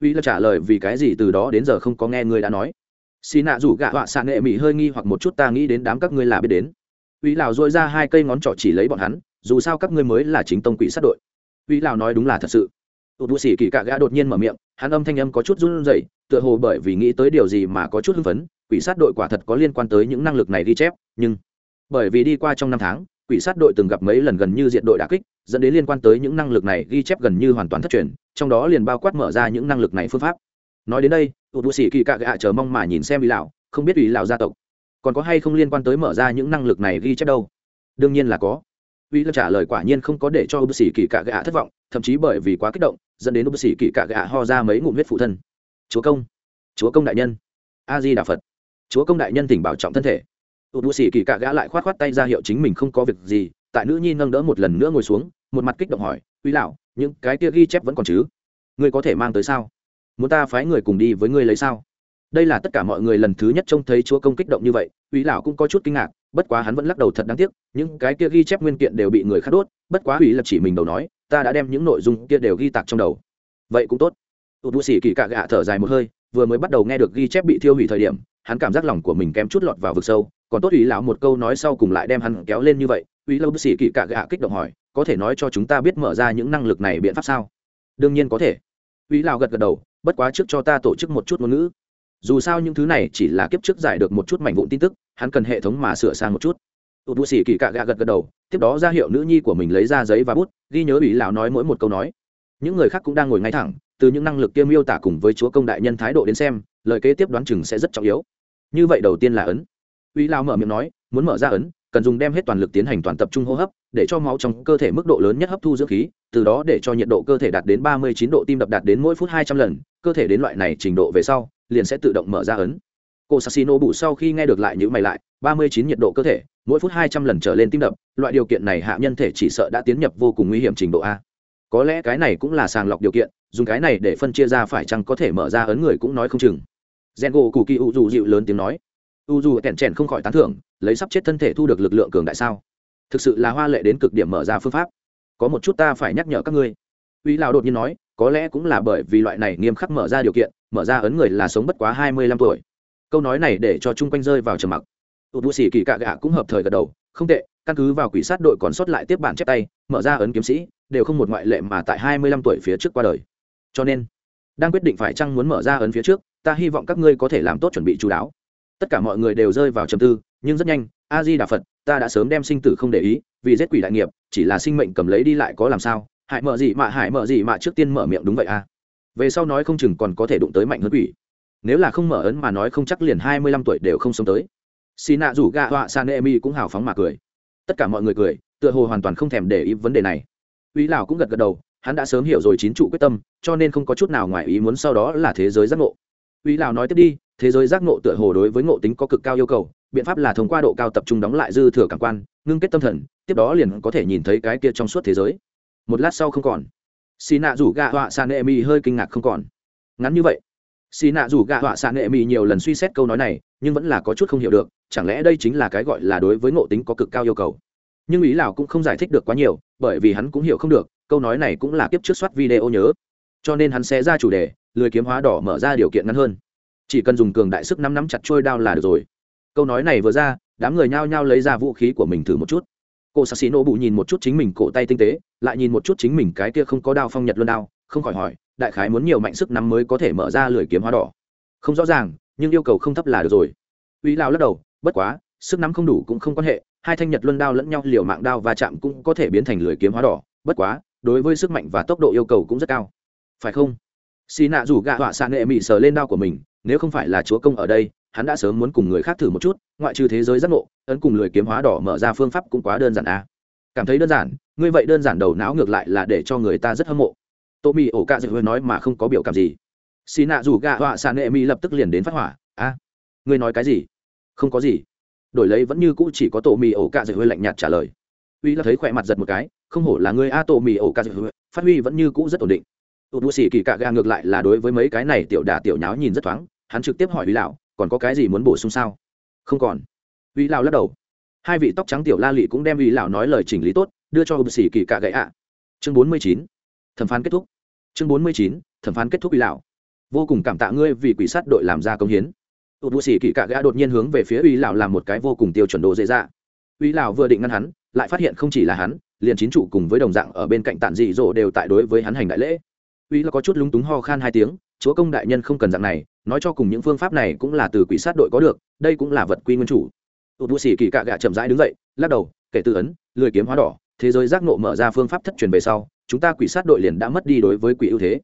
Uy là trả lời, vì cái gì từ đó đến giờ không có nghe ngươi đã nói? Xì nạ rủ gạ họa xạ nghệ mỹ hơi nghi hoặc một chút, ta nghĩ đến đám các ngươi là biết đến. Uy lào dội ra hai cây ngón trỏ chỉ lấy bọn hắn, dù sao các ngươi mới là chính tông quỷ sát đội. Uy lào nói, đúng là thật sự tụt bụi xỉ kỳ cạ gã đột nhiên mở miệng, hắn âm thanh âm có chút run rẩy, tựa hồ bởi vì nghĩ tới điều gì mà có chút hưng phấn, quỷ sát đội quả thật có liên quan tới những năng lực này ghi chép, nhưng bởi vì đi qua trong năm tháng, quỷ sát đội từng gặp mấy lần gần như diện đội đà kích, dẫn đến liên quan tới những năng lực này ghi chép gần như hoàn toàn thất truyền, trong đó liền bao quát mở ra những năng lực này phương pháp. Nói đến đây tụt bụi xỉ kỳ cạ gã chờ mong mà nhìn xem ủy lão, không biết ủy lão gia tộc còn có hay không liên quan tới mở ra những năng lực này ghi chép đâu. Đương nhiên là có uy trả lời quả nhiên không có để cho bác sĩ kỳ cạ gạ thất vọng, thậm chí bởi vì quá kích động, dẫn đến bác sĩ kỳ cạ gạ ho ra mấy ngụm huyết phụ thân. Chúa công chúa công đại nhân. A di đà phật. Chúa công đại nhân tỉnh bảo trọng thân thể. Tụt bác sĩ kỳ cạ gã lại khoát khoát tay ra hiệu chính mình không có việc gì, tại nữ nhi nâng đỡ một lần nữa ngồi xuống, một mặt kích động hỏi, uy lão, những cái kia ghi chép vẫn còn chứ? Ngươi có thể mang tới sao? Muốn ta phái người cùng đi với ngươi lấy sao? Đây là tất cả mọi người lần thứ nhất trông thấy chúa công kích động như vậy, uy lão cũng có chút kinh ngạc bất quá hắn vẫn lắc đầu thật đáng tiếc, những cái kia ghi chép nguyên kiện đều bị người khác đốt, bất quá ủy lập chỉ mình đầu nói, ta đã đem những nội dung kia đều ghi tạc trong đầu. Vậy cũng tốt. Tụt bụi xỉ kỳ cạ gạ thở dài một hơi, vừa mới bắt đầu nghe được ghi chép bị thiêu hủy thời điểm, hắn cảm giác lòng của mình kém chút lọt vào vực sâu, còn tốt ý lão một câu nói sau cùng lại đem hắn kéo lên như vậy. Ủy lâu bác sĩ kỳ cạ gạ kích động hỏi, có thể nói cho chúng ta biết mở ra những năng lực này biện pháp sao? Đương nhiên có thể. Ủy lão gật gật đầu, bất quá trước cho ta tổ chức một chút ngôn ngữ dù sao những thứ này chỉ là kiếp trước giải được một chút mảnh vụn tin tức, hắn cần hệ thống mà sửa sang một chút. Tụt bù xì kỳ cạ gạ gật gật đầu, tiếp đó ra hiệu nữ nhi của mình lấy ra giấy và bút, ghi nhớ ủy lão nói mỗi một câu nói. Những người khác cũng đang ngồi ngay thẳng, từ những năng lực kia miêu tả cùng với chúa công đại nhân thái độ đến xem, lời kế tiếp đoán chừng sẽ rất trọng yếu. Như vậy đầu tiên là ấn. Ủy lão mở miệng nói, muốn mở ra ấn, cần dùng đem hết toàn lực tiến hành toàn tập trung hô hấp, để cho máu trong cơ thể mức độ lớn nhất hấp thu dưỡng khí, từ đó để cho nhiệt độ cơ thể đạt đến ba mươi chín độ, tim đập đạt đến mỗi phút hai trăm lần, cơ thể đến loại này trình độ về sau liền sẽ tự động mở ra ấn. Cô sassino bù sau khi nghe được lại những mày lại, ba mươi chín nhiệt độ cơ thể, mỗi phút hai trăm lần trở lên tim đập, loại điều kiện này hạ nhân thể chỉ sợ đã tiến nhập vô cùng nguy hiểm trình độ a. Có lẽ cái này cũng là sàng lọc điều kiện, dùng cái này để phân chia ra phải chăng có thể mở ra ấn người cũng nói không chừng. Gen gỗ cụ kỳ u dù dịu lớn tiếng nói. U dù kẹn trẻn không khỏi tán thưởng, lấy sắp chết thân thể thu được lực lượng cường đại sao? Thực sự là hoa lệ đến cực điểm mở ra phương pháp. Có một chút ta phải nhắc nhở các ngươi. Uy lào đột nhiên nói, có lẽ cũng là bởi vì loại này nghiêm khắc mở ra điều kiện mở ra ấn người là sống bất quá hai mươi lăm tuổi. Câu nói này để cho chung quanh rơi vào trầm mặc. Tụt bù xỉ kỳ cạ gạ cũng hợp thời gật đầu, không tệ, căn cứ vào quỷ sát đội còn sót lại tiếp bản chép tay, mở ra ấn kiếm sĩ, đều không một ngoại lệ mà tại hai mươi lăm tuổi phía trước qua đời. Cho nên, đang quyết định phải chăng muốn mở ra ấn phía trước, ta hy vọng các ngươi có thể làm tốt chuẩn bị chú đáo. Tất cả mọi người đều rơi vào trầm tư, nhưng rất nhanh, a di đà phật, ta đã sớm đem sinh tử không để ý, vì giết quỷ đại nghiệp, chỉ là sinh mệnh cầm lấy đi lại có làm sao? Hại mở gì mà hại mở gì mà trước tiên mở miệng đúng vậy a về sau nói không chừng còn có thể đụng tới mạnh hơn quỷ. Nếu là không mở ấn mà nói không chắc liền hai mươi lăm tuổi đều không sống tới. Xì nạ rủ gạ họa san emi cũng hào phóng mà cười. Tất cả mọi người cười, tựa hồ hoàn toàn không thèm để ý vấn đề này. Uy lão cũng gật gật đầu, hắn đã sớm hiểu rồi chín trụ quyết tâm, cho nên không có chút nào ngoài ý muốn sau đó là thế giới giác ngộ. Uy lão nói tiếp đi, thế giới giác ngộ tựa hồ đối với ngộ tính có cực cao yêu cầu, biện pháp là thông qua độ cao tập trung đóng lại dư thừa cảm quan, ngưng kết tâm thần, tiếp đó liền có thể nhìn thấy cái kia trong suốt thế giới. Một lát sau không còn xì nạ rủ gạ họa san emi hơi kinh ngạc không còn. Ngắn như vậy, xì nạ rủ gạ họa san emi nhiều lần suy xét câu nói này, nhưng vẫn là có chút không hiểu được, chẳng lẽ đây chính là cái gọi là đối với ngộ tính có cực cao yêu cầu? Nhưng ý lào cũng không giải thích được quá nhiều, bởi vì hắn cũng hiểu không được, câu nói này cũng là kiếp trước soát video nhớ. Cho nên hắn sẽ ra chủ đề, lười kiếm hóa đỏ mở ra điều kiện ngắn hơn. Chỉ cần dùng cường đại sức năm nắm chặt trôi đao là được rồi. Câu nói này vừa ra, đám người nhao nhao lấy ra vũ khí của mình thử một chút cô sắc xì nổ bụ nhìn một chút chính mình cổ tay tinh tế, lại nhìn một chút chính mình cái kia không có đao phong nhật luân đao, không khỏi hỏi, đại khái muốn nhiều mạnh sức nắm mới có thể mở ra lưỡi kiếm hóa đỏ? Không rõ ràng, nhưng yêu cầu không thấp là được rồi. Uy lao lắc đầu, bất quá, sức nắm không đủ cũng không quan hệ, hai thanh nhật luân đao lẫn nhau liều mạng đao và chạm cũng có thể biến thành lưỡi kiếm hóa đỏ, bất quá, đối với sức mạnh và tốc độ yêu cầu cũng rất cao. Phải không? Xì nạ rủ gạ họa xạ nghệ mị sờ lên đao của mình, nếu không phải là chúa công ở đây hắn đã sớm muốn cùng người khác thử một chút ngoại trừ thế giới giác ngộ ấn cùng lười kiếm hóa đỏ mở ra phương pháp cũng quá đơn giản à. cảm thấy đơn giản ngươi vậy đơn giản đầu não ngược lại là để cho người ta rất hâm mộ. Tô mì ổ cạ dự hơi nói mà không có biểu cảm gì. Xì nạ rủ gạ họa xạ nghệ mi lập tức liền đến phát hỏa a à, ngươi nói cái gì? Không có gì. Đổi lấy vẫn như cũ chỉ có tổ mì ổ cạ dự hơi lạnh nhạt trả lời. Uy là thấy khỏe mặt giật một cái không hổ là ngươi a tổ mì ổ cạ dự hơi phát huy vẫn như cũ rất ổn định. Tụt đua xì kỳ cạ gà ngược lại là đối với mấy cái này tiểu đà tiểu nháo nhìn rất thoáng hắn trực tiếp hỏi uy lão còn có cái gì muốn bổ sung sao? Không còn. Uy lão lắc đầu. Hai vị tóc trắng tiểu la lị cũng đem uy lão nói lời chỉnh lý tốt, đưa cho hụt xì kỳ cạ gậy ạ. Chương bốn mươi chín. Thẩm phán kết thúc. Chương bốn mươi chín. Thẩm phán kết thúc uy lão. Vô cùng cảm tạ ngươi vì quỷ sát đội làm ra công hiến. Tụt đua xì kỳ cạ gã đột nhiên hướng về phía uy lão làm một cái vô cùng tiêu chuẩn đồ dễ dạ. Uy lão vừa định ngăn hắn, lại phát hiện không chỉ là hắn, liền chín trụ cùng với đồng dạng ở bên cạnh tản dị dỗ đều tại đối với hắn hành đại lễ. Uy là có chút lúng túng ho khan hai tiếng, chúa công đại nhân không cần dạng này nói cho cùng những phương pháp này cũng là từ quỷ sát đội có được, đây cũng là vật quy nguyên chủ. Tụt bù xỉ kỳ cạ gạ chậm rãi đứng dậy, lắc đầu kể từ ấn, lười kiếm hóa đỏ, thế giới giác nộ mở ra phương pháp thất truyền về sau, chúng ta quỷ sát đội liền đã mất đi đối với quỷ ưu thế.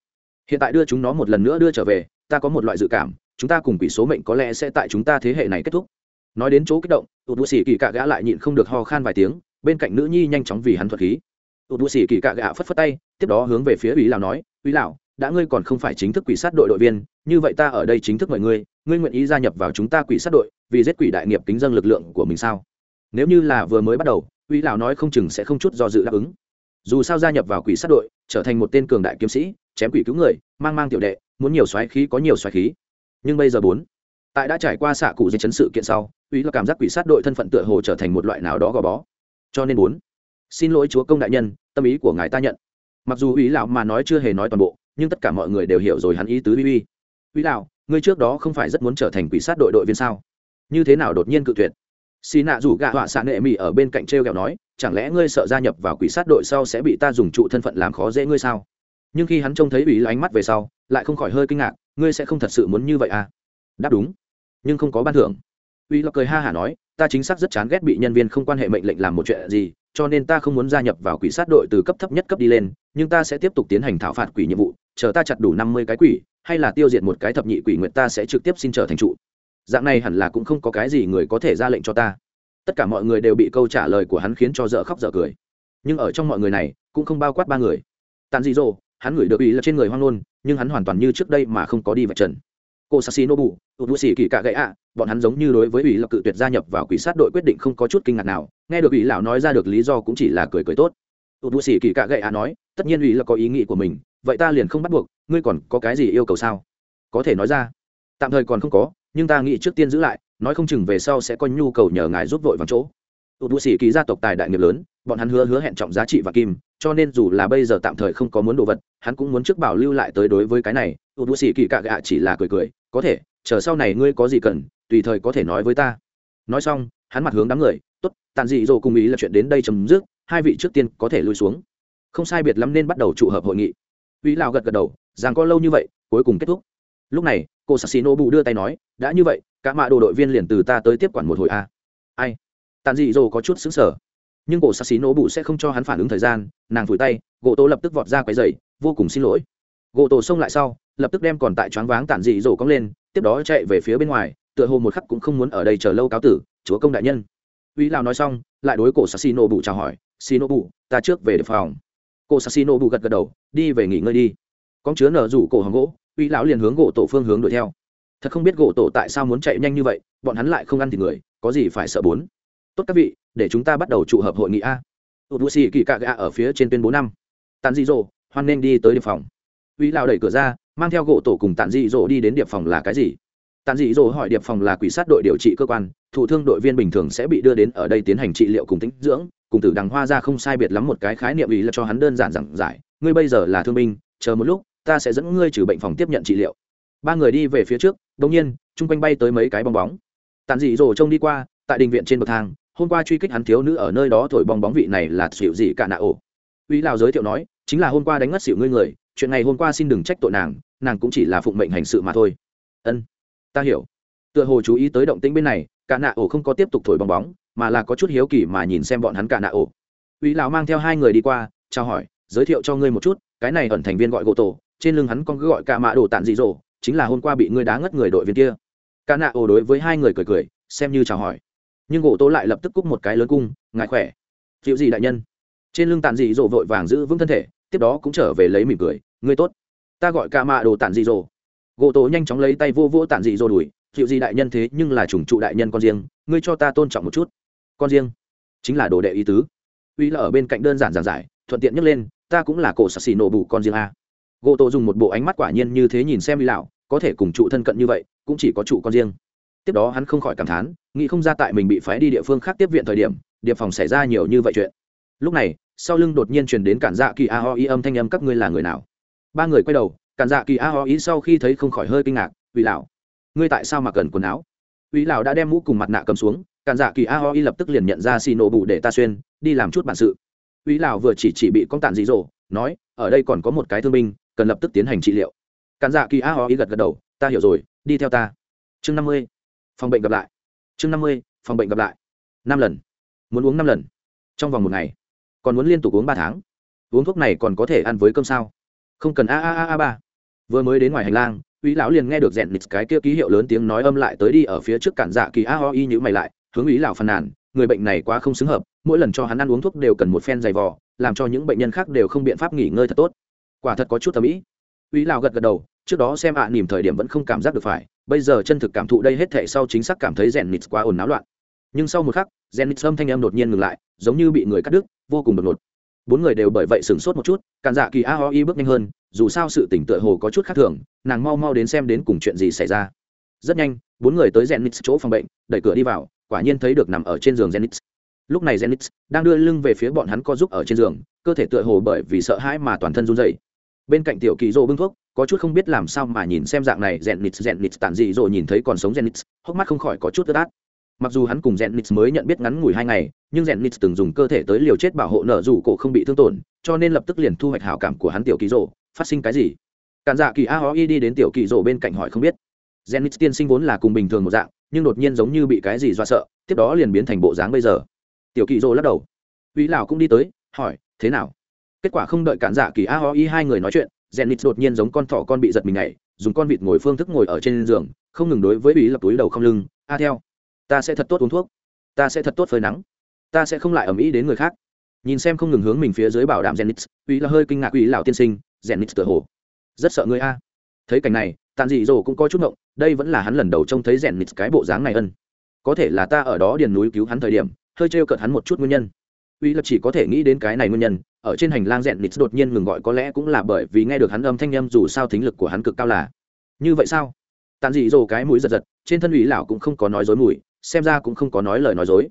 Hiện tại đưa chúng nó một lần nữa đưa trở về, ta có một loại dự cảm, chúng ta cùng quỷ số mệnh có lẽ sẽ tại chúng ta thế hệ này kết thúc. Nói đến chỗ kích động tụt bù xỉ kỳ cạ gã lại nhịn không được ho khan vài tiếng, bên cạnh nữ nhi nhanh chóng vì hắn thuật khí. Tụt bù xỉ kỳ cạ gã phất phất tay, tiếp đó hướng về phía ủy lão nói ủy lão đã ngươi còn không phải chính thức quỷ sát đội đội viên như vậy ta ở đây chính thức mời ngươi ngươi nguyện ý gia nhập vào chúng ta quỷ sát đội, vì giết quỷ đại nghiệp kính dân lực lượng của mình sao? Nếu như là vừa mới bắt đầu ủy lão nói không chừng sẽ không chút do dự đáp ứng. Dù sao gia nhập vào quỷ sát đội, trở thành một tên cường đại kiếm sĩ, chém quỷ cứu người, mang mang tiểu đệ, muốn nhiều xoáy khí có nhiều xoáy khí. Nhưng bây giờ bốn, tại đã trải qua xạ cụ dây chấn sự kiện sau ủy là cảm giác quỷ sát đội thân phận tựa hồ trở thành một loại nào đó gò bó. Cho nên bốn, xin lỗi chúa công đại nhân, tâm ý của ngài ta nhận. Mặc dù ủy lão mà nói chưa hề nói toàn bộ, nhưng tất cả mọi người đều hiểu rồi hắn ý tứ uy uy quỹ đạo ngươi trước đó không phải rất muốn trở thành quỷ sát đội đội viên sao? Như thế nào đột nhiên cự tuyệt? Xì nạ rủ gạ họa xạ nệ mỹ ở bên cạnh t r e o kẹo nói, chẳng lẽ ngươi sợ gia nhập vào quỷ sát đội sau sẽ bị ta dùng trụ thân phận làm khó dễ ngươi sao? Nhưng khi hắn trông thấy ủy ánh mắt về sau, lại không khỏi hơi kinh ngạc, ngươi sẽ không thật sự muốn như vậy à? Đáp đúng, nhưng không có ban thưởng. Ủy lộc cười ha hả nói, ta chính xác rất chán ghét bị nhân viên không quan hệ mệnh lệnh làm một chuyện gì, cho nên ta không muốn gia nhập vào quỷ sát đội từ cấp thấp nhất cấp đi lên, nhưng ta sẽ tiếp tục tiến hành thảo phạt quỷ nhiệm vụ, chờ ta chặt đủ năm mươi cái quỷ hay là tiêu diệt một cái thập nhị quỷ nguyện ta sẽ trực tiếp xin trở thành trụ. Dạng này hẳn là cũng không có cái gì người có thể ra lệnh cho ta. Tất cả mọi người đều bị câu trả lời của hắn khiến cho dở khóc dở cười. Nhưng ở trong mọi người này, cũng không bao quát ba người. Tàn dị dỗ hắn gửi được ý là trên người hoang nôn nhưng hắn hoàn toàn như trước đây mà không có đi vạch trần. Cô sassi nobu tụt bụi sĩ kỳ cạ gậy ạ, bọn hắn giống như đối với ủy lập cự tuyệt gia nhập vào quỷ sát đội quyết định không có chút kinh ngạc nào. Nghe được ủy lão nói ra được lý do cũng chỉ là cười cười tốt. Tụt bụi sĩ kỳ cạ gậy ạ nói, tất nhiên ủy là có ý nghĩ của mình vậy ta liền không bắt buộc, ngươi còn có cái gì yêu cầu sao? Có thể nói ra. Tạm thời còn không có, nhưng ta nghĩ trước tiên giữ lại, nói không chừng về sau sẽ có nhu cầu nhờ ngài giúp vội vào chỗ. Tụt bụi xỉ kỳ gia tộc tài đại nghiệp lớn, bọn hắn hứa hứa hẹn trọng giá trị và kim, cho nên dù là bây giờ tạm thời không có muốn đồ vật, hắn cũng muốn trước bảo lưu lại tới đối với cái này. Tụt bụi xỉ kỳ cạ gạ chỉ là cười cười, có thể, chờ sau này ngươi có gì cần, tùy thời có thể nói với ta. Nói xong, hắn mặt hướng đám người, tốt, tàn dị dỗ cùng ý là chuyện đến đây chấm dứt, hai vị trước tiên có thể lui xuống. Không sai biệt lắm nên bắt đầu trụ hợp hội nghị uy lào gật gật đầu, rằng có lâu như vậy, cuối cùng kết thúc. Lúc này, cô sassino bù đưa tay nói, đã như vậy, cả mạ đồ đội viên liền từ ta tới tiếp quản một hồi a ai? Tàn dị dồ có chút xứng sở nhưng cổ sassino bù sẽ không cho hắn phản ứng thời gian, nàng vùi tay, gỗ tô lập tức vọt ra quấy dày vô cùng xin lỗi. Gỗ tổ xông lại sau, lập tức đem còn tại choáng váng tản dị dồ cong lên, tiếp đó chạy về phía bên ngoài, tựa hồ một khắc cũng không muốn ở đây chờ lâu cáo tử, chúa công đại nhân. Uy Lão nói xong, lại đối cổ sassino bù chào hỏi xino bù ta trước về đề phòng cô sassino bù gật gật đầu, đi về nghỉ ngơi đi. Con chứa nở rủ cổ hòn gỗ, uy lão liền hướng gỗ tổ phương hướng đuổi theo. Thật không biết gỗ tổ tại sao muốn chạy nhanh như vậy, bọn hắn lại không ăn thịt người, có gì phải sợ bốn? Tốt các vị, để chúng ta bắt đầu trụ hợp hội nghị a. Tụt bụi xì kỳ cạ gạ ở phía trên tuyên bố năm. Tàn dị dỗ hoan nên đi tới điệp phòng. Uy lão đẩy cửa ra, mang theo gỗ tổ cùng tàn dị dỗ đi đến điệp phòng là cái gì? Tàn dị dỗ hỏi điệp phòng là quỷ sát đội điều trị cơ quan thủ thương đội viên bình thường sẽ bị đưa đến ở đây tiến hành trị liệu cùng tính dưỡng cùng tử đằng hoa ra không sai biệt lắm một cái khái niệm ý là cho hắn đơn giản giảng giải. Ngươi bây giờ là thương binh, chờ một lúc, ta sẽ dẫn ngươi trừ bệnh phòng tiếp nhận trị liệu. Ba người đi về phía trước, đột nhiên, chung quanh bay tới mấy cái bong bóng. Tàn dị rồ trông đi qua, tại đình viện trên bậc thang, hôm qua truy kích hắn thiếu nữ ở nơi đó thổi bong bóng vị này là xỉu gì cả nạ ổ. Uy lào giới thiệu nói, chính là hôm qua đánh ngất xỉu ngươi người, chuyện này hôm qua xin đừng trách tội nàng nàng cũng chỉ là phụng mệnh hành sự mà thôi. Ân, ta hiểu. Tựa hồ chú ý tới động tĩnh bên này, cả nạ ổ không có tiếp tục thổi bong bóng mà là có chút hiếu kỳ mà nhìn xem bọn hắn cả nạ ổ. Uy lão mang theo hai người đi qua, chào hỏi, giới thiệu cho ngươi một chút, cái này ẩn thành viên gọi gỗ tổ, trên lưng hắn con cứ gọi cả mạ đồ tản dị dỗ chính là hôm qua bị ngươi đá ngất người đội viên kia. Cả nạ ổ đối với hai người cười cười, xem như chào hỏi. Nhưng gỗ tổ lại lập tức cúc một cái lớn cung ngại khỏe? Chịu gì đại nhân? Trên lưng tàn dị dỗ vội vàng giữ vững thân thể, tiếp đó cũng trở về lấy mỉm cười, ngươi tốt, ta gọi cả mạ đồ tản dị dỗ gỗ tổ nhanh chóng lấy tay vô vô tản dị dỗ đùi chịu gì đại nhân thế nhưng là chủng trụ đại nhân con riêng, ngươi cho ta tôn trọng một chút con riêng. Chính là đồ đệ ý tứ. Uy là ở bên cạnh đơn giản giản giải, thuận tiện nhắc lên, ta cũng là cổ sạc xì nổ bù con riêng a. Gỗ tổ dùng một bộ ánh mắt quả nhiên như thế nhìn xem uy lão, có thể cùng trụ thân cận như vậy, cũng chỉ có trụ con riêng. Tiếp đó hắn không khỏi cảm thán, nghĩ không ra tại mình bị phái đi địa phương khác tiếp viện thời điểm, địa phòng xảy ra nhiều như vậy chuyện. Lúc này, sau lưng đột nhiên truyền đến cản dạ kỳ a ho y âm thanh âm, các ngươi là người nào? Ba người quay đầu, cản dạ kỳ a ho y sau khi thấy không khỏi hơi kinh ngạc, uy lão, ngươi tại sao mà cần quần áo? Uy lão đã đem mũ cùng mặt nạ cầm xuống cản dạ kỳ a ho y lập tức liền nhận ra xì nổ bụ để ta xuyên, đi làm chút bản sự. Uy lão vừa chỉ chỉ bị con tàn dị dỗ, nói, ở đây còn có một cái thương binh, cần lập tức tiến hành trị liệu. Cản dạ kỳ a ho Y gật gật đầu, ta hiểu rồi, đi theo ta. Chương năm mươi, phòng bệnh gặp lại. Chương năm mươi, phòng bệnh gặp lại. Năm lần. Muốn uống năm lần. Trong vòng một ngày. Còn muốn liên tục uống ba tháng. Uống thuốc này còn có thể ăn với cơm sao? Không cần a a a a ba. Vừa mới đến ngoài hành lang uy lão liền nghe được rèn nịt cái kia ký hiệu lớn tiếng nói âm lại tới đi ở phía trước cản dạ kỳ a ho y nhữ mày lại hướng ý lão phàn nàn người bệnh này quá không xứng hợp mỗi lần cho hắn ăn uống thuốc đều cần một phen dày vò làm cho những bệnh nhân khác đều không biện pháp nghỉ ngơi thật tốt. Quả thật có chút thẩm mỹ. Uy lão gật gật đầu trước đó xem ạ à, nỉm thời điểm vẫn không cảm giác được phải bây giờ chân thực cảm thụ đây hết thể sau chính xác cảm thấy rèn nít quá ồn náo loạn. Nhưng sau một khắc rèn nít âm thanh em đột nhiên ngừng lại giống như bị người cắt đứt vô cùng đột ngột. Bốn người đều bởi vậy sửng sốt một chút càn dạ kỳ a ho y bước nhanh hơn dù sao sự tỉnh tựa hồ có chút khác thường nàng mau mau đến xem đến cùng chuyện gì xảy ra. Rất nhanh bốn người tới rèn nịt chỗ phòng bệnh đẩy cửa đi vào quả nhiên thấy được nằm ở trên giường Zenith. Lúc này Zenith đang đưa lưng về phía bọn hắn co giúp ở trên giường cơ thể tựa hồ bởi vì sợ hãi mà toàn thân run rẩy. Bên cạnh tiểu kỳ rồ bưng thuốc có chút không biết làm sao mà nhìn xem dạng này Zenith Zenith tản dị rồi nhìn thấy còn sống Zenith hốc mắt không khỏi có chút ướt át. Mặc dù hắn cùng Zenith mới nhận biết ngắn ngủi hai ngày nhưng Zenith từng dùng cơ thể tới liều chết bảo hộ nợ dù cổ không bị thương tổn cho nên lập tức liền thu hoạch hảo cảm của hắn tiểu kỳ rồ, phát sinh cái gì? Cản dạ kỳ a ho đi đến tiểu kỳ rồ bên cạnh hỏi không biết. Zenith tiên sinh vốn là cùng bình thường một dạng nhưng đột nhiên giống như bị cái gì do sợ, tiếp đó liền biến thành bộ dáng bây giờ. Tiểu kỳ dô lắc đầu. Uy lão cũng đi tới, hỏi, thế nào? Kết quả không đợi cản dạ giả kỳ a ho y hai người nói chuyện genix đột nhiên giống con thỏ con bị giật mình nhảy, dùng con vịt ngồi phương thức ngồi ở trên giường, không ngừng đối với ủy lập túi đầu không lưng, a theo, ta sẽ thật tốt uống thuốc, ta sẽ thật tốt phơi nắng, ta sẽ không lại ầm ĩ đến người khác. Nhìn xem không ngừng hướng mình phía dưới bảo đảm genix ủy là hơi kinh ngạc ủy lão tiên sinh rèn nít tựa hồ, rất sợ người a. Thấy cảnh này tàn dị dỗ cũng có chút ngộng, đây vẫn là hắn lần đầu trông thấy rèn nít cái bộ dáng này ân. Có thể là ta ở đó điền núi cứu hắn thời điểm, hơi trêu cợt hắn một chút nguyên nhân. Uy lập chỉ có thể nghĩ đến cái này nguyên nhân, ở trên hành lang rèn nít đột nhiên ngừng gọi có lẽ cũng là bởi vì nghe được hắn âm thanh â dù sao thính lực của hắn cực cao là. Như vậy sao? Tàn dị dỗ cái mũi giật giật, trên thân ủy lão cũng không có nói dối mùi, xem ra cũng không có nói lời nói dối.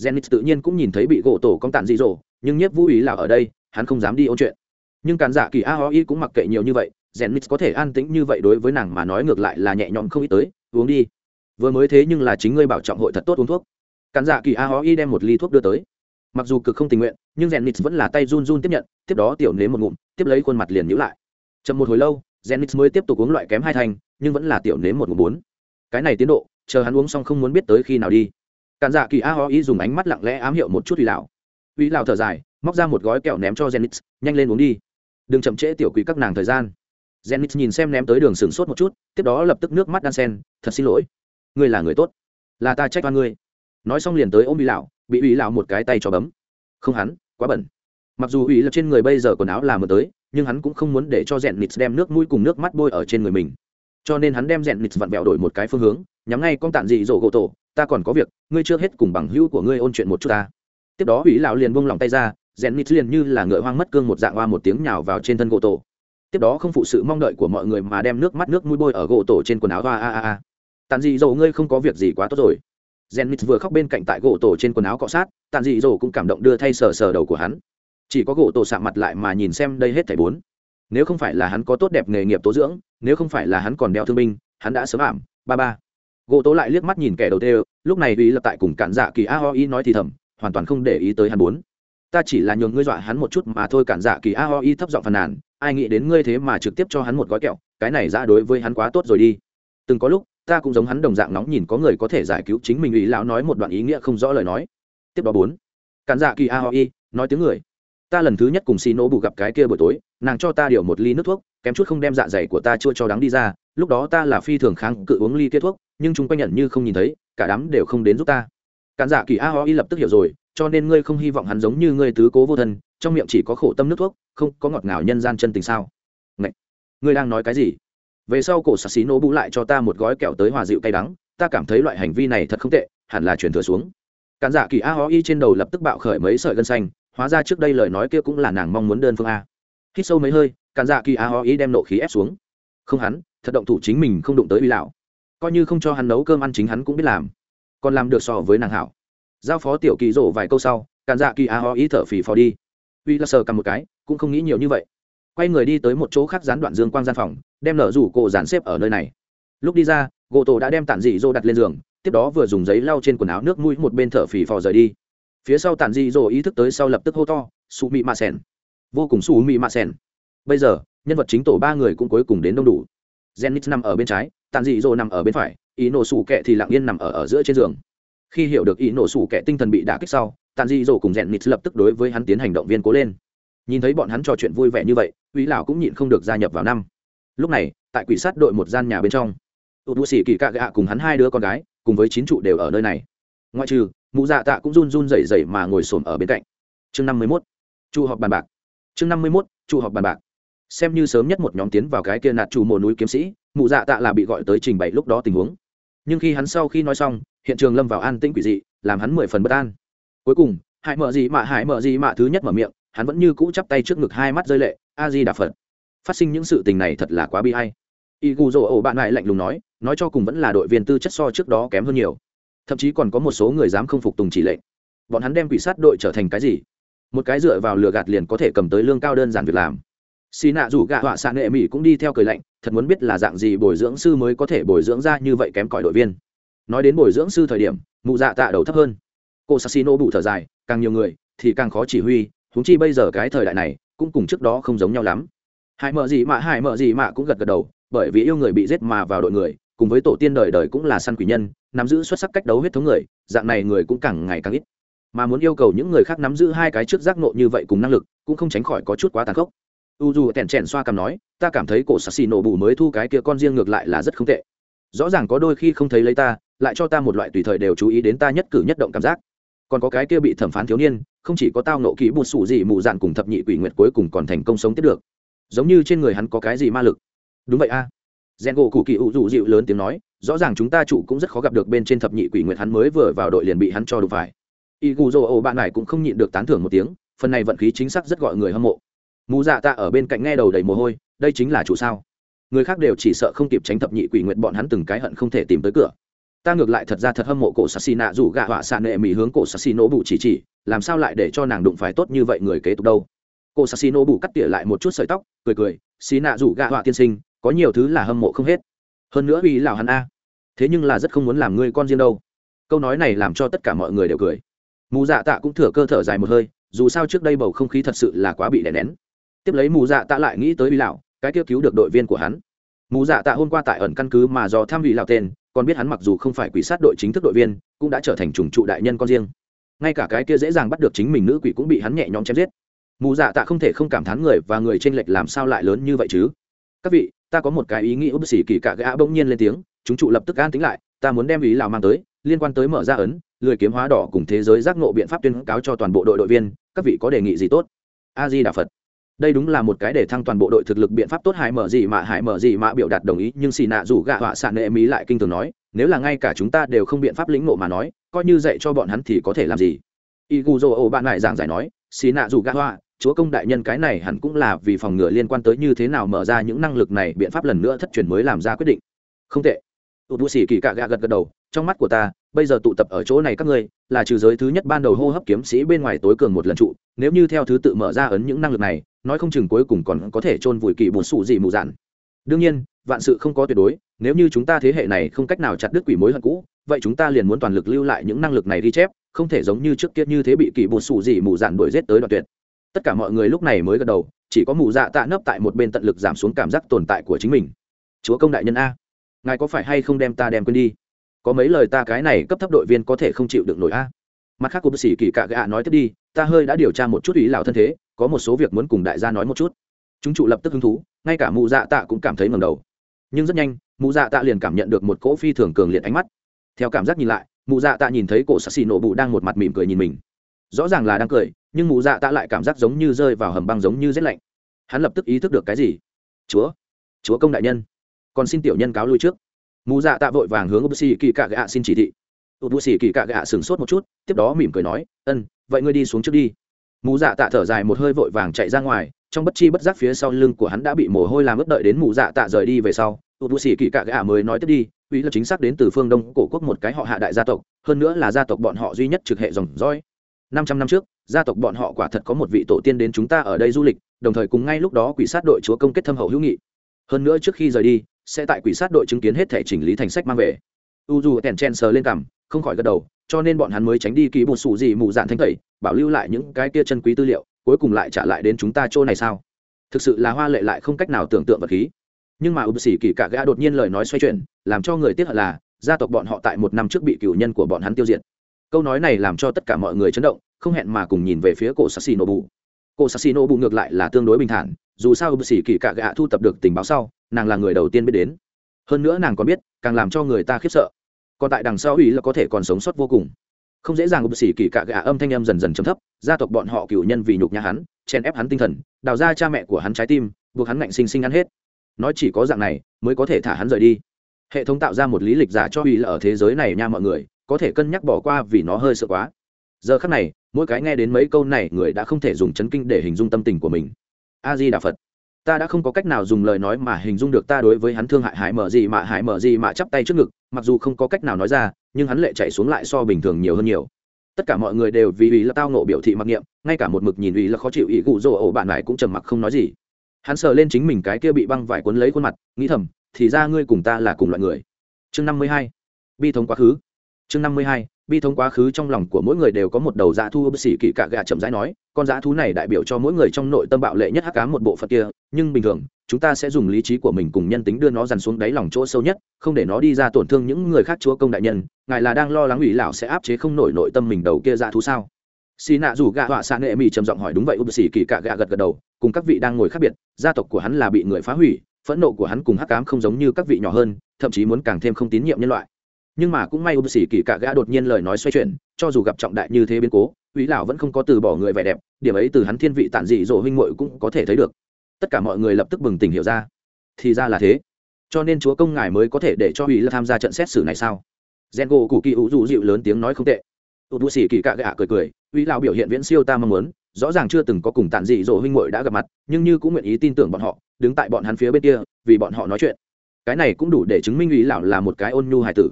Zenith tự nhiên cũng nhìn thấy bị gỗ tổ công tàn dị dỗ, nhưng nhiếp vũ ý lão ở đây, hắn không dám đi ôn chuyện. Nhưng cản dạ kỳ a ho y cũng mặc kệ nhiều như vậy rèn mít có thể an tĩnh như vậy đối với nàng mà nói ngược lại là nhẹ nhõm không ít tới uống đi. Vừa mới thế nhưng là chính ngươi bảo trọng hội thật tốt uống thuốc. Cản dạ kỳ a Hó y đem một ly thuốc đưa tới. Mặc dù cực không tình nguyện nhưng rèn mít vẫn là tay run run tiếp nhận tiếp đó tiểu nếm một ngụm tiếp lấy khuôn mặt liền nhữ lại. Chậm một hồi lâu rèn mít mới tiếp tục uống loại kém hai thành nhưng vẫn là tiểu nếm một ngụm bốn. Cái này tiến độ chờ hắn uống xong không muốn biết tới khi nào đi. Cản dạ kỳ a ho y dùng ánh mắt lặng lẽ ám hiệu một chút uy lão. Uy lão thở dài móc ra một gói kẹo ném cho Zenith, nhanh lên uống đi. Đừng chậm trễ tiểu quý các nàng thời gian. Zenith nhìn xem ném tới đường sừng sốt một chút, tiếp đó lập tức nước mắt đan sen, thật xin lỗi, ngươi là người tốt, là ta trách oan ngươi. Nói xong liền tới ôm bị lão, bị ủy lão một cái tay cho bấm. Không hắn, quá bẩn. Mặc dù ủy lão trên người bây giờ quần áo là mượn tới, nhưng hắn cũng không muốn để cho Zenith đem nước mũi cùng nước mắt bôi ở trên người mình. Cho nên hắn đem Zenith vặn vẹo đổi một cái phương hướng, nhắm ngay con tạn dị rồ gỗ tổ, ta còn có việc, ngươi chưa hết cùng bằng hữu của ngươi ôn chuyện một chút ta. Tiếp đó ủy lão liền buông lòng tay ra, Zenith liền như là ngựa hoang mất cương một dạng hoa một tiếng nhào vào trên thân gỗ tổ tiếp đó không phụ sự mong đợi của mọi người mà đem nước mắt nước mũi bôi ở gỗ tổ trên quần áo. Hoa a a a. Tàn dị dầu ngươi không có việc gì quá tốt rồi. Rèn nít vừa khóc bên cạnh tại gỗ tổ trên quần áo cọ sát, tàn dị dầu cũng cảm động đưa thay sờ sờ đầu của hắn. Chỉ có gỗ tổ sạm mặt lại mà nhìn xem đây hết thảy bốn. Nếu không phải là hắn có tốt đẹp nghề nghiệp tố dưỡng, nếu không phải là hắn còn đeo thương binh, hắn đã sớm ảm. Ba ba. Gỗ tố lại liếc mắt nhìn kẻ đầu tiên lúc này uy lập tại cùng cản dạ kỳ a ho y nói thì thầm, hoàn toàn không để ý tới hắn bốn. Ta chỉ là nhường ngươi dọa hắn một chút mà thôi, cản dạ kỳ a ho y thấp giọng phàn nàn ai nghĩ đến ngươi thế mà trực tiếp cho hắn một gói kẹo, cái này ra đối với hắn quá tốt rồi đi. Từng có lúc, ta cũng giống hắn đồng dạng nóng nhìn có người có thể giải cứu chính mình, ý lão nói một đoạn ý nghĩa không rõ lời nói. Tiếp đó bốn, cản dạ kỳ a ho nói tiếng người. Ta lần thứ nhất cùng xì nổ bù gặp cái kia buổi tối, nàng cho ta điều một ly nước thuốc, kém chút không đem dạ dày của ta chưa cho đắng đi ra, lúc đó ta là phi thường kháng cự uống ly kia thuốc, nhưng chúng quanh nhận như không nhìn thấy, cả đám đều không đến giúp ta. Cản dạ kỳ a ho lập tức hiểu rồi, cho nên ngươi không hy vọng hắn giống như ngươi tứ cố vô thân trong miệng chỉ có khổ tâm nước thuốc, không có ngọt ngào nhân gian chân tình sao? Ngậy! ngươi đang nói cái gì? Về sau cổ sạc xí nổ bù lại cho ta một gói kẹo tới hòa dịu cay đắng, ta cảm thấy loại hành vi này thật không tệ, hẳn là chuyển thừa xuống. Cản giả kỳ a ho y trên đầu lập tức bạo khởi mấy sợi gân xanh, hóa ra trước đây lời nói kia cũng là nàng mong muốn đơn phương a. Hít sâu mấy hơi, cản giả kỳ a ho y đem nộ khí ép xuống. Không hắn, thật động thủ chính mình không đụng tới uy lão. Coi như không cho hắn nấu cơm ăn chính hắn cũng biết làm. Còn làm được so với nàng hảo. Giao phó tiểu kỳ rổ vài câu sau càn dạ kỳ a ho ý thở phì phò đi uy là sờ cầm một cái, cũng không nghĩ nhiều như vậy. Quay người đi tới một chỗ khác gián đoạn dương quang gian phòng, đem nở rủ cổ dàn xếp ở nơi này. Lúc đi ra, gỗ tổ đã đem tản dị dô đặt lên giường, tiếp đó vừa dùng giấy lau trên quần áo nước mũi một bên thở phì phò rời đi. Phía sau tản dị dô ý thức tới sau lập tức hô to, su mị mạ sèn. Vô cùng su mị mạ sèn. Bây giờ, nhân vật chính tổ ba người cũng cuối cùng đến đông đủ. Zenit nằm ở bên trái, tản dị dô nằm ở bên phải, ý nổ sủ kẹ thì lặng yên nằm ở ở giữa trên giường. Khi hiểu được ý nổ sủ kẹ tinh thần bị đả kích sau tàn dị dỗ cùng Zenith lập tức đối với hắn tiến hành động viên cố lên. Nhìn thấy bọn hắn trò chuyện vui vẻ như vậy uy lão cũng nhịn không được gia nhập vào năm. Lúc này, tại quỷ sát đội một gian nhà bên trong tụt bụi xỉ kỳ cạ gạ cùng hắn hai đứa con gái, cùng với chín trụ đều ở nơi này. Ngoại trừ, mụ dạ tạ cũng run run rẩy rẩy mà ngồi xổm ở bên cạnh. Chương năm mươi mốt, trụ họp bàn bạc. Chương năm mươi mốt, trụ họp bàn bạc. Xem như sớm nhất một nhóm tiến vào cái kia nạt trù mồ núi kiếm sĩ, mụ dạ tạ là bị gọi tới trình bày lúc đó tình huống. Nhưng khi hắn sau khi nói xong, hiện trường lâm vào an tĩnh quỷ dị, làm hắn mười phần bất an cuối cùng hại mở gì mà hại mở gì mà thứ nhất mở miệng, hắn vẫn như cũ chắp tay trước ngực hai mắt rơi lệ, a di đà phật. Phát sinh những sự tình này thật là quá bi hay y gu dỗ ổ bạn lại lạnh lùng nói nói cho cùng vẫn là đội viên tư chất so trước đó kém hơn nhiều. Thậm chí còn có một số người dám không phục tùng chỉ lệnh. Bọn hắn đem quỷ sát đội trở thành cái gì? Một cái dựa vào lừa gạt liền có thể cầm tới lương cao đơn giản việc làm. Xì nạ rủ gạ họa xạ nghệ mỹ cũng đi theo cười lạnh, thật muốn biết là dạng gì bồi dưỡng sư mới có thể bồi dưỡng ra như vậy kém cỏi đội viên. Nói đến bồi dưỡng sư thời điểm, mụ dạ tạ đầu thấp hơn cô sassino bù thở dài, càng nhiều người thì càng khó chỉ huy húng chi bây giờ cái thời đại này cũng cùng trước đó không giống nhau lắm. Hải mợ gì mà hải mợ gì mà cũng gật gật đầu, bởi vì yêu người bị giết mà vào đội người, cùng với tổ tiên đời đời cũng là săn quỷ nhân, nắm giữ xuất sắc cách đấu huyết thống người, dạng này người cũng càng ngày càng ít. Mà muốn yêu cầu những người khác nắm giữ hai cái trước giác nộ như vậy cùng năng lực, cũng không tránh khỏi có chút quá tàn khốc. U dù tèn chèn xoa cằm nói, ta cảm thấy cổ sassi xì nổ bù mới thu cái kia con riêng ngược lại là rất không tệ. Rõ ràng có đôi khi không thấy lấy ta, lại cho ta một loại tùy thời đều chú ý đến ta nhất cử nhất động cảm giác còn có cái kia bị thẩm phán thiếu niên, không chỉ có tao nộ kỹ bụt sủ gì mù dạn cùng thập nhị quỷ nguyệt cuối cùng còn thành công sống tiếp được. Giống như trên người hắn có cái gì ma lực. Đúng vậy a. À. rèn gỗ cụ kỳ ủ dụ dịu lớn tiếng nói, rõ ràng chúng ta chủ cũng rất khó gặp được bên trên thập nhị quỷ nguyệt hắn mới vừa vào đội liền bị hắn cho đụng phải. Y gù dô ổ bạn này cũng không nhịn được tán thưởng một tiếng, phần này vận khí chính xác rất gọi người hâm mộ. Mù dạ ta ở bên cạnh nghe đầu đầy mồ hôi, đây chính là chủ sao. Người khác đều chỉ sợ không kịp tránh thập nhị quỷ nguyệt bọn hắn từng cái hận không thể tìm tới cửa ta ngược lại thật ra thật hâm mộ cổ sassi nạ rủ gạ họa xạ nệ mỹ hướng cổ sassi nỗ bụ chỉ chỉ, làm sao lại để cho nàng đụng phải tốt như vậy người kế tục đâu? Cổ sassi nỗ bụ cắt tỉa lại một chút sợi tóc, cười cười, xì nạ rủ gạ họa tiên sinh, có nhiều thứ là hâm mộ không hết. Hơn nữa uy lào hắn a. Thế nhưng là rất không muốn làm ngươi con riêng đâu. Câu nói này làm cho tất cả mọi người đều cười. Mù dạ tạ cũng thừa cơ thở dài một hơi, dù sao trước đây bầu không khí thật sự là quá bị đè nén. Tiếp lấy mù dạ tạ lại nghĩ tới uy lào cái kêu cứu được đội viên của hắn. Mù dạ tạ hôm qua tại ẩn căn cứ mà do tham vị lào tên còn biết hắn mặc dù không phải quỷ sát đội chính thức đội viên, cũng đã trở thành trùng trụ đại nhân con riêng. Ngay cả cái kia dễ dàng bắt được chính mình nữ quỷ cũng bị hắn nhẹ nhõm chém giết. Mù dạ tạ không thể không cảm thán người và người t r ê n lệch làm sao lại lớn như vậy chứ? Các vị, ta có một cái ý nghĩ úp xỉ kỳ cả gã bỗng nhiên lên tiếng, chúng trụ lập tức an tính lại, ta muốn đem ý lào mang tới, liên quan tới mở ra ấn, lười kiếm hóa đỏ cùng thế giới giác ngộ biện pháp tuyên cáo cho toàn bộ đội đội viên, các vị có đề nghị gì tốt? A di đà phật đây đúng là một cái để thăng toàn bộ đội thực lực biện pháp tốt hải mở gì mà hải mở gì mà biểu đạt đồng ý, nhưng xì nạ rủ gạ họa sạn nệ mỹ lại kinh thường nói, nếu là ngay cả chúng ta đều không biện pháp lĩnh ngộ mà nói, coi như dạy cho bọn hắn thì có thể làm gì? Y gu dô ô bạn lại giảng giải nói, xì nạ rủ gạ họa, chúa công đại nhân cái này hẳn cũng là vì phòng ngừa liên quan tới như thế nào mở ra những năng lực này, biện pháp lần nữa thất truyền mới làm ra quyết định. Không tệ. Tụt bù xì kỳ cạ gạ gật gật đầu, trong mắt của ta, bây giờ tụ tập ở chỗ này các ngươi, là trừ giới thứ nhất ban đầu hô hấp kiếm sĩ bên ngoài tối cường một lần trụ, nếu như theo thứ tự mở ra ấn những năng lực này nói không chừng cuối cùng còn có thể chôn vùi kỳ bùn sụ gì mù dạn. Đương nhiên, vạn sự không có tuyệt đối, nếu như chúng ta thế hệ này không cách nào chặt đứt quỷ mối hận cũ, vậy chúng ta liền muốn toàn lực lưu lại những năng lực này ghi chép, không thể giống như trước kia như thế bị kỳ bùn sụ gì mù dạn đuổi giết tới đoạn tuyệt. Tất cả mọi người lúc này mới gật đầu, chỉ có mù dạ tạ nấp tại một bên tận lực giảm xuống cảm giác tồn tại của chính mình. Chúa công đại nhân a, ngài có phải hay không đem ta đem quên đi? Có mấy lời ta cái này cấp thấp đội viên có thể không chịu được nổi a. Mặt khác của bác sĩ kỳ cạ gạ nói tiếp đi, ta hơi đã điều tra một chút ý lào thân thế có một số việc muốn cùng đại gia nói một chút. Chúng trụ lập tức hứng thú, ngay cả mụ dạ tạ cũng cảm thấy ngầm đầu. Nhưng rất nhanh, mụ dạ tạ liền cảm nhận được một cỗ phi thường cường liệt ánh mắt. Theo cảm giác nhìn lại, mụ dạ tạ nhìn thấy cổ sắc xì nổ bụ đang một mặt mỉm cười nhìn mình. Rõ ràng là đang cười, nhưng mụ dạ tạ lại cảm giác giống như rơi vào hầm băng giống như rét lạnh. Hắn lập tức ý thức được cái gì? Chúa chúa công đại nhân, còn xin tiểu nhân cáo lui trước. Mụ dạ tạ vội vàng hướng ô bác sĩ kỳ cạ gạ xin chỉ thị. Ô bác sĩ kỳ cạ gạ sửng sốt một chút, tiếp đó mỉm cười nói, ân, vậy ngươi đi xuống trước đi mụ dạ tạ thở dài một hơi vội vàng chạy ra ngoài, trong bất chi bất giác phía sau lưng của hắn đã bị mồ hôi làm ướt đợi đến mụ dạ tạ rời đi về sau tụt bù xì kỳ cạ gạ mới nói tiếp đi uy là chính xác đến từ phương đông cổ quốc một cái họ hạ đại gia tộc, hơn nữa là gia tộc bọn họ duy nhất trực hệ dòng dõi. Năm trăm năm trước, gia tộc bọn họ quả thật có một vị tổ tiên đến chúng ta ở đây du lịch, đồng thời cùng ngay lúc đó quỷ sát đội chúa công kết thâm hậu hữu nghị. Hơn nữa trước khi rời đi, sẽ tại quỷ sát đội chứng kiến hết thể chỉnh lý thành sách mang về. U dù tèn chen sờ lên cằm, không khỏi gật đầu cho nên bọn hắn mới tránh đi ký một sủ gì mù dạn thanh tẩy, bảo lưu lại những cái kia chân quý tư liệu, cuối cùng lại trả lại đến chúng ta chỗ này sao? Thực sự là hoa lệ lại không cách nào tưởng tượng vật khí. Nhưng mà ưu sĩ kỳ cả gã đột nhiên lời nói xoay chuyển, làm cho người tiếc hận là, gia tộc bọn họ tại một năm trước bị cựu nhân của bọn hắn tiêu diệt. Câu nói này làm cho tất cả mọi người chấn động, không hẹn mà cùng nhìn về phía cổ sassi nobu cổ sassi nobu ngược lại là tương đối bình thản, dù sao ưu sĩ kỳ cả gã thu tập được tình báo sau, nàng là người đầu tiên biết đến. Hơn nữa nàng còn biết, càng làm cho người ta khiếp sợ còn tại đằng sau ủy là có thể còn sống sót vô cùng. Không dễ dàng ụp xỉ kỳ cả gạ âm thanh âm dần dần chấm thấp, gia tộc bọn họ cựu nhân vì nhục nhà hắn, chèn ép hắn tinh thần, đào ra cha mẹ của hắn trái tim, buộc hắn ngạnh sinh sinh ăn hết. Nói chỉ có dạng này, mới có thể thả hắn rời đi. Hệ thống tạo ra một lý lịch giả cho uy là ở thế giới này nha mọi người, có thể cân nhắc bỏ qua vì nó hơi sợ quá. Giờ khắc này, mỗi cái nghe đến mấy câu này, người đã không thể dùng chấn kinh để hình dung tâm tình của mình. A di đà phật ta đã không có cách nào dùng lời nói mà hình dung được ta đối với hắn thương hại hại mở gì mà hại mở gì mà chắp tay trước ngực, mặc dù không có cách nào nói ra, nhưng hắn lệ chạy xuống lại so bình thường nhiều hơn nhiều. Tất cả mọi người đều vì ý là tao nộ biểu thị mặc niệm, ngay cả một mực nhìn ý là khó chịu ý cụ rỗ ổ bạn này cũng trầm mặc không nói gì. Hắn sờ lên chính mình cái kia bị băng vải cuốn lấy khuôn mặt, nghĩ thầm, thì ra ngươi cùng ta là cùng loại người. Chương năm mươi hai, bi thống quá khứ. Chương năm mươi hai, bi thống quá khứ trong lòng của mỗi người đều có một đầu dã thu ấp xỉ kỵ cạ gà chậm rãi nói, con dã thú này đại biểu cho mỗi người trong nội tâm bạo lệ nhất hắc cá một bộ phận kia nhưng bình thường, chúng ta sẽ dùng lý trí của mình cùng nhân tính đưa nó dằn xuống đáy lòng chỗ sâu nhất, không để nó đi ra tổn thương những người khác chúa công đại nhân, ngài là đang lo lắng ủy lão sẽ áp chế không nổi nội tâm mình đầu kia ra thú sao? Xì nạ dù gạ họa xạ nghệ mỹ trầm giọng hỏi đúng vậy ưu xì kỳ cạ gạ gật gật đầu, cùng các vị đang ngồi khác biệt, gia tộc của hắn là bị người phá hủy, phẫn nộ của hắn cùng hắc cám không giống như các vị nhỏ hơn, thậm chí muốn càng thêm không tín nhiệm nhân loại. Nhưng mà cũng may ưu xì kỳ cạ gã đột nhiên lời nói xoay chuyển, cho dù gặp trọng đại như thế biến cố, ủy lão vẫn không có từ bỏ người vẻ đẹp, điểm ấy từ hắn thiên vị tản dị dỗ huynh muội cũng có thể thấy được tất cả mọi người lập tức bừng tỉnh hiểu ra. Thì ra là thế. Cho nên chúa công ngài mới có thể để cho ủy là tham gia trận xét xử này sao? Gen gỗ cụ kỳ hữu dụ dịu lớn tiếng nói không tệ. Tụt tú xỉ kỳ cạ gạ cười cười ủy lão biểu hiện viễn siêu ta mong muốn, rõ ràng chưa từng có cùng tản dị dỗ huynh muội đã gặp mặt, nhưng như cũng nguyện ý tin tưởng bọn họ, đứng tại bọn hắn phía bên kia, vì bọn họ nói chuyện. Cái này cũng đủ để chứng minh ủy lão là một cái ôn nhu hài tử.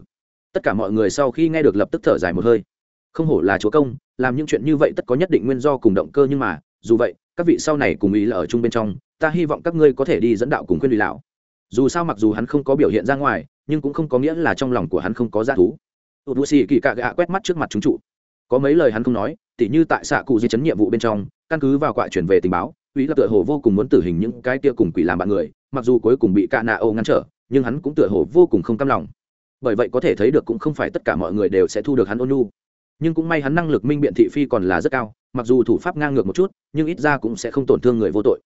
Tất cả mọi người sau khi nghe được lập tức thở dài một hơi. Không hổ là chúa công, làm những chuyện như vậy tất có nhất định nguyên do cùng động cơ nhưng mà, dù vậy, các vị sau này cùng ý là ở chung bên trong ta hy vọng các ngươi có thể đi dẫn đạo cùng khuyên ủy lão. Dù sao mặc dù hắn không có biểu hiện ra ngoài, nhưng cũng không có nghĩa là trong lòng của hắn không có g thú. Tụt bụi xì kỳ cạ gạ quét mắt trước mặt chúng trụ có mấy lời hắn không nói, tỉ như tại xạ cụ di chấn nhiệm vụ bên trong, căn cứ vào quạ chuyển về tình báo uy là tựa hồ vô cùng muốn tử hình những cái tia cùng quỷ làm bạn người, mặc dù cuối cùng bị cạ nạ ô ngăn trở, nhưng hắn cũng tựa hồ vô cùng không cam lòng. Bởi vậy có thể thấy được cũng không phải tất cả mọi người đều sẽ thu được hắn ôn nhu. Nhưng cũng may hắn năng lực minh biện thị phi còn là rất cao, mặc dù thủ pháp ngang ngược một chút, nhưng ít ra cũng sẽ không tổn thương người vô tội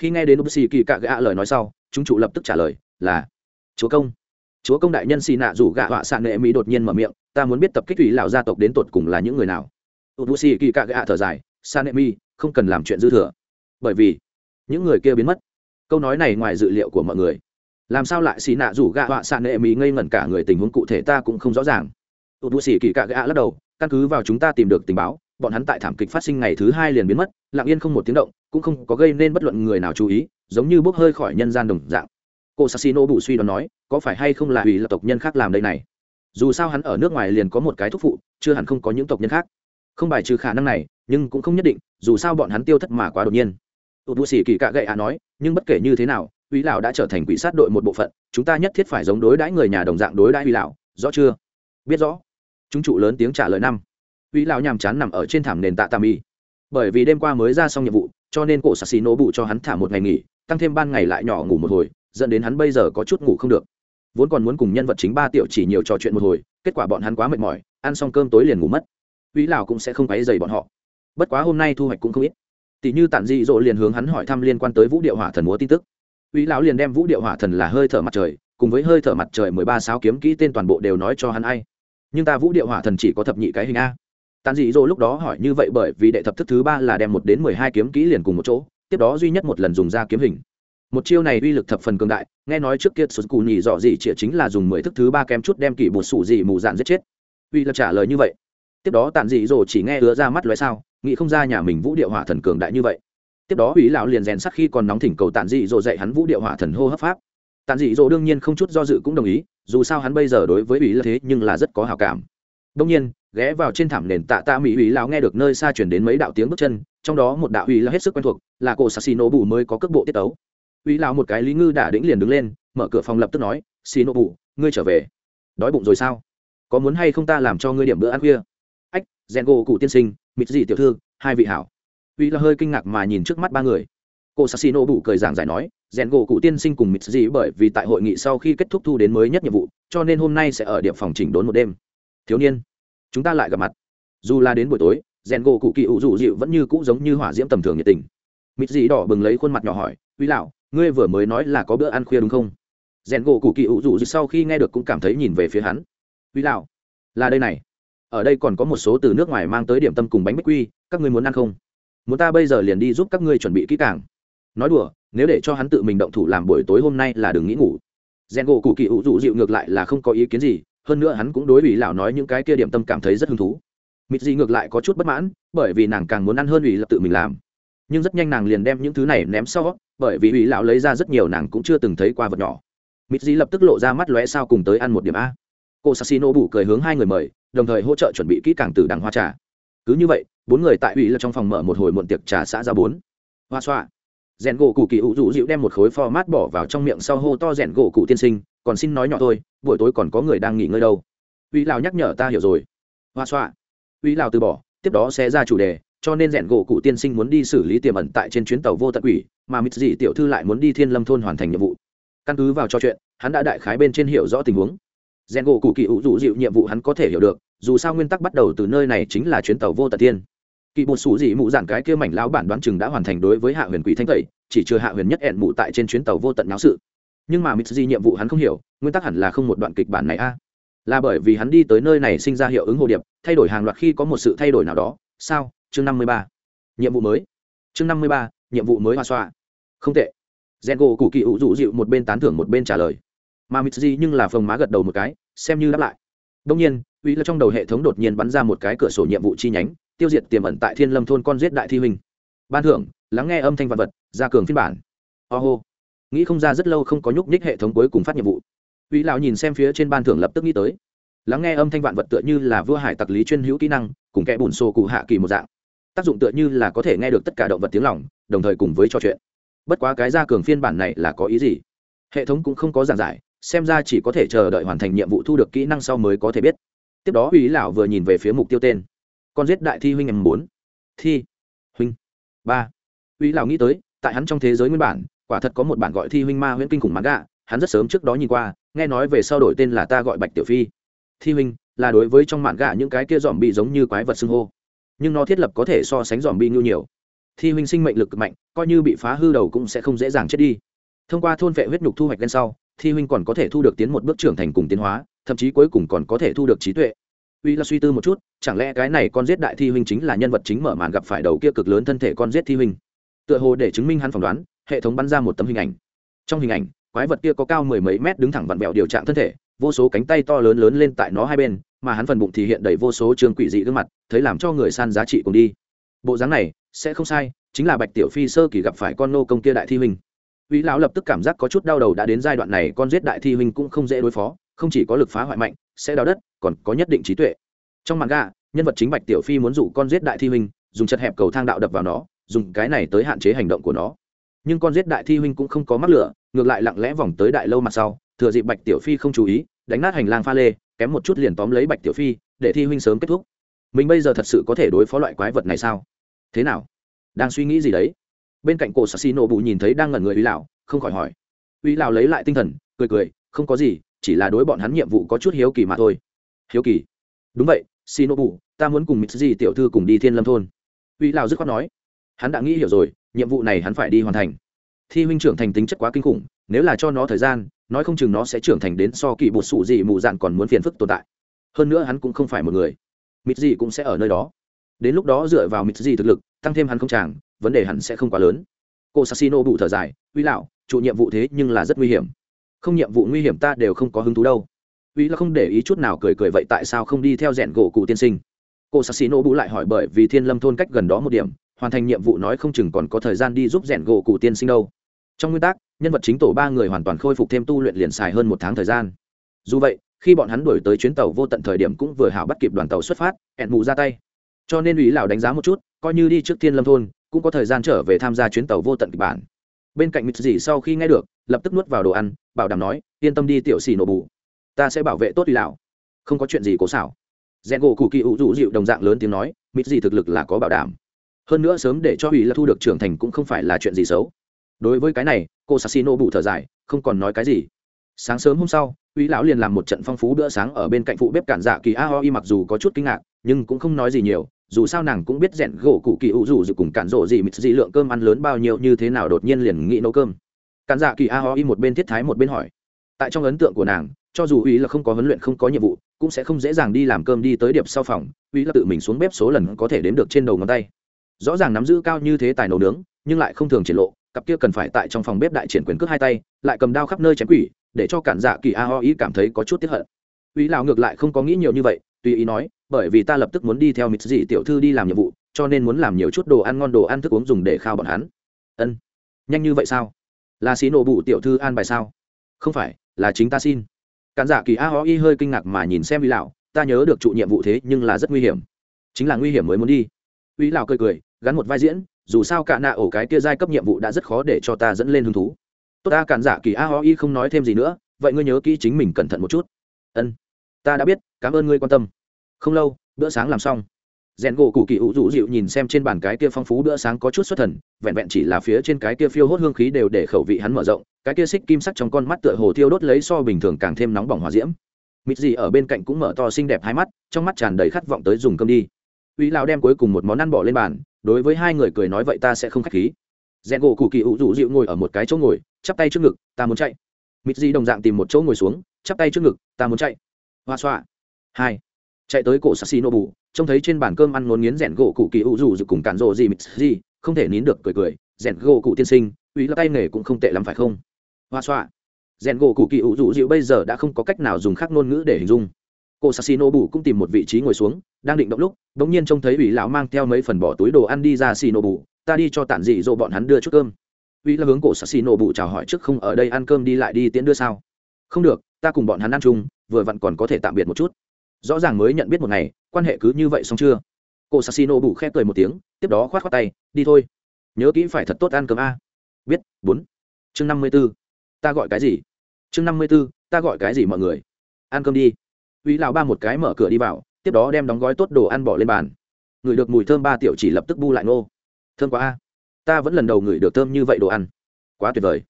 khi nghe đến Upsi kỳ cạ gạ lời nói sau, chúng chủ lập tức trả lời là, chúa công chúa công đại nhân xì nạ rủ gạ họa sạn nệ mỹ đột nhiên mở miệng, ta muốn biết tập kích ủy lão gia tộc đến tột cùng là những người nào. Upsi kỳ cạ gạ thở dài, sạn nệ mỹ, không cần làm chuyện dư thừa, bởi vì những người kia biến mất. Câu nói này ngoài dự liệu của mọi người. Làm sao lại xì nạ rủ gạ họa xạ nệ mỹ ngây ngẩn cả người, tình huống cụ thể ta cũng không rõ ràng. Upsi Kì xì kỳ cạ gạ lắc đầu, căn cứ vào chúng ta tìm được tình báo bọn hắn tại thảm kịch phát sinh ngày thứ hai liền biến mất, lặng yên không một tiếng động, cũng không có gây nên bất luận người nào chú ý, giống như bốc hơi khỏi nhân gian đồng dạng. Cô sassino bù suy đoán nói, có phải hay không là ủy là tộc nhân khác làm đây này? Dù sao hắn ở nước ngoài liền có một cái thúc phụ, chưa hẳn không có những tộc nhân khác. Không bài trừ khả năng này, nhưng cũng không nhất định, dù sao bọn hắn tiêu thất mà quá đột nhiên. Tụt bù xỉ kỳ cạ gậy ạ nói, nhưng bất kể như thế nào ủy lão đã trở thành quỷ sát đội một bộ phận, chúng ta nhất thiết phải giống đối đãi người nhà đồng dạng đối đãi ủy lão, rõ chưa? Biết rõ. Chúng trụ lớn tiếng trả lời năm uy lão nhàm chán nằm ở trên thảm nền tạ tạm y bởi vì đêm qua mới ra xong nhiệm vụ cho nên cổ sạc xì nổ bụ cho hắn thả một ngày nghỉ tăng thêm ban ngày lại nhỏ ngủ một hồi dẫn đến hắn bây giờ có chút ngủ không được. Vốn còn muốn cùng nhân vật chính ba tiểu chỉ nhiều trò chuyện một hồi kết quả bọn hắn quá mệt mỏi ăn xong cơm tối liền ngủ mất. Uy lão cũng sẽ không quấy dày bọn họ. Bất quá hôm nay thu hoạch cũng không ít. Tỷ như tản dị dỗ liền hướng hắn hỏi thăm liên quan tới vũ điệu hỏa thần múa tin tức. Uy lão liền đem Vũ Điệu Hỏa Thần là hơi thở mặt trời, cùng với hơi thở mặt trời mười ba sáu kiếm kỹ tên toàn bộ đều nói cho hắn ai. Nhưng ta Vũ Điệu Hỏa Thần chỉ có thập nhị cái hình a. Tàn dị dỗ lúc đó hỏi như vậy bởi vì đệ thập thức thứ ba là đem một đến mười hai kiếm kỹ liền cùng một chỗ, tiếp đó duy nhất một lần dùng ra kiếm hình. Một chiêu này uy lực thập phần cường đại, nghe nói trước kia sụt Cù nhì dọ dị chĩa chính là dùng mười thức thứ ba kém chút đem kỷ bột sủ dị mù dạn giết chết. Uy là trả lời như vậy. Tiếp đó tàn dị dỗ chỉ nghe ứa ra mắt lóe sao, nghĩ không ra nhà mình Vũ Điệu Hỏa Thần cường đại như vậy tiếp đó ủy lão liền rèn sắc khi còn nóng thỉnh cầu tàn dị dỗ dạy hắn vũ điệu hỏa thần hô hấp pháp tàn dị dỗ đương nhiên không chút do dự cũng đồng ý dù sao hắn bây giờ đối với ủy là thế nhưng là rất có hào cảm đông nhiên, ghé vào trên thảm nền tạ tạ mỹ ủy lão nghe được nơi xa chuyển đến mấy đạo tiếng bước chân, trong đó một đạo ủy là hết sức quen thuộc, là cổ sassino bù mới có cước bộ tiết tấu. Ủy lão một cái lý ngư đả đĩnh liền đứng lên, mở cửa phòng lập tức nói xino bù ngươi trở về. Đói bụng rồi sao? Có muốn hay không ta làm cho ngươi điểm bữa ăn khuya? Ách rèn gỗ cụ tiên sinh mịt dị tiểu thư, hai vị hảo. Uy là hơi kinh ngạc mà nhìn trước mắt ba người. Cô sassino bù cười giảng giải nói rèn gỗ cụ tiên sinh cùng mịt gì bởi vì tại hội nghị sau khi kết thúc thu đến mới nhất nhiệm vụ, cho nên hôm nay sẽ ở điểm phòng chỉnh đốn một đêm thiếu niên. Chúng ta lại gặp mặt. Dù là đến buổi tối, rèn gỗ cụ kỳ ủ dụ dịu vẫn như cũ giống như hỏa diễm tầm thường nhiệt tình. Mịt dị đỏ bừng lấy khuôn mặt nhỏ hỏi uy lão, ngươi vừa mới nói là có bữa ăn khuya đúng không? Rèn gỗ cụ kỳ ủ dụ dịu sau khi nghe được cũng cảm thấy nhìn về phía hắn. Uy lão, là đây này. Ở đây còn có một số từ nước ngoài mang tới điểm tâm cùng bánh bích quy, các ngươi muốn ăn không? Muốn ta bây giờ liền đi giúp các ngươi chuẩn bị kỹ càng. Nói đùa, nếu để cho hắn tự mình động thủ làm buổi tối hôm nay là đừng nghĩ ngủ. Rèn gỗ cụ kỳ ủ dụ dịu ngược lại là không có ý kiến gì hơn nữa hắn cũng đối ủy lão nói những cái kia điểm tâm cảm thấy rất hứng thú. Mịt gì ngược lại có chút bất mãn, bởi vì nàng càng muốn ăn hơn ủy lập tự mình làm. Nhưng rất nhanh nàng liền đem những thứ này ném sau, bởi vì ủy lão lấy ra rất nhiều nàng cũng chưa từng thấy qua vật nhỏ. Mịt gì lập tức lộ ra mắt lóe sao cùng tới ăn một điểm a. Cô sassino bù cười hướng hai người mời, đồng thời hỗ trợ chuẩn bị kỹ càng từ đằng hoa trà. Cứ như vậy, bốn người tại ủy lập trong phòng mở một hồi muộn tiệc trà xã ra bốn. Hoa xoa. Rèn gỗ cụ kỳ ủ rũ dịu đem một khối pho mát bỏ vào trong miệng sau hô to rèn gỗ cụ tiên sinh còn xin nói nhỏ thôi, buổi tối còn có người đang nghỉ ngơi đâu. Uy lào nhắc nhở ta hiểu rồi. Hoa xoa. Uy lào từ bỏ, tiếp đó sẽ ra chủ đề, cho nên rèn gỗ cụ tiên sinh muốn đi xử lý tiềm ẩn tại trên chuyến tàu vô tận quỷ, mà mít dị tiểu thư lại muốn đi thiên lâm thôn hoàn thành nhiệm vụ. Căn cứ vào trò chuyện, hắn đã đại khái bên trên hiểu rõ tình huống. Rèn gỗ cụ kỳ hữu dụ dịu nhiệm vụ hắn có thể hiểu được, dù sao nguyên tắc bắt đầu từ nơi này chính là chuyến tàu vô tận tiên. Kỳ bột sủ dị mụ giản cái kia mảnh lão bản đoán chừng đã hoàn thành đối với hạ huyền quỷ thanh tẩy, chỉ chưa hạ huyền nhất ẹn mụ tại trên chuyến tàu vô tận náo sự nhưng mà mitsuji nhiệm vụ hắn không hiểu, nguyên tắc hẳn là không một đoạn kịch bản này a. Là bởi vì hắn đi tới nơi này sinh ra hiệu ứng hồ điệp, thay đổi hàng loạt khi có một sự thay đổi nào đó. Sao? Chương năm mươi ba. Nhiệm vụ mới. Chương năm mươi ba, nhiệm vụ mới hoa xoa không tệ. Gen gỗ cụ kỳ ủ dụ dịu một bên tán thưởng một bên trả lời. Mà mitsuji nhưng là phồng má gật đầu một cái, xem như đáp lại. Đông nhiên, uy là trong đầu hệ thống đột nhiên bắn ra một cái cửa sổ nhiệm vụ chi nhánh, tiêu diệt tiềm ẩn tại thiên lâm thôn con giết đại thi huynh. Ban thưởng, lắng nghe âm thanh vật vật gia cường phiên bản. Oh nghĩ không ra rất lâu không có nhúc nhích hệ thống cuối cùng phát nhiệm vụ. Uy lão nhìn xem phía trên ban thưởng lập tức nghĩ tới. Lắng nghe âm thanh vạn vật tựa như là vua hải tặc lý chuyên hữu kỹ năng, cùng kẻ bùn xô cụ hạ kỳ một dạng. Tác dụng tựa như là có thể nghe được tất cả động vật tiếng lỏng đồng thời cùng với trò chuyện. Bất quá cái gia cường phiên bản này là có ý gì? Hệ thống cũng không có giảng giải, xem ra chỉ có thể chờ đợi hoàn thành nhiệm vụ thu được kỹ năng sau mới có thể biết. Tiếp đó uy lão vừa nhìn về phía mục tiêu tên. Con giết đại thi huynh em bốn. Thi. Huynh. Ba. Uy lão nghĩ tới, tại hắn trong thế giới nguyên bản quả thật có một bản gọi thi huynh ma huyễn kinh khủng mãn gạ hắn rất sớm trước đó nhìn qua, nghe nói về sau đổi tên là ta gọi bạch tiểu phi. Thi huynh, là đối với trong mạn gạ những cái kia dòm bị giống như quái vật xưng hô. Nhưng nó thiết lập có thể so sánh dòm bi ngưu nhiều. Thi huynh sinh mệnh lực cực mạnh, coi như bị phá hư đầu cũng sẽ không dễ dàng chết đi. Thông qua thôn vệ huyết nhục thu hoạch lên sau, thi huynh còn có thể thu được tiến một bước trưởng thành cùng tiến hóa, thậm chí cuối cùng còn có thể thu được trí tuệ. Uy là suy tư một chút, chẳng lẽ cái này con giết đại thi huynh chính là nhân vật chính mở màn gặp phải đầu kia cực lớn thân thể con giết thi huynh? Tựa hồ để chứng minh hắn phỏng đoán hệ thống bắn ra một tấm hình ảnh. Trong hình ảnh, quái vật kia có cao mười mấy mét đứng thẳng vặn vẹo điều trạng thân thể, vô số cánh tay to lớn lớn lên tại nó hai bên, mà hắn phần bụng thì hiện đầy vô số trường quỷ dị gương mặt, thấy làm cho người san giá trị cùng đi. Bộ dáng này, sẽ không sai, chính là bạch tiểu phi sơ kỳ gặp phải con nô công kia đại thi huynh. Uy lão lập tức cảm giác có chút đau đầu đã đến giai đoạn này, con giết đại thi huynh cũng không dễ đối phó, không chỉ có lực phá hoại mạnh, sẽ đào đất, còn có nhất định trí tuệ. Trong màn gà nhân vật chính bạch tiểu phi muốn dụ con giết đại thi huynh, dùng chật hẹp cầu thang đạo đập vào nó, dùng cái này tới hạn chế hành động của nó nhưng con giết đại thi huynh cũng không có mắc lửa, ngược lại lặng lẽ vòng tới đại lâu mặt sau, thừa dịp bạch tiểu phi không chú ý, đánh nát hành lang pha lê, kém một chút liền tóm lấy bạch tiểu phi, để thi huynh sớm kết thúc. Mình bây giờ thật sự có thể đối phó loại quái vật này sao? Thế nào? Đang suy nghĩ gì đấy? Bên cạnh cổ sassi nổ bù nhìn thấy đang ngẩn người uy lão, không khỏi hỏi. Uy lão lấy lại tinh thần, cười cười, không có gì, chỉ là đối bọn hắn nhiệm vụ có chút hiếu kỳ mà thôi. Hiếu kỳ? Đúng vậy xin ô bù, ta muốn cùng mitsuji tiểu thư cùng đi thiên lâm thôn. Uy lão dứt khoát nói. Hắn đã nghĩ hiểu rồi nhiệm vụ này hắn phải đi hoàn thành. Thi huynh trưởng thành tính chất quá kinh khủng, nếu là cho nó thời gian, nói không chừng nó sẽ trưởng thành đến so kỳ bột sụ gì mù dạn còn muốn phiền phức tồn tại. Hơn nữa hắn cũng không phải một người. Mịt gì cũng sẽ ở nơi đó. Đến lúc đó dựa vào mịt gì thực lực, tăng thêm hắn không chàng, vấn đề hắn sẽ không quá lớn. Cô sassino bụ thở dài, uy lão trụ nhiệm vụ thế nhưng là rất nguy hiểm. Không nhiệm vụ nguy hiểm ta đều không có hứng thú đâu. Uy là không để ý chút nào cười cười, vậy tại sao không đi theo rèn gỗ cụ tiên sinh? Cô sassino bụ lại hỏi bởi vì thiên lâm thôn cách gần đó một điểm hoàn thành nhiệm vụ nói không chừng còn có thời gian đi giúp rèn gỗ cụ tiên sinh đâu. Trong nguyên tắc, nhân vật chính tổ ba người hoàn toàn khôi phục thêm tu luyện liền xài hơn một tháng thời gian. Dù vậy, khi bọn hắn đổi tới chuyến tàu vô tận thời điểm cũng vừa hảo bắt kịp đoàn tàu xuất phát hẹn mù ra tay. Cho nên ủy lão đánh giá một chút, coi như đi trước thiên lâm thôn, cũng có thời gian trở về tham gia chuyến tàu vô tận kịch bản. Bên cạnh mịt dị sau khi nghe được, lập tức nuốt vào đồ ăn, bảo đảm nói, yên tâm đi tiểu xì nổ bù. Ta sẽ bảo vệ tốt ủy lão không có chuyện gì cố xảo. Rẽ gỗ cụ kỳ ủ rụ dịu đồng dạng lớn tiếng nói mịt dị thực lực là có bảo đảm hơn nữa sớm để cho ủy là thu được trưởng thành cũng không phải là chuyện gì xấu. Đối với cái này, cô sassino bù thở dài, không còn nói cái gì. Sáng sớm hôm sau ủy lão liền làm một trận phong phú bữa sáng ở bên cạnh phụ bếp cản dạ kỳ a hoi mặc dù có chút kinh ngạc, nhưng cũng không nói gì nhiều, dù sao nàng cũng biết rèn gỗ cụ kỳ ủ rủ dù cùng cản rộ gì mịt gì lượng cơm ăn lớn bao nhiêu như thế nào đột nhiên liền nghĩ nấu cơm. Cản dạ kỳ a hoi một bên thiết thái một bên hỏi. Tại trong ấn tượng của nàng, cho dù ủy là không có huấn luyện, không có nhiệm vụ, cũng sẽ không dễ dàng đi làm cơm đi tới điệp sau phòng ủy là tự mình xuống bếp số lần có thể đếm được trên đầu ngón tay rõ ràng nắm giữ cao như thế tài nấu nướng, nhưng lại không thường triển lộ, cặp kia cần phải tại trong phòng bếp đại triển quyền cước hai tay, lại cầm đao khắp nơi chém quỷ, để cho cản dạ kỳ a ho ý cảm thấy có chút tiếp hận. Uy lào ngược lại không có nghĩ nhiều như vậy, tùy ý nói, bởi vì ta lập tức muốn đi theo mịt dị tiểu thư đi làm nhiệm vụ, cho nên muốn làm nhiều chút đồ ăn ngon đồ ăn thức uống dùng để khao bọn hắn. Ân. Nhanh như vậy sao? Là xí nổ bụ tiểu thư an bài sao? Không phải, là chính ta xin. Cản dạ kỳ a ho y hơi kinh ngạc mà nhìn xem uy lão, ta nhớ được trụ nhiệm vụ thế nhưng là rất nguy hiểm. Chính là nguy hiểm mới muốn đi. Uy lão cười cười gắn một vai diễn, dù sao cả nạ ổ cái kia giai cấp nhiệm vụ đã rất khó để cho ta dẫn lên hứng thú. Tốt ta, cản giả kỳ a ho y không nói thêm gì nữa, vậy ngươi nhớ kỹ chính mình cẩn thận một chút. Ân, ta đã biết, cảm ơn ngươi quan tâm. Không lâu, bữa sáng làm xong. Rèn gỗ cụ kỳ ủ rũ dịu nhìn xem trên bàn cái kia phong phú bữa sáng có chút xuất thần, vẹn vẹn chỉ là phía trên cái kia phiêu hốt hương khí đều để khẩu vị hắn mở rộng, cái kia xích kim sắc trong con mắt tựa hồ thiêu đốt lấy so bình thường càng thêm nóng bỏng hòa diễm. Mịt gì ở bên cạnh cũng mở to xinh đẹp hai mắt, trong mắt tràn đầy khát vọng tới dùng cơm đi. Uy lão đem cuối cùng một món ăn bỏ lên bàn đối với hai người cười nói vậy ta sẽ không khách khí. Rèn gỗ cụ kỳ ủ rũ dịu ngồi ở một cái chỗ ngồi, chắp tay trước ngực, ta muốn chạy. Mịt di đồng dạng tìm một chỗ ngồi xuống, chắp tay trước ngực, ta muốn chạy. Hoa xoa. Hai. Chạy tới cổ sassy nô bù trông thấy trên bàn cơm ăn ngốn nghiến rèn gỗ cụ kỳ ủ rủ dịu cùng cản rộ gì mịt di không thể nín được cười cười. Rèn gỗ cụ tiên sinh uy là tay nghề cũng không tệ lắm phải không? Hoa xoa. Rèn gỗ cụ kỳ ủ rủ dịu bây giờ đã không có cách nào dùng khác ngôn ngữ để hình dung cô sassino bù cũng tìm một vị trí ngồi xuống, đang định động lúc đ ỗ n g nhiên trông thấy ủy lão mang theo mấy phần bỏ túi đồ ăn đi ra xì nổ bù ta đi cho tản dị dỗ bọn hắn đưa chút cơm. Ủy là hướng cổ sassino bù chào hỏi trước, không, ở đây ăn cơm đi lại đi tiễn đưa sao? Không được, ta cùng bọn hắn ăn chung, vừa vặn còn có thể tạm biệt một chút. Rõ ràng mới nhận biết một ngày, quan hệ cứ như vậy xong chưa? Cô sassino bù khẽ cười một tiếng, tiếp đó khoát khoát tay, đi thôi. Nhớ kỹ phải thật tốt ăn cơm a. Biết, bốn. Chương năm mươi b ố ta gọi cái gì? Chương năm mươi b ố ta gọi cái gì mọi người? Ăn cơm đi uy lão ba một cái mở cửa đi vào, tiếp đó đem đóng gói tốt đồ ăn bỏ lên bàn. Ngửi được mùi thơm ba tiểu chỉ lập tức bu lại ngô. Thơm quá a. Ta vẫn lần đầu ngửi được thơm như vậy đồ ăn. Quá tuyệt vời.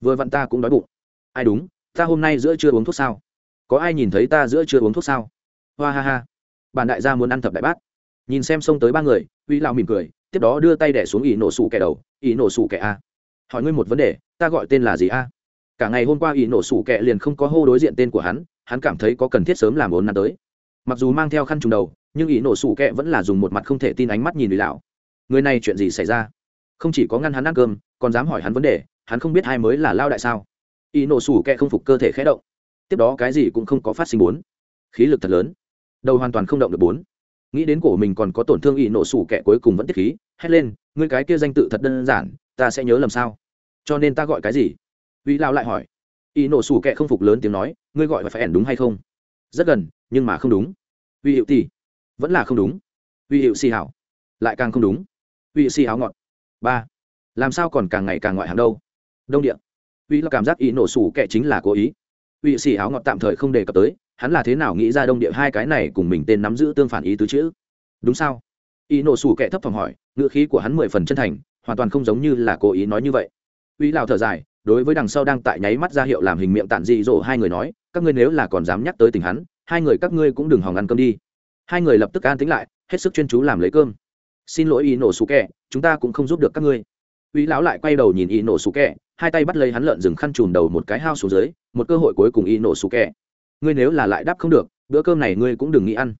Vừa vặn ta cũng đói bụng. Ai đúng, ta hôm nay giữa chưa uống thuốc sao? Có ai nhìn thấy ta giữa chưa uống thuốc sao? Hoa ha ha. Bản đại gia muốn ăn thập đại bát. Nhìn xem xông tới ba người uy lão mỉm cười, tiếp đó đưa tay đẻ xuống ỷ nổ sủ kẻ đầu. Ỷ nổ sủ kẻ a. Hỏi ngươi một vấn đề, ta gọi tên là gì a? Cả ngày hôm qua ỷ nổ sủ kẻ liền không có hô đối diện tên của hắn hắn cảm thấy có cần thiết sớm làm ốn nắn tới. Mặc dù mang theo khăn trùng đầu, nhưng ý nổ sủ kẹ vẫn là dùng một mặt không thể tin ánh mắt nhìn lý lão người này chuyện gì xảy ra? Không chỉ có ngăn hắn ăn cơm, còn dám hỏi hắn vấn đề, hắn không biết ai mới là lao đại sao? Ý nổ sủ kẹ không phục cơ thể khé động. Tiếp đó cái gì cũng không có phát sinh bốn. Khí lực thật lớn. Đầu hoàn toàn không động được bốn. Nghĩ đến cổ mình còn có tổn thương ý nổ sủ kẹ cuối cùng vẫn tiết khí, hét lên người cái kia danh tự thật đơn giản, ta sẽ nhớ làm sao? Cho nên ta gọi cái gì? Vị lao lại hỏi Y nổ sủ kẹ không phục lớn tiếng nói, ngươi gọi phải ẻn đúng hay không? Rất gần, nhưng mà không đúng. Uy hiệu tỷ vẫn là không đúng. Uy hiệu xì hảo. Lại càng không đúng. Uy hiệu xì hảo ngọt. Ba. Làm sao còn càng ngày càng ngoại hàng đâu? Đông địa. Uy là cảm giác ý nổ sủ kẹ chính là cố ý. Uy xì hảo ngọt tạm thời không đề cập tới, hắn là thế nào nghĩ ra đông địa hai cái này cùng mình tên nắm giữ tương phản ý tứ chữ đúng sao? Ý nổ sủ kẹ thấp phòng hỏi, ngữ khí của hắn mười phần chân thành, hoàn toàn không giống như là cố ý nói như vậy. Uy lào thở dài đối với đằng sau đang tại nháy mắt ra hiệu làm hình miệng tản dị dỗ hai người nói, các ngươi nếu là còn dám nhắc tới tình hắn, hai người các ngươi cũng đừng hòng ăn cơm đi. Hai người lập tức an tính lại, hết sức chuyên chú làm lấy cơm. Xin lỗi y nổ sủ kẹ chúng ta cũng không giúp được các ngươi. Uy lão lại quay đầu nhìn y nổ sủ kẹ hai tay bắt lấy hắn lợn rừng khăn chùm đầu một cái hao xuống dưới, một cơ hội cuối cùng y nổ sủ kẹ ngươi nếu là lại đáp không được, bữa cơm này ngươi cũng đừng nghĩ ăn.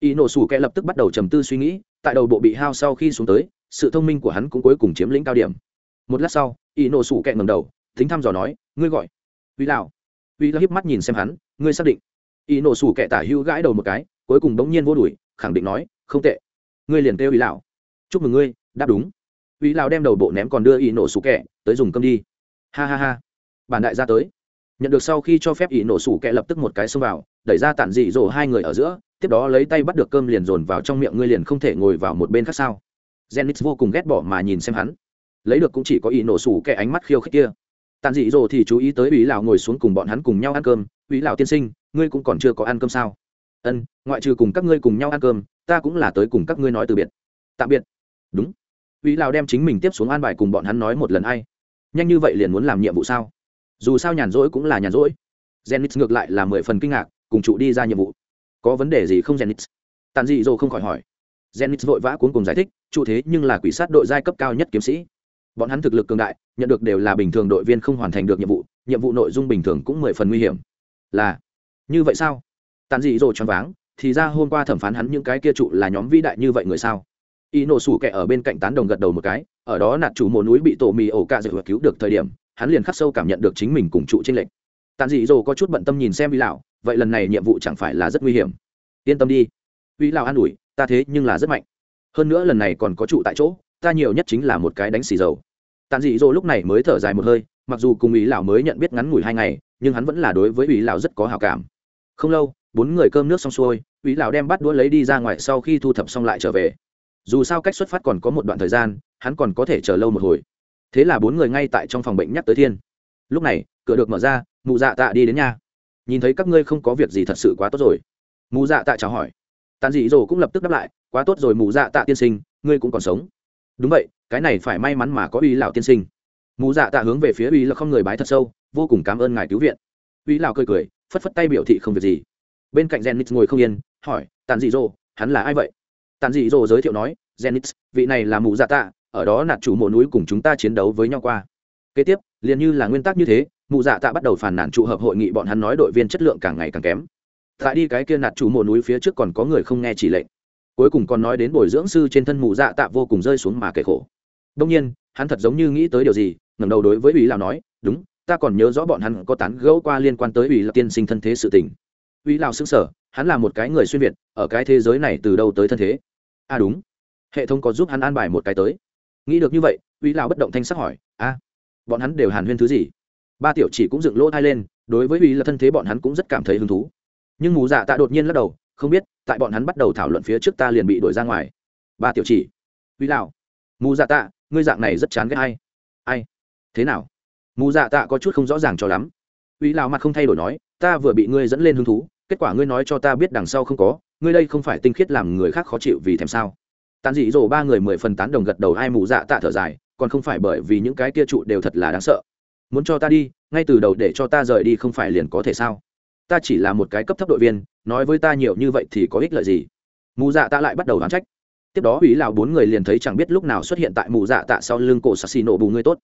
Y nổ sủ kẹ lập tức bắt đầu trầm tư suy nghĩ, tại đầu bộ bị hao sau khi xuống tới, sự thông minh của hắn cũng cuối cùng chiếm lĩnh cao điểm. Một lát sau y nổ sủ kẹ ngầm đầu thính thăm dò nói, ngươi gọi uy lão uy lão hiếp mắt nhìn xem hắn, ngươi xác định? Y nổ sủ kẻ tả hữu gãi đầu một cái, cuối cùng bỗng nhiên vô đuổi, khẳng định nói, không tệ. Ngươi liền kêu uy lão chúc mừng ngươi, đáp đúng. Uy lão đem đầu bộ ném còn đưa y nổ sủ kẻ tới dùng cơm đi. Ha ha ha. Bản đại gia tới. Nhận được sau khi cho phép Y nổ sủ kẻ lập tức một cái xông vào, đẩy ra tản dị dỗ hai người ở giữa, tiếp đó lấy tay bắt được cơm liền dồn vào trong miệng ngươi liền không thể ngồi vào một bên khác sao? Genix vô cùng ghét bỏ mà nhìn xem hắn. Lấy được cũng chỉ có Y nổ sủ kẻ ánh mắt khiêu khích kia tàn dị dỗ thì chú ý tới ủy lão ngồi xuống cùng bọn hắn cùng nhau ăn cơm. Ủy lão tiên sinh, ngươi cũng còn chưa có ăn cơm sao? Ân, ngoại trừ cùng các ngươi cùng nhau ăn cơm, ta cũng là tới cùng các ngươi nói từ biệt. Tạm biệt. Đúng. Ủy lão đem chính mình tiếp xuống an bài cùng bọn hắn nói một lần ai. Nhanh như vậy liền muốn làm nhiệm vụ sao? Dù sao nhàn rỗi cũng là nhàn rỗi. Jennix ngược lại là mười phần kinh ngạc, cùng trụ đi ra nhiệm vụ. Có vấn đề gì không jennix tàn dị dỗ không khỏi hỏi. Jennix vội vã cuốn cùng giải thích, trụ thế nhưng là quỷ sát đội giai cấp cao nhất kiếm sĩ bọn hắn thực lực cường đại, nhận được đều là bình thường đội viên không hoàn thành được nhiệm vụ nhiệm vụ nội dung bình thường cũng mười phần nguy hiểm. Là, như vậy sao? Tàn dị dỗ choáng váng, thì ra hôm qua thẩm phán hắn những cái kia trụ là nhóm vĩ đại như vậy người sao? Y nổ sủ kẹ ở bên cạnh tán đồng gật đầu một cái, ở đó nạt chủ mồ núi bị tổ mì ổ cạ dược cứu được thời điểm, hắn liền khắc sâu cảm nhận được chính mình cùng trụ trên lệnh tàn dị dỗ có chút bận tâm nhìn xem vĩ lão, vậy lần này nhiệm vụ chẳng phải là rất nguy hiểm. Yên tâm đi. Vĩ lão an ủi, ta thế nhưng là rất mạnh. Hơn nữa lần này còn có trụ tại chỗ ta nhiều nhất chính là một cái đánh xì dầu. Tàn dị dỗ lúc này mới thở dài một hơi, mặc dù cùng ý lão mới nhận biết ngắn ngủi hai ngày, nhưng hắn vẫn là đối với ý lão rất có hào cảm. Không lâu, bốn người cơm nước xong xuôi, ý lão đem bắt đũa lấy đi ra ngoài sau khi thu thập xong lại trở về. Dù sao cách xuất phát còn có một đoạn thời gian, hắn còn có thể chờ lâu một hồi. Thế là bốn người ngay tại trong phòng bệnh nhắc tới thiên. Lúc này, cửa được mở ra, mụ dạ tạ đi đến nhà. Nhìn thấy các ngươi không có việc gì thật sự quá tốt rồi. Mụ dạ tạ chào hỏi. Tàn dị dỗ cũng lập tức đáp lại, quá tốt rồi mụ dạ tạ tiên sinh, ngươi cũng còn sống đúng vậy, cái này phải may mắn mà có uy lão tiên sinh. Mù dạ tạ hướng về phía uy là không người bái thật sâu, vô cùng cảm ơn ngài cứu viện. Uy lão cười cười, phất phất tay biểu thị không việc gì. Bên cạnh Zenith ngồi không yên, hỏi tàn dị dỗ, hắn là ai vậy? Tàn dị dỗ giới thiệu nói, Zenith, vị này là mù dạ tạ, ở đó nạt chủ mộ núi cùng chúng ta chiến đấu với nhau qua. Kế tiếp, liền như là nguyên tắc như thế, mụ dạ tạ bắt đầu phản nản trụ hợp hội nghị bọn hắn nói đội viên chất lượng càng ngày càng kém. Tại đi cái kia nạt chủ mộ núi phía trước còn có người không nghe chỉ lệnh cuối cùng còn nói đến bồi dưỡng sư trên thân mù dạ tạ vô cùng rơi xuống mà kể khổ. Đông nhiên, hắn thật giống như nghĩ tới điều gì, ngẩng đầu đối với ủy lào nói, đúng, ta còn nhớ rõ bọn hắn có tán gẫu qua liên quan tới ủy là tiên sinh thân thế sự tình. Ủy lào xứng sở hắn là một cái người xuyên việt, ở cái thế giới này từ đâu tới thân thế? À đúng, hệ thống có giúp hắn an bài một cái tới. Nghĩ được như vậy ủy lào bất động thanh sắc hỏi, a, bọn hắn đều hàn huyên thứ gì? Ba tiểu chỉ cũng dựng lỗ thai lên, đối với ủy là thân thế bọn hắn cũng rất cảm thấy hứng thú. Nhưng mù dạ tạ đột nhiên lắc đầu không biết, tại bọn hắn bắt đầu thảo luận phía trước ta liền bị đuổi ra ngoài. Ba tiểu chỉ ủy lào, mù dạ tạ, ngươi dạng này rất chán ghét hay ai? Thế nào? Mù dạ tạ có chút không rõ ràng cho lắm. Ủy lào mặt không thay đổi nói, ta vừa bị ngươi dẫn lên hứng thú, kết quả ngươi nói cho ta biết đằng sau không có, ngươi đây không phải tinh khiết làm người khác khó chịu vì thèm sao? Tàn dị dỗ ba người mười phần tán đồng gật đầu, ai mù dạ tạ thở dài, còn không phải bởi vì những cái kia trụ đều thật là đáng sợ. Muốn cho ta đi, ngay từ đầu để cho ta rời đi không phải liền có thể sao? Ta chỉ là một cái cấp thấp đội viên, nói với ta nhiều như vậy thì có ích lợi gì? Mù dạ tạ lại bắt đầu đoán trách. Tiếp đó ủy lào bốn người liền thấy chẳng biết lúc nào xuất hiện tại mù dạ tạ sau lưng cổ sassi xì nổ bù ngươi tốt.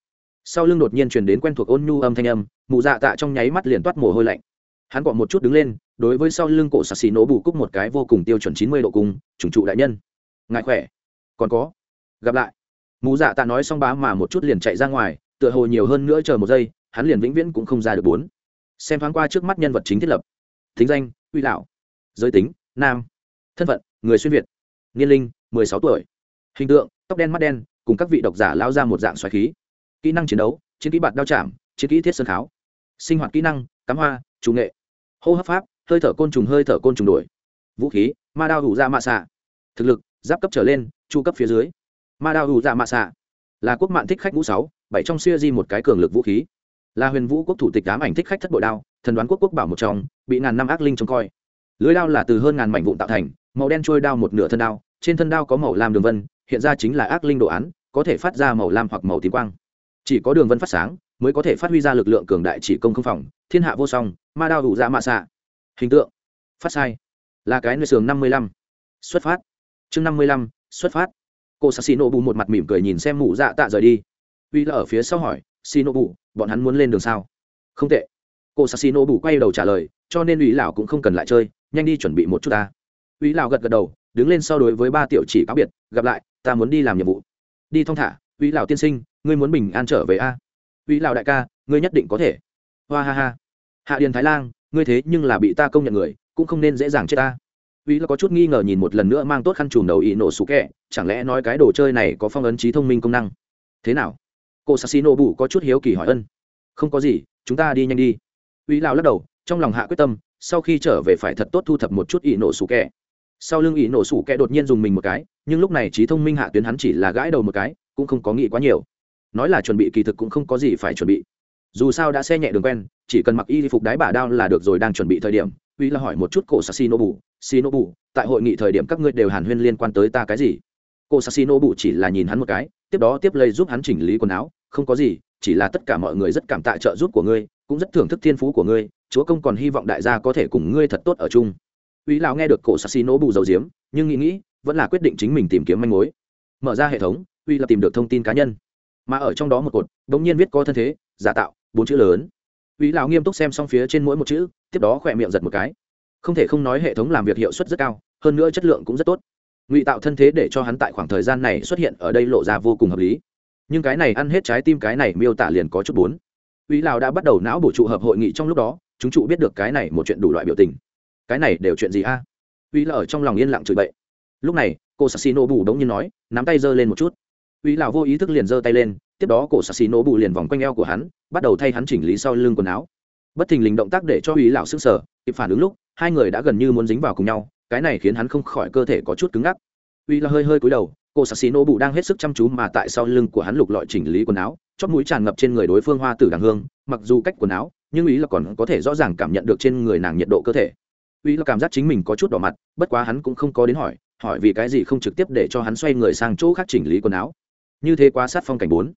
Sau lưng đột nhiên truyền đến quen thuộc ôn nhu âm thanh âm, mù dạ tạ trong nháy mắt liền toát mồ hôi lạnh. Hắn gọn một chút đứng lên, đối với sau lưng cổ sassi xì nổ bù cúc một cái vô cùng tiêu chuẩn chín mươi độ cung, chủng trụ đại nhân. Ngại khỏe? Còn có? Gặp lại. Mù dạ tạ nói xong bá mà một chút liền chạy ra ngoài, tựa hồ nhiều hơn nữa chờ một giây, hắn liền vĩnh viễn cũng không ra được bốn xem thoáng qua trước mắt nhân vật chính thiết lập. Thính danh uy lão. Giới tính nam. Thân phận người xuyên việt. Niên linh mười sáu tuổi. Hình tượng tóc đen mắt đen cùng các vị độc giả lao ra một dạng xoáy khí. Kỹ năng chiến đấu chiến kỹ bạt đao chạm chiến kỹ thiết sơn kháo sinh hoạt kỹ năng cắm hoa chủ nghệ. Hô hấp pháp hơi thở côn trùng hơi thở côn trùng đuổi, vũ khí ma đao hủ ra mạ xạ. Thực lực giáp cấp trở lên chu cấp phía dưới. Ma đao hủ ra mạ xạ. Là quốc mạng thích khách ngũ sáu bảy trong xuya di một cái cường lực vũ khí là huyền vũ quốc thủ tịch đám ảnh thích khách thất bội đao, thần đoán quốc quốc bảo một trong, bị ngàn năm ác linh trông coi. Lưới đao là từ hơn ngàn mảnh vụn tạo thành, màu đen trôi đao một nửa thân đao, trên thân đao có màu lam đường vân, hiện ra chính là ác linh đồ án, có thể phát ra màu lam hoặc màu tím quang. Chỉ có đường vân phát sáng, mới có thể phát huy ra lực lượng cường đại chỉ công không phòng, thiên hạ vô song, ma đao đủ ra dạ mạ xạ. Hình tượng, phát sai, là cái nơi sườn năm mươi lăm, xuất phát. Chương năm mươi lăm, xuất phát. Cô sassi nổ bù một mặt mỉm cười nhìn xem mụ dạ tạ rời đi. Uy là ở phía sau hỏi xì nổ bù bọn hắn muốn lên đường sao? Không tệ. Cô sa xì nổ bù quay đầu trả lời cho nên Úy lão cũng không cần lại chơi nhanh đi chuẩn bị một chút ta. Úy lão gật gật đầu đứng lên sau đối với ba tiểu chỉ cáo biệt gặp lại ta muốn đi làm nhiệm vụ. Đi thong thả Úy lão tiên sinh ngươi muốn bình an trở về a? À? uy lão đại ca ngươi nhất định có thể. Hoa ha ha. Hạ điền thái Lang, ngươi thế nhưng là bị ta công nhận người cũng không nên dễ dàng chết ta. Uy là có chút nghi ngờ nhìn một lần nữa mang tốt khăn trùm đầu ý nổ sủ kẹ chẳng lẽ nói cái đồ chơi này có phong ấn trí thông minh công năng? Thế nào? Cô sassino bù có chút hiếu kỳ hỏi ân. Không có gì chúng ta đi nhanh đi. Uy lao lắc đầu trong lòng hạ quyết tâm sau khi trở về phải thật tốt thu thập một chút ỷ nổ sủ kẹ. Sau lưng ỷ nổ sủ kẹ đột nhiên dùng mình một cái nhưng lúc này trí thông minh hạ tuyến hắn chỉ là gãi đầu một cái cũng không có nghĩ quá nhiều. Nói là chuẩn bị kỳ thực cũng không có gì phải chuẩn bị. Dù sao đã xe nhẹ đường quen chỉ cần mặc y phục đái bà đao là được rồi đang chuẩn bị thời điểm. Uy là hỏi một chút cổ sassino Shinobu, tại hội nghị thời điểm các ngươi đều hàn huyên liên quan tới ta cái gì? Cô Shinobu chỉ là nhìn hắn một cái, tiếp đó tiếp lây giúp hắn chỉnh lý quần áo, không có gì, chỉ là tất cả mọi người rất cảm tạ trợ giúp của ngươi cũng rất thưởng thức thiên phú của ngươi chúa công còn hy vọng đại gia có thể cùng ngươi thật tốt ở chung. Uy lão nghe được cổ sassi nỗ bù dầu diếm nhưng nghĩ nghĩ vẫn là quyết định chính mình tìm kiếm manh mối. Mở ra hệ thống uy là tìm được thông tin cá nhân. Mà ở trong đó một cột đ ỗ n g nhiên viết có thân thế giả tạo bốn chữ lớn. Uy lão nghiêm túc xem xong phía trên mỗi một chữ tiếp đó khỏe miệng giật một cái. Không thể không nói hệ thống làm việc hiệu suất rất cao hơn nữa chất lượng cũng rất tốt ngụy tạo thân thế để cho hắn tại khoảng thời gian này xuất hiện ở đây lộ ra vô cùng hợp lý. Nhưng cái này ăn hết trái tim cái này miêu tả liền có chút bốn. Uy lão đã bắt đầu não bổ trụ hợp hội nghị trong lúc đó, chúng trụ biết được cái này một chuyện đủ loại biểu tình. Cái này đều chuyện gì a? Uy là ở trong lòng yên lặng chửi bậy. Lúc này, cô sassino bù đống nhiên nói, nắm tay giơ lên một chút. Uy lão vô ý thức liền giơ tay lên, tiếp đó cổ sassino bù liền vòng quanh eo của hắn, bắt đầu thay hắn chỉnh lý sau lưng quần áo. Bất thình lình động tác để cho uy lão sức sở kịp phản ứng lúc, hai người đã gần như muốn dính vào cùng nhau cái này khiến hắn không khỏi cơ thể có chút cứng ngắc. Uy là hơi hơi cúi đầu, cô sassino bù đang hết sức chăm chú mà tại sau lưng của hắn lục lọi chỉnh lý quần áo chóp mũi tràn ngập trên người đối phương hoa tử đàng hương, mặc dù cách quần áo, nhưng ý là còn có thể rõ ràng cảm nhận được trên người nàng nhiệt độ cơ thể. Uy là cảm giác chính mình có chút đỏ mặt, bất quá hắn cũng không có đến hỏi hỏi vì cái gì không trực tiếp để cho hắn xoay người sang chỗ khác chỉnh lý quần áo. Như thế quá sát phong cảnh bốn.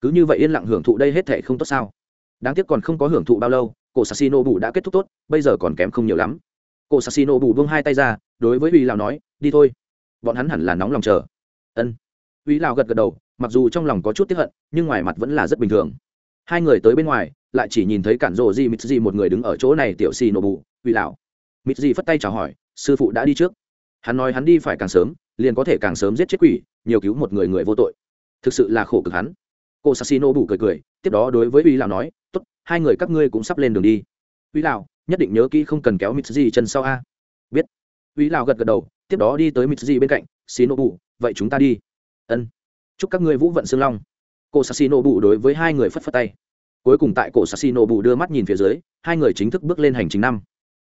Cứ như vậy yên lặng hưởng thụ đây hết thể không tốt sao? Đáng tiếc còn không có hưởng thụ bao lâu cổ sassino bù đã kết thúc tốt, bây giờ còn kém không nhiều lắm cổ sassino bù buông hai tay ra, đối với uy lào nói, đi thôi. Bọn hắn hẳn là nóng lòng chờ. Ân. Uy lào gật gật đầu, mặc dù trong lòng có chút tiếp hận, nhưng ngoài mặt vẫn là rất bình thường. Hai người tới bên ngoài, lại chỉ nhìn thấy cản rộ di mít di một người đứng ở chỗ này tiểu xì nổ bù, uy lào mít di phất tay chào hỏi, sư phụ đã đi trước. Hắn nói hắn đi phải càng sớm, liền có thể càng sớm giết chết quỷ, nhiều cứu một người người vô tội. Thực sự là khổ cực hắn. Cô sassino bù cười cười, tiếp đó đối với uy lào nói, tốt, hai người các ngươi cũng sắp lên đường đi. Uy lào nhất định nhớ kỹ không cần kéo mít chân sau a. Biết. Uy lào gật gật đầu, tiếp đó đi tới mít bên cạnh xì nô bụ vậy chúng ta đi. Ân. Chúc các ngươi vũ vận xương long. Cô sassino bù đối với hai người phất phất tay. Cuối cùng tại cổ sassino bù đưa mắt nhìn phía dưới, hai người chính thức bước lên hành trình năm.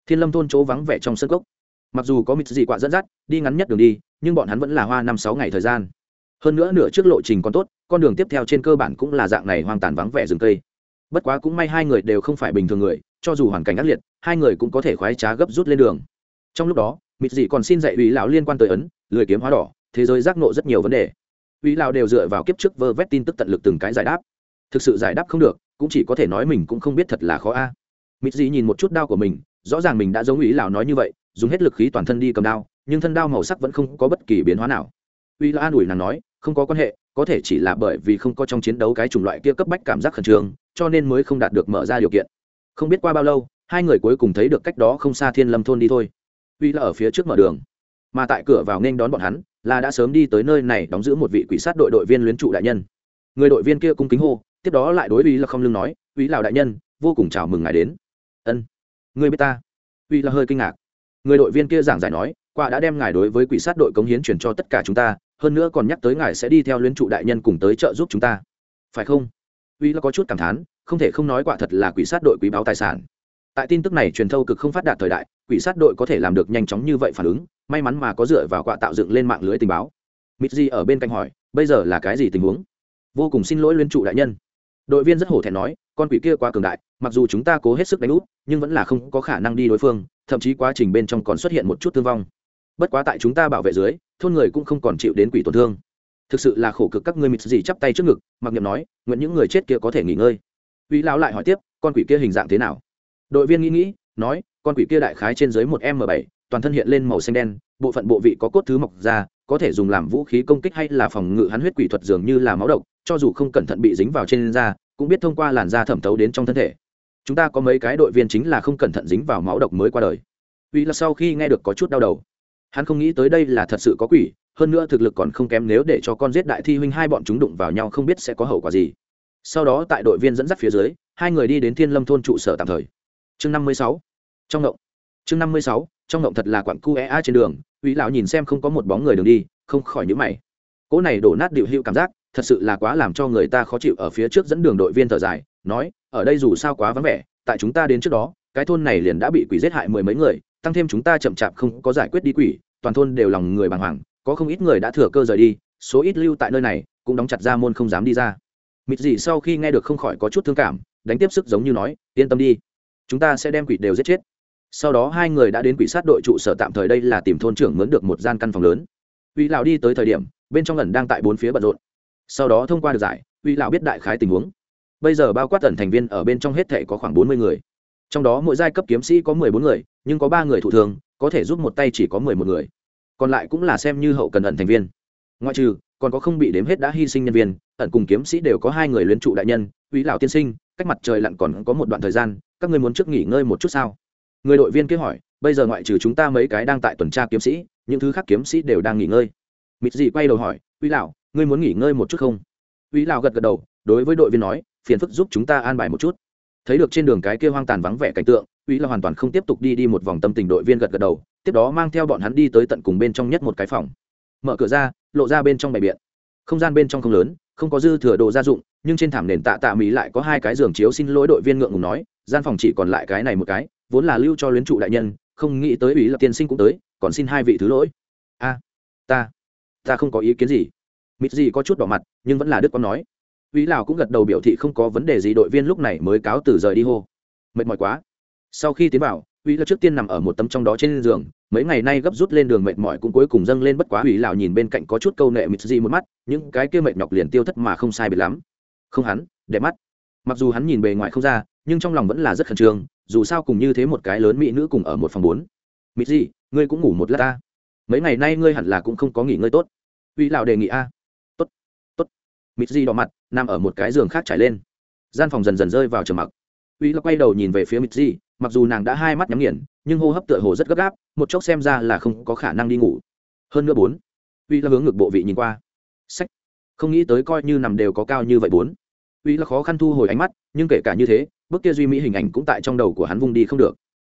Thiên lâm thôn chỗ vắng vẻ trong sân cốc. mặc dù có mịt dị quạ dẫn dắt, đi ngắn nhất đường đi, nhưng bọn hắn vẫn là hoa năm sáu ngày thời gian. Hơn nữa nửa trước lộ trình còn tốt, con đường tiếp theo trên cơ bản cũng là dạng này hoang tàn vắng vẻ rừng cây. Bất quá cũng may hai người đều không phải bình thường người cho dù hoàn cảnh ác liệt, hai người cũng có thể khoái trá gấp rút lên đường. Trong lúc đó, mịt dị còn xin dạy ủy lão liên quan tới ấn, lười kiếm hóa đỏ, thế giới giác nộ rất nhiều vấn đề. Ủy lão đều dựa vào kiếp trước vơ vét tin tức tận lực từng cái giải đáp. Thực sự giải đáp không được, cũng chỉ có thể nói mình cũng không biết thật là khó a. À. mịt dị nhìn một chút đao của mình, rõ ràng mình đã giống ủy lão nói như vậy, dùng hết lực khí toàn thân đi cầm đao, nhưng thân đao màu sắc vẫn không có bất kỳ biến hóa nào. Ủy lão an ủi nàng nói, không có quan hệ, có thể chỉ là bởi vì không có trong chiến đấu cái chủng loại kia cấp bách cảm giác khẩn trương, cho nên mới không đạt được mở ra điều kiện không biết qua bao lâu, hai người cuối cùng thấy được cách đó không xa thiên lâm thôn đi thôi. Uy là ở phía trước mở đường, mà tại cửa vào nên đón bọn hắn, là đã sớm đi tới nơi này đóng giữ một vị quỷ sát đội đội viên luyến trụ đại nhân. Người đội viên kia cung kính hô, tiếp đó lại đối uy là không lưng nói uy lào đại nhân, vô cùng chào mừng ngài đến. Ân người biết ta? Uy là hơi kinh ngạc. Người đội viên kia giảng giải nói qua đã đem ngài đối với quỷ sát đội cống hiến truyền cho tất cả chúng ta, hơn nữa còn nhắc tới ngài sẽ đi theo luyến trụ đại nhân cùng tới trợ giúp chúng ta. Phải không? Uy là có chút cảm thán không thể không nói quả thật là quỷ sát đội quý báo tài sản. Tại tin tức này truyền thâu cực không phát đạt thời đại, quỷ sát đội có thể làm được nhanh chóng như vậy phản ứng, may mắn mà có dựa vào quạ tạo dựng lên mạng lưới tình báo. Mít di ở bên cạnh hỏi, bây giờ là cái gì tình huống? Vô cùng xin lỗi liên trụ đại nhân. Đội viên rất hổ thẹn nói, con quỷ kia quá cường đại, mặc dù chúng ta cố hết sức đánh úp nhưng vẫn là không có khả năng đi đối phương, thậm chí quá trình bên trong còn xuất hiện một chút thương vong. Bất quá tại chúng ta bảo vệ dưới, thôn người cũng không còn chịu đến quỷ tổn thương. Thực sự là khổ cực các ngươi mịt gì chắp tay trước ngực, mặc niệm nói, nguyện những người chết kia có thể nghỉ ngơi uy lão lại hỏi tiếp, con quỷ kia hình dạng thế nào? Đội viên nghĩ nghĩ, nói, con quỷ kia đại khái trên dưới một m bảy, toàn thân hiện lên màu xanh đen, bộ phận bộ vị có cốt thứ mọc ra, có thể dùng làm vũ khí công kích hay là phòng ngự hắn huyết quỷ thuật dường như là máu độc, cho dù không cẩn thận bị dính vào trên da, cũng biết thông qua làn da thẩm thấu đến trong thân thể. Chúng ta có mấy cái đội viên chính là không cẩn thận dính vào máu độc mới qua đời. Uy là sau khi nghe được có chút đau đầu. Hắn không nghĩ tới đây là thật sự có quỷ, hơn nữa thực lực còn không kém nếu để cho con giết đại thi huynh hai bọn chúng đụng vào nhau không biết sẽ có hậu quả gì sau đó tại đội viên dẫn dắt phía dưới, hai người đi đến thiên lâm thôn trụ sở tạm thời. Chương năm mươi sáu, trong ngộng. Chương năm mươi sáu, trong ngộng thật là quặng cu é trên đường uy lão nhìn xem không có một bóng người đường đi, không khỏi nhữ mày. Cỗ này đổ nát điệu hữu cảm giác, thật sự là quá làm cho người ta khó chịu ở phía trước dẫn đường đội viên thở dài, nói, ở đây dù sao quá vắng vẻ, tại chúng ta đến trước đó, cái thôn này liền đã bị quỷ giết hại mười mấy người, tăng thêm chúng ta chậm chạp không có giải quyết đi quỷ, toàn thôn đều lòng người bàng hoàng, có không ít người đã thừa cơ rời đi, số ít lưu tại nơi này, cũng đóng chặt ra môn không dám đi ra mịt dị sau khi nghe được không khỏi có chút thương cảm, đánh tiếp sức giống như nói, yên tâm đi, chúng ta sẽ đem quỷ đều giết chết. Sau đó hai người đã đến quỷ sát đội trụ sở tạm thời đây là tìm thôn trưởng mướn được một gian căn phòng lớn. Uy lão đi tới thời điểm, bên trong lần đang tại bốn phía bận rộn. Sau đó thông qua được giải uy lão biết đại khái tình huống. Bây giờ bao quát tần thành viên ở bên trong hết thể có khoảng bốn mươi người. Trong đó mỗi giai cấp kiếm sĩ có mười bốn người, nhưng có ba người thụ thường, có thể giúp một tay chỉ có mười một người. Còn lại cũng là xem như hậu cần ẩn thành viên. Ngoại trừ còn có không bị đếm hết đã hy sinh nhân viên, ẩn cùng kiếm sĩ đều có hai người luyến trụ đại nhân uy lão tiên sinh, cách mặt trời lặn còn có một đoạn thời gian, các ngươi muốn trước nghỉ ngơi một chút sao? Người đội viên kia hỏi, bây giờ ngoại trừ chúng ta mấy cái đang tại tuần tra kiếm sĩ, những thứ khác kiếm sĩ đều đang nghỉ ngơi. Mịt dị quay đầu hỏi uy lão, ngươi muốn nghỉ ngơi một chút không? Uy lão gật gật đầu, đối với đội viên nói, phiền phức giúp chúng ta an bài một chút. Thấy được trên đường cái kia hoang tàn vắng vẻ cảnh tượng uy lão hoàn toàn không tiếp tục đi đi một vòng tâm tình đội viên gật gật đầu, tiếp đó mang theo bọn hắn đi tới tận cùng bên trong nhất một cái phòng mở cửa ra, lộ ra bên trong bày biện. Không gian bên trong không lớn, không có dư thừa đồ gia dụng, nhưng trên thảm nền tạ tạ mỹ lại có hai cái giường chiếu xin lỗi đội viên ngượng ngùng nói, gian phòng chỉ còn lại cái này một cái, vốn là lưu cho luyến trụ đại nhân, không nghĩ tới ủy lập tiên sinh cũng tới, còn xin hai vị thứ lỗi. A, ta ta không có ý kiến gì. Mịt gì có chút đỏ mặt, nhưng vẫn là đức con nói. Ủy lào cũng gật đầu biểu thị không có vấn đề gì, đội viên lúc này mới cáo từ rời đi hô. Mệt mỏi quá. Sau khi tiến vào uy là trước tiên nằm ở một tấm trong đó trên giường, mấy ngày nay gấp rút lên đường mệt mỏi cũng cuối cùng dâng lên bất quá uy lào nhìn bên cạnh có chút câu nệ mịt gì một mắt, những cái kia mệt nhọc liền tiêu thất mà không sai biệt lắm. Không hắn, đẹp mắt. Mặc dù hắn nhìn bề ngoài không ra, nhưng trong lòng vẫn là rất khẩn trương, dù sao cùng như thế một cái lớn mỹ nữ cùng ở một phòng bốn. Mịt gì, ngươi cũng ngủ một lát ta. Mấy ngày nay ngươi hẳn là cũng không có nghỉ ngơi tốt. Uy lào đề nghị a. Tốt tốt. Mịt gì đỏ mặt, nằm ở một cái giường khác trải lên. Gian phòng dần dần rơi vào trầm mặc. Uy là quay đầu nhìn về phía mịt gì mặc dù nàng đã hai mắt nhắm nghiền, nhưng hô hấp tựa hồ rất gấp gáp, một chốc xem ra là không có khả năng đi ngủ. Hơn nữa bốn, uy là hướng ngược bộ vị nhìn qua. Sách. Không nghĩ tới coi như nằm đều có cao như vậy bốn. Uy là khó khăn thu hồi ánh mắt, nhưng kể cả như thế, bước kia duy mỹ hình ảnh cũng tại trong đầu của hắn vung đi không được.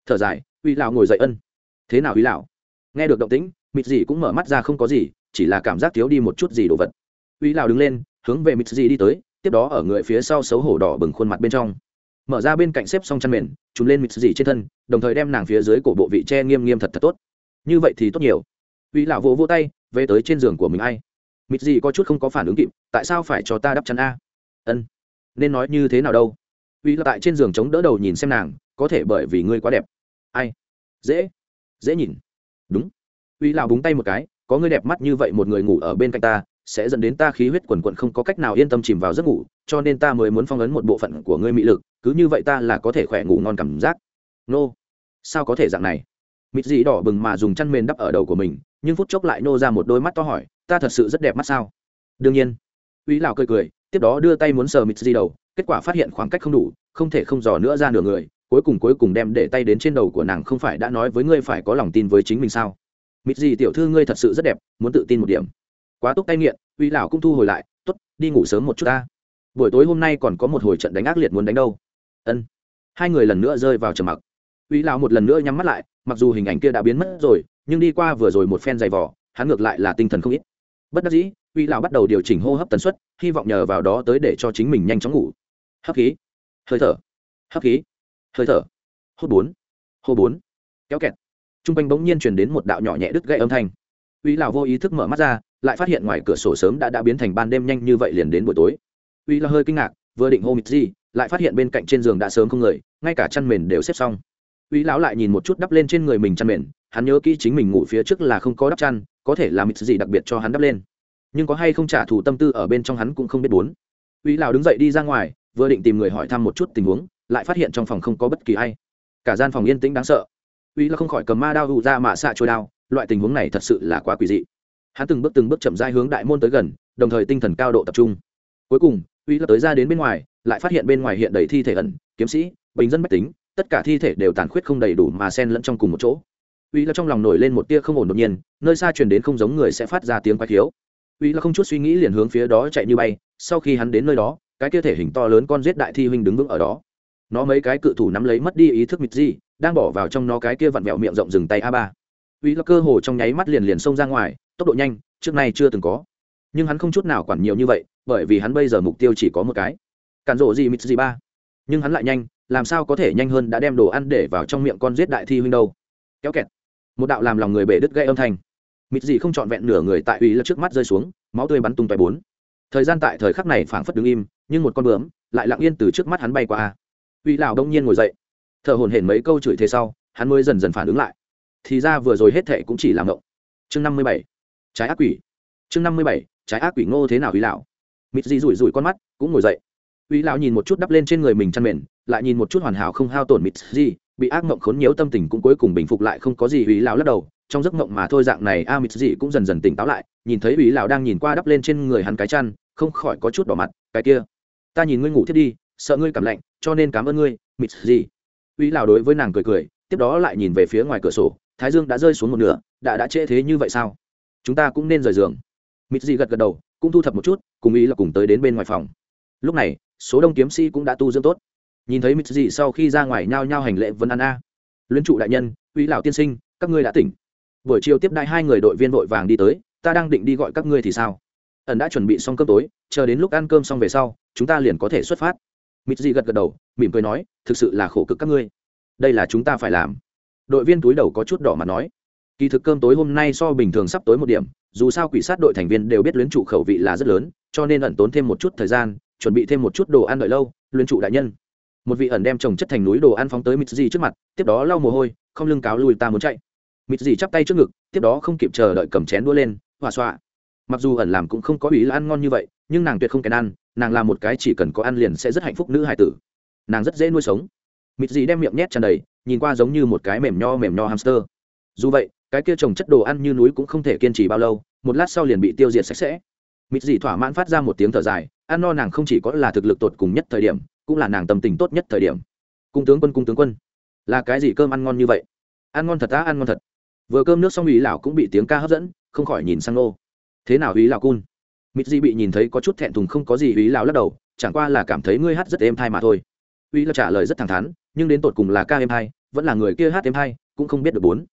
Thở dài, uy lão ngồi dậy ân. Thế nào uy lão nghe được động tĩnh, mịt gì cũng mở mắt ra không có gì, chỉ là cảm giác thiếu đi một chút gì đồ vật. Uy lão đứng lên, hướng về mịt gì đi tới, tiếp đó ở người phía sau xấu hổ đỏ bừng khuôn mặt bên trong mở ra bên cạnh xếp xong chăn mền, trùm lên mịt dì trên thân, đồng thời đem nàng phía dưới cổ bộ vị che nghiêm nghiêm thật thật tốt. Như vậy thì tốt nhiều. Uy lão vỗ vỗ tay, về tới trên giường của mình ai? Mịt dì có chút không có phản ứng kịp, tại sao phải cho ta đắp chăn a? Ân, nên nói như thế nào đâu? Uy là tại trên giường chống đỡ đầu nhìn xem nàng, có thể bởi vì ngươi quá đẹp. Ai? Dễ. Dễ nhìn. Đúng. Uy lão búng tay một cái, có ngươi đẹp mắt như vậy một người ngủ ở bên cạnh ta, sẽ dẫn đến ta khí huyết quần quận không có cách nào yên tâm chìm vào giấc ngủ, cho nên ta mới muốn phong ấn một bộ phận của ngươi mị lực cứ như vậy ta là có thể khỏe ngủ ngon cảm giác. Nô, sao có thể dạng này? Mịt dị đỏ bừng mà dùng chăn mền đắp ở đầu của mình, nhưng phút chốc lại nô ra một đôi mắt to hỏi, ta thật sự rất đẹp mắt sao? Đương nhiên. Uy lão cười cười, tiếp đó đưa tay muốn sờ mịt dị đầu, kết quả phát hiện khoảng cách không đủ, không thể không dò nữa ra nửa người, cuối cùng cuối cùng đem để tay đến trên đầu của nàng, không phải đã nói với ngươi phải có lòng tin với chính mình sao? Mịt dị tiểu thư ngươi thật sự rất đẹp, muốn tự tin một điểm. Quá túc tay nghiện, uy lão cũng thu hồi lại t ố t đi ngủ sớm một chút ta. Buổi tối hôm nay còn có một hồi trận đánh ác liệt muốn đánh đâu? Ân. Hai người lần nữa rơi vào trầm mặc. Uy lão một lần nữa nhắm mắt lại, mặc dù hình ảnh kia đã biến mất rồi, nhưng đi qua vừa rồi một phen dày vỏ hắn ngược lại là tinh thần không ít. Bất đắc dĩ, uy lão bắt đầu điều chỉnh hô hấp tần suất, hy vọng nhờ vào đó tới để cho chính mình nhanh chóng ngủ. Hấp khí. Hơi thở. Hấp khí. Hơi thở. Hốt bốn. Hô bốn. Kéo kẹt. T r u n g quanh bỗng nhiên chuyển đến một đạo nhỏ nhẹ đứt gậy âm thanh. Uy Lão vô ý thức mở mắt ra, lại phát hiện ngoài cửa sổ sớm đã đã biến thành ban đêm nhanh như vậy liền đến buổi tối. Uy là hơi kinh ngạc, vừa định hô mịt gì lại phát hiện bên cạnh trên giường đã sớm không người, ngay cả chăn mền đều xếp xong. Uy lão lại nhìn một chút đắp lên trên người mình chăn mền, hắn nhớ kỹ chính mình ngủ phía trước là không có đắp chăn, có thể là gì đặc biệt cho hắn đắp lên. Nhưng có hay không trả thù tâm tư ở bên trong hắn cũng không biết bốn. Uy lão đứng dậy đi ra ngoài, vừa định tìm người hỏi thăm một chút tình huống, lại phát hiện trong phòng không có bất kỳ ai. Cả gian phòng yên tĩnh đáng sợ. Uy là không khỏi cầm ma đao hụ ra mà xạ trôi đao, loại tình huống này thật sự là quá quỷ dị. Hắn từng bước từng bước chậm rãi hướng đại môn tới gần, đồng thời tinh thần cao độ tập trung. Cuối cùng uy là tới ra đến bên ngoài lại phát hiện bên ngoài hiện đầy thi thể ẩn, kiếm sĩ, bình dân bách tính, tất cả thi thể đều tàn khuyết không đầy đủ mà xen lẫn trong cùng một chỗ. Uy là trong lòng nổi lên một tia không ổn đột nhiên, nơi xa truyền đến không giống người sẽ phát ra tiếng quái thiếu uy là không chút suy nghĩ liền hướng phía đó chạy như bay, sau khi hắn đến nơi đó, cái kia thể hình to lớn con giết đại thi huynh đứng vững ở đó. Nó mấy cái cự thủ nắm lấy mất đi ý thức mịt gì, đang bỏ vào trong nó cái kia vặn vẹo miệng rộng dừng tay a ba. Uy là cơ hồ trong nháy mắt liền liền xông ra ngoài, tốc độ nhanh, trước nay chưa từng có. Nhưng hắn không chút nào quản nhiều như vậy, bởi vì hắn bây giờ mục tiêu chỉ có một cái cản rộ gì mịt gì ba. Nhưng hắn lại nhanh, làm sao có thể nhanh hơn đã đem đồ ăn để vào trong miệng con giết đại thi huynh đâu. Kéo kẹt. Một đạo làm lòng người bể đứt gây âm thanh. Mịt gì không trọn vẹn nửa người tại uy là trước mắt rơi xuống, máu tươi bắn tung tóe bốn. Thời gian tại thời khắc này phảng phất đứng im, nhưng một con bướm lại lặng yên từ trước mắt hắn bay qua. Uy lão đông nhiên ngồi dậy. Thở hổn hển mấy câu chửi thế sau, hắn mới dần dần phản ứng lại. Thì ra vừa rồi hết thệ cũng chỉ làm động chương năm mươi bảy. Trái ác quỷ. Chương năm mươi bảy. Trái ác quỷ ngô thế nào uy lão? Mịt gì rủi rủi con mắt, cũng ngồi dậy uy lão nhìn một chút đắp lên trên người mình chăn mền, lại nhìn một chút hoàn hảo không hao tổn mịt gì, bị ác mộng khốn nhiễu tâm tình cũng cuối cùng bình phục lại không có gì uy lão lắc đầu, trong giấc mộng mà thôi dạng này, a, mịt gì cũng dần dần tỉnh táo lại, nhìn thấy uy lão đang nhìn qua đắp lên trên người hắn cái chăn, không khỏi có chút đỏ mặt, cái kia, ta nhìn ngươi ngủ thiết đi, sợ ngươi cảm lạnh, cho nên cảm ơn ngươi, mịt gì. Uy lão đối với nàng cười cười, tiếp đó lại nhìn về phía ngoài cửa sổ, thái dương đã rơi xuống một nửa, đã đã trễ thế như vậy sao? Chúng ta cũng nên rời giường. Mịt gì gật gật đầu, cũng thu thập một chút, cùng ý là cùng tới đến bên ngoài phòng. Lúc này số đông kiếm sĩ cũng đã tu dưỡng tốt. Nhìn thấy mịt Dị sau khi ra ngoài nhao nhao hành lễ vân an a. Luyến trụ đại nhân, uy lão tiên sinh, các ngươi đã tỉnh. Buổi chiều tiếp đại hai người đội viên vội vàng đi tới, ta đang định đi gọi các ngươi thì sao? Ẩn đã chuẩn bị xong cơm tối, chờ đến lúc ăn cơm xong về sau, chúng ta liền có thể xuất phát. Mịt Dị gật gật đầu, mỉm cười nói, thực sự là khổ cực các ngươi. Đây là chúng ta phải làm. Đội viên túi đầu có chút đỏ mà nói. Kỳ thực cơm tối hôm nay so bình thường sắp tối một điểm, dù sao quỷ sát đội thành viên đều biết luyến trụ khẩu vị là rất lớn, cho nên ẩn tốn thêm một chút thời gian chuẩn bị thêm một chút đồ ăn đợi lâu luyến trụ đại nhân. Một vị ẩn đem trồng chất thành núi đồ ăn phóng tới mịt gì trước mặt, tiếp đó lau mồ hôi, không lưng cáo lùi ta muốn chạy. Mịt gì chắp tay trước ngực, tiếp đó không kịp chờ đợi cầm chén đua lên, hòa xoa mặc dù ẩn làm cũng không có ý là ăn ngon như vậy, nhưng nàng tuyệt không kèn ăn, nàng làm một cái chỉ cần có ăn liền sẽ rất hạnh phúc nữ hải tử. Nàng rất dễ nuôi sống. Mịt gì đem miệng nhét tràn đầy, nhìn qua giống như một cái mềm nho mềm nho hamster. Dù vậy, cái kia trồng chất đồ ăn như núi cũng không thể kiên trì bao lâu, một lát sau liền bị tiêu diệt sạch sẽ. Mịt gì thỏa mãn phát ra một tiếng thở dài ăn no nàng không chỉ có là thực lực tột cùng nhất thời điểm, cũng là nàng tâm tình tốt nhất thời điểm. Cung tướng quân, cung tướng quân. Là cái gì cơm ăn ngon như vậy? Ăn ngon thật á, ăn ngon thật. Vừa cơm nước xong ý lão cũng bị tiếng ca hấp dẫn, không khỏi nhìn sang nô thế nào ý lão cun? Mịt Di bị nhìn thấy có chút thẹn thùng không có gì ý lão lắc đầu, chẳng qua là cảm thấy ngươi hát rất êm thai mà thôi. Ý lão trả lời rất thẳng thắn, nhưng đến tột cùng là ca êm hai vẫn là người kia hát êm hai cũng không biết được bốn.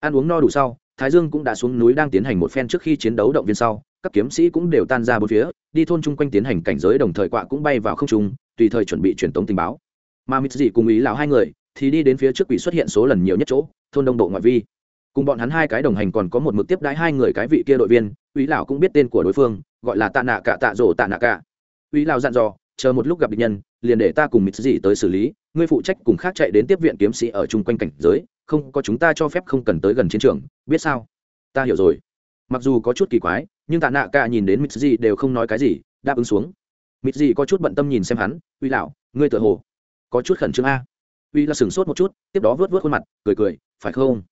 Ăn uống no đủ sau, thái dương cũng đã xuống núi đang tiến hành một phen trước khi chiến đấu động viên sau các kiếm sĩ cũng đều tan ra bốn phía, đi thôn chung quanh tiến hành cảnh giới đồng thời quạ cũng bay vào không trung, tùy thời chuẩn bị truyền tống tình báo. Mà mít dị cùng ý lão hai người thì đi đến phía trước quỷ xuất hiện số lần nhiều nhất chỗ, thôn đông bộ ngoại vi. Cùng bọn hắn hai cái đồng hành còn có một mực tiếp đái hai người cái vị kia đội viên, ý lão cũng biết tên của đối phương, gọi là tạ nạ cả tạ rổ tạ nạ cả ý lão dặn dò, chờ một lúc gặp địch nhân, liền để ta cùng mít dị tới xử lý, ngươi phụ trách cùng khác chạy đến tiếp viện kiếm sĩ ở chung quanh cảnh giới, không có chúng ta cho phép không cần tới gần chiến trường, biết sao? Ta hiểu rồi. Mặc dù có chút kỳ quái nhưng tạ nạ cả nhìn đến mít gì đều không nói cái gì, đáp ứng xuống. mít gì có chút bận tâm nhìn xem hắn, uy lão, ngươi tự hồ có chút khẩn trương a. Uy là sửng sốt một chút, tiếp đó vớt vớt khuôn mặt, cười cười, phải không?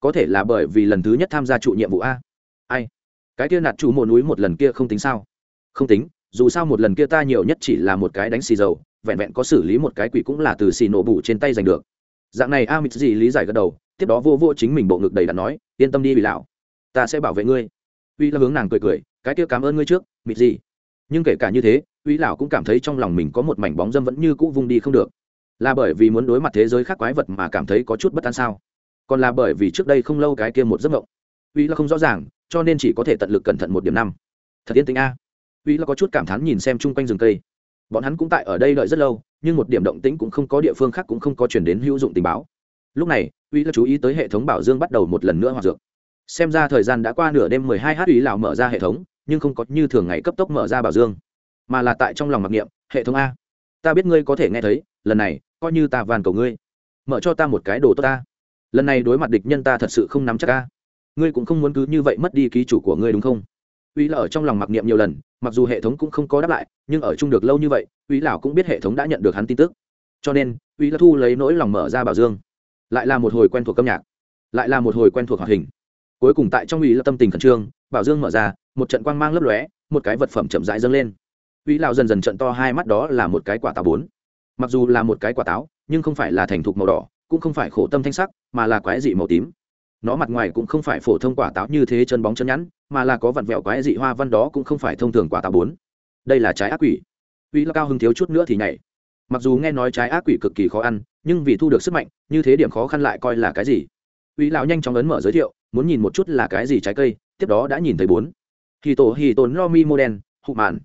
Có thể là bởi vì lần thứ nhất tham gia trụ nhiệm vụ a. Ai? Cái kia nạt trụ mồ núi một lần kia không tính sao? Không tính, dù sao một lần kia ta nhiều nhất chỉ là một cái đánh xì dầu, vẹn vẹn có xử lý một cái quỷ cũng là từ xì nổ bù trên tay giành được. Dạng này a mít gì lý giải gật đầu, tiếp đó vô vô chính mình bộ ngực đầy đặn nói, yên tâm đi bị lão, ta sẽ bảo vệ ngươi uy là hướng nàng cười cười, cái kia cảm ơn ngươi trước, mịt gì? Nhưng kể cả như thế, uy lão cũng cảm thấy trong lòng mình có một mảnh bóng dâm vẫn như cũ vung đi không được. Là bởi vì muốn đối mặt thế giới khác quái vật mà cảm thấy có chút bất an sao? Còn là bởi vì trước đây không lâu cái kia một giấc mộng. Uy là không rõ ràng, cho nên chỉ có thể tận lực cẩn thận một điểm năm. Thật yên tĩnh a. Uy là có chút cảm thán nhìn xem chung quanh rừng cây. Bọn hắn cũng tại ở đây đợi rất lâu, nhưng một điểm động tĩnh cũng không có, địa phương khác cũng không có chuyển đến hữu dụng tình báo. Lúc này, uy là chú ý tới hệ thống bảo dương bắt đầu một lần nữa hoạt dược xem ra thời gian đã qua nửa đêm mười hai h ủy lào mở ra hệ thống, nhưng không có như thường ngày cấp tốc mở ra bảo dương, mà là tại trong lòng mặc niệm, hệ thống a, ta biết ngươi có thể nghe thấy, lần này, coi như ta van cầu ngươi, mở cho ta một cái đồ tốt ta. Lần này đối mặt địch nhân ta thật sự không nắm chắc ta ngươi cũng không muốn cứ như vậy mất đi ký chủ của ngươi đúng không? Uy là ở trong lòng mặc niệm nhiều lần, mặc dù hệ thống cũng không có đáp lại, nhưng ở chung được lâu như vậy uy lão cũng biết hệ thống đã nhận được hắn tin tức. Cho nên uy là thu lấy nỗi lòng mở ra bảo dương. Lại là một hồi quen thuộc âm nhạc, lại là một hồi quen thuộc hoạt hình cuối cùng tại trong ủy là tâm tình khẩn trương, bảo dương mở ra, một trận quang mang lấp lóe, một cái vật phẩm chậm rãi dâng lên. Ủy lão dần dần trận to hai mắt đó là một cái quả táo bốn. Mặc dù là một cái quả táo, nhưng không phải là thành thục màu đỏ, cũng không phải khổ tâm thanh sắc, mà là quái dị màu tím. Nó mặt ngoài cũng không phải phổ thông quả táo như thế chân bóng chân nhẵn, mà là có vặn vẹo quái dị hoa văn đó cũng không phải thông thường quả táo bốn. Đây là trái ác quỷ. Uy là cao hứng thiếu chút nữa thì nhảy. Mặc dù nghe nói trái ác quỷ cực kỳ khó ăn, nhưng vì thu được sức mạnh, như thế điểm khó khăn lại coi là cái gì? Uy lão nhanh chóng ấn mở giới thiệu muốn nhìn một chút là cái gì trái cây, tiếp đó đã nhìn thấy bốn. Hì tổ hì tồn no mi mô đen, hụ mạn.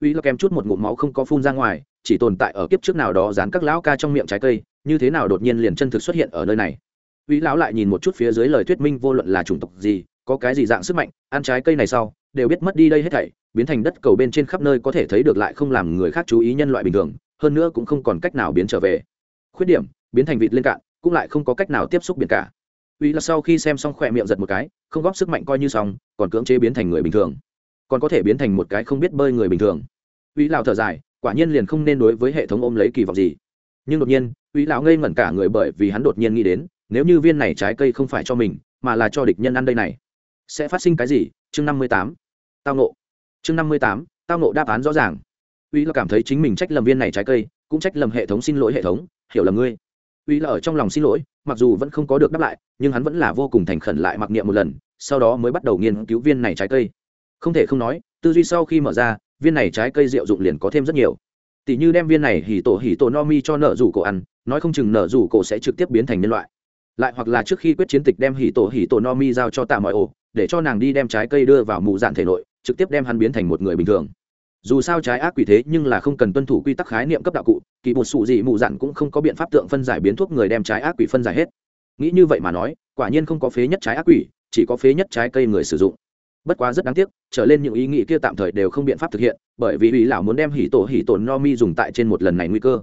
Uy là kèm chút một ngụm máu không có phun ra ngoài, chỉ tồn tại ở kiếp trước nào đó dán các lão ca trong miệng trái cây, như thế nào đột nhiên liền chân thực xuất hiện ở nơi này. Uy lão lại nhìn một chút phía dưới lời thuyết minh vô luận là chủng tộc gì, có cái gì dạng sức mạnh, ăn trái cây này sau, đều biết mất đi đây hết thảy, biến thành đất cầu bên trên khắp nơi có thể thấy được lại không làm người khác chú ý nhân loại bình thường, hơn nữa cũng không còn cách nào biến trở về. Khuyết điểm, biến thành vịt lên cạn, cũng lại không có cách nào tiếp xúc biển cả uy là sau khi xem xong khỏe miệng giật một cái, không góp sức mạnh coi như xong, còn cưỡng chế biến thành người bình thường. Còn có thể biến thành một cái không biết bơi người bình thường. Uy lào thở dài, quả nhiên liền không nên đối với hệ thống ôm lấy kỳ vọng gì. Nhưng đột nhiên, uy lão ngây ngẩn cả người bởi vì hắn đột nhiên nghĩ đến, nếu như viên này trái cây không phải cho mình, mà là cho địch nhân ăn đây này, sẽ phát sinh cái gì? Chương năm mươi tám. Tao nộ chương năm mươi tám, tao nộ đáp án rõ ràng. Uy là cảm thấy chính mình trách lầm viên này trái cây, cũng trách lầm hệ thống xin lỗi hệ thống, hiểu lầm ngươi uy là ở trong lòng xin lỗi, mặc dù vẫn không có được đáp lại, nhưng hắn vẫn là vô cùng thành khẩn lại mặc niệm một lần, sau đó mới bắt đầu nghiên cứu viên này trái cây. Không thể không nói, tư duy sau khi mở ra, viên này trái cây rượu dụng liền có thêm rất nhiều. Tỷ như đem viên này hỉ tổ hỉ tổ no mi cho nợ rủ cổ ăn, nói không chừng nợ rủ cổ sẽ trực tiếp biến thành nhân loại. Lại hoặc là trước khi quyết chiến tịch đem hỉ tổ hỉ tổ no mi giao cho tạ mọi ổ, để cho nàng đi đem trái cây đưa vào mù dạn thể nội, trực tiếp đem hắn biến thành một người bình thường dù sao trái ác quỷ thế nhưng là không cần tuân thủ quy tắc khái niệm cấp đạo cụ, kỳ một sụ gì mù dạn cũng không có biện pháp tượng phân giải biến thuốc người đem trái ác quỷ phân giải hết. Nghĩ như vậy mà nói, quả nhiên không có phế nhất trái ác quỷ, chỉ có phế nhất trái cây người sử dụng. Bất quá rất đáng tiếc, trở lên những ý nghĩ kia tạm thời đều không biện pháp thực hiện, bởi vì ủy lão muốn đem hỉ tổ hỉ tổ no mi dùng tại trên một lần này nguy cơ.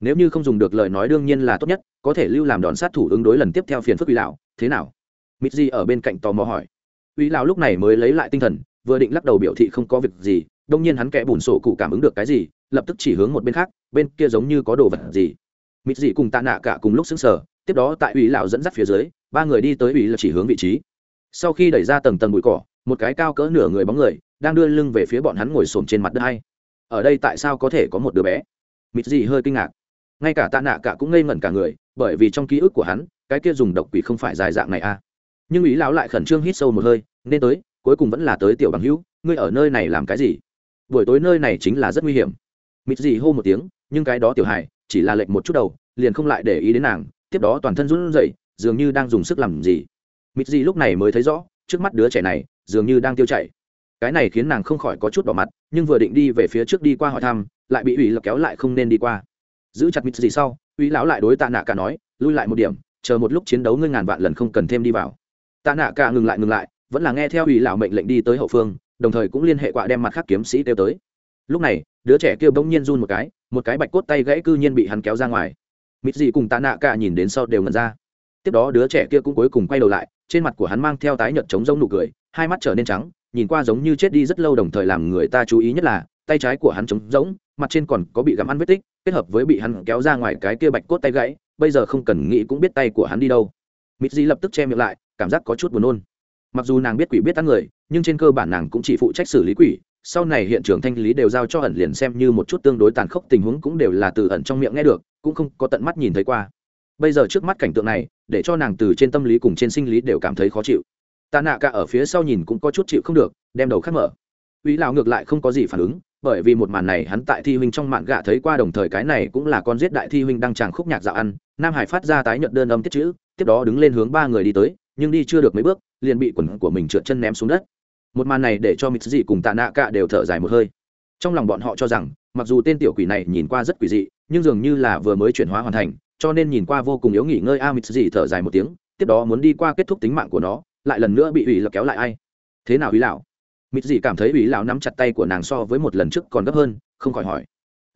Nếu như không dùng được lời nói đương nhiên là tốt nhất, có thể lưu làm đòn sát thủ ứng đối lần tiếp theo phiền phức ủy lão, thế nào? Mít di ở bên cạnh tò mò hỏi. Ủy lão lúc này mới lấy lại tinh thần, vừa định lắc đầu biểu thị không có việc gì đông nhiên hắn kẽ bùn sổ cụ cảm ứng được cái gì, lập tức chỉ hướng một bên khác, bên kia giống như có đồ vật gì. Mịt dị cùng tạ nạ cả cùng lúc xứng sở tiếp đó tại ủy lão dẫn dắt phía dưới, ba người đi tới ủy là chỉ hướng vị trí. Sau khi đẩy ra tầng tầng bụi cỏ, một cái cao cỡ nửa người bóng người, đang đưa lưng về phía bọn hắn ngồi xổm trên mặt đất hay ở đây tại sao có thể có một đứa bé? Mịt gì hơi kinh ngạc. Ngay cả tạ nạ cả cũng ngây ngẩn cả người, bởi vì trong ký ức của hắn, cái kia dùng độc quỷ không phải dài dạng này à. Nhưng ý lão lại khẩn trương hít sâu một hơi, nên tới, cuối cùng vẫn là tới tiểu bằng hữu, ngươi ở nơi này làm cái gì? Buổi tối nơi này chính là rất nguy hiểm. Mịt gì hô một tiếng, nhưng cái đó tiểu hài chỉ là lệnh một chút đầu, liền không lại để ý đến nàng, tiếp đó toàn thân run rẩy, dường như đang dùng sức làm gì. Mịt gì lúc này mới thấy rõ, trước mắt đứa trẻ này dường như đang tiêu chảy. Cái này khiến nàng không khỏi có chút đỏ mặt, nhưng vừa định đi về phía trước đi qua hỏi thăm, lại bị ủy lập kéo lại không nên đi qua. Giữ chặt mịt gì sau ủy lão lại đối tạ nạ cả nói, lui lại một điểm, chờ một lúc chiến đấu ngươi ngàn vạn lần không cần thêm đi vào. Tạ nạ cả ngừng lại ngừng lại, vẫn là nghe theo ủy lão mệnh lệnh đi tới hậu phương đồng thời cũng liên hệ quạ đem mặt khác kiếm sĩ tiêu tới. Lúc này, đứa trẻ kia bỗng nhiên run một cái một cái bạch cốt tay gãy cư nhiên bị hắn kéo ra ngoài. Mịt gì cùng tạ nạ cả nhìn đến sau đều ngẩn ra. Tiếp đó đứa trẻ kia cũng cuối cùng quay đầu lại, trên mặt của hắn mang theo tái nhợt trống rông nụ cười, hai mắt trở nên trắng, nhìn qua giống như chết đi rất lâu đồng thời làm người ta chú ý nhất là, tay trái của hắn trống rỗng, mặt trên còn có bị gặm ăn vết tích, kết hợp với bị hắn kéo ra ngoài cái kia bạch cốt tay gãy, bây giờ không cần nghĩ cũng biết tay của hắn đi đâu. Mịt dị lập tức che miệng lại, cảm giác có chút buồn nôn. Mặc dù nàng biết quỷ biết ăn người nhưng trên cơ bản nàng cũng chỉ phụ trách xử lý quỷ, sau này hiện trường thanh lý đều giao cho ẩn liền xem như một chút tương đối tàn khốc tình huống cũng đều là từ ẩn trong miệng nghe được, cũng không có tận mắt nhìn thấy qua. Bây giờ trước mắt cảnh tượng này, để cho nàng từ trên tâm lý cùng trên sinh lý đều cảm thấy khó chịu. Tạ nạ cả ở phía sau nhìn cũng có chút chịu không được, đem đầu khắc mở. Uy lão ngược lại không có gì phản ứng, bởi vì một màn này hắn tại thi huynh trong mạn gạ thấy qua đồng thời cái này cũng là con giết đại thi huynh đang tràng khúc nhạc dạo ăn, nam hải phát ra tái nhận đơn âm tiết chữ, tiếp đó đứng lên hướng ba người đi tới, nhưng đi chưa được mấy bước, liền bị quần của mình trượt chân ném xuống đất một màn này để cho mịt dị cùng tạ nạ cả đều thở dài một hơi. Trong lòng bọn họ cho rằng, mặc dù tên tiểu quỷ này nhìn qua rất quỷ dị, nhưng dường như là vừa mới chuyển hóa hoàn thành, cho nên nhìn qua vô cùng yếu nghỉ ngơi, a, mịt dị thở dài một tiếng, tiếp đó muốn đi qua kết thúc tính mạng của nó, lại lần nữa bị ủy lập kéo lại ai? Thế nào ủy lão? Mịt dị cảm thấy ủy lão nắm chặt tay của nàng so với một lần trước còn gấp hơn, không khỏi hỏi.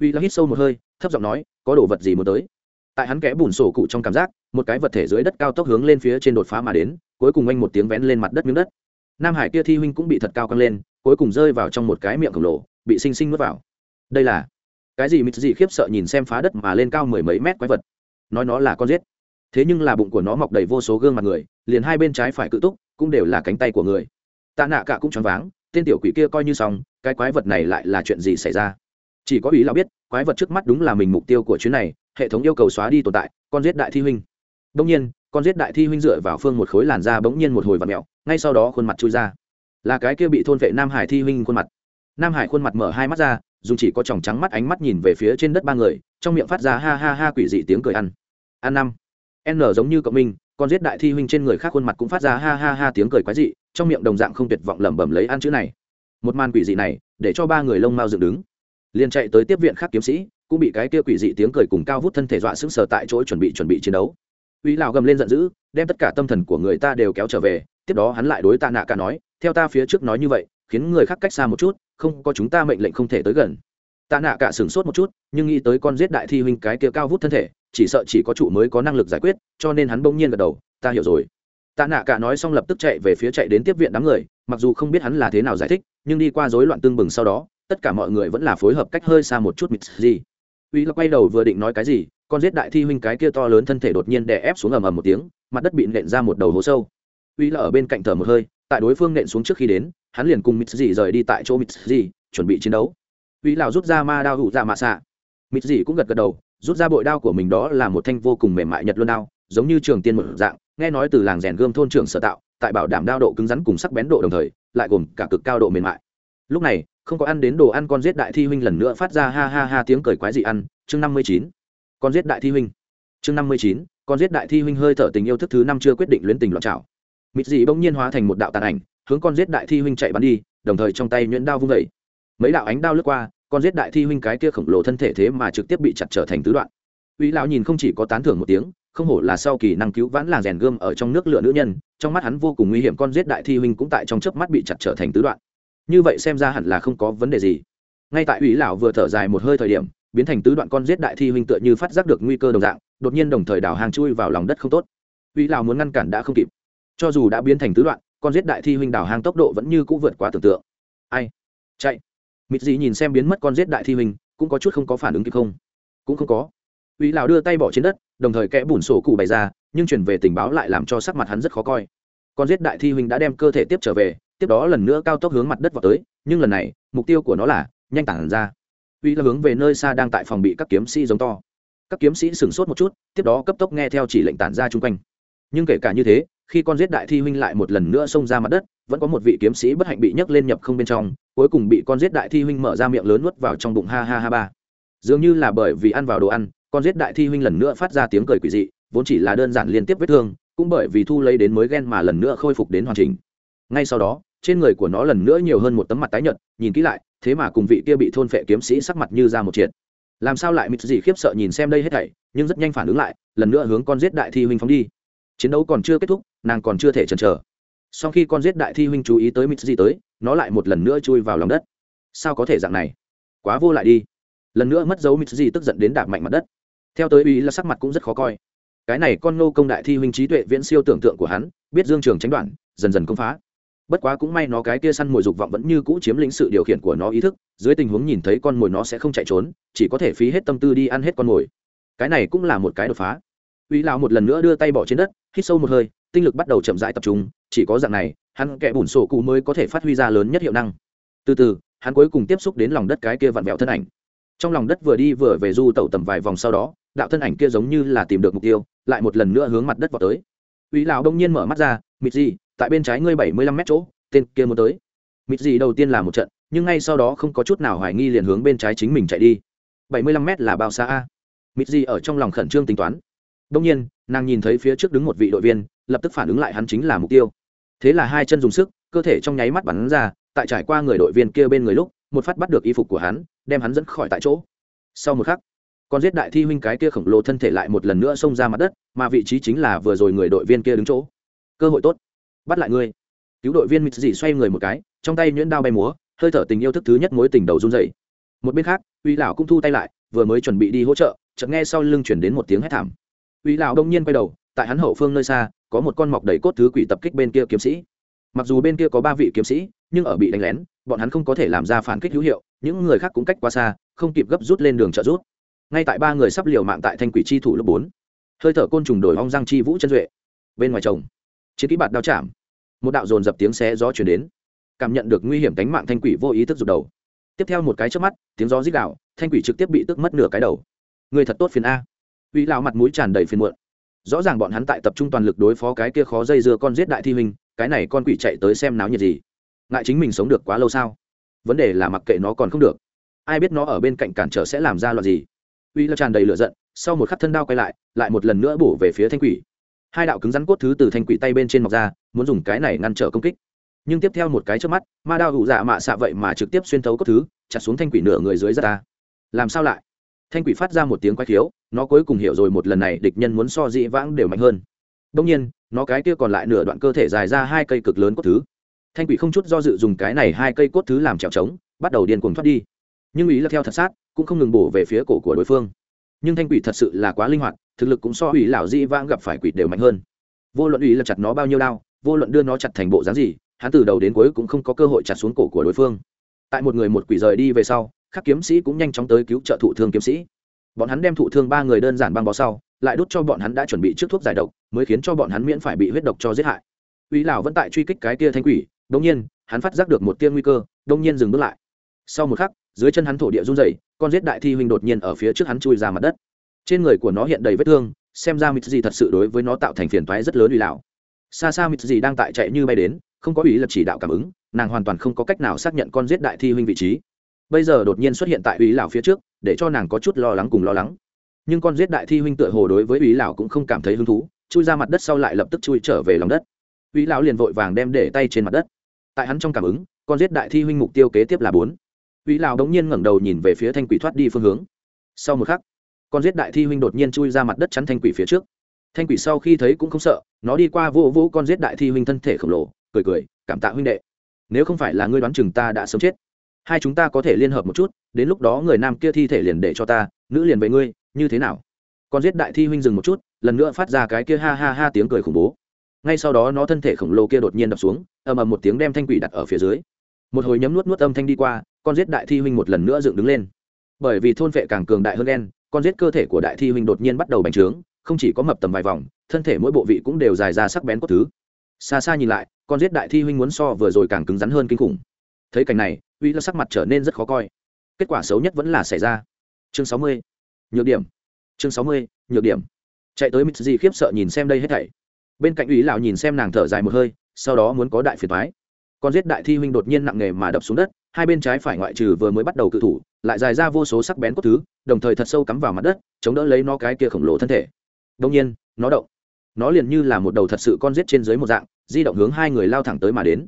Ủy lão hít sâu một hơi, thấp giọng nói, có đồ vật gì muốn tới? Tại hắn kẽ bùn sổ cụ trong cảm giác, một cái vật thể dưới đất cao tốc hướng lên phía trên đột phá mà đến, cuối cùng anh một tiếng vén lên mặt đất miếng đất nam hải kia thi huynh cũng bị thật cao căng lên, cuối cùng rơi vào trong một cái miệng khổng lồ, bị sinh sinh nuốt vào. Đây là cái gì mịt dị khiếp sợ nhìn xem phá đất mà lên cao mười mấy mét quái vật. Nói nó là con rết. thế nhưng là bụng của nó mọc đầy vô số gương mặt người, liền hai bên trái phải cự túc cũng đều là cánh tay của người. Tạ nạ cả cũng choáng váng, tên tiểu quỷ kia coi như xong, cái quái vật này lại là chuyện gì xảy ra? Chỉ có ý là biết, quái vật trước mắt đúng là mình mục tiêu của chuyến này, hệ thống yêu cầu xóa đi tồn tại, con giết đại thi huynh. Đông nhiên, con giết đại thi huynh dựa vào phương một khối làn da bỗng nhiên một hồi và mẹo ngay sau đó khuôn mặt chui ra. Là cái kia bị thôn vệ nam hải thi huynh khuôn mặt. Nam hải khuôn mặt mở hai mắt ra, dùng chỉ có tròng trắng mắt ánh mắt nhìn về phía trên đất ba người, trong miệng phát ra ha ha ha quỷ dị tiếng cười ăn. Ăn năm n giống như cậu minh, con giết đại thi huynh trên người khác khuôn mặt cũng phát ra ha ha ha tiếng cười quái dị, trong miệng đồng dạng không tuyệt vọng lẩm bẩm lấy ăn chữ này. Một màn quỷ dị này, để cho ba người lông mao dựng đứng. Liền chạy tới tiếp viện khác kiếm sĩ, cũng bị cái kia quỷ dị tiếng cười cùng cao vút thân thể dọa sững sờ tại chỗ chuẩn bị chuẩn bị chiến đấu uy lào gầm lên giận dữ, đem tất cả tâm thần của người ta đều kéo trở về, tiếp đó hắn lại đối tạ nạ cả nói, theo ta phía trước nói như vậy, khiến người khác cách xa một chút, không có chúng ta mệnh lệnh không thể tới gần. Tạ nạ cả sửng sốt một chút, nhưng nghĩ tới con giết đại thi huynh cái kia cao vút thân thể, chỉ sợ chỉ có chủ mới có năng lực giải quyết, cho nên hắn bỗng nhiên gật đầu, ta hiểu rồi. Tạ nạ cả nói xong lập tức chạy về phía chạy đến tiếp viện đám người, mặc dù không biết hắn là thế nào giải thích, nhưng đi qua rối loạn tương bừng sau đó, tất cả mọi người vẫn là phối hợp cách hơi xa một chút mịt gì uy là quay đầu vừa định nói cái gì con giết đại thi huynh cái kia to lớn thân thể đột nhiên đè ép xuống ầm ầm một tiếng, mặt đất bị nện ra một đầu hố sâu. Uy là ở bên cạnh thở một hơi, tại đối phương nện xuống trước khi đến, hắn liền cùng mít dì rời đi tại chỗ mít dì chuẩn bị chiến đấu. Uy lào rút ra ma đao hụ ra dạ mạ xạ. Mít dì cũng gật gật đầu, rút ra bội đao của mình đó là một thanh vô cùng mềm mại nhật luân đao, giống như trường tiên một dạng, nghe nói từ làng rèn gươm thôn trưởng sở tạo, tại bảo đảm đao độ cứng rắn cùng sắc bén độ đồng thời, lại gồm cả cực cao độ mềm mại. Lúc này, không có ăn đến đồ ăn con giết đại thi huynh lần nữa phát ra ha ha ha tiếng cười quái dị ăn, chương năm mươi chín con giết đại thi huynh. Chương năm mươi chín, con giết đại thi huynh hơi thở tình yêu thức thứ năm chưa quyết định luyến tình loạn trào mịt dị bỗng nhiên hóa thành một đạo tàn ảnh, hướng con giết đại thi huynh chạy bắn đi, đồng thời trong tay nhuyễn đao vung vẩy mấy đạo ánh đao lướt qua, con giết đại thi huynh cái kia khổng lồ thân thể thế mà trực tiếp bị chặt trở thành tứ đoạn. Uy lão nhìn không chỉ có tán thưởng một tiếng, không hổ là sau kỳ năng cứu vãn làng rèn gươm ở trong nước lửa nữ nhân, trong mắt hắn vô cùng nguy hiểm con giết đại thi huynh cũng tại trong chớp mắt bị chặt trở thành tứ đoạn. Như vậy xem ra hẳn là không có vấn đề gì. Ngay tại ủy lão vừa thở dài một hơi thời điểm biến thành tứ đoạn con giết đại thi huynh tựa như phát giác được nguy cơ đồng dạng, đột nhiên đồng thời đào hàng chui vào lòng đất không tốt. Uy lão muốn ngăn cản đã không kịp. Cho dù đã biến thành tứ đoạn, con giết đại thi huynh đào hàng tốc độ vẫn như cũ vượt quá tưởng tượng. Ai? Chạy. Mịt gì nhìn xem biến mất con giết đại thi huynh, cũng có chút không có phản ứng kịp không? Cũng không có. Uy lão đưa tay bỏ trên đất, đồng thời kẽ bùn sổ cụ bày ra, nhưng chuyển về tình báo lại làm cho sắc mặt hắn rất khó coi. Con giết đại thi huynh đã đem cơ thể tiếp trở về, tiếp đó lần nữa cao tốc hướng mặt đất vào tới, nhưng lần này, mục tiêu của nó là nhanh tản ra uy là hướng về nơi xa đang tại phòng bị các kiếm sĩ giống to. Các kiếm sĩ sửng sốt một chút, tiếp đó cấp tốc nghe theo chỉ lệnh tản ra chung quanh. Nhưng kể cả như thế, khi con giết đại thi huynh lại một lần nữa xông ra mặt đất, vẫn có một vị kiếm sĩ bất hạnh bị nhấc lên nhập không bên trong, cuối cùng bị con giết đại thi huynh mở ra miệng lớn nuốt vào trong bụng ha ha ha ba. Dường như là bởi vì ăn vào đồ ăn, con giết đại thi huynh lần nữa phát ra tiếng cười quỷ dị, vốn chỉ là đơn giản liên tiếp vết thương, cũng bởi vì thu lấy đến mới ghen mà lần nữa khôi phục đến hoàn chỉnh. Ngay sau đó, trên người của nó lần nữa nhiều hơn một tấm mặt tái nhợt, nhìn kỹ lại thế mà cùng vị kia bị thôn phệ kiếm sĩ sắc mặt như ra một triệt. Làm sao lại mịt gì khiếp sợ nhìn xem đây hết thảy, nhưng rất nhanh phản ứng lại, lần nữa hướng con giết đại thi huynh phóng đi. Chiến đấu còn chưa kết thúc, nàng còn chưa thể chần chờ. Sau khi con giết đại thi huynh chú ý tới mịt gì tới, nó lại một lần nữa chui vào lòng đất. Sao có thể dạng này? Quá vô lại đi. Lần nữa mất dấu mịt gì tức giận đến đạp mạnh mặt đất. Theo tới ý là sắc mặt cũng rất khó coi. Cái này con nô công đại thi huynh trí tuệ viễn siêu tưởng tượng của hắn, biết dương trường tránh đoạn, dần dần công phá bất quá cũng may nó cái kia săn mồi dục vọng vẫn như cũ chiếm lĩnh sự điều khiển của nó ý thức, dưới tình huống nhìn thấy con mồi nó sẽ không chạy trốn, chỉ có thể phí hết tâm tư đi ăn hết con mồi. Cái này cũng là một cái đột phá. Uy lão một lần nữa đưa tay bỏ trên đất, hít sâu một hơi, tinh lực bắt đầu chậm rãi tập trung, chỉ có dạng này, hắn kẻ bùn sổ cụ mới có thể phát huy ra lớn nhất hiệu năng. Từ từ, hắn cuối cùng tiếp xúc đến lòng đất cái kia vặn vẹo thân ảnh. Trong lòng đất vừa đi vừa về du tẩu tầm vài vòng sau đó, đạo thân ảnh kia giống như là tìm được mục tiêu, lại một lần nữa hướng mặt đất vào tới. Uy lão đông nhiên mở mắt ra, mịt gì tại bên trái ngươi bảy mươi lăm mét chỗ, tên kia muốn tới. Mịt gì đầu tiên là một trận, nhưng ngay sau đó không có chút nào hoài nghi liền hướng bên trái chính mình chạy đi. bảy mươi lăm mét là bao xa a? Mịt gì ở trong lòng khẩn trương tính toán. Đông nhiên, nàng nhìn thấy phía trước đứng một vị đội viên, lập tức phản ứng lại hắn chính là mục tiêu. Thế là hai chân dùng sức, cơ thể trong nháy mắt bắn ra, tại trải qua người đội viên kia bên người lúc, một phát bắt được y phục của hắn, đem hắn dẫn khỏi tại chỗ. Sau một khắc, con giết đại thi huynh cái kia khổng lồ thân thể lại một lần nữa xông ra mặt đất, mà vị trí chính là vừa rồi người đội viên kia đứng chỗ. Cơ hội tốt bắt lại ngươi. Cứu đội viên mịt dị xoay người một cái, trong tay nhuyễn đao bay múa, hơi thở tình yêu thức thứ nhất mối tình đầu run dày một bên khác, uy lão cũng thu tay lại, vừa mới chuẩn bị đi hỗ trợ, chợt nghe sau lưng chuyển đến một tiếng hét thảm. Uy lão đông nhiên quay đầu, tại hắn hậu phương nơi xa, có một con mọc đầy cốt thứ quỷ tập kích bên kia kiếm sĩ. Mặc dù bên kia có ba vị kiếm sĩ, nhưng ở bị đánh lén, bọn hắn không có thể làm ra phản kích hữu hiệu, những người khác cũng cách quá xa, không kịp gấp rút lên đường trợ rút ngay tại ba người sắp liều mạng tại thanh quỷ chi thủ lớp bốn, hơi thở côn trùng đổi hong răng chi vũ chân duệ. Bên ngoài chồng chiến kỹ bạt đao chạm. Một đạo dồn dập tiếng xé gió chuyển đến. Cảm nhận được nguy hiểm cánh mạng thanh quỷ vô ý thức rụt đầu. Tiếp theo một cái trước mắt, tiếng gió rít đạo thanh quỷ trực tiếp bị tức mất nửa cái đầu. Người thật tốt phiền a. Uy lão mặt mũi tràn đầy phiền muộn. Rõ ràng bọn hắn tại tập trung toàn lực đối phó cái kia khó dây dưa con giết đại thi hình cái này con quỷ chạy tới xem náo nhiệt gì? Ngại chính mình sống được quá lâu sao? Vấn đề là mặc kệ nó còn không được. Ai biết nó ở bên cạnh cản trở sẽ làm ra loạt gì? Uy lão tràn đầy lửa giận, sau một khắc thân đao quay lại lại một lần nữa bổ về phía thanh quỷ hai đạo cứng rắn cốt thứ từ thanh quỷ tay bên trên mọc ra, muốn dùng cái này ngăn trở công kích. Nhưng tiếp theo một cái trước mắt, ma đao hụ dạ mạ xạ vậy mà trực tiếp xuyên thấu cốt thứ, chặt xuống thanh quỷ nửa người dưới ra ta. Làm sao lại? Thanh quỷ phát ra một tiếng quay thiếu nó cuối cùng hiểu rồi một lần này địch nhân muốn so dị vãng đều mạnh hơn. Đông nhiên, nó cái kia còn lại nửa đoạn cơ thể dài ra hai cây cực lớn cốt thứ. Thanh quỷ không chút do dự dùng cái này hai cây cốt thứ làm trèo trống bắt đầu điên cuồng thoát đi. Nhưng ý là theo thật sát, cũng không ngừng bổ về phía cổ của đối phương. Nhưng thanh quỷ thật sự là quá linh hoạt thực lực cũng so ủy lão di vãng gặp phải quỷ đều mạnh hơn. Vô luận ủy là chặt nó bao nhiêu đao vô luận đưa nó chặt thành bộ dáng gì hắn từ đầu đến cuối cũng không có cơ hội chặt xuống cổ của đối phương. Tại một người một quỷ rời đi về sau các kiếm sĩ cũng nhanh chóng tới cứu trợ thụ thương kiếm sĩ. Bọn hắn đem thụ thương ba người đơn giản băng bó sau lại đút cho bọn hắn đã chuẩn bị trước thuốc giải độc mới khiến cho bọn hắn miễn phải bị huyết độc cho giết hại. Uy lão vẫn tại truy kích cái tia thanh quỷ đông nhiên hắn phát giác được một tia nguy cơ đông nhiên dừng bước lại. Sau một khắc dưới chân hắn thổ địa run rẩy, con giết đại thi huynh đột nhiên ở phía trước hắn chui ra mặt đất trên người của nó hiện đầy vết thương, xem ra mít gì thật sự đối với nó tạo thành phiền toái rất lớn uy lão. Xa xa mít gì đang tại chạy như bay đến, không có ý lập chỉ đạo cảm ứng, nàng hoàn toàn không có cách nào xác nhận con giết đại thi huynh vị trí. Bây giờ đột nhiên xuất hiện tại ý lão phía trước, để cho nàng có chút lo lắng cùng lo lắng. Nhưng con giết đại thi huynh tựa hồ đối với ý lão cũng không cảm thấy hứng thú, chui ra mặt đất sau lại lập tức chui trở về lòng đất. Ý lão liền vội vàng đem để tay trên mặt đất. Tại hắn trong cảm ứng, con giết đại thi huynh mục tiêu kế tiếp là bốn. Ý lão đống nhiên ngẩng đầu nhìn về phía thanh quỷ thoát đi phương hướng. Sau một khắc con giết đại thi huynh đột nhiên chui ra mặt đất chắn thanh quỷ phía trước. Thanh quỷ sau khi thấy cũng không sợ, nó đi qua vô vô con giết đại thi huynh thân thể khổng lồ, cười cười, cảm tạ huynh đệ. Nếu không phải là ngươi đoán chừng ta đã sớm chết, hai chúng ta có thể liên hợp một chút, đến lúc đó người nam kia thi thể liền để cho ta, nữ liền với ngươi, như thế nào? Con giết đại thi huynh dừng một chút, lần nữa phát ra cái kia ha ha ha tiếng cười khủng bố. Ngay sau đó nó thân thể khổng lồ kia đột nhiên đập xuống, ầm ầm một tiếng đem thanh quỷ đặt ở phía dưới. Một hồi nhấm nuốt nuốt âm thanh đi qua, con giết đại thi huynh một lần nữa dựng đứng lên. Bởi vì thôn vệ càng cường đại hơn đen con giết cơ thể của đại thi huynh đột nhiên bắt đầu bành trướng, không chỉ có mập tầm vài vòng, thân thể mỗi bộ vị cũng đều dài ra sắc bén cốt thứ. Xa xa nhìn lại, con giết đại thi huynh muốn so vừa rồi càng cứng rắn hơn kinh khủng. Thấy cảnh này, uy là sắc mặt trở nên rất khó coi. Kết quả xấu nhất vẫn là xảy ra. Chương sáu mươi, nhược điểm. Chương sáu mươi, nhược điểm. Chạy tới mít gì khiếp sợ nhìn xem đây hết thảy. Bên cạnh ủy lão nhìn xem nàng thở dài một hơi, sau đó muốn có đại phiền thoái con giết đại thi huynh đột nhiên nặng nề mà đập xuống đất, hai bên trái phải ngoại trừ vừa mới bắt đầu cự thủ lại dài ra vô số sắc bén cốt thứ, đồng thời thật sâu cắm vào mặt đất, chống đỡ lấy nó cái kia khổng lồ thân thể. Đông nhiên, nó động. Nó liền như là một đầu thật sự con rết trên dưới một dạng, di động hướng hai người lao thẳng tới mà đến.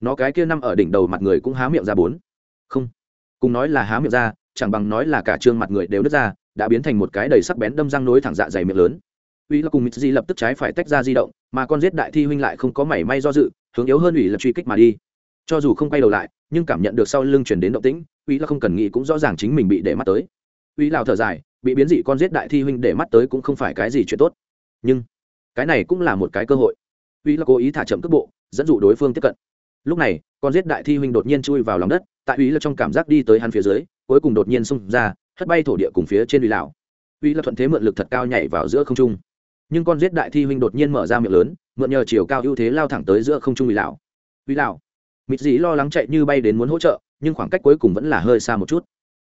Nó cái kia nằm ở đỉnh đầu mặt người cũng há miệng ra bốn. Không. Cùng nói là há miệng ra, chẳng bằng nói là cả trương mặt người đều nứt ra, đã biến thành một cái đầy sắc bén đâm răng nối thẳng dạ dày miệng lớn. Uy là cùng mitzi lập tức trái phải tách ra di động, mà con giết đại thi huynh lại không có mảy may do dự, hướng yếu hơn ủy là truy kích mà đi. Cho dù không quay đầu lại, nhưng cảm nhận được sau lưng chuyển đến động tĩnh uy là không cần nghĩ cũng rõ ràng chính mình bị để mắt tới. Uy lào thở dài, bị biến dị con giết đại thi huynh để mắt tới cũng không phải cái gì chuyện tốt. Nhưng, cái này cũng là một cái cơ hội. Uy là cố ý thả chậm cước bộ, dẫn dụ đối phương tiếp cận. Lúc này, con giết đại thi huynh đột nhiên chui vào lòng đất, tại uy là trong cảm giác đi tới hắn phía dưới, cuối cùng đột nhiên xung ra, hất bay thổ địa cùng phía trên uy lão uy là thuận thế mượn lực thật cao nhảy vào giữa không trung. Nhưng con giết đại thi huynh đột nhiên mở ra miệng lớn, mượn nhờ chiều cao ưu thế lao thẳng tới giữa không trung uy lão uy lão mịt dĩ lo lắng chạy như bay đến muốn hỗ trợ nhưng khoảng cách cuối cùng vẫn là hơi xa một chút.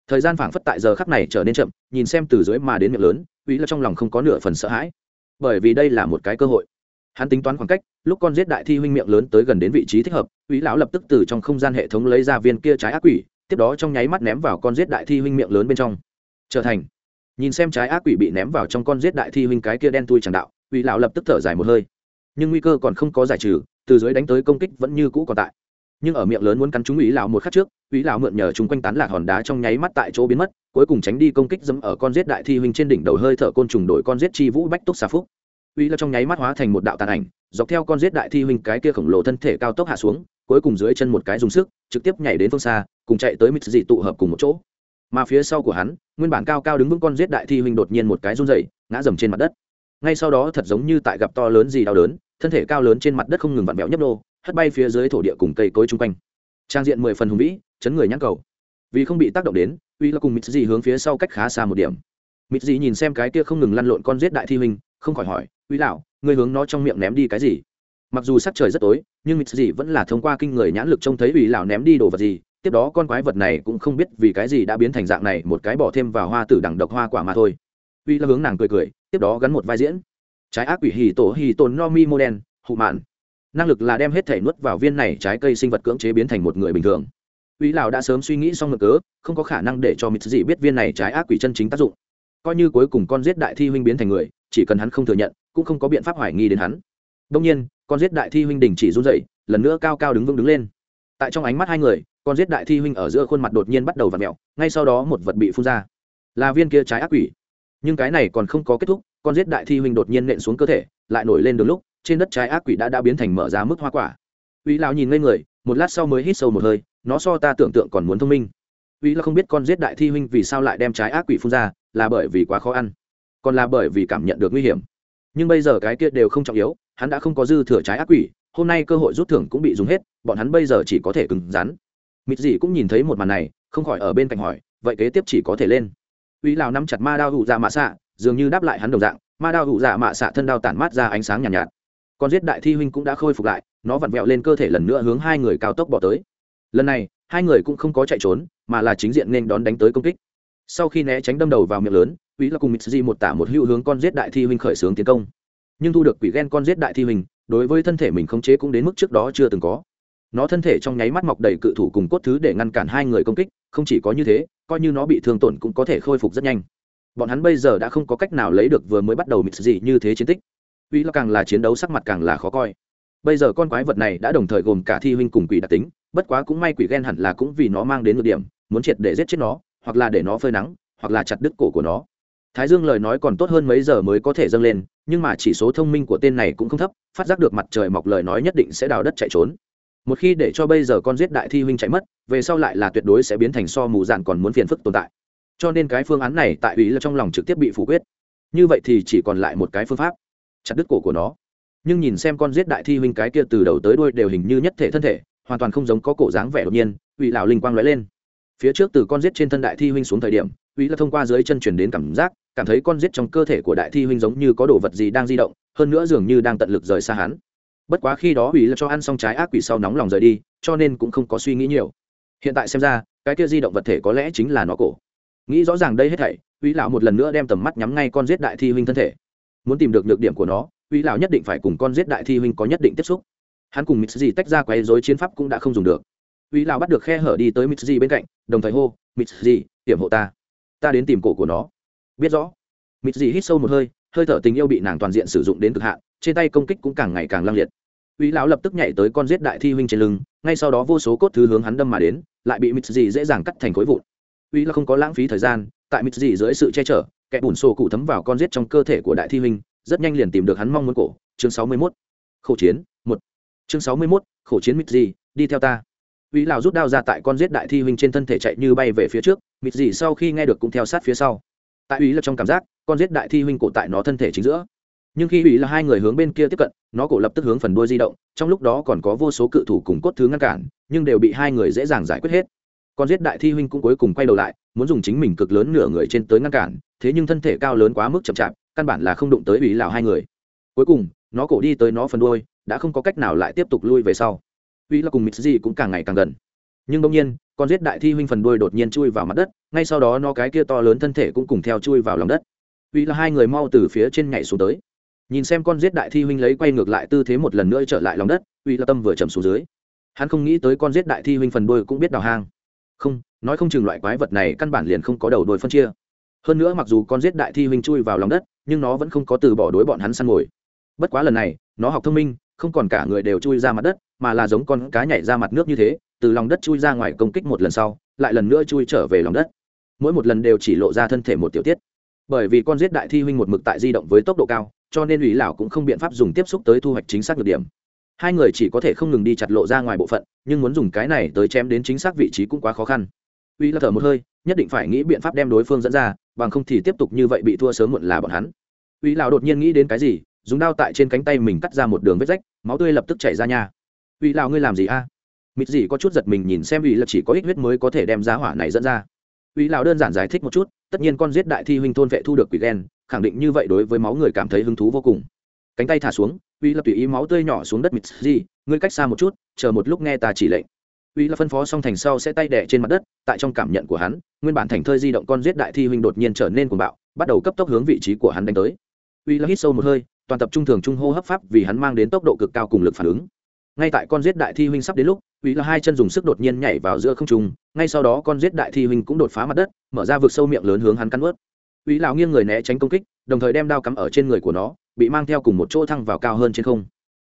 Thời gian phảng phất tại giờ khắc này trở nên chậm, nhìn xem từ dưới mà đến miệng lớn, uy là trong lòng không có nửa phần sợ hãi. Bởi vì đây là một cái cơ hội. Hắn tính toán khoảng cách, lúc con giết đại thi huynh miệng lớn tới gần đến vị trí thích hợp, uy lão lập tức từ trong không gian hệ thống lấy ra viên kia trái ác quỷ, tiếp đó trong nháy mắt ném vào con giết đại thi huynh miệng lớn bên trong. Trở thành. Nhìn xem trái ác quỷ bị ném vào trong con giết đại thi huynh cái kia đen tui chẳng đạo, uy lão lập tức thở dài một hơi. Nhưng nguy cơ còn không có giải trừ, từ dưới đánh tới công kích vẫn như cũ còn tại nhưng ở miệng lớn muốn cắn chúng ý lão một khắc trước, ý lão mượn nhờ chúng quanh tán lạc hòn đá trong nháy mắt tại chỗ biến mất, cuối cùng tránh đi công kích dẫm ở con giết đại thi huynh trên đỉnh đầu hơi thở côn trùng đổi con giết chi vũ bách túc xà phúc. Ý lão trong nháy mắt hóa thành một đạo tàn ảnh, dọc theo con giết đại thi huynh cái kia khổng lồ thân thể cao tốc hạ xuống, cuối cùng dưới chân một cái dùng sức, trực tiếp nhảy đến phương xa, cùng chạy tới mít dị tụ hợp cùng một chỗ. Mà phía sau của hắn, nguyên bản cao cao đứng vững con giết đại thi huynh đột nhiên một cái run dậy ngã dầm trên mặt đất. Ngay sau đó thật giống như tại gặp to lớn gì đau đớn, thân thể cao lớn trên mặt đất không ngừng vặn vẹo nhấp nô hất bay phía dưới thổ địa cùng cây cối chung quanh. Trang diện mười phần hùng vĩ, chấn người nhãn cầu. Vì không bị tác động đến, uy là cùng mít dị hướng phía sau cách khá xa một điểm. Mít dị nhìn xem cái kia không ngừng lăn lộn con giết đại thi huynh, không khỏi hỏi, uy lão người hướng nó trong miệng ném đi cái gì? Mặc dù sắc trời rất tối, nhưng mít dị vẫn là thông qua kinh người nhãn lực trông thấy uy lão ném đi đồ vật gì, tiếp đó con quái vật này cũng không biết vì cái gì đã biến thành dạng này, một cái bỏ thêm vào hoa tử đẳng độc hoa quả mà thôi. Uy là hướng nàng cười cười, tiếp đó gắn một vai diễn. Trái ác quỷ hì tổ hì tồn no mi mô đen hụ mạn năng lực là đem hết thể nuốt vào viên này trái cây sinh vật cưỡng chế biến thành một người bình thường. Uy lão đã sớm suy nghĩ xong ngược cớ, không có khả năng để cho mít dị biết viên này trái ác quỷ chân chính tác dụng. Coi như cuối cùng con giết đại thi huynh biến thành người, chỉ cần hắn không thừa nhận, cũng không có biện pháp hoài nghi đến hắn. Đông nhiên, con giết đại thi huynh đình chỉ run dậy lần nữa cao cao đứng vững đứng lên. Tại trong ánh mắt hai người, con giết đại thi huynh ở giữa khuôn mặt đột nhiên bắt đầu v ặ mẹo ngay sau đó một vật bị phun ra. Là viên kia trái ác quỷ. Nhưng cái này còn không có kết thúc, con giết đại thi huynh đột nhiên nện xuống cơ thể, lại nổi lên đường lúc trên đất trái ác quỷ đã đã biến thành mở ra mức hoa quả. Uy lão nhìn ngây người một lát sau mới hít sâu một hơi nó so ta tưởng tượng còn muốn thông minh. Uy là không biết con giết đại thi huynh vì sao lại đem trái ác quỷ phun ra là bởi vì quá khó ăn còn là bởi vì cảm nhận được nguy hiểm. Nhưng bây giờ cái kia đều không trọng yếu hắn đã không có dư thừa trái ác quỷ hôm nay cơ hội rút thưởng cũng bị dùng hết bọn hắn bây giờ chỉ có thể cứng rắn. Mịt gì cũng nhìn thấy một màn này không khỏi ở bên cạnh hỏi vậy kế tiếp chỉ có thể lên. Uy lào nắm chặt ma đao hụ dạ mạ xạ dường như đáp lại hắn đồng dạng ma đao hụ dạ mạ xạ thân đao tản mát ra ánh sáng nhàn nhạt, nhạt con giết đại thi huynh cũng đã khôi phục lại, nó vặn vẹo lên cơ thể lần nữa hướng hai người cao tốc bỏ tới. Lần này, hai người cũng không có chạy trốn, mà là chính diện nên đón đánh tới công kích. Sau khi né tránh đâm đầu vào miệng lớn uy là cùng mitsuji một tả một hữu hướng con giết đại thi huynh khởi xướng tiến công. Nhưng thu được quỷ ghen con giết đại thi huynh, đối với thân thể mình khống chế cũng đến mức trước đó chưa từng có. Nó thân thể trong nháy mắt mọc đầy cự thủ cùng cốt thứ để ngăn cản hai người công kích, không chỉ có như thế, coi như nó bị thương tổn cũng có thể khôi phục rất nhanh. Bọn hắn bây giờ đã không có cách nào lấy được vừa mới bắt đầu mịt gì như thế chiến tích uy là càng là chiến đấu sắc mặt càng là khó coi. Bây giờ con quái vật này đã đồng thời gồm cả thi huynh cùng quỷ đặc tính, bất quá cũng may quỷ ghen hẳn là cũng vì nó mang đến ngược điểm, muốn triệt để giết chết nó, hoặc là để nó phơi nắng, hoặc là chặt đứt cổ của nó. Thái dương lời nói còn tốt hơn mấy giờ mới có thể dâng lên, nhưng mà chỉ số thông minh của tên này cũng không thấp, phát giác được mặt trời mọc lời nói nhất định sẽ đào đất chạy trốn. Một khi để cho bây giờ con giết đại thi huynh chạy mất, về sau lại là tuyệt đối sẽ biến thành so mù dạn còn muốn phiền phức tồn tại. Cho nên cái phương án này tại ý là trong lòng trực tiếp bị phủ quyết. Như vậy thì chỉ còn lại một cái phương pháp chặt đứt cổ của nó. Nhưng nhìn xem con giết đại thi huynh cái kia từ đầu tới đuôi đều hình như nhất thể thân thể, hoàn toàn không giống có cổ dáng vẻ đột nhiên ủy lão linh quang lóe lên. Phía trước từ con giết trên thân đại thi huynh xuống thời điểm ủy là thông qua dưới chân chuyển đến cảm giác, cảm thấy con giết trong cơ thể của đại thi huynh giống như có đồ vật gì đang di động, hơn nữa dường như đang tận lực rời xa hắn. Bất quá khi đó ủy là cho ăn xong trái ác quỷ sau nóng lòng rời đi, cho nên cũng không có suy nghĩ nhiều. Hiện tại xem ra, cái kia di động vật thể có lẽ chính là nó cổ. Nghĩ rõ ràng đây hết thảy ủy lão một lần nữa đem tầm mắt nhắm ngay con giết đại thi huynh thân thể muốn tìm được nhược điểm của nó uy lão nhất định phải cùng con giết đại thi huynh có nhất định tiếp xúc. Hắn cùng Mitzi tách ra quấy dối chiến pháp cũng đã không dùng được. Uy lão bắt được khe hở đi tới Mitzi bên cạnh đồng thời hô Mitzi, hiểm hộ ta. Ta đến tìm cổ của nó. Biết rõ Mitzi hít sâu một hơi hơi thở tình yêu bị nàng toàn diện sử dụng đến cực hạn trên tay công kích cũng càng ngày càng lăng liệt. Uy lão lập tức nhảy tới con giết đại thi huynh trên lưng ngay sau đó vô số cốt thứ hướng hắn đâm mà đến lại bị Mitzi dễ dàng cắt thành khối vụn. Uy lão không có lãng phí thời gian tại mitsuji dưới sự che chở kẻ bùn sổ cụ thấm vào con giết trong cơ thể của đại thi huynh rất nhanh liền tìm được hắn mong muốn cổ chương sáu mươi 61. khẩu chiến một chương sáu mươi 61, khẩu chiến mitsuji đi theo ta uy lão rút đao ra tại con giết đại thi huynh trên thân thể chạy như bay về phía trước, mịt dị sau khi nghe được cũng theo sát phía sau. Tại uy là trong cảm giác, con giết đại thi huynh cổ tại nó thân thể chính giữa. Nhưng khi uy là hai người hướng bên kia tiếp cận, nó cổ lập tức hướng phần đuôi di động, trong lúc đó còn có vô số cự thủ cùng cốt thứ ngăn cản, nhưng đều bị hai người dễ dàng giải quyết hết. Con giết đại thi huynh cũng cuối cùng quay đầu lại, muốn dùng chính mình cực lớn nửa người trên tới ngăn cản, thế nhưng thân thể cao lớn quá mức chậm chạp, căn bản là không đụng tới ủy lão hai người. Cuối cùng, nó cổ đi tới nó phần đuôi, đã không có cách nào lại tiếp tục lui về sau. Ủy là cùng mịt gì cũng càng ngày càng gần. Nhưng đông nhiên con giết đại thi huynh phần đuôi đột nhiên chui vào mặt đất ngay sau đó nó cái kia to lớn thân thể cũng cùng theo chui vào lòng đất. Uy là hai người mau từ phía trên nhảy xuống tới. Nhìn xem con giết đại thi huynh lấy quay ngược lại tư thế một lần nữa trở lại lòng đất uy là tâm vừa chầm xuống dưới. Hắn không nghĩ tới con giết đại thi huynh phần đuôi cũng biết đào hang. Không nói không chừng loại quái vật này căn bản liền không có đầu đuôi phân chia. Hơn nữa mặc dù con giết đại thi huynh chui vào lòng đất, nhưng nó vẫn không có từ bỏ đối bọn hắn săn mồi. Bất quá lần này, nó học thông minh, không còn cả người đều chui ra mặt đất, mà là giống con cá nhảy ra mặt nước như thế, từ lòng đất chui ra ngoài công kích một lần sau, lại lần nữa chui trở về lòng đất. Mỗi một lần đều chỉ lộ ra thân thể một tiểu tiết. Bởi vì con giết đại thi huynh một mực tại di động với tốc độ cao, cho nên ủy lão cũng không biện pháp dùng tiếp xúc tới thu hoạch chính xác được điểm. Hai người chỉ có thể không ngừng đi chặt lộ ra ngoài bộ phận, nhưng muốn dùng cái này tới chém đến chính xác vị trí cũng quá khó khăn uy là thở một hơi, nhất định phải nghĩ biện pháp đem đối phương dẫn ra, bằng không thì tiếp tục như vậy bị thua sớm muộn là bọn hắn. Uy lão đột nhiên nghĩ đến cái gì, dùng đao tại trên cánh tay mình cắt ra một đường vết rách, máu tươi lập tức chảy ra nhà uy lão ngươi làm gì a? À? mịt gì có chút giật mình nhìn xem uy là chỉ có ích huyết mới có thể đem giá hỏa này dẫn ra. Uy lão đơn giản giải thích một chút, tất nhiên con giết đại thi huynh thôn vệ thu được quỷ ghen khẳng định như vậy đối với máu người cảm thấy hứng thú vô cùng. Cánh tay thả xuống, uy lập tùy ý máu tươi nhỏ xuống đất mịt gì, ngươi cách xa một chút, chờ một lúc nghe ta chỉ lệnh uy là phân phó xong thành sau sẽ tay đẻ trên mặt đất, tại trong cảm nhận của hắn, nguyên bản thành thơi di động con giết đại thi huynh đột nhiên trở nên cuồng bạo, bắt đầu cấp tốc hướng vị trí của hắn đánh tới. Uy là hít sâu một hơi, toàn tập trung thường trung hô hấp pháp vì hắn mang đến tốc độ cực cao cùng lực phản ứng. Ngay tại con giết đại thi huynh sắp đến lúc, uy là hai chân dùng sức đột nhiên nhảy vào giữa không trung, ngay sau đó con giết đại thi huynh cũng đột phá mặt đất, mở ra vực sâu miệng lớn hướng hắn cắn ướt uy lão nghiêng người né tránh công kích, đồng thời đem đao cắm ở trên người của nó, bị mang theo cùng một chỗ thăng vào cao hơn trên không.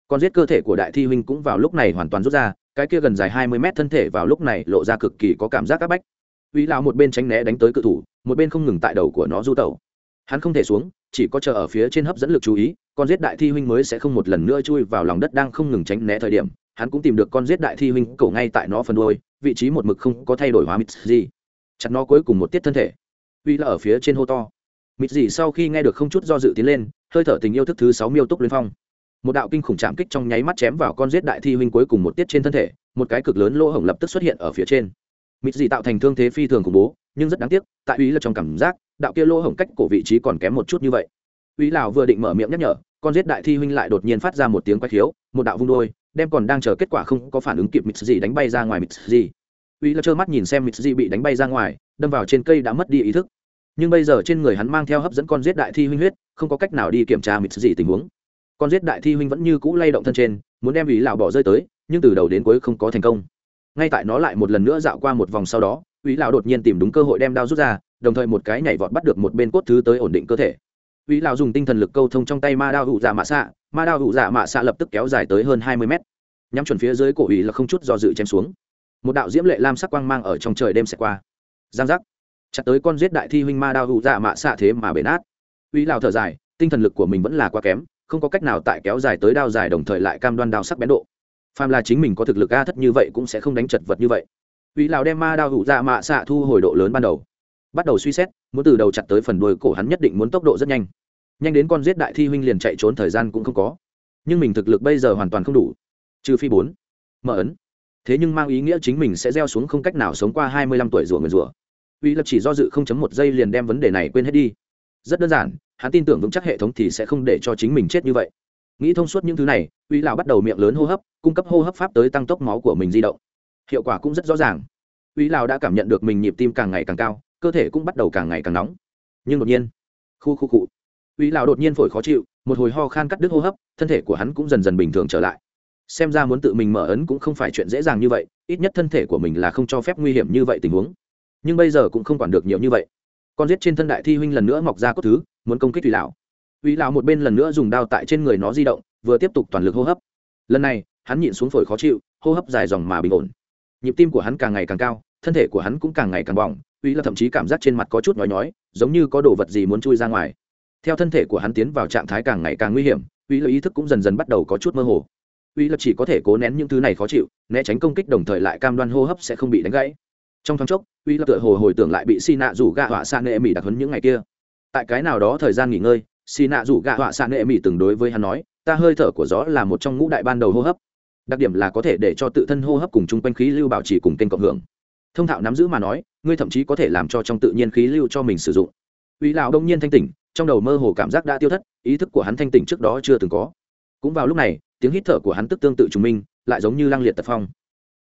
Con giết cơ thể của đại thi huynh cũng vào lúc này hoàn toàn rút ra cái kia gần dài hai mươi mét thân thể vào lúc này lộ ra cực kỳ có cảm giác áp bách. Uy lão một bên tránh né đánh tới cự thủ, một bên không ngừng tại đầu của nó du tẩu. Hắn không thể xuống, chỉ có chờ ở phía trên hấp dẫn lực chú ý, con giết đại thi huynh mới sẽ không một lần nữa chui vào lòng đất đang không ngừng tránh né thời điểm, hắn cũng tìm được con giết đại thi huynh cổ ngay tại nó phần đôi vị trí một mực không có thay đổi hóa mít gì. Chặt nó cuối cùng một tiết thân thể. Uy là ở phía trên hô to. Mít gì sau khi nghe được không chút do dự tiến lên, hơi thở tình yêu thức thứ sáu miêu túc liên phong một đạo kinh khủng chạm kích trong nháy mắt chém vào con giết đại thi huynh cuối cùng một tiết trên thân thể, một cái cực lớn lỗ hổng lập tức xuất hiện ở phía trên. Mịt dị tạo thành thương thế phi thường khủng bố, nhưng rất đáng tiếc, tại uy là trong cảm giác, đạo kia lỗ hổng cách cổ vị trí còn kém một chút như vậy. Uy lào vừa định mở miệng nhắc nhở, con giết đại thi huynh lại đột nhiên phát ra một tiếng quay khiếu, một đạo vung đôi, đem còn đang chờ kết quả không có phản ứng kịp mịt dị đánh bay ra ngoài mịt dị uy là trơ mắt nhìn xem mịt dị bị đánh bay ra ngoài, đâm vào trên cây đã mất đi ý thức. Nhưng bây giờ trên người hắn mang theo hấp dẫn con giết đại thi huynh huyết, không có cách nào đi kiểm tra mịt dị tình huống con giết đại thi huynh vẫn như cũ lay động thân trên, muốn đem ý lào bỏ rơi tới, nhưng từ đầu đến cuối không có thành công. Ngay tại nó lại một lần nữa dạo qua một vòng sau đó, ý lào đột nhiên tìm đúng cơ hội đem đao rút ra, đồng thời một cái nhảy vọt bắt được một bên cốt thứ tới ổn định cơ thể. Ý lào dùng tinh thần lực câu thông trong tay ma đao hụ dạ mạ xạ, ma đao hụ dạ mạ xạ lập tức kéo dài tới hơn hai mươi mét. Nhắm chuẩn phía dưới cổ ý là không chút do dự chém xuống. Một đạo diễm lệ lam sắc quang mang ở trong trời đêm sẽ qua. Giang giác. Chặt tới con giết đại thi huynh ma đao hụ dạ mạ xạ thế mà bể nát. Ý lào thở dài, tinh thần lực của mình vẫn là quá kém không có cách nào tại kéo dài tới đao dài đồng thời lại cam đoan đao sắc bén độ. Phàm là chính mình có thực lực a thất như vậy cũng sẽ không đánh chật vật như vậy. Uy lão đem ma đao hụ ra dạ mạ xạ thu hồi độ lớn ban đầu. Bắt đầu suy xét, muốn từ đầu chặt tới phần đuôi cổ hắn nhất định muốn tốc độ rất nhanh. Nhanh đến con giết đại thi huynh liền chạy trốn thời gian cũng không có. Nhưng mình thực lực bây giờ hoàn toàn không đủ. Trừ phi bốn mở ấn. Thế nhưng mang ý nghĩa chính mình sẽ gieo xuống không cách nào sống qua hai mươi lăm tuổi rủa người rủa uy lập chỉ do dự không chấm một giây liền đem vấn đề này quên hết đi rất đơn giản, hắn tin tưởng vững chắc hệ thống thì sẽ không để cho chính mình chết như vậy. Nghĩ thông suốt những thứ này, uy lão bắt đầu miệng lớn hô hấp, cung cấp hô hấp pháp tới tăng tốc máu của mình di động. Hiệu quả cũng rất rõ ràng. Uy lão đã cảm nhận được mình nhịp tim càng ngày càng cao, cơ thể cũng bắt đầu càng ngày càng nóng. Nhưng đột nhiên, khu khu cụ uy lão đột nhiên phổi khó chịu, một hồi ho khan cắt đứt hô hấp, thân thể của hắn cũng dần dần bình thường trở lại. Xem ra muốn tự mình mở ấn cũng không phải chuyện dễ dàng như vậy, ít nhất thân thể của mình là không cho phép nguy hiểm như vậy tình huống. Nhưng bây giờ cũng không quản được nhiều như vậy con giết trên thân đại thi huynh lần nữa mọc ra cốt thứ, muốn công kích thủy lão. Uy lão một bên lần nữa dùng đao tại trên người nó di động, vừa tiếp tục toàn lực hô hấp. Lần này, hắn nhịn xuống phổi khó chịu, hô hấp dài dòng mà bình ổn. Nhịp tim của hắn càng ngày càng cao, thân thể của hắn cũng càng ngày càng bỏng uy là thậm chí cảm giác trên mặt có chút nhói nhói, giống như có đồ vật gì muốn chui ra ngoài. Theo thân thể của hắn tiến vào trạng thái càng ngày càng nguy hiểm uy là ý thức cũng dần dần bắt đầu có chút mơ hồ. Uy là chỉ có thể cố nén những thứ này khó chịu, né tránh công kích đồng thời lại cam đoan hô hấp sẽ không bị đánh gãy trong thoáng chốc, uy lập tựa hồ hồi tưởng lại bị xì nạ rủ gạ họa xa nệ mỹ đặc hấn những ngày kia. Tại cái nào đó thời gian nghỉ ngơi xì nạ rủ gạ họa xa nệ mỹ từng đối với hắn nói, ta hơi thở của gió là một trong ngũ đại ban đầu hô hấp. Đặc điểm là có thể để cho tự thân hô hấp cùng chung quanh khí lưu bảo trì cùng kênh cộng hưởng. Thông thạo nắm giữ mà nói, ngươi thậm chí có thể làm cho trong tự nhiên khí lưu cho mình sử dụng. Uy lão đông nhiên thanh tỉnh, trong đầu mơ hồ cảm giác đã tiêu thất, ý thức của hắn thanh tỉnh trước đó chưa từng có. Cũng vào lúc này, tiếng hít thở của hắn tức tương tự trùng minh, lại giống như lang liệt tật phong.